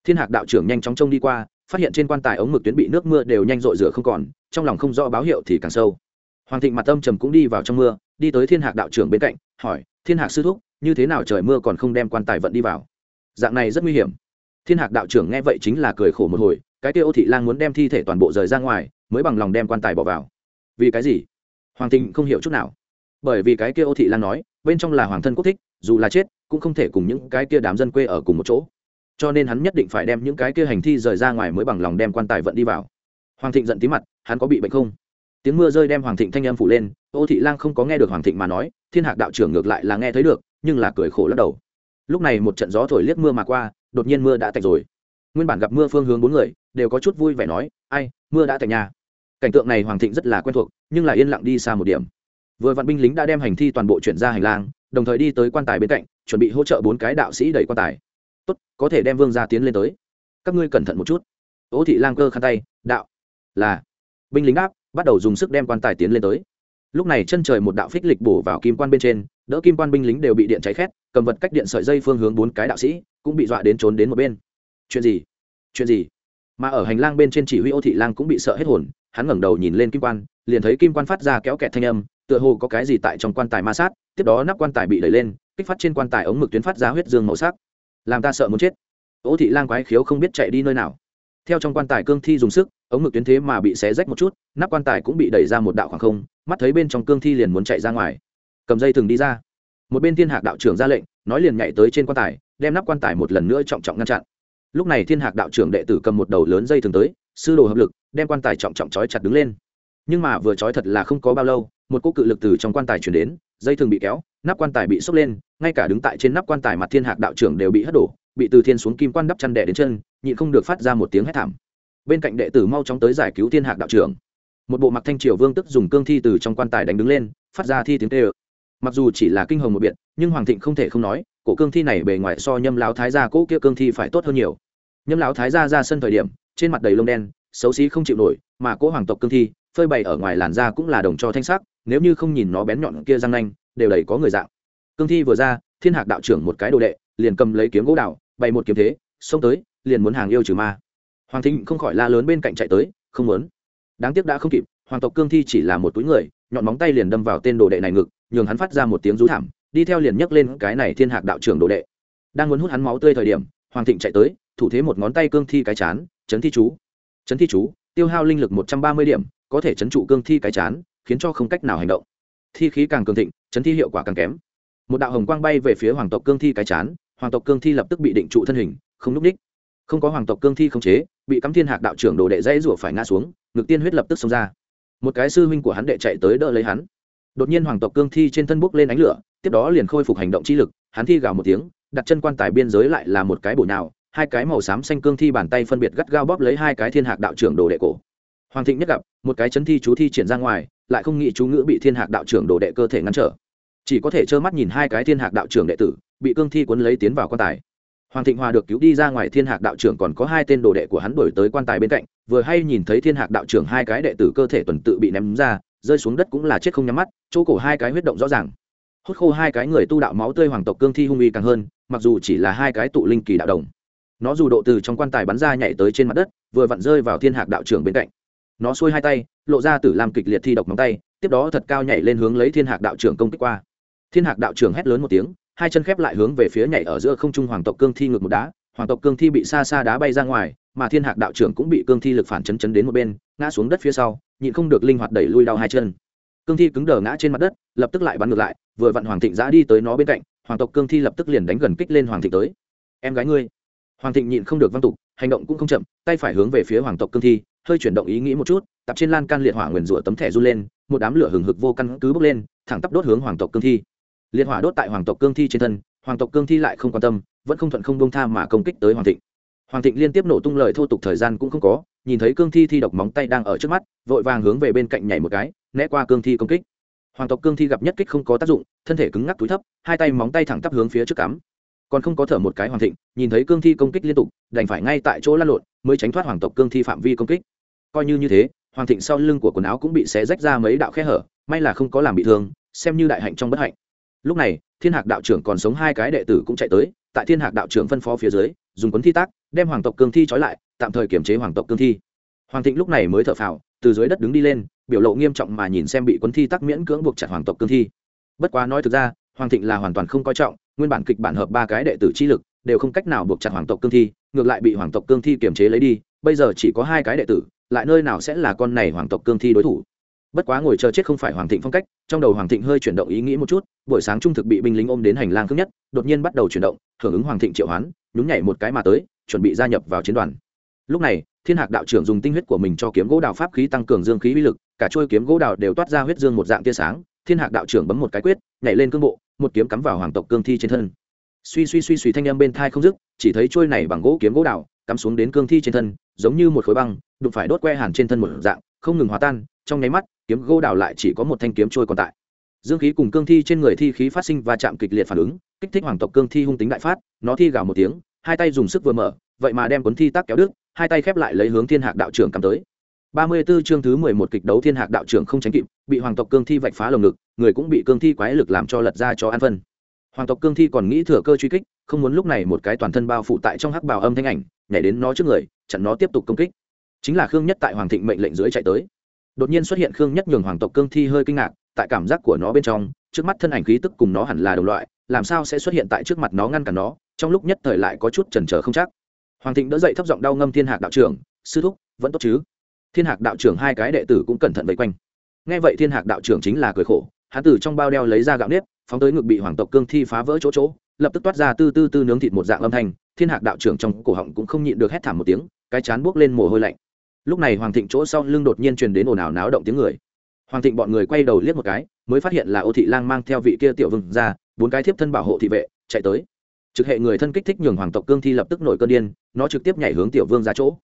Thiên hạc đạo trưởng nhanh chóng trông đi qua phát hiện trên quan tài ống mực tuyến bị nước mưa đều nhanh rội rửa không còn, trong lòng không rõ báo hiệu thì càng sâu. Hoàng thịnh mặt tâm trầm cũng đi vào trong mưa, đi tới thiên hạc đạo trưởng bên cạnh, hỏi, thiên hạc sư thúc, như thế nào trời mưa còn không đem quan tài vận đi vào? Dạng này rất nguy hiểm. Thiên hạc đạo trưởng nghe vậy chính là cười khổ một hồi, cái kia ô thị lang muốn đem thi thể toàn bộ rời ra ngoài, mới bằng lòng đem quan tài bỏ vào. Vì cái gì? Hoàng thịnh không hiểu chút nào. Bởi vì cái kia ô thị lang nói, bên trong là hoàng thân quốc thích, dù là chết, cũng không thể cùng những cái kia đám dân quê ở cùng một chỗ cho nên hắn nhất định phải đem những cái kia hành thi rời ra ngoài mới bằng lòng đem quan tài vận đi vào. Hoàng thịnh giận tí mặt, hắn có bị bệnh không? Tiếng mưa rơi đem hoàng thịnh thanh âm phủ lên ô thị lang không có nghe được hoàng thịnh mà nói, thiên hạc đạo trưởng ngược lại là nghe thấy được, nhưng là cười khổ lắc đầu. Lúc này một trận gió thổi liếc mưa mà qua, đột nhiên mưa đã tạnh rồi. Nguyên bản gặp mưa phương hướng bốn người, đều có chút vui vẻ nói, ai, mưa đã tạnh nhà. Cảnh tượng này hoàng thịnh rất là quen thuộc, nhưng lại yên lặng đi xa một điểm. Vừa vạn binh lính đã đem hành thi toàn bộ chuyển ra hành lang, đồng thời đi tới quan tài bên cạnh, chuẩn bị hỗ trợ bốn cái đạo sĩ đẩy quan tài tốt, có thể đem vương gia tiến lên tới. Các ngươi cẩn thận một chút. Ô thị lang cơ khăn tay, đạo. Là. Binh lính áp, bắt đầu dùng sức đem quan tài tiến lên tới. Lúc này chân trời một đạo phích lịch bổ vào kim quan bên trên, đỡ kim quan binh lính đều bị điện cháy khét, cầm vật cách điện sợi dây phương hướng bốn cái đạo sĩ, cũng bị dọa đến trốn đến một bên. Chuyện gì? Chuyện gì? Mà ở hành lang bên trên chỉ huy ô thị lang cũng bị sợ hết hồn, hắn ngẩng đầu nhìn lên kim quan, liền thấy kim quan phát ra kéo kẹt thanh âm, tựa hồ có cái gì tại trong quan tài ma sát, tiếp đó nắp quan tài bị đẩy lên, kích phát trên quan tài ống mực tuyến phát ra huyết dương màu sắc làm ta sợ muốn chết. Ô thị lang quái khiếu không biết chạy đi nơi nào. Theo trong quan tài cương thi dùng sức, ống ngực tuyến thế mà bị xé rách một chút, nắp quan tài cũng bị đẩy ra một đạo khoảng không, mắt thấy bên trong cương thi liền muốn chạy ra ngoài. Cầm dây thừng đi ra. Một bên thiên hạc đạo trưởng ra lệnh, nói liền nhảy tới trên quan tài, đem nắp quan tài một lần nữa trọng trọng ngăn chặn. Lúc này thiên hạc đạo trưởng đệ tử cầm một đầu lớn dây thừng tới, sư đồ hợp lực, đem quan tài trọng trọng trói chặt đứng lên. Nhưng mà vừa trói thật là không có bao lâu, một cỗ cự lực từ trong quan tài chuyển đến dây thường bị kéo, nắp quan tài bị sốc lên, ngay cả đứng tại trên nắp quan tài mặt thiên hạc đạo trưởng đều bị hất đổ, bị từ thiên xuống kim quan đắp chăn đẻ đến chân, nhịn không được phát ra một tiếng hét thảm. Bên cạnh đệ tử mau chóng tới giải cứu thiên hạc đạo trưởng. Một bộ mặc thanh triều vương tức dùng cương thi từ trong quan tài đánh đứng lên, phát ra thi tiếng tê ơ mặc dù chỉ là kinh hồng một biệt, nhưng hoàng thịnh không thể không nói, cổ cương thi này bề ngoài so nhâm lão thái gia cỗ kia cương thi phải tốt hơn nhiều. Nhâm lão thái gia ra sân thời điểm, trên mặt đầy lông đen, xấu xí không chịu nổi, mà cỗ hoàng tộc cương thi phơi bày ở ngoài làn da cũng là đồng cho thanh sắc nếu như không nhìn nó bén nhọn kia răng nanh đều đầy có người dạng. Cương thi vừa ra thiên hạc đạo trưởng một cái đồ đệ liền cầm lấy kiếm gỗ đào, bày một kiếm thế xông tới liền muốn hàng yêu trừ ma. Hoàng thịnh không khỏi la lớn bên cạnh chạy tới không muốn. Đáng tiếc đã không kịp hoàng tộc cương thi chỉ là một túi người nhọn móng tay liền đâm vào tên đồ đệ này ngực nhường hắn phát ra một tiếng rú thảm đi theo liền nhấc lên cái này thiên hạc đạo trưởng đồ đệ. Đang muốn hút hắn máu tươi thời điểm hoàng thịnh chạy tới thủ thế một ngón tay cương thi cái chán chấn thi chú chấn thi chú tiêu hao linh lực một trăm ba mươi điểm, có thể chấn trụ cương thi cái chán, khiến cho không cách nào hành động. Thi khí càng cường thịnh, chấn thi hiệu quả càng kém. Một đạo hồng quang bay về phía hoàng tộc cương thi cái chán, hoàng tộc cương thi lập tức bị định trụ thân hình, không núp ních. Không có hoàng tộc cương thi khống chế, bị cắm thiên hạc đạo trưởng đồ đệ dãy rủa phải ngã xuống, ngực tiên huyết lập tức xông ra. Một cái sư huynh của hắn đệ chạy tới đỡ lấy hắn. Đột nhiên hoàng tộc cương thi trên thân bốc lên ánh lửa, tiếp đó liền khôi phục hành động chi lực, hắn thi gào một tiếng, đặt chân quan tài biên giới lại là một cái bổ nào hai cái màu xám xanh cương thi bàn tay phân biệt gắt gao bóp lấy hai cái thiên hạc đạo trưởng đồ đệ cổ. Hoàng thịnh nhất gặp, một cái chấn thi chú thi triển ra ngoài, lại không nghĩ chú ngữ bị thiên hạc đạo trưởng đồ đệ cơ thể ngăn trở. Chỉ có thể trơ mắt nhìn hai cái thiên hạc đạo trưởng đệ tử, bị cương thi cuốn lấy tiến vào quan tài. Hoàng thịnh hòa được cứu đi ra ngoài thiên hạc đạo trưởng còn có hai tên đồ đệ của hắn đổi tới quan tài bên cạnh, vừa hay nhìn thấy thiên hạc đạo trưởng hai cái đệ tử cơ thể tuần tự bị ném ra, rơi xuống đất cũng là chết không nhắm mắt, chỗ cổ hai cái huyết động rõ ràng. Hút khô hai cái người tu đạo máu tươi hoàng tộc cương thi hung uy càng hơn, mặc dù chỉ là hai cái tụ linh kỳ đạo đồng nó dù độ từ trong quan tài bắn ra nhảy tới trên mặt đất, vừa vặn rơi vào thiên hạc đạo trưởng bên cạnh. Nó xuôi hai tay, lộ ra tử làm kịch liệt thi độc móng tay, tiếp đó thật cao nhảy lên hướng lấy thiên hạc đạo trưởng công kích qua. Thiên hạc đạo trưởng hét lớn một tiếng, hai chân khép lại hướng về phía nhảy ở giữa không trung hoàng tộc cương thi ngược một đá, hoàng tộc cương thi bị xa xa đá bay ra ngoài, mà thiên hạc đạo trưởng cũng bị cương thi lực phản chấn chấn đến một bên, ngã xuống đất phía sau, nhịn không được linh hoạt đẩy lui đau hai chân. Cương thi cứng đờ ngã trên mặt đất, lập tức lại bắn ngược lại, vừa vặn hoàng thịnh giã đi tới nó bên cạnh, hoàng tộc cương thi lập tức liền đánh gần kích lên hoàng thịnh tới. Em gái ngươi hoàng thịnh nhịn không được văng tục, hành động cũng không chậm, tay phải hướng về phía hoàng tộc cương thi, hơi chuyển động ý nghĩ một chút, tập trên lan can liệt hỏa nguyền rủa tấm thẻ run lên, một đám lửa hừng hực vô căn cứ bốc lên, thẳng tắp đốt hướng hoàng tộc cương thi. Liệt hỏa đốt tại hoàng tộc cương thi trên thân, hoàng tộc cương thi lại không quan tâm, vẫn không thuận không bông tha mà công kích tới hoàng thịnh. Hoàng thịnh liên tiếp nổ tung lời thô tục thời gian cũng không có, nhìn thấy cương thi thi độc móng tay đang ở trước mắt, vội vàng hướng về bên cạnh nhảy một cái, né qua cương thi công kích. Hoàng tộc cương thi gặp nhất kích không có tác dụng, thân thể cứng ngắc túi thấp, hai tay móng tay thẳng tắp hướng phía trước cắm còn không có thở một cái hoàng thịnh, nhìn thấy cương thi công kích liên tục, đành phải ngay tại chỗ lăn lộn, mới tránh thoát hoàng tộc cương thi phạm vi công kích. Coi như như thế, hoàng thịnh sau lưng của quần áo cũng bị xé rách ra mấy đạo khe hở, may là không có làm bị thương, xem như đại hạnh trong bất hạnh. Lúc này, thiên hạc đạo trưởng còn sống hai cái đệ tử cũng chạy tới, tại thiên hạc đạo trưởng phân phó phía dưới, dùng quấn thi tác, đem hoàng tộc cương thi trói lại, tạm thời kiểm chế hoàng tộc cương thi. Hoàng thịnh lúc này mới thở phào, từ dưới đất đứng đi lên, biểu lộ nghiêm trọng mà nhìn xem bị quấn thi tác miễn cưỡng buộc chặt hoàng tộc cương thi. Bất quá nói thực ra, hoàng thịnh là hoàn toàn không coi trọng nguyên bản kịch bản hợp ba cái đệ tử chi lực, đều không cách nào buộc chặt hoàng tộc cương thi, ngược lại bị hoàng tộc cương thi kiềm chế lấy đi, bây giờ chỉ có hai cái đệ tử, lại nơi nào sẽ là con này hoàng tộc cương thi đối thủ? Bất quá ngồi chờ chết không phải hoàng thịnh phong cách, trong đầu hoàng thịnh hơi chuyển động ý nghĩ một chút, buổi sáng trung thực bị binh lính ôm đến hành lang thứ nhất đột nhiên bắt đầu chuyển động, hưởng ứng hoàng thịnh triệu hoán, nhún nhảy một cái mà tới, chuẩn bị gia nhập vào chiến đoàn. Lúc này, thiên hạc đạo trưởng dùng tinh huyết của mình cho kiếm gỗ đào pháp khí tăng cường dương khí uy lực, cả trôi kiếm gỗ đào đều toát ra huyết dương một dạng tia sáng, thiên hạc đạo trưởng bấm một cái quyết, nhảy lên cương bộ một kiếm cắm vào hoàng tộc cương thi trên thân. Suy suy suy suy thanh âm bên thai không dứt, chỉ thấy trôi này bằng gỗ kiếm gỗ đào, cắm xuống đến cương thi trên thân, giống như một khối băng, đụng phải đốt que hàn trên thân một dạng, không ngừng hòa tan, trong nháy mắt, kiếm gỗ đào lại chỉ có một thanh kiếm trôi còn tại. Dương khí cùng cương thi trên người thi khí phát sinh và chạm kịch liệt phản ứng, kích thích hoàng tộc cương thi hung tính đại phát, nó thi gào một tiếng, hai tay dùng sức vừa mở, vậy mà đem cuốn thi tác kéo đứt, hai tay khép lại lấy hướng thiên hạc đạo trưởng cắm tới. Ba mươi 34 chương thứ mười một kịch đấu thiên hạc đạo trưởng không tránh kịp, bị hoàng tộc cương thi vạch phá lồng ngực người cũng bị cương thi quái lực làm cho lật ra cho an phân. Hoàng tộc cương thi còn nghĩ thừa cơ truy kích, không muốn lúc này một cái toàn thân bao phủ tại trong hắc bào âm thanh ảnh, nhảy đến nó trước người, chặn nó tiếp tục công kích. Chính là khương nhất tại hoàng thịnh mệnh lệnh dưới chạy tới. Đột nhiên xuất hiện khương nhất nhường hoàng tộc cương thi hơi kinh ngạc, tại cảm giác của nó bên trong, trước mắt thân ảnh khí tức cùng nó hẳn là đồng loại, làm sao sẽ xuất hiện tại trước mặt nó ngăn cản nó, trong lúc nhất thời lại có chút chần chờ không chắc. Hoàng thịnh đỡ dậy thấp giọng đau ngâm thiên hạc đạo trưởng, sư thúc, vẫn tốt chứ? Thiên hạc đạo trưởng hai cái đệ tử cũng cẩn thận vây quanh. Nghe vậy thiên hạc đạo trưởng chính là cười khổ hắn tử trong bao đeo lấy ra gạo nếp, phóng tới ngực bị hoàng tộc cương thi phá vỡ chỗ chỗ, lập tức toát ra tư tư tư nướng thịt một dạng âm thanh, thiên hạc đạo trưởng trong cổ họng cũng không nhịn được hét thảm một tiếng, cái chán buốc lên mồ hôi lạnh. Lúc này hoàng thịnh chỗ sau lưng đột nhiên truyền đến ồn ào náo động tiếng người. Hoàng thịnh bọn người quay đầu liếc một cái, mới phát hiện là ô thị lang mang theo vị kia tiểu vừng ra, bốn cái thiếp thân bảo hộ thị vệ, chạy tới. Trực hệ người thân kích thích nhường hoàng tộc cương thi lập tức nổi cơn điên, nó trực tiếp nhảy hướng tiểu vương ra chỗ.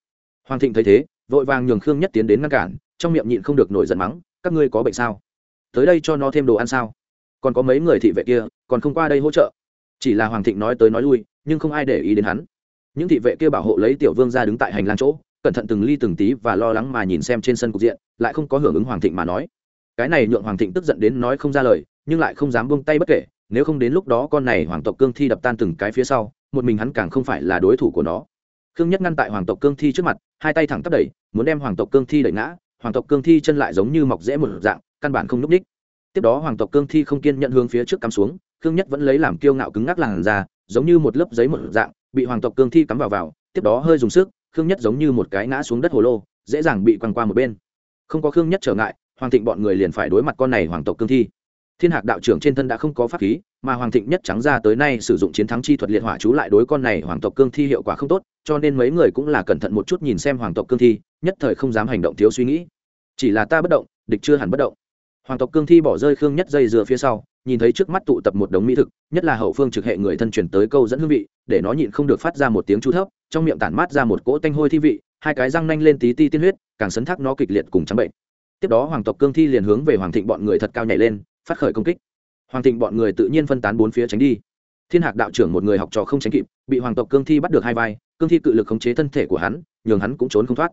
Hoàng thịnh thấy thế, vội vàng nhường khương nhất tiến đến ngăn cản, trong miệng nhịn không được nổi giận mắng, các ngươi có bệnh sao? Tới đây cho nó thêm đồ ăn sao? Còn có mấy người thị vệ kia, còn không qua đây hỗ trợ. Chỉ là hoàng thịnh nói tới nói lui, nhưng không ai để ý đến hắn. Những thị vệ kia bảo hộ lấy tiểu vương ra đứng tại hành lang chỗ, cẩn thận từng ly từng tí và lo lắng mà nhìn xem trên sân cục diện, lại không có hưởng ứng hoàng thịnh mà nói. Cái này nhượng hoàng thịnh tức giận đến nói không ra lời, nhưng lại không dám buông tay bất kể, nếu không đến lúc đó con này hoàng tộc cương thi đập tan từng cái phía sau, một mình hắn càng không phải là đối thủ của nó. Khương nhất ngăn tại hoàng tộc cương thi trước mặt, hai tay thẳng tắp đẩy, muốn đem hoàng tộc cương thi đẩy ngã, hoàng tộc cương thi chân lại giống như mọc rễ một dạng căn bản không núp ních tiếp đó hoàng tộc cương thi không kiên nhận hướng phía trước cắm xuống, khương nhất vẫn lấy làm kiêu ngạo cứng ngắc làn ra giống như một lớp giấy một dạng, bị hoàng tộc cương thi cắm vào vào, tiếp đó hơi dùng sức, khương nhất giống như một cái ngã xuống đất hồ lô, dễ dàng bị quăng qua một bên. Không có khương nhất trở ngại, hoàng thịnh bọn người liền phải đối mặt con này hoàng tộc cương thi. Thiên hạc đạo trưởng trên thân đã không có pháp khí, mà hoàng thịnh nhất trắng ra tới nay sử dụng chiến thắng chi thuật liệt hỏa chú lại đối con này hoàng tộc cương thi hiệu quả không tốt, cho nên mấy người cũng là cẩn thận một chút nhìn xem hoàng tộc cương thi, nhất thời không dám hành động thiếu suy nghĩ. Chỉ là ta bất động, địch chưa hẳn bất động hoàng tộc cương thi bỏ rơi khương nhất dây dựa phía sau, nhìn thấy trước mắt tụ tập một đống mỹ thực, nhất là hậu phương trực hệ người thân chuyển tới câu dẫn hương vị, để nó nhịn không được phát ra một tiếng chú thấp, trong miệng tản mát ra một cỗ tanh hôi thi vị, hai cái răng nanh lên tí ti tiên huyết, càng sấn thác nó kịch liệt cùng trắng bệnh. Tiếp đó hoàng tộc cương thi liền hướng về hoàng thịnh bọn người thật cao nhảy lên, phát khởi công kích. Hoàng thịnh bọn người tự nhiên phân tán bốn phía tránh đi. Thiên hạc đạo trưởng một người học trò không tránh kịp, bị hoàng tộc cương thi bắt được hai vai, cương thi cự lực khống chế thân thể của hắn, nhường hắn cũng trốn không thoát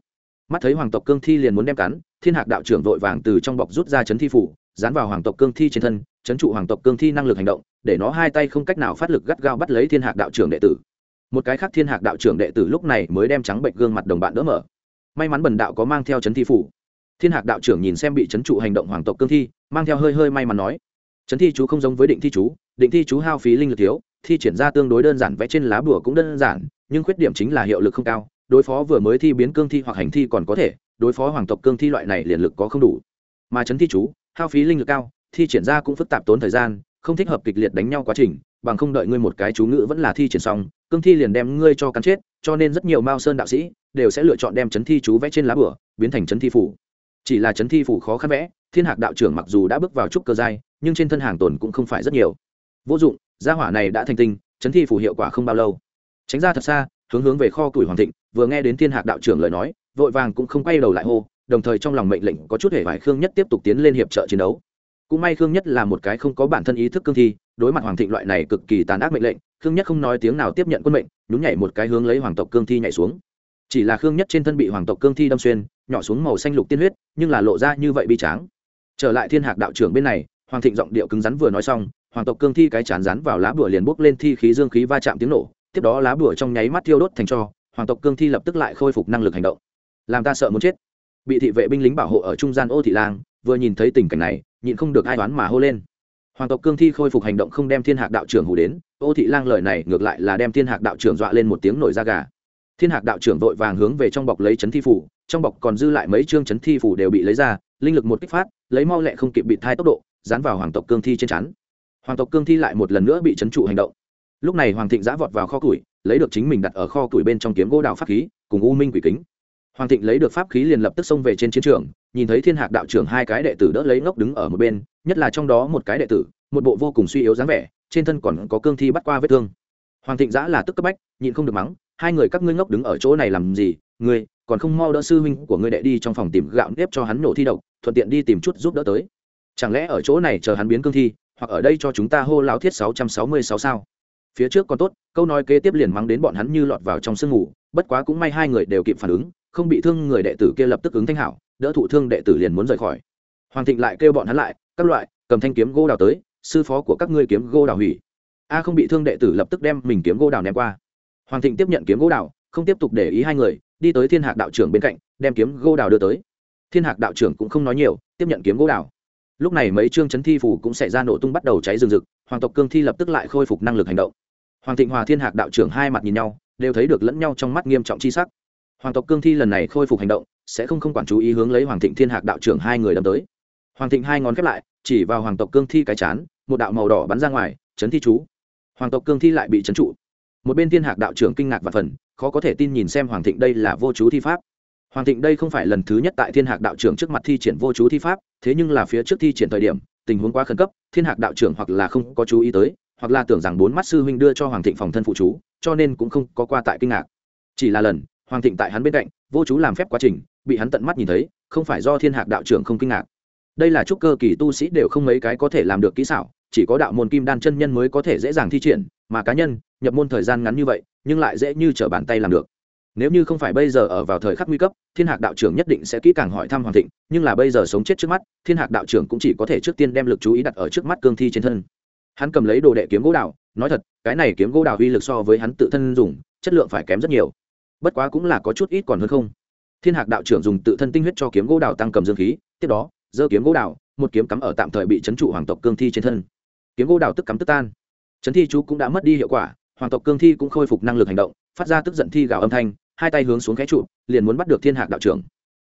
mắt thấy hoàng tộc cương thi liền muốn đem cắn, thiên hạc đạo trưởng vội vàng từ trong bọc rút ra chấn thi phủ, dán vào hoàng tộc cương thi trên thân, chấn trụ hoàng tộc cương thi năng lực hành động, để nó hai tay không cách nào phát lực gắt gao bắt lấy thiên hạc đạo trưởng đệ tử. Một cái khác thiên hạc đạo trưởng đệ tử lúc này mới đem trắng bệnh gương mặt đồng bạn đỡ mở. May mắn bần đạo có mang theo chấn thi phủ. Thiên hạc đạo trưởng nhìn xem bị chấn trụ hành động hoàng tộc cương thi, mang theo hơi hơi may mắn nói, chấn thi chú không giống với định thi chú, định thi chú hao phí linh lực thiếu, thi triển ra tương đối đơn giản vẽ trên lá bùa cũng đơn giản, nhưng khuyết điểm chính là hiệu lực không cao đối phó vừa mới thi biến cương thi hoặc hành thi còn có thể, đối phó hoàng tộc cương thi loại này liền lực có không đủ. Mà chấn thi chú, hao phí linh lực cao, thi triển ra cũng phức tạp tốn thời gian, không thích hợp kịch liệt đánh nhau quá trình, bằng không đợi ngươi một cái chú ngữ vẫn là thi triển xong, cương thi liền đem ngươi cho cắn chết, cho nên rất nhiều mao sơn đạo sĩ đều sẽ lựa chọn đem chấn thi chú vẽ trên lá bửa, biến thành chấn thi phủ. Chỉ là chấn thi phủ khó khăn vẽ, thiên hạc đạo trưởng mặc dù đã bước vào trúc cơ giai, nhưng trên thân hàng tồn cũng không phải rất nhiều. Vô dụng, gia hỏa này đã thành tinh, chấn thi phủ hiệu quả không bao lâu. Tránh ra thật xa, hướng hướng về kho tuổi hoàng thịnh vừa nghe đến thiên hạc đạo trưởng lời nói, vội vàng cũng không quay đầu lại hô, đồng thời trong lòng mệnh lệnh có chút hề vải khương nhất tiếp tục tiến lên hiệp trợ chiến đấu. Cũng may khương nhất là một cái không có bản thân ý thức cương thi, đối mặt hoàng thịnh loại này cực kỳ tàn ác mệnh lệnh, khương nhất không nói tiếng nào tiếp nhận quân mệnh, nhún nhảy một cái hướng lấy hoàng tộc cương thi nhảy xuống. Chỉ là khương nhất trên thân bị hoàng tộc cương thi đâm xuyên, nhỏ xuống màu xanh lục tiên huyết, nhưng là lộ ra như vậy bi tráng. Trở lại thiên hạc đạo trưởng bên này, hoàng thịnh giọng điệu cứng rắn vừa nói xong, hoàng tộc cương thi cái chán rắn vào lá bùa liền bốc lên thi khí dương khí va chạm tiếng nổ, tiếp đó lá bùa trong nháy mắt thiêu đốt thành cho hoàng tộc cương thi lập tức lại khôi phục năng lực hành động. Làm ta sợ muốn chết. Bị thị vệ binh lính bảo hộ ở trung gian ô thị lang, vừa nhìn thấy tình cảnh này, nhịn không được ai đoán mà hô lên. Hoàng tộc cương thi khôi phục hành động không đem thiên hạc đạo trưởng hù đến, ô thị lang lời này ngược lại là đem thiên hạc đạo trưởng dọa lên một tiếng nổi da gà. Thiên hạc đạo trưởng vội vàng hướng về trong bọc lấy chấn thi phủ, trong bọc còn dư lại mấy chương chấn thi phủ đều bị lấy ra, linh lực một kích phát, lấy mau lẹ không kịp bị thai tốc độ, dán vào hoàng tộc cương thi trên chắn hoàng tộc cương thi lại một lần nữa bị chấn trụ hành động. Lúc này hoàng thịnh giã vọt vào kho củi lấy được chính mình đặt ở kho tuổi bên trong kiếm gỗ đào pháp khí, cùng u minh quỷ kính. Hoàng thịnh lấy được pháp khí liền lập tức xông về trên chiến trường, nhìn thấy thiên hạc đạo trưởng hai cái đệ tử đỡ lấy ngốc đứng ở một bên, nhất là trong đó một cái đệ tử, một bộ vô cùng suy yếu dáng vẻ, trên thân còn có cương thi bắt qua vết thương. Hoàng thịnh giã là tức cấp bách, nhịn không được mắng, hai người các ngươi ngốc đứng ở chỗ này làm gì? Ngươi còn không mau đỡ sư huynh của ngươi đệ đi trong phòng tìm gạo nếp cho hắn nổ thi độc, thuận tiện đi tìm chút giúp đỡ tới. Chẳng lẽ ở chỗ này chờ hắn biến cương thi, hoặc ở đây cho chúng ta hô lao thiết sáu trăm sáu mươi sáu sao? Phía trước còn tốt, câu nói kế tiếp liền mắng đến bọn hắn như lọt vào trong sương ngủ, bất quá cũng may hai người đều kịp phản ứng, không bị thương người đệ tử kia lập tức ứng thanh hảo, đỡ thụ thương đệ tử liền muốn rời khỏi. Hoàng thịnh lại kêu bọn hắn lại, các loại, cầm thanh kiếm gỗ đào tới, sư phó của các ngươi kiếm gỗ đào hủy. A không bị thương đệ tử lập tức đem mình kiếm gỗ đào ném qua. Hoàng thịnh tiếp nhận kiếm gỗ đào, không tiếp tục để ý hai người, đi tới thiên hạc đạo trưởng bên cạnh, đem kiếm gỗ đào đưa tới. Thiên hạc đạo trưởng cũng không nói nhiều, tiếp nhận kiếm gỗ đào. Lúc này mấy chương chấn thi phủ cũng sẽ ra nổ tung bắt đầu cháy rừng rực, hoàng tộc cương thi lập tức lại khôi phục năng lực hành động hoàng thịnh hòa thiên hạc đạo trưởng hai mặt nhìn nhau, đều thấy được lẫn nhau trong mắt nghiêm trọng chi sắc. Hoàng tộc cương thi lần này khôi phục hành động, sẽ không không quản chú ý hướng lấy hoàng thịnh thiên hạc đạo trưởng hai người đâm tới. Hoàng thịnh hai ngón khép lại, chỉ vào hoàng tộc cương thi cái chán, một đạo màu đỏ bắn ra ngoài, chấn thi chú. Hoàng tộc cương thi lại bị chấn trụ. Một bên thiên hạc đạo trưởng kinh ngạc và phần, khó có thể tin nhìn xem hoàng thịnh đây là vô chú thi pháp. Hoàng thịnh đây không phải lần thứ nhất tại thiên hạc đạo trưởng trước mặt thi triển vô chú thi pháp, thế nhưng là phía trước thi triển thời điểm, tình huống quá khẩn cấp, thiên hạc đạo trưởng hoặc là không có chú ý tới hoặc là tưởng rằng bốn mắt sư huynh đưa cho hoàng thịnh phòng thân phụ chú, cho nên cũng không có qua tại kinh ngạc. Chỉ là lần, hoàng thịnh tại hắn bên cạnh, vô chú làm phép quá trình, bị hắn tận mắt nhìn thấy, không phải do thiên hạc đạo trưởng không kinh ngạc. Đây là chúc cơ kỳ tu sĩ đều không mấy cái có thể làm được kỹ xảo, chỉ có đạo môn kim đan chân nhân mới có thể dễ dàng thi triển, mà cá nhân, nhập môn thời gian ngắn như vậy, nhưng lại dễ như trở bàn tay làm được. Nếu như không phải bây giờ ở vào thời khắc nguy cấp, thiên hạc đạo trưởng nhất định sẽ kỹ càng hỏi thăm hoàng thịnh, nhưng là bây giờ sống chết trước mắt, thiên hạc đạo trưởng cũng chỉ có thể trước tiên đem lực chú ý đặt ở trước mắt cương thi trên thân hắn cầm lấy đồ đệ kiếm gỗ đào, nói thật, cái này kiếm gỗ đào uy lực so với hắn tự thân dùng, chất lượng phải kém rất nhiều. Bất quá cũng là có chút ít còn hơn không. Thiên hạc đạo trưởng dùng tự thân tinh huyết cho kiếm gỗ đào tăng cầm dương khí, tiếp đó, giơ kiếm gỗ đào, một kiếm cắm ở tạm thời bị trấn trụ hoàng tộc cương thi trên thân. Kiếm gỗ đào tức cắm tức tan. Trấn thi chú cũng đã mất đi hiệu quả, hoàng tộc cương thi cũng khôi phục năng lực hành động, phát ra tức giận thi gào âm thanh, hai tay hướng xuống cái trụ, liền muốn bắt được thiên hạc đạo trưởng.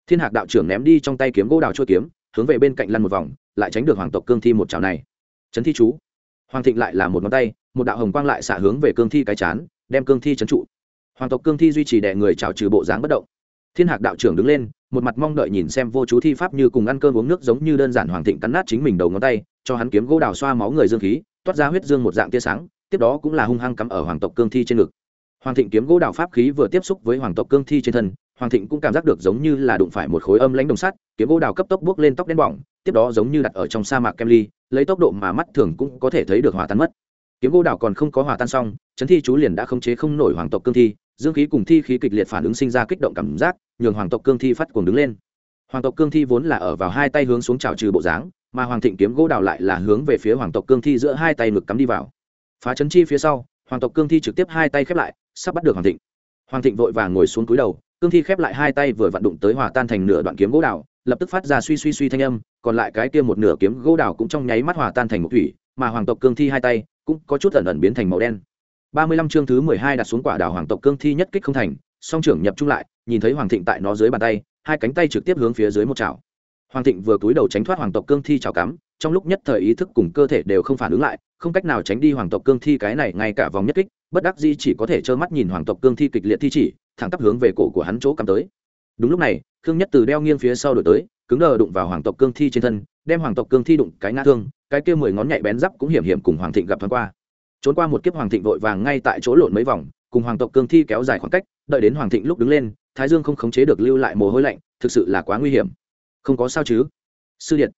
Thiên hạc đạo trưởng ném đi trong tay kiếm gỗ đào trôi kiếm, hướng về bên cạnh lăn một vòng, lại tránh được hoàng tộc cương thi một chảo này. Trấn thi chú hoàng thịnh lại là một ngón tay, một đạo hồng quang lại xả hướng về cương thi cái chán, đem cương thi trấn trụ. Hoàng tộc cương thi duy trì đè người trào trừ bộ dáng bất động. Thiên hạc đạo trưởng đứng lên, một mặt mong đợi nhìn xem vô chú thi pháp như cùng ăn cơm uống nước giống như đơn giản hoàng thịnh cắn nát chính mình đầu ngón tay, cho hắn kiếm gỗ đào xoa máu người dương khí, toát ra huyết dương một dạng tia sáng, tiếp đó cũng là hung hăng cắm ở hoàng tộc cương thi trên ngực. Hoàng thịnh kiếm gỗ đào pháp khí vừa tiếp xúc với hoàng tộc cương thi trên thân, hoàng thịnh cũng cảm giác được giống như là đụng phải một khối âm lãnh đồng sắt, kiếm gỗ đào cấp tốc bước lên tóc đen bỏng, tiếp đó giống như đặt ở trong sa mạc kem ly lấy tốc độ mà mắt thường cũng có thể thấy được hòa tan mất. Kiếm gỗ đào còn không có hòa tan xong, chấn thi chú liền đã khống chế không nổi hoàng tộc cương thi, dương khí cùng thi khí kịch liệt phản ứng sinh ra kích động cảm giác, nhường hoàng tộc cương thi phát cuồng đứng lên. Hoàng tộc cương thi vốn là ở vào hai tay hướng xuống trào trừ bộ dáng, mà hoàng thịnh kiếm gỗ đào lại là hướng về phía hoàng tộc cương thi giữa hai tay ngực cắm đi vào. Phá chấn chi phía sau, hoàng tộc cương thi trực tiếp hai tay khép lại, sắp bắt được hoàng thịnh. Hoàng thịnh vội vàng ngồi xuống cúi đầu, cương thi khép lại hai tay vừa vặn đụng tới hòa tan thành nửa đoạn kiếm gỗ đào lập tức phát ra suy suy suy thanh âm còn lại cái kia một nửa kiếm gỗ đào cũng trong nháy mắt hòa tan thành một thủy, mà hoàng tộc cương thi hai tay cũng có chút ẩn ẩn biến thành màu đen. Ba mươi lăm chương thứ mười hai đặt xuống quả đào hoàng tộc cương thi nhất kích không thành, song trưởng nhập trung lại, nhìn thấy hoàng thịnh tại nó dưới bàn tay, hai cánh tay trực tiếp hướng phía dưới một chảo. Hoàng thịnh vừa cúi đầu tránh thoát hoàng tộc cương thi chảo cắm, trong lúc nhất thời ý thức cùng cơ thể đều không phản ứng lại, không cách nào tránh đi hoàng tộc cương thi cái này ngay cả vòng nhất kích, bất đắc di chỉ có thể trơ mắt nhìn hoàng tộc cương thi kịch liệt thi chỉ, thẳng tắp hướng về cổ của hắn chỗ cắm tới. Đúng lúc này, khương nhất từ đeo nghiêng phía sau đổi tới cứng đờ đụng vào hoàng tộc cương thi trên thân, đem hoàng tộc cương thi đụng cái ngã thương, cái kia mười ngón nhạy bén giáp cũng hiểm hiểm cùng hoàng thịnh gặp thoáng qua. Trốn qua một kiếp hoàng thịnh vội vàng ngay tại chỗ lộn mấy vòng, cùng hoàng tộc cương thi kéo dài khoảng cách, đợi đến hoàng thịnh lúc đứng lên, thái dương không khống chế được lưu lại mồ hôi lạnh, thực sự là quá nguy hiểm. Không có sao chứ? Sư điện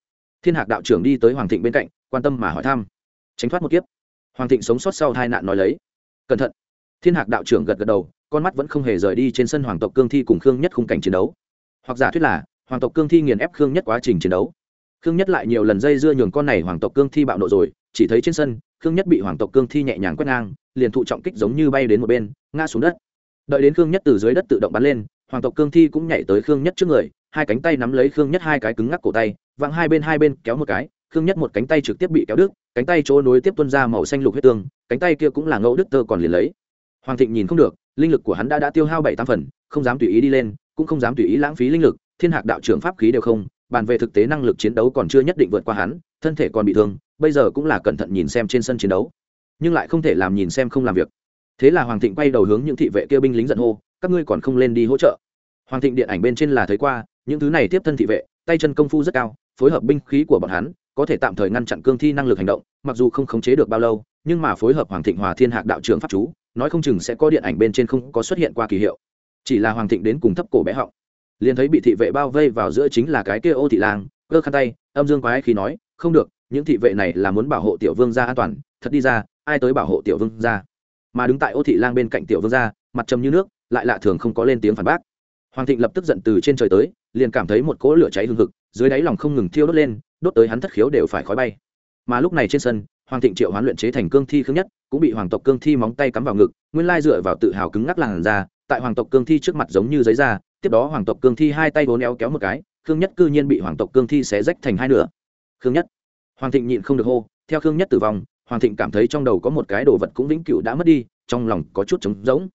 thiên hạc đạo trưởng đi tới hoàng thịnh bên cạnh, quan tâm mà hỏi thăm. Tránh thoát một kiếp. Hoàng thịnh sống sót sau hai nạn nói lấy. Cẩn thận. Thiên hạc đạo trưởng gật gật đầu, con mắt vẫn không hề rời đi trên sân hoàng tộc cương thi cùng khương nhất khung cảnh chiến đấu. Hoặc giả thuyết là hoàng tộc cương thi nghiền ép khương nhất quá trình chiến đấu khương nhất lại nhiều lần dây dưa nhường con này hoàng tộc cương thi bạo nộ rồi chỉ thấy trên sân khương nhất bị hoàng tộc cương thi nhẹ nhàng quét ngang liền thụ trọng kích giống như bay đến một bên ngã xuống đất đợi đến khương nhất từ dưới đất tự động bắn lên hoàng tộc cương thi cũng nhảy tới khương nhất trước người hai cánh tay nắm lấy khương nhất hai cái cứng ngắc cổ tay vặn hai bên hai bên kéo một cái khương nhất một cánh tay trực tiếp bị kéo đứt cánh tay chỗ nối tiếp tuân ra màu xanh lục huyết tương cánh tay kia cũng là ngẫu đức tơ còn liền lấy hoàng thịnh nhìn không được linh lực của hắn đã đã tiêu hao bảy tam phần không dám tùy ý đi lên cũng không dám tùy ý lãng phí linh lực thiên hạc đạo trưởng pháp khí đều không, bàn về thực tế năng lực chiến đấu còn chưa nhất định vượt qua hắn, thân thể còn bị thương, bây giờ cũng là cẩn thận nhìn xem trên sân chiến đấu. Nhưng lại không thể làm nhìn xem không làm việc. Thế là hoàng thịnh quay đầu hướng những thị vệ kia binh lính giận hô, các ngươi còn không lên đi hỗ trợ? Hoàng thịnh điện ảnh bên trên là thấy qua, những thứ này tiếp thân thị vệ, tay chân công phu rất cao, phối hợp binh khí của bọn hắn, có thể tạm thời ngăn chặn cương thi năng lực hành động, mặc dù không khống chế được bao lâu, nhưng mà phối hợp hoàng thịnh hòa thiên hạc đạo trưởng pháp chú, nói không chừng sẽ có điện ảnh bên trên không có xuất hiện qua kỳ hiệu. Chỉ là hoàng thịnh đến cùng thấp cổ bé họng liền thấy bị thị vệ bao vây vào giữa chính là cái kia ô thị lang, cơ khăn tay, âm dương quái khi nói, không được, những thị vệ này là muốn bảo hộ tiểu vương gia an toàn, thật đi ra, ai tới bảo hộ tiểu vương gia? Mà đứng tại ô thị lang bên cạnh tiểu vương gia, mặt trầm như nước, lại lạ thường không có lên tiếng phản bác. Hoàng thịnh lập tức giận từ trên trời tới, liền cảm thấy một cỗ lửa cháy hương hực, dưới đáy lòng không ngừng thiêu đốt lên, đốt tới hắn thất khiếu đều phải khói bay. Mà lúc này trên sân, hoàng thịnh triệu hoán luyện chế thành cương thi khương nhất, cũng bị hoàng tộc cương thi móng tay cắm vào ngực, nguyên lai dựa vào tự hào cứng ngắc làn ra tại hoàng tộc cương thi trước mặt giống như giấy da tiếp đó hoàng tộc cương thi hai tay vốn éo kéo một cái, khương nhất cư nhiên bị hoàng tộc cương thi xé rách thành hai nửa. Khương nhất. Hoàng thịnh nhịn không được hô, theo khương nhất tử vong, hoàng thịnh cảm thấy trong đầu có một cái đồ vật cũng vĩnh cửu đã mất đi, trong lòng có chút trống rỗng.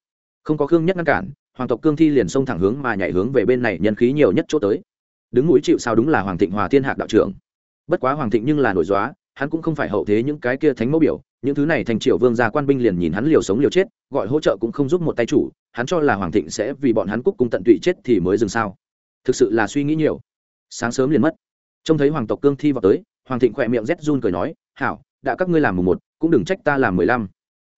Không có khương nhất ngăn cản, hoàng tộc cương thi liền xông thẳng hướng mà nhảy hướng về bên này nhân khí nhiều nhất chỗ tới. Đứng núi chịu sao đúng là hoàng thịnh hòa thiên hạc đạo trưởng. Bất quá hoàng thịnh nhưng là nổi dóa hắn cũng không phải hậu thế những cái kia thánh mẫu biểu những thứ này thành triều vương gia quan binh liền nhìn hắn liều sống liều chết, gọi hỗ trợ cũng không giúp một tay chủ, hắn cho là hoàng thịnh sẽ vì bọn hắn cúc cung tận tụy chết thì mới dừng sao. Thực sự là suy nghĩ nhiều. Sáng sớm liền mất. Trông thấy hoàng tộc cương thi vào tới, hoàng thịnh khỏe miệng rét run cười nói, hảo, đã các ngươi làm mùng một, cũng đừng trách ta làm mười lăm.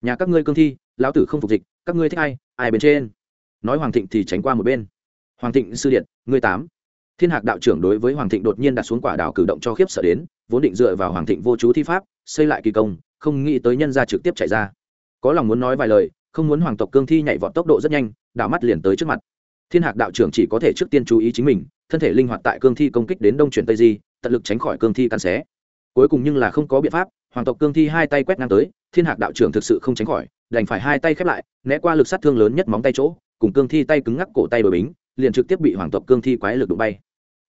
Nhà các ngươi cương thi, lão tử không phục dịch, các ngươi thích ai ai bên trên? Nói hoàng thịnh thì tránh qua một bên. Hoàng thịnh sư điện, ngươi tám. Thiên hạc đạo trưởng đối với hoàng thịnh đột nhiên đặt xuống quả đảo cử động cho khiếp sợ đến, vốn định dựa vào hoàng thịnh vô chú thi pháp, xây lại kỳ công không nghĩ tới nhân gia trực tiếp chạy ra. Có lòng muốn nói vài lời, không muốn hoàng tộc cương thi nhảy vọt tốc độ rất nhanh, đảo mắt liền tới trước mặt. Thiên hạc đạo trưởng chỉ có thể trước tiên chú ý chính mình, thân thể linh hoạt tại cương thi công kích đến đông chuyển tây di, tận lực tránh khỏi cương thi cắn xé. Cuối cùng nhưng là không có biện pháp, hoàng tộc cương thi hai tay quét ngang tới, thiên hạc đạo trưởng thực sự không tránh khỏi, đành phải hai tay khép lại, né qua lực sát thương lớn nhất móng tay chỗ, cùng cương thi tay cứng ngắc cổ tay đổi bính, liền trực tiếp bị hoàng tộc cương thi quái lực đụng bay.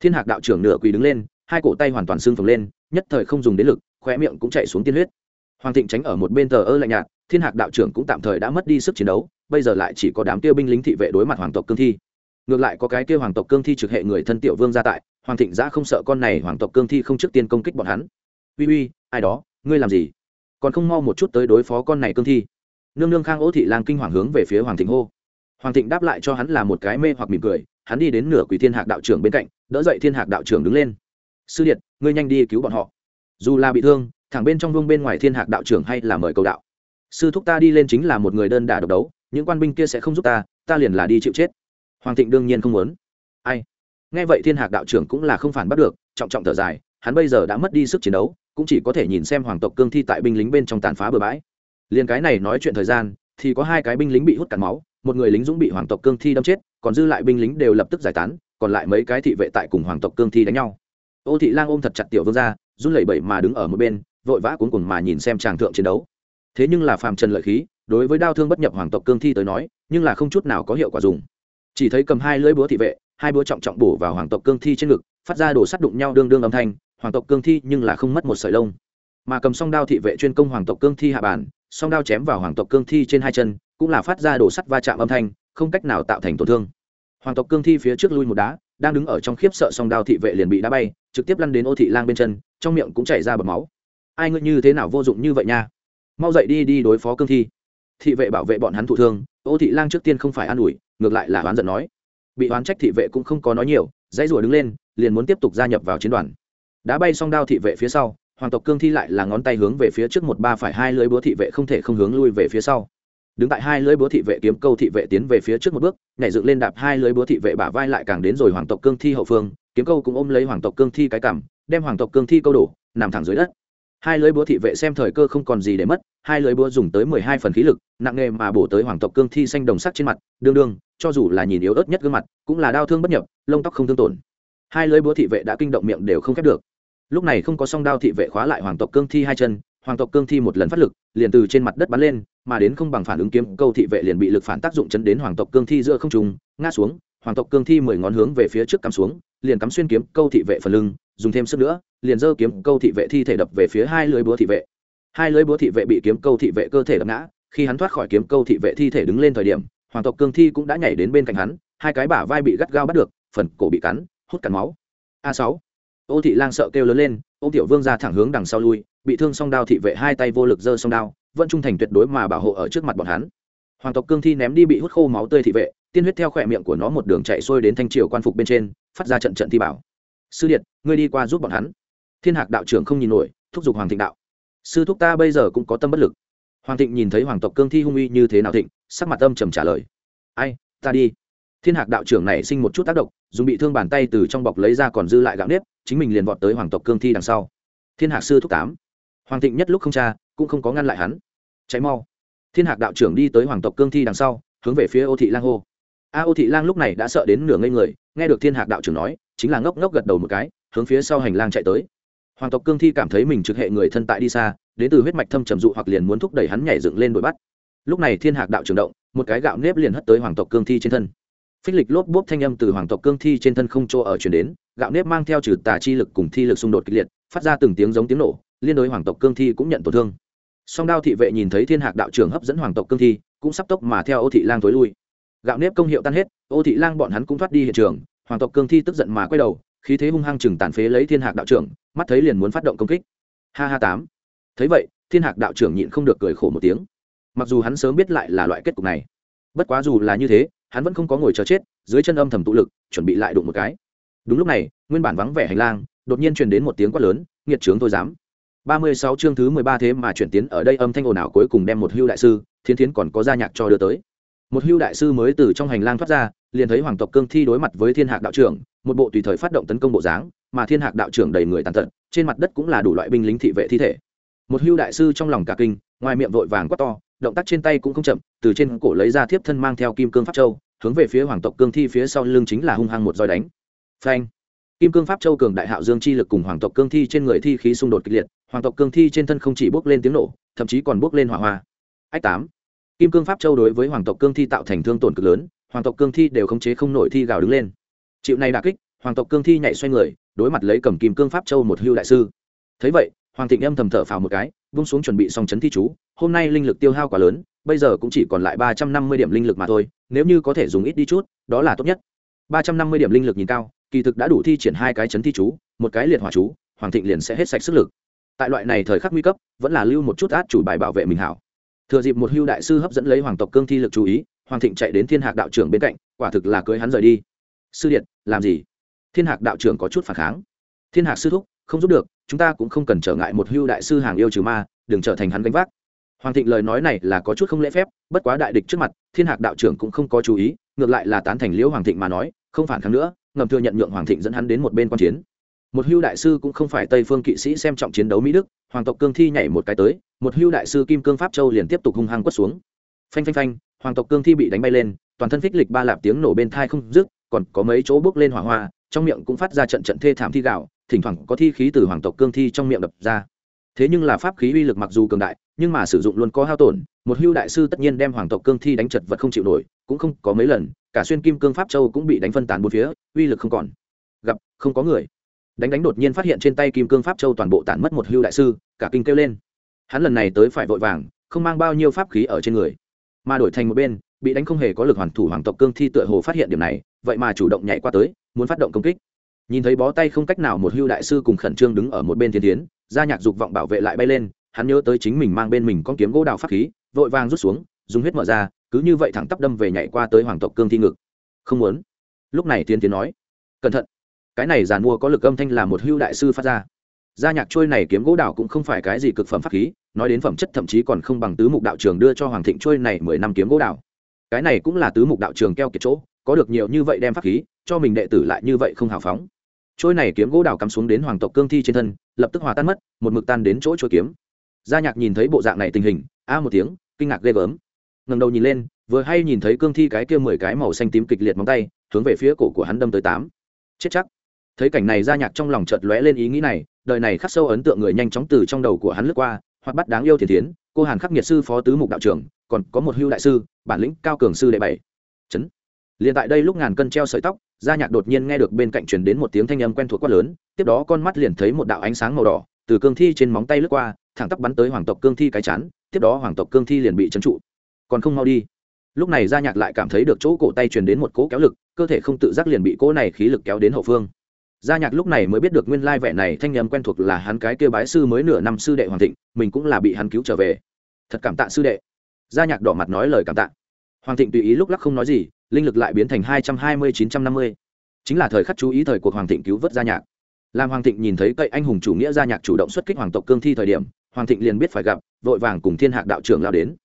Thiên hạc đạo trưởng nửa quỳ đứng lên, hai cổ tay hoàn toàn xương phồng lên, nhất thời không dùng đến lực, khóe miệng cũng chạy xuống tiên huyết hoàng thịnh tránh ở một bên tờ ơ lạnh nhạt, thiên hạc đạo trưởng cũng tạm thời đã mất đi sức chiến đấu, bây giờ lại chỉ có đám kia binh lính thị vệ đối mặt hoàng tộc cương thi. Ngược lại có cái kia hoàng tộc cương thi trực hệ người thân tiểu vương gia tại, hoàng thịnh giã không sợ con này hoàng tộc cương thi không trước tiên công kích bọn hắn. Uy uy, ai đó, ngươi làm gì? Còn không mau một chút tới đối phó con này cương thi. Nương nương khang ô thị lang kinh hoàng hướng về phía hoàng thịnh hô. Hoàng thịnh đáp lại cho hắn là một cái mê hoặc mỉm cười, hắn đi đến nửa quỷ thiên hạc đạo trưởng bên cạnh, đỡ dậy thiên hạc đạo trưởng đứng lên. Sư điện ngươi nhanh đi cứu bọn họ. Dù là bị thương thẳng bên trong vương bên ngoài thiên hạc đạo trưởng hay là mời cầu đạo. Sư thúc ta đi lên chính là một người đơn đả độc đấu, những quan binh kia sẽ không giúp ta ta liền là đi chịu chết. Hoàng thịnh đương nhiên không muốn. Ai? Nghe vậy thiên hạc đạo trưởng cũng là không phản bắt được, trọng trọng thở dài, hắn bây giờ đã mất đi sức chiến đấu, cũng chỉ có thể nhìn xem hoàng tộc cương thi tại binh lính bên trong tàn phá bừa bãi. Liền cái này nói chuyện thời gian, thì có hai cái binh lính bị hút cạn máu, một người lính dũng bị hoàng tộc cương thi đâm chết, còn dư lại binh lính đều lập tức giải tán, còn lại mấy cái thị vệ tại cùng hoàng tộc cương thi đánh nhau. Ô thị lang ôm thật chặt tiểu vương ra, run lẩy bẩy mà đứng ở một bên vội vã cuống cuồng mà nhìn xem chàng thượng chiến đấu. Thế nhưng là phàm trần lợi khí, đối với đao thương bất nhập hoàng tộc cương thi tới nói, nhưng là không chút nào có hiệu quả dùng. Chỉ thấy cầm hai lưỡi búa thị vệ, hai búa trọng trọng bổ vào hoàng tộc cương thi trên ngực, phát ra đổ sắt đụng nhau đương đương âm thanh, hoàng tộc cương thi nhưng là không mất một sợi lông. Mà cầm song đao thị vệ chuyên công hoàng tộc cương thi hạ bản song đao chém vào hoàng tộc cương thi trên hai chân, cũng là phát ra đổ sắt va chạm âm thanh, không cách nào tạo thành tổn thương. Hoàng tộc cương thi phía trước lui một đá, đang đứng ở trong khiếp sợ song đao thị vệ liền bị đá bay, trực tiếp lăn đến ô thị lang bên chân, trong miệng cũng chảy ra bầm máu ai ngươi như thế nào vô dụng như vậy nha? Mau dậy đi đi đối phó cương thi. Thị vệ bảo vệ bọn hắn thụ thương, ô thị lang trước tiên không phải an ủi, ngược lại là oán giận nói. Bị oán trách thị vệ cũng không có nói nhiều, dãy rủa đứng lên, liền muốn tiếp tục gia nhập vào chiến đoàn. Đã bay xong đao thị vệ phía sau, hoàng tộc cương thi lại là ngón tay hướng về phía trước một ba phải hai lưỡi búa thị vệ không thể không hướng lui về phía sau. Đứng tại hai lưỡi búa thị vệ kiếm câu thị vệ tiến về phía trước một bước, nhảy dựng lên đạp hai lưỡi búa thị vệ bả vai lại càng đến rồi hoàng tộc cương thi hậu phương, kiếm câu cũng ôm lấy hoàng tộc cương thi cái cằm, đem hoàng tộc cương thi câu đổ, nằm thẳng dưới đất hai lưới búa thị vệ xem thời cơ không còn gì để mất, hai lưới búa dùng tới mười hai phần khí lực, nặng nề mà bổ tới hoàng tộc cương thi xanh đồng sắc trên mặt, đương đương, cho dù là nhìn yếu ớt nhất gương mặt, cũng là đau thương bất nhập, lông tóc không thương tổn. Hai lưới búa thị vệ đã kinh động miệng đều không khép được. Lúc này không có song đao thị vệ khóa lại hoàng tộc cương thi hai chân, hoàng tộc cương thi một lần phát lực, liền từ trên mặt đất bắn lên, mà đến không bằng phản ứng kiếm, câu thị vệ liền bị lực phản tác dụng chấn đến hoàng tộc cương thi giữa không trùng ngã xuống, hoàng tộc cương thi mười ngón hướng về phía trước cắm xuống, liền cắm xuyên kiếm, câu thị vệ phần lưng dùng thêm sức nữa, liền giơ kiếm câu thị vệ thi thể đập về phía hai lưới búa thị vệ. Hai lưới búa thị vệ bị kiếm câu thị vệ cơ thể đập ngã, khi hắn thoát khỏi kiếm câu thị vệ thi thể đứng lên thời điểm, hoàng tộc cương thi cũng đã nhảy đến bên cạnh hắn, hai cái bả vai bị gắt gao bắt được, phần cổ bị cắn, hút cắn máu. A sáu. Ô thị lang sợ kêu lớn lên, ô tiểu vương ra thẳng hướng đằng sau lui, bị thương song đao thị vệ hai tay vô lực giơ song đao, vẫn trung thành tuyệt đối mà bảo hộ ở trước mặt bọn hắn. Hoàng tộc cương thi ném đi bị hút khô máu tươi thị vệ, tiên huyết theo khỏe miệng của nó một đường chạy xuôi đến thanh triều quan phục bên trên, phát ra trận trận thi bảo sư điện ngươi đi qua giúp bọn hắn. Thiên hạc đạo trưởng không nhìn nổi, thúc giục hoàng thịnh đạo. Sư thúc ta bây giờ cũng có tâm bất lực. Hoàng thịnh nhìn thấy hoàng tộc cương thi hung uy như thế nào thịnh, sắc mặt âm trầm trả lời. Ai, ta đi. Thiên hạc đạo trưởng này sinh một chút tác động, dùng bị thương bàn tay từ trong bọc lấy ra còn dư lại gạo nếp, chính mình liền vọt tới hoàng tộc cương thi đằng sau. Thiên hạc sư thúc tám. Hoàng thịnh nhất lúc không cha, cũng không có ngăn lại hắn. Cháy mau. Thiên hạc đạo trưởng đi tới hoàng tộc cương thi đằng sau, hướng về phía ô thị lang hô. A, ô thị lang lúc này đã sợ đến nửa ngây người, nghe được thiên hạc đạo trưởng nói chính là ngốc ngốc gật đầu một cái, hướng phía sau hành lang chạy tới. Hoàng tộc cương thi cảm thấy mình trực hệ người thân tại đi xa, đến từ huyết mạch thâm trầm dụ hoặc liền muốn thúc đẩy hắn nhảy dựng lên đuổi bắt. Lúc này thiên hạc đạo trường động, một cái gạo nếp liền hất tới hoàng tộc cương thi trên thân. Phích lịch lốp bốp thanh âm từ hoàng tộc cương thi trên thân không chỗ ở chuyển đến, gạo nếp mang theo trừ tà chi lực cùng thi lực xung đột kịch liệt, phát ra từng tiếng giống tiếng nổ, liên đối hoàng tộc cương thi cũng nhận tổn thương. Song đao thị vệ nhìn thấy thiên hạc đạo trưởng hấp dẫn hoàng tộc cương thi, cũng sắp tốc mà theo ô thị lang tối lui. Gạo nếp công hiệu tan hết, ô thị lang bọn hắn cũng thoát đi hiện trường hoàng tộc cương thi tức giận mà quay đầu, khí thế hung hăng chừng tàn phế lấy thiên hạc đạo trưởng, mắt thấy liền muốn phát động công kích. Ha ha tám. Thấy vậy, thiên hạc đạo trưởng nhịn không được cười khổ một tiếng. Mặc dù hắn sớm biết lại là loại kết cục này, bất quá dù là như thế, hắn vẫn không có ngồi chờ chết, dưới chân âm thầm tụ lực, chuẩn bị lại đụng một cái. Đúng lúc này, nguyên bản vắng vẻ hành lang, đột nhiên truyền đến một tiếng quát lớn, nghiệt trướng tôi dám. Ba mươi sáu chương thứ mười ba thế mà chuyển tiến, ở đây âm thanh ồn ào cuối cùng đem một hưu đại sư thiên thiến còn có gia nhạc cho đưa tới một hưu đại sư mới từ trong hành lang thoát ra, liền thấy hoàng tộc cương thi đối mặt với thiên hạc đạo trưởng, một bộ tùy thời phát động tấn công bộ dáng, mà thiên hạc đạo trưởng đầy người tàn tật, trên mặt đất cũng là đủ loại binh lính thị vệ thi thể. Một hưu đại sư trong lòng cả kinh, ngoài miệng vội vàng quát to, động tác trên tay cũng không chậm, từ trên cổ lấy ra thiếp thân mang theo kim cương pháp châu, hướng về phía hoàng tộc cương thi phía sau lưng chính là hung hăng một roi đánh. Phanh! Kim cương pháp châu cường đại hạo dương chi lực cùng hoàng tộc cương thi trên người thi khí xung đột kịch liệt, hoàng tộc cương thi trên thân không chỉ bốc lên tiếng nổ, thậm chí còn bốc lên hỏa hoa. Ách tám! Kim cương pháp châu đối với hoàng tộc cương thi tạo thành thương tổn cực lớn, hoàng tộc cương thi đều khống chế không nổi thi gào đứng lên. Chịu này đà kích, hoàng tộc cương thi nhảy xoay người, đối mặt lấy cầm kim cương pháp châu một hưu đại sư. Thấy vậy, hoàng thịnh âm thầm thở phào một cái, vung xuống chuẩn bị xong chấn thi chú, hôm nay linh lực tiêu hao quá lớn, bây giờ cũng chỉ còn lại ba trăm năm mươi điểm linh lực mà thôi, nếu như có thể dùng ít đi chút, đó là tốt nhất. ba trăm năm mươi điểm linh lực nhìn cao, kỳ thực đã đủ thi triển hai cái chấn thi chú, một cái liệt hỏa chú, hoàng thịnh liền sẽ hết sạch sức lực. Tại loại này thời khắc nguy cấp, vẫn là lưu một chút át chủ bài bảo vệ mình hảo thừa dịp một hưu đại sư hấp dẫn lấy hoàng tộc cương thi lực chú ý, hoàng thịnh chạy đến thiên hạc đạo trưởng bên cạnh, quả thực là cưới hắn rời đi. Sư điện làm gì? Thiên hạc đạo trưởng có chút phản kháng. Thiên hạc sư thúc, không giúp được, chúng ta cũng không cần trở ngại một hưu đại sư hàng yêu trừ ma, đừng trở thành hắn gánh vác. Hoàng thịnh lời nói này là có chút không lễ phép, bất quá đại địch trước mặt, thiên hạc đạo trưởng cũng không có chú ý, ngược lại là tán thành liễu hoàng thịnh mà nói, không phản kháng nữa, ngầm thừa nhận nhượng hoàng thịnh dẫn hắn đến một bên quan chiến một hưu đại sư cũng không phải tây phương kỵ sĩ xem trọng chiến đấu mỹ đức, hoàng tộc cương thi nhảy một cái tới, một hưu đại sư kim cương pháp châu liền tiếp tục hung hăng quất xuống. Phanh phanh phanh, hoàng tộc cương thi bị đánh bay lên, toàn thân phích lịch ba lạp tiếng nổ bên thai không dứt, còn có mấy chỗ bước lên hỏa hoa, trong miệng cũng phát ra trận trận thê thảm thi gạo, thỉnh thoảng có thi khí từ hoàng tộc cương thi trong miệng đập ra. Thế nhưng là pháp khí uy lực mặc dù cường đại, nhưng mà sử dụng luôn có hao tổn, một hưu đại sư tất nhiên đem hoàng tộc cương thi đánh chật vật không chịu nổi, cũng không có mấy lần, cả xuyên kim cương pháp châu cũng bị đánh phân tán bốn phía, uy lực không còn. Gặp, không có người đánh đánh đột nhiên phát hiện trên tay kim cương pháp châu toàn bộ tản mất một hưu đại sư, cả kinh kêu lên. Hắn lần này tới phải vội vàng, không mang bao nhiêu pháp khí ở trên người. Mà đổi thành một bên, bị đánh không hề có lực hoàn thủ hoàng tộc cương thi tựa hồ phát hiện điểm này, vậy mà chủ động nhảy qua tới, muốn phát động công kích. Nhìn thấy bó tay không cách nào một hưu đại sư cùng khẩn trương đứng ở một bên thiên tiến gia nhạc dục vọng bảo vệ lại bay lên, hắn nhớ tới chính mình mang bên mình con kiếm gỗ đào pháp khí, vội vàng rút xuống, dùng huyết mở ra, cứ như vậy thẳng tắp đâm về nhảy qua tới hoàng tộc cương thi ngực. Không muốn. Lúc này thiên tiến nói. Cẩn thận cái này giàn mua có lực âm thanh là một hưu đại sư phát ra. Gia nhạc trôi này kiếm gỗ đào cũng không phải cái gì cực phẩm pháp khí, nói đến phẩm chất thậm chí còn không bằng tứ mục đạo trường đưa cho hoàng thịnh trôi này mười năm kiếm gỗ đào cái này cũng là tứ mục đạo trường keo kiệt chỗ, có được nhiều như vậy đem pháp khí, cho mình đệ tử lại như vậy không hào phóng. Trôi này kiếm gỗ đào cắm xuống đến hoàng tộc cương thi trên thân, lập tức hòa tan mất, một mực tan đến chỗ trôi kiếm. Gia nhạc nhìn thấy bộ dạng này tình hình, a một tiếng, kinh ngạc ghê gớm. Ngầm đầu nhìn lên, vừa hay nhìn thấy cương thi cái kia mười cái màu xanh tím kịch liệt móng tay, hướng về phía cổ của hắn đâm tới tám. Chết chắc thấy cảnh này gia nhạc trong lòng chợt lóe lên ý nghĩ này, đời này khắc sâu ấn tượng người nhanh chóng từ trong đầu của hắn lướt qua, hoặc bắt đáng yêu thiền tiến cô hàn khắc nghiệt sư phó tứ mục đạo trưởng, còn có một hưu đại sư, bản lĩnh cao cường sư đệ bảy. Chấn. Liền tại đây lúc ngàn cân treo sợi tóc, gia nhạc đột nhiên nghe được bên cạnh truyền đến một tiếng thanh âm quen thuộc quát lớn, tiếp đó con mắt liền thấy một đạo ánh sáng màu đỏ, từ cương thi trên móng tay lướt qua, thẳng tắp bắn tới hoàng tộc cương thi cái chán, tiếp đó hoàng tộc cương thi liền bị trấn trụ. Còn không mau đi. Lúc này gia nhạc lại cảm thấy được chỗ cổ tay truyền đến một cỗ kéo lực, cơ thể không tự giác liền bị cỗ này khí lực kéo đến hậu phương gia nhạc lúc này mới biết được nguyên lai vẻ này thanh nhầm quen thuộc là hắn cái kia bái sư mới nửa năm sư đệ hoàng thịnh, mình cũng là bị hắn cứu trở về. Thật cảm tạ sư đệ. Gia nhạc đỏ mặt nói lời cảm tạ. Hoàng thịnh tùy ý lúc lắc không nói gì, linh lực lại biến thành hai trăm hai mươi chín trăm năm mươi. Chính là thời khắc chú ý thời cuộc hoàng thịnh cứu vớt gia nhạc. Làm hoàng thịnh nhìn thấy cậy anh hùng chủ nghĩa gia nhạc chủ động xuất kích hoàng tộc cương thi thời điểm, hoàng thịnh liền biết phải gặp, vội vàng cùng thiên hạc đạo trưởng lao đến.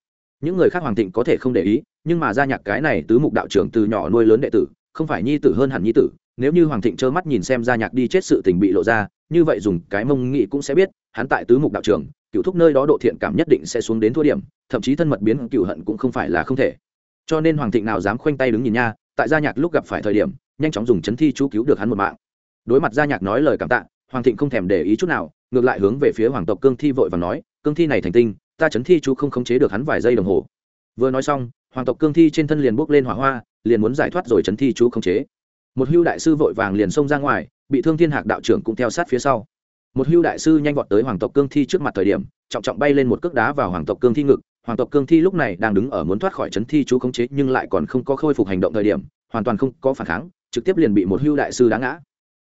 Những người khác hoàng thịnh có thể không để ý, nhưng mà gia nhạc cái này tứ mục đạo trưởng từ nhỏ nuôi lớn đệ tử, không phải nhi tử hơn hẳn nhi tử nếu như hoàng thịnh trơ mắt nhìn xem gia nhạc đi chết sự tình bị lộ ra, như vậy dùng cái mông nghị cũng sẽ biết, hắn tại tứ mục đạo trưởng cựu thúc nơi đó độ thiện cảm nhất định sẽ xuống đến thua điểm, thậm chí thân mật biến cựu hận cũng không phải là không thể. Cho nên hoàng thịnh nào dám khoanh tay đứng nhìn nha, tại gia nhạc lúc gặp phải thời điểm, nhanh chóng dùng chấn thi chú cứu được hắn một mạng. Đối mặt gia nhạc nói lời cảm tạ, hoàng thịnh không thèm để ý chút nào, ngược lại hướng về phía hoàng tộc cương thi vội và nói, cương thi này thành tinh, ta chấn thi chú không khống chế được hắn vài giây đồng hồ. Vừa nói xong, hoàng tộc cương thi trên thân liền bốc lên hỏa hoa, liền muốn giải thoát rồi chấn thi chú khống chế một hưu đại sư vội vàng liền xông ra ngoài, bị thương thiên hạc đạo trưởng cũng theo sát phía sau. Một hưu đại sư nhanh vọt tới hoàng tộc cương thi trước mặt thời điểm, trọng trọng bay lên một cước đá vào hoàng tộc cương thi ngực. Hoàng tộc cương thi lúc này đang đứng ở muốn thoát khỏi chấn thi chú khống chế nhưng lại còn không có khôi phục hành động thời điểm, hoàn toàn không có phản kháng, trực tiếp liền bị một hưu đại sư đá ngã.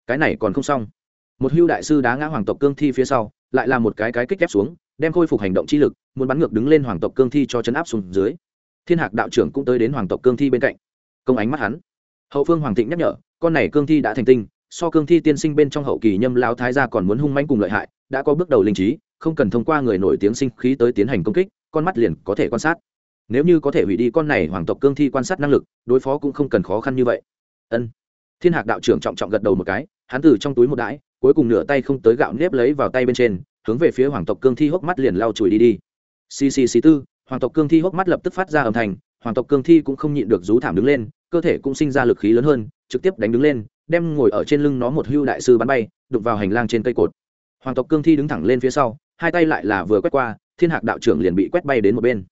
Cái này còn không xong. Một hưu đại sư đá ngã hoàng tộc cương thi phía sau, lại là một cái cái kích ép xuống, đem khôi phục hành động chi lực, muốn bắn ngược đứng lên hoàng tộc cương thi cho chấn áp xuống dưới. Thiên hạc đạo trưởng cũng tới đến hoàng tộc cương thi bên cạnh. Công ánh mắt hắn hậu phương hoàng thịnh nhắc nhở, con này cương thi đã thành tinh, so cương thi tiên sinh bên trong hậu kỳ nhâm lao thái gia còn muốn hung manh cùng lợi hại, đã có bước đầu linh trí, không cần thông qua người nổi tiếng sinh khí tới tiến hành công kích, con mắt liền có thể quan sát. Nếu như có thể hủy đi con này hoàng tộc cương thi quan sát năng lực, đối phó cũng không cần khó khăn như vậy. Ân. Thiên hạc đạo trưởng trọng trọng gật đầu một cái, hắn từ trong túi một đãi, cuối cùng nửa tay không tới gạo nếp lấy vào tay bên trên, hướng về phía hoàng tộc cương thi hốc mắt liền lao chùi đi đi. Ccc tư, hoàng tộc cương thi hốc mắt lập tức phát ra âm thanh, hoàng tộc cương thi cũng không nhịn được rú thảm đứng lên cơ thể cũng sinh ra lực khí lớn hơn, trực tiếp đánh đứng lên, đem ngồi ở trên lưng nó một hưu đại sư bắn bay đục vào hành lang trên cây cột. Hoàng tộc cương thi đứng thẳng lên phía sau, hai tay lại là vừa quét qua, thiên hạc đạo trưởng liền bị quét bay đến một bên.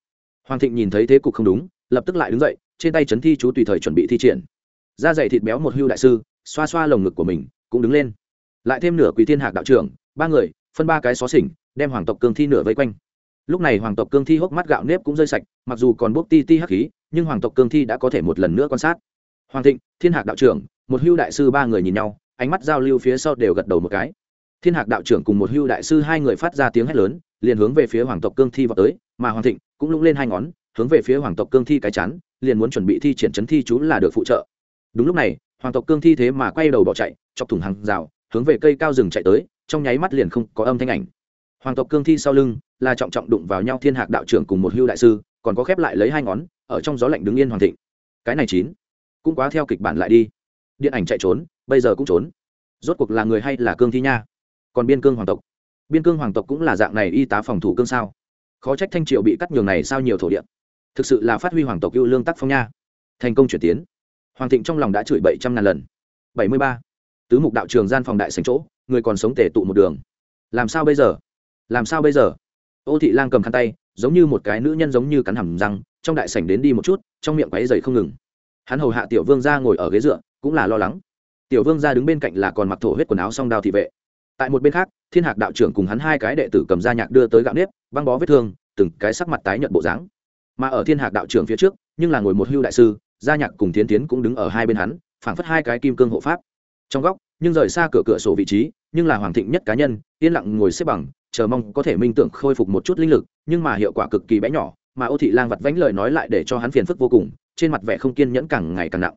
Hoàng thịnh nhìn thấy thế cục không đúng, lập tức lại đứng dậy, trên tay chấn thi chú tùy thời chuẩn bị thi triển. Da dày thịt béo một hưu đại sư, xoa xoa lồng ngực của mình, cũng đứng lên. Lại thêm nửa quỳ thiên hạc đạo trưởng, ba người, phân ba cái xó xỉnh, đem hoàng tộc cương thi nửa vây quanh lúc này hoàng tộc cương thi hốc mắt gạo nếp cũng rơi sạch, mặc dù còn bốc ti ti hắc khí, nhưng hoàng tộc cương thi đã có thể một lần nữa quan sát. Hoàng thịnh, thiên hạc đạo trưởng, một hưu đại sư ba người nhìn nhau, ánh mắt giao lưu phía sau đều gật đầu một cái. Thiên hạc đạo trưởng cùng một hưu đại sư hai người phát ra tiếng hét lớn, liền hướng về phía hoàng tộc cương thi vào tới, mà hoàng thịnh cũng lũng lên hai ngón, hướng về phía hoàng tộc cương thi cái chắn liền muốn chuẩn bị thi triển chấn thi chú là được phụ trợ. Đúng lúc này, hoàng tộc cương thi thế mà quay đầu bỏ chạy, chọc thủng hàng rào, hướng về cây cao rừng chạy tới, trong nháy mắt liền không có âm thanh ảnh hoàng tộc cương thi sau lưng là trọng trọng đụng vào nhau thiên hạc đạo trưởng cùng một hưu đại sư, còn có khép lại lấy hai ngón, ở trong gió lạnh đứng yên hoàng thịnh. Cái này chín, cũng quá theo kịch bản lại đi. Điện ảnh chạy trốn, bây giờ cũng trốn. Rốt cuộc là người hay là cương thi nha? Còn biên cương hoàng tộc? Biên cương hoàng tộc cũng là dạng này y tá phòng thủ cương sao? Khó trách thanh triệu bị cắt nhường này sao nhiều thổ địa. Thực sự là phát huy hoàng tộc ưu lương tác phong nha. Thành công chuyển tiến. Hoàng thịnh trong lòng đã chửi bảy trăm ngàn lần. Bảy mươi ba, tứ mục đạo trường gian phòng đại sành chỗ, người còn sống tể tụ một đường. Làm sao bây giờ? Làm sao bây giờ? Ô thị lang cầm khăn tay, giống như một cái nữ nhân giống như cắn hầm răng, trong đại sảnh đến đi một chút, trong miệng quáy dày không ngừng. Hắn hầu hạ tiểu vương ra ngồi ở ghế dựa, cũng là lo lắng. Tiểu vương ra đứng bên cạnh là còn mặc thổ huyết quần áo song đao thị vệ. Tại một bên khác, thiên hạc đạo trưởng cùng hắn hai cái đệ tử cầm ra nhạc đưa tới gạo nếp, băng bó vết thương, từng cái sắc mặt tái nhận bộ dáng. Mà ở thiên hạc đạo trưởng phía trước, nhưng là ngồi một hưu đại sư, gia nhạc cùng tiến tiến cũng đứng ở hai bên hắn, phảng phất hai cái kim cương hộ pháp. Trong góc, nhưng rời xa cửa cửa sổ vị trí, nhưng là hoàng thịnh nhất cá nhân, yên lặng ngồi xếp bằng chờ mong có thể minh tưởng khôi phục một chút linh lực, nhưng mà hiệu quả cực kỳ bé nhỏ, mà ô thị lang vặt vánh lời nói lại để cho hắn phiền phức vô cùng, trên mặt vẻ không kiên nhẫn càng ngày càng nặng.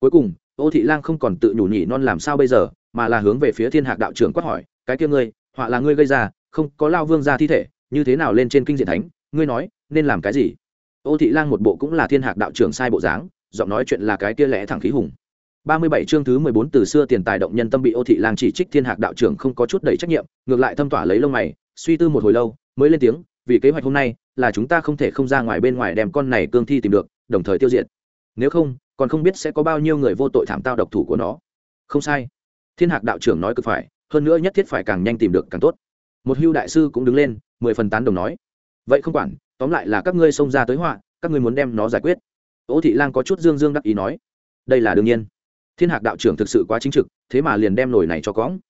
Cuối cùng, ô thị lang không còn tự nhủ nhỉ non làm sao bây giờ, mà là hướng về phía thiên hạc đạo trưởng quát hỏi, cái kia ngươi, họa là ngươi gây ra, không có lao vương ra thi thể, như thế nào lên trên kinh diện thánh, ngươi nói, nên làm cái gì? Ô thị lang một bộ cũng là thiên hạc đạo trưởng sai bộ dáng, giọng nói chuyện là cái kia lẽ thẳng khí hùng. Ba mươi bảy chương thứ mười bốn từ xưa tiền tài động nhân tâm bị ô thị lang chỉ trích thiên hạc đạo trưởng không có chút đầy trách nhiệm, ngược lại thâm tỏa lấy lông mày suy tư một hồi lâu, mới lên tiếng, vì kế hoạch hôm nay là chúng ta không thể không ra ngoài bên ngoài đem con này cương thi tìm được, đồng thời tiêu diệt. Nếu không, còn không biết sẽ có bao nhiêu người vô tội thảm tao độc thủ của nó. Không sai. Thiên hạc đạo trưởng nói cực phải, hơn nữa nhất thiết phải càng nhanh tìm được càng tốt. Một hưu đại sư cũng đứng lên, mười phần tán đồng nói, vậy không quản, tóm lại là các ngươi xông ra tới họa, các ngươi muốn đem nó giải quyết. Ô thị lang có chút dương dương đắc ý nói, đây là đương nhiên. Thiên hạc đạo trưởng thực sự quá chính trực, thế mà liền đem nổi này cho cóng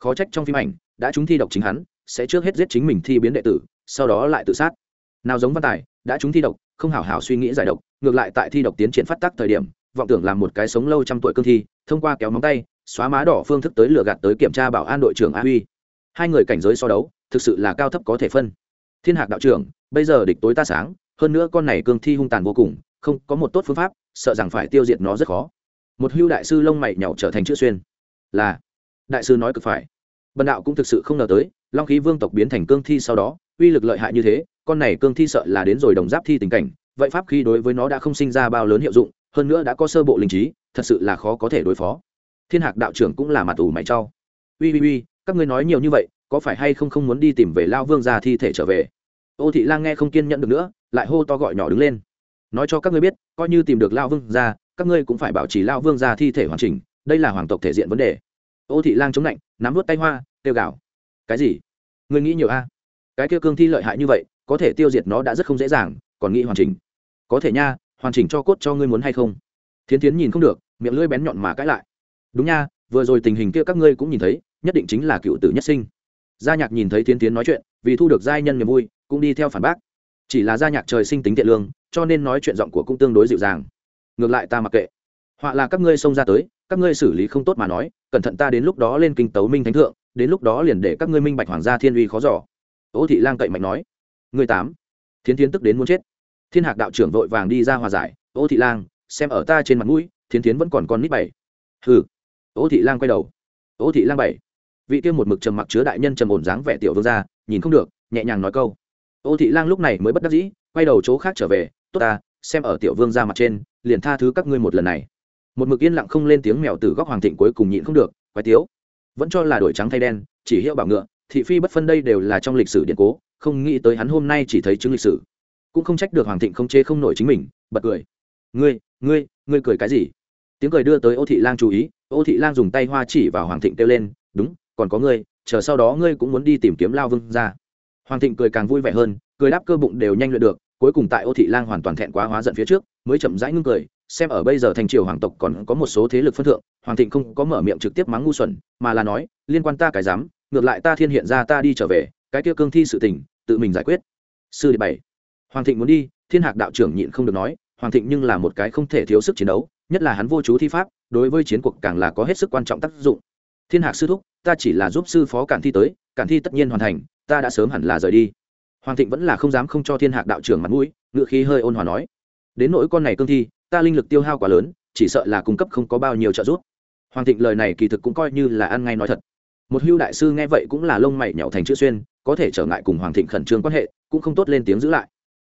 khó trách trong phim ảnh đã chúng thi độc chính hắn sẽ trước hết giết chính mình thi biến đệ tử, sau đó lại tự sát. Nào giống văn tài, đã chúng thi độc, không hảo hảo suy nghĩ giải độc, ngược lại tại thi độc tiến triển phát tác thời điểm, vọng tưởng làm một cái sống lâu trăm tuổi cương thi, thông qua kéo móng tay, xóa má đỏ phương thức tới lừa gạt tới kiểm tra bảo an đội trưởng a huy. Hai người cảnh giới so đấu, thực sự là cao thấp có thể phân. Thiên hạc đạo trưởng, bây giờ địch tối ta sáng, hơn nữa con này cương thi hung tàn vô cùng, không có một tốt phương pháp, sợ rằng phải tiêu diệt nó rất khó. Một hưu đại sư lông mày nhỏ trở thành chữ xuyên. Là, đại sư nói cực phải bần đạo cũng thực sự không ngờ tới, long khí vương tộc biến thành cương thi sau đó, uy lực lợi hại như thế, con này cương thi sợ là đến rồi đồng giáp thi tình cảnh, vậy pháp khi đối với nó đã không sinh ra bao lớn hiệu dụng, hơn nữa đã có sơ bộ linh trí, thật sự là khó có thể đối phó. Thiên hạc đạo trưởng cũng là mặt ủ mày trao ui ui ui các ngươi nói nhiều như vậy, có phải hay không không muốn đi tìm về lao vương ra thi thể trở về? Ô thị lang nghe không kiên nhẫn được nữa, lại hô to gọi nhỏ đứng lên. Nói cho các ngươi biết, coi như tìm được lao vương ra các ngươi cũng phải bảo trì lao vương ra thi thể hoàn chỉnh, đây là hoàng tộc thể diện vấn đề ô thị lang chống lạnh, nắm vút tay hoa tiêu gạo cái gì? Ngươi nghĩ nhiều a? Cái kia cương thi lợi hại như vậy, có thể tiêu diệt nó đã rất không dễ dàng, còn nghĩ hoàn chỉnh. Có thể nha, hoàn chỉnh cho cốt cho ngươi muốn hay không? Thiến thiến nhìn không được, miệng lưỡi bén nhọn mà cãi lại. Đúng nha, vừa rồi tình hình kia các ngươi cũng nhìn thấy, nhất định chính là cựu tử nhất sinh. Gia nhạc nhìn thấy thiến thiến nói chuyện, vì thu được giai nhân niềm vui, cũng đi theo phản bác. Chỉ là gia nhạc trời sinh tính thiện lương, cho nên nói chuyện giọng của cũng tương đối dịu dàng. Ngược lại ta mặc kệ họa là các ngươi xông ra tới, các ngươi xử lý không tốt mà nói, cẩn thận ta đến lúc đó lên kinh tấu minh thánh thượng, đến lúc đó liền để các ngươi minh bạch hoàng gia thiên uy khó giỏ ô thị lang cậy mạnh nói. Người tám, thiến thiến tức đến muốn chết. Thiên hạc đạo trưởng vội vàng đi ra hòa giải. Ô thị lang, xem ở ta trên mặt mũi, thiến thiến vẫn còn con nít bảy. Hừ. Ô thị lang quay đầu. Ô thị lang bảy. Vị kia một mực trầm mặc chứa đại nhân trầm ổn dáng vẻ tiểu vương ra nhìn không được, nhẹ nhàng nói câu. Ô thị lang lúc này mới bất đắc dĩ, quay đầu chỗ khác trở về. Tốt ta, xem ở tiểu vương ra mặt trên, liền tha thứ các ngươi một lần này một mực yên lặng không lên tiếng mèo từ góc hoàng thịnh cuối cùng nhịn không được, quái tiếu. Vẫn cho là đổi trắng thay đen, chỉ hiệu bảo ngựa, thị phi bất phân đây đều là trong lịch sử điện cố, không nghĩ tới hắn hôm nay chỉ thấy chứng lịch sử. Cũng không trách được hoàng thịnh không chê không nổi chính mình, bật cười. Ngươi ngươi ngươi cười cái gì? Tiếng cười đưa tới ô thị lang chú ý, ô thị lang dùng tay hoa chỉ vào hoàng thịnh kêu lên, đúng, còn có ngươi, chờ sau đó ngươi cũng muốn đi tìm kiếm lao vương ra. Hoàng thịnh cười càng vui vẻ hơn, cười đáp cơ bụng đều nhanh luyện được, cuối cùng tại ô thị lang hoàn toàn thẹn quá hóa giận phía trước, mới chậm rãi ngưng cười xem ở bây giờ thành triều hoàng tộc còn có một số thế lực phân thượng, hoàng thịnh không có mở miệng trực tiếp mắng ngu xuẩn, mà là nói, liên quan ta cái dám, ngược lại ta thiên hiện ra ta đi trở về, cái kia cương thi sự tình, tự mình giải quyết. Sư đệ bảy. Hoàng thịnh muốn đi, thiên hạc đạo trưởng nhịn không được nói, hoàng thịnh nhưng là một cái không thể thiếu sức chiến đấu, nhất là hắn vô chú thi pháp, đối với chiến cuộc càng là có hết sức quan trọng tác dụng. Thiên hạc sư thúc, ta chỉ là giúp sư phó cản thi tới, cản thi tất nhiên hoàn thành, ta đã sớm hẳn là rời đi. Hoàng thịnh vẫn là không dám không cho thiên hạc đạo trưởng mặt mũi, ngựa khí hơi ôn hòa nói. Đến nỗi con này cương thi ta linh lực tiêu hao quá lớn, chỉ sợ là cung cấp không có bao nhiêu trợ giúp. Hoàng thịnh lời này kỳ thực cũng coi như là ăn ngay nói thật. Một hưu đại sư nghe vậy cũng là lông mày nhậu thành chữ xuyên, có thể trở ngại cùng hoàng thịnh khẩn trương quan hệ, cũng không tốt lên tiếng giữ lại.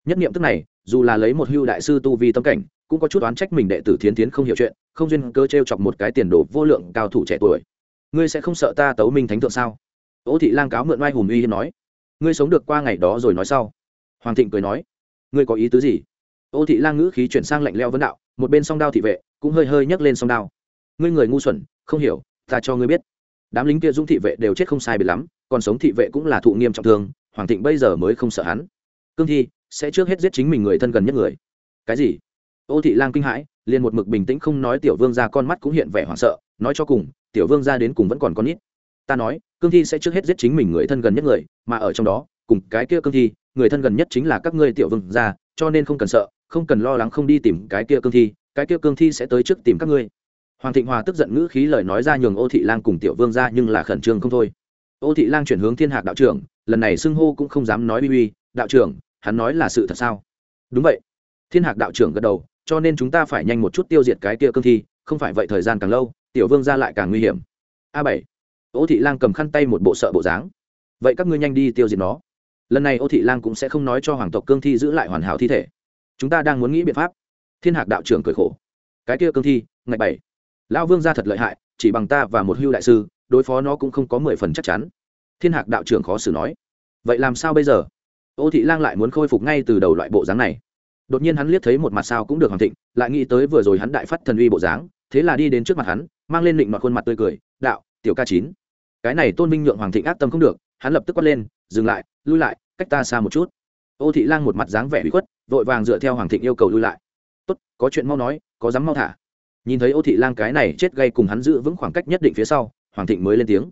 Nhất niệm tức này, dù là lấy một hưu đại sư tu vi tâm cảnh, cũng có chút oán trách mình đệ tử thiến tiến không hiểu chuyện, không duyên cơ t r e o chọc một cái tiền đồ vô lượng cao thủ trẻ tuổi. Ngươi sẽ không sợ ta tấu minh thánh thượng sao? Ô thị lang cáo mượn oai hùm uy hiếm nói. Ngươi sống được qua ngày đó rồi nói sau. Hoàng thịnh cười nói. Ngươi có ý tứ gì? Ô thị lang ngữ khí chuyển sang lạnh leo vấn đạo, một bên song đao thị vệ cũng hơi hơi nhấc lên song đao. Ngươi người ngu xuẩn, không hiểu, ta cho ngươi biết. Đám lính kia dũng thị vệ đều chết không sai bị lắm, còn sống thị vệ cũng là thụ nghiêm trọng thương, hoàng thịnh bây giờ mới không sợ hắn. Cương thi sẽ trước hết giết chính mình người thân gần nhất người. Cái gì? Ô thị lang kinh hãi, liền một mực bình tĩnh không nói tiểu vương ra con mắt cũng hiện vẻ hoảng sợ, nói cho cùng, tiểu vương ra đến cùng vẫn còn con ít ta nói, cương thi sẽ trước hết giết chính mình người thân gần nhất người, mà ở trong đó, cùng cái kia cương thi, người thân gần nhất chính là các ngươi tiểu vương ra cho nên không cần sợ không cần lo lắng không đi tìm cái kia cương thi, cái kia cương thi sẽ tới trước tìm các ngươi. Hoàng thịnh hòa tức giận ngữ khí lời nói ra nhường ô thị lang cùng tiểu vương ra nhưng là khẩn trương không thôi. Ô thị lang chuyển hướng thiên hạc đạo trưởng, lần này xưng hô cũng không dám nói bi bi đạo trưởng, hắn nói là sự thật sao? Đúng vậy. Thiên hạc đạo trưởng gật đầu, cho nên chúng ta phải nhanh một chút tiêu diệt cái kia cương thi, không phải vậy thời gian càng lâu, tiểu vương ra lại càng nguy hiểm. A bảy. Ô thị lang cầm khăn tay một bộ sợ bộ dáng. Vậy các ngươi nhanh đi tiêu diệt nó. Lần này ô thị lang cũng sẽ không nói cho hoàng tộc cương thi giữ lại hoàn hảo thi thể chúng ta đang muốn nghĩ biện pháp. Thiên hạc đạo trưởng cười khổ. Cái kia cương thi ngày bảy. Lão vương ra thật lợi hại, chỉ bằng ta và một hưu đại sư, đối phó nó cũng không có mười phần chắc chắn. Thiên hạc đạo trưởng khó xử nói. Vậy làm sao bây giờ? Ô thị lang lại muốn khôi phục ngay từ đầu loại bộ dáng này. Đột nhiên hắn liếc thấy một mặt sao cũng được hoàng thịnh, lại nghĩ tới vừa rồi hắn đại phát thần uy bộ dáng, thế là đi đến trước mặt hắn, mang lên định mặt khuôn mặt tươi cười, đạo, tiểu ca chín. Cái này tôn minh nhượng hoàng thịnh ác tâm không được, hắn lập tức quát lên, dừng lại, lui lại, cách ta xa một chút. Ô thị lang một mặt dáng vẻ bị khuất vội vàng dựa theo hoàng thịnh yêu cầu lui lại. Tốt, có chuyện mau nói, có dám mau thả. Nhìn thấy ô thị lang cái này chết gây cùng hắn giữ vững khoảng cách nhất định phía sau, hoàng thịnh mới lên tiếng.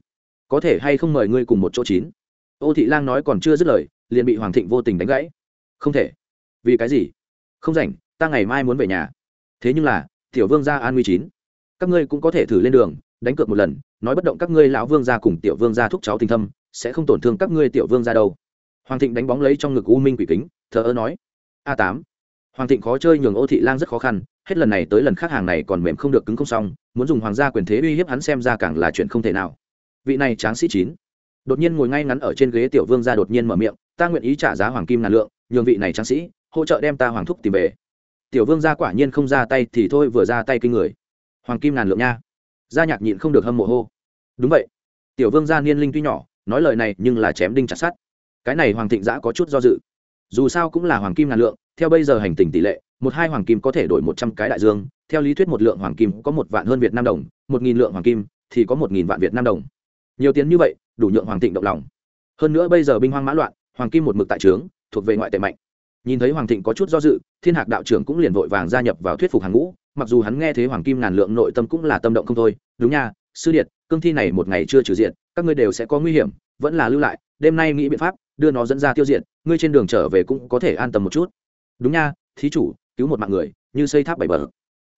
Có thể hay không mời ngươi cùng một chỗ chín? Ô thị lang nói còn chưa dứt lời, liền bị hoàng thịnh vô tình đánh gãy. Không thể. Vì cái gì? Không rảnh, ta ngày mai muốn về nhà. Thế nhưng là, tiểu vương gia an nguy chín. Các ngươi cũng có thể thử lên đường, đánh cược một lần, nói bất động các ngươi lão vương gia cùng tiểu vương gia thúc cháu tình thâm, sẽ không tổn thương các ngươi tiểu vương gia đâu. Hoàng thịnh đánh bóng lấy trong ngực u minh quỷ kính, thờ ơ nói a tám. Hoàng thịnh khó chơi nhường ô thị lang rất khó khăn, hết lần này tới lần khác hàng này còn mềm không được cứng không xong, muốn dùng hoàng gia quyền thế uy hiếp hắn xem ra càng là chuyện không thể nào. Vị này tráng sĩ chín. Đột nhiên ngồi ngay ngắn ở trên ghế tiểu vương gia đột nhiên mở miệng, ta nguyện ý trả giá hoàng kim ngàn lượng, nhường vị này tráng sĩ hỗ trợ đem ta hoàng thúc tìm về. Tiểu vương gia quả nhiên không ra tay thì thôi vừa ra tay kinh người. Hoàng kim ngàn lượng nha. Gia nhạc nhịn không được hâm mộ hô. Đúng vậy. Tiểu vương gia niên linh tuy nhỏ, nói lời này nhưng là chém đinh chặt sắt. Cái này hoàng thịnh giã có chút do dự dù sao cũng là hoàng kim ngàn lượng, theo bây giờ hành tình tỷ lệ, một hai hoàng kim có thể đổi một trăm cái đại dương, theo lý thuyết một lượng hoàng kim có một vạn hơn việt nam đồng, một nghìn lượng hoàng kim thì có một nghìn vạn việt nam đồng. Nhiều tiền như vậy, đủ nhượng hoàng thịnh động lòng. Hơn nữa bây giờ binh hoang mã loạn, hoàng kim một mực tại trướng, thuộc về ngoại tệ mạnh. Nhìn thấy hoàng thịnh có chút do dự, thiên hạc đạo trưởng cũng liền vội vàng gia nhập vào thuyết phục hàng ngũ, mặc dù hắn nghe thấy hoàng kim ngàn lượng nội tâm cũng là tâm động không thôi. Đúng nha, sư điện cương thi này một ngày chưa trừ diện, các ngươi đều sẽ có nguy hiểm, vẫn là lưu lại, đêm nay nghĩ biện pháp đưa nó dẫn ra tiêu diệt, ngươi trên đường trở về cũng có thể an tâm một chút. Đúng nha, thí chủ, cứu một mạng người, như xây tháp bảy bờ.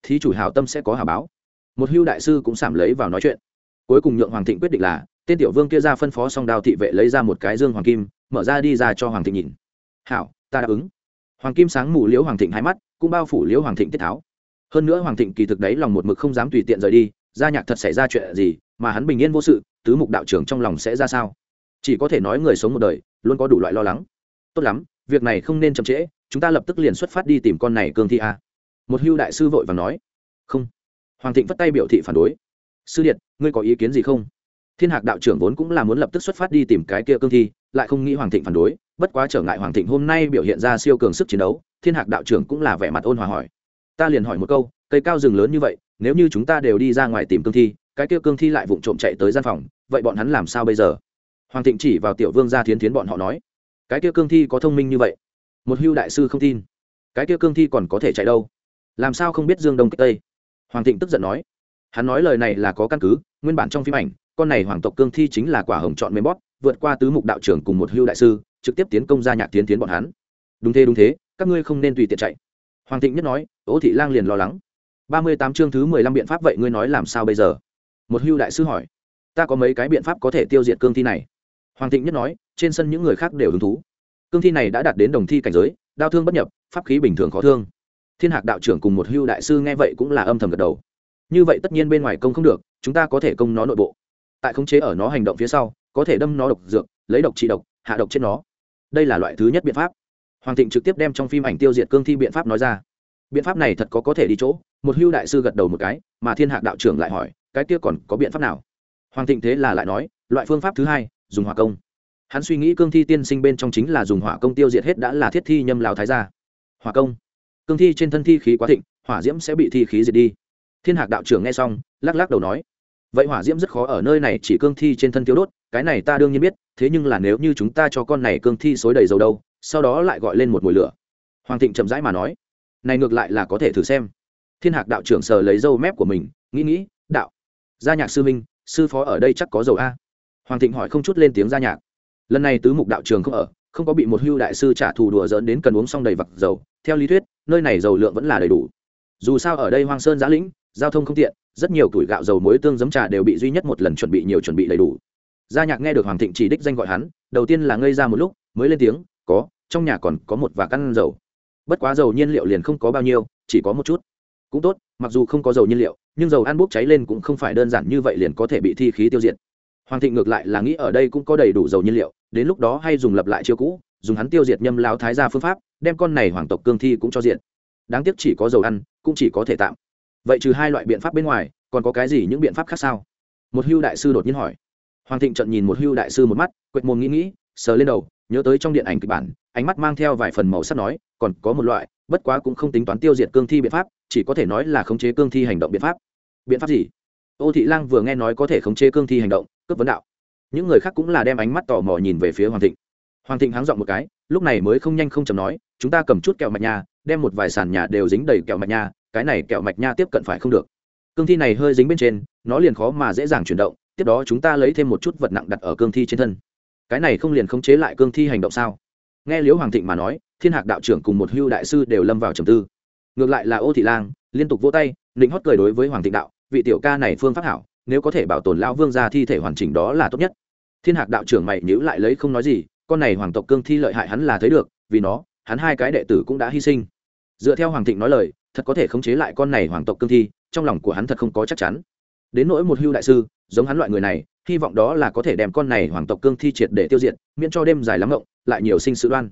Thí chủ hào tâm sẽ có hào báo. Một hưu đại sư cũng sảm lấy vào nói chuyện. Cuối cùng nhượng hoàng thịnh quyết định là, tên tiểu vương kia ra phân phó xong đao thị vệ lấy ra một cái dương hoàng kim, mở ra đi ra cho hoàng thịnh nhìn. Hảo, ta đáp ứng. Hoàng kim sáng mù liễu hoàng thịnh hai mắt, cũng bao phủ liễu hoàng thịnh tiết tháo. Hơn nữa hoàng thịnh kỳ thực đấy lòng một mực không dám tùy tiện rời đi gia nhạc thật xảy ra chuyện gì, mà hắn bình yên vô sự, tứ mục đạo trưởng trong lòng sẽ ra sao? Chỉ có thể nói người sống một đời luôn có đủ loại lo lắng. Tốt lắm, việc này không nên chậm trễ, chúng ta lập tức liền xuất phát đi tìm con này cương thi a. Một hưu đại sư vội và nói. Không. Hoàng thịnh vất tay biểu thị phản đối. Sư điện ngươi có ý kiến gì không? Thiên hạc đạo trưởng vốn cũng là muốn lập tức xuất phát đi tìm cái kia cương thi, lại không nghĩ hoàng thịnh phản đối. Bất quá trở ngại hoàng thịnh hôm nay biểu hiện ra siêu cường sức chiến đấu, thiên hạc đạo trưởng cũng là vẻ mặt ôn hòa hỏi. Ta liền hỏi một câu, cây cao rừng lớn như vậy, nếu như chúng ta đều đi ra ngoài tìm cương thi, cái kia cương thi lại vụng trộm chạy tới gian phòng, vậy bọn hắn làm sao bây giờ? Hoàng thịnh chỉ vào tiểu vương gia thiến thiến bọn họ nói, cái kia cương thi có thông minh như vậy? Một hưu đại sư không tin. Cái kia cương thi còn có thể chạy đâu? Làm sao không biết dương đông kích tây? Hoàng thịnh tức giận nói, hắn nói lời này là có căn cứ, nguyên bản trong phim ảnh, con này hoàng tộc cương thi chính là quả hồng chọn mềm bóp, vượt qua tứ mục đạo trưởng cùng một hưu đại sư, trực tiếp tiến công ra nhạc tiến tiến bọn hắn. Đúng thế đúng thế, các ngươi không nên tùy tiện chạy. Hoàng thịnh nhất nói ố thị lang liền lo lắng. Ba mươi tám chương thứ mười lăm biện pháp vậy ngươi nói làm sao bây giờ? Một hưu đại sư hỏi, ta có mấy cái biện pháp có thể tiêu diệt cương thi này? Hoàng thịnh nhất nói, trên sân những người khác đều hứng thú. Cương thi này đã đạt đến đồng thi cảnh giới, đao thương bất nhập, pháp khí bình thường khó thương. Thiên hạc đạo trưởng cùng một hưu đại sư nghe vậy cũng là âm thầm gật đầu. Như vậy tất nhiên bên ngoài công không được, chúng ta có thể công nó nội bộ. Tại khống chế ở nó hành động phía sau, có thể đâm nó độc dược, lấy độc trị độc, hạ độc trên nó. Đây là loại thứ nhất biện pháp. Hoàng thịnh trực tiếp đem trong phim ảnh tiêu diệt cương thi biện pháp nói ra. Biện pháp này thật có có thể đi chỗ, một hưu đại sư gật đầu một cái, mà thiên hạc đạo trưởng lại hỏi, cái kia còn có biện pháp nào? Hoàng thịnh thế là lại nói, loại phương pháp thứ hai dùng hỏa công. Hắn suy nghĩ cương thi tiên sinh bên trong chính là dùng hỏa công tiêu diệt hết đã là thiết thi nhâm lào thái gia. Hỏa công. Cương thi trên thân thi khí quá thịnh, hỏa diễm sẽ bị thi khí diệt đi. Thiên hạc đạo trưởng nghe xong, lắc lắc đầu nói, vậy hỏa diễm rất khó ở nơi này, chỉ cương thi trên thân tiêu đốt, cái này ta đương nhiên biết, thế nhưng là nếu như chúng ta cho con này cương thi xối đầy dầu đâu, sau đó lại gọi lên một mùi lửa. Hoàng thịnh chậm rãi mà nói, này ngược lại là có thể thử xem. Thiên hạc đạo trưởng sờ lấy dâu mép của mình, nghĩ nghĩ, đạo, gia nhạc sư minh, sư phó ở đây chắc có dầu a hoàng thịnh hỏi không chút lên tiếng ra nhạc. Lần này tứ mục đạo trường không ở, không có bị một hưu đại sư trả thù đùa dỡn đến cần uống xong đầy vặc dầu. Theo lý thuyết, nơi này dầu lượng vẫn là đầy đủ. Dù sao ở đây hoang sơn giã lĩnh, giao thông không tiện, rất nhiều tuổi gạo dầu muối tương giấm trà đều bị duy nhất một lần chuẩn bị nhiều chuẩn bị đầy đủ. Gia nhạc nghe được hoàng thịnh chỉ đích danh gọi hắn, đầu tiên là ngây ra một lúc, mới lên tiếng, có, trong nhà còn có một và căn dầu. Bất quá dầu nhiên liệu liền không có bao nhiêu, chỉ có một chút. Cũng tốt, mặc dù không có dầu nhiên liệu, nhưng dầu ăn bốc cháy lên cũng không phải đơn giản như vậy liền có thể bị thi khí tiêu diệt hoàng thịnh ngược lại là nghĩ ở đây cũng có đầy đủ dầu nhiên liệu, đến lúc đó hay dùng lập lại chiêu cũ, dùng hắn tiêu diệt nhâm lao thái ra phương pháp, đem con này hoàng tộc cương thi cũng cho diện. Đáng tiếc chỉ có dầu ăn, cũng chỉ có thể tạm. Vậy trừ hai loại biện pháp bên ngoài, còn có cái gì những biện pháp khác sao? Một hưu đại sư đột nhiên hỏi. Hoàng thịnh trận nhìn một hưu đại sư một mắt, quệt mồm nghĩ nghĩ, sờ lên đầu, nhớ tới trong điện ảnh kịch bản, ánh mắt mang theo vài phần màu sắc nói, còn có một loại, bất quá cũng không tính toán tiêu diệt cương thi biện pháp, chỉ có thể nói là khống chế cương thi hành động biện pháp. Biện pháp gì? Ô thị lang vừa nghe nói có thể khống chế cương thi hành động, cướp vấn đạo. Những người khác cũng là đem ánh mắt tò mò nhìn về phía hoàng thịnh. Hoàng thịnh háng dọn một cái, lúc này mới không nhanh không chầm nói, chúng ta cầm chút kẹo mạch nha, đem một vài sàn nhà đều dính đầy kẹo mạch nha, cái này kẹo mạch nha tiếp cận phải không được. Cương thi này hơi dính bên trên, nó liền khó mà dễ dàng chuyển động, tiếp đó chúng ta lấy thêm một chút vật nặng đặt ở cương thi trên thân. Cái này không liền khống chế lại cương thi hành động sao? Nghe liễu hoàng thịnh mà nói, thiên hạc đạo trưởng cùng một hưu đại sư đều lâm vào trầm tư. Ngược lại là ô thị lang, liên tục vỗ tay định hót cười đối với hoàng thịnh đạo vị tiểu ca này phương pháp hảo, nếu có thể bảo tồn lão vương gia thi thể hoàn chỉnh đó là tốt nhất. Thiên hạc đạo trưởng mày nhữ lại lấy không nói gì, con này hoàng tộc cương thi lợi hại hắn là thấy được, vì nó, hắn hai cái đệ tử cũng đã hy sinh. Dựa theo hoàng thịnh nói lời, thật có thể khống chế lại con này hoàng tộc cương thi, trong lòng của hắn thật không có chắc chắn. Đến nỗi một hưu đại sư, giống hắn loại người này, hy vọng đó là có thể đem con này hoàng tộc cương thi triệt để tiêu diệt, miễn cho đêm dài lắm ngộng lại nhiều sinh sự đoan.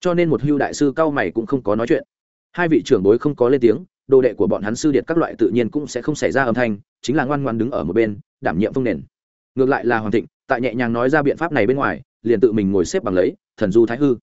Cho nên một hưu đại sư cao mày cũng không có nói chuyện. Hai vị trưởng bối không có lên tiếng đồ đệ của bọn hắn sư điện các loại tự nhiên cũng sẽ không xảy ra âm thanh, chính là ngoan ngoan đứng ở một bên, đảm nhiệm phong nền. Ngược lại là hoàng thịnh, tại nhẹ nhàng nói ra biện pháp này bên ngoài, liền tự mình ngồi xếp bằng lấy, thần du thái hư.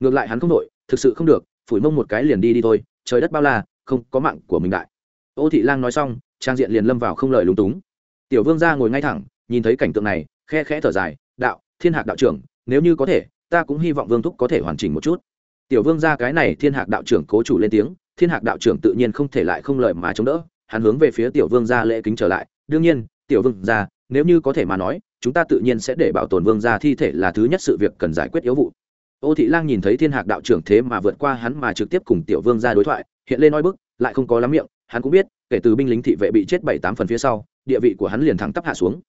Ngược lại hắn không đội thực sự không được, phủi mông một cái liền đi đi thôi, trời đất bao la, không có mạng của mình đại. Ô thị lang nói xong, trang diện liền lâm vào không lời lúng túng. Tiểu vương ra ngồi ngay thẳng, nhìn thấy cảnh tượng này, khe khẽ thở dài, đạo, thiên hạc đạo trưởng, nếu như có thể, ta cũng hy vọng vương thúc có thể hoàn chỉnh một chút. Tiểu vương ra cái này thiên hạc đạo trưởng cố chủ lên tiếng thiên hạc đạo trưởng tự nhiên không thể lại không lời mà chống đỡ, hắn hướng về phía tiểu vương gia lễ kính trở lại. Đương nhiên, tiểu vương gia, nếu như có thể mà nói, chúng ta tự nhiên sẽ để bảo tồn vương gia thi thể là thứ nhất sự việc cần giải quyết yếu vụ. Ô thị lang nhìn thấy thiên hạc đạo trưởng thế mà vượt qua hắn mà trực tiếp cùng tiểu vương gia đối thoại, hiện lên oi bức, lại không có lắm miệng, hắn cũng biết, kể từ binh lính thị vệ bị chết bảy tám phần phía sau, địa vị của hắn liền thẳng tắp hạ xuống.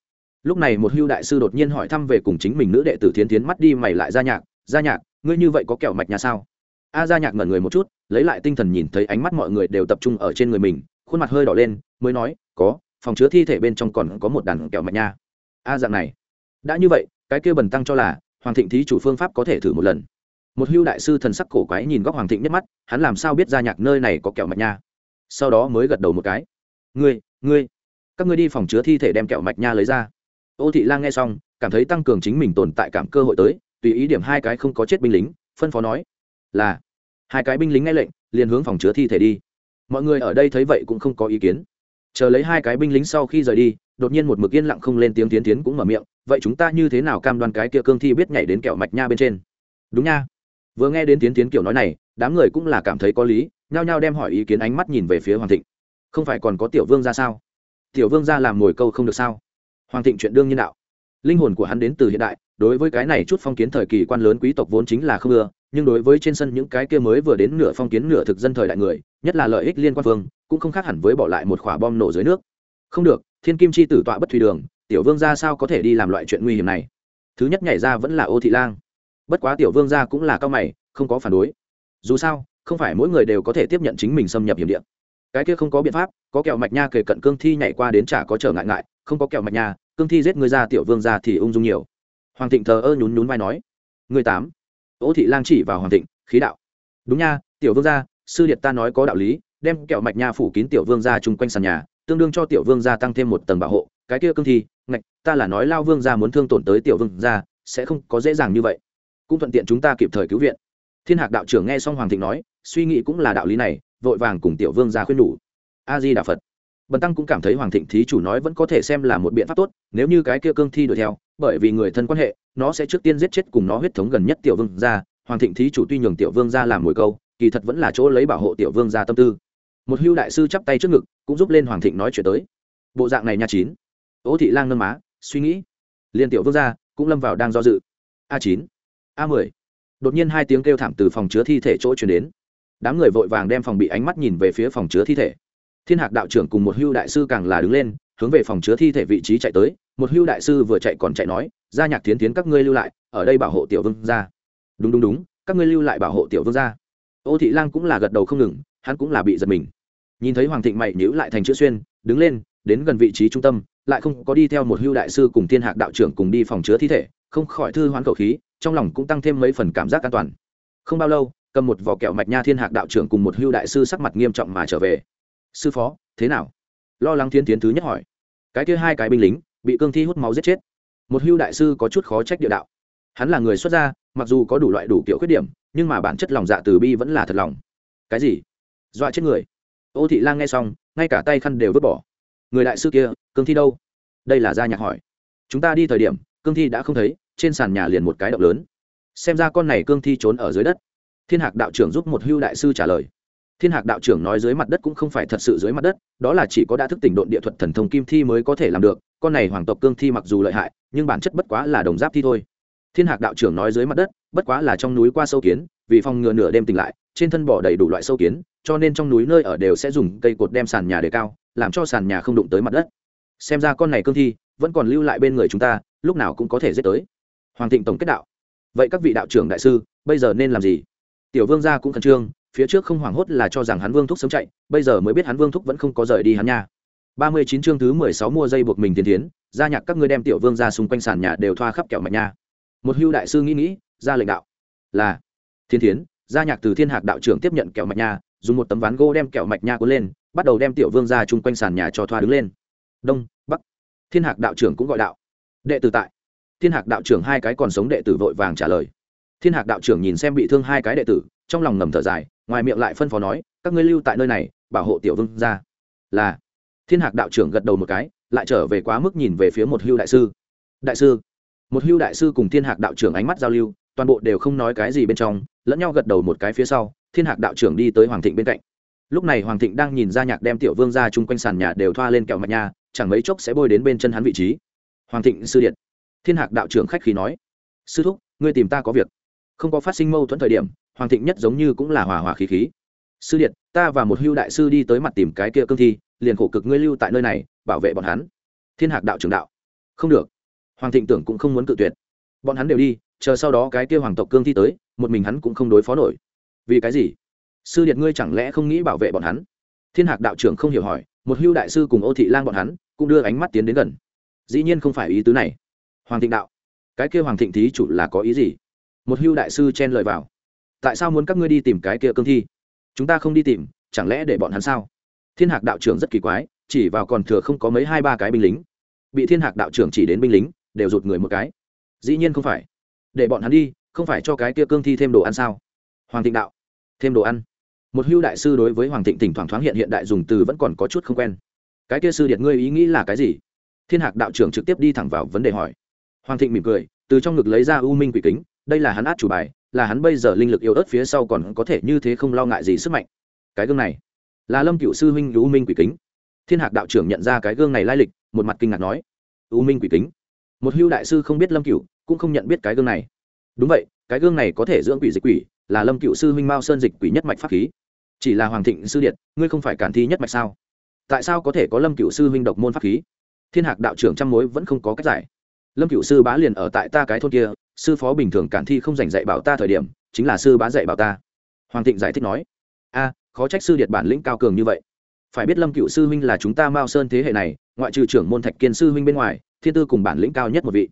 Lúc này một hưu đại sư đột nhiên hỏi thăm về cùng chính mình nữ đệ tử thiến tiến mắt đi mày lại ra nhạc ra nhạc, ngươi như vậy có kẹo mạch nhà sao? A ra nhạc ngẩn người một chút, lấy lại tinh thần nhìn thấy ánh mắt mọi người đều tập trung ở trên người mình, khuôn mặt hơi đỏ lên, mới nói, có, phòng chứa thi thể bên trong còn có một đàn kẹo mạch nha. A dạng này. Đã như vậy, cái kia bần tăng cho là hoàng thịnh thí chủ phương pháp có thể thử một lần. Một hưu đại sư thần sắc cổ quái nhìn góc hoàng thịnh nhất mắt, hắn làm sao biết ra nhạc nơi này có kẹo mạch nha? Sau đó mới gật đầu một cái. Ngươi ngươi, các ngươi đi phòng chứa thi thể đem kẹo mạch nha lấy ra. Ô thị lang nghe xong, cảm thấy tăng cường chính mình tồn tại cảm cơ hội tới, tùy ý điểm hai cái không có chết binh lính, phân phó nói là hai cái binh lính nghe lệnh, liền hướng phòng chứa thi thể đi. Mọi người ở đây thấy vậy cũng không có ý kiến. Chờ lấy hai cái binh lính sau khi rời đi, đột nhiên một mực yên lặng không lên tiếng tiến tiến cũng mở miệng, vậy chúng ta như thế nào cam đoan cái kia cương thi biết nhảy đến kẹo mạch nha bên trên? Đúng nha. Vừa nghe đến tiến tiến kiểu nói này, đám người cũng là cảm thấy có lý, nhao nhao đem hỏi ý kiến ánh mắt nhìn về phía hoàng thịnh. Không phải còn có tiểu vương ra sao? Tiểu vương ra làm ngồi câu không được sao? Hoàng thịnh chuyện đương nhiên đạo. Linh hồn của hắn đến từ hiện đại, đối với cái này chút phong kiến thời kỳ quan lớn quý tộc vốn chính là không ưa nhưng đối với trên sân những cái kia mới vừa đến nửa phong kiến nửa thực dân thời đại người, nhất là lợi ích liên quan phương, cũng không khác hẳn với bỏ lại một quả bom nổ dưới nước. Không được, thiên kim chi tử tọa bất thủy đường, tiểu vương gia sao có thể đi làm loại chuyện nguy hiểm này? Thứ nhất nhảy ra vẫn là ô thị lang. Bất quá tiểu vương gia cũng là cao mày, không có phản đối. Dù sao, không phải mỗi người đều có thể tiếp nhận chính mình xâm nhập hiểm địa. Cái kia không có biện pháp, có kẹo mạch nha kề cận cương thi nhảy qua đến chả có trở ngại ngại, không có kẹo mạch nha, cương thi giết người ra tiểu vương ra thì ung dung nhiều. Hoàng thịnh thờ ơ nhún nhún vai nói, người tám ô thị lang chỉ vào hoàng thịnh, khí đạo. Đúng nha, tiểu vương gia, sư điệt ta nói có đạo lý, đem kẹo mạch nha phủ kín tiểu vương gia chung quanh sàn nhà, tương đương cho tiểu vương gia tăng thêm một tầng bảo hộ. Cái kia cương thi, ngạch, ta là nói lao vương gia muốn thương tổn tới tiểu vương gia, sẽ không có dễ dàng như vậy. Cũng thuận tiện chúng ta kịp thời cứu viện. Thiên hạc đạo trưởng nghe xong hoàng thịnh nói, suy nghĩ cũng là đạo lý này, vội vàng cùng tiểu vương gia khuyên nhủ. A di đà phật. Bần tăng cũng cảm thấy hoàng thịnh thí chủ nói vẫn có thể xem là một biện pháp tốt, nếu như cái kia cương thi đuổi theo, bởi vì người thân quan hệ nó sẽ trước tiên giết chết cùng nó huyết thống gần nhất tiểu vương gia, hoàng thịnh thí chủ tuy nhường tiểu vương gia làm mồi câu, kỳ thật vẫn là chỗ lấy bảo hộ tiểu vương gia tâm tư. Một hưu đại sư chắp tay trước ngực, cũng giúp lên hoàng thịnh nói chuyện tới. Bộ dạng này nha chín. Ố thị lang nâng má, suy nghĩ. Liên tiểu vương gia cũng lâm vào đang do dự. A chín, a mười. Đột nhiên hai tiếng kêu thảm từ phòng chứa thi thể chỗ chuyển đến. Đám người vội vàng đem phòng bị ánh mắt nhìn về phía phòng chứa thi thể. Thiên hạc đạo trưởng cùng một hưu đại sư càng là đứng lên, hướng về phòng chứa thi thể vị trí chạy tới. Một hưu đại sư vừa chạy còn chạy nói gia nhạc tiến tiến các ngươi lưu lại, ở đây bảo hộ tiểu vương gia. Đúng đúng đúng, các ngươi lưu lại bảo hộ tiểu vương gia. Ô thị lang cũng là gật đầu không ngừng, hắn cũng là bị giật mình. Nhìn thấy hoàng thịnh mày nhữ lại thành chữ xuyên, đứng lên, đến gần vị trí trung tâm, lại không có đi theo một hưu đại sư cùng thiên hạc đạo trưởng cùng đi phòng chứa thi thể, không khỏi thư hoán khẩu khí, trong lòng cũng tăng thêm mấy phần cảm giác an toàn. Không bao lâu, cầm một vỏ kẹo mạch nha thiên hạc đạo trưởng cùng một hưu đại sư sắc mặt nghiêm trọng mà trở về. Sư phó, thế nào? lo lắng thiên tiến thứ nhất hỏi. Cái kia hai cái binh lính, bị cương thi hút máu giết chết một hưu đại sư có chút khó trách địa đạo. Hắn là người xuất gia, mặc dù có đủ loại đủ kiểu khuyết điểm, nhưng mà bản chất lòng dạ từ bi vẫn là thật lòng. Cái gì? Dọa chết người. Ô thị lang nghe xong, ngay cả tay khăn đều vứt bỏ. Người đại sư kia, cương thi đâu? Đây là gia nhạc hỏi. Chúng ta đi thời điểm, cương thi đã không thấy, trên sàn nhà liền một cái động lớn. Xem ra con này cương thi trốn ở dưới đất. Thiên hạc đạo trưởng giúp một hưu đại sư trả lời thiên hạc đạo trưởng nói dưới mặt đất cũng không phải thật sự dưới mặt đất, đó là chỉ có đã thức tỉnh độn địa thuật thần thông kim thi mới có thể làm được, con này hoàng tộc cương thi mặc dù lợi hại, nhưng bản chất bất quá là đồng giáp thi thôi. Thiên hạc đạo trưởng nói dưới mặt đất, bất quá là trong núi qua sâu kiến, vì phòng ngừa nửa đêm tỉnh lại, trên thân bỏ đầy đủ loại sâu kiến, cho nên trong núi nơi ở đều sẽ dùng cây cột đem sàn nhà để cao, làm cho sàn nhà không đụng tới mặt đất. Xem ra con này cương thi vẫn còn lưu lại bên người chúng ta, lúc nào cũng có thể giết tới. Hoàng thịnh tổng kết đạo. Vậy các vị đạo trưởng đại sư, bây giờ nên làm gì? Tiểu vương gia cũng khẩn trương phía trước không hoảng hốt là cho rằng hắn vương thúc sống chạy, bây giờ mới biết hắn vương thúc vẫn không có rời đi hắn nha. Ba mươi chín chương thứ mười sáu mua dây buộc mình tiền tiến gia nhạc các ngươi đem tiểu vương ra xung quanh sàn nhà đều thoa khắp kẹo mạch nha. Một hưu đại sư nghĩ nghĩ, ra lệnh đạo. Là thiên thiến gia nhạc từ thiên hạc đạo trưởng tiếp nhận kẹo mạch nha, dùng một tấm ván gỗ đem kẹo mạch nha cuốn lên, bắt đầu đem tiểu vương ra chung quanh sàn nhà cho thoa đứng lên. Đông, bắc, thiên hạc đạo trưởng cũng gọi đạo. Đệ tử tại. Thiên hạc đạo trưởng hai cái còn sống đệ tử vội vàng trả lời. Thiên hạc đạo trưởng nhìn xem bị thương hai cái đệ tử trong lòng ngầm thở dài, ngoài miệng lại phân phó nói, các ngươi lưu tại nơi này, bảo hộ tiểu vương ra là. Thiên hạc đạo trưởng gật đầu một cái, lại trở về quá mức nhìn về phía một hưu đại sư. Đại sư. Một hưu đại sư cùng thiên hạc đạo trưởng ánh mắt giao lưu, toàn bộ đều không nói cái gì bên trong, lẫn nhau gật đầu một cái phía sau, thiên hạc đạo trưởng đi tới hoàng thịnh bên cạnh. Lúc này hoàng thịnh đang nhìn ra nhạc đem tiểu vương ra chung quanh sàn nhà đều thoa lên kẹo mạch nha, chẳng mấy chốc sẽ bôi đến bên chân hắn vị trí. Hoàng thịnh sư điện. Thiên hạc đạo trưởng khách khí nói, sư thúc, ngươi tìm ta có việc. Không có phát sinh mâu thuẫn thời điểm hoàng thịnh nhất giống như cũng là hòa hòa khí khí. Sư điện ta và một hưu đại sư đi tới mặt tìm cái kia cương thi, liền khổ cực ngươi lưu tại nơi này, bảo vệ bọn hắn. Thiên hạc đạo trưởng đạo. Không được. Hoàng thịnh tưởng cũng không muốn cự tuyệt. Bọn hắn đều đi, chờ sau đó cái kia hoàng tộc cương thi tới, một mình hắn cũng không đối phó nổi. Vì cái gì? Sư điện ngươi chẳng lẽ không nghĩ bảo vệ bọn hắn? Thiên hạc đạo trưởng không hiểu hỏi, một hưu đại sư cùng ô thị lang bọn hắn cũng đưa ánh mắt tiến đến gần. Dĩ nhiên không phải ý tứ này. Hoàng thịnh đạo. Cái kia hoàng thịnh thí chủ là có ý gì? Một hưu đại sư chen lời vào tại sao muốn các ngươi đi tìm cái kia cương thi? Chúng ta không đi tìm, chẳng lẽ để bọn hắn sao? Thiên hạc đạo trưởng rất kỳ quái, chỉ vào còn thừa không có mấy hai ba cái binh lính. Bị thiên hạc đạo trưởng chỉ đến binh lính, đều rụt người một cái. Dĩ nhiên không phải. Để bọn hắn đi, không phải cho cái kia cương thi thêm đồ ăn sao? Hoàng thịnh đạo. Thêm đồ ăn. Một hưu đại sư đối với hoàng thịnh thỉnh thoảng thoáng hiện hiện đại dùng từ vẫn còn có chút không quen. Cái kia sư điện ngươi ý nghĩ là cái gì? Thiên hạc đạo trưởng trực tiếp đi thẳng vào vấn đề hỏi. Hoàng thịnh mỉm cười, từ trong ngực lấy ra u minh quỷ kính, đây là hắn át chủ bài là hắn bây giờ linh lực yếu ớt phía sau còn có thể như thế không lo ngại gì sức mạnh. Cái gương này, là lâm cựu sư huynh u minh quỷ kính. Thiên hạc đạo trưởng nhận ra cái gương này lai lịch, một mặt kinh ngạc nói u minh quỷ kính, một hưu đại sư không biết lâm cựu cũng không nhận biết cái gương này. Đúng vậy, cái gương này có thể dưỡng quỷ dịch quỷ, là lâm cựu sư huynh mao sơn dịch quỷ nhất mạch pháp khí. Chỉ là hoàng thịnh sư điện, ngươi không phải cản thi nhất mạch sao? Tại sao có thể có lâm cựu sư huynh độc môn pháp khí? Thiên hạc đạo trưởng trăm mối vẫn không có cách giải. Lâm cựu sư bá liền ở tại ta cái thôn kia sư phó bình thường cản thi không giành dạy bảo ta thời điểm, chính là sư bá dạy bảo ta. Hoàng thịnh giải thích nói, a, khó trách sư điệt bản lĩnh cao cường như vậy. Phải biết lâm cựu sư huynh là chúng ta mao sơn thế hệ này, ngoại trừ trưởng môn thạch kiên sư huynh bên ngoài, thiên tư cùng bản lĩnh cao nhất một vị.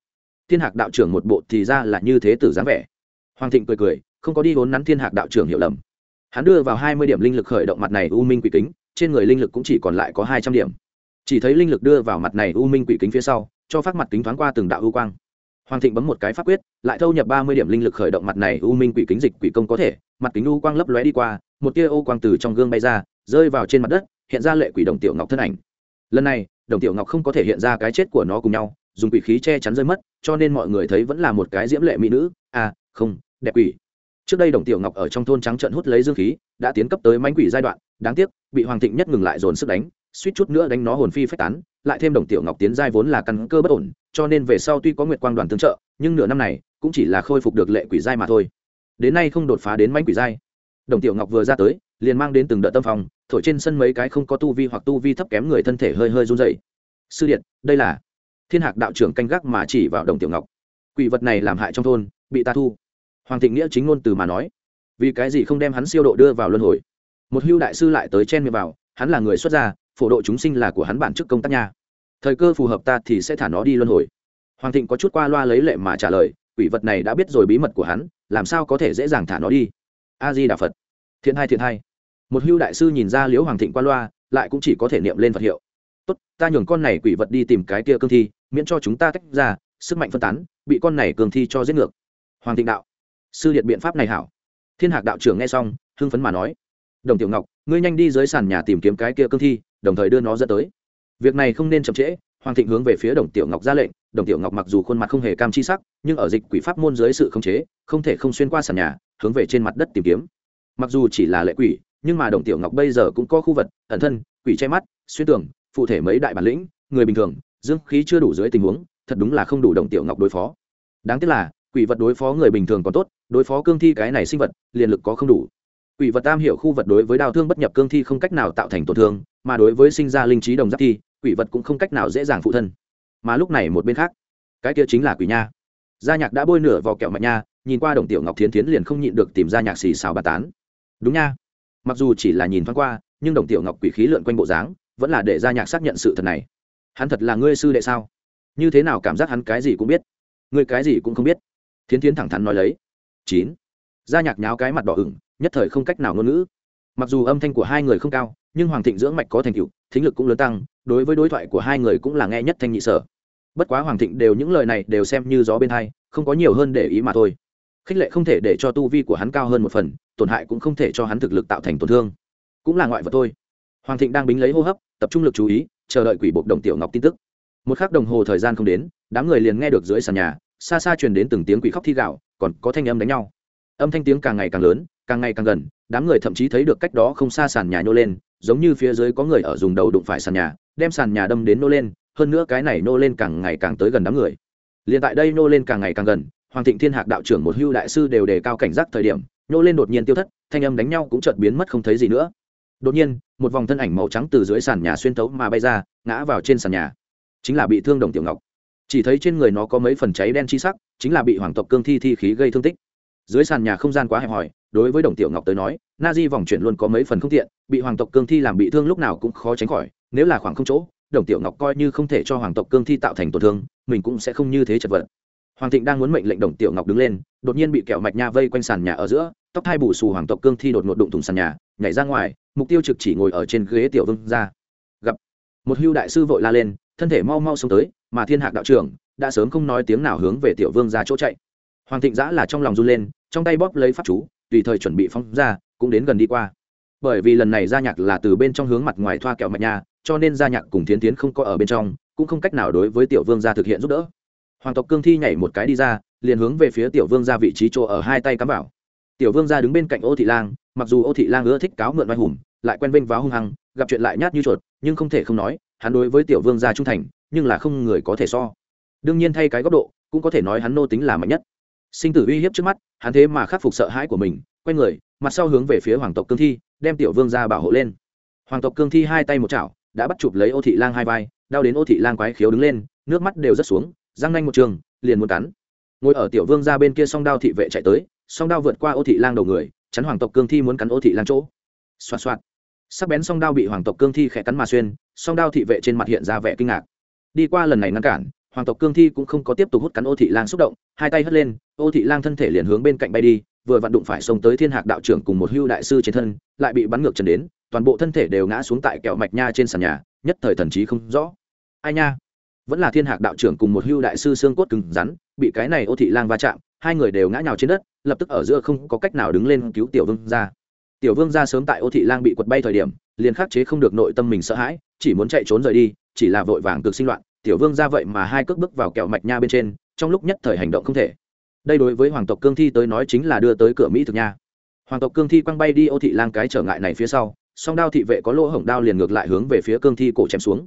Thiên hạc đạo trưởng một bộ thì ra là như thế tử dáng vẻ. Hoàng thịnh cười cười, không có đi vốn nắn thiên hạc đạo trưởng hiểu lầm. Hắn đưa vào hai mươi điểm linh lực khởi động mặt này u minh quỷ kính, trên người linh lực cũng chỉ còn lại có hai trăm điểm. Chỉ thấy linh lực đưa vào mặt này u minh quỷ kính phía sau, cho phát mặt kính thoáng qua từng đạo u quang hoàng thịnh bấm một cái pháp quyết, lại thâu nhập ba mươi điểm linh lực khởi động mặt này u minh quỷ kính dịch quỷ công có thể. Mặt kính u quang lấp lóe đi qua, một tia ô quang từ trong gương bay ra, rơi vào trên mặt đất, hiện ra lệ quỷ đồng tiểu ngọc thân ảnh. Lần này, đồng tiểu ngọc không có thể hiện ra cái chết của nó cùng nhau, dùng quỷ khí che chắn rơi mất, cho nên mọi người thấy vẫn là một cái diễm lệ mỹ nữ. À không, đẹp quỷ. Trước đây đồng tiểu ngọc ở trong thôn trắng trận hút lấy dương khí, đã tiến cấp tới mánh quỷ giai đoạn, đáng tiếc, bị hoàng thịnh nhất ngừng lại dồn sức đánh, suýt chút nữa đánh nó hồn phi phách tán, lại thêm đồng tiểu ngọc tiến giai vốn là căn cơ bất ổn cho nên về sau tuy có nguyệt quang đoàn tương trợ, nhưng nửa năm này cũng chỉ là khôi phục được lệ quỷ giai mà thôi. Đến nay không đột phá đến mánh quỷ giai. Đồng tiểu ngọc vừa ra tới, liền mang đến từng đợt tâm phòng, thổi trên sân mấy cái không có tu vi hoặc tu vi thấp kém người thân thể hơi hơi run dậy sư điện, đây là thiên hạc đạo trưởng canh gác mà chỉ vào đồng tiểu ngọc. Quỷ vật này làm hại trong thôn, bị ta thu. Hoàng thịnh nghĩa chính ngôn từ mà nói, vì cái gì không đem hắn siêu độ đưa vào luân hồi? Một hưu đại sư lại tới chen miệng vào, hắn là người xuất gia, phổ độ chúng sinh là của hắn bản chức công tác nha thời cơ phù hợp ta thì sẽ thả nó đi luân hồi. Hoàng thịnh có chút qua loa lấy lệ mà trả lời, quỷ vật này đã biết rồi bí mật của hắn, làm sao có thể dễ dàng thả nó đi? A di đà phật. Thiện hai thiện hai một hưu đại sư nhìn ra liễu hoàng thịnh qua loa, lại cũng chỉ có thể niệm lên phật hiệu. Tốt, ta nhường con này quỷ vật đi tìm cái kia cương thi, miễn cho chúng ta tách ra, sức mạnh phân tán, bị con này cường thi cho giết ngược. Hoàng thịnh đạo. Sư điện biện pháp này hảo. Thiên hạc đạo trưởng nghe xong, hưng phấn mà nói. Đồng tiểu ngọc, ngươi nhanh đi dưới sàn nhà tìm kiếm cái kia cương thi, đồng thời đưa nó dẫn tới việc này không nên chậm trễ, hoàng thịnh hướng về phía đồng tiểu ngọc ra lệnh, đồng tiểu ngọc mặc dù khuôn mặt không hề cam chi sắc, nhưng ở dịch quỷ pháp môn dưới sự khống chế, không thể không xuyên qua sàn nhà, hướng về trên mặt đất tìm kiếm. Mặc dù chỉ là lệ quỷ, nhưng mà đồng tiểu ngọc bây giờ cũng có khu vật, ẩn thân, quỷ che mắt, xuyên tường, phụ thể mấy đại bản lĩnh, người bình thường, dương khí chưa đủ dưới tình huống, thật đúng là không đủ đồng tiểu ngọc đối phó. Đáng tiếc là, quỷ vật đối phó người bình thường còn tốt, đối phó cương thi cái này sinh vật, liền lực có không đủ. Quỷ vật tam hiểu khu vật đối với đào thương bất nhập cương thi không cách nào tạo thành tổn thương, mà đối với sinh ra linh trí đồng giáp thi quỷ vật cũng không cách nào dễ dàng phụ thân. Mà lúc này một bên khác, cái kia chính là quỷ nha. Gia nhạc đã bôi nửa vào kẹo mạch nha, nhìn qua đồng tiểu ngọc thiến thiến liền không nhịn được tìm ra nhạc xì xào bà tán. Đúng nha. Mặc dù chỉ là nhìn thoáng qua, nhưng đồng tiểu ngọc quỷ khí lượn quanh bộ dáng, vẫn là để gia nhạc xác nhận sự thật này. Hắn thật là ngươi sư đệ sao? Như thế nào cảm giác hắn cái gì cũng biết? Ngươi cái gì cũng không biết. Thiến thiến thẳng thắn nói lấy. Chín. Gia nhạc nháo cái mặt đỏ ửng, nhất thời không cách nào ngôn ngữ. Mặc dù âm thanh của hai người không cao nhưng hoàng thịnh dưỡng mạch có thành tựu, thính lực cũng lớn tăng, đối với đối thoại của hai người cũng là nghe nhất thanh nhị sở. Bất quá hoàng thịnh đều những lời này đều xem như gió bên hai, không có nhiều hơn để ý mà thôi. Khích lệ không thể để cho tu vi của hắn cao hơn một phần, tổn hại cũng không thể cho hắn thực lực tạo thành tổn thương. Cũng là ngoại vật thôi. Hoàng thịnh đang bính lấy hô hấp, tập trung lực chú ý, chờ đợi quỷ bộc đồng tiểu ngọc tin tức. Một k h ắ c đồng hồ thời gian không đến, đám người liền nghe được dưới sàn nhà, xa xa truyền đến từng tiếng quỷ khóc thi gạo, còn có thanh âm đánh nhau. Âm thanh tiếng càng ngày càng lớn càng ngày càng gần, đám người thậm chí thấy được cách đó không xa sàn nhà nhô lên, giống như phía dưới có người ở dùng đầu đụng phải sàn nhà, đem sàn nhà đâm đến nô lên, hơn nữa cái này nô lên càng ngày càng tới gần đám người. Liền tại đây nô lên càng ngày càng gần, hoàng thịnh thiên hạc đạo trưởng một hưu đại sư đều đề cao cảnh giác thời điểm, nô lên đột nhiên tiêu thất, thanh âm đánh nhau cũng chợt biến mất không thấy gì nữa. Đột nhiên, một vòng thân ảnh màu trắng từ dưới sàn nhà xuyên tấu mà bay ra, ngã vào trên sàn nhà. Chính là bị thương đồng tiểu ngọc. Chỉ thấy trên người nó có mấy phần cháy đen chi sắc, chính là bị hoàng tộc cương thi thi khí gây thương tích dưới sàn nhà không gian quá hẹp hòi, đối với đồng tiểu ngọc tới nói na di vòng chuyển luôn có mấy phần không tiện, bị hoàng tộc cương thi làm bị thương lúc nào cũng khó tránh khỏi, nếu là khoảng không chỗ, đồng tiểu ngọc coi như không thể cho hoàng tộc cương thi tạo thành tổn thương, mình cũng sẽ không như thế chật vật. Hoàng thịnh đang muốn mệnh lệnh đồng tiểu ngọc đứng lên, đột nhiên bị kẹo mạch nha vây quanh sàn nhà ở giữa, tóc thai bù xù hoàng tộc cương thi đột ngột đụng thùng sàn nhà, nhảy ra ngoài, mục tiêu trực chỉ ngồi ở trên ghế tiểu vương ra. Gặp một hưu đại sư vội la lên, thân thể mau mau xuống tới, mà thiên hạc đạo trưởng đã sớm không nói tiếng nào hướng về tiểu vương ra chỗ chạy. Hoàng thịnh giã là trong lòng run lên trong tay bóp lấy pháp chú, tùy thời chuẩn bị phóng ra, cũng đến gần đi qua. Bởi vì lần này gia nhạc là từ bên trong hướng mặt ngoài thoa kẹo mạch nha cho nên gia nhạc cùng thiến tiến không có ở bên trong, cũng không cách nào đối với tiểu vương gia thực hiện giúp đỡ. Hoàng tộc cương thi nhảy một cái đi ra, liền hướng về phía tiểu vương gia vị trí chỗ ở hai tay cắm vào. Tiểu vương gia đứng bên cạnh ô thị lang, mặc dù ô thị lang ưa thích cáo mượn oai hùng, lại quen vinh váo hung hăng, gặp chuyện lại nhát như chuột, nhưng không thể không nói, hắn đối với tiểu vương gia trung thành, nhưng là không người có thể so. Đương nhiên thay cái góc độ, cũng có thể nói hắn nô tính là mạnh nhất. Sinh tử uy hiếp trước mắt hắn thế mà khắc phục sợ hãi của mình, quay người, mặt sau hướng về phía hoàng tộc cương thi, đem tiểu vương ra bảo hộ lên. Hoàng tộc cương thi hai tay một chảo, đã bắt chụp lấy ô thị lang hai vai, đau đến ô thị lang quái khiếu đứng lên, nước mắt đều rất xuống, răng nanh một trường, liền muốn cắn. Ngồi ở tiểu vương ra bên kia song đao thị vệ chạy tới, song đao vượt qua ô thị lang đầu người, chắn hoàng tộc cương thi muốn cắn ô thị lang chỗ. Xoạt xoạt. Sắc bén song đao bị hoàng tộc cương thi khẽ cắn mà xuyên, song đao thị vệ trên mặt hiện ra vẻ kinh ngạc. Đi qua lần này ngăn cản hoàng tộc cương thi cũng không có tiếp tục hút cắn ô thị lang xúc động, hai tay hất lên, ô thị lang thân thể liền hướng bên cạnh bay đi, vừa vặn đụng phải xông tới thiên hạc đạo trưởng cùng một hưu đại sư trên thân, lại bị bắn ngược trần đến, toàn bộ thân thể đều ngã xuống tại kẹo mạch nha trên sàn nhà, nhất thời thần trí không rõ. Ai nha? Vẫn là thiên hạc đạo trưởng cùng một hưu đại sư xương cốt cứng rắn, bị cái này ô thị lang va chạm, hai người đều ngã nhào trên đất, lập tức ở giữa không có cách nào đứng lên cứu tiểu vương ra tiểu vương ra sớm tại ô thị lang bị quật bay thời điểm, liền khắc chế không được nội tâm mình sợ hãi, chỉ muốn chạy trốn rời đi, chỉ là vội vàng cực sinh loạn tiểu vương ra vậy mà hai cước bước vào kẹo mạch nha bên trên, trong lúc nhất thời hành động không thể. Đây đối với hoàng tộc cương thi tới nói chính là đưa tới cửa mỹ thực nha. Hoàng tộc cương thi quăng bay đi ô thị lang cái trở ngại này phía sau, song đao thị vệ có lỗ hổng đao liền ngược lại hướng về phía cương thi cổ chém xuống.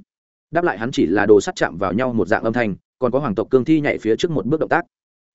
Đáp lại hắn chỉ là đồ sắt chạm vào nhau một dạng âm thanh, còn có hoàng tộc cương thi nhảy phía trước một bước động tác.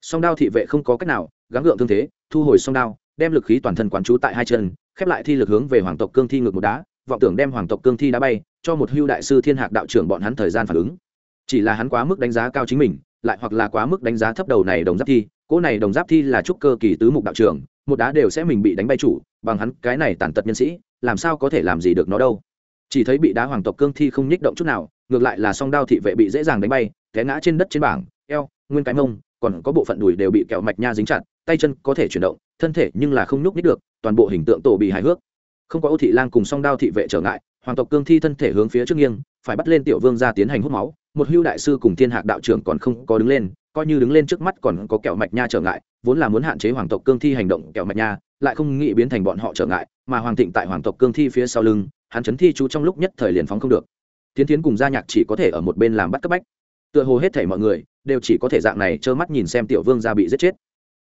Song đao thị vệ không có cách nào, gắng gượng thương thế, thu hồi song đao, đem lực khí toàn thân quán trú tại hai chân, khép lại thi lực hướng về hoàng tộc cương thi ngược một đá, vọng tưởng đem hoàng tộc cương thi đá bay, cho một hưu đại sư thiên hạc đạo trưởng bọn hắn thời gian phản ứng chỉ là hắn quá mức đánh giá cao chính mình, lại hoặc là quá mức đánh giá thấp đầu này đồng giáp thi, cỗ này đồng giáp thi là trúc cơ kỳ tứ mục đạo trưởng một đá đều sẽ mình bị đánh bay chủ, bằng hắn, cái này tàn tật nhân sĩ, làm sao có thể làm gì được nó đâu. Chỉ thấy bị đá hoàng tộc cương thi không nhích động chút nào, ngược lại là song đao thị vệ bị dễ dàng đánh bay, té ngã trên đất trên bảng, eo, nguyên cái mông, còn có bộ phận đùi đều bị kẹo mạch nha dính chặt, tay chân có thể chuyển động, thân thể nhưng là không nhúc nhích được, toàn bộ hình tượng tổ bị hài hước. Không có ô thị lang cùng song đao thị vệ trở ngại, hoàng tộc cương thi thân thể hướng phía trước nghiêng, phải bắt lên tiểu vương ra tiến hành hút máu một hưu đại sư cùng thiên hạc đạo trưởng còn không có đứng lên, coi như đứng lên trước mắt còn có kẹo mạch nha trở ngại, vốn là muốn hạn chế hoàng tộc cương thi hành động kẹo mạch nha, lại không nghĩ biến thành bọn họ trở ngại, mà hoàng thịnh tại hoàng tộc cương thi phía sau lưng, hắn chấn thi chú trong lúc nhất thời liền phóng không được. Tiến tiến cùng gia nhạc chỉ có thể ở một bên làm bắt cấp bách. Tựa hồ hết thể mọi người đều chỉ có thể dạng này trơ mắt nhìn xem tiểu vương gia bị giết chết.